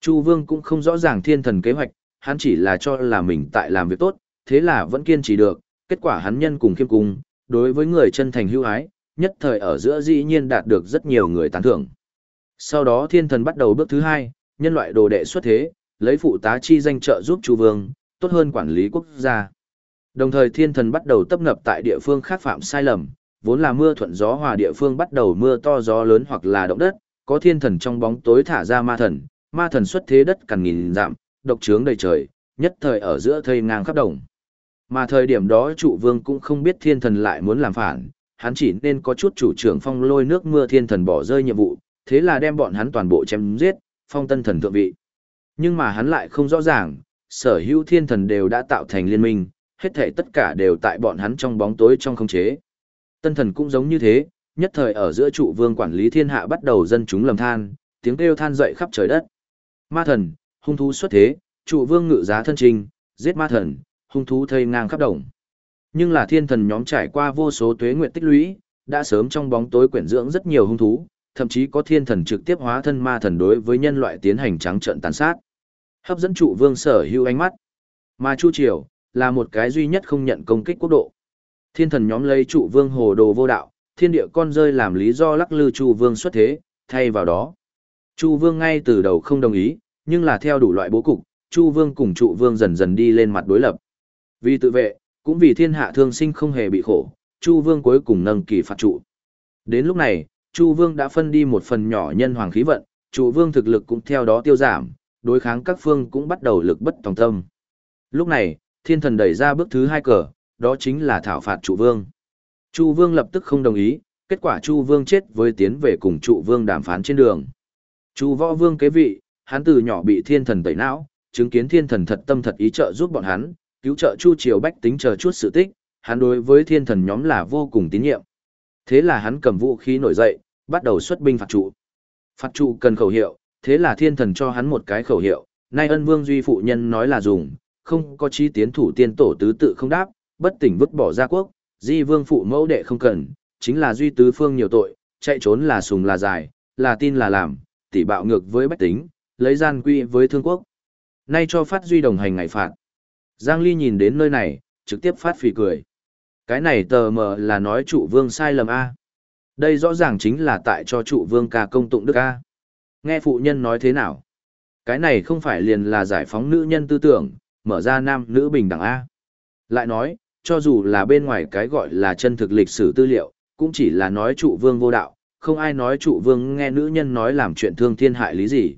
Chu Vương cũng không rõ ràng thiên thần kế hoạch, hắn chỉ là cho là mình tại làm việc tốt, thế là vẫn kiên trì được, kết quả hắn nhân cùng khiêm cung, đối với người chân thành hữu ái, nhất thời ở giữa dĩ nhiên đạt được rất nhiều người tán thưởng. Sau đó thiên thần bắt đầu bước thứ hai, nhân loại đồ đệ xuất thế, lấy phụ tá chi danh trợ giúp Chu Vương, tốt hơn quản lý quốc gia. Đồng thời thiên thần bắt đầu tập nập tại địa phương khác phạm sai lầm, vốn là mưa thuận gió hòa địa phương bắt đầu mưa to gió lớn hoặc là động đất, có thiên thần trong bóng tối thả ra ma thần, ma thần xuất thế đất cằn nghìn dặm, độc trướng đầy trời, nhất thời ở giữa thây ngang khắp đồng. Mà thời điểm đó trụ vương cũng không biết thiên thần lại muốn làm phản, hắn chỉ nên có chút chủ trưởng phong lôi nước mưa thiên thần bỏ rơi nhiệm vụ, thế là đem bọn hắn toàn bộ chém giết, phong tân thần thượng vị. Nhưng mà hắn lại không rõ ràng, sở hữu thiên thần đều đã tạo thành liên minh, hết thể tất cả đều tại bọn hắn trong bóng tối trong không chế. Tân thần cũng giống như thế, nhất thời ở giữa trụ vương quản lý thiên hạ bắt đầu dân chúng lầm than, tiếng kêu than dậy khắp trời đất. Ma thần, hung thú xuất thế, trụ vương ngự giá thân trình, giết ma thần, hung thú thây ngang khắp đồng. Nhưng là thiên thần nhóm trải qua vô số tuế nguyện tích lũy, đã sớm trong bóng tối quyển dưỡng rất nhiều hung thú, thậm chí có thiên thần trực tiếp hóa thân ma thần đối với nhân loại tiến hành trắng trợn tàn sát. Hấp dẫn trụ vương sở hữu ánh mắt. Mà Chu Triều, là một cái duy nhất không nhận công kích quốc độ. Thiên thần nhóm lấy trụ vương hồ đồ vô đạo, thiên địa con rơi làm lý do lắc lư Chu vương xuất thế, thay vào đó. Chu vương ngay từ đầu không đồng ý, nhưng là theo đủ loại bố cục, Chu vương cùng trụ vương dần dần đi lên mặt đối lập. Vì tự vệ, cũng vì thiên hạ thương sinh không hề bị khổ, Chu vương cuối cùng nâng kỳ phạt trụ. Đến lúc này, Chu vương đã phân đi một phần nhỏ nhân hoàng khí vận, trụ vương thực lực cũng theo đó tiêu giảm, đối kháng các phương cũng bắt đầu lực bất tòng tâm. Lúc này, thiên thần đẩy ra bước thứ hai cờ, đó chính là thảo phạt trụ vương. Chu vương lập tức không đồng ý, kết quả Chu vương chết với tiến về cùng trụ vương đàm phán trên đường. Chu võ vương kế vị, hắn từ nhỏ bị thiên thần tẩy não, chứng kiến thiên thần thật tâm thật ý trợ giúp bọn hắn, cứu trợ Chu triều bách tính chờ chút sự tích, hắn đối với thiên thần nhóm là vô cùng tín nhiệm. Thế là hắn cầm vũ khí nổi dậy, bắt đầu xuất binh phạt trụ. Phạt trụ cần khẩu hiệu, thế là thiên thần cho hắn một cái khẩu hiệu, nay ân vương duy phụ nhân nói là dùng, không có chi tiến thủ tiên tổ tứ tự không đáp, bất tỉnh vứt bỏ gia quốc, di vương phụ mẫu đệ không cần, chính là duy tứ phương nhiều tội, chạy trốn là sùng là dài, là tin là làm, tỷ bạo ngược với bách tính, lấy gian quy với thương quốc. Nay cho phát duy đồng hành ngày phạt. Giang Ly nhìn đến nơi này, trực tiếp phát phì cười. Cái này tờ mờ là nói trụ vương sai lầm A. Đây rõ ràng chính là tại cho trụ vương ca công tụng đức A. Nghe phụ nhân nói thế nào? Cái này không phải liền là giải phóng nữ nhân tư tưởng, mở ra nam nữ bình đẳng A. Lại nói, cho dù là bên ngoài cái gọi là chân thực lịch sử tư liệu, cũng chỉ là nói trụ vương vô đạo, không ai nói trụ vương nghe nữ nhân nói làm chuyện thương thiên hại lý gì.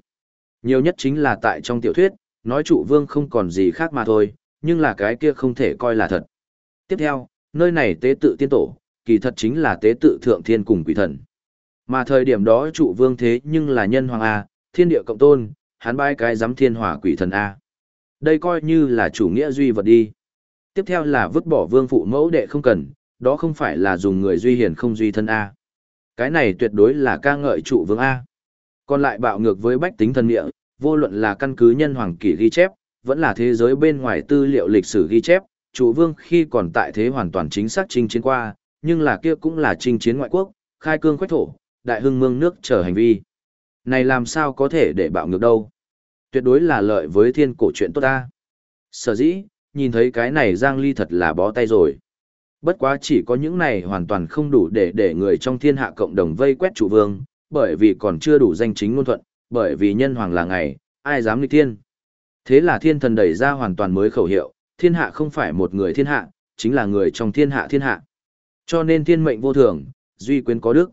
Nhiều nhất chính là tại trong tiểu thuyết, nói trụ vương không còn gì khác mà thôi, nhưng là cái kia không thể coi là thật. Tiếp theo, nơi này tế tự tiên tổ, kỳ thật chính là tế tự thượng thiên cùng quỷ thần. Mà thời điểm đó trụ vương thế nhưng là nhân hoàng A, thiên địa cộng tôn, hắn bai cái giám thiên hỏa quỷ thần A. Đây coi như là chủ nghĩa duy vật đi. Tiếp theo là vứt bỏ vương phụ mẫu đệ không cần, đó không phải là dùng người duy hiền không duy thân A. Cái này tuyệt đối là ca ngợi trụ vương A. Còn lại bạo ngược với bách tính thân địa, vô luận là căn cứ nhân hoàng kỷ ghi chép, vẫn là thế giới bên ngoài tư liệu lịch sử ghi chép, trụ vương khi còn tại thế hoàn toàn chính xác chinh chiến qua, nhưng là kia cũng là chinh chiến ngoại quốc, khai cương khoách thổ, đại hưng mương nước trở hành vi. Này làm sao có thể để bạo ngược đâu? Tuyệt đối là lợi với thiên cổ chuyện tốt ta. Sở dĩ, nhìn thấy cái này Giang Ly thật là bó tay rồi. Bất quá chỉ có những này hoàn toàn không đủ để để người trong thiên hạ cộng đồng vây quét chủ vương, bởi vì còn chưa đủ danh chính ngôn thuận, bởi vì nhân hoàng là ngày, ai dám nghịch thiên. Thế là thiên thần đẩy ra hoàn toàn mới khẩu hiệu, thiên hạ không phải một người thiên hạ, chính là người trong thiên hạ thiên hạ. Cho nên thiên mệnh vô thường, duy quyến có đức.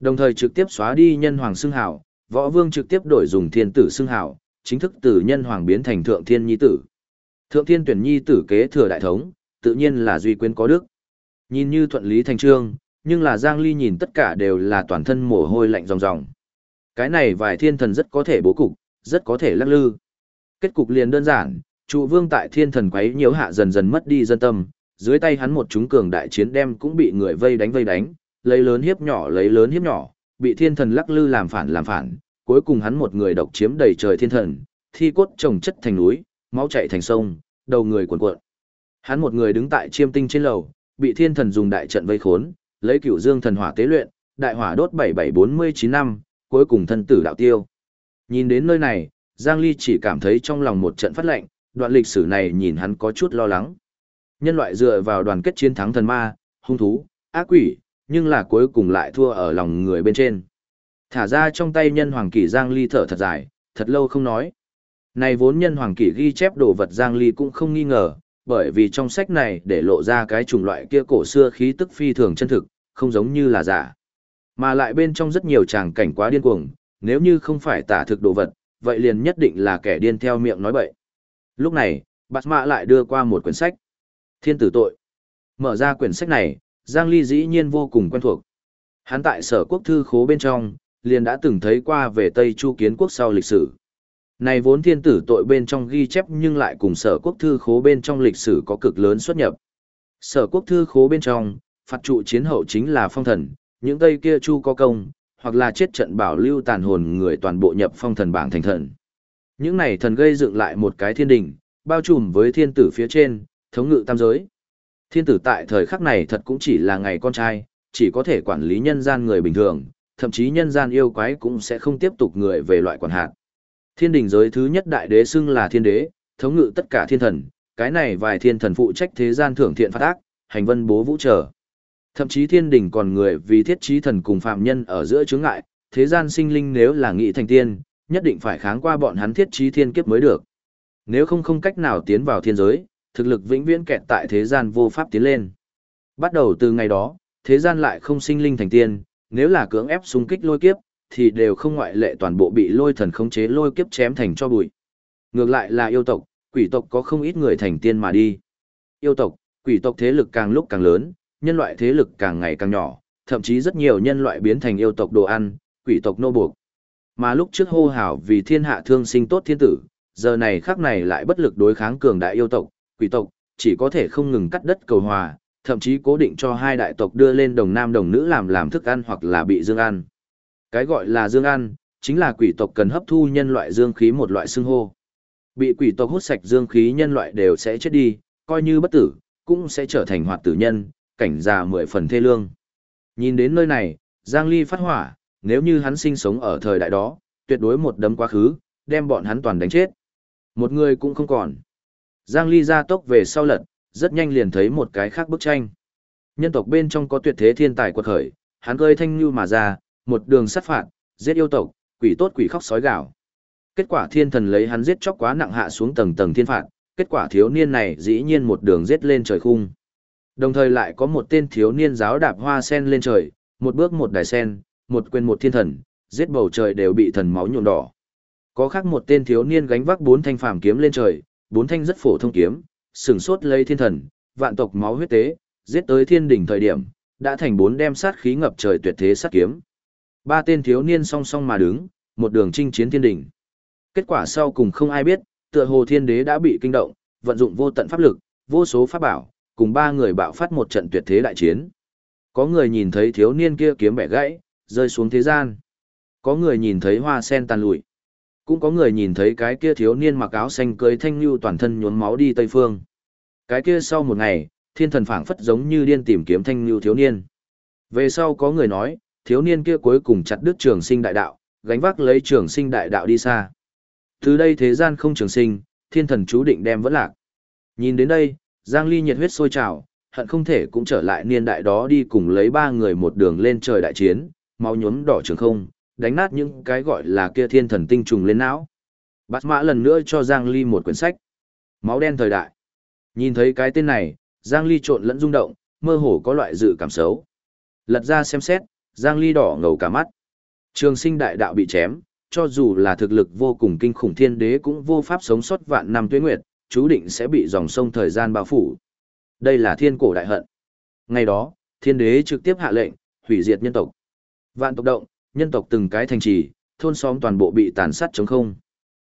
Đồng thời trực tiếp xóa đi nhân hoàng xưng hào, võ vương trực tiếp đổi dùng thiên tử xưng hào, chính thức từ nhân hoàng biến thành thượng thiên nhi tử. Thượng thiên tuyển nhi tử kế thừa đại thống, tự nhiên là duy quyến có đức. Nhìn như thuận lý thành trương, nhưng là Giang Ly nhìn tất cả đều là toàn thân mồ hôi lạnh ròng ròng. Cái này vài thiên thần rất có thể bố cục, rất có thể lắc lư. Kết cục liền đơn giản, trụ vương tại thiên thần quấy nhiễu hạ dần dần mất đi dân tâm, dưới tay hắn một chúng cường đại chiến đem cũng bị người vây đánh vây đánh, lấy lớn hiếp nhỏ lấy lớn hiếp nhỏ, bị thiên thần lắc lư làm phản làm phản, cuối cùng hắn một người độc chiếm đầy trời thiên thần, thi cốt trồng chất thành núi, máu chảy thành sông, đầu người cuộn cuộn. Hắn một người đứng tại chiêm tinh trên lầu, bị thiên thần dùng đại trận vây khốn, lấy cửu dương thần hỏa tế luyện, đại hỏa đốt 7749 năm, cuối cùng thân tử đạo tiêu. Nhìn đến nơi này, Giang Ly chỉ cảm thấy trong lòng một trận phát lạnh, đoạn lịch sử này nhìn hắn có chút lo lắng. Nhân loại dựa vào đoàn kết chiến thắng thần ma, hung thú, ác quỷ, nhưng là cuối cùng lại thua ở lòng người bên trên. Thả ra trong tay nhân hoàng kỳ Giang Ly thở thật dài, thật lâu không nói. Này vốn nhân hoàng kỷ ghi chép đồ vật Giang Ly cũng không nghi ngờ, bởi vì trong sách này để lộ ra cái chủng loại kia cổ xưa khí tức phi thường chân thực, không giống như là giả. Mà lại bên trong rất nhiều tràng cảnh quá điên cuồng, nếu như không phải tả thực đồ vật, vậy liền nhất định là kẻ điên theo miệng nói bậy. Lúc này, Bạt Mạ lại đưa qua một quyển sách. Thiên tử tội. Mở ra quyển sách này, Giang Ly dĩ nhiên vô cùng quen thuộc. Hắn tại sở quốc thư khố bên trong, liền đã từng thấy qua về Tây Chu kiến quốc sau lịch sử. Này vốn thiên tử tội bên trong ghi chép nhưng lại cùng sở quốc thư khố bên trong lịch sử có cực lớn xuất nhập. Sở quốc thư khố bên trong, phạt trụ chiến hậu chính là phong thần, những Tây kia Chu có công, hoặc là chết trận bảo lưu tàn hồn người toàn bộ nhập phong thần bảng thành thần. Những này thần gây dựng lại một cái thiên đình, bao trùm với thiên tử phía trên, thống ngự tam giới. Thiên tử tại thời khắc này thật cũng chỉ là ngày con trai, chỉ có thể quản lý nhân gian người bình thường, thậm chí nhân gian yêu quái cũng sẽ không tiếp tục người về loại quản hạt. Thiên đình giới thứ nhất đại đế xưng là thiên đế, thống ngự tất cả thiên thần, cái này vài thiên thần phụ trách thế gian thưởng thiện phát ác, hành vân bố vũ trở. Thậm chí thiên đình còn người vì thiết trí thần cùng phạm nhân ở giữa chướng ngại, thế gian sinh linh nếu là nghị thành tiên, nhất định phải kháng qua bọn hắn thiết trí thiên kiếp mới được. Nếu không không cách nào tiến vào thiên giới, thực lực vĩnh viễn kẹt tại thế gian vô pháp tiến lên. Bắt đầu từ ngày đó, thế gian lại không sinh linh thành tiên, nếu là cưỡng ép xung kích lôi kiếp, thì đều không ngoại lệ toàn bộ bị lôi thần khống chế lôi kiếp chém thành cho bụi. Ngược lại là yêu tộc, quỷ tộc có không ít người thành tiên mà đi. Yêu tộc, quỷ tộc thế lực càng lúc càng lớn, nhân loại thế lực càng ngày càng nhỏ, thậm chí rất nhiều nhân loại biến thành yêu tộc đồ ăn, quỷ tộc nô buộc. Mà lúc trước hô hào vì thiên hạ thương sinh tốt thiên tử, giờ này khắc này lại bất lực đối kháng cường đại yêu tộc, quỷ tộc, chỉ có thể không ngừng cắt đất cầu hòa, thậm chí cố định cho hai đại tộc đưa lên đồng nam đồng nữ làm làm thức ăn hoặc là bị dương ăn. Cái gọi là dương ăn, chính là quỷ tộc cần hấp thu nhân loại dương khí một loại xương hô. Bị quỷ tộc hút sạch dương khí nhân loại đều sẽ chết đi, coi như bất tử, cũng sẽ trở thành hoạt tử nhân, cảnh già mười phần thê lương. Nhìn đến nơi này, Giang Ly phát hỏa, nếu như hắn sinh sống ở thời đại đó, tuyệt đối một đấm quá khứ, đem bọn hắn toàn đánh chết. Một người cũng không còn. Giang Ly ra tốc về sau lật, rất nhanh liền thấy một cái khác bức tranh. Nhân tộc bên trong có tuyệt thế thiên tài quật khởi, hắn gơi thanh như mà ra, một đường sát phạt, giết yêu tộc, quỷ tốt quỷ khóc sói gạo. Kết quả thiên thần lấy hắn giết chóc quá nặng hạ xuống tầng tầng thiên phạt, kết quả thiếu niên này dĩ nhiên một đường giết lên trời khung. Đồng thời lại có một tên thiếu niên giáo đạp hoa sen lên trời, một bước một đài sen, một quyền một thiên thần, giết bầu trời đều bị thần máu nhuộm đỏ. Có khác một tên thiếu niên gánh vác bốn thanh phàm kiếm lên trời, bốn thanh rất phổ thông kiếm, sừng sốt lấy thiên thần, vạn tộc máu huyết tế, giết tới thiên đỉnh thời điểm, đã thành bốn đem sát khí ngập trời tuyệt thế sát kiếm. Ba tên thiếu niên song song mà đứng, một đường chinh chiến thiên đỉnh. Kết quả sau cùng không ai biết, tựa hồ thiên đế đã bị kinh động, vận dụng vô tận pháp lực, vô số pháp bảo, cùng ba người bạo phát một trận tuyệt thế đại chiến. Có người nhìn thấy thiếu niên kia kiếm bẻ gãy, rơi xuống thế gian. Có người nhìn thấy hoa sen tàn lụi. Cũng có người nhìn thấy cái kia thiếu niên mặc áo xanh cưới thanh lưu toàn thân nhuốm máu đi Tây Phương. Cái kia sau một ngày, thiên thần phảng phất giống như điên tìm kiếm thanh lưu thiếu niên. Về sau có người nói, thiếu niên kia cuối cùng chặt đứt trường sinh đại đạo, gánh vác lấy trường sinh đại đạo đi xa. Từ đây thế gian không trường sinh, thiên thần chú định đem vẫn lạc. Nhìn đến đây, Giang Ly nhiệt huyết sôi trào, hận không thể cũng trở lại niên đại đó đi cùng lấy ba người một đường lên trời đại chiến, máu nhuốm đỏ trường không, đánh nát những cái gọi là kia thiên thần tinh trùng lên não. Bát mã lần nữa cho Giang Ly một quyển sách. Máu đen thời đại. Nhìn thấy cái tên này, Giang Ly trộn lẫn rung động, mơ hồ có loại dự cảm xấu. Lật ra xem xét, Giang Ly đỏ ngầu cả mắt. Trường sinh đại đạo bị chém, cho dù là thực lực vô cùng kinh khủng thiên đế cũng vô pháp sống sót vạn năm tuyết nguyệt, chú định sẽ bị dòng sông thời gian bao phủ. Đây là thiên cổ đại hận. Ngày đó, thiên đế trực tiếp hạ lệnh, hủy diệt nhân tộc. Vạn tộc động, nhân tộc từng cái thành trì, thôn xóm toàn bộ bị tàn sát chống không.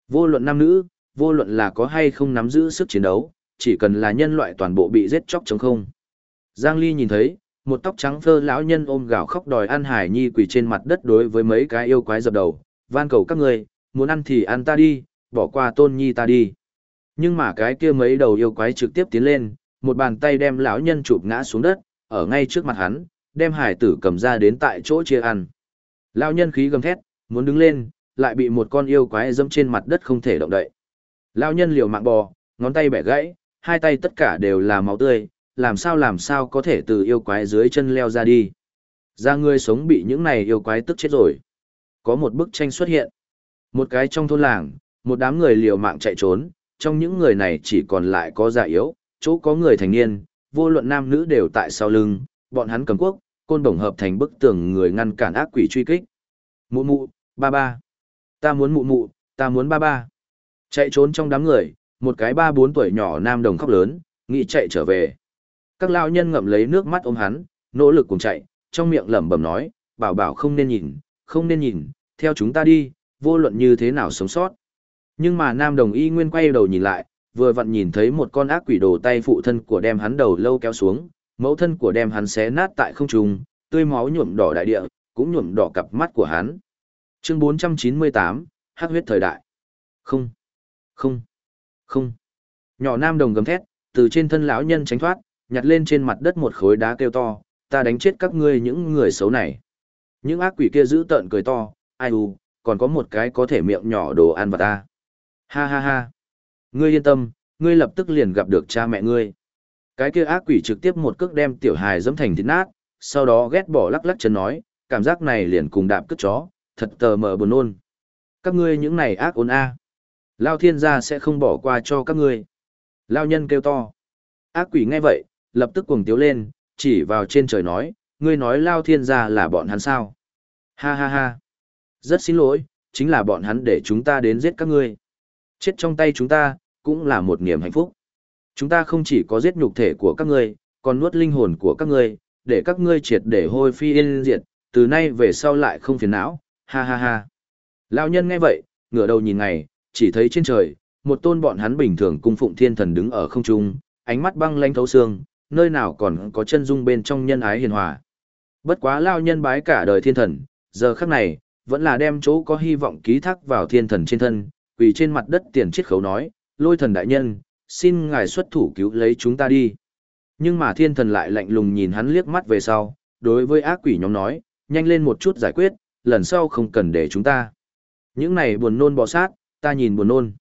Vô luận nam nữ, vô luận là có hay không nắm giữ sức chiến đấu, chỉ cần là nhân loại toàn bộ bị giết chóc chống không. Giang Ly nhìn thấy, một tóc trắng phơ lão nhân ôm gạo khóc đòi ăn hải nhi quỳ trên mặt đất đối với mấy cái yêu quái dập đầu, van cầu các người, muốn ăn thì ăn ta đi, bỏ qua tôn nhi ta đi. Nhưng mà cái kia mấy đầu yêu quái trực tiếp tiến lên, một bàn tay đem lão nhân chụp ngã xuống đất, ở ngay trước mặt hắn, đem hải tử cầm ra đến tại chỗ chia ăn. Lão nhân khí gầm thét, muốn đứng lên, lại bị một con yêu quái dẫm trên mặt đất không thể động đậy. Lão nhân liều mạng bò, ngón tay bẻ gãy, hai tay tất cả đều là máu tươi, làm sao làm sao có thể từ yêu quái dưới chân leo ra đi. Ra người sống bị những này yêu quái tức chết rồi. Có một bức tranh xuất hiện. Một cái trong thôn làng, một đám người liều mạng chạy trốn, trong những người này chỉ còn lại có già yếu, chỗ có người thành niên, vô luận nam nữ đều tại sau lưng, bọn hắn cầm quốc, côn đồng hợp thành bức tường người ngăn cản ác quỷ truy kích. Mụ mụ, ba ba. Ta muốn mụ mụ, ta muốn ba ba. Chạy trốn trong đám người, một cái ba bốn tuổi nhỏ nam đồng khóc lớn, nghĩ chạy trở về. Các lao nhân ngậm lấy nước mắt ôm hắn, nỗ lực cùng chạy, trong miệng lẩm bẩm nói, bảo bảo không nên nhìn, không nên nhìn, theo chúng ta đi, vô luận như thế nào sống sót. Nhưng mà nam đồng y nguyên quay đầu nhìn lại, vừa vặn nhìn thấy một con ác quỷ đồ tay phụ thân của đem hắn đầu lâu kéo xuống, mẫu thân của đem hắn xé nát tại không trung, tươi máu nhuộm đỏ đại địa, cũng nhuộm đỏ cặp mắt của hắn. Chương 498, Hắc huyết thời đại. Không, không, không. Nhỏ nam đồng gầm thét, từ trên thân lão nhân tránh thoát, nhặt lên trên mặt đất một khối đá kêu to, ta đánh chết các ngươi những người xấu này. Những ác quỷ kia giữ tợn cười to, ai u, còn có một cái có thể miệng nhỏ đồ ăn vào ta. Ha ha ha. Ngươi yên tâm, ngươi lập tức liền gặp được cha mẹ ngươi. Cái kia ác quỷ trực tiếp một cước đem tiểu hài dẫm thành thịt nát, sau đó ghét bỏ lắc lắc chân nói, cảm giác này liền cùng đạp cất chó, thật tờ mờ buồn nôn. Các ngươi những này ác ôn a. Lao thiên gia sẽ không bỏ qua cho các ngươi. Lao nhân kêu to. Ác quỷ nghe vậy, lập tức cuồng tiếu lên, chỉ vào trên trời nói, ngươi nói Lao thiên gia là bọn hắn sao. Ha ha ha. Rất xin lỗi, chính là bọn hắn để chúng ta đến giết các ngươi. Chết trong tay chúng ta, cũng là một niềm hạnh phúc. Chúng ta không chỉ có giết nhục thể của các ngươi, còn nuốt linh hồn của các ngươi, để các ngươi triệt để hôi phi yên diệt, từ nay về sau lại không phiền não, ha ha ha. Lão nhân nghe vậy, ngửa đầu nhìn ngày, chỉ thấy trên trời, một tôn bọn hắn bình thường cung phụng thiên thần đứng ở không trung, ánh mắt băng lãnh thấu xương, nơi nào còn có chân dung bên trong nhân ái hiền hòa. Bất quá lão nhân bái cả đời thiên thần, giờ khắc này, vẫn là đem chỗ có hy vọng ký thác vào thiên thần trên thân, vì trên mặt đất tiền chiết khấu nói, lôi thần đại nhân, xin ngài xuất thủ cứu lấy chúng ta đi. Nhưng mà thiên thần lại lạnh lùng nhìn hắn liếc mắt về sau, đối với ác quỷ nhóm nói, nhanh lên một chút giải quyết, lần sau không cần để chúng ta. Những này buồn nôn bò sát, ta nhìn buồn nôn.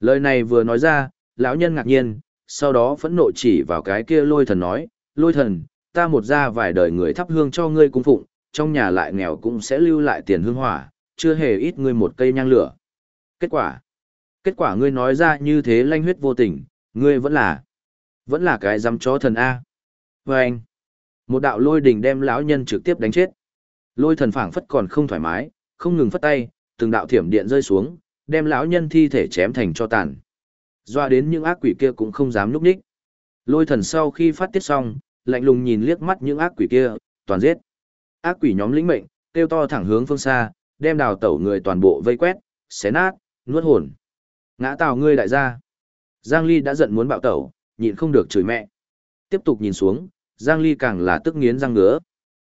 Lời này vừa nói ra, lão nhân ngạc nhiên, sau đó phẫn nộ chỉ vào cái kia lôi thần nói, lôi thần, ta một ra vài đời người thắp hương cho ngươi cung phụng, trong nhà lại nghèo cũng sẽ lưu lại tiền hương hỏa, chưa hề ít ngươi một cây nhang lửa. Kết quả? Kết quả ngươi nói ra như thế lanh huyết vô tình, ngươi vẫn là, vẫn là cái dám chó thần A. Và anh, một đạo lôi đình đem lão nhân trực tiếp đánh chết. Lôi thần phảng phất còn không thoải mái, không ngừng phất tay, từng đạo thiểm điện rơi xuống, đem lão nhân thi thể chém thành cho tàn. Doa đến những ác quỷ kia cũng không dám núp đích. Lôi thần sau khi phát tiết xong, lạnh lùng nhìn liếc mắt những ác quỷ kia, toàn giết. Ác quỷ nhóm lĩnh mệnh, kêu to thẳng hướng phương xa, đem đào tẩu người toàn bộ vây quét, xé nát, nuốt hồn. Ngã tào ngươi đại gia. Giang Ly đã giận muốn bạo tẩu, nhịn không được chửi mẹ. Tiếp tục nhìn xuống, Giang Ly càng là tức nghiến răng ngứa.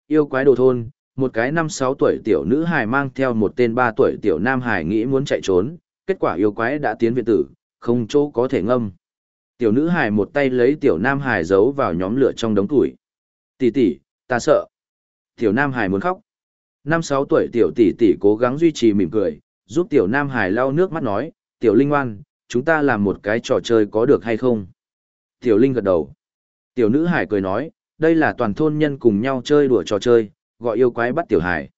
Yêu quái đồ thôn, một cái năm sáu tuổi tiểu nữ hài mang theo một tên ba tuổi tiểu nam hài nghĩ muốn chạy trốn, kết quả yêu quái đã tiến viện tử, không chỗ có thể ngâm. Tiểu nữ hài một tay lấy tiểu nam hài giấu vào nhóm lửa trong đống tuổi. Tỷ tỷ, ta sợ. Tiểu nam hài muốn khóc. Năm sáu tuổi tiểu tỷ tỷ cố gắng duy trì mỉm cười, giúp tiểu nam hài lau nước mắt nói, tiểu linh oan, chúng ta làm một cái trò chơi có được hay không? Tiểu linh gật đầu. Tiểu nữ hải cười nói, đây là toàn thôn nhân cùng nhau chơi đùa trò chơi, gọi yêu quái bắt tiểu hải.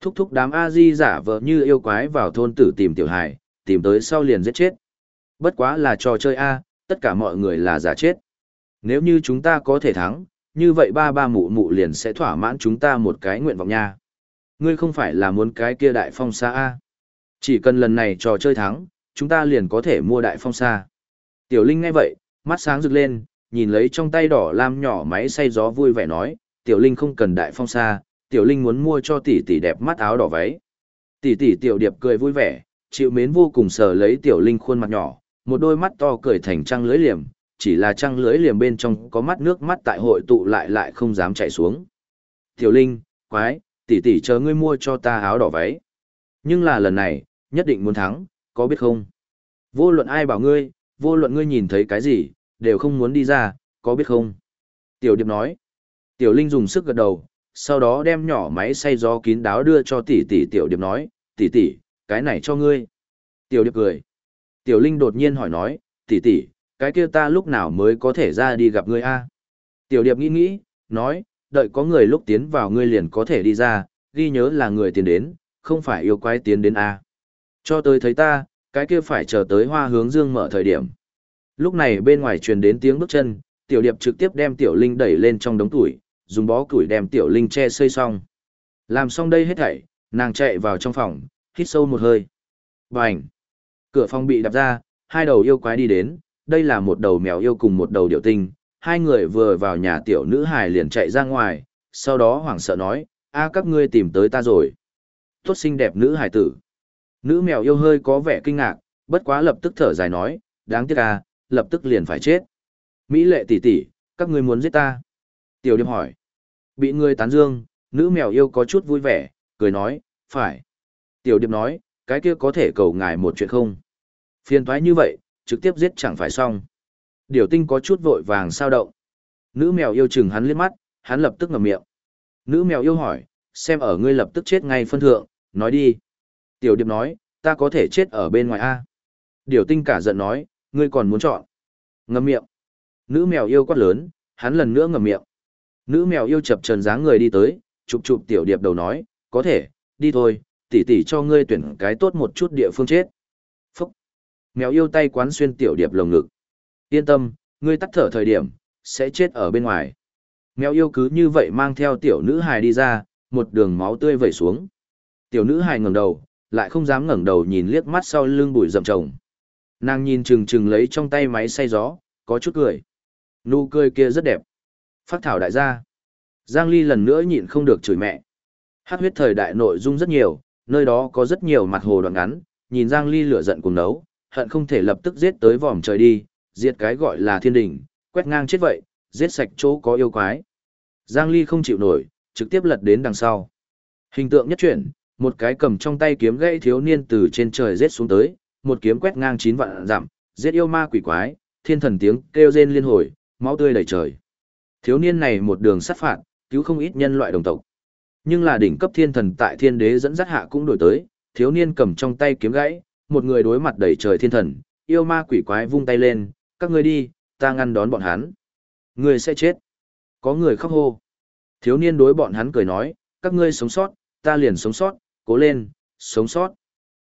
Thúc thúc đám A-di giả vợ như yêu quái vào thôn tử tìm tiểu hải, tìm tới sau liền giết chết. Bất quá là trò chơi A, tất cả mọi người là giả chết. Nếu như chúng ta có thể thắng, như vậy ba ba mụ mụ liền sẽ thỏa mãn chúng ta một cái nguyện vọng nha. Ngươi không phải là muốn cái kia đại phong xa A. Chỉ cần lần này trò chơi thắng, chúng ta liền có thể mua đại phong xa. Tiểu Linh nghe vậy, mắt sáng rực lên, nhìn lấy trong tay đỏ lam nhỏ máy xay gió vui vẻ nói, Tiểu Linh không cần đại phong xa, Tiểu Linh muốn mua cho tỷ tỷ đẹp mắt áo đỏ váy. Tỷ tỷ Tiểu Điệp cười vui vẻ, chịu mến vô cùng sờ lấy Tiểu Linh khuôn mặt nhỏ, một đôi mắt to cười thành trăng lưới liềm, chỉ là trăng lưới liềm bên trong có mắt nước mắt tại hội tụ lại lại không dám chảy xuống. Tiểu Linh, quái, tỷ tỷ chờ ngươi mua cho ta áo đỏ váy. Nhưng là lần này, nhất định muốn thắng, có biết không? Vô luận ai bảo ngươi, vô luận ngươi nhìn thấy cái gì, đều không muốn đi ra, có biết không? Tiểu Điệp nói. Tiểu Linh dùng sức gật đầu, sau đó đem nhỏ máy xay gió kín đáo đưa cho tỷ tỷ Tiểu Điệp nói, tỷ tỷ, cái này cho ngươi. Tiểu Điệp cười. Tiểu Linh đột nhiên hỏi nói, tỷ tỷ, cái kia ta lúc nào mới có thể ra đi gặp ngươi a? Tiểu Điệp nghĩ nghĩ, nói, đợi có người lúc tiến vào ngươi liền có thể đi ra, ghi nhớ là người tiến đến, không phải yêu quái tiến đến a. Cho tới thấy ta, cái kia phải chờ tới hoa hướng dương mở thời điểm. Lúc này bên ngoài truyền đến tiếng bước chân, tiểu điệp trực tiếp đem tiểu linh đẩy lên trong đống tuổi, dùng bó củi đem tiểu linh che xây xong. Làm xong đây hết thảy, nàng chạy vào trong phòng, hít sâu một hơi. Bành! Cửa phòng bị đập ra, hai đầu yêu quái đi đến, đây là một đầu mèo yêu cùng một đầu điệu tinh. Hai người vừa vào nhà tiểu nữ hài liền chạy ra ngoài, sau đó hoảng sợ nói, a các ngươi tìm tới ta rồi. Tốt xinh đẹp nữ hài tử. Nữ mèo yêu hơi có vẻ kinh ngạc, bất quá lập tức thở dài nói, đáng tiếc à, lập tức liền phải chết. Mỹ lệ tỷ tỷ, các ngươi muốn giết ta. Tiểu điệp hỏi. Bị người tán dương, nữ mèo yêu có chút vui vẻ, cười nói, phải. Tiểu điệp nói, cái kia có thể cầu ngài một chuyện không? Phiền thoái như vậy, trực tiếp giết chẳng phải xong. Điều tinh có chút vội vàng sao động. Nữ mèo yêu chừng hắn liếc mắt, hắn lập tức ngậm miệng. Nữ mèo yêu hỏi, xem ở ngươi lập tức chết ngay phân thượng, nói đi. Tiểu điệp nói, ta có thể chết ở bên ngoài A. Điều tinh cả giận nói, ngươi còn muốn chọn. Ngậm miệng. Nữ mèo yêu quát lớn, hắn lần nữa ngậm miệng. Nữ mèo yêu chập trần dáng người đi tới, chụp chụp tiểu điệp đầu nói, có thể, đi thôi, tỷ tỷ cho ngươi tuyển cái tốt một chút địa phương chết. Mèo yêu tay quán xuyên tiểu điệp lồng ngực. Yên tâm, ngươi tắt thở thời điểm, sẽ chết ở bên ngoài. Mèo yêu cứ như vậy mang theo tiểu nữ hài đi ra, một đường máu tươi vẩy xuống. Tiểu nữ hài ngẩng đầu, lại không dám ngẩng đầu nhìn liếc mắt sau lưng bụi rậm trồng. Nàng nhìn chừng chừng lấy trong tay máy xay gió, có chút cười. Nụ cười kia rất đẹp. Phát thảo đại gia. Giang Ly lần nữa nhịn không được chửi mẹ. Hát huyết thời đại nội dung rất nhiều, nơi đó có rất nhiều mặt hồ đoạn ngắn, nhìn Giang Ly lửa giận cùng nấu, hận không thể lập tức giết tới vòm trời đi, diệt cái gọi là thiên đình, quét ngang chết vậy, giết sạch chỗ có yêu quái. Giang Ly không chịu nổi, trực tiếp lật đến đằng sau. Hình tượng nhất chuyển, một cái cầm trong tay kiếm gãy thiếu niên từ trên trời giết xuống tới, một kiếm quét ngang chín vạn dặm, giết yêu ma quỷ quái, thiên thần tiếng kêu rên liên hồi, máu tươi đầy trời. Thiếu niên này một đường sát phạt, cứu không ít nhân loại đồng tộc. Nhưng là đỉnh cấp thiên thần tại thiên đế dẫn dắt hạ cũng đổi tới, thiếu niên cầm trong tay kiếm gãy, một người đối mặt đầy trời thiên thần, yêu ma quỷ quái vung tay lên, các ngươi đi, ta ngăn đón bọn hắn. Người sẽ chết. Có người khóc hô. Thiếu niên đối bọn hắn cười nói, các ngươi sống sót, ta liền sống sót, cố lên, sống sót.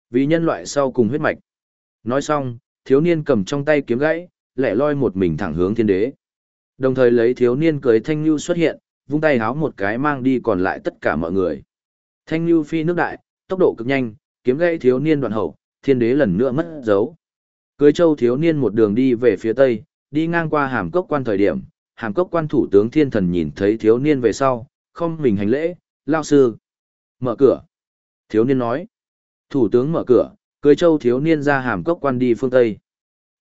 Vì nhân loại sau cùng huyết mạch. Nói xong, thiếu niên cầm trong tay kiếm gãy, lẻ loi một mình thẳng hướng thiên đế. Đồng thời lấy thiếu niên cười thanh lưu xuất hiện, vung tay háo một cái mang đi còn lại tất cả mọi người. Thanh lưu phi nước đại, tốc độ cực nhanh, kiếm gãy thiếu niên đoạn hậu, thiên đế lần nữa mất dấu. Cưới châu thiếu niên một đường đi về phía tây, đi ngang qua hàm cốc quan thời điểm, hàm cốc quan thủ tướng thiên thần nhìn thấy thiếu niên về sau, không mình hành lễ, lao sư. Mở cửa. Thiếu niên nói. Thủ tướng mở cửa, cưới châu thiếu niên ra hàm cốc quan đi phương Tây.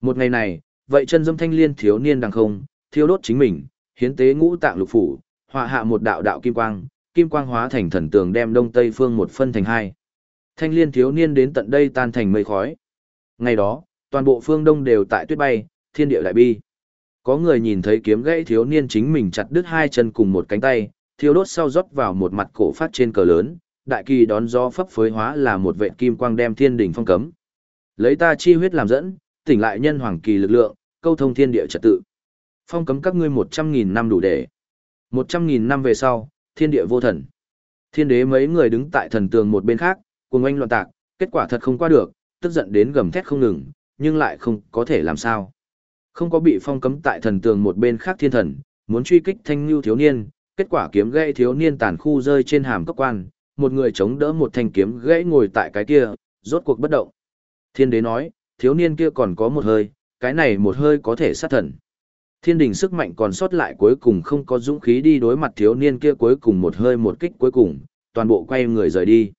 Một ngày này, vậy chân dâm thanh liên thiếu niên đằng không, thiêu đốt chính mình, hiến tế ngũ tạng lục phủ, họa hạ một đạo đạo kim quang, kim quang hóa thành thần tường đem đông tây phương một phân thành hai. Thanh liên thiếu niên đến tận đây tan thành mây khói. Ngày đó, toàn bộ phương đông đều tại tuyết bay, thiên địa đại bi. Có người nhìn thấy kiếm gãy thiếu niên chính mình chặt đứt hai chân cùng một cánh tay, thiêu đốt sau rót vào một mặt cổ phát trên cờ lớn, đại kỳ đón gió phấp phới hóa là một vệ kim quang đem thiên đỉnh phong cấm. Lấy ta chi huyết làm dẫn, tỉnh lại nhân hoàng kỳ lực lượng, câu thông thiên địa trật tự. Phong cấm các ngươi một trăm nghìn năm đủ để. Một trăm nghìn năm về sau, thiên địa vô thần. Thiên đế mấy người đứng tại thần tường một bên khác, cùng anh loạn tạc, kết quả thật không qua được, tức giận đến gầm thét không ngừng, nhưng lại không có thể làm sao. Không có bị phong cấm tại thần tường một bên khác thiên thần, muốn truy kích thanh lưu thiếu niên, kết quả kiếm gãy thiếu niên tàn khu rơi trên hàm cấp quan, một người chống đỡ một thanh kiếm gãy ngồi tại cái kia, rốt cuộc bất động. Thiên đế nói, thiếu niên kia còn có một hơi, cái này một hơi có thể sát thần. Thiên đình sức mạnh còn sót lại cuối cùng không có dũng khí đi đối mặt thiếu niên kia cuối cùng một hơi một kích cuối cùng, toàn bộ quay người rời đi.